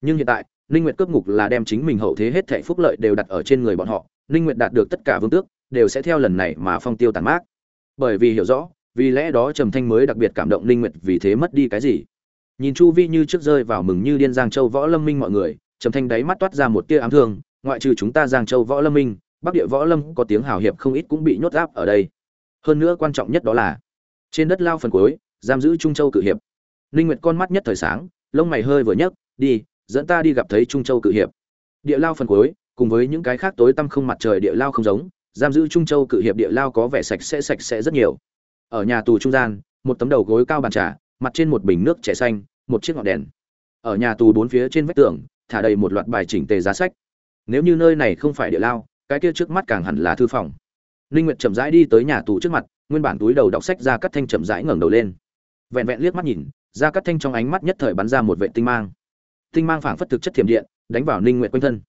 Nhưng hiện tại, ninh nguyệt cướp ngục là đem chính mình hậu thế hết thảy phúc lợi đều đặt ở trên người bọn họ, ninh nguyệt đạt được tất cả vương tước, đều sẽ theo lần này mà phong tiêu tàn mát. Bởi vì hiểu rõ vì lẽ đó trầm thanh mới đặc biệt cảm động linh nguyệt vì thế mất đi cái gì. Nhìn chu vi như trước rơi vào mừng như điên giang châu võ lâm minh mọi người, trầm thanh đáy mắt toát ra một tia ám thương, ngoại trừ chúng ta giang châu võ lâm minh, bắc địa võ lâm có tiếng hào hiệp không ít cũng bị nhốt áp ở đây. Hơn nữa quan trọng nhất đó là, trên đất lao phần cuối, giam giữ trung châu cự hiệp. Linh nguyệt con mắt nhất thời sáng, lông mày hơi vừa nhấc, đi, dẫn ta đi gặp thấy trung châu cự hiệp. Địa lao phần cuối, cùng với những cái khác tối tăm không mặt trời địa lao không giống, giam giữ trung châu cự hiệp địa lao có vẻ sạch sẽ sạch sẽ rất nhiều ở nhà tù trung gian, một tấm đầu gối cao bàn trà, mặt trên một bình nước trẻ xanh, một chiếc ngọn đèn. Ở nhà tù bốn phía trên vách tường, thả đầy một loạt bài chỉnh tề giá sách. Nếu như nơi này không phải địa lao, cái kia trước mắt càng hẳn là thư phòng. Ninh nguyệt chậm rãi đi tới nhà tù trước mặt, nguyên bản túi đầu đọc sách ra cắt thanh chậm rãi ngẩng đầu lên. Vẹn vẹn liếc mắt nhìn ra cắt thanh trong ánh mắt nhất thời bắn ra một vệ tinh mang. Tinh mang phảng phất thực chất thiểm điện, đánh vào ninh nguyệt quanh thân.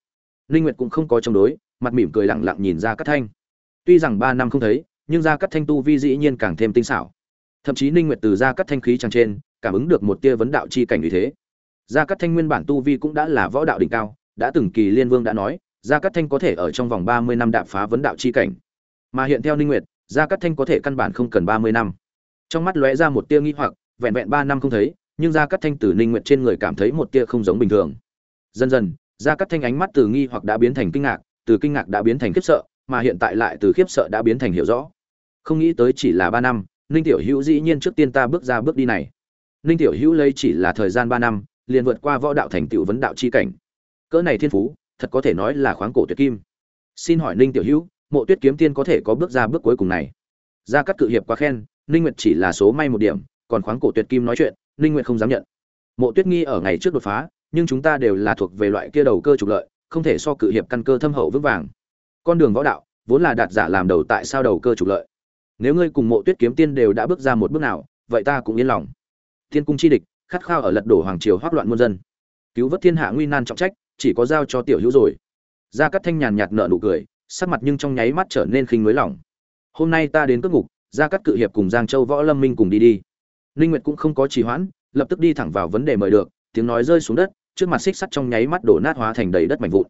Ninh nguyệt cũng không có chống đối, mặt mỉm cười lặng lặng nhìn ra cắt thanh. Tuy rằng ba năm không thấy nhưng gia cắt thanh tu vi dĩ nhiên càng thêm tinh xảo. Thậm chí ninh nguyệt từ gia cắt thanh khí chẳng trên, cảm ứng được một tia vấn đạo chi cảnh như thế. Gia cát thanh nguyên bản tu vi cũng đã là võ đạo đỉnh cao, đã từng kỳ liên vương đã nói, gia cát thanh có thể ở trong vòng ba mươi năm đạp phá vấn đạo chi cảnh. Mà hiện theo ninh nguyệt, gia cát thanh có thể căn bản không cần ba mươi năm. Trong mắt lóe ra một tia nghi hoặc, vẹn vẹn ba năm không thấy, nhưng gia cát thanh từ ninh nguyệt trên người cảm thấy một tia không giống bình thường. Dần dần, gia cát thanh ánh mắt từ nghi hoặc đã biến thành kinh ngạc, từ kinh ngạc đã biến thành khiếp sợ, mà hiện tại lại từ khiếp sợ đã biến thành hiểu rõ không nghĩ tới chỉ là ba năm, ninh tiểu hữu dĩ nhiên trước tiên ta bước ra bước đi này. Ninh tiểu hữu lấy chỉ là thời gian ba năm, liền vượt qua võ đạo thành tựu vấn đạo chi cảnh. Cỡ này thiên phú, thật có thể nói là khoáng cổ tuyệt kim. Xin hỏi ninh tiểu hữu, mộ tuyết kiếm tiên có thể có bước ra bước cuối cùng này? Gia cát cự hiệp quá khen, ninh nguyệt chỉ là số may một điểm, còn khoáng cổ tuyệt kim nói chuyện, ninh nguyệt không dám nhận. Mộ tuyết nghi ở ngày trước đột phá, nhưng chúng ta đều là thuộc về loại kia đầu cơ trục lợi, không thể so cự hiệp căn cơ thâm hậu vững vàng. Con đường võ đạo, vốn là đạt giả làm đầu tại sao đầu cơ trục lợi? Nếu ngươi cùng mộ tuyết kiếm tiên đều đã bước ra một bước nào, vậy ta cũng yên lòng. Thiên cung chi địch, khát khao ở lật đổ hoàng triều hoắc loạn muôn dân. Cứu vớt thiên hạ nguy nan trọng trách, chỉ có giao cho tiểu hữu rồi. Gia cát thanh nhàn nhạt nở nụ cười, sắc mặt nhưng trong nháy mắt trở nên khinh mới lỏng. Hôm nay ta đến cất ngục, gia cát cự hiệp cùng giang châu võ lâm minh cùng đi đi. Linh nguyệt cũng không có trì hoãn, lập tức đi thẳng vào vấn đề mời được, tiếng nói rơi xuống đất, trước mặt xích sắt trong nháy mắt đổ nát hóa thành đầy đất mảnh vụn.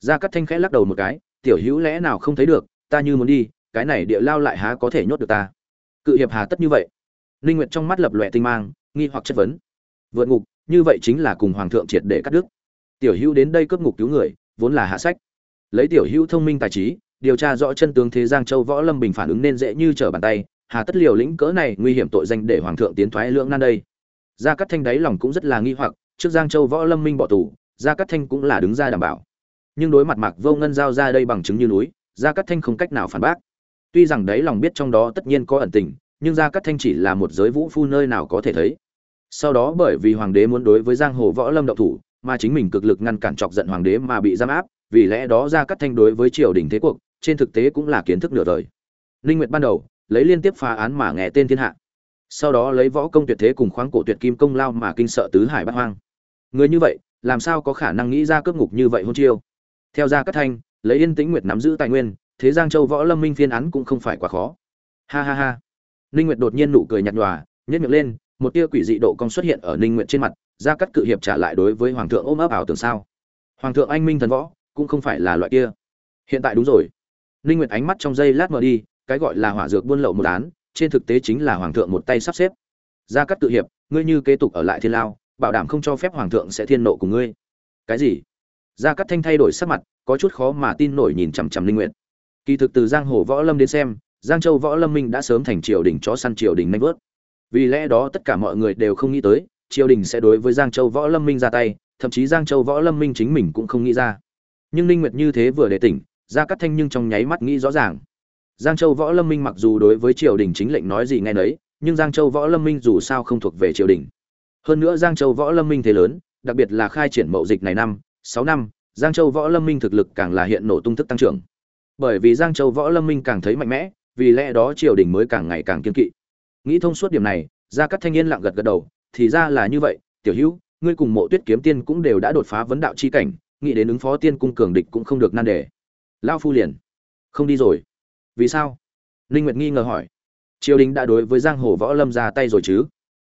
Gia cát thanh khẽ lắc đầu một cái, tiểu hữu lẽ nào không thấy được, ta như muốn đi cái này địa lao lại há có thể nhốt được ta? Cự hiệp hà tất như vậy. Linh nguyệt trong mắt lập lòe tinh mang, nghi hoặc chất vấn. Vượt ngục, như vậy chính là cùng hoàng thượng triệt để cắt đứt. Tiểu hữu đến đây cướp ngục cứu người, vốn là hạ sách. Lấy tiểu hữu thông minh tài trí, điều tra rõ chân tướng thế giang châu võ lâm bình phản ứng nên dễ như trở bàn tay, hà tất liều lĩnh cỡ này nguy hiểm tội danh để hoàng thượng tiến thoái lưỡng nan đây. Gia cát thanh đáy lòng cũng rất là nghi hoặc, trước giang châu võ lâm minh bỏ tù, gia cát thanh cũng là đứng ra đảm bảo. Nhưng đối mặt mạc vô ngân giao ra đây bằng chứng như núi, gia cát thanh không cách nào phản bác tuy rằng đấy lòng biết trong đó tất nhiên có ẩn tình, nhưng gia cát thanh chỉ là một giới vũ phu nơi nào có thể thấy. Sau đó bởi vì hoàng đế muốn đối với giang hồ võ lâm động thủ, mà chính mình cực lực ngăn cản chọc giận hoàng đế mà bị giam áp, vì lẽ đó gia cát thanh đối với triều đình thế cuộc, trên thực tế cũng là kiến thức nửa đời. Linh nguyệt ban đầu, lấy liên tiếp phá án mà nghe tên thiên hạ. Sau đó lấy võ công tuyệt thế cùng khoáng cổ tuyệt kim công lao mà kinh sợ tứ hải bát hoang. Người như vậy, làm sao có khả năng nghĩ ra cướp ngục như vậy hôn chiêu? Theo gia cát thanh, lấy yên tĩnh nguyệt nắm giữ tài nguyên thế giang châu võ lâm minh phiên án cũng không phải quá khó. Ha ha ha. Ninh nguyệt đột nhiên nụ cười nhạt nhòa, nhếch miệng lên, một tia quỷ dị độ cong xuất hiện ở ninh nguyệt trên mặt gia cát cự hiệp trả lại đối với hoàng thượng ôm ấp ảo tưởng sao. Hoàng thượng anh minh thần võ, cũng không phải là loại kia. Hiện tại đúng rồi. Ninh nguyệt ánh mắt trong giây lát mở đi, cái gọi là hỏa dược buôn lậu một án, trên thực tế chính là hoàng thượng một tay sắp xếp. Gia cát tự hiệp, ngươi như kế tục ở lại thiên lao, bảo đảm không cho phép hoàng thượng sẽ thiên nộ cùng ngươi. Cái gì? Gia cát thanh thay đổi sắc mặt, có chút khó mà tin nổi nhìn chằm chằm linh nguyệt kỳ thực từ giang hồ võ lâm đến xem, giang châu võ lâm minh đã sớm thành triều đình chó săn triều đình nanh vớt. Vì lẽ đó tất cả mọi người đều không nghĩ tới, triều đình sẽ đối với giang châu võ lâm minh ra tay, thậm chí giang châu võ lâm minh chính mình cũng không nghĩ ra. Nhưng ninh nguyệt như thế vừa để tỉnh ra cắt thanh nhưng trong nháy mắt nghĩ rõ ràng. Giang châu võ lâm minh mặc dù đối với triều đình chính lệnh nói gì nghe nấy, nhưng giang châu võ lâm minh dù sao không thuộc về triều đình. Hơn nữa giang châu võ lâm minh thế lớn, đặc biệt là khai triển mậu dịch này năm, sáu năm, giang châu võ lâm minh thực lực càng là hiện nổ tung thức tăng trưởng bởi vì giang châu võ lâm minh càng thấy mạnh mẽ, vì lẽ đó triều đình mới càng ngày càng kiên kỵ. Nghĩ thông suốt điểm này, gia cát thanh niên lặng gật gật đầu, thì ra là như vậy, tiểu hữu, ngươi cùng mộ tuyết kiếm tiên cũng đều đã đột phá vấn đạo chi cảnh, nghĩ đến ứng phó tiên cung cường địch cũng không được nan đề. Lao phu liền, không đi rồi. Vì sao? Ninh nguyệt nghi ngờ hỏi. Triều đình đã đối với giang hồ võ lâm ra tay rồi chứ?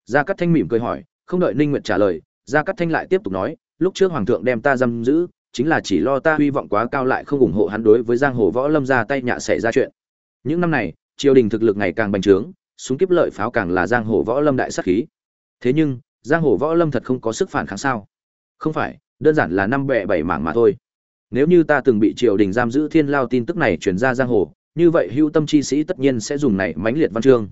Gia cát thanh mỉm cười hỏi, không đợi ninh nguyệt trả lời, gia cát thanh lại tiếp tục nói, lúc trước hoàng thượng đem ta giam giữ chính là chỉ lo ta hy vọng quá cao lại không ủng hộ hắn đối với giang hồ võ lâm ra tay nhạ xảy ra chuyện. Những năm này, triều đình thực lực ngày càng bành trướng, súng kiếp lợi pháo càng là giang hồ võ lâm đại sát khí. Thế nhưng, giang hồ võ lâm thật không có sức phản kháng sao? Không phải, đơn giản là năm bẹ bảy mảng mà thôi. Nếu như ta từng bị triều đình giam giữ thiên lao tin tức này truyền ra giang hồ, như vậy hưu tâm chi sĩ tất nhiên sẽ dùng này mãnh liệt văn chương.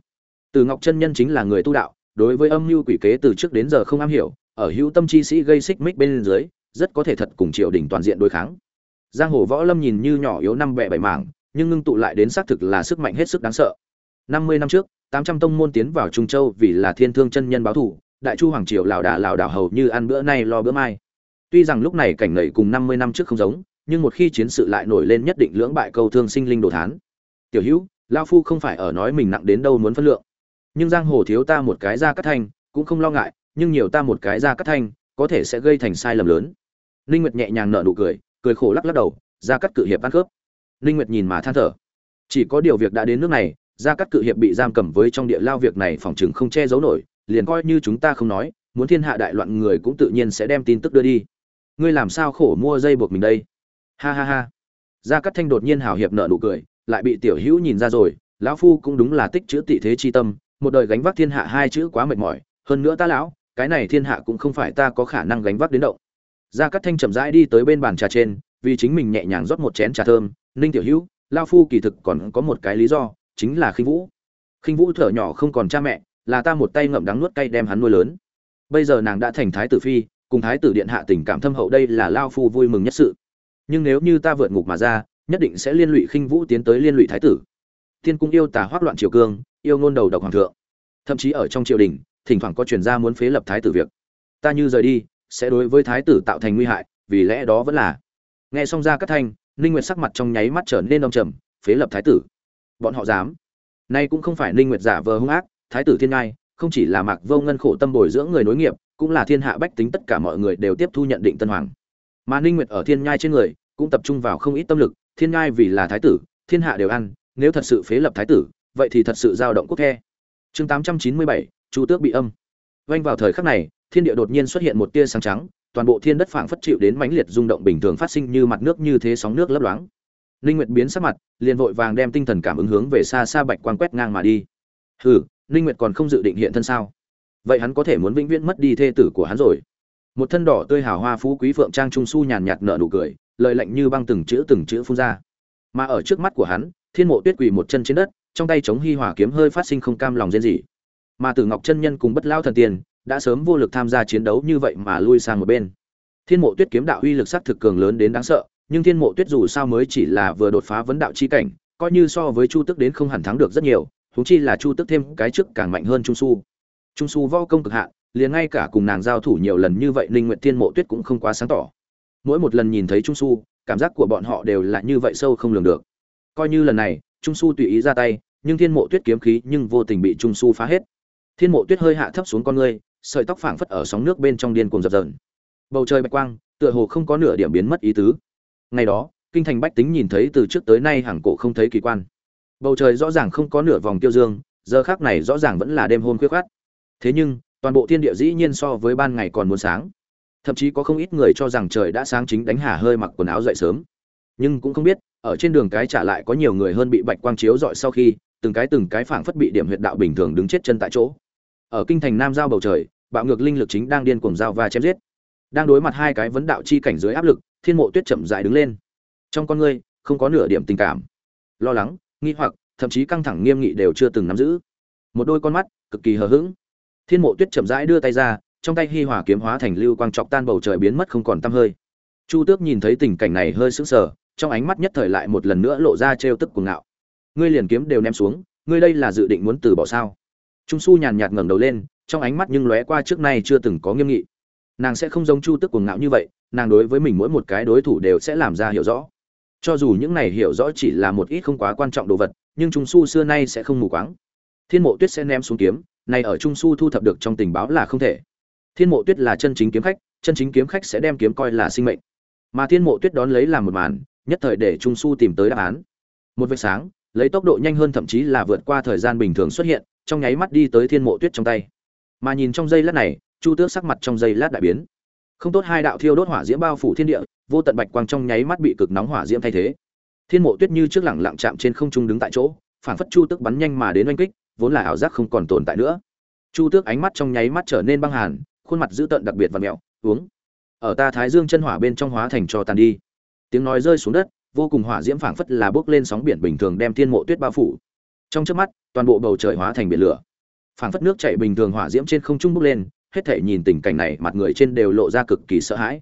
Từ ngọc chân nhân chính là người tu đạo, đối với âm mưu quỷ kế từ trước đến giờ không am hiểu, ở hưu tâm chi sĩ gây xích mích bên dưới rất có thể thật cùng triều đình toàn diện đối kháng. Giang hồ võ lâm nhìn như nhỏ yếu năm bẹ bảy mảng, nhưng ngưng tụ lại đến xác thực là sức mạnh hết sức đáng sợ. Năm mươi năm trước, tám trăm tông môn tiến vào trung châu vì là thiên thương chân nhân báo thủ đại chu hoàng triều lảo đà lảo đảo hầu như ăn bữa nay lo bữa mai. Tuy rằng lúc này cảnh nảy cùng năm mươi năm trước không giống, nhưng một khi chiến sự lại nổi lên nhất định lưỡng bại câu thương sinh linh đồ thán. Tiểu hữu, lao phu không phải ở nói mình nặng đến đâu muốn phân lượng. Nhưng giang hồ thiếu ta một cái ra cắt thanh, cũng không lo ngại, nhưng nhiều ta một cái ra cắt thanh, có thể sẽ gây thành sai lầm lớn ninh nguyệt nhẹ nhàng nở nụ cười cười khổ lắc lắc đầu, ra cắt cự hiệp ăn khớp. Ninh nguyệt nhìn mà than thở. Chỉ có điều việc đã đến nước này, ra cắt cự hiệp bị giam cầm với trong địa lao việc này phòng chừng không che giấu nổi, liền coi như chúng ta không nói, muốn thiên hạ đại loạn người cũng tự nhiên sẽ đem tin tức đưa đi. Ngươi làm sao khổ mua dây buộc mình đây? Ha ha ha. Gia cát thanh đột nhiên hào hiệp nợ nụ cười, lại bị tiểu hữu nhìn ra rồi, lão phu cũng đúng là tích chữ tị thế chi tâm, một đời gánh vác thiên hạ hai chữ quá mệt mỏi, hơn nữa ta lão, cái này thiên hạ cũng không phải ta có khả năng gánh vác đến động gia cát thanh chậm rãi đi tới bên bàn trà trên, vì chính mình nhẹ nhàng rót một chén trà thơm. Ninh tiểu hữu, lao phu kỳ thực còn có một cái lý do, chính là khinh vũ. Khinh vũ thở nhỏ không còn cha mẹ, là ta một tay ngậm đắng nuốt cay đem hắn nuôi lớn. Bây giờ nàng đã thành thái tử phi, cùng thái tử điện hạ tình cảm thâm hậu đây là lao phu vui mừng nhất sự. Nhưng nếu như ta vượt ngục mà ra, nhất định sẽ liên lụy khinh vũ tiến tới liên lụy thái tử. Tiên cung yêu tà hoác loạn triều cương, yêu ngôn đầu độc hoàng thượng. Thậm chí ở trong triều đình, thỉnh thoảng có truyền gia muốn phế lập thái tử việc. Ta như rời đi sẽ đối với thái tử tạo thành nguy hại vì lẽ đó vẫn là. Nghe xong ra các thanh ninh nguyệt sắc mặt trong nháy mắt trở nên đông trầm phế lập thái tử. Bọn họ dám. Nay cũng không phải ninh nguyệt giả vờ hung ác thái tử thiên ngai không chỉ là mạc vô ngân khổ tâm bồi dưỡng người nối nghiệp cũng là thiên hạ bách tính tất cả mọi người đều tiếp thu nhận định tân hoàng. Mà ninh nguyệt ở thiên nhai trên người cũng tập trung vào không ít tâm lực thiên nhai vì là thái tử thiên hạ đều ăn nếu thật sự phế lập thái tử vậy thì thật sự dao động quốc khe. Chương 897, chu tước bị âm. Vanh vào thời khắc này thiên địa đột nhiên xuất hiện một tia sáng trắng, toàn bộ thiên đất phảng phất chịu đến mãnh liệt rung động bình thường phát sinh như mặt nước như thế sóng nước lấp loáng. Ninh nguyệt biến sắc mặt, liền vội vàng đem tinh thần cảm ứng hướng về xa xa bạch quang quét ngang mà đi. Hừ, ninh nguyệt còn không dự định hiện thân sao? Vậy hắn có thể muốn vĩnh viễn mất đi thê tử của hắn rồi. Một thân đỏ tươi hào hoa phú quý phượng trang trung su nhàn nhạt nở nụ cười, lời lạnh như băng từng chữ từng chữ phun ra. Mà ở trước mắt của hắn, thiên mộ tuyết quỳ một chân trên đất, trong tay chống hi hỏa kiếm hơi phát sinh không cam lòng rên gì mà tử ngọc chân nhân cùng bất lao thần tiền đã sớm vô lực tham gia chiến đấu như vậy mà lui sang một bên. Thiên mộ tuyết kiếm đạo uy lực sắc thực cường lớn đến đáng sợ, nhưng thiên mộ tuyết dù sao mới chỉ là vừa đột phá vấn đạo chi cảnh, coi như so với chu tức đến không hẳn thắng được rất nhiều thúng chi là chu tức thêm cái trước càng mạnh hơn trung su. Trung su võ công cực hạn, liền ngay cả cùng nàng giao thủ nhiều lần như vậy, ninh Nguyệt thiên mộ tuyết cũng không quá sáng tỏ. Mỗi một lần nhìn thấy trung su, cảm giác của bọn họ đều là như vậy sâu không lường được. Coi như lần này, trung su tùy ý ra tay, nhưng thiên mộ tuyết kiếm khí nhưng vô tình bị trung su phá hết. Thiên mộ tuyết hơi hạ thấp xuống con ngươi sợi tóc phảng phất ở sóng nước bên trong điên cuồng dập dờn. Bầu trời bạch quang, tựa hồ không có nửa điểm biến mất ý tứ. Ngày đó, kinh thành bách tính nhìn thấy từ trước tới nay hàng cổ không thấy kỳ quan. Bầu trời rõ ràng không có nửa vòng tiêu dương, giờ khác này rõ ràng vẫn là đêm hôn khuya khát thế nhưng, toàn bộ thiên địa dĩ nhiên so với ban ngày còn muốn sáng. Thậm chí có không ít người cho rằng trời đã sáng chính đánh hà hơi mặc quần áo dậy sớm. Nhưng cũng không biết, ở trên đường cái trả lại có nhiều người hơn bị bạch quang chiếu dọi sau khi, từng cái từng cái phảng phất bị điểm huyệt đạo bình thường đứng chết chân tại chỗ ở kinh thành nam giao bầu trời, bạo ngược linh lực chính đang điên cuồng giao và chém giết. Đang đối mặt hai cái vấn đạo chi cảnh dưới áp lực, thiên mộ tuyết chậm dại đứng lên. Trong con ngươi, không có nửa điểm tình cảm. Lo lắng, nghi hoặc, thậm chí căng thẳng nghiêm nghị đều chưa từng nắm giữ. Một đôi con mắt, cực kỳ hờ hững. Thiên mộ tuyết chậm rãi đưa tay ra, trong tay hi hỏa kiếm hóa thành lưu quang trọc tan bầu trời biến mất không còn tăm hơi. Chu tước nhìn thấy tình cảnh này hơi sững sờ, trong ánh mắt nhất thời lại một lần nữa lộ ra trêu tức cuồng ngạo. Ngươi liền kiếm đều ném xuống, ngươi đây là dự định muốn từ bỏ sao? Trung su nhàn nhạt ngẩng đầu lên, trong ánh mắt nhưng lóe qua trước nay chưa từng có nghiêm nghị. Nàng sẽ không giống chu tức cuồng ngạo như vậy, nàng đối với mình mỗi một cái đối thủ đều sẽ làm ra hiểu rõ. Cho dù những này hiểu rõ chỉ là một ít không quá quan trọng đồ vật, nhưng trung su xưa nay sẽ không mù quáng. Thiên mộ tuyết sẽ ném xuống kiếm, này ở trung su thu thập được trong tình báo là không thể. Thiên mộ tuyết là chân chính kiếm khách, chân chính kiếm khách sẽ đem kiếm coi là sinh mệnh. Mà thiên mộ tuyết đón lấy làm một màn, nhất thời để trung su tìm tới đáp án. Một vệt sáng, lấy tốc độ nhanh hơn thậm chí là vượt qua thời gian bình thường xuất hiện trong nháy mắt đi tới thiên mộ tuyết trong tay. Mà nhìn trong giây lát này, chu tước sắc mặt trong giây lát đại biến. Không tốt hai đạo thiêu đốt hỏa diễm bao phủ thiên địa, vô tận bạch quang trong nháy mắt bị cực nóng hỏa diễm thay thế. Thiên mộ tuyết như trước lẳng lặng chạm trên không trung đứng tại chỗ phản phất chu tước bắn nhanh mà đến oanh kích, vốn là ảo giác không còn tồn tại nữa. Chu tước ánh mắt trong nháy mắt trở nên băng hàn, khuôn mặt dữ tợn đặc biệt và mẹo uống. Ở ta thái dương chân hỏa bên trong hóa thành cho tàn đi. Tiếng nói rơi xuống đất, vô cùng hỏa diễm phảng phất là bước lên sóng biển bình thường đem thiên mộ tuyết bao phủ trong trước mắt, toàn bộ bầu trời hóa thành biển lửa. Phảng phất nước chảy bình thường hỏa diễm trên không trung bốc lên, hết thể nhìn tình cảnh này, mặt người trên đều lộ ra cực kỳ sợ hãi.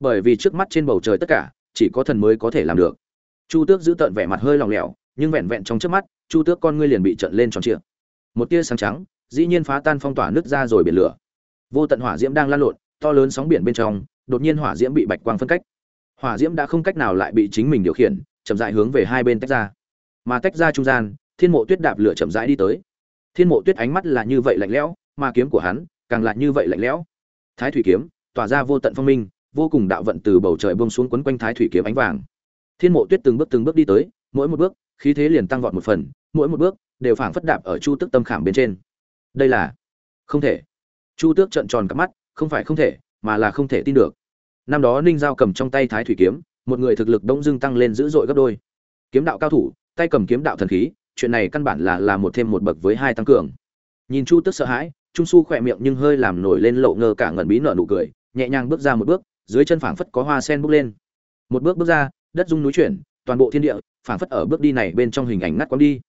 Bởi vì trước mắt trên bầu trời tất cả, chỉ có thần mới có thể làm được. Chu tước giữ tợn vẻ mặt hơi lòng lẻo, nhưng vẹn vẹn trong trước mắt, chu tước con ngươi liền bị trận lên tròn trịa. Một tia sáng trắng, dĩ nhiên phá tan phong tỏa nước ra rồi biển lửa. Vô tận hỏa diễm đang lan lộn, to lớn sóng biển bên trong, đột nhiên hỏa diễm bị bạch quang phân cách. Hỏa diễm đã không cách nào lại bị chính mình điều khiển, chậm rãi hướng về hai bên tách ra. Mà tách ra trung gian thiên mộ tuyết đạp lửa chậm rãi đi tới. Thiên mộ tuyết ánh mắt là như vậy lạnh lẽo, mà kiếm của hắn càng lại như vậy lạnh lẽo. Thái thủy kiếm tỏa ra vô tận phong minh, vô cùng đạo vận từ bầu trời bông xuống quấn quanh thái thủy kiếm ánh vàng. Thiên mộ tuyết từng bước từng bước đi tới, mỗi một bước, khí thế liền tăng vọt một phần, mỗi một bước đều phảng phất đạp ở chu tức tâm khảm bên trên. Đây là không thể. Chu tước trợn tròn cặp mắt, không phải không thể, mà là không thể tin được. Năm đó ninh giao cầm trong tay thái thủy kiếm, một người thực lực đông dưng tăng lên dữ dội gấp đôi. Kiếm đạo cao thủ, tay cầm kiếm đạo thần khí chuyện này căn bản là là một thêm một bậc với hai tăng cường. Nhìn chu tước sợ hãi, trung su khỏe miệng nhưng hơi làm nổi lên lộ ngơ cả ngẩn bí nở nụ cười, nhẹ nhàng bước ra một bước, dưới chân phảng phất có hoa sen bước lên. Một bước bước ra, đất rung núi chuyển, toàn bộ thiên địa, phảng phất ở bước đi này bên trong hình ảnh ngắt quãng đi.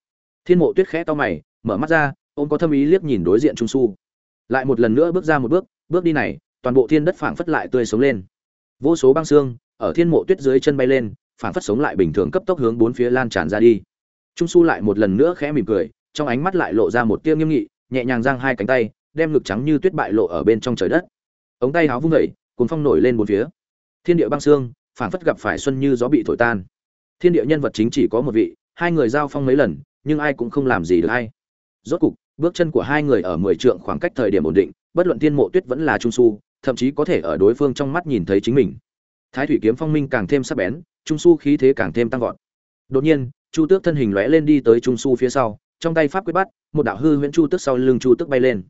Thiên mộ tuyết khẽ to mày, mở mắt ra, ôm có thâm ý liếc nhìn đối diện trung su lại một lần nữa bước ra một bước bước đi này, toàn bộ thiên đất phảng phất lại tươi sống lên. Vô số băng xương, ở thiên mộ tuyết dưới chân bay lên, phảng phất sống lại bình thường cấp tốc hướng bốn phía lan tràn ra đi trung su lại một lần nữa khẽ mỉm cười, trong ánh mắt lại lộ ra một tia nghiêm nghị, nhẹ nhàng giang hai cánh tay, đem ngực trắng như tuyết bại lộ ở bên trong trời đất. Ống tay áo vung vẩy cuốn phong nổi lên bốn phía. Thiên địa băng xương, phảng phất gặp phải xuân như gió bị thổi tan. Thiên địa nhân vật chính chỉ có một vị, hai người giao phong mấy lần, nhưng ai cũng không làm gì được hay. Rốt cục, bước chân của hai người ở mười trượng khoảng cách thời điểm ổn định, bất luận thiên mộ tuyết vẫn là trung su, thậm chí có thể ở đối phương trong mắt nhìn thấy chính mình. Thái thủy kiếm phong minh càng thêm sắc bén, trung su khí thế càng thêm tăng vọt. Đột nhiên chu tước thân hình lóe lên đi tới trung su phía sau, trong tay pháp quyết bắt, một đạo hư huyễn chu tước sau lưng chu tước bay lên.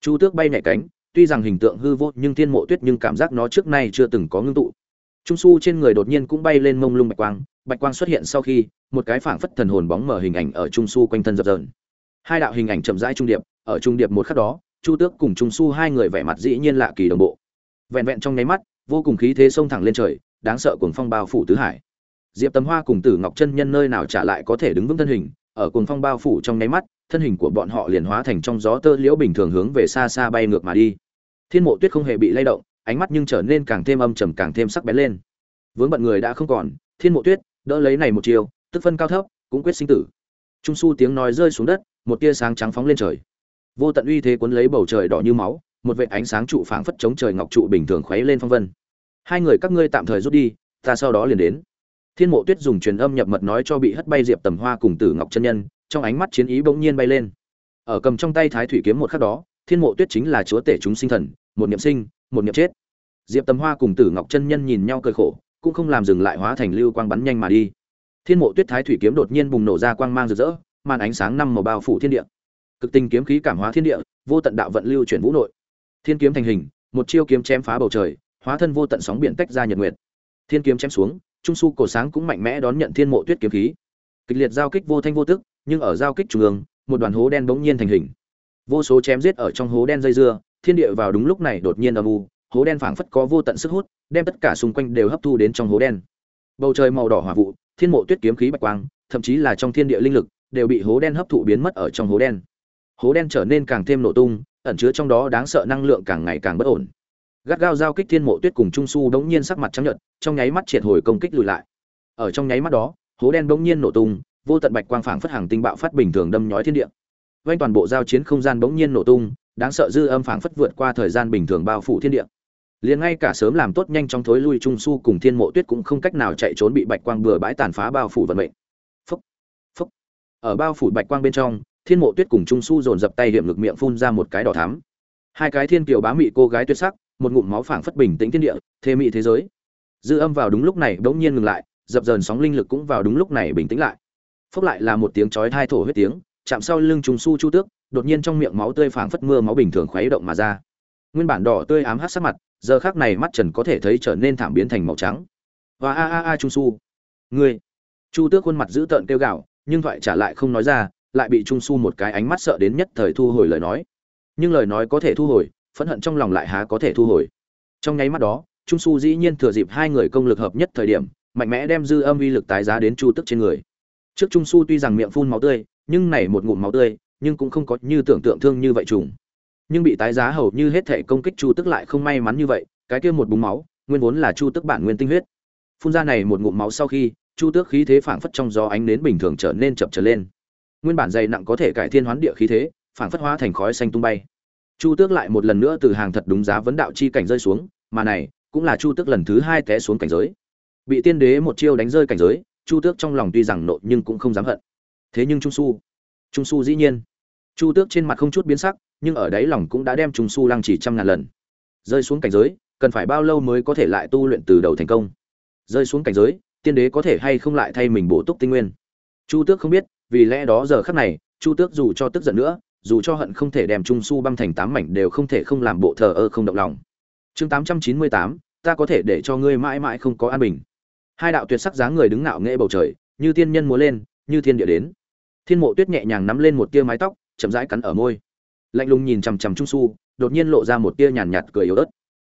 Chu tước bay nhảy cánh, tuy rằng hình tượng hư vô nhưng thiên mộ tuyết nhưng cảm giác nó trước nay chưa từng có ngưng tụ. Trung su trên người đột nhiên cũng bay lên mông lung bạch quang bạch quang xuất hiện sau khi, một cái phảng phất thần hồn bóng mở hình ảnh ở trung su quanh thân dập dờn. Hai đạo hình ảnh chậm rãi trung điệp, ở trung điệp một khắc đó, chu tước cùng trung su hai người vẻ mặt dĩ nhiên lạ kỳ đồng bộ. Vẹn vẹn trong nháy mắt, vô cùng khí thế xông thẳng lên trời, đáng sợ cuồng phong bao phủ tứ hải diệp tấm hoa cùng tử ngọc chân nhân nơi nào trả lại có thể đứng vững thân hình, ở cuồng phong bao phủ trong nháy mắt, thân hình của bọn họ liền hóa thành trong gió tơ liễu bình thường hướng về xa xa bay ngược mà đi. Thiên mộ tuyết không hề bị lay động, ánh mắt nhưng trở nên càng thêm âm trầm càng thêm sắc bén lên. Vướng bận người đã không còn, thiên mộ tuyết, đỡ lấy này một chiều tức phân cao thấp, cũng quyết sinh tử. Trung su tiếng nói rơi xuống đất, một tia sáng trắng phóng lên trời. Vô tận uy thế cuốn lấy bầu trời đỏ như máu, một vệt ánh sáng trụ phảng phất chống trời ngọc trụ bình thường khuấy lên phong vân. Hai người các ngươi tạm thời rút đi, ta sau đó liền đến thiên mộ tuyết dùng truyền âm nhập mật nói cho bị hất bay diệp tầm hoa cùng tử ngọc chân nhân, trong ánh mắt chiến ý bỗng nhiên bay lên. Ở cầm trong tay thái thủy kiếm một khắc đó, thiên mộ tuyết chính là chúa tể chúng sinh thần, một niệm sinh, một niệm chết. Diệp tầm hoa cùng tử ngọc chân nhân nhìn nhau cười khổ, cũng không làm dừng lại hóa thành lưu quang bắn nhanh mà đi. Thiên mộ tuyết thái thủy kiếm đột nhiên bùng nổ ra quang mang rực rỡ, màn ánh sáng năm màu bao phủ thiên địa. Cực tình kiếm khí cảm hóa thiên địa, vô tận đạo vận lưu chuyển vũ nội. Thiên kiếm thành hình, một chiêu kiếm chém phá bầu trời, hóa thân vô tận sóng biển tách ra nhật nguyệt. Thiên kiếm chém xuống trung su cổ sáng cũng mạnh mẽ đón nhận thiên mộ tuyết kiếm khí. Kịch liệt giao kích vô thanh vô tức, nhưng ở giao kích trung ương, một đoàn hố đen bỗng nhiên thành hình. Vô số chém giết ở trong hố đen dây dưa, thiên địa vào đúng lúc này đột nhiên âm u, hố đen phảng phất có vô tận sức hút, đem tất cả xung quanh đều hấp thu đến trong hố đen. Bầu trời màu đỏ hỏa vụ, thiên mộ tuyết kiếm khí bạch quang, thậm chí là trong thiên địa linh lực, đều bị hố đen hấp thụ biến mất ở trong hố đen. Hố đen trở nên càng thêm nổ tung, ẩn chứa trong đó đáng sợ năng lượng càng ngày càng bất ổn gắt gao giao kích thiên mộ tuyết cùng trung su đống nhiên sắc mặt trắng nhợt, trong nháy mắt triệt hồi công kích lùi lại. Ở trong nháy mắt đó, hố đen đống nhiên nổ tung, vô tận bạch quang phảng phất hàng tinh bạo phát bình thường đâm nhói thiên địa. Vang toàn bộ giao chiến không gian bỗng nhiên nổ tung, đáng sợ dư âm phảng phất vượt qua thời gian bình thường bao phủ thiên địa. Liền ngay cả sớm làm tốt nhanh trong thối lui trung su cùng thiên mộ tuyết cũng không cách nào chạy trốn bị bạch quang bừa bãi tàn phá bao phủ vận mệnh. Phúc phúc. Ở bao phủ bạch quang bên trong, thiên mộ tuyết cùng trung su dồn dập tay hiểm lực miệng phun ra một cái đỏ thắm. Hai cái thiên kiều bá mị cô gái tuyệt sắc một ngụm máu phảng phất bình tĩnh thiên địa, thê mỹ thế giới. Dư âm vào đúng lúc này bỗng nhiên ngừng lại, dập dờn sóng linh lực cũng vào đúng lúc này bình tĩnh lại. Phốc lại là một tiếng chói thai thổ huyết tiếng, chạm sau lưng trung su chu tước, đột nhiên trong miệng máu tươi phảng phất mưa máu bình thường khuấy động mà ra. Nguyên bản đỏ tươi ám hát sắc mặt, giờ khác này mắt trần có thể thấy trở nên thảm biến thành màu trắng. Và a a a trung su. Ngươi. Chu tước khuôn mặt dữ tợn kêu gạo nhưng thoại trả lại không nói ra, lại bị trung su một cái ánh mắt sợ đến nhất thời thu hồi lời nói. Nhưng lời nói có thể thu hồi phẫn hận trong lòng lại há có thể thu hồi. Trong nháy mắt đó, trung su dĩ nhiên thừa dịp hai người công lực hợp nhất thời điểm, mạnh mẽ đem dư âm uy lực tái giá đến chu tức trên người. Trước trung su tuy rằng miệng phun máu tươi, nhưng này một ngụm máu tươi, nhưng cũng không có như tưởng tượng thương như vậy trùng. Nhưng bị tái giá hầu như hết thể công kích chu tức lại không may mắn như vậy, cái kia một búng máu, nguyên vốn là chu tức bản nguyên tinh huyết. Phun ra này một ngụm máu sau khi, chu tước khí thế phảng phất trong gió ánh nến bình thường trở nên chập trở lên. Nguyên bản dày nặng có thể cải thiên hoán địa khí thế, phảng phất hóa thành khói xanh tung bay chu tước lại một lần nữa từ hàng thật đúng giá vấn đạo chi cảnh rơi xuống, mà này, cũng là chu tước lần thứ hai té xuống cảnh giới. Bị tiên đế một chiêu đánh rơi cảnh giới, chu tước trong lòng tuy rằng nộ nhưng cũng không dám hận. Thế nhưng trung su trung su dĩ nhiên. Chu tước trên mặt không chút biến sắc, nhưng ở đáy lòng cũng đã đem trung su lăng chỉ trăm ngàn lần. Rơi xuống cảnh giới, cần phải bao lâu mới có thể lại tu luyện từ đầu thành công? Rơi xuống cảnh giới, tiên đế có thể hay không lại thay mình bổ túc tinh nguyên? Chu tước không biết, vì lẽ đó giờ khắc này, chu tước dù cho tức giận nữa dù cho hận không thể đem trung su băng thành tám mảnh đều không thể không làm bộ thờ ơ không động lòng. Chương tám trăm chín mươi tám, ta có thể để cho ngươi mãi mãi không có an bình. Hai đạo tuyệt sắc dáng người đứng ngạo nghễ bầu trời, như tiên nhân múa lên, như thiên địa đến. Thiên mộ tuyết nhẹ nhàng nắm lên một tia mái tóc, chậm rãi cắn ở môi. Lạnh lùng nhìn chằm chằm trung su, đột nhiên lộ ra một tia nhàn nhạt cười yếu ớt.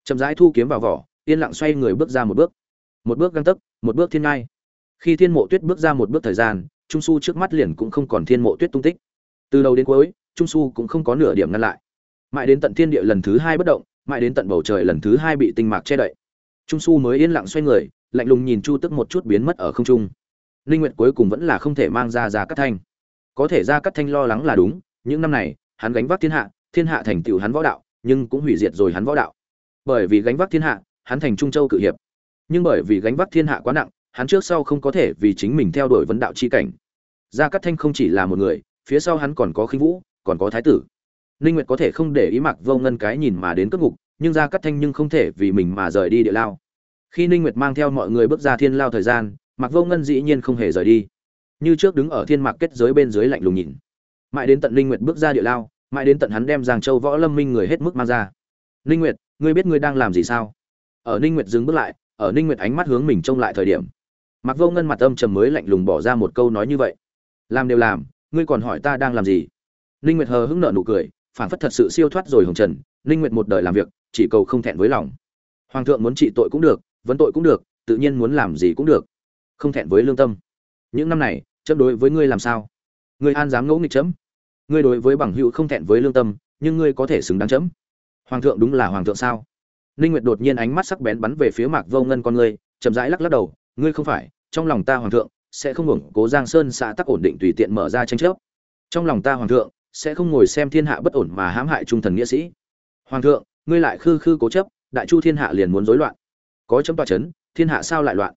Chậm rãi thu kiếm vào vỏ, yên lặng xoay người bước ra một bước. Một bước găng tấc, một bước thiên ngai. Khi thiên mộ tuyết bước ra một bước thời gian, trung su trước mắt liền cũng không còn thiên mộ tuyết tung tích. Từ đầu đến cuối trung su cũng không có nửa điểm ngăn lại. Mãi đến tận thiên địa lần thứ hai bất động, mãi đến tận bầu trời lần thứ hai bị tinh mạc che đậy. Trung su mới yên lặng xoay người, lạnh lùng nhìn chu tức một chút biến mất ở không trung. Ninh nguyệt cuối cùng vẫn là không thể mang ra ra cắt thanh. Có thể ra cắt thanh lo lắng là đúng, những năm này, hắn gánh vác thiên hạ thiên hạ thành tựu hắn võ đạo, nhưng cũng hủy diệt rồi hắn võ đạo. Bởi vì gánh vác thiên hạ, hắn thành trung châu cự hiệp. Nhưng bởi vì gánh vác thiên hạ quá nặng, hắn trước sau không có thể vì chính mình theo đuổi vấn đạo chi cảnh. Gia cát thanh không chỉ là một người, phía sau hắn còn có khinh vũ còn có thái tử. Ninh nguyệt có thể không để ý mặc vô ngân cái nhìn mà đến cất ngục, nhưng gia cát thanh nhưng không thể vì mình mà rời đi địa lao. Khi ninh nguyệt mang theo mọi người bước ra thiên lao thời gian mặc vô ngân dĩ nhiên không hề rời đi. Như trước đứng ở thiên mạc kết giới bên dưới lạnh lùng nhìn. Mãi đến tận ninh nguyệt bước ra địa lao, mãi đến tận hắn đem giang châu võ lâm minh người hết mức mang ra. Ninh nguyệt, ngươi biết ngươi đang làm gì sao? Ở ninh nguyệt dừng bước lại, ở ninh nguyệt ánh mắt hướng mình trông lại thời điểm mặc vô ngân mặt âm trầm mới lạnh lùng bỏ ra một câu nói như vậy. Làm đều làm, ngươi còn hỏi ta đang làm gì? Ninh nguyệt hờ hững nở nụ cười phản phất thật sự siêu thoát rồi hồng trần, ninh nguyệt một đời làm việc, chỉ cầu không thẹn với lòng. Hoàng thượng muốn trị tội cũng được, vấn tội cũng được, tự nhiên muốn làm gì cũng được. Không thẹn với lương tâm. Những năm này, chấm đối với ngươi làm sao? Ngươi an dám ngỗ nghịch chấm? Ngươi đối với bằng hữu không thẹn với lương tâm, nhưng ngươi có thể xứng đáng chấm? Hoàng thượng đúng là hoàng thượng sao? Ninh nguyệt đột nhiên ánh mắt sắc bén bắn về phía mạc vô ngân con ngươi, chậm rãi lắc lắc đầu, ngươi không phải, trong lòng ta hoàng thượng, sẽ không ngủng cố giang sơn xã tắc ổn định tùy tiện mở ra tranh chấp. Trong lòng ta hoàng thượng sẽ không ngồi xem thiên hạ bất ổn mà hãm hại trung thần nghĩa sĩ. Hoàng thượng, ngươi lại khư khư cố chấp, đại chu thiên hạ liền muốn rối loạn. Có chấm tòa chấn, thiên hạ sao lại loạn?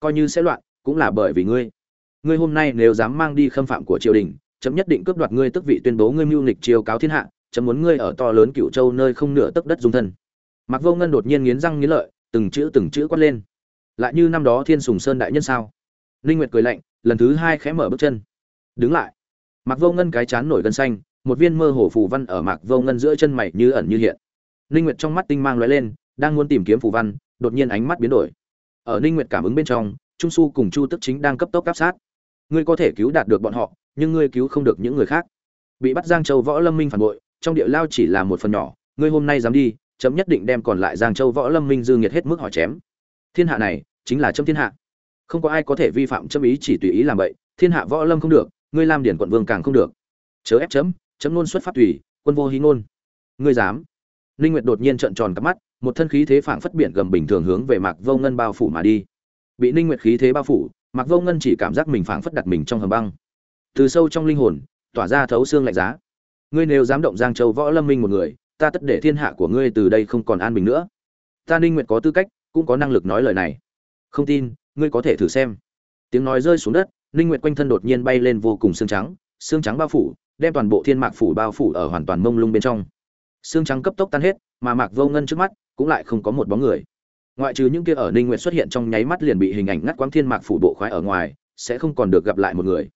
Coi như sẽ loạn, cũng là bởi vì ngươi. Ngươi hôm nay nếu dám mang đi khâm phạm của triều đình, chấm nhất định cướp đoạt ngươi tức vị tuyên bố ngươi mưu nghịch triều cáo thiên hạ, chấm muốn ngươi ở to lớn cựu châu nơi không nửa tấc đất dung thân. Mặc vô ngân đột nhiên nghiến răng nghiến lợi, từng chữ từng chữ quát lên. Lại như năm đó thiên sùng sơn đại nhân sao? Linh nguyệt cười lạnh, lần thứ hai khẽ mở bước chân. Đứng lại mặc vô ngân cái chán nổi gân xanh, một viên mơ hồ phù văn ở mặc vô ngân giữa chân mày như ẩn như hiện. Linh nguyệt trong mắt tinh mang lóe lên, đang muốn tìm kiếm phù văn, đột nhiên ánh mắt biến đổi. Ở linh nguyệt cảm ứng bên trong, trung su cùng chu tức chính đang cấp tốc áp sát. Ngươi có thể cứu đạt được bọn họ, nhưng ngươi cứu không được những người khác. Bị bắt giang châu võ lâm minh phản bội, trong địa lao chỉ là một phần nhỏ, ngươi hôm nay dám đi, chấm nhất định đem còn lại giang châu võ lâm minh dư nghiệt hết mức hỏi chém. Thiên hạ này, chính là chấm thiên hạ. Không có ai có thể vi phạm chấm ý chỉ tùy ý làm vậy thiên hạ võ lâm không được ngươi làm điển quận vương càng không được. Chớ ép chấm chấm nôn xuất phát tùy, quân vô hí ngôn. Ngươi dám? Linh nguyệt đột nhiên trợn tròn cặp mắt, một thân khí thế phảng phất biển gầm bình thường hướng về mạc vô ngân bao phủ mà đi. Bị linh nguyệt khí thế bao phủ, mạc vô ngân chỉ cảm giác mình phảng phất đặt mình trong hầm băng. Từ sâu trong linh hồn, tỏa ra thấu xương lạnh giá. Ngươi nếu dám động giang châu võ lâm minh một người, ta tất để thiên hạ của ngươi từ đây không còn an bình nữa. Ta ninh nguyệt có tư cách, cũng có năng lực nói lời này. Không tin, ngươi có thể thử xem. Tiếng nói rơi xuống đất ninh nguyệt quanh thân đột nhiên bay lên vô cùng xương trắng xương trắng bao phủ, đem toàn bộ thiên mạc phủ bao phủ ở hoàn toàn mông lung bên trong. Xương trắng cấp tốc tan hết, mà mạc vô ngân trước mắt cũng lại không có một bóng người. Ngoại trừ những kia ở ninh nguyệt xuất hiện trong nháy mắt liền bị hình ảnh ngắt quãng thiên mạc phủ bộ khoái ở ngoài, sẽ không còn được gặp lại một người.